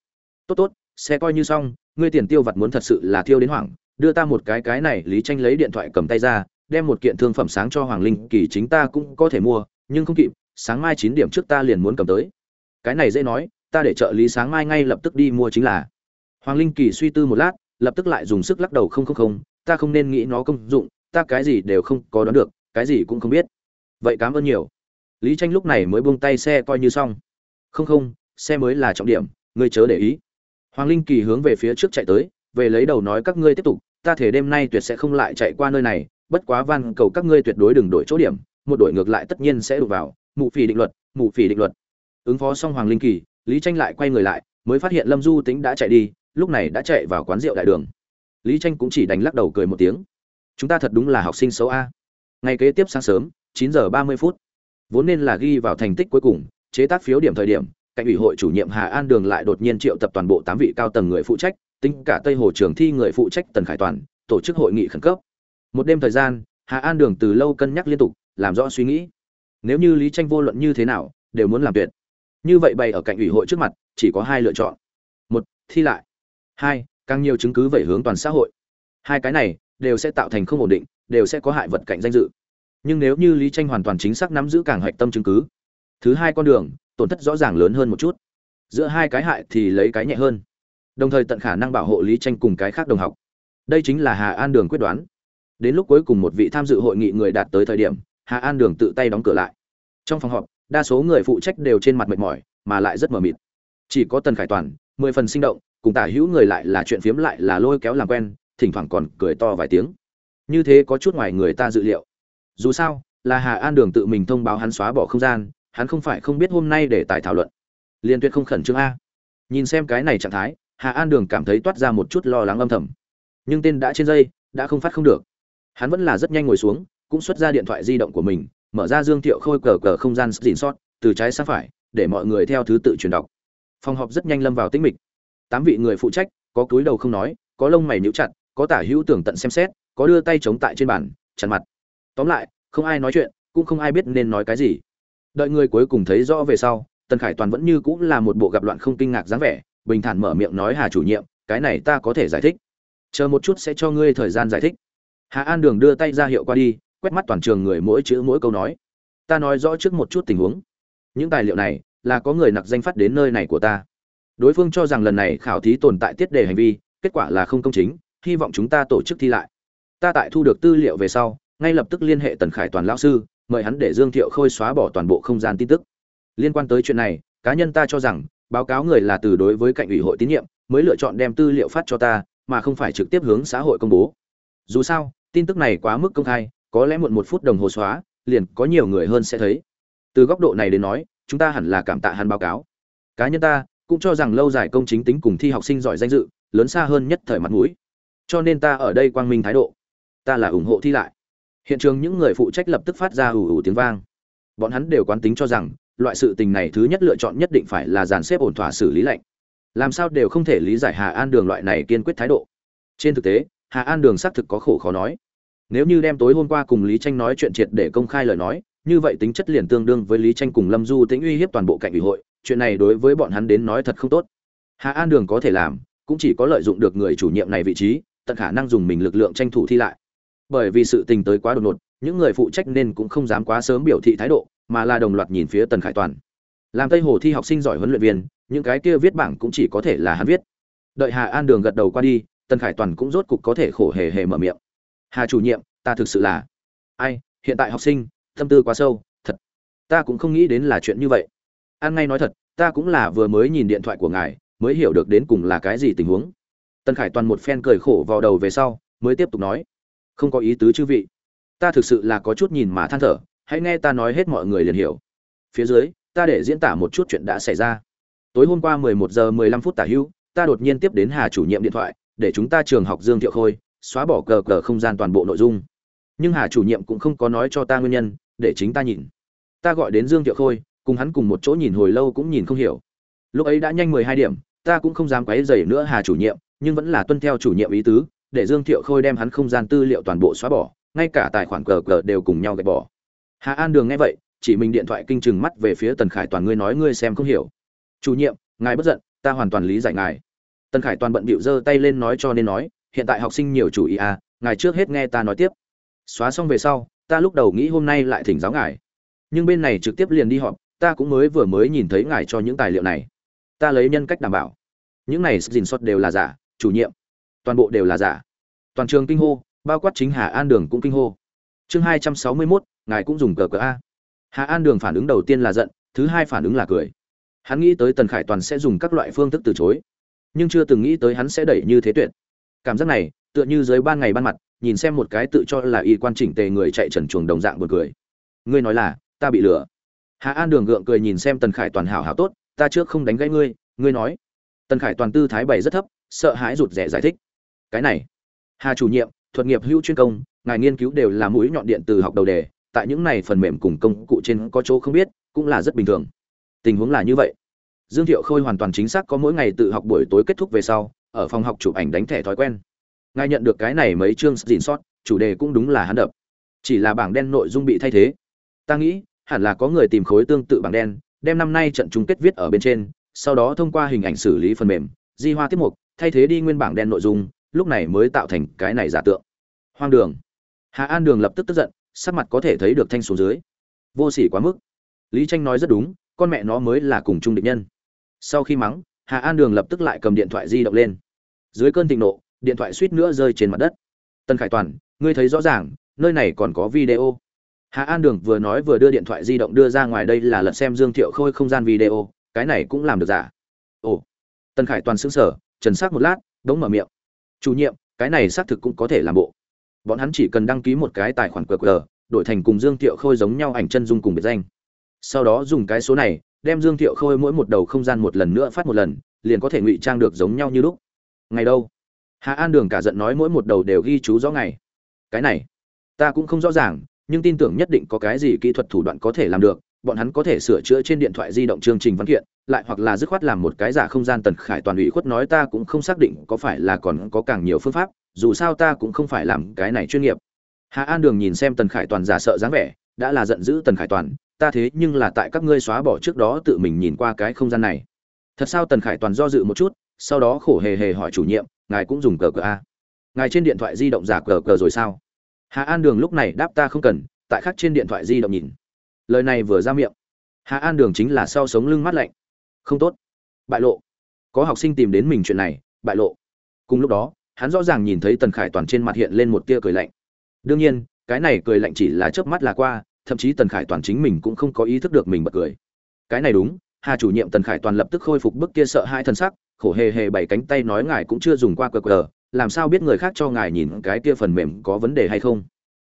Tốt tốt, xe coi như xong, ngươi tiền tiêu vặt muốn thật sự là thiêu đến hoảng, đưa ta một cái cái này lý tranh lấy điện thoại cầm tay ra, đem một kiện thương phẩm sáng cho hoàng linh kỳ chính ta cũng có thể mua, nhưng không kịp, sáng mai chín điểm trước ta liền muốn cầm tới. Cái này dễ nói, ta để trợ lý sáng mai ngay lập tức đi mua chính là. Hoàng linh kỳ suy tư một lát, lập tức lại dùng sức lắc đầu không không không, ta không nên nghĩ nó công dụng, ta cái gì đều không có đoán được, cái gì cũng không biết vậy cảm ơn nhiều. Lý tranh lúc này mới buông tay xe coi như xong. Không không, xe mới là trọng điểm, ngươi chớ để ý. Hoàng linh kỳ hướng về phía trước chạy tới, về lấy đầu nói các ngươi tiếp tục, ta thể đêm nay tuyệt sẽ không lại chạy qua nơi này, bất quá van cầu các ngươi tuyệt đối đừng đổi chỗ điểm, một đổi ngược lại tất nhiên sẽ đụng vào, mụ phỉ định luật, mụ phỉ định luật. Ứng phó xong hoàng linh kỳ, lý tranh lại quay người lại, mới phát hiện lâm du tính đã chạy đi, lúc này đã chạy vào quán rượu đại đường. Lý tranh cũng chỉ đánh lắc đầu cười một tiếng. Chúng ta thật đúng là học sinh xấu a. Ngày kế tiếp sáng sớm 9 giờ 30 phút. Vốn nên là ghi vào thành tích cuối cùng, chế tác phiếu điểm thời điểm, cạnh ủy hội chủ nhiệm hà an đường lại đột nhiên triệu tập toàn bộ tám vị cao tầng người phụ trách, tính cả tây hồ trường thi người phụ trách tần khải toàn, tổ chức hội nghị khẩn cấp. Một đêm thời gian, hà an đường từ lâu cân nhắc liên tục, làm rõ suy nghĩ. Nếu như lý tranh vô luận như thế nào, đều muốn làm tuyệt. Như vậy bày ở cạnh ủy hội trước mặt, chỉ có hai lựa chọn. Một, thi lại. Hai, càng nhiều chứng cứ về hướng toàn xã hội. Hai cái này, đều sẽ tạo thành không ổn định, đều sẽ có hại vật cạnh danh dự nhưng nếu như lý tranh hoàn toàn chính xác nắm giữ càng hạch tâm chứng cứ, thứ hai con đường, tổn thất rõ ràng lớn hơn một chút. Giữa hai cái hại thì lấy cái nhẹ hơn. Đồng thời tận khả năng bảo hộ lý tranh cùng cái khác đồng học. Đây chính là hà an đường quyết đoán. Đến lúc cuối cùng một vị tham dự hội nghị người đạt tới thời điểm, hà an đường tự tay đóng cửa lại. Trong phòng họp, đa số người phụ trách đều trên mặt mệt mỏi, mà lại rất mờ mịt. Chỉ có tần khải toàn, mười phần sinh động, cùng tả hữu người lại là chuyện phiếm lại là lôi kéo làm quen, thỉnh thoảng còn cười to vài tiếng. Như thế có chút ngoài người ta dự liệu dù sao, là hà an đường tự mình thông báo hắn xóa bỏ không gian, hắn không phải không biết hôm nay để tài thảo luận. Liên tuyệt không khẩn trương a. Nhìn xem cái này trạng thái, hà an đường cảm thấy toát ra một chút lo lắng âm thầm. Nhưng tên đã trên dây, đã không phát không được. Hắn vẫn là rất nhanh ngồi xuống, cũng xuất ra điện thoại di động của mình, mở ra dương thiệu khôi cờ cờ không gian dìn sót, từ trái sang phải, để mọi người theo thứ tự truyền đọc. Phòng họp rất nhanh lâm vào tĩnh mịch. Tám vị người phụ trách, có cúi đầu không nói, có lông mày nhíu chặt, có tả hữu tưởng tận xem xét, có đưa tay chống tại trên bàn, chặn mặt tóm lại, không ai nói chuyện, cũng không ai biết nên nói cái gì. Đợi người cuối cùng thấy rõ về sau, tần khải toàn vẫn như cũng là một bộ gặp loạn không kinh ngạc dáng vẻ, bình thản mở miệng nói, hà chủ nhiệm, cái này ta có thể giải thích. Chờ một chút sẽ cho ngươi thời gian giải thích. Hà an đường đưa tay ra hiệu qua đi, quét mắt toàn trường người mỗi chữ mỗi câu nói. Ta nói rõ trước một chút tình huống. Những tài liệu này là có người nặc danh phát đến nơi này của ta. Đối phương cho rằng lần này khảo thí tồn tại tiết đề hành vi, kết quả là không công chính, hy vọng chúng ta tổ chức thi lại. Ta tại thu được tư liệu về sau ngay lập tức liên hệ tần khải toàn lão sư, mời hắn để dương thiệu khôi xóa bỏ toàn bộ không gian tin tức. Liên quan tới chuyện này, cá nhân ta cho rằng, báo cáo người là từ đối với cạnh ủy hội tín nhiệm, mới lựa chọn đem tư liệu phát cho ta, mà không phải trực tiếp hướng xã hội công bố. Dù sao, tin tức này quá mức công khai, có lẽ muộn một phút đồng hồ xóa, liền có nhiều người hơn sẽ thấy. Từ góc độ này đến nói, chúng ta hẳn là cảm tạ hắn báo cáo. Cá nhân ta, cũng cho rằng lâu dài công chính tính cùng thi học sinh giỏi danh dự, lớn xa hơn nhất thời mặt mũi. Cho nên ta ở đây quang minh thái độ. Ta là ủng hộ thi lại hiện trường những người phụ trách lập tức phát ra ủ ủ tiếng vang. Bọn hắn đều quán tính cho rằng, loại sự tình này thứ nhất lựa chọn nhất định phải là dàn xếp ổn thỏa xử lý lệnh làm sao đều không thể lý giải hà an đường loại này kiên quyết thái độ. Trên thực tế, hà an đường xác thực có khổ khó nói. Nếu như đem tối hôm qua cùng lý tranh nói chuyện triệt để công khai lời nói, như vậy tính chất liền tương đương với lý tranh cùng lâm du tính uy hiếp toàn bộ cạnh ủy hội, chuyện này đối với bọn hắn đến nói thật không tốt. Hà an đường có thể làm, cũng chỉ có lợi dụng được người chủ nhiệm này vị trí, tận khả năng dùng mình lực lượng tranh thủ thi lại bởi vì sự tình tới quá đột ngột, những người phụ trách nên cũng không dám quá sớm biểu thị thái độ, mà là đồng loạt nhìn phía tần khải toàn. Làm tây hồ thi học sinh giỏi huấn luyện viên, những cái kia viết bảng cũng chỉ có thể là hắn viết. Đợi hà an đường gật đầu qua đi, tần khải toàn cũng rốt cục có thể khổ hề hề mở miệng. Hà chủ nhiệm, ta thực sự là ai, hiện tại học sinh, tâm tư quá sâu, thật, ta cũng không nghĩ đến là chuyện như vậy. An ngay nói thật, ta cũng là vừa mới nhìn điện thoại của ngài, mới hiểu được đến cùng là cái gì tình huống. Tần khải toàn một phen cười khổ vào đầu về sau, mới tiếp tục nói không có ý tứ chư vị. Ta thực sự là có chút nhìn mà than thở, hãy nghe ta nói hết mọi người liền hiểu. Phía dưới, ta để diễn tả một chút chuyện đã xảy ra. Tối hôm qua 11 giờ 15 phút tả hữu, ta đột nhiên tiếp đến hà chủ nhiệm điện thoại, để chúng ta trường học dương thiệu khôi, xóa bỏ cờ cờ không gian toàn bộ nội dung. Nhưng hà chủ nhiệm cũng không có nói cho ta nguyên nhân, để chính ta nhìn. Ta gọi đến dương thiệu khôi, cùng hắn cùng một chỗ nhìn hồi lâu cũng nhìn không hiểu. Lúc ấy đã nhanh mười hai điểm, ta cũng không dám quấy dày nữa hà chủ nhiệm, nhưng vẫn là tuân theo chủ nhiệm ý tứ để dương thiệu khôi đem hắn không gian tư liệu toàn bộ xóa bỏ, ngay cả tài khoản cờ cờ đều cùng nhau gạch bỏ. Hà an đường nghe vậy, chỉ mình điện thoại kinh trừng mắt về phía tần khải toàn, ngươi nói ngươi xem không hiểu. Chủ nhiệm, ngài bất giận, ta hoàn toàn lý giải ngài. Tần khải toàn bận bịu giơ tay lên nói cho nên nói, hiện tại học sinh nhiều chủ ý à ngài trước hết nghe ta nói tiếp. Xóa xong về sau, ta lúc đầu nghĩ hôm nay lại thỉnh giáo ngài. Nhưng bên này trực tiếp liền đi họp, ta cũng mới vừa mới nhìn thấy ngài cho những tài liệu này. Ta lấy nhân cách đảm bảo. Những này dình xuất đều là giả, chủ nhiệm toàn bộ đều là giả. Toàn trường kinh hô, bao quát chính hà an đường cũng kinh hô. Chương hai trăm sáu mươi mốt, ngài cũng dùng cờ cờ a. Hà an đường phản ứng đầu tiên là giận, thứ hai phản ứng là cười. Hắn nghĩ tới tần khải toàn sẽ dùng các loại phương thức từ chối, nhưng chưa từng nghĩ tới hắn sẽ đẩy như thế tuyệt. Cảm giác này, tựa như dưới ban ngày ban mặt, nhìn xem một cái tự cho là y quan chỉnh tề người chạy trần chuồng đồng dạng buồn cười. Ngươi nói là, ta bị lừa. Hà an đường gượng cười nhìn xem tần khải toàn hảo hảo tốt, ta trước không đánh gãy ngươi ngươi nói. Tần khải toàn tư thái bày rất thấp, sợ hãi rụt rẻ giải thích cái này. Hà chủ nhiệm, thuật nghiệp hữu chuyên công, ngài nghiên cứu đều là mũi nhọn điện từ học đầu đề, tại những này phần mềm cùng công cụ trên có chỗ không biết, cũng là rất bình thường. Tình huống là như vậy. Dương thiệu khôi hoàn toàn chính xác có mỗi ngày tự học buổi tối kết thúc về sau, ở phòng học chụp ảnh đánh thẻ thói quen. Ngài nhận được cái này mấy chương dìn sót chủ đề cũng đúng là hắn đập. Chỉ là bảng đen nội dung bị thay thế. Ta nghĩ, hẳn là có người tìm khối tương tự bảng đen, đem năm nay trận chung kết viết ở bên trên, sau đó thông qua hình ảnh xử lý phần mềm, di hoa tiết mục, thay thế đi nguyên bảng đen nội dung lúc này mới tạo thành cái này giả tượng. Hoang đường. Hà an đường lập tức tức giận, sắc mặt có thể thấy được thanh xuống dưới. Vô sỉ quá mức. Lý tranh nói rất đúng, con mẹ nó mới là cùng chung địch nhân. Sau khi mắng, hà an đường lập tức lại cầm điện thoại di động lên. Dưới cơn thịnh nộ, điện thoại suýt nữa rơi trên mặt đất. Tân khải toàn, ngươi thấy rõ ràng, nơi này còn có video. Hà an đường vừa nói vừa đưa điện thoại di động đưa ra ngoài đây là lật xem dương thiệu khôi không gian video, cái này cũng làm được giả. Ồ. Tân khải toàn xứng sở trần s ắ c một lát, đống mở miệng chủ nhiệm, cái này xác thực cũng có thể làm bộ. Bọn hắn chỉ cần đăng ký một cái tài khoản qr, đổi thành cùng dương thiệu khôi giống nhau ảnh chân dung cùng biệt danh. Sau đó dùng cái số này, đem dương thiệu khôi mỗi một đầu không gian một lần nữa phát một lần, liền có thể ngụy trang được giống nhau như lúc. Ngày đâu? Hà an đường cả giận nói mỗi một đầu đều ghi chú rõ ngày. Cái này, ta cũng không rõ ràng, nhưng tin tưởng nhất định có cái gì kỹ thuật thủ đoạn có thể làm được bọn hắn có thể sửa chữa trên điện thoại di động chương trình văn kiện, lại hoặc là dứt khoát làm một cái giả không gian tần khải toàn ủy khuất nói ta cũng không xác định có phải là còn có càng nhiều phương pháp, dù sao ta cũng không phải làm cái này chuyên nghiệp. Hà an đường nhìn xem tần khải toàn giả sợ dáng vẻ, đã là giận dữ tần khải toàn, ta thế nhưng là tại các ngươi xóa bỏ trước đó tự mình nhìn qua cái không gian này. Thật sao tần khải toàn do dự một chút, sau đó khổ hề hề hỏi chủ nhiệm, ngài cũng dùng cờ cờ a. Ngài trên điện thoại di động giả cờ cờ rồi sao? Hà an đường lúc này đáp ta không cần, tại khắc trên điện thoại di động nhìn lời này vừa ra miệng. Hà an đường chính là sau sống lưng mắt lạnh. Không tốt. Bại lộ. Có học sinh tìm đến mình chuyện này, bại lộ. Cùng lúc đó, hắn rõ ràng nhìn thấy tần khải toàn trên mặt hiện lên một tia cười lạnh. Đương nhiên, cái này cười lạnh chỉ là chớp mắt là qua, thậm chí tần khải toàn chính mình cũng không có ý thức được mình bật cười. Cái này đúng, hà chủ nhiệm tần khải toàn lập tức khôi phục bức kia sợ hai thân sắc, khổ hề hề bảy cánh tay nói ngài cũng chưa dùng qua cờ cờ, làm sao biết người khác cho ngài nhìn cái kia phần mềm có vấn đề hay không.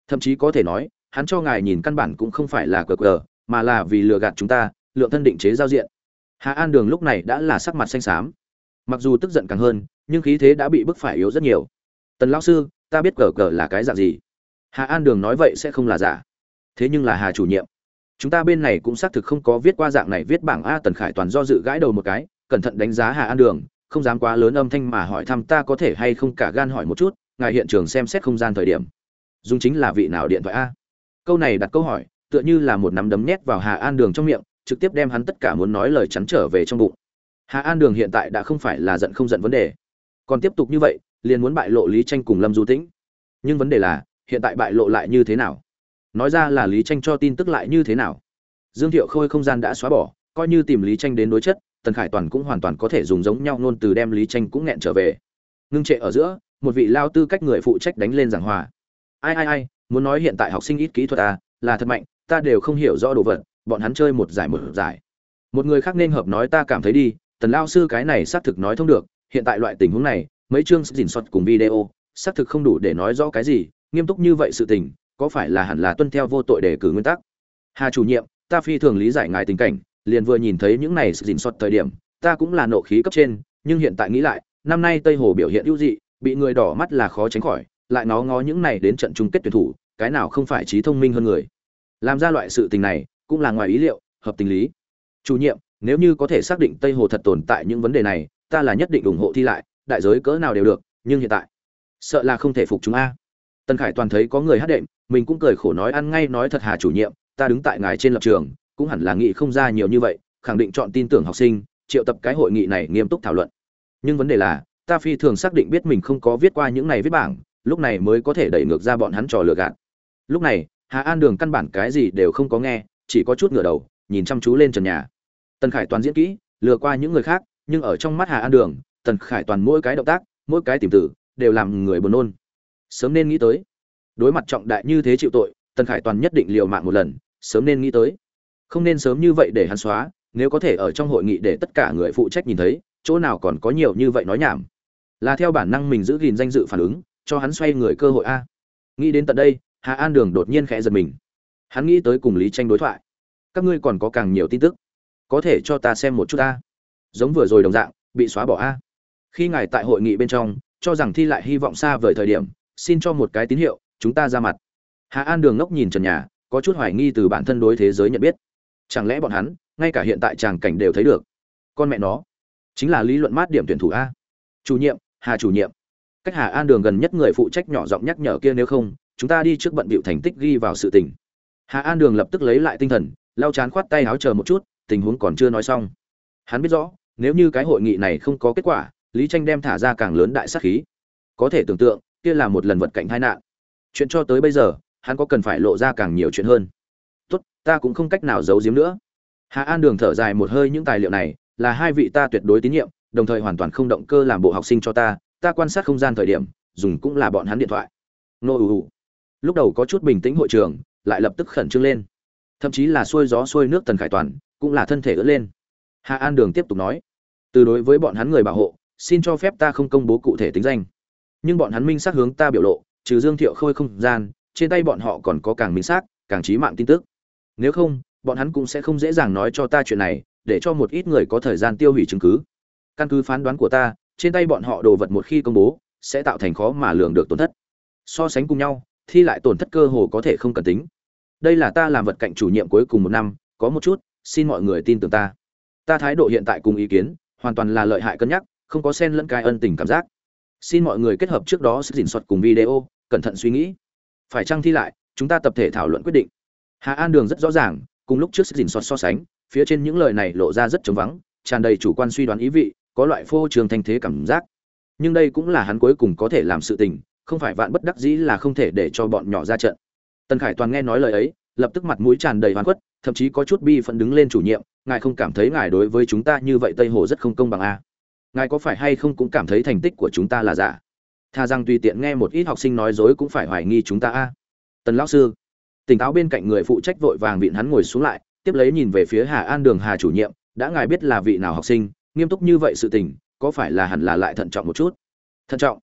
Thậm chí có thể nói hắn cho ngài nhìn căn bản cũng không phải là cờ cờ, mà là vì lừa gạt chúng ta, lượng thân định chế giao diện. Hà an đường lúc này đã là sắc mặt xanh xám. Mặc dù tức giận càng hơn, nhưng khí thế đã bị bức phải yếu rất nhiều. Tần lão sư, ta biết cờ cờ là cái dạng gì? Hà an đường nói vậy sẽ không là giả. Thế nhưng là hà chủ nhiệm. Chúng ta bên này cũng xác thực không có viết qua dạng này viết bảng a tần khải toàn do dự gãi đầu một cái, cẩn thận đánh giá hà an đường, không dám quá lớn âm thanh mà hỏi thăm ta có thể hay không cả gan hỏi một chút, ngài hiện trường xem xét không gian thời điểm. Dùng chính là vị nào điện thoại a? Câu này đặt câu hỏi, tựa như là một nắm đấm nhét vào hà an đường trong miệng, trực tiếp đem hắn tất cả muốn nói lời chắn trở về trong bụng. Hà an đường hiện tại đã không phải là giận không giận vấn đề. Còn tiếp tục như vậy, liền muốn bại lộ lý tranh cùng lâm du tĩnh. Nhưng vấn đề là, hiện tại bại lộ lại như thế nào? Nói ra là lý tranh cho tin tức lại như thế nào? Dương thiệu khôi không gian đã xóa bỏ, coi như tìm lý tranh đến đối chất, tần khải toàn cũng hoàn toàn có thể dùng giống nhau ngôn từ đem lý tranh cũng nghẹn trở về. Ngưng trệ ở giữa, một vị lao tư cách người phụ trách đánh lên giảng hòa ai ai ai, muốn nói hiện tại học sinh ít kỹ thuật à là thật mạnh, ta đều không hiểu rõ đồ vật, bọn hắn chơi một giải một giải. Một người khác nên hợp nói ta cảm thấy đi, tần lao sư cái này xác thực nói thông được, hiện tại loại tình huống này, mấy chương dình soạt cùng video, xác thực không đủ để nói rõ cái gì, nghiêm túc như vậy sự tình, có phải là hẳn là tuân theo vô tội đề cử nguyên tắc? Hà chủ nhiệm, ta phi thường lý giải ngài tình cảnh, liền vừa nhìn thấy những này dình soạt thời điểm, ta cũng là nộ khí cấp trên, nhưng hiện tại nghĩ lại, năm nay tây hồ biểu hiện ưu dị, bị người đỏ mắt là khó tránh khỏi lại ngó ngó những này đến trận chung kết tuyển thủ, cái nào không phải trí thông minh hơn người. Làm ra loại sự tình này, cũng là ngoài ý liệu, hợp tình lý. Chủ nhiệm, nếu như có thể xác định tây hồ thật tồn tại những vấn đề này, ta là nhất định ủng hộ thi lại, đại giới cỡ nào đều được, nhưng hiện tại, sợ là không thể phục chúng a. Tân khải toàn thấy có người hát đệm, mình cũng cười khổ nói ăn ngay nói thật hà chủ nhiệm, ta đứng tại ngài trên lập trường, cũng hẳn là nghĩ không ra nhiều như vậy, khẳng định chọn tin tưởng học sinh, triệu tập cái hội nghị này nghiêm túc thảo luận. Nhưng vấn đề là, ta phi thường xác định biết mình không có viết qua những này viết bảng lúc này mới có thể đẩy ngược ra bọn hắn trò lừa gạt. Lúc này, hà an đường căn bản cái gì đều không có nghe, chỉ có chút ngửa đầu, nhìn chăm chú lên trần nhà. Tần khải toàn diễn kỹ, lừa qua những người khác, nhưng ở trong mắt hà an đường, tần khải toàn mỗi cái động tác, mỗi cái tìm tử, đều làm người buồn nôn. Sớm nên nghĩ tới. Đối mặt trọng đại như thế chịu tội, tần khải toàn nhất định liều mạng một lần, sớm nên nghĩ tới. Không nên sớm như vậy để hắn xóa, nếu có thể ở trong hội nghị để tất cả người phụ trách nhìn thấy, chỗ nào còn có nhiều như vậy nói nhảm. Là theo bản năng mình giữ gìn danh dự phản ứng cho hắn xoay người cơ hội a. Nghĩ đến tận đây, hà an đường đột nhiên khẽ giật mình. Hắn nghĩ tới cùng lý tranh đối thoại. Các ngươi còn có càng nhiều tin tức. Có thể cho ta xem một chút ta giống vừa rồi đồng dạng, bị xóa bỏ a. Khi ngài tại hội nghị bên trong, cho rằng thi lại hy vọng xa vời thời điểm, xin cho một cái tín hiệu, chúng ta ra mặt. Hà an đường ngốc nhìn trần nhà, có chút hoài nghi từ bản thân đối thế giới nhận biết. Chẳng lẽ bọn hắn, ngay cả hiện tại tràng cảnh đều thấy được? Con mẹ nó, chính là lý luận mát điểm tuyển thủ a. Chủ nhiệm, hà chủ nhiệm cách hà an đường gần nhất người phụ trách nhỏ giọng nhắc nhở kia nếu không, chúng ta đi trước bận bịu thành tích ghi vào sự tình. Hà an đường lập tức lấy lại tinh thần, lau chán khoát tay áo chờ một chút, tình huống còn chưa nói xong. Hắn biết rõ, nếu như cái hội nghị này không có kết quả, lý tranh đem thả ra càng lớn đại sát khí. Có thể tưởng tượng, kia là một lần vật cảnh tai nạn. Chuyện cho tới bây giờ, hắn có cần phải lộ ra càng nhiều chuyện hơn. Tốt, ta cũng không cách nào giấu giếm nữa. Hà an đường thở dài một hơi, những tài liệu này là hai vị ta tuyệt đối tín nhiệm, đồng thời hoàn toàn không động cơ làm bộ học sinh cho ta ta quan sát không gian thời điểm, dùng cũng là bọn hắn điện thoại. Nô ù ù lúc đầu có chút bình tĩnh hội trường, lại lập tức khẩn trương lên. Thậm chí là xuôi gió xuôi nước tần khải toàn, cũng là thân thể ướt lên. Hạ an đường tiếp tục nói, từ đối với bọn hắn người bảo hộ, xin cho phép ta không công bố cụ thể tính danh. Nhưng bọn hắn minh xác hướng ta biểu lộ, trừ dương thiệu khôi không gian, trên tay bọn họ còn có càng minh xác, càng trí mạng tin tức. Nếu không, bọn hắn cũng sẽ không dễ dàng nói cho ta chuyện này, để cho một ít người có thời gian tiêu hủy chứng cứ. Căn cứ phán đoán của ta trên tay bọn họ đồ vật một khi công bố, sẽ tạo thành khó mà lường được tổn thất. So sánh cùng nhau, thi lại tổn thất cơ hồ có thể không cần tính. Đây là ta làm vật cạnh chủ nhiệm cuối cùng một năm, có một chút, xin mọi người tin tưởng ta. Ta thái độ hiện tại cùng ý kiến, hoàn toàn là lợi hại cân nhắc, không có sen lẫn cái ân tình cảm giác. Xin mọi người kết hợp trước đó sức dình soạt cùng video, cẩn thận suy nghĩ. Phải chăng thi lại, chúng ta tập thể thảo luận quyết định. Hà an đường rất rõ ràng, cùng lúc trước sức dình soạt so sánh, phía trên những lời này lộ ra rất trống vắng, tràn đầy chủ quan suy đoán ý vị có loại phô trường thanh thế cảm giác. Nhưng đây cũng là hắn cuối cùng có thể làm sự tình, không phải vạn bất đắc dĩ là không thể để cho bọn nhỏ ra trận. Tần khải toàn nghe nói lời ấy, lập tức mặt mũi tràn đầy hoàn khuất, thậm chí có chút bi phận đứng lên chủ nhiệm, ngài không cảm thấy ngài đối với chúng ta như vậy tây hồ rất không công bằng a ngài có phải hay không cũng cảm thấy thành tích của chúng ta là giả? Tha rằng tùy tiện nghe một ít học sinh nói dối cũng phải hoài nghi chúng ta a tần lão sư, tỉnh táo bên cạnh người phụ trách vội vàng vịn hắn ngồi xuống lại, tiếp lấy nhìn về phía hà an đường hà chủ nhiệm, đã ngài biết là vị nào học sinh nghiêm túc như vậy sự tình, có phải là hẳn là lại thận trọng một chút? Thận trọng.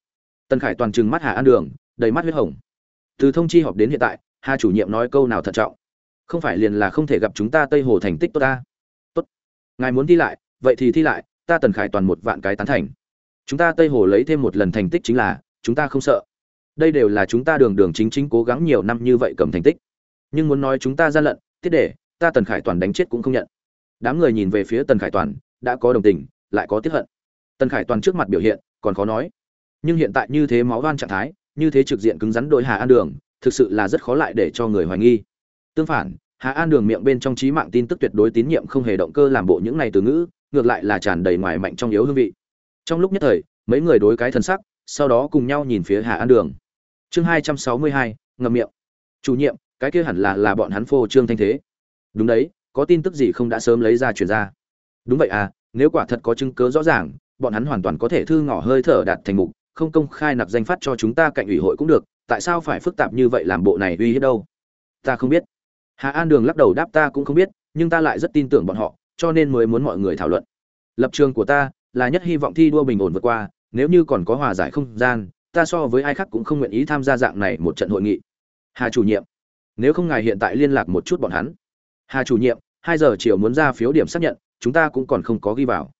Tần khải toàn trừng mắt hà an đường, đầy mắt huyết hồng. Từ thông chi họp đến hiện tại, hà chủ nhiệm nói câu nào thận trọng? Không phải liền là không thể gặp chúng ta tây hồ thành tích tốt ta? Tốt. Ngài muốn thi lại, vậy thì thi lại, ta tần khải toàn một vạn cái tán thành. Chúng ta tây hồ lấy thêm một lần thành tích chính là, chúng ta không sợ. Đây đều là chúng ta đường đường chính chính cố gắng nhiều năm như vậy cầm thành tích. Nhưng muốn nói chúng ta gian lận, tiết để ta tần khải toàn đánh chết cũng không nhận. Đám người nhìn về phía tần khải toàn đã có đồng tình, lại có tiếc hận. Tần khải toàn trước mặt biểu hiện còn khó nói. Nhưng hiện tại như thế máu van trạng thái, như thế trực diện cứng rắn đội hà an đường, thực sự là rất khó lại để cho người hoài nghi. Tương phản, hà an đường miệng bên trong trí mạng tin tức tuyệt đối tín nhiệm không hề động cơ làm bộ những này từ ngữ, ngược lại là tràn đầy ngoài mạnh trong yếu hương vị. Trong lúc nhất thời, mấy người đối cái thân sắc, sau đó cùng nhau nhìn phía hà an đường. Chương hai trăm sáu mươi hai, ngậm miệng. Chủ nhiệm, cái kia hẳn là là bọn hắn phô trương thanh thế. Đúng đấy, có tin tức gì không đã sớm lấy ra truyền ra đúng vậy à nếu quả thật có chứng cứ rõ ràng, bọn hắn hoàn toàn có thể thư ngỏ hơi thở đạt thành mục, không công khai nạp danh phát cho chúng ta cạnh ủy hội cũng được, tại sao phải phức tạp như vậy làm bộ này uy hiếp đâu? Ta không biết. Hà an đường lắc đầu đáp ta cũng không biết, nhưng ta lại rất tin tưởng bọn họ, cho nên mới muốn mọi người thảo luận. Lập trường của ta là nhất hy vọng thi đua bình ổn vượt qua, nếu như còn có hòa giải không gian, ta so với ai khác cũng không nguyện ý tham gia dạng này một trận hội nghị. Hà chủ nhiệm, nếu không ngài hiện tại liên lạc một chút bọn hắn. Hà chủ nhiệm, hai giờ chiều muốn ra phiếu điểm xác nhận chúng ta cũng còn không có ghi vào.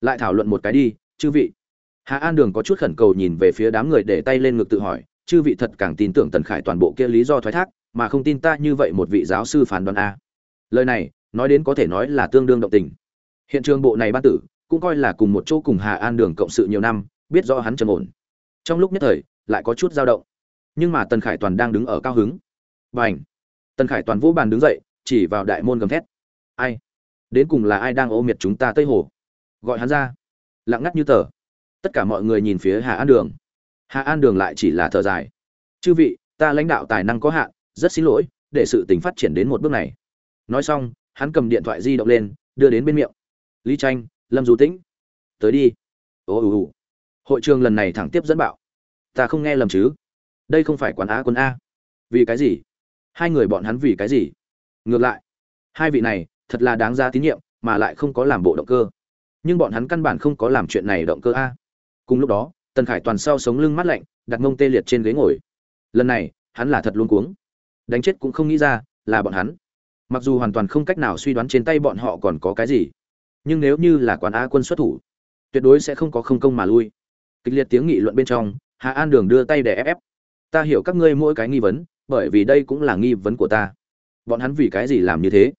Lại thảo luận một cái đi, chư vị. Hạ an đường có chút khẩn cầu nhìn về phía đám người để tay lên ngực tự hỏi, chư vị thật càng tin tưởng tần khải toàn bộ kia lý do thoái thác, mà không tin ta như vậy một vị giáo sư phán đoán a. Lời này, nói đến có thể nói là tương đương động tình. Hiện trường bộ này ban tử, cũng coi là cùng một chỗ cùng hà an đường cộng sự nhiều năm, biết rõ hắn trầm ổn. Trong lúc nhất thời, lại có chút dao động. Nhưng mà tần khải toàn đang đứng ở cao hứng. Và ảnh tần khải toàn vũ bàn đứng dậy, chỉ vào đại môn gầm thét. Ai? Đến cùng là ai đang ô miệt chúng ta tây hồ? Gọi hắn ra. Lặng ngắt như tờ. Tất cả mọi người nhìn phía hà an đường. Hà an đường lại chỉ là thở dài. Chư vị, ta lãnh đạo tài năng có hạn, rất xin lỗi, để sự tình phát triển đến một bước này. Nói xong, hắn cầm điện thoại di động lên, đưa đến bên miệng. Lý tranh, lâm du tĩnh. Tới đi. Ồ ồ ồ hội trường lần này thẳng tiếp dẫn bạo. Ta không nghe lầm chứ? Đây không phải quán á quân a. Vì cái gì? Hai người bọn hắn vì cái gì? Ngược lại, hai vị này thật là đáng ra tín nhiệm, mà lại không có làm bộ động cơ. Nhưng bọn hắn căn bản không có làm chuyện này động cơ a. Cùng lúc đó, tần khải toàn sau sống lưng mắt lạnh, đặt mông tê liệt trên ghế ngồi. Lần này, hắn là thật luôn cuống. Đánh chết cũng không nghĩ ra, là bọn hắn. Mặc dù hoàn toàn không cách nào suy đoán trên tay bọn họ còn có cái gì, nhưng nếu như là quán a quân xuất thủ, tuyệt đối sẽ không có không công mà lui. Kịch liệt tiếng nghị luận bên trong, hà an đường đưa tay để ép ép. Ta hiểu các ngươi mỗi cái nghi vấn, bởi vì đây cũng là nghi vấn của ta. Bọn hắn vì cái gì làm như thế?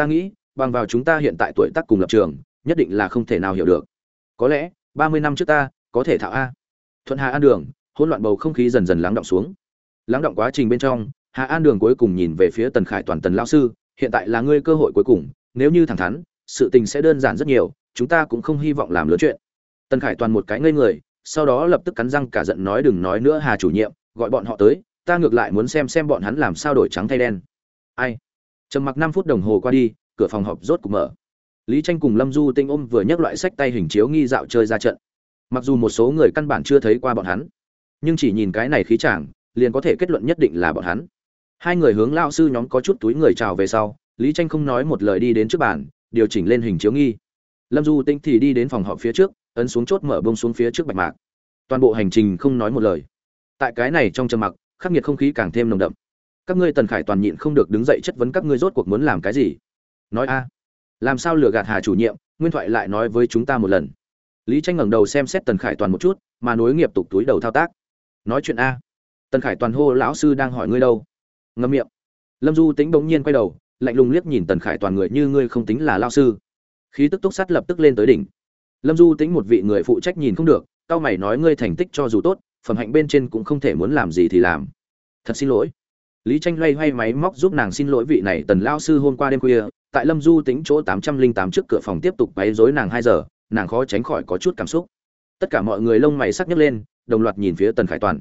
Ta nghĩ, bằng vào chúng ta hiện tại tuổi tác cùng lập trường, nhất định là không thể nào hiểu được. Có lẽ, ba mươi năm trước ta, có thể thạo a. Thuận hà an đường, hỗn loạn bầu không khí dần dần lắng động xuống. Lắng động quá trình bên trong, hà an đường cuối cùng nhìn về phía tần khải toàn tần lao sư, hiện tại là ngươi cơ hội cuối cùng, nếu như thẳng thắn, sự tình sẽ đơn giản rất nhiều, chúng ta cũng không hy vọng làm lớn chuyện. Tần khải toàn một cái ngây người, sau đó lập tức cắn răng cả giận nói đừng nói nữa hà chủ nhiệm, gọi bọn họ tới, ta ngược lại muốn xem xem bọn hắn làm sao đổi trắng thay đen. Ai? Trầm mặc năm phút đồng hồ qua đi, cửa phòng họp rốt cục mở. Lý tranh cùng lâm du tinh ôm vừa nhấc loại sách tay hình chiếu nghi dạo chơi ra trận. Mặc dù một số người căn bản chưa thấy qua bọn hắn, nhưng chỉ nhìn cái này khí chàng, liền có thể kết luận nhất định là bọn hắn. Hai người hướng lao sư nhóm có chút túi người chào về sau, lý tranh không nói một lời đi đến trước bàn, điều chỉnh lên hình chiếu nghi. Lâm du tinh thì đi đến phòng họp phía trước, ấn xuống chốt mở bông xuống phía trước bạch mạc. Toàn bộ hành trình không nói một lời. Tại cái này trong trầm mặc, khắc nghiệt không khí càng thêm nồng đậm các ngươi tần khải toàn nhịn không được đứng dậy chất vấn các ngươi rốt cuộc muốn làm cái gì. Nói a, làm sao lừa gạt hà chủ nhiệm, nguyên thoại lại nói với chúng ta một lần. Lý tranh ngẩng đầu xem xét tần khải toàn một chút, mà nối nghiệp tục túi đầu thao tác. Nói chuyện a, tần khải toàn hô, lão sư đang hỏi ngươi đâu? Ngâm miệng. Lâm du tính bỗng nhiên quay đầu, lạnh lùng liếc nhìn tần khải toàn người như ngươi không tính là lao sư. Khí tức túc sắt lập tức lên tới đỉnh. Lâm du tính một vị người phụ trách nhìn không được cao mày nói, ngươi thành tích cho dù tốt, phẩm hạnh bên trên cũng không thể muốn làm gì thì làm. Thật xin lỗi lý tranh loay hoay máy móc giúp nàng xin lỗi vị này tần lao sư hôm qua đêm khuya, tại lâm du tính chỗ tám trăm linh tám trước cửa phòng tiếp tục quấy rối nàng hai giờ, nàng khó tránh khỏi có chút cảm xúc. Tất cả mọi người lông mày sắc nhấc lên, đồng loạt nhìn phía tần khải toàn.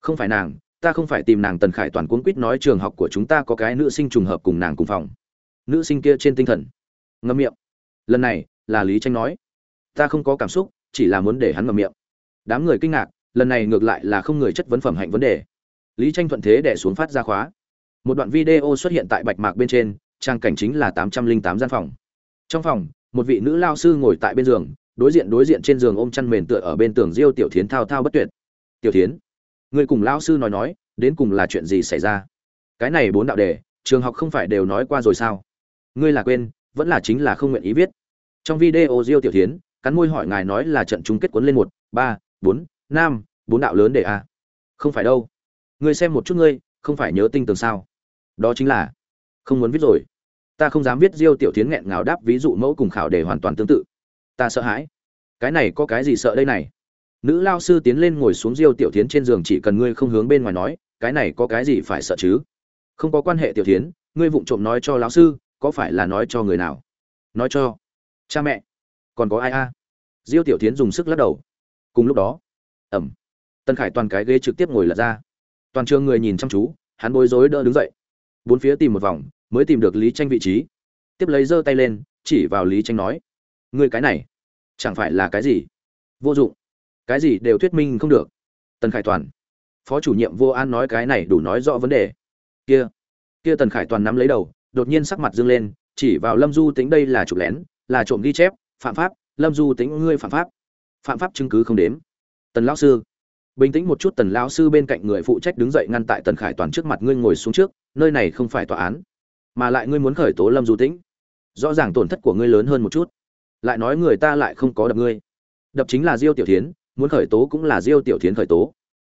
Không phải nàng, ta không phải tìm nàng, tần khải toàn cuốn quýt nói trường học của chúng ta có cái nữ sinh trùng hợp cùng nàng cùng phòng. Nữ sinh kia trên tinh thần. Ngâm miệng. Lần này, là lý tranh nói. Ta không có cảm xúc, chỉ là muốn để hắn ngậm miệng. Đám người kinh ngạc, lần này ngược lại là không người chất vấn phẩm hạnh vấn đề lý tranh thuận thế để xuống phát ra khóa. Một đoạn video xuất hiện tại bạch mạc bên trên, trang cảnh chính là tám trăm linh tám gian phòng. Trong phòng, một vị nữ lao sư ngồi tại bên giường, đối diện đối diện trên giường ôm chăn mền tựa ở bên tường diêu tiểu thiến thao thao bất tuyệt. Tiểu thiến, người cùng lao sư nói nói, đến cùng là chuyện gì xảy ra? Cái này bốn đạo đề, trường học không phải đều nói qua rồi sao? Ngươi là quên, vẫn là chính là không nguyện ý viết. Trong video diêu tiểu thiến, cắn môi hỏi ngài nói là trận chung kết cuốn lên một, ba, bốn, năm, bốn đạo lớn để a. Không phải đâu ngươi xem một chút ngươi, không phải nhớ tinh tường sao? Đó chính là, không muốn viết rồi. Ta không dám viết diêu tiểu tiến nghẹn ngào đáp ví dụ mẫu cùng khảo đề hoàn toàn tương tự. Ta sợ hãi. Cái này có cái gì sợ đây này? Nữ lao sư tiến lên ngồi xuống diêu tiểu tiến trên giường chỉ cần ngươi không hướng bên ngoài nói, cái này có cái gì phải sợ chứ? Không có quan hệ tiểu tiến ngươi vụng trộm nói cho lão sư, có phải là nói cho người nào? Nói cho cha mẹ. Còn có ai a? Diêu tiểu tiến dùng sức lắc đầu. Cùng lúc đó ẩm tân khải toàn cái ghế trực tiếp ngồi lật ra toàn trường người nhìn chăm chú, hắn bối rối đỡ đứng dậy. Bốn phía tìm một vòng, mới tìm được lý tranh vị trí. Tiếp lấy giơ tay lên, chỉ vào lý tranh nói người cái này, chẳng phải là cái gì? Vô dụng. Cái gì đều thuyết minh không được. Tần khải toàn. Phó chủ nhiệm vô an nói cái này đủ nói rõ vấn đề. Kia. Kia tần khải toàn nắm lấy đầu, đột nhiên sắc mặt dương lên, chỉ vào lâm du tính đây là trục lén, là trộm ghi chép, phạm pháp. Lâm du tính ngươi phạm pháp. Phạm pháp chứng cứ không đếm. Tần lão sư bình tĩnh một chút tần lão sư bên cạnh người phụ trách đứng dậy ngăn tại tần khải toàn trước mặt ngươi ngồi xuống trước, nơi này không phải tòa án, mà lại ngươi muốn khởi tố lâm du tĩnh. Rõ ràng tổn thất của ngươi lớn hơn một chút. Lại nói người ta lại không có đập ngươi. Đập chính là diêu tiểu thiến, muốn khởi tố cũng là diêu tiểu thiến khởi tố.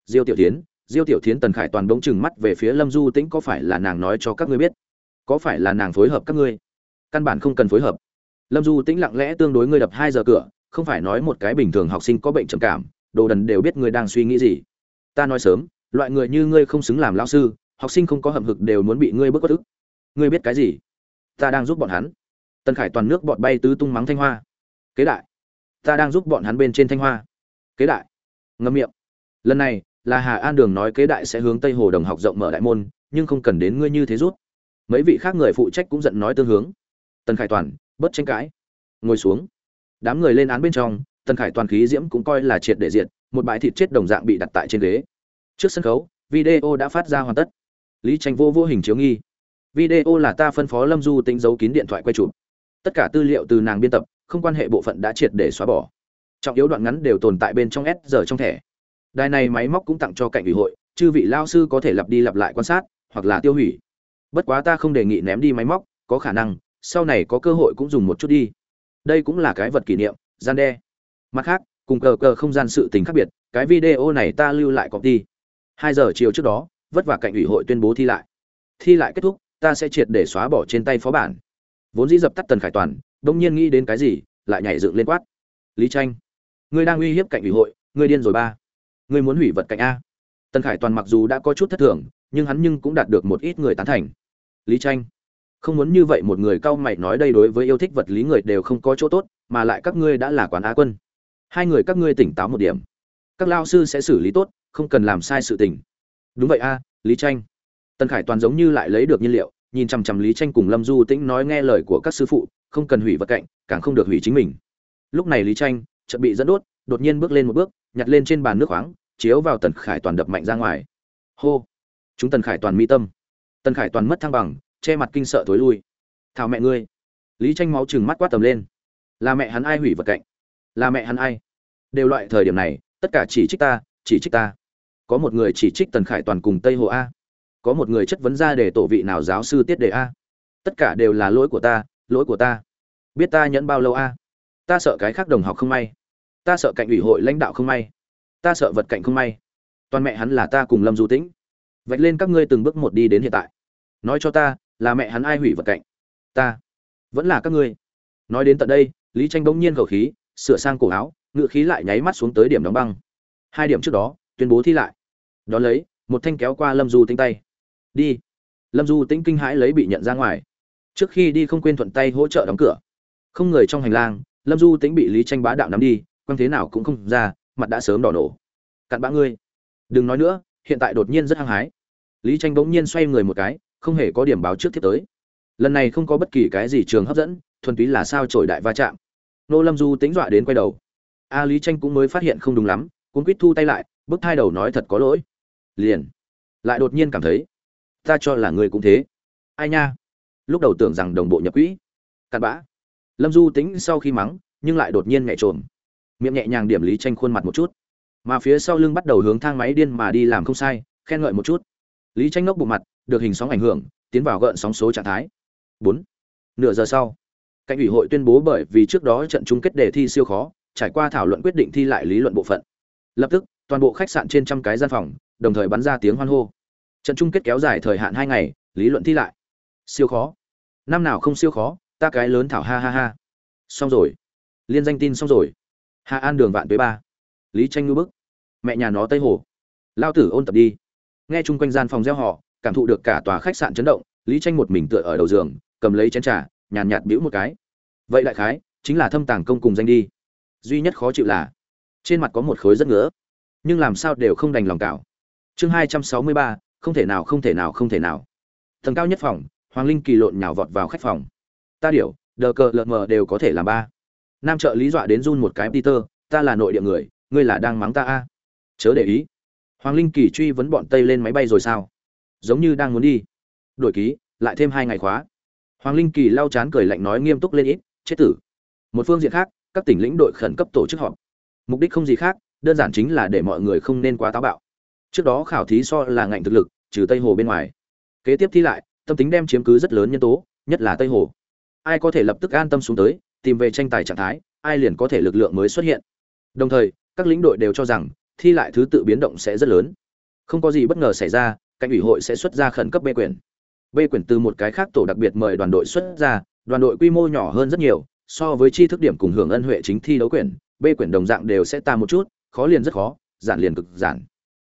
Diêu tiểu thiến, diêu tiểu thiến tần khải toàn bỗng chừng mắt về phía lâm du tĩnh có phải là nàng nói cho các ngươi biết? Có phải là nàng phối hợp các ngươi? Căn bản không cần phối hợp. Lâm du tĩnh lặng lẽ tương đối ngươi đập hai giờ cửa, không phải nói một cái bình thường học sinh có bệnh trầm cảm đồ đần đều biết ngươi đang suy nghĩ gì. Ta nói sớm, loại người như ngươi không xứng làm lao sư, học sinh không có hậm hực đều muốn bị ngươi bức bất ức. Ngươi biết cái gì? Ta đang giúp bọn hắn. Tần khải toàn nước bọt bay tứ tung mắng thanh hoa. Kế đại. Ta đang giúp bọn hắn bên trên thanh hoa. Kế đại. Ngâm miệng. Lần này, là hà an đường nói kế đại sẽ hướng tây hồ đồng học rộng mở đại môn, nhưng không cần đến ngươi như thế rút. Mấy vị khác người phụ trách cũng giận nói tương hướng. Tần khải toàn bất tranh cãi. Ngồi xuống. Đám người lên án bên trong tần khải toàn khí diễm cũng coi là triệt để diện một bãi thịt chết đồng dạng bị đặt tại trên ghế. Trước sân khấu, video đã phát ra hoàn tất. Lý tranh vô vô hình chiếu nghi. Video là ta phân phó lâm du tính giấu kín điện thoại quay chụp. Tất cả tư liệu từ nàng biên tập, không quan hệ bộ phận đã triệt để xóa bỏ. Trọng yếu đoạn ngắn đều tồn tại bên trong s giờ trong thẻ. Đài này máy móc cũng tặng cho cạnh ủy hội, chư vị lao sư có thể lặp đi lặp lại quan sát, hoặc là tiêu hủy. Bất quá ta không đề nghị ném đi máy móc, có khả năng, sau này có cơ hội cũng dùng một chút đi. Đây cũng là cái vật kỷ niệm, gian đe mặt khác, cùng cờ cờ không gian sự tình khác biệt, cái video này ta lưu lại copy. Hai giờ chiều trước đó, vất vả cạnh ủy hội tuyên bố thi lại. Thi lại kết thúc, ta sẽ triệt để xóa bỏ trên tay phó bản. Vốn dĩ dập tắt tần khải toàn đông nhiên nghĩ đến cái gì, lại nhảy dựng lên quát. Lý tranh, ngươi đang uy hiếp cạnh ủy hội, ngươi điên rồi ba. Ngươi muốn hủy vật cạnh a. Tần khải toàn mặc dù đã có chút thất thường, nhưng hắn nhưng cũng đạt được một ít người tán thành. Lý tranh, không muốn như vậy một người cao mày nói đây đối với yêu thích vật lý người đều không có chỗ tốt, mà lại các ngươi đã là quán á quân hai người các ngươi tỉnh táo một điểm. Các lao sư sẽ xử lý tốt, không cần làm sai sự tình. Đúng vậy a, lý tranh. Tần khải toàn giống như lại lấy được nhiên liệu, nhìn chằm chằm lý tranh cùng lâm du tĩnh nói nghe lời của các sư phụ, không cần hủy vật cạnh, càng không được hủy chính mình. Lúc này lý tranh chợt bị dẫn đốt, đột nhiên bước lên một bước, nhặt lên trên bàn nước khoáng, chiếu vào tần khải toàn đập mạnh ra ngoài. Hô! Chúng tần khải toàn mi tâm. Tần khải toàn mất thăng bằng, che mặt kinh sợ thối lui. Thảo mẹ ngươi. Lý tranh máu chừng mắt quát tầm lên. Là mẹ hắn ai hủy vật cạnh? Là mẹ hắn ai? Đều loại thời điểm này, tất cả chỉ trích ta, chỉ trích ta. Có một người chỉ trích tần khải toàn cùng tây hồ a. Có một người chất vấn ra để tổ vị nào giáo sư tiết đề a. Tất cả đều là lỗi của ta, lỗi của ta. Biết ta nhẫn bao lâu a? Ta sợ cái khác đồng học không may. Ta sợ cạnh ủy hội lãnh đạo không may. Ta sợ vật cạnh không may. Toàn mẹ hắn là ta cùng lâm du tĩnh. Vạch lên các ngươi từng bước một đi đến hiện tại. Nói cho ta, là mẹ hắn ai hủy vật cạnh ta. Vẫn là các ngươi. Nói đến tận đây, lý tranh bỗng nhiên khẩu khí sửa sang cổ áo, ngựa khí lại nháy mắt xuống tới điểm đóng băng. Hai điểm trước đó, tuyên bố thi lại. Đó lấy, một thanh kéo qua lâm du tinh tay. Đi. Lâm du Tĩnh kinh hãi lấy bị nhận ra ngoài. Trước khi đi không quên thuận tay hỗ trợ đóng cửa. Không người trong hành lang, lâm du Tĩnh bị lý tranh bá đạo nắm đi, quăng thế nào cũng không ra, mặt đã sớm đỏ nổ. Cặn bã ngươi. Đừng nói nữa, hiện tại đột nhiên rất hăng hái. Lý tranh bỗng nhiên xoay người một cái, không hề có điểm báo trước tiếp tới. Lần này không có bất kỳ cái gì trường hấp dẫn, thuần túy là sao trổi đại va chạm nô lâm du tính dọa đến quay đầu. A lý tranh cũng mới phát hiện không đúng lắm cũng quýt thu tay lại, bước thai đầu nói thật có lỗi. Liền. Lại đột nhiên cảm thấy, ta cho là người cũng thế. Ai nha? Lúc đầu tưởng rằng đồng bộ nhập quỹ. Cặn bã. Lâm du tính sau khi mắng, nhưng lại đột nhiên nhẹ trộm miệng nhẹ nhàng điểm lý tranh khuôn mặt một chút. Mà phía sau lưng bắt đầu hướng thang máy điên mà đi làm không sai, khen ngợi một chút. Lý tranh ngốc bộ mặt, được hình sóng ảnh hưởng, tiến vào gợn sóng số trạng thái. Bốn. Nửa giờ sau cạnh ủy hội tuyên bố bởi vì trước đó trận chung kết đề thi siêu khó, trải qua thảo luận quyết định thi lại lý luận bộ phận. Lập tức, toàn bộ khách sạn trên trăm cái gian phòng, đồng thời bắn ra tiếng hoan hô. Trận chung kết kéo dài thời hạn hai ngày, lý luận thi lại. Siêu khó. Năm nào không siêu khó, ta cái lớn thảo ha ha ha. Xong rồi. Liên danh tin xong rồi. Hạ an đường vạn tuế ba. Lý tranh ngư bức. Mẹ nhà nó tây hồ. Lao tử ôn tập đi. Nghe chung quanh gian phòng gieo họ, cảm thụ được cả tòa khách sạn chấn động, lý tranh một mình tựa ở đầu giường, cầm lấy chén trà nhàn nhạt bĩu một cái. Vậy đại khái, chính là thâm tàng công cùng danh đi. Duy nhất khó chịu là, trên mặt có một khối rất ngứa. Nhưng làm sao đều không đành lòng cạo. Chương hai trăm sáu mươi ba, không thể nào, không thể nào, không thể nào. Tầng cao nhất phòng, hoàng linh kỳ lộn nhào vọt vào khách phòng. Ta điểu, đờ cờ lợn mờ đều có thể làm ba. Nam trợ lý dọa đến run một cái, peter, ta là nội địa người, ngươi là đang mắng ta a. Chớ để ý. Hoàng linh kỳ truy vấn bọn tây lên máy bay rồi sao? Giống như đang muốn đi. Đổi ký, lại thêm hai ngày khóa hoàng linh kỳ lau chán cười lạnh nói nghiêm túc lên ít, chết tử. Một phương diện khác, các tỉnh lĩnh đội khẩn cấp tổ chức họp. Mục đích không gì khác, đơn giản chính là để mọi người không nên quá táo bạo. Trước đó khảo thí so là ngạnh thực lực, trừ tây hồ bên ngoài. Kế tiếp thi lại, tâm tính đem chiếm cứ rất lớn nhân tố, nhất là tây hồ. Ai có thể lập tức an tâm xuống tới, tìm về tranh tài trạng thái, ai liền có thể lực lượng mới xuất hiện. Đồng thời, các lĩnh đội đều cho rằng, thi lại thứ tự biến động sẽ rất lớn. Không có gì bất ngờ xảy ra, cảnh ủy hội sẽ xuất ra khẩn cấp bê quyền. B quyển từ một cái khác tổ đặc biệt mời đoàn đội xuất ra, đoàn đội quy mô nhỏ hơn rất nhiều, so với chi thức điểm cùng hưởng ân huệ chính thi đấu quyền B quyển đồng dạng đều sẽ ta một chút, khó liền rất khó, giản liền cực giản.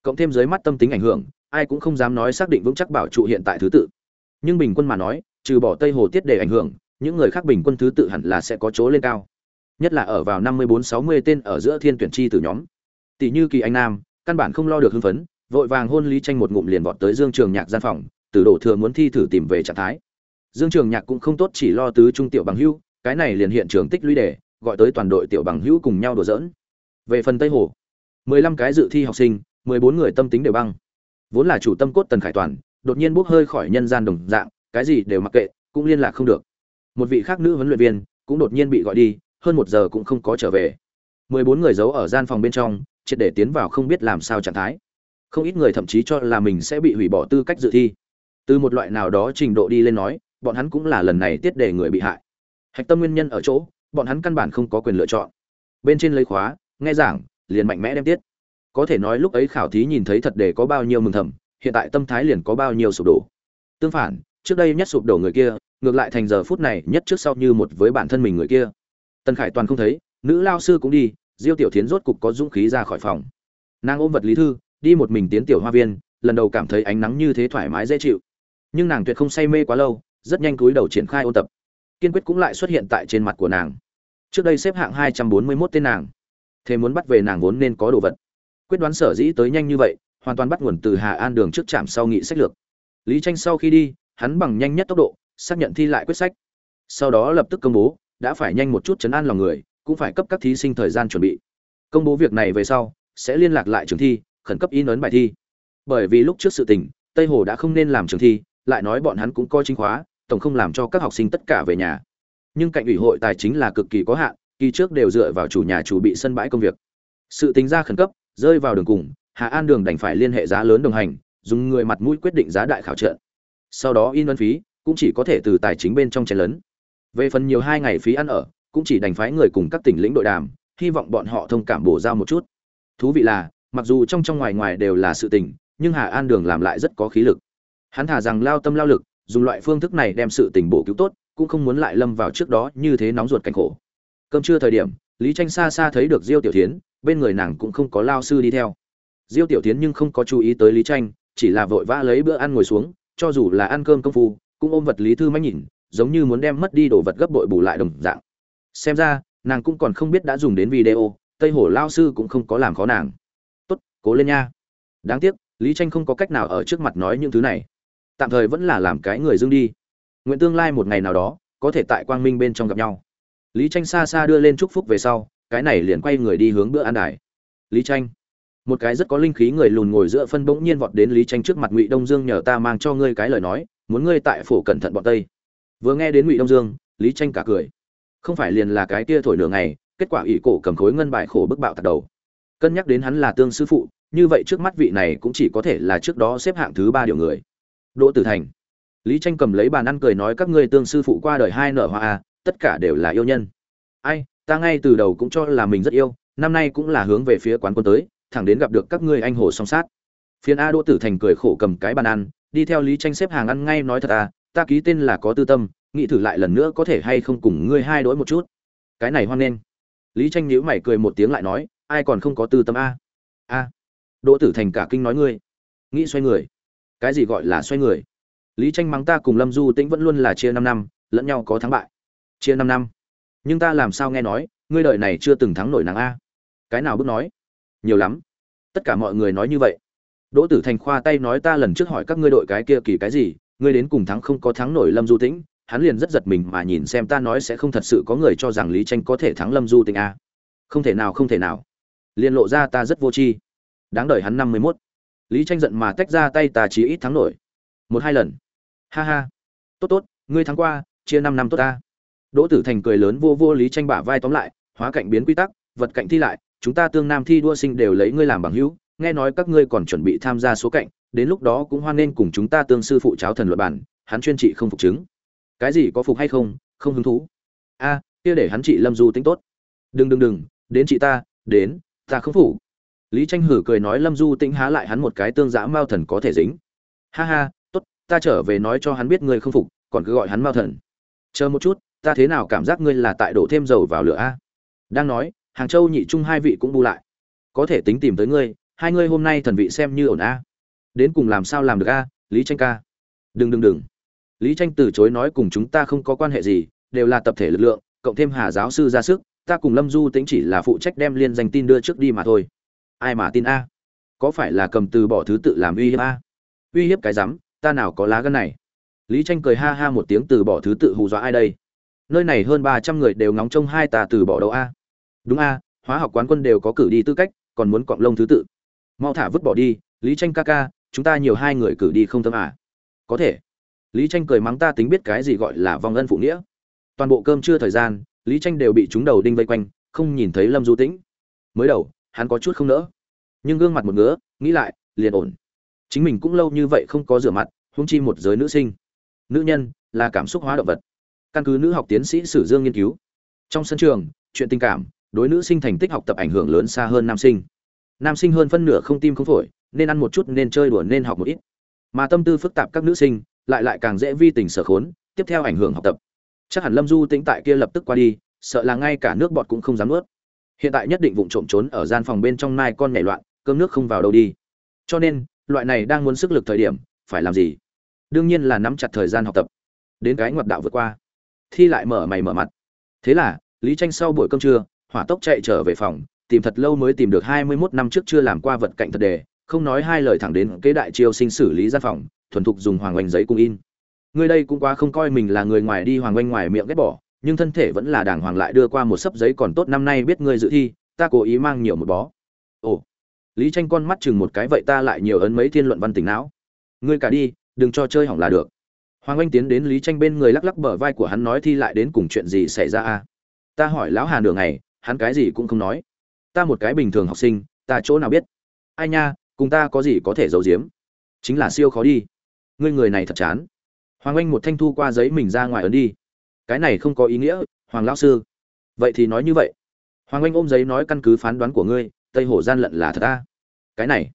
Cộng thêm dưới mắt tâm tính ảnh hưởng, ai cũng không dám nói xác định vững chắc bảo trụ hiện tại thứ tự. Nhưng bình quân mà nói, trừ bỏ tây hồ tiết để ảnh hưởng, những người khác bình quân thứ tự hẳn là sẽ có chỗ lên cao. Nhất là ở vào năm mươi bốn sáu mươi tên ở giữa thiên tuyển chi từ nhóm. Tỷ như kỳ anh nam, căn bản không lo được hưng phấn, vội vàng hôn lý tranh một ngụm liền vọt tới dương trường nhạc gian phòng từ đổ thừa muốn thi thử tìm về trạng thái. Dương trường nhạc cũng không tốt chỉ lo tứ trung tiểu bằng hữu, cái này liền hiện trường tích lũy đề gọi tới toàn đội tiểu bằng hữu cùng nhau đùa giỡn. Về phần tây hồ, mười lăm cái dự thi học sinh, mười bốn người tâm tính đều băng. Vốn là chủ tâm cốt tần khải toàn, đột nhiên bốc hơi khỏi nhân gian đồng dạng, cái gì đều mặc kệ, cũng liên lạc không được. Một vị khác nữ huấn luyện viên cũng đột nhiên bị gọi đi, hơn một giờ cũng không có trở về. Mười bốn người giấu ở gian phòng bên trong, triệt để tiến vào không biết làm sao trạng thái. Không ít người thậm chí cho là mình sẽ bị hủy bỏ tư cách dự thi từ một loại nào đó trình độ đi lên nói, bọn hắn cũng là lần này tiết đề người bị hại. Hạch tâm nguyên nhân ở chỗ, bọn hắn căn bản không có quyền lựa chọn. Bên trên lấy khóa, nghe giảng, liền mạnh mẽ đem tiết. Có thể nói lúc ấy khảo thí nhìn thấy thật để có bao nhiêu mừng thầm, hiện tại tâm thái liền có bao nhiêu sụp đổ. Tương phản, trước đây nhất sụp đổ người kia, ngược lại thành giờ phút này nhất trước sau như một với bản thân mình người kia. Tân khải toàn không thấy, nữ lao sư cũng đi, diêu tiểu thiến rốt cục có dũng khí ra khỏi phòng. Nàng ôm vật lý thư, đi một mình tiến tiểu hoa viên, lần đầu cảm thấy ánh nắng như thế thoải mái dễ chịu nhưng nàng tuyệt không say mê quá lâu, rất nhanh cúi đầu triển khai ôn tập. Kiên quyết cũng lại xuất hiện tại trên mặt của nàng. Trước đây xếp hạng hai trăm bốn mươi 241 tên nàng. Thế muốn bắt về nàng vốn nên có đồ vật. Quyết đoán sở dĩ tới nhanh như vậy, hoàn toàn bắt nguồn từ hà an đường trước trạm sau nghị sách lược. Lý tranh sau khi đi, hắn bằng nhanh nhất tốc độ, xác nhận thi lại quyết sách. Sau đó lập tức công bố, đã phải nhanh một chút chấn an lòng người, cũng phải cấp các thí sinh thời gian chuẩn bị. Công bố việc này về sau, sẽ liên lạc lại trường thi, khẩn cấp in ấn bài thi. Bởi vì lúc trước sự tình, tây hồ đã không nên làm trường thi lại nói bọn hắn cũng coi chính khóa, tổng không làm cho các học sinh tất cả về nhà. Nhưng cạnh ủy hội tài chính là cực kỳ có hạn, kỳ trước đều dựa vào chủ nhà chủ bị sân bãi công việc. Sự tính ra khẩn cấp, rơi vào đường cùng, hà an đường đành phải liên hệ giá lớn đồng hành, dùng người mặt mũi quyết định giá đại khảo trợ. Sau đó in ấn phí, cũng chỉ có thể từ tài chính bên trong chen lớn về phần nhiều hai ngày phí ăn ở, cũng chỉ đành phái người cùng các tỉnh lĩnh đội đàm, hy vọng bọn họ thông cảm bổ giao một chút. Thú vị là, mặc dù trong trong ngoài ngoài đều là sự tình, nhưng hà an đường làm lại rất có khí lực hắn thả rằng lao tâm lao lực, dùng loại phương thức này đem sự tình bổ cứu tốt, cũng không muốn lại lâm vào trước đó như thế nóng ruột cảnh khổ. Cơm trưa thời điểm, lý tranh xa xa thấy được diêu tiểu thiến, bên người nàng cũng không có lao sư đi theo. Diêu tiểu thiến nhưng không có chú ý tới lý tranh, chỉ là vội vã lấy bữa ăn ngồi xuống, cho dù là ăn cơm công phu, cũng ôm vật lý thư máy nhìn, giống như muốn đem mất đi đồ vật gấp bội bù lại đồng dạng. Xem ra, nàng cũng còn không biết đã dùng đến video, tây hồ lao sư cũng không có làm khó nàng. Tốt, cố lên nha. Đáng tiếc, lý tranh không có cách nào ở trước mặt nói những thứ này tạm thời vẫn là làm cái người dương đi. Nguyện tương lai một ngày nào đó, có thể tại quang minh bên trong gặp nhau. Lý tranh xa xa đưa lên chúc phúc về sau, cái này liền quay người đi hướng bữa ăn đài. Lý tranh một cái rất có linh khí người lùn ngồi giữa phân bỗng nhiên vọt đến lý tranh trước mặt ngụy đông dương nhờ ta mang cho ngươi cái lời nói, muốn ngươi tại phủ cẩn thận bọn tây. Vừa nghe đến ngụy đông dương, lý tranh cả cười. Không phải liền là cái kia thổi nửa ngày, kết quả ỷ cổ cầm khối ngân bài khổ bức bạo tạt đầu. Cân nhắc đến hắn là tương sư phụ, như vậy trước mắt vị này cũng chỉ có thể là trước đó xếp hạng thứ ba điều người đỗ tử thành. Lý tranh cầm lấy bàn ăn cười nói, các ngươi tương sư phụ qua đời hai nợ hoa a tất cả đều là yêu nhân. Ai, ta ngay từ đầu cũng cho là mình rất yêu, năm nay cũng là hướng về phía quán quân tới, thẳng đến gặp được các ngươi anh hồ song sát. Phiên a đỗ tử thành cười khổ cầm cái bàn ăn, đi theo lý tranh xếp hàng ăn ngay nói thật à ta ký tên là có tư tâm, nghĩ thử lại lần nữa có thể hay không cùng ngươi hai đối một chút. Cái này hoan nghênh. Lý tranh nhíu mày cười một tiếng lại nói, ai còn không có tư tâm a? A. Đỗ tử thành cả kinh nói, ngươi, nghĩ xoay người cái gì gọi là xoay người? Lý tranh mắng ta cùng lâm du tĩnh vẫn luôn là chia năm năm, lẫn nhau có thắng bại. Chia năm năm. Nhưng ta làm sao nghe nói, ngươi đời này chưa từng thắng nổi nàng a? Cái nào bước nói? Nhiều lắm. Tất cả mọi người nói như vậy. Đỗ tử thành khoa tay nói ta lần trước hỏi các ngươi đội cái kia kỳ cái gì, ngươi đến cùng thắng không có thắng nổi lâm du tĩnh, hắn liền rất giật mình mà nhìn xem ta nói sẽ không thật sự có người cho rằng lý tranh có thể thắng lâm du tĩnh a. Không thể nào, không thể nào. Liền lộ ra ta rất vô tri. Đáng đợi hắn năm mươi mốt lý tranh giận mà tách ra tay ta chỉ ít thắng nổi. Một hai lần. Ha ha. Tốt tốt, ngươi thắng qua, chia năm năm tốt ta. Đỗ tử thành cười lớn vô vô lý tranh bả vai tóm lại, hóa cạnh biến quy tắc, vật cạnh thi lại, chúng ta tương nam thi đua sinh đều lấy ngươi làm bằng hữu, nghe nói các ngươi còn chuẩn bị tham gia số cạnh, đến lúc đó cũng hoan nên cùng chúng ta tương sư phụ cháo thần luật bản, hắn chuyên trị không phục chứng. Cái gì có phục hay không không hứng thú. A, kia để hắn trị lâm du tính tốt. Đừng đừng đừng, đến chị ta, đến, ta không phủ lý tranh hử cười nói lâm du tĩnh há lại hắn một cái tương giã mao thần có thể dính. Ha ha, tốt, ta trở về nói cho hắn biết ngươi không phục, còn cứ gọi hắn mao thần. Chờ một chút, ta thế nào cảm giác ngươi là tại đổ thêm dầu vào lửa a? Đang nói, hàng châu nhị trung hai vị cũng bu lại. Có thể tính tìm tới ngươi, hai ngươi hôm nay thần vị xem như ổn a. Đến cùng làm sao làm được a, lý tranh ca? Đừng đừng đừng. Lý tranh từ chối nói cùng chúng ta không có quan hệ gì, đều là tập thể lực lượng, cộng thêm hà giáo sư ra sức, ta cùng lâm du tính chỉ là phụ trách đem liên danh tin đưa trước đi mà thôi ai mà tin a? Có phải là cầm từ bỏ thứ tự làm uy hiếp a? Uy hiếp cái rắm, ta nào có lá gân này? Lý tranh cười ha ha một tiếng từ bỏ thứ tự hù dọa ai đây? Nơi này hơn ba trăm người đều ngóng trông hai ta từ bỏ đâu a? Đúng a, hóa học quán quân đều có cử đi tư cách, còn muốn cọng lông thứ tự. Mau thả vứt bỏ đi, lý tranh ca ca, chúng ta nhiều hai người cử đi không tâm à? Có thể. Lý tranh cười mắng ta tính biết cái gì gọi là vong ân phụ nghĩa. Toàn bộ cơm trưa thời gian, lý tranh đều bị chúng đầu đinh vây quanh, không nhìn thấy lâm du tĩnh. Mới đầu hắn có chút không nỡ. Nhưng gương mặt một ngứa, nghĩ lại, liền ổn. Chính mình cũng lâu như vậy không có rửa mặt húng chi một giới nữ sinh. Nữ nhân là cảm xúc hóa động vật. Căn cứ nữ học tiến sĩ sử dương nghiên cứu, trong sân trường, chuyện tình cảm đối nữ sinh thành tích học tập ảnh hưởng lớn xa hơn nam sinh. Nam sinh hơn phân nửa không tim không phổi, nên ăn một chút, nên chơi đùa, nên học một ít. Mà tâm tư phức tạp các nữ sinh lại lại càng dễ vi tình sở khốn, tiếp theo ảnh hưởng học tập. Chắc hẳn lâm du tĩnh tại kia lập tức qua đi, sợ là ngay cả nước bọt cũng không dám nuốt hiện tại nhất định vụng trộm trốn ở gian phòng bên trong nai con nhảy loạn, cơm nước không vào đâu đi. Cho nên, loại này đang muốn sức lực thời điểm, phải làm gì? Đương nhiên là nắm chặt thời gian học tập. Đến cái ngoặt đạo vượt qua. Thi lại mở mày mở mặt. Thế là, lý tranh sau buổi cơm trưa, hỏa tốc chạy trở về phòng, tìm thật lâu mới tìm được hai mươi 21 năm trước chưa làm qua vật cạnh thật đề, không nói hai lời thẳng đến kế đại chiêu sinh xử lý gian phòng, thuần thục dùng hoàng oanh giấy cung in. Người đây cũng quá không coi mình là người ngoài đi hoàng oanh ngoài miệng ghét bỏ nhưng thân thể vẫn là đàng hoàng lại đưa qua một sấp giấy còn tốt năm nay biết ngươi dự thi, ta cố ý mang nhiều một bó. Ồ, lý tranh con mắt chừng một cái vậy ta lại nhiều ấn mấy thiên luận văn tỉnh não. Ngươi cả đi, đừng cho chơi hỏng là được. Hoàng anh tiến đến lý tranh bên người lắc lắc bờ vai của hắn nói thi lại đến cùng chuyện gì xảy ra a? Ta hỏi lão hà nửa ngày, hắn cái gì cũng không nói. Ta một cái bình thường học sinh, ta chỗ nào biết? Ai nha, cùng ta có gì có thể giấu giếm? Chính là siêu khó đi. Ngươi người này thật chán. Hoàng anh một thanh thu qua giấy mình ra ngoài ấn đi cái này không có ý nghĩa, hoàng lão sư. Vậy thì nói như vậy. Hoàng anh ôm giấy nói căn cứ phán đoán của ngươi, tây hồ gian lận là thật ta. Cái này,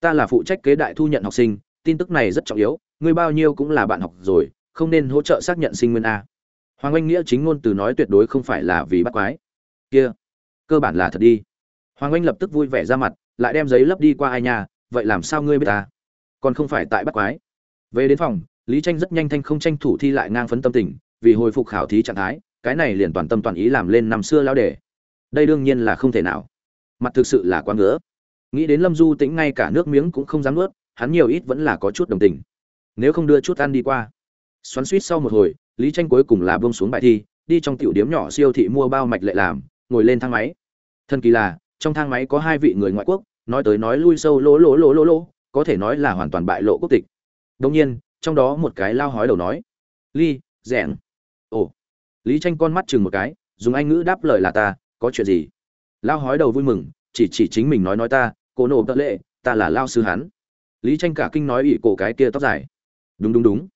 ta là phụ trách kế đại thu nhận học sinh, tin tức này rất trọng yếu, ngươi bao nhiêu cũng là bạn học rồi, không nên hỗ trợ xác nhận sinh nguyên a. Hoàng anh nghĩa chính ngôn từ nói tuyệt đối không phải là vì bắt quái. Kia, cơ bản là thật đi. Hoàng anh lập tức vui vẻ ra mặt, lại đem giấy lấp đi qua ai nhà, vậy làm sao ngươi biết ta? Còn không phải tại bắt quái. Về đến phòng, lý tranh rất nhanh thanh không tranh thủ thi lại ngang phấn tâm tình vì hồi phục khảo thí trạng thái, cái này liền toàn tâm toàn ý làm lên năm xưa lao đề. Đây đương nhiên là không thể nào. Mặt thực sự là quá ngứa. Nghĩ đến lâm du tĩnh ngay cả nước miếng cũng không dám nuốt, hắn nhiều ít vẫn là có chút đồng tình. Nếu không đưa chút ăn đi qua. Xoắn suýt sau một hồi, lý tranh cuối cùng là bông xuống bài thi, đi trong tiểu điếm nhỏ siêu thị mua bao mạch lệ làm, ngồi lên thang máy. Thân kỳ là, trong thang máy có hai vị người ngoại quốc, nói tới nói lui sâu lỗ lỗ lỗ lỗ lỗ, có thể nói là hoàn toàn bại lộ quốc tịch. Đương nhiên, trong đó một cái lao hói đầu nói, ly rẻng lý tranh con mắt chừng một cái, dùng anh ngữ đáp lời là ta, có chuyện gì? Lao hói đầu vui mừng, chỉ chỉ chính mình nói nói ta, cô nổ tợ lệ, ta là lao sư hắn. Lý tranh cả kinh nói ỷ cổ cái kia tóc dài. Đúng đúng đúng.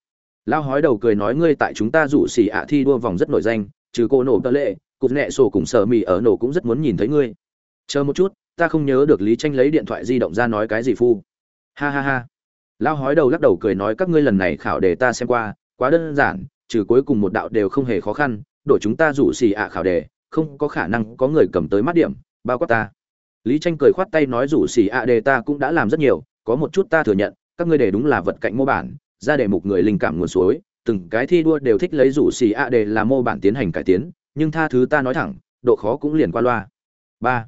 Lao hói đầu cười nói, ngươi tại chúng ta rủ xỉ ạ thi đua vòng rất nổi danh, trừ cô nổ tợ lệ, cục nẹ sổ cùng sở mì ở nổ cũng rất muốn nhìn thấy ngươi. Chờ một chút, ta không nhớ được lý tranh lấy điện thoại di động ra nói cái gì phu. Ha ha ha. Lao hói đầu lắc đầu cười nói, các ngươi lần này khảo đề ta xem qua, quá đơn giản trừ cuối cùng một đạo đều không hề khó khăn, đổi chúng ta rủ xì ạ khảo đề, không có khả năng có người cầm tới mắt điểm, bao quát ta. Lý tranh cười khoát tay nói rủ xì ạ đề ta cũng đã làm rất nhiều, có một chút ta thừa nhận, các ngươi đề đúng là vật cạnh mô bản, ra đề mục người linh cảm nguồn suối, từng cái thi đua đều thích lấy rủ xì ạ đề là mô bản tiến hành cải tiến, nhưng tha thứ ta nói thẳng, độ khó cũng liền qua loa. Ba.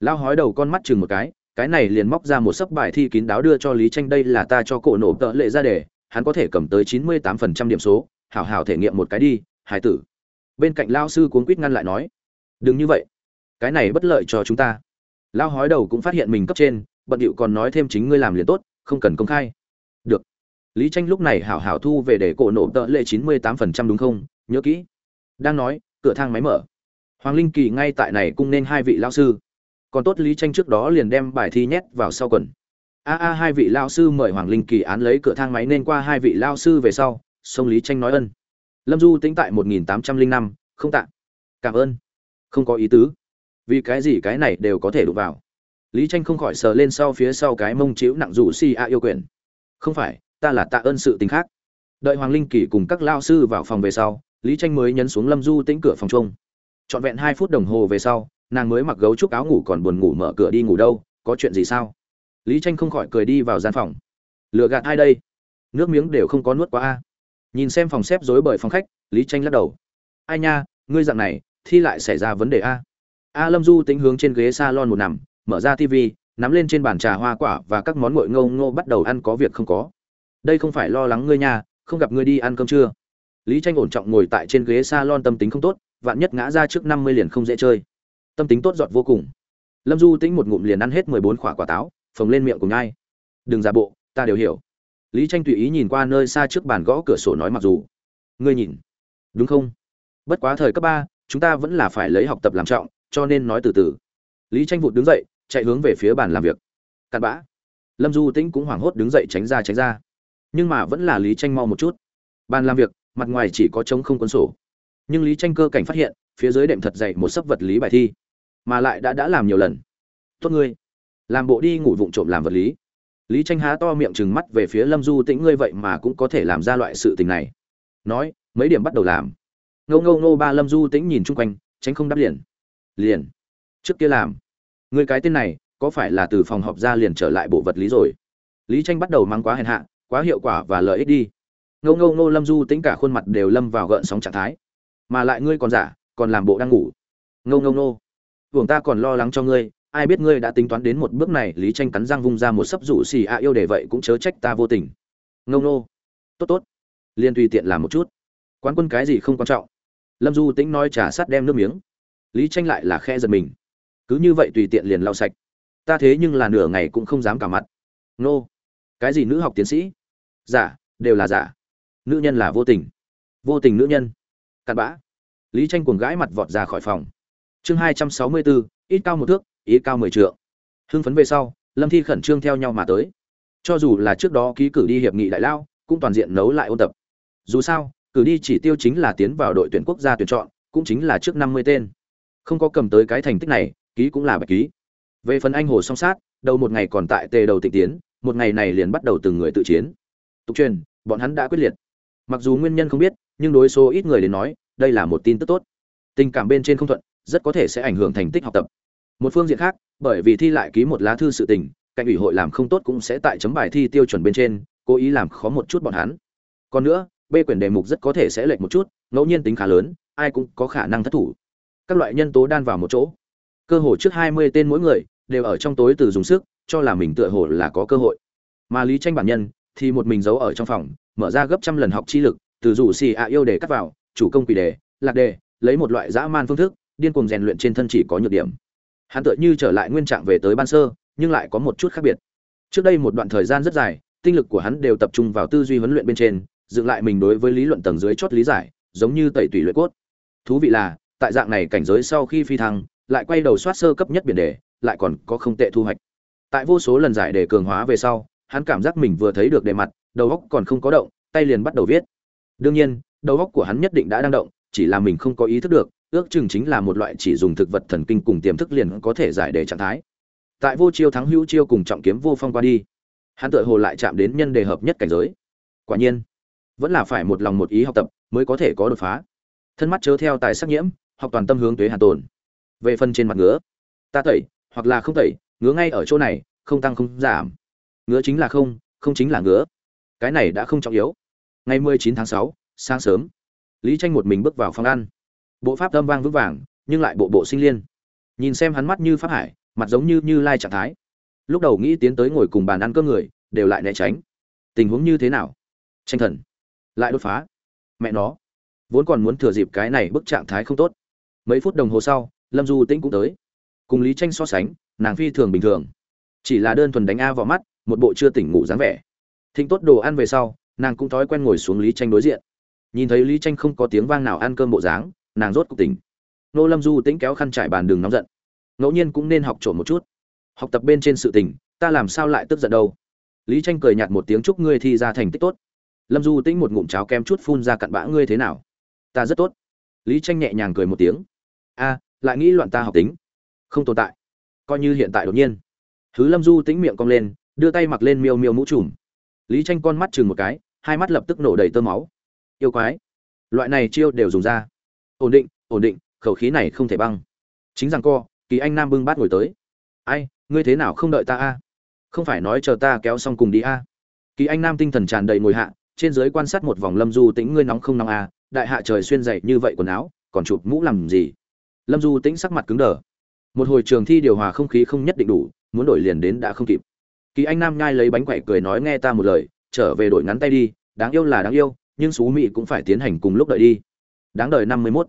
Lao hói đầu con mắt chừng một cái cái này liền móc ra một sấp bài thi kín đáo đưa cho lý tranh, đây là ta cho cổ nổ tợ lệ ra đề, hắn có thể cầm tới chín mươi tám phần trăm điểm số hảo hảo thể nghiệm một cái đi hải tử. Bên cạnh lao sư cuốn quýt ngăn lại nói, đừng như vậy. Cái này bất lợi cho chúng ta. Lao hói đầu cũng phát hiện mình cấp trên, bận điệu còn nói thêm chính ngươi làm liền tốt, không cần công khai. Được. Lý tranh lúc này hảo hảo thu về để cổ nổ tợ lệ chín mươi tám phần trăm đúng không? Nhớ kỹ. Đang nói, cửa thang máy mở. Hoàng linh kỳ ngay tại này cung nên hai vị lao sư. Còn tốt lý tranh trước đó liền đem bài thi nhét vào sau quần. A a, hai vị lao sư mời hoàng linh kỳ án lấy cửa thang máy nên qua hai vị lao sư về sau sông lý tranh nói ân. Lâm du tính tại một nghìn tám trăm linh năm, không tạ. Cảm ơn. Không có ý tứ. Vì cái gì cái này đều có thể đụng vào. Lý tranh không khỏi sờ lên sau phía sau cái mông chiếu nặng rủ si a yêu quyền. Không phải, ta là tạ ơn sự tình khác. Đợi hoàng linh kỳ cùng các lao sư vào phòng về sau, lý tranh mới nhấn xuống lâm du tĩnh cửa phòng trông trọn vẹn hai phút đồng hồ về sau, nàng mới mặc gấu trúc áo ngủ còn buồn ngủ mở cửa đi ngủ đâu, có chuyện gì sao? Lý tranh không khỏi cười đi vào gian phòng. Lựa gạt ai đây? Nước miếng đều không có nuốt quá a nhìn xem phòng xếp rối bởi phòng khách, lý tranh lắc đầu. Ai nha, ngươi dạng này, thi lại xảy ra vấn đề a. A lâm du tính hướng trên ghế s a lon một nằm, mở ra tv nắm lên trên bàn trà hoa quả và các món ngội ngâu ngô bắt đầu ăn có việc không có. Đây không phải lo lắng ngươi nha, không gặp ngươi đi ăn cơm trưa lý tranh ổn trọng ngồi tại trên ghế s a lon tâm tính không tốt, vạn nhất ngã ra trước năm mươi liền không dễ chơi. Tâm tính tốt giọt vô cùng. Lâm du tính một ngụm liền ăn hết mười bốn quả quả táo, phồng lên miệng cùng ngay đừng giả bộ, ta đều hiểu lý tranh tùy ý nhìn qua nơi xa trước bàn gõ cửa sổ nói mặc dù, ngươi nhìn, đúng không? Bất quá thời cấp ba, chúng ta vẫn là phải lấy học tập làm trọng, cho nên nói từ từ. Lý tranh vụt đứng dậy, chạy hướng về phía bàn làm việc. Cặn bã. Lâm du tĩnh cũng hoảng hốt đứng dậy tránh ra tránh ra. Nhưng mà vẫn là lý tranh mau một chút. Bàn làm việc, mặt ngoài chỉ có trống không cuốn sổ. Nhưng lý tranh cơ cảnh phát hiện, phía dưới đệm thật dày một sấp vật lý bài thi, mà lại đã đã làm nhiều lần. Tốt ngươi, làm bộ đi ngủ vụng trộm làm vật lý lý tranh há to miệng trừng mắt về phía lâm du tĩnh, ngươi vậy mà cũng có thể làm ra loại sự tình này. Nói, mấy điểm bắt đầu làm. Ngâu ngâu ngô ba lâm du tĩnh nhìn chung quanh, tránh không đáp liền. Liền. Trước kia làm. Người cái tên này, có phải là từ phòng họp ra liền trở lại bộ vật lý rồi? Lý tranh bắt đầu mang quá hèn hạ, quá hiệu quả và lợi ích đi. Ngâu ngâu ngô lâm du tính cả khuôn mặt đều lâm vào gợn sóng trạng thái. Mà lại ngươi còn giả, còn làm bộ đang ngủ. Ngâu ngâu ngô. Hưởng ta còn lo lắng cho ngươi ai biết ngươi đã tính toán đến một bước này, lý tranh cắn răng vung ra một sấp rủ xì ạ yêu để vậy cũng chớ trách ta vô tình. Ngông nô. Tốt tốt. Liền tùy tiện làm một chút. Quán quân cái gì không quan trọng. Lâm du tĩnh nói trà sắt đem nước miếng. Lý tranh lại là khe giật mình. Cứ như vậy tùy tiện liền lau sạch. Ta thế nhưng là nửa ngày cũng không dám cả mặt. Nô. Cái gì nữ học tiến sĩ? Giả, đều là giả. Nữ nhân là vô tình. Vô tình nữ nhân. Cặn bã. Lý tranh cuồng gãi mặt vọt ra khỏi phòng. Chương hai trăm sáu mươi bốn, ít cao một thước ý cao mười trượng. Hưng phấn về sau, lâm thi khẩn trương theo nhau mà tới. Cho dù là trước đó ký cử đi hiệp nghị đại lao, cũng toàn diện nấu lại ôn tập. Dù sao, cử đi chỉ tiêu chính là tiến vào đội tuyển quốc gia tuyển chọn, cũng chính là trước năm mươi tên. Không có cầm tới cái thành tích này, ký cũng là bạch ký. Về phần anh hồ song sát, đầu một ngày còn tại tề đầu tịnh tiến, một ngày này liền bắt đầu từng người tự chiến. Tục truyền, bọn hắn đã quyết liệt. Mặc dù nguyên nhân không biết, nhưng đối số ít người đến nói, đây là một tin tức tốt. Tình cảm bên trên không thuận, rất có thể sẽ ảnh hưởng thành tích học tập một phương diện khác, bởi vì thi lại ký một lá thư sự tình cạnh ủy hội làm không tốt cũng sẽ tại chấm bài thi tiêu chuẩn bên trên, cố ý làm khó một chút bọn hắn. Còn nữa, b quyển đề mục rất có thể sẽ lệch một chút, ngẫu nhiên tính khá lớn, ai cũng có khả năng thất thủ. Các loại nhân tố đan vào một chỗ. Cơ hội trước hai mươi tên mỗi người, đều ở trong tối từ dùng sức, cho là mình tựa hồ là có cơ hội. Mà lý tranh bản nhân, thì một mình giấu ở trong phòng, mở ra gấp trăm lần học chi lực, từ rủ xì ạ yêu để cắt vào, chủ công quỷ đề, lạc đề, lấy một loại dã man phương thức, điên cuồng rèn luyện trên thân chỉ có nhược điểm hắn tựa như trở lại nguyên trạng về tới ban sơ, nhưng lại có một chút khác biệt. Trước đây một đoạn thời gian rất dài, tinh lực của hắn đều tập trung vào tư duy huấn luyện bên trên, dựng lại mình đối với lý luận tầng dưới chót lý giải, giống như tẩy tủy luyện cốt. Thú vị là, tại dạng này cảnh giới sau khi phi thăng, lại quay đầu soát sơ cấp nhất biển đề, lại còn có không tệ thu hoạch. Tại vô số lần giải đề cường hóa về sau, hắn cảm giác mình vừa thấy được đề mặt, đầu óc còn không có động, tay liền bắt đầu viết. Đương nhiên, đầu óc của hắn nhất định đã đang động, chỉ là mình không có ý thức được ước chừng chính là một loại chỉ dùng thực vật thần kinh cùng tiềm thức liền có thể giải đề trạng thái. Tại vô chiêu thắng hữu chiêu cùng trọng kiếm vô phong qua đi, hắn tự hồ lại chạm đến nhân đề hợp nhất cảnh giới. Quả nhiên, vẫn là phải một lòng một ý học tập mới có thể có đột phá. Thân mắt chớ theo tài sắc nhiễm, học toàn tâm hướng tuế hàn tồn. Về phần trên mặt ngứa, ta tẩy, hoặc là không tẩy, ngứa ngay ở chỗ này, không tăng không giảm. Ngứa chính là không không chính là ngứa. Cái này đã không trọng yếu. Ngày mười chín tháng sáu, sáng sớm, lý tranh một mình bước vào phòng ăn bộ pháp âm vang vững vàng, nhưng lại bộ bộ sinh liên. Nhìn xem hắn mắt như pháp hải, mặt giống như như lai trạng thái. Lúc đầu nghĩ tiến tới ngồi cùng bàn ăn cơm người, đều lại né tránh. Tình huống như thế nào? Tranh thần. Lại đột phá. Mẹ nó. Vốn còn muốn thừa dịp cái này bức trạng thái không tốt. Mấy phút đồng hồ sau, lâm du tĩnh cũng tới. Cùng lý tranh so sánh, nàng phi thường bình thường. Chỉ là đơn thuần đánh a vào mắt, một bộ chưa tỉnh ngủ dáng vẻ. Thịnh tốt đồ ăn về sau, nàng cũng thói quen ngồi xuống lý tranh đối diện. Nhìn thấy lý tranh không có tiếng vang nào ăn cơm bộ dáng nàng rốt cuộc tỉnh. Nô lâm du tĩnh kéo khăn trải bàn đường nóng giận. Ngẫu nhiên cũng nên học trộm một chút. Học tập bên trên sự tình, ta làm sao lại tức giận đâu? Lý tranh cười nhạt một tiếng chúc ngươi thi ra thành tích tốt. Lâm du tĩnh một ngụm cháo kem chút phun ra cặn bã ngươi thế nào? Ta rất tốt. Lý tranh nhẹ nhàng cười một tiếng. A, lại nghĩ loạn ta học tính. Không tồn tại. Coi như hiện tại đột nhiên. Thứ lâm du tĩnh miệng cong lên, đưa tay mặc lên miêu miêu mũ trùm. Lý tranh con mắt chừng một cái, hai mắt lập tức nổ đầy tơ máu. Yêu quái. Loại này chiêu đều dùng ra ổn định ổn định, khẩu khí này không thể băng. Chính rằng co, kỳ anh nam bưng bát ngồi tới. Ai, ngươi thế nào không đợi ta a? Không phải nói chờ ta kéo xong cùng đi a? Kỳ anh nam tinh thần tràn đầy ngồi hạ, trên dưới quan sát một vòng lâm du tĩnh ngươi nóng không nóng a? Đại hạ trời xuyên dậy như vậy quần áo, còn chụp mũ làm gì? Lâm du tĩnh sắc mặt cứng đờ. Một hồi trường thi điều hòa không khí không nhất định đủ, muốn đổi liền đến đã không kịp. Kỳ anh nam nhai lấy bánh quậy cười nói nghe ta một lời, trở về đổi ngắn tay đi, đáng yêu là đáng yêu, nhưng xú mị cũng phải tiến hành cùng lúc đợi đi đáng đời năm mươi mốt.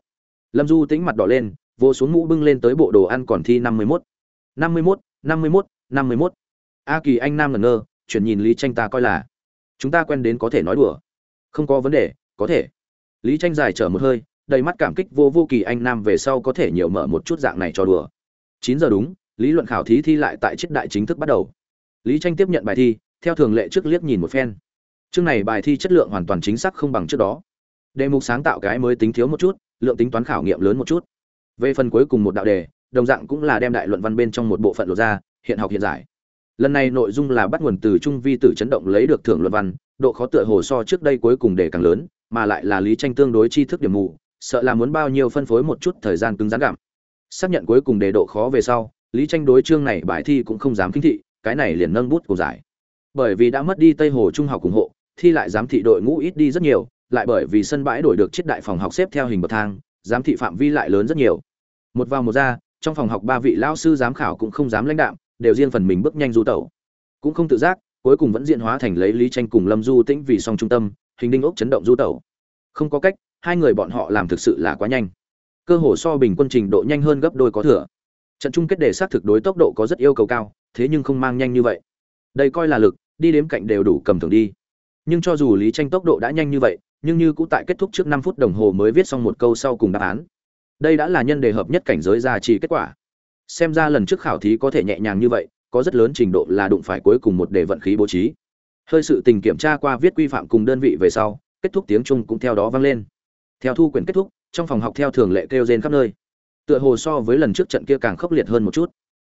Lâm du tĩnh mặt đỏ lên, vô xuống mũ bưng lên tới bộ đồ ăn còn thi năm mươi mốt. năm mươi mốt, năm mươi mốt, năm mươi mốt. A kỳ anh nam ngẩn ngơ, chuyển nhìn lý tranh ta coi là, chúng ta quen đến có thể nói đùa. Không có vấn đề, có thể. Lý tranh dài trở một hơi, đầy mắt cảm kích vô vô kỳ anh nam về sau có thể nhiều mở một chút dạng này cho đùa. Chín giờ đúng, lý luận khảo thí thi lại tại triết đại chính thức bắt đầu. Lý tranh tiếp nhận bài thi, theo thường lệ trước liếc nhìn một phen. Chương này bài thi chất lượng hoàn toàn chính xác không bằng trước đó đề mục sáng tạo cái mới tính thiếu một chút, lượng tính toán khảo nghiệm lớn một chút. Về phần cuối cùng một đạo đề, đồng dạng cũng là đem đại luận văn bên trong một bộ phận lộ ra, hiện học hiện giải. Lần này nội dung là bắt nguồn từ trung vi tử chấn động lấy được thưởng luận văn, độ khó tựa hồ so trước đây cuối cùng đề càng lớn, mà lại là lý tranh tương đối tri thức điểm mù, sợ là muốn bao nhiêu phân phối một chút thời gian cứng rắn gặm. Xác nhận cuối cùng đề độ khó về sau, lý tranh đối chương này bài thi cũng không dám kinh thị, cái này liền nâng bút của giải. Bởi vì đã mất đi tây hồ trung học ủng hộ, thi lại giám thị đội ngũ ít đi rất nhiều lại bởi vì sân bãi đổi được chiếc đại phòng học xếp theo hình bậc thang, giám thị phạm vi lại lớn rất nhiều. Một vào một ra, trong phòng học ba vị lão sư giám khảo cũng không dám lãnh đạm, đều riêng phần mình bước nhanh du tẩu. Cũng không tự giác, cuối cùng vẫn diễn hóa thành lấy lý tranh cùng lâm du tĩnh vì song trung tâm, hình đinh ốc chấn động du tẩu. Không có cách, hai người bọn họ làm thực sự là quá nhanh. Cơ hồ so bình quân trình độ nhanh hơn gấp đôi có thừa. Trận chung kết đề xác thực đối tốc độ có rất yêu cầu cao, thế nhưng không mang nhanh như vậy. Đây coi là lực, đi đếm cạnh đều đủ cầm thường đi. Nhưng cho dù lý tranh tốc độ đã nhanh như vậy nhưng như cũng tại kết thúc trước năm phút đồng hồ mới viết xong một câu sau cùng đáp án. Đây đã là nhân đề hợp nhất cảnh giới ra trì kết quả. Xem ra lần trước khảo thí có thể nhẹ nhàng như vậy, có rất lớn trình độ là đụng phải cuối cùng một đề vận khí bố trí. Hơi sự tình kiểm tra qua viết quy phạm cùng đơn vị về sau, kết thúc tiếng trung cũng theo đó vang lên. Theo thu quyển kết thúc, trong phòng học theo thường lệ kêu rên khắp nơi. Tựa hồ so với lần trước trận kia càng khốc liệt hơn một chút.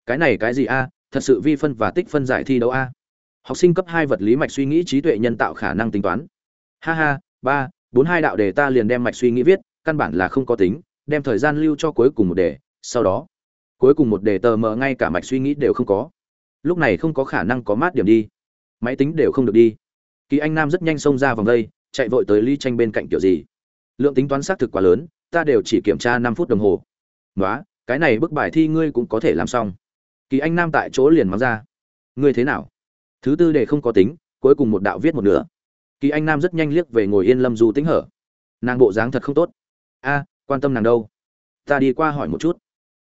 Cái này cái gì a? Thật sự vi phân và tích phân giải thi đấu a? Học sinh cấp hai vật lý mạch suy nghĩ trí tuệ nhân tạo khả năng tính toán. Ha ha ba, bốn hai đạo đề ta liền đem mạch suy nghĩ viết, căn bản là không có tính, đem thời gian lưu cho cuối cùng một đề, sau đó, cuối cùng một đề tờ mờ ngay cả mạch suy nghĩ đều không có. Lúc này không có khả năng có mát điểm đi. Máy tính đều không được đi. Kỳ anh nam rất nhanh xông ra vòng đây, chạy vội tới ly tranh bên cạnh kiểu gì. Lượng tính toán xác thực quá lớn, ta đều chỉ kiểm tra năm phút đồng hồ. Nói cái này bức bài thi ngươi cũng có thể làm xong. Kỳ anh nam tại chỗ liền mắng ra. Ngươi thế nào? Thứ tư đề không có tính, cuối cùng một đạo viết một nửa kỳ anh nam rất nhanh liếc về ngồi yên lâm du tính hở. Nàng bộ dáng thật không tốt. A, quan tâm nàng đâu? Ta đi qua hỏi một chút.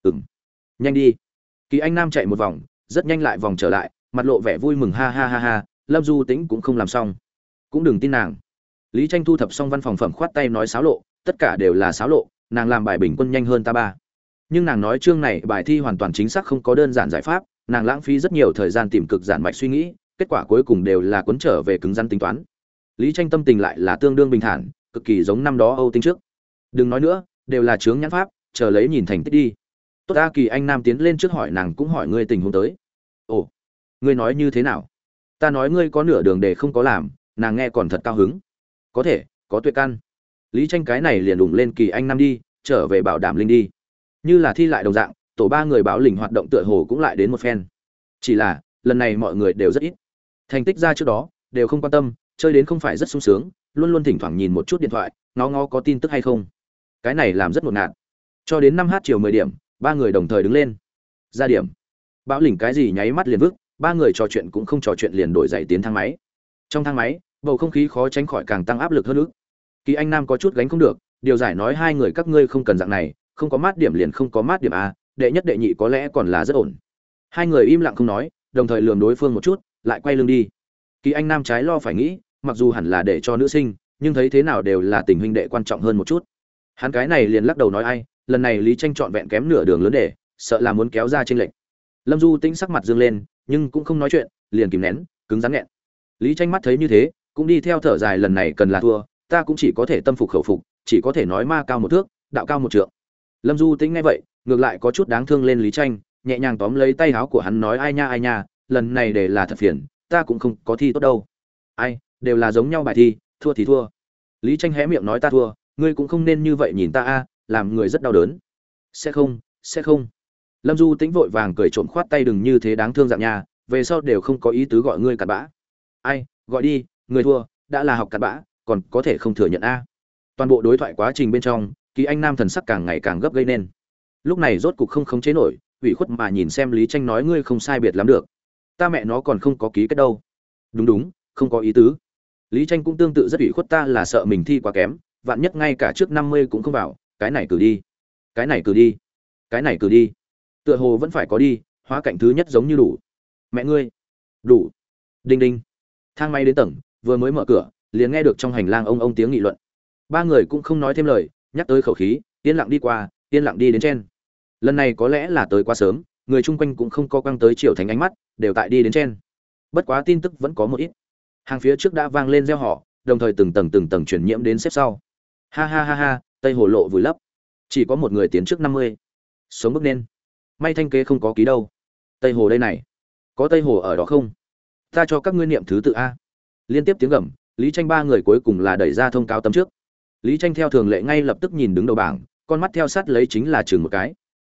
Ừng nhanh đi. Kỳ anh nam chạy một vòng, rất nhanh lại vòng trở lại, mặt lộ vẻ vui mừng, ha ha ha ha. Lâm du tính cũng không làm xong. Cũng đừng tin nàng. Lý tranh thu thập xong văn phòng phẩm khoát tay nói xáo lộ, tất cả đều là xáo lộ, nàng làm bài bình quân nhanh hơn ta ba. Nhưng nàng nói chương này bài thi hoàn toàn chính xác không có đơn giản giải pháp, nàng lãng phí rất nhiều thời gian tìm cực giản mạch suy nghĩ, kết quả cuối cùng đều là cuốn trở về cứng rắn tính toán lý tranh tâm tình lại là tương đương bình thản, cực kỳ giống năm đó âu tinh trước. Đừng nói nữa, đều là chướng nhãn pháp, chờ lấy nhìn thành tích đi. Tốt a kỳ anh nam tiến lên trước hỏi nàng cũng hỏi ngươi tình huống tới. Ồ, ngươi nói như thế nào? Ta nói ngươi có nửa đường để không có làm, nàng nghe còn thật cao hứng. Có thể, có tuyệt căn. Lý tranh cái này liền đủng lên kỳ anh nam đi, trở về bảo đảm linh đi. Như là thi lại đồng dạng, tổ ba người báo lình hoạt động tựa hồ cũng lại đến một phen. Chỉ là, lần này mọi người đều rất ít. Thành tích ra trước đó, đều không quan tâm chơi đến không phải rất sung sướng, luôn luôn thỉnh thoảng nhìn một chút điện thoại, ngó ngó có tin tức hay không. Cái này làm rất ngột ngạt. Cho đến năm h chiều mười điểm, ba người đồng thời đứng lên. Ra điểm. Bão lỉnh cái gì nháy mắt liền vứt, ba người trò chuyện cũng không trò chuyện liền đổi dậy tiến thang máy. Trong thang máy, bầu không khí khó tránh khỏi càng tăng áp lực hơn nữa. Kỳ anh nam có chút gánh không được, điều giải nói hai người các ngươi không cần dạng này, không có mát điểm liền không có mát điểm a đệ nhất đệ nhị có lẽ còn là rất ổn. Hai người im lặng không nói, đồng thời lườm đối phương một chút, lại quay lưng đi. Kỳ anh nam trái lo phải nghĩ mặc dù hẳn là để cho nữ sinh, nhưng thấy thế nào đều là tình huynh đệ quan trọng hơn một chút. Hắn cái này liền lắc đầu nói ai, lần này lý tranh trọn vẹn kém nửa đường lớn để, sợ là muốn kéo ra tranh lệch. Lâm du tĩnh sắc mặt dương lên, nhưng cũng không nói chuyện, liền kìm nén, cứng rắn nghẹn. Lý tranh mắt thấy như thế, cũng đi theo thở dài lần này cần là thua, ta cũng chỉ có thể tâm phục khẩu phục, chỉ có thể nói ma cao một thước, đạo cao một trượng. Lâm du tĩnh nghe vậy, ngược lại có chút đáng thương lên lý tranh, nhẹ nhàng tóm lấy tay áo của hắn nói ai nha ai nha, lần này để là thật phiền, ta cũng không có thi tốt đâu. Ai đều là giống nhau bài thi, thua thì thua. Lý tranh hé miệng nói ta thua, ngươi cũng không nên như vậy nhìn ta a, làm người rất đau đớn. Sẽ không sẽ không. Lâm du tĩnh vội vàng cười trộm khoát tay đừng như thế đáng thương dạng nhà, về sau đều không có ý tứ gọi ngươi cặn bã. Ai, gọi đi, người thua, đã là học cặn bã, còn có thể không thừa nhận a. Toàn bộ đối thoại quá trình bên trong, kỳ anh nam thần sắc càng ngày càng gấp gây nên. Lúc này rốt cục không khống chế nổi, ủy khuất mà nhìn xem lý tranh nói ngươi không sai biệt lắm được. Ta mẹ nó còn không có ký kết đâu. Đúng đúng, không có ý tứ lý tranh cũng tương tự rất ủy khuất ta là sợ mình thi quá kém, vạn nhất ngay cả trước năm mươi cũng không vào, cái này cử đi. Cái này cử đi. Cái này cử đi. Tựa hồ vẫn phải có đi, hóa cảnh thứ nhất giống như đủ. Mẹ ngươi. Đủ. Đinh đinh. Thang máy đến tầng, vừa mới mở cửa, liền nghe được trong hành lang ông ông tiếng nghị luận. Ba người cũng không nói thêm lời, nhắc tới khẩu khí, yên lặng đi qua, yên lặng đi đến trên. Lần này có lẽ là tới quá sớm, người chung quanh cũng không có quăng tới triều thành ánh mắt, đều tại đi đến trên. Bất quá tin tức vẫn có một ít hàng phía trước đã vang lên gieo họ đồng thời từng tầng từng tầng chuyển nhiễm đến xếp sau. Ha ha ha ha, tây hồ lộ vùi lấp. Chỉ có một người tiến trước năm mươi. Sống bước nên. May thanh kế không có ký đâu. Tây hồ đây này. Có tây hồ ở đó không? Ta cho các ngươi niệm thứ tự a. Liên tiếp tiếng gầm, lý tranh ba người cuối cùng là đẩy ra thông cáo tấm trước. Lý tranh theo thường lệ ngay lập tức nhìn đứng đầu bảng, con mắt theo sát lấy chính là trường một cái.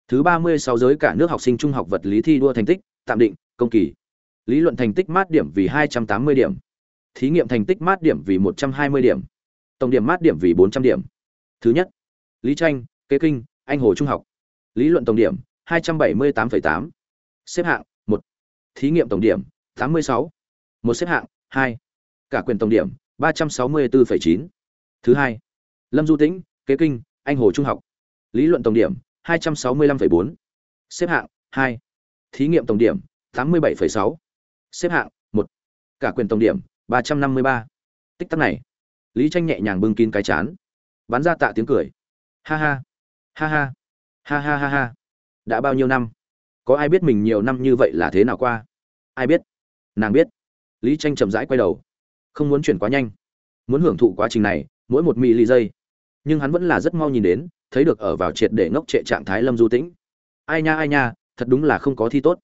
Thứ ba mươi sáu giới cả nước học sinh trung học vật lý thi đua thành tích, tạm định, công kỳ. Lý luận thành tích mát điểm vì hai trăm tám mươi điểm thí nghiệm thành tích mát điểm vì một trăm hai mươi điểm tổng điểm mát điểm vì bốn trăm điểm. Thứ nhất lý tranh kế kinh anh hồ trung học. Lý luận tổng điểm hai trăm bảy mươi tám tám. Xếp hạng một. Thí nghiệm tổng điểm tám mươi sáu. Một xếp hạng hai. Cả quyền tổng điểm ba trăm sáu mươi bốn chín. Thứ hai lâm du tĩnh kế kinh anh hồ trung học. Lý luận tổng điểm hai trăm sáu mươi 265,4. xếp hạng hai. Thí nghiệm tổng điểm tám mươi 87,6. xếp hạng một. Cả quyền tổng điểm ba trăm năm mươi ba. Tích tắc này. Lý tranh nhẹ nhàng bưng kín cái chán. Bắn ra tạ tiếng cười. Ha ha. Ha ha. Ha ha ha ha. Đã bao nhiêu năm? Có ai biết mình nhiều năm như vậy là thế nào qua? Ai biết? Nàng biết. Lý tranh chậm rãi quay đầu. Không muốn chuyển quá nhanh. Muốn hưởng thụ quá trình này, mỗi một mili giây. Nhưng hắn vẫn là rất mau nhìn đến, thấy được ở vào triệt để ngốc trệ trạng thái lâm du tĩnh. Ai nha ai nha, thật đúng là không có thi tốt.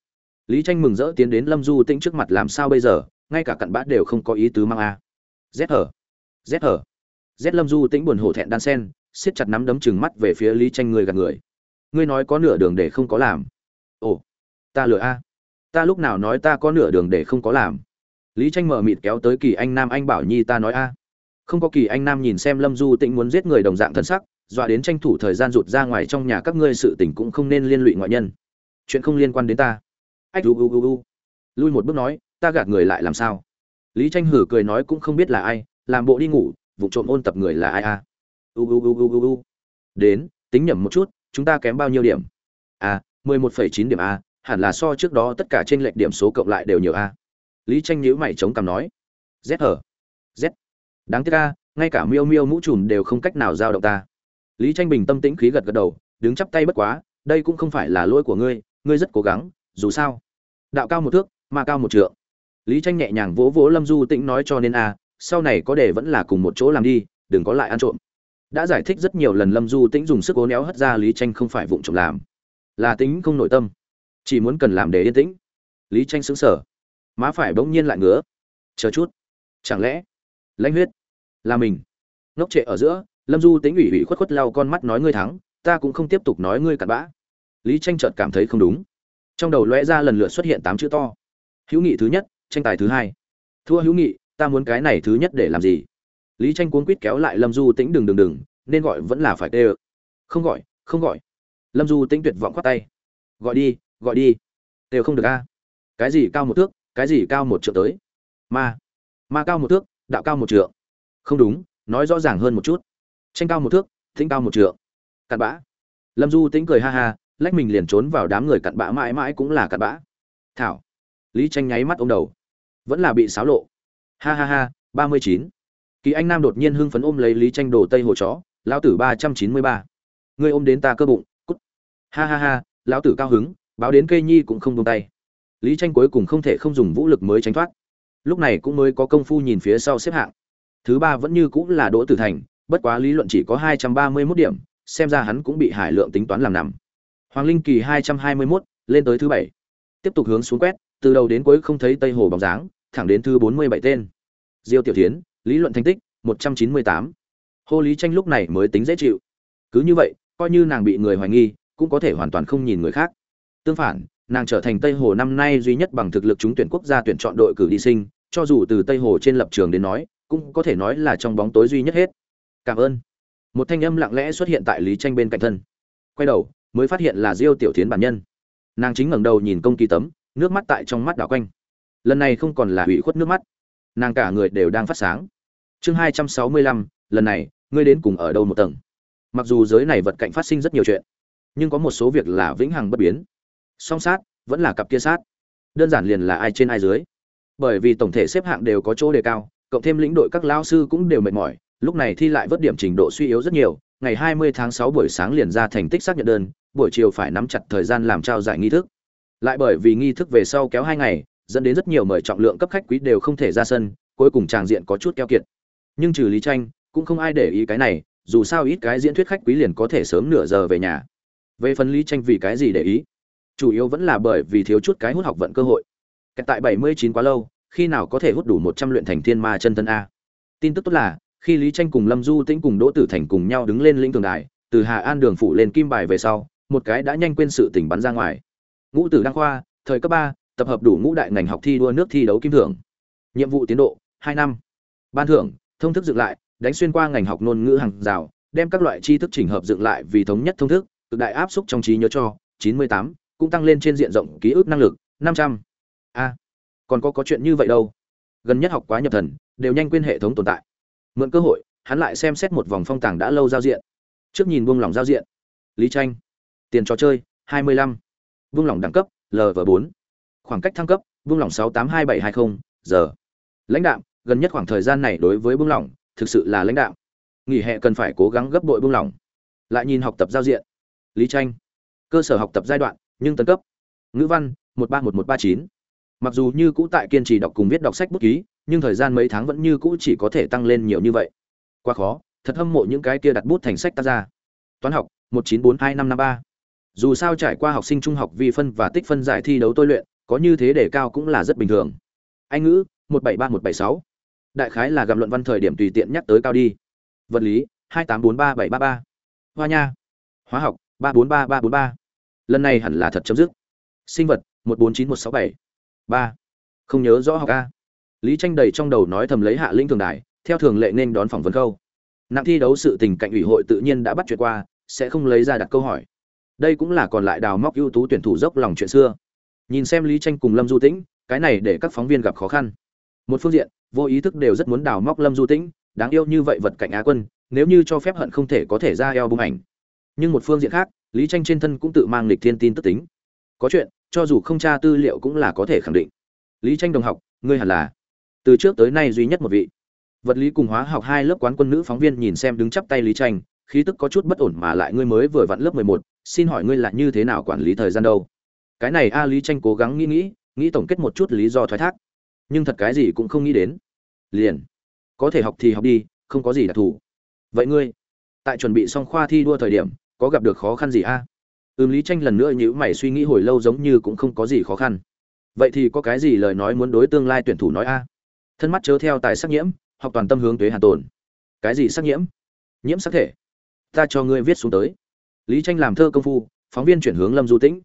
Lý tranh mừng rỡ tiến đến lâm du tĩnh trước mặt làm sao bây giờ? Ngay cả cặn bát đều không có ý tứ mang a. Z hở z hở z lâm du tĩnh buồn hổ thẹn đan sen, siết chặt nắm đấm chừng mắt về phía lý tranh người gạt người. Ngươi nói có nửa đường để không có làm. Ồ, ta lừa a. Ta lúc nào nói ta có nửa đường để không có làm? Lý tranh mở mịt kéo tới kỳ anh nam anh bảo nhi ta nói a. Không có kỳ anh nam nhìn xem lâm du tĩnh muốn giết người đồng dạng thân sắc, dọa đến tranh thủ thời gian rụt ra ngoài trong nhà các ngươi sự tình cũng không nên liên lụy ngoại nhân. Chuyện không liên quan đến ta. Ách, u u u u. Lui một bước nói ta gạt người lại làm sao? Lý tranh hử cười nói cũng không biết là ai, làm bộ đi ngủ, vụ trộm ôn tập người là ai a? U u u u u đến, tính nhẩm một chút, chúng ta kém bao nhiêu điểm? A mười một phẩy chín điểm a, hẳn là so trước đó tất cả trên lệch điểm số cộng lại đều nhiều a. Lý tranh nhíu mày chống cằm nói. Z hở? Z. Đáng tiếc a, ngay cả miêu miêu mũ trùm đều không cách nào giao động ta. Lý tranh bình tâm tĩnh khí gật gật đầu, đứng chắp tay bất quá, đây cũng không phải là lỗi của ngươi ngươi rất cố gắng, dù sao. Đạo cao một thước, mà cao một trượng lý tranh nhẹ nhàng vỗ vỗ lâm du tĩnh nói cho nên a, sau này có để vẫn là cùng một chỗ làm đi, đừng có lại ăn trộm. Đã giải thích rất nhiều lần lâm du tĩnh dùng sức cố néo hất ra lý tranh không phải vụng trộm làm. Là tính không nội tâm. Chỉ muốn cần làm để yên tĩnh. Lý tranh sững sờ. Má phải bỗng nhiên lại ngứa. Chờ chút. Chẳng lẽ? Lãnh huyết. Là mình. Ngốc trệ ở giữa, lâm du tính ủy ủy khuất khuất lau con mắt nói ngươi thắng, ta cũng không tiếp tục nói ngươi cặn bã. Lý tranh chợt cảm thấy không đúng. Trong đầu lóe ra lần lượt xuất hiện tám chữ to. Hữu nghị thứ nhất tranh tài thứ hai. Thua hữu nghị, ta muốn cái này thứ nhất để làm gì? Lý tranh cuốn quýt kéo lại lâm du tĩnh đừng đừng đừng, nên gọi vẫn là phải tê ơ. Không gọi không gọi. Lâm du tĩnh tuyệt vọng khoát tay. Gọi đi gọi đi. Đều không được a. Cái gì cao một thước, cái gì cao một trượng tới? Ma ma cao một thước, đạo cao một trượng. Không đúng, nói rõ ràng hơn một chút. Tranh cao một thước, thính cao một trượng. Cặn bã. Lâm du tĩnh cười ha ha, lách mình liền trốn vào đám người cặn bã mãi mãi cũng là cặn bã. Thảo. Lý tranh nháy mắt ô m đầu vẫn là bị xáo lộ. Ha ha ha ba mươi chín. Kỳ anh nam đột nhiên hưng phấn ôm lấy lý tranh đồ tây hồ chó lão tử ba trăm chín mươi ba. Ngươi ôm đến ta cơ bụng cút. Ha ha ha lão tử cao hứng báo đến cây nhi cũng không tung tay. Lý tranh cuối cùng không thể không dùng vũ lực mới tránh thoát. Lúc này cũng mới có công phu nhìn phía sau xếp hạng. Thứ ba vẫn như cũng là đỗ tử thành bất quá lý luận chỉ có hai trăm ba mươi 231 điểm xem ra hắn cũng bị hải lượng tính toán làm nằm. Hoàng linh kỳ hai trăm hai mươi 221, lên tới thứ bảy. Tiếp tục hướng xuống quét từ đầu đến cuối không thấy tây hồ bóng dáng, thẳng đến thứ bốn mươi bảy tên. Diêu tiểu thiến, lý luận thành tích, một trăm chín mươi tám. Hô lý tranh lúc này mới tính dễ chịu. Cứ như vậy, coi như nàng bị người hoài nghi, cũng có thể hoàn toàn không nhìn người khác. Tương phản, nàng trở thành tây hồ năm nay duy nhất bằng thực lực trúng tuyển quốc gia tuyển chọn đội cử đi sinh, cho dù từ tây hồ trên lập trường đến nói, cũng có thể nói là trong bóng tối duy nhất hết. Cảm ơn. Một thanh âm lặng lẽ xuất hiện tại lý tranh bên cạnh thân. Quay đầu, mới phát hiện là diêu tiểu tiến bản nhân. Nàng chính ngẩng đầu nhìn công kỳ tấm nước mắt tại trong mắt đảo quanh. Lần này không còn là hủy khuất nước mắt, nàng cả người đều đang phát sáng. Chương hai trăm sáu mươi lăm, lần này, ngươi đến cùng ở đâu một tầng? Mặc dù giới này vật cạnh phát sinh rất nhiều chuyện, nhưng có một số việc là vĩnh hằng bất biến. Song sát, vẫn là cặp kia sát. Đơn giản liền là ai trên ai dưới. Bởi vì tổng thể xếp hạng đều có chỗ đề cao, cộng thêm lĩnh đội các lao sư cũng đều mệt mỏi, lúc này thi lại vớt điểm trình độ suy yếu rất nhiều, ngày 20 tháng 6 buổi sáng liền ra thành tích xác nhận đơn, buổi chiều phải nắm chặt thời gian làm trao giải nghi thức lại bởi vì nghi thức về sau kéo hai ngày, dẫn đến rất nhiều mời trọng lượng cấp khách quý đều không thể ra sân, cuối cùng tràng diện có chút keo kiệt. Nhưng trừ lý tranh, cũng không ai để ý cái này, dù sao ít cái diễn thuyết khách quý liền có thể sớm nửa giờ về nhà. Về phần lý tranh vì cái gì để ý? Chủ yếu vẫn là bởi vì thiếu chút cái hút học vận cơ hội. Kẹt tại 79 quá lâu, khi nào có thể hút đủ 100 luyện thành thiên ma chân thân a? Tin tức tốt là, khi lý tranh cùng lâm du tĩnh cùng đỗ tử thành cùng nhau đứng lên lĩnh tường đài, từ hà an đường phủ lên kim bài về sau, một cái đã nhanh quên sự tỉnh bắn ra ngoài ngũ tử đăng khoa, thời cấp ba, tập hợp đủ ngũ đại ngành học thi đua nước thi đấu kim thưởng. Nhiệm vụ tiến độ, hai năm. Ban thưởng, thông thức dựng lại, đánh xuyên qua ngành học ngôn ngữ hàng rào, đem các loại tri thức chỉnh hợp dựng lại vì thống nhất thông thức, cực đại áp xúc trong trí nhớ cho, chín mươi tám, cũng tăng lên trên diện rộng ký ức năng lực, năm trăm. A, còn có có chuyện như vậy đâu. Gần nhất học quá nhập thần, đều nhanh quên hệ thống tồn tại. Mượn cơ hội, hắn lại xem xét một vòng phong tàng đã lâu giao diện. Trước nhìn buông lỏng giao diện. Lý tranh, tiền trò chơi, hai mươi lăm vương lỏng đẳng cấp lv bốn. Khoảng cách thăng cấp vương lỏng sáu tám hai bảy hai mươi giờ. Lãnh đạo gần nhất khoảng thời gian này đối với vương lỏng thực sự là lãnh đạo nghỉ hè cần phải cố gắng gấp đội vương lỏng lại nhìn học tập giao diện. Lý tranh. Cơ sở học tập giai đoạn, nhưng tấn cấp. Ngữ văn, một ba một một ba chín. Mặc dù như cũ tại kiên trì đọc cùng viết đọc sách bút ký, nhưng thời gian mấy tháng vẫn như cũ chỉ có thể tăng lên nhiều như vậy. Quá khó, thật hâm mộ những cái kia đặt bút thành sách ta ra. Toán học, một chín bốn hai năm năm ba dù sao trải qua học sinh trung học vi phân và tích phân giải thi đấu tôi luyện, có như thế để cao cũng là rất bình thường. Anh ngữ, một bảy ba, một bảy sáu. Đại khái là gặp luận văn thời điểm tùy tiện nhắc tới cao đi. Vật lý, hai tám bốn ba, bảy ba ba. Hoa nha. Hóa học, ba bốn ba ba bốn ba. Lần này hẳn là thật chấm dứt. Sinh vật, một bốn chín, một sáu bảy. Ba. Không nhớ rõ học a. Lý tranh đầy trong đầu nói thầm lấy hạ lĩnh thường đài, theo thường lệ nên đón phỏng vấn câu. Nặng thi đấu sự tình cạnh ủy hội tự nhiên đã bắt chuyện qua, sẽ không lấy ra đặt câu hỏi đây cũng là còn lại đào móc ưu tú tuyển thủ dốc lòng chuyện xưa. Nhìn xem lý tranh cùng lâm du tĩnh, cái này để các phóng viên gặp khó khăn. Một phương diện, vô ý thức đều rất muốn đào móc lâm du tĩnh, đáng yêu như vậy vật cạnh á quân, nếu như cho phép hận không thể có thể ra eo bung ảnh. Nhưng một phương diện khác, lý tranh trên thân cũng tự mang lịch thiên tin tức tính. Có chuyện, cho dù không tra tư liệu cũng là có thể khẳng định. Lý tranh đồng học, ngươi hẳn là từ trước tới nay duy nhất một vị. Vật lý cùng hóa học hai lớp quán quân nữ phóng viên nhìn xem đứng chắp tay lý tranh khí tức có chút bất ổn mà lại ngươi mới vừa vặn lớp mười một, xin hỏi ngươi là như thế nào quản lý thời gian đâu? Cái này a lý tranh cố gắng nghĩ nghĩ nghĩ tổng kết một chút lý do thoái thác. Nhưng thật cái gì cũng không nghĩ đến. Liền. Có thể học thì học đi, không có gì đặc thù. Vậy ngươi, tại chuẩn bị xong khoa thi đua thời điểm, có gặp được khó khăn gì a? Ừm, lý tranh lần nữa nhữ mày suy nghĩ hồi lâu giống như cũng không có gì khó khăn. Vậy thì có cái gì lời nói muốn đối tương lai tuyển thủ nói a? Thân mắt chớ theo tài sắc nhiễm, học toàn tâm hướng tuế hàn tồn. Cái gì sắc nhiễm? Nhiễm sắc thể ta cho ngươi viết xuống tới. Lý tranh làm thơ công phu, phóng viên chuyển hướng lâm du tĩnh.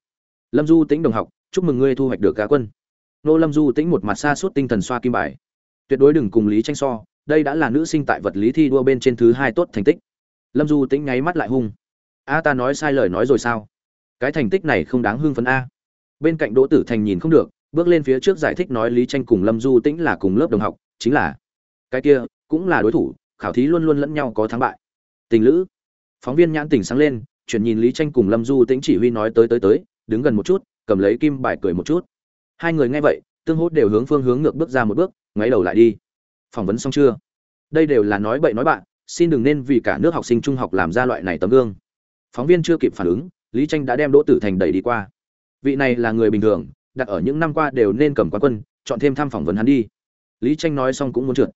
Lâm du tĩnh đồng học, chúc mừng ngươi thu hoạch được cá quân. Nô lâm du tĩnh một mặt xa suốt tinh thần xoa kim bài. Tuyệt đối đừng cùng lý tranh so, đây đã là nữ sinh tại vật lý thi đua bên trên thứ hai tốt thành tích. Lâm du tĩnh nháy mắt lại hung. A, ta nói sai lời nói rồi sao? Cái thành tích này không đáng hưng phấn a. Bên cạnh đỗ tử thành nhìn không được, bước lên phía trước giải thích nói lý tranh cùng lâm du tĩnh là cùng lớp đồng học, chính là cái kia cũng là đối thủ, khảo thí luôn luôn lẫn nhau có thắng bại. Tình lữ phóng viên nhãn tình sáng lên, chuyển nhìn lý tranh cùng lâm du tĩnh chỉ huy nói tới tới tới, đứng gần một chút, cầm lấy kim bài cười một chút. Hai người nghe vậy, tương hốt đều hướng phương hướng ngược bước ra một bước, ngoáy đầu lại đi. Phỏng vấn xong chưa? Đây đều là nói bậy nói bạn, xin đừng nên vì cả nước học sinh trung học làm ra loại này tấm gương. Phóng viên chưa kịp phản ứng, lý tranh đã đem đỗ tử thành đẩy đi qua. Vị này là người bình thường, đặt ở những năm qua đều nên cầm quan quân, chọn thêm thăm phỏng vấn hắn đi. Lý tranh nói xong cũng muốn trượt.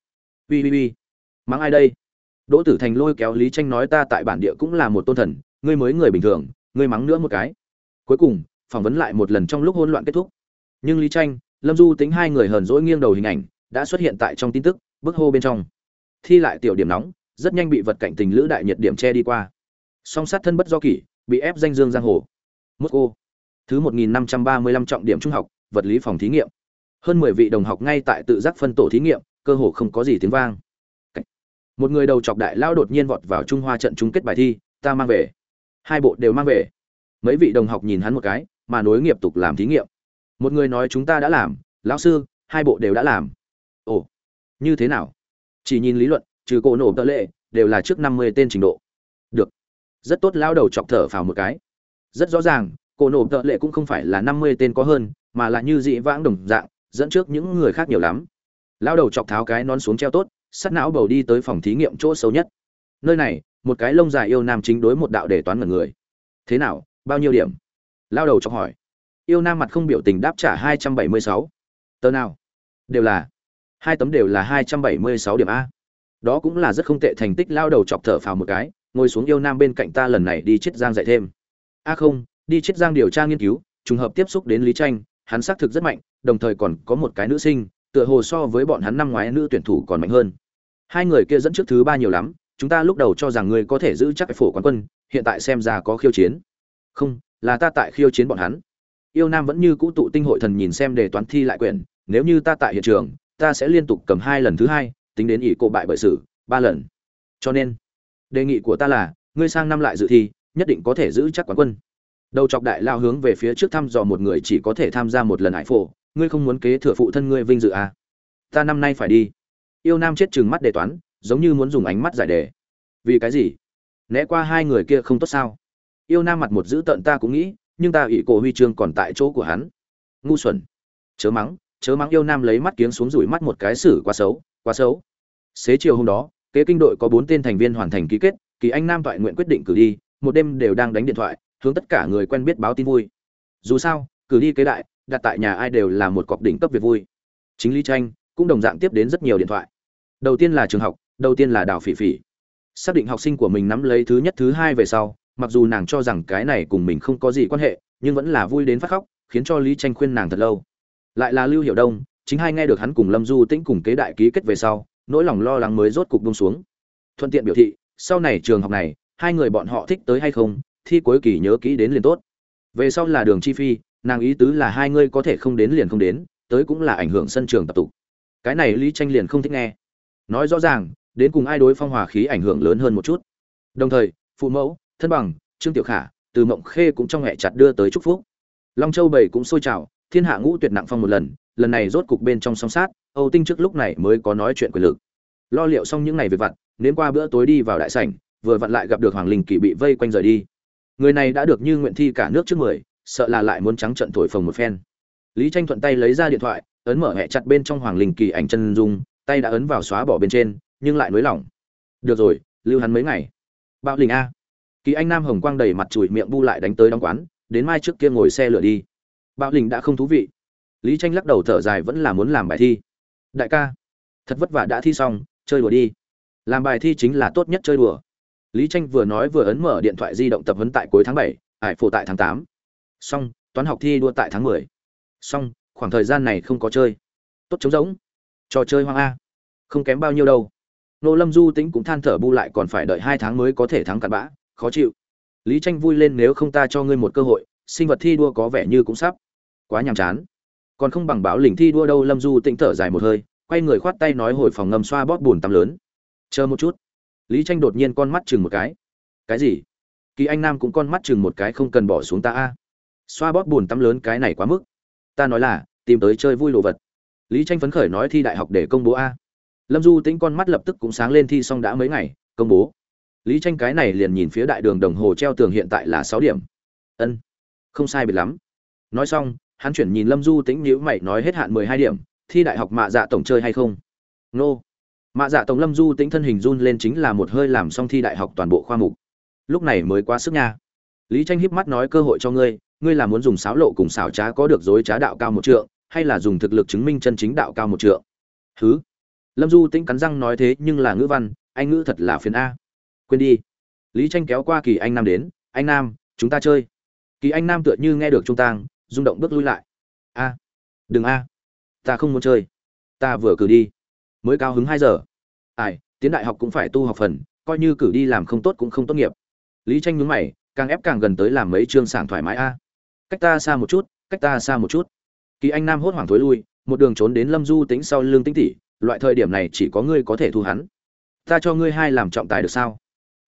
Ui ui ui mắng ai đây? Đỗ tử thành lôi kéo lý tranh nói ta tại bản địa cũng là một tôn thần, ngươi mới người bình thường, ngươi mắng nữa một cái. Cuối cùng, phỏng vấn lại một lần trong lúc hỗn loạn kết thúc. Nhưng lý tranh lâm du tính hai người hờn dỗi nghiêng đầu hình ảnh, đã xuất hiện tại trong tin tức, bức hô bên trong. Thi lại tiểu điểm nóng, rất nhanh bị vật cảnh tình lữ đại nhiệt điểm che đi qua. Song sát thân bất do kỷ, bị ép danh dương giang hồ. Mosco thứ 1535 trọng điểm trung học, vật lý phòng thí nghiệm. Hơn 10 vị đồng học ngay tại tự giác phân tổ thí nghiệm, cơ hồ không có gì tiếng vang một người đầu chọc đại lao đột nhiên vọt vào trung hoa trận chung kết bài thi, ta mang về. Hai bộ đều mang về. Mấy vị đồng học nhìn hắn một cái, mà nối nghiệp tục làm thí nghiệm. Một người nói, chúng ta đã làm, lão sư, hai bộ đều đã làm. Ồ, như thế nào? Chỉ nhìn lý luận, trừ cổ nổ tợ lệ, đều là trước năm mươi tên trình độ. Được. Rất tốt lao đầu chọc thở phào một cái. Rất rõ ràng, cổ nổ tợ lệ cũng không phải là năm mươi tên có hơn, mà là như dị vãng đồng dạng, dẫn trước những người khác nhiều lắm. Lao đầu chọc tháo cái non xuống treo tốt sắt não bầu đi tới phòng thí nghiệm chỗ sâu nhất. Nơi này, một cái lông dài yêu nam chính đối một đạo đề toán ngần người. Thế nào, bao nhiêu điểm? Lao đầu chọc hỏi. Yêu nam mặt không biểu tình đáp trả hai trăm bảy mươi sáu. Tờ nào? Đều là. Hai tấm đều là hai trăm bảy mươi sáu điểm a. Đó cũng là rất không tệ thành tích, lao đầu chọc thở phào một cái, ngồi xuống yêu nam bên cạnh ta lần này đi chiết giang dạy thêm. A không, đi chiết giang điều tra nghiên cứu, trùng hợp tiếp xúc đến lý tranh, hắn xác thực rất mạnh, đồng thời còn có một cái nữ sinh tựa hồ so với bọn hắn năm ngoái nữ tuyển thủ còn mạnh hơn. Hai người kia dẫn trước thứ ba nhiều lắm, chúng ta lúc đầu cho rằng ngươi có thể giữ chắc phổ quán quân, hiện tại xem ra có khiêu chiến. Không, là ta tại khiêu chiến bọn hắn. Yêu nam vẫn như cũ tụ tinh hội thần nhìn xem đề toán thi lại quyển, nếu như ta tại hiện trường, ta sẽ liên tục cầm hai lần thứ hai, tính đến ỷ cô bại bởi sử ba lần. Cho nên, đề nghị của ta là, ngươi sang năm lại dự thi, nhất định có thể giữ chắc quán quân. Đầu chọc đại lao hướng về phía trước thăm dò một người chỉ có thể tham gia một lần hải phổ ngươi không muốn kế thừa phụ thân ngươi vinh dự à? ta năm nay phải đi. Yêu nam chết chừng mắt đề toán, giống như muốn dùng ánh mắt giải đề. Vì cái gì? Né qua hai người kia không tốt sao? Yêu nam mặt một giữ tận ta cũng nghĩ, nhưng ta ủy cổ huy chương còn tại chỗ của hắn. Ngu xuẩn. Chớ mắng chớ mắng yêu nam lấy mắt kiếng xuống rủi mắt một cái xử quá xấu quá xấu. Xế chiều hôm đó, kế kinh đội có bốn tên thành viên hoàn thành ký kết, kỳ anh nam tội nguyện quyết định cử đi, một đêm đều đang đánh điện thoại, hướng tất cả người quen biết báo tin vui. Dù sao, cử đi kế đại đặt tại nhà ai đều là một cọc đỉnh cấp việc vui. Chính lý tranh cũng đồng dạng tiếp đến rất nhiều điện thoại. Đầu tiên là trường học, đầu tiên là đào phỉ phỉ. Xác định học sinh của mình nắm lấy thứ nhất, thứ hai về sau, mặc dù nàng cho rằng cái này cùng mình không có gì quan hệ, nhưng vẫn là vui đến phát khóc, khiến cho lý tranh khuyên nàng thật lâu. Lại là lưu hiểu đông, chính hai nghe được hắn cùng lâm du tĩnh cùng kế đại ký kết về sau, nỗi lòng lo lắng mới rốt cục bông xuống. Thuận tiện biểu thị, sau này trường học này, hai người bọn họ thích tới hay không, thi cuối kỳ nhớ kỹ đến liền tốt. Về sau là đường chi phi nàng ý tứ là hai ngươi có thể không đến liền không đến, tới cũng là ảnh hưởng sân trường tập tục. Cái này lý tranh liền không thích nghe. Nói rõ ràng, đến cùng ai đối phong hòa khí ảnh hưởng lớn hơn một chút. Đồng thời, phụ mẫu, thân bằng, trương tiểu khả, từ mộng khê cũng trong hệ chặt đưa tới chúc phúc. Long châu bảy cũng sôi trào, thiên hạ ngũ tuyệt nặng phong một lần lần này rốt cục bên trong song sát, âu tinh trước lúc này mới có nói chuyện quyền lực. Lo liệu xong những ngày về vặt đến qua bữa tối đi vào đại sảnh, vừa vặn lại gặp được hoàng linh kỳ bị vây quanh rời đi. Người này đã được như nguyện thi cả nước trước mười sợ là lại muốn trắng trận thổi phồng một phen. Lý tranh thuận tay lấy ra điện thoại, ấn mở hẹ chặt bên trong hoàng linh kỳ ảnh chân dung, tay đã ấn vào xóa bỏ bên trên, nhưng lại nới lỏng. Được rồi, lưu hắn mấy ngày. Bạo linh a. Kỳ anh nam hồng quang đầy mặt chùi miệng bu lại đánh tới đóng quán, đến mai trước kia ngồi xe lửa đi. Bạo linh đã không thú vị. Lý tranh lắc đầu thở dài vẫn là muốn làm bài thi. Đại ca, thật vất vả đã thi xong, chơi đùa đi. Làm bài thi chính là tốt nhất chơi đùa. Lý tranh vừa nói vừa ấn mở điện thoại di động tập huấn tại cuối tháng bảy, ải phổ tại tháng tám xong, toán học thi đua tại tháng mười. Xong, khoảng thời gian này không có chơi. Tốt trống rỗng. Trò chơi hoang a. Không kém bao nhiêu đâu. Nô lâm du tính cũng than thở bu lại còn phải đợi hai tháng mới có thể thắng cặn bã, khó chịu. Lý tranh vui lên nếu không ta cho ngươi một cơ hội, sinh vật thi đua có vẻ như cũng sắp quá nhàm chán. Còn không bằng báo lĩnh thi đua đâu, lâm du tĩnh thở dài một hơi, quay người khoát tay nói hồi phòng ngâm xoa bóp buồn tắm lớn. Chờ một chút. Lý tranh đột nhiên con mắt chừng một cái. Cái gì? Kỳ anh nam cũng con mắt chừng một cái không cần bỏ xuống ta a xoa bóp bùn tắm lớn cái này quá mức. Ta nói là, tìm tới chơi vui đồ vật. Lý tranh phấn khởi nói thi đại học để công bố a. Lâm du tĩnh con mắt lập tức cũng sáng lên thi xong đã mấy ngày, công bố. Lý tranh cái này liền nhìn phía đại đường đồng hồ treo tường hiện tại là sáu điểm. Ân, không sai biệt lắm. Nói xong, hắn chuyển nhìn lâm du tĩnh nhữ mày nói hết hạn mười hai điểm, thi đại học mạ dạ tổng chơi hay không? Nô. Mạ dạ tổng lâm du tĩnh thân hình run lên chính là một hơi làm xong thi đại học toàn bộ khoa mục. Lúc này mới quá sức nha. Lý tranh híp mắt nói cơ hội cho ngươi ngươi là muốn dùng sáo lộ cùng xảo trá có được dối trá đạo cao một trượng, hay là dùng thực lực chứng minh chân chính đạo cao một trượng? Thứ lâm du tĩnh cắn răng nói thế, nhưng là ngữ văn, anh ngữ thật là phiền a. Quên đi. Lý tranh kéo qua kỳ anh nam đến, anh nam, chúng ta chơi. Kỳ anh nam tựa như nghe được trung tang, rung động bước lui lại. A, đừng a, ta không muốn chơi. Ta vừa cử đi. Mới cao hứng hai giờ. Ai, tiến đại học cũng phải tu học phần, coi như cử đi làm không tốt cũng không tốt nghiệp. Lý tranh nhướng mày, càng ép càng gần tới làm mấy chương sảng thoải mái a cách ta xa một chút, cách ta xa một chút. Kỳ anh nam hốt hoảng thối lui, một đường trốn đến lâm du tính sau lương tính tỷ, loại thời điểm này chỉ có ngươi có thể thu hắn. Ta cho ngươi hai làm trọng tài được sao?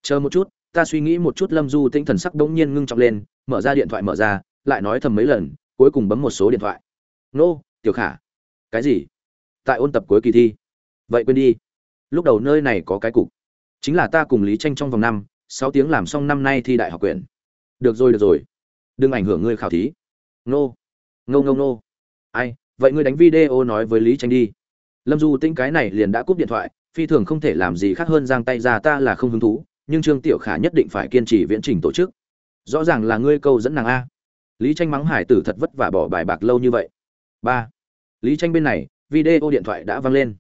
Chờ một chút, ta suy nghĩ một chút lâm du tinh thần sắc đống nhiên ngưng trọng lên, mở ra điện thoại mở ra, lại nói thầm mấy lần, cuối cùng bấm một số điện thoại. Nô, tiểu khả. Cái gì? Tại ôn tập cuối kỳ thi. Vậy quên đi. Lúc đầu nơi này có cái cục. Chính là ta cùng lý tranh trong vòng năm, sáu tiếng làm xong năm nay thi đại học quyền. Được rồi được rồi đừng ảnh hưởng ngươi khảo thí. Nô. Ngô ngô nô ai, vậy ngươi đánh video nói với lý tranh đi. Lâm du tinh cái này liền đã cúp điện thoại, phi thường không thể làm gì khác hơn giang tay ra ta là không hứng thú, nhưng trương tiểu khả nhất định phải kiên trì viễn trình tổ chức. Rõ ràng là ngươi câu dẫn nàng a. Lý tranh mắng hải tử thật vất vả bỏ bài bạc lâu như vậy. Ba. Lý tranh bên này, video điện thoại đã vang lên.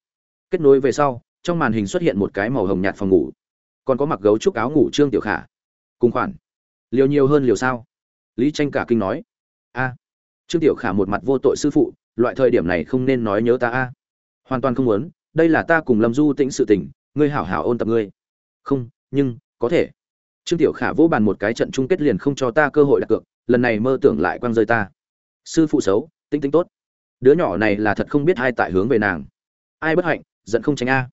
Kết nối về sau, trong màn hình xuất hiện một cái màu hồng nhạt phòng ngủ. Còn có mặc gấu trúc áo ngủ trương tiểu khả. Cùng khoản. Liều nhiều hơn liều sao? Lý tranh cả kinh nói, a, trương tiểu khả một mặt vô tội sư phụ, loại thời điểm này không nên nói nhớ ta a. Hoàn toàn không muốn, đây là ta cùng lâm du tĩnh sự tình, ngươi hảo hảo ôn tập ngươi. Không, nhưng, có thể. Trương tiểu khả vỗ bàn một cái trận chung kết liền không cho ta cơ hội đặt cược, lần này mơ tưởng lại quăng rơi ta. Sư phụ xấu tinh tinh tốt. Đứa nhỏ này là thật không biết hai tại hướng về nàng. Ai bất hạnh, giận không tránh a.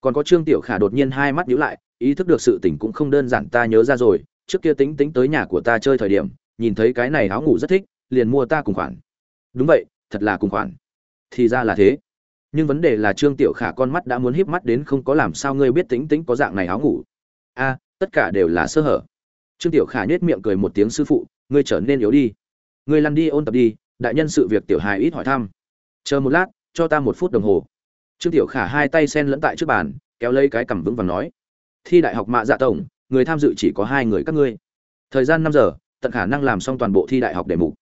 Còn có trương tiểu khả đột nhiên hai mắt nhíu lại, ý thức được sự tình cũng không đơn giản, ta nhớ ra rồi, trước kia tính tính tới nhà của ta chơi thời điểm nhìn thấy cái này áo ngủ rất thích, liền mua ta cùng khoản. Đúng vậy, thật là cùng khoản. Thì ra là thế. Nhưng vấn đề là trương tiểu khả con mắt đã muốn híp mắt đến không có làm sao ngươi biết tính tính có dạng này áo ngủ. A, tất cả đều là sơ hở. Trương tiểu khả nhếch miệng cười một tiếng sư phụ, ngươi trở nên yếu đi. Ngươi lăn đi ôn tập đi, đại nhân sự việc tiểu hài ít hỏi thăm. Chờ một lát, cho ta một phút đồng hồ. Trương tiểu khả hai tay sen lẫn tại trước bàn, kéo lấy cái cằm vững vàng nói. Thi đại học mạ dạ tổng, người tham dự chỉ có hai người các ngươi. Thời gian năm giờ tận khả năng làm xong toàn bộ thi đại học đề mục.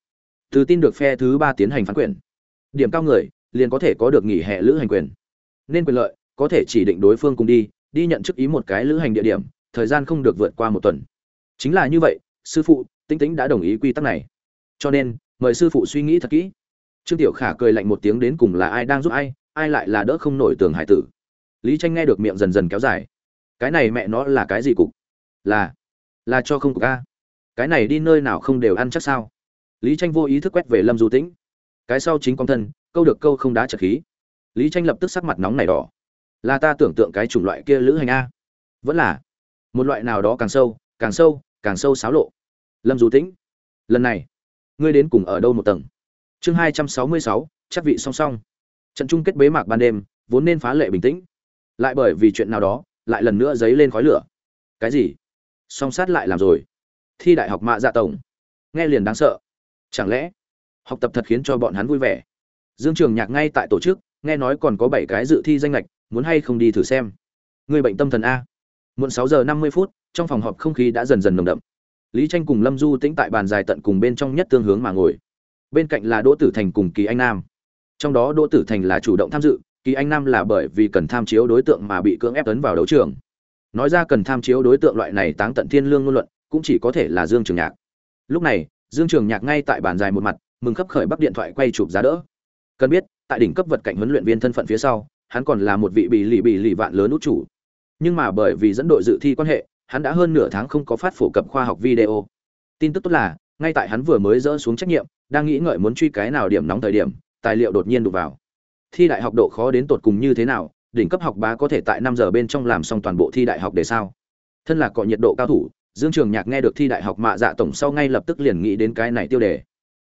Từ tin được phe thứ ba tiến hành phán quyền. Điểm cao người, liền có thể có được nghỉ hè lữ hành quyền. Nên quyền lợi, có thể chỉ định đối phương cùng đi đi nhận chức ý một cái lữ hành địa điểm, thời gian không được vượt qua một tuần. Chính là như vậy, sư phụ tinh tính đã đồng ý quy tắc này. Cho nên, mời sư phụ suy nghĩ thật kỹ. Trương tiểu khả cười lạnh một tiếng đến cùng là ai đang giúp ai ai lại là đỡ không nổi tường hải tử. Lý tranh nghe được miệng dần dần kéo dài. Cái này mẹ nó là cái gì cục? Là là cho không cục a cái này đi nơi nào không đều ăn chắc sao? Lý tranh vô ý thức quét về lâm du tĩnh. Cái sau chính con thân, câu được câu không đá chật khí. Lý tranh lập tức sắc mặt nóng này đỏ. Là ta tưởng tượng cái chủng loại kia lữ hành a. Vẫn là, một loại nào đó càng sâu càng sâu càng sâu xáo lộ. Lâm du tĩnh, lần này, ngươi đến cùng ở đâu một tầng? Chương hai trăm sáu mươi sáu, chắc vị song song. Trận chung kết bế mạc ban đêm, vốn nên phá lệ bình tĩnh. Lại bởi vì chuyện nào đó, lại lần nữa dấy lên khói lửa. Cái gì? Song sát lại làm rồi thi đại học mạ dạ tổng. Nghe liền đáng sợ. Chẳng lẽ, học tập thật khiến cho bọn hắn vui vẻ? Dương trường nhạc ngay tại tổ chức, nghe nói còn có bảy cái dự thi danh lệch, muốn hay không đi thử xem. Người bệnh tâm thần a. Muộn sáu giờ năm mươi phút, trong phòng họp không khí đã dần dần nồng đậm. Lý tranh cùng lâm du tĩnh tại bàn dài tận cùng bên trong nhất tương hướng mà ngồi. Bên cạnh là đỗ tử thành cùng kỳ anh nam. Trong đó đỗ tử thành là chủ động tham dự, kỳ anh nam là bởi vì cần tham chiếu đối tượng mà bị cưỡng ép tấn vào đấu trường. Nói ra cần tham chiếu đối tượng loại này táng tận thiên lương ngôn luận cũng chỉ có thể là dương trường nhạc. Lúc này, dương trường nhạc ngay tại bàn dài một mặt, mừng khấp khởi bắc điện thoại quay chụp giá đỡ. Cần biết, tại đỉnh cấp vật cảnh huấn luyện viên thân phận phía sau, hắn còn là một vị bị lì bị lì vạn lớn út chủ. Nhưng mà bởi vì dẫn đội dự thi quan hệ, hắn đã hơn nửa tháng không có phát phổ cập khoa học video. Tin tức tốt là, ngay tại hắn vừa mới dỡ xuống trách nhiệm, đang nghĩ ngợi muốn truy cái nào điểm nóng thời điểm, tài liệu đột nhiên đụng vào. Thi đại học độ khó đến tột cùng như thế nào, đỉnh cấp học bá có thể tại năm giờ bên trong làm xong toàn bộ thi đại học để sao? Thân là cọ nhiệt độ cao thủ dương trường nhạc nghe được thi đại học mạ dạ tổng sau ngay lập tức liền nghĩ đến cái này tiêu đề.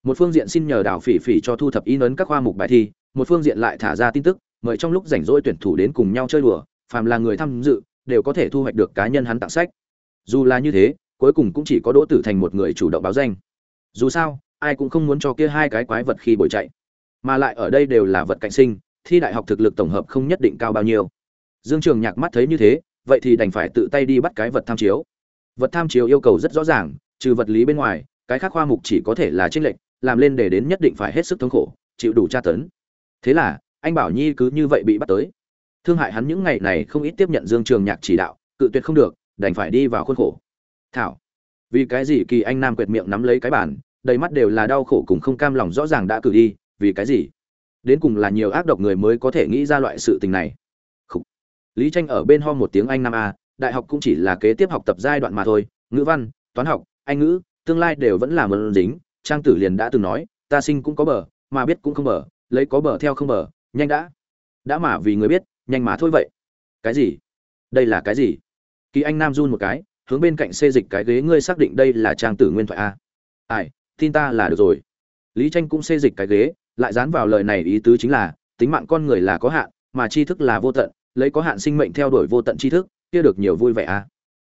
Một phương diện xin nhờ đào phỉ phỉ cho thu thập in ấn các khoa mục bài thi, một phương diện lại thả ra tin tức, mời trong lúc rảnh rỗi tuyển thủ đến cùng nhau chơi đùa, phàm là người tham dự, đều có thể thu hoạch được cá nhân hắn tặng sách. Dù là như thế, cuối cùng cũng chỉ có đỗ tử thành một người chủ động báo danh. Dù sao, ai cũng không muốn cho kia hai cái quái vật khi bồi chạy. Mà lại ở đây đều là vật cạnh sinh, thi đại học thực lực tổng hợp không nhất định cao bao nhiêu. Dương trường nhạc mắt thấy như thế, vậy thì đành phải tự tay đi bắt cái vật tham chiếu vật tham chiếu yêu cầu rất rõ ràng, trừ vật lý bên ngoài, cái khác khoa mục chỉ có thể là tranh lệch, làm lên để đến nhất định phải hết sức thống khổ, chịu đủ tra tấn. Thế là, anh bảo nhi cứ như vậy bị bắt tới. Thương hại hắn những ngày này không ít tiếp nhận dương trường nhạc chỉ đạo, cự tuyệt không được, đành phải đi vào khuôn khổ. Thảo, vì cái gì kỳ anh nam quệt miệng nắm lấy cái bản đầy mắt đều là đau khổ cùng không cam lòng rõ ràng đã cử đi, vì cái gì? Đến cùng là nhiều ác độc người mới có thể nghĩ ra loại sự tình này. Khủ. lý tranh ở bên ho một tiếng anh Nam a đại học cũng chỉ là kế tiếp học tập giai đoạn mà thôi, ngữ văn, toán học, anh ngữ, tương lai đều vẫn là mơn dính. Trang tử liền đã từng nói, ta sinh cũng có bờ, mà biết cũng không bờ, lấy có bờ theo không bờ, nhanh đã. Đã mà vì người biết, nhanh mà thôi vậy. Cái gì? Đây là cái gì? Kỳ anh nam run một cái, hướng bên cạnh xê dịch cái ghế, ngươi xác định đây là trang tử nguyên thoại a? Ai, tin ta là được rồi. Lý tranh cũng xê dịch cái ghế, lại dán vào lời này ý tứ chính là, tính mạng con người là có hạn, mà tri thức là vô tận, lấy có hạn sinh mệnh theo đuổi vô tận tri thức kia được nhiều vui vẻ a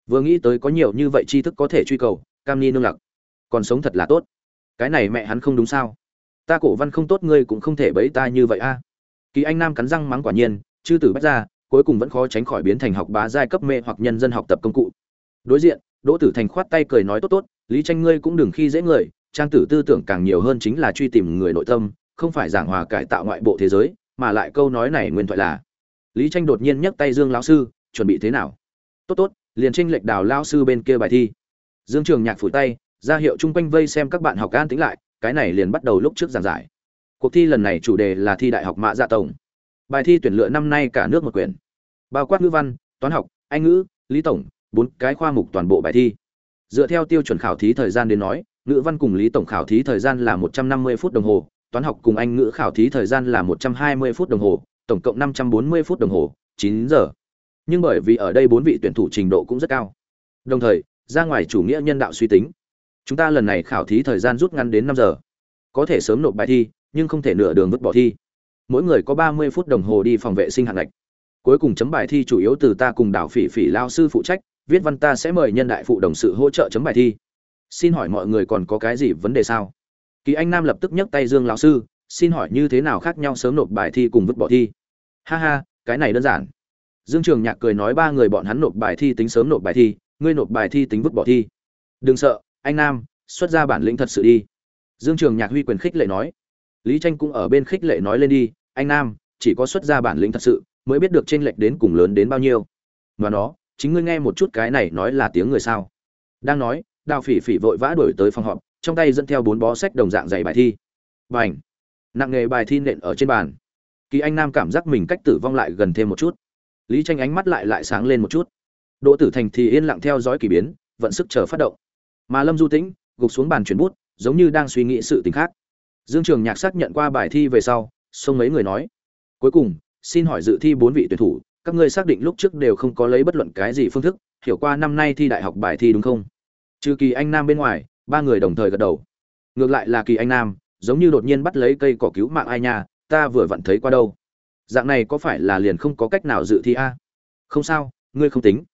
vừa nghĩ tới có nhiều như vậy tri thức có thể truy cầu, cam ni nương lặc. Còn sống thật là tốt. Cái này mẹ hắn không đúng sao? Ta cổ văn không tốt, ngươi cũng không thể bẫy ta như vậy a kỳ anh nam cắn răng mắng quả nhiên, chư tử bách ra cuối cùng vẫn khó tránh khỏi biến thành học bá giai cấp mê hoặc nhân dân học tập công cụ. Đối diện, đỗ tử thành khoát tay cười nói tốt tốt, lý tranh ngươi cũng đừng khi dễ người, trang tử tư tưởng càng nhiều hơn chính là truy tìm người nội tâm, không phải giảng hòa cải tạo ngoại bộ thế giới, mà lại câu nói này nguyên thoại là. Lý tranh đột nhiên nhấc tay dương lão sư chuẩn bị thế nào? Tốt tốt, liền tranh lệch đào lao sư bên kia bài thi. Dương trường nhạc phủi tay, ra hiệu chung quanh vây xem các bạn học an tĩnh lại, cái này liền bắt đầu lúc trước giảng giải. Cuộc thi lần này chủ đề là thi đại học mạ dạ tổng. Bài thi tuyển lựa năm nay cả nước một quyển. Bao quát ngữ văn, toán học, anh ngữ, lý tổng, bốn cái khoa mục toàn bộ bài thi. Dựa theo tiêu chuẩn khảo thí thời gian đến nói, ngữ văn cùng lý tổng khảo thí thời gian là một trăm năm mươi phút đồng hồ, toán học cùng anh ngữ khảo thí thời gian là một trăm hai mươi phút đồng hồ, tổng cộng năm trăm bốn mươi phút đồng hồ, chín giờ nhưng bởi vì ở đây bốn vị tuyển thủ trình độ cũng rất cao. Đồng thời, ra ngoài chủ nghĩa nhân đạo suy tính. Chúng ta lần này khảo thí thời gian rút ngắn đến năm giờ. Có thể sớm nộp bài thi, nhưng không thể nửa đường vứt bỏ thi. Mỗi người có ba mươi phút đồng hồ đi phòng vệ sinh hạng ngạch. Cuối cùng chấm bài thi chủ yếu từ ta cùng đảo phỉ phỉ lao sư phụ trách, viết văn ta sẽ mời nhân đại phụ đồng sự hỗ trợ chấm bài thi. Xin hỏi mọi người còn có cái gì vấn đề sao? Kỳ anh nam lập tức nhấc tay dương lão sư, xin hỏi như thế nào khác nhau sớm nộp bài thi cùng vứt bỏ thi? Ha ha, cái này đơn giản dương trường nhạc cười nói ba người bọn hắn nộp bài thi tính sớm nộp bài thi ngươi nộp bài thi tính vứt bỏ thi. Đừng sợ anh nam xuất ra bản lĩnh thật sự đi. Dương trường nhạc huy quyền khích lệ nói. Lý tranh cũng ở bên khích lệ nói lên đi anh nam chỉ có xuất ra bản lĩnh thật sự mới biết được trên lệch đến cùng lớn đến bao nhiêu. Và nó chính ngươi nghe một chút cái này nói là tiếng người sao? Đang nói đào phỉ phỉ vội vã đuổi tới phòng họp trong tay dẫn theo bốn bó sách đồng dạng dày bài thi. Bảnh, nặng nghề bài thi nện ở trên bàn. Kỳ anh nam cảm giác mình cách tử vong lại gần thêm một chút lý tranh ánh mắt lại lại sáng lên một chút. Đỗ tử thành thì yên lặng theo dõi kỳ biến, vận sức chờ phát động. Mà lâm du tĩnh, gục xuống bàn chuyển bút, giống như đang suy nghĩ sự tình khác. Dương trường nhạc xác nhận qua bài thi về sau, xông mấy người nói. Cuối cùng, xin hỏi dự thi bốn vị tuyển thủ, các ngươi xác định lúc trước đều không có lấy bất luận cái gì phương thức, hiểu qua năm nay thi đại học bài thi đúng không? Trừ kỳ anh nam bên ngoài, ba người đồng thời gật đầu. Ngược lại là kỳ anh nam, giống như đột nhiên bắt lấy cây cỏ cứu mạng ai nha, ta vừa vặn thấy qua đâu dạng này có phải là liền không có cách nào dự thi a? Không sao, ngươi không tính.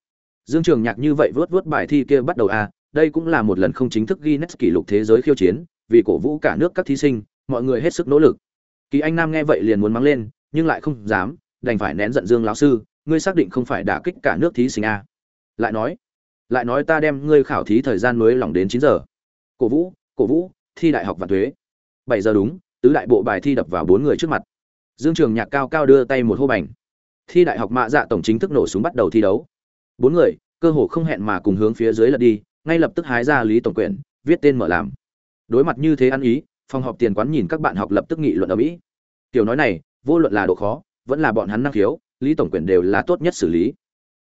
Dương trường nhạc như vậy vớt vớt bài thi kia bắt đầu a, đây cũng là một lần không chính thức Guinness kỷ lục thế giới khiêu chiến, vì cổ vũ cả nước các thí sinh, mọi người hết sức nỗ lực. Kỳ anh nam nghe vậy liền muốn mắng lên, nhưng lại không dám, đành phải nén giận dương lão sư, ngươi xác định không phải đả kích cả nước thí sinh a. Lại nói lại nói ta đem ngươi khảo thí thời gian mới lỏng đến chín giờ. Cổ vũ cổ vũ, thi đại học và thuế. Bảy giờ đúng, tứ đại bộ bài thi đập vào bốn người trước mặt dương trường nhạc cao cao đưa tay một hô bành. Thi đại học mạ dạ tổng chính thức nổ súng bắt đầu thi đấu. Bốn người, cơ hồ không hẹn mà cùng hướng phía dưới lật đi, ngay lập tức hái ra lý tổng quyển, viết tên mở làm. Đối mặt như thế ăn ý, phòng họp tiền quán nhìn các bạn học lập tức nghị luận ở mỹ. Tiểu nói này, vô luận là độ khó, vẫn là bọn hắn năng khiếu, lý tổng quyển đều là tốt nhất xử lý.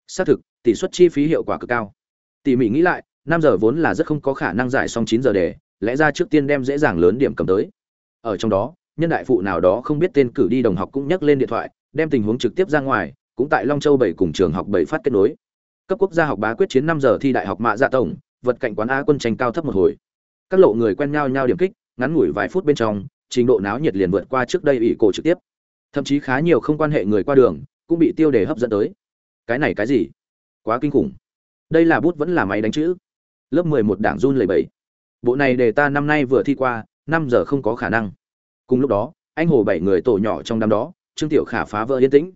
Xác thực, tỷ suất chi phí hiệu quả cực cao. Tỉ mỉ nghĩ lại, năm giờ vốn là rất không có khả năng giải xong chín giờ đề lẽ ra trước tiên đem dễ dàng lớn điểm cầm tới. Ở trong đó nhân đại phụ nào đó không biết tên cử đi đồng học cũng nhắc lên điện thoại, đem tình huống trực tiếp ra ngoài, cũng tại long châu bảy cùng trường học bảy phát kết nối. Cấp quốc gia học bá quyết chiến năm giờ thi đại học mạ dạ tổng, vật cạnh quán a quân tranh cao thấp một hồi. Các lộ người quen nhau nhau điểm kích, ngắn ngủi vài phút bên trong, trình độ náo nhiệt liền vượt qua trước đây ủy cổ trực tiếp. Thậm chí khá nhiều không quan hệ người qua đường, cũng bị tiêu đề hấp dẫn tới. Cái này cái gì? Quá kinh khủng. Đây là bút vẫn là máy đánh chữ. Lớp mười một đảng run lầy bẫy bộ này đề ta năm nay vừa thi qua, năm giờ không có khả năng cùng lúc đó, anh hồ bảy người tổ nhỏ trong đám đó, trương tiểu khả phá vỡ yên tĩnh.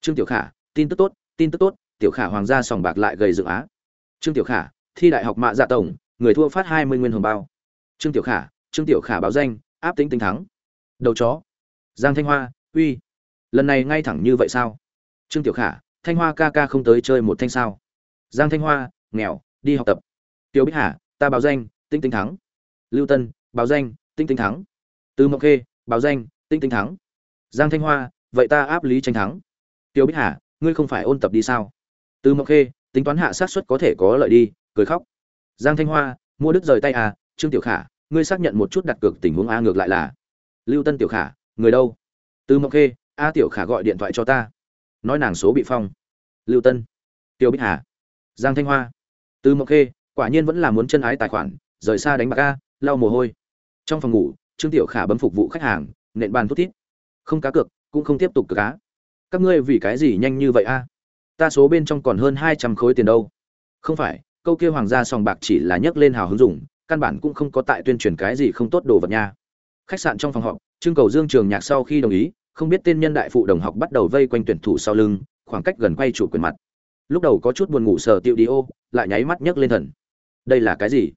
Trương tiểu khả, tin tức tốt, tin tức tốt, tiểu khả hoàng gia sòng bạc lại gầy dựng á. Trương tiểu khả, thi đại học mạ dạ tổng, người thua phát hai mươi nguyên hồng bao. Trương tiểu khả, trương tiểu khả báo danh, áp tính tính thắng. Đầu chó. Giang thanh hoa, uy. Lần này ngay thẳng như vậy sao? Trương tiểu khả, thanh hoa ca ca không tới chơi một thanh sao? Giang thanh hoa, nghèo, đi học tập. Tiêu bích hà, ta báo danh tinh tinh thắng. Lưu tân, báo danh tinh tinh thắng. Từ mộc khê báo danh, tinh tinh thắng. Giang thanh hoa, vậy ta áp lý tranh thắng. Tiêu bích hà, ngươi không phải ôn tập đi sao? Từ mộc khê, tính toán hạ sát suất có thể có lợi đi, cười khóc. Giang thanh hoa, mua đứt rời tay à trương tiểu khả, ngươi xác nhận một chút đặt cược tình huống a ngược lại là. Lưu tân tiểu khả, người đâu? Từ mộc khê, a tiểu khả gọi điện thoại cho ta. Nói nàng số bị phong. Lưu tân. Tiêu bích hà. Giang thanh hoa. Từ mộc khê, quả nhiên vẫn là muốn chân ái tài khoản, rời xa đánh bạc a, lau mồ hôi. Trong phòng ngủ trương tiểu khả bấm phục vụ khách hàng, nện bàn thút thít. Không cá cược, cũng không tiếp tục cược cá. Các ngươi vì cái gì nhanh như vậy a? Ta số bên trong còn hơn hai trăm khối tiền đâu. Không phải, câu kia hoàng gia sòng bạc chỉ là nhấc lên hào hứng dùng, căn bản cũng không có tại tuyên truyền cái gì không tốt đồ vật nha. Khách sạn trong phòng họp, trương cầu dương trường nhạc sau khi đồng ý, không biết tên nhân đại phụ đồng học bắt đầu vây quanh tuyển thủ sau lưng, khoảng cách gần quay chủ quyền mặt. Lúc đầu có chút buồn ngủ sờ tiệu đi ô, lại nháy mắt nhấc lên thần. Đây là cái gì?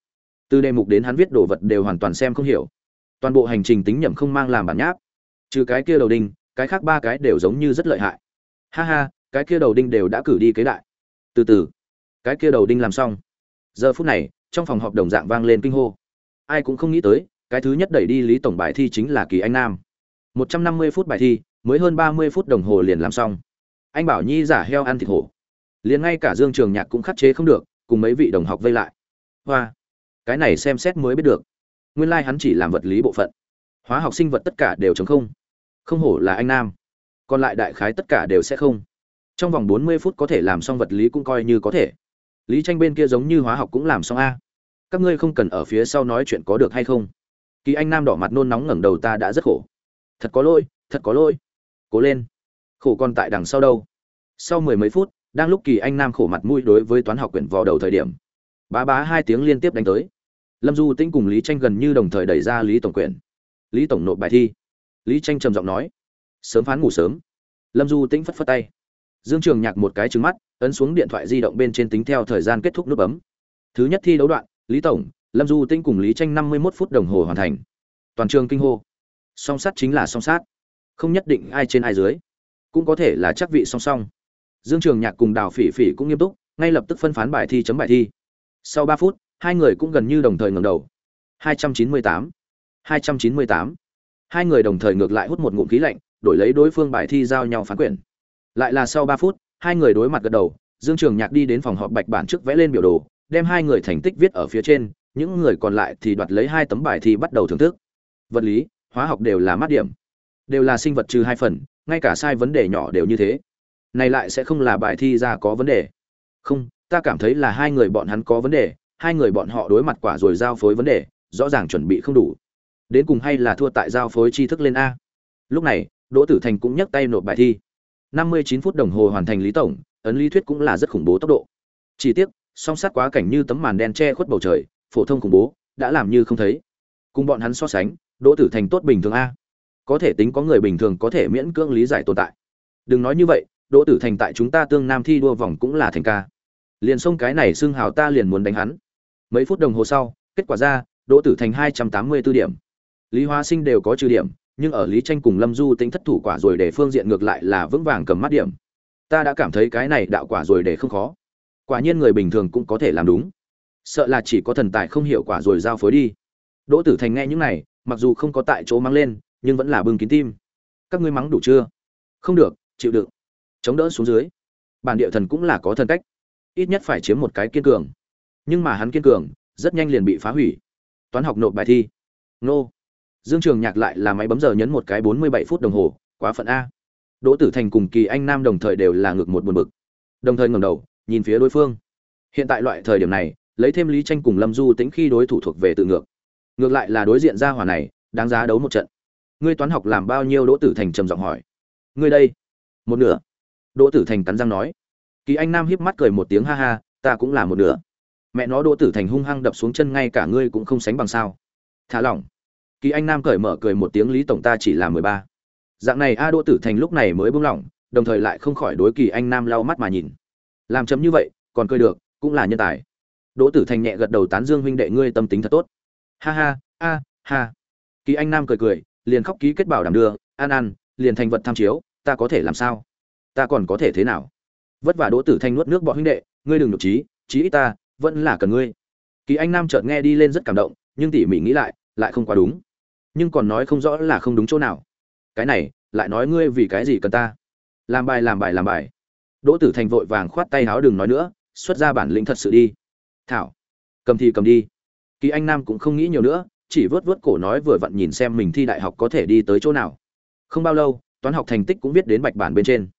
Từ đề mục đến hắn viết đồ vật đều hoàn toàn xem không hiểu toàn bộ hành trình tính nhẩm không mang làm bản nháp. Trừ cái kia đầu đinh, cái khác ba cái đều giống như rất lợi hại. Ha ha, cái kia đầu đinh đều đã cử đi kế đại. Từ từ, cái kia đầu đinh làm xong. Giờ phút này, trong phòng họp đồng dạng vang lên kinh hô. Ai cũng không nghĩ tới, cái thứ nhất đẩy đi lý tổng bài thi chính là kỳ anh nam. Một trăm năm mươi phút bài thi, mới hơn ba mươi phút đồng hồ liền làm xong. Anh bảo nhi giả heo ăn thịt hổ. Liền ngay cả dương trường nhạc cũng khắc chế không được, cùng mấy vị đồng học vây lại. Hoa, cái này xem xét mới biết được nguyên lai hắn chỉ làm vật lý bộ phận. Hóa học sinh vật tất cả đều chống không. Không hổ là anh nam. Còn lại đại khái tất cả đều sẽ không. Trong vòng bốn mươi phút có thể làm xong vật lý cũng coi như có thể. Lý tranh bên kia giống như hóa học cũng làm xong a. Các ngươi không cần ở phía sau nói chuyện có được hay không? Kỳ anh nam đỏ mặt nôn nóng ngẩng đầu ta đã rất khổ. Thật có lỗi, thật có lỗi. Cố lên. Khổ còn tại đằng sau đâu? Sau mười mấy phút, đang lúc kỳ anh nam khổ mặt mũi đối với toán học quyển vào đầu thời điểm, bá bá hai tiếng liên tiếp đánh tới lâm du tĩnh cùng lý tranh gần như đồng thời đẩy ra lý tổng Quyền, lý tổng nộp bài thi. Lý tranh trầm giọng nói sớm phán ngủ sớm. Lâm du tĩnh phất phất tay. Dương trường nhạc một cái trứng mắt ấn xuống điện thoại di động bên trên tính theo thời gian kết thúc nút bấm. Thứ nhất thi đấu đoạn lý tổng lâm du tĩnh cùng lý tranh năm mươi một phút đồng hồ hoàn thành. Toàn trường kinh hô. Song sát chính là song sát không nhất định ai trên ai dưới. Cũng có thể là chắc vị song song. Dương trường nhạc cùng đào phỉ phỉ cũng nghiêm túc ngay lập tức phân phán bài thi chấm bài thi. Sau ba phút hai người cũng gần như đồng thời ngẩng đầu. 298 298 hai người đồng thời ngược lại hút một ngụm khí lạnh, đổi lấy đối phương bài thi giao nhau phán quyền. lại là sau ba phút, hai người đối mặt gật đầu, dương trường nhạc đi đến phòng họp bạch bản trước vẽ lên biểu đồ, đem hai người thành tích viết ở phía trên, những người còn lại thì đoạt lấy hai tấm bài thi bắt đầu thưởng thức. Vật lý, hóa học đều là mát điểm. Đều là sinh vật trừ hai phần, ngay cả sai vấn đề nhỏ đều như thế. Này lại sẽ không là bài thi ra có vấn đề. Không, ta cảm thấy là hai người bọn hắn có vấn đề hai người bọn họ đối mặt quả rồi giao phối vấn đề, rõ ràng chuẩn bị không đủ. Đến cùng hay là thua tại giao phối tri thức lên a? Lúc này, đỗ tử thành cũng nhấc tay nộp bài thi. Năm mươi chín phút đồng hồ hoàn thành lý tổng, ấn lý thuyết cũng là rất khủng bố tốc độ. Chỉ tiếc, song sát quá cảnh như tấm màn đen che khuất bầu trời, phổ thông khủng bố, đã làm như không thấy. Cùng bọn hắn so sánh, đỗ tử thành tốt bình thường a. Có thể tính có người bình thường có thể miễn cưỡng lý giải tồn tại. Đừng nói như vậy, đỗ tử thành tại chúng ta tương nam thi đua vòng cũng là thành ca. Liền sông cái này xưng hào ta liền muốn đánh hắn mấy phút đồng hồ sau, kết quả ra, đỗ tử thành hai trăm tám mươi 284 điểm. Lý hóa sinh đều có trừ điểm, nhưng ở lý tranh cùng lâm du tính thất thủ quả rồi để phương diện ngược lại là vững vàng cầm mắt điểm. Ta đã cảm thấy cái này đạo quả rồi để không khó. Quả nhiên người bình thường cũng có thể làm đúng. Sợ là chỉ có thần tài không hiểu quả rồi giao phối đi. Đỗ tử thành nghe những này, mặc dù không có tại chỗ mắng lên, nhưng vẫn là bưng kín tim. Các ngươi mắng đủ chưa? Không được, chịu đựng. Chống đỡ xuống dưới. Bản địa thần cũng là có thần cách. Ít nhất phải chiếm một cái kiên cường nhưng mà hắn kiên cường, rất nhanh liền bị phá hủy. Toán học nộp bài thi. Nô. Dương trường nhạc lại là máy bấm giờ nhấn một cái bốn mươi bảy phút đồng hồ, quá phận a. Đỗ tử thành cùng kỳ anh nam đồng thời đều là ngược một buồn bực. Đồng thời ngẩng đầu, nhìn phía đối phương. Hiện tại loại thời điểm này, lấy thêm lý tranh cùng lâm du tính khi đối thủ thuộc về tự ngược. Ngược lại là đối diện gia hỏa này, đáng giá đấu một trận. Ngươi toán học làm bao nhiêu đỗ tử thành trầm giọng hỏi. Ngươi đây. Một nửa. Đỗ tử thành cắn răng nói. Kỳ anh nam híp mắt cười một tiếng ha ha, ta cũng là một nửa mẹ nó đỗ tử thành hung hăng đập xuống chân ngay cả ngươi cũng không sánh bằng sao. Thả lỏng. Kỳ anh nam cởi mở cười một tiếng, lý tổng ta chỉ là mười ba. Dạng này, a, đỗ tử thành lúc này mới buông lỏng, đồng thời lại không khỏi đối kỳ anh nam lau mắt mà nhìn. Làm chấm như vậy, còn cười được, cũng là nhân tài. Đỗ tử thành nhẹ gật đầu tán dương, huynh đệ ngươi tâm tính thật tốt. Ha ha, a, ha. Kỳ anh nam cười cười, liền khóc ký kết bảo đảm đưa, an an, liền thành vật tham chiếu, ta có thể làm sao? Ta còn có thể thế nào? Vất vả đỗ tử thanh nuốt nước bọn huynh đệ, ngươi đừng nhục trí trí ít ta vẫn là cần ngươi. Kỳ anh nam chợt nghe đi lên rất cảm động, nhưng tỉ mỉ nghĩ lại lại không quá đúng. Nhưng còn nói không rõ là không đúng chỗ nào. Cái này, lại nói ngươi vì cái gì cần ta? Làm bài làm bài làm bài. Đỗ tử thành vội vàng khoát tay háo đừng nói nữa, xuất ra bản lĩnh thật sự đi. Thảo, cầm thì cầm đi. Kỳ anh nam cũng không nghĩ nhiều nữa, chỉ vớt vớt cổ nói vừa vặn nhìn xem mình thi đại học có thể đi tới chỗ nào. Không bao lâu, toán học thành tích cũng viết đến bạch bản bên trên.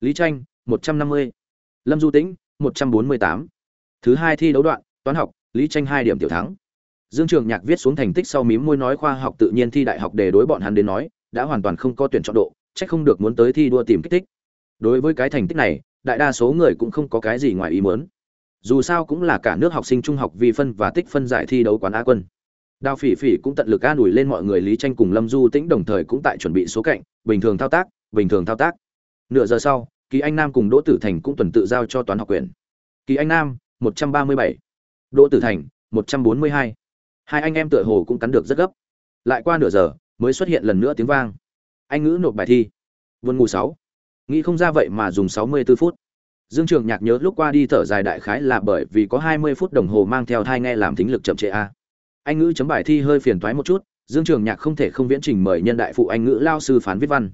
Lý tranh, một trăm năm mươi. Lâm du tĩnh, một trăm bốn mươi tám thứ hai thi đấu đoạn, toán học, lý tranh hai điểm tiểu thắng. Dương trường nhạc viết xuống thành tích sau mím môi nói khoa học tự nhiên thi đại học để đối bọn hắn đến nói, đã hoàn toàn không có tuyển chọn độ trách không được muốn tới thi đua tìm kích thích. Đối với cái thành tích này, đại đa số người cũng không có cái gì ngoài ý muốn. Dù sao cũng là cả nước học sinh trung học vi phân và tích phân giải thi đấu quán a quân. Đào phỉ phỉ cũng tận lực an ủi lên mọi người lý tranh cùng lâm du tĩnh đồng thời cũng tại chuẩn bị số cạnh, bình thường thao tác, bình thường thao tác. Nửa giờ sau, kỳ anh nam cùng đỗ tử thành cũng tuần tự giao cho toán học quyền kỳ anh nam một trăm ba mươi bảy. Đỗ tử thành, một trăm bốn mươi hai. Hai anh em tựa hồ cũng cắn được rất gấp. Lại qua nửa giờ, mới xuất hiện lần nữa tiếng vang. Anh ngữ nộp bài thi. Vườn ngủ sáu. Nghĩ không ra vậy mà dùng sáu mươi 64 phút. Dương trường nhạc nhớ lúc qua đi thở dài đại khái là bởi vì có hai mươi phút đồng hồ mang theo thai nghe làm thính lực chậm trễ a. Anh ngữ chấm bài thi hơi phiền toái một chút, dương trường nhạc không thể không viễn trình mời nhân đại phụ anh ngữ lao sư phán viết văn.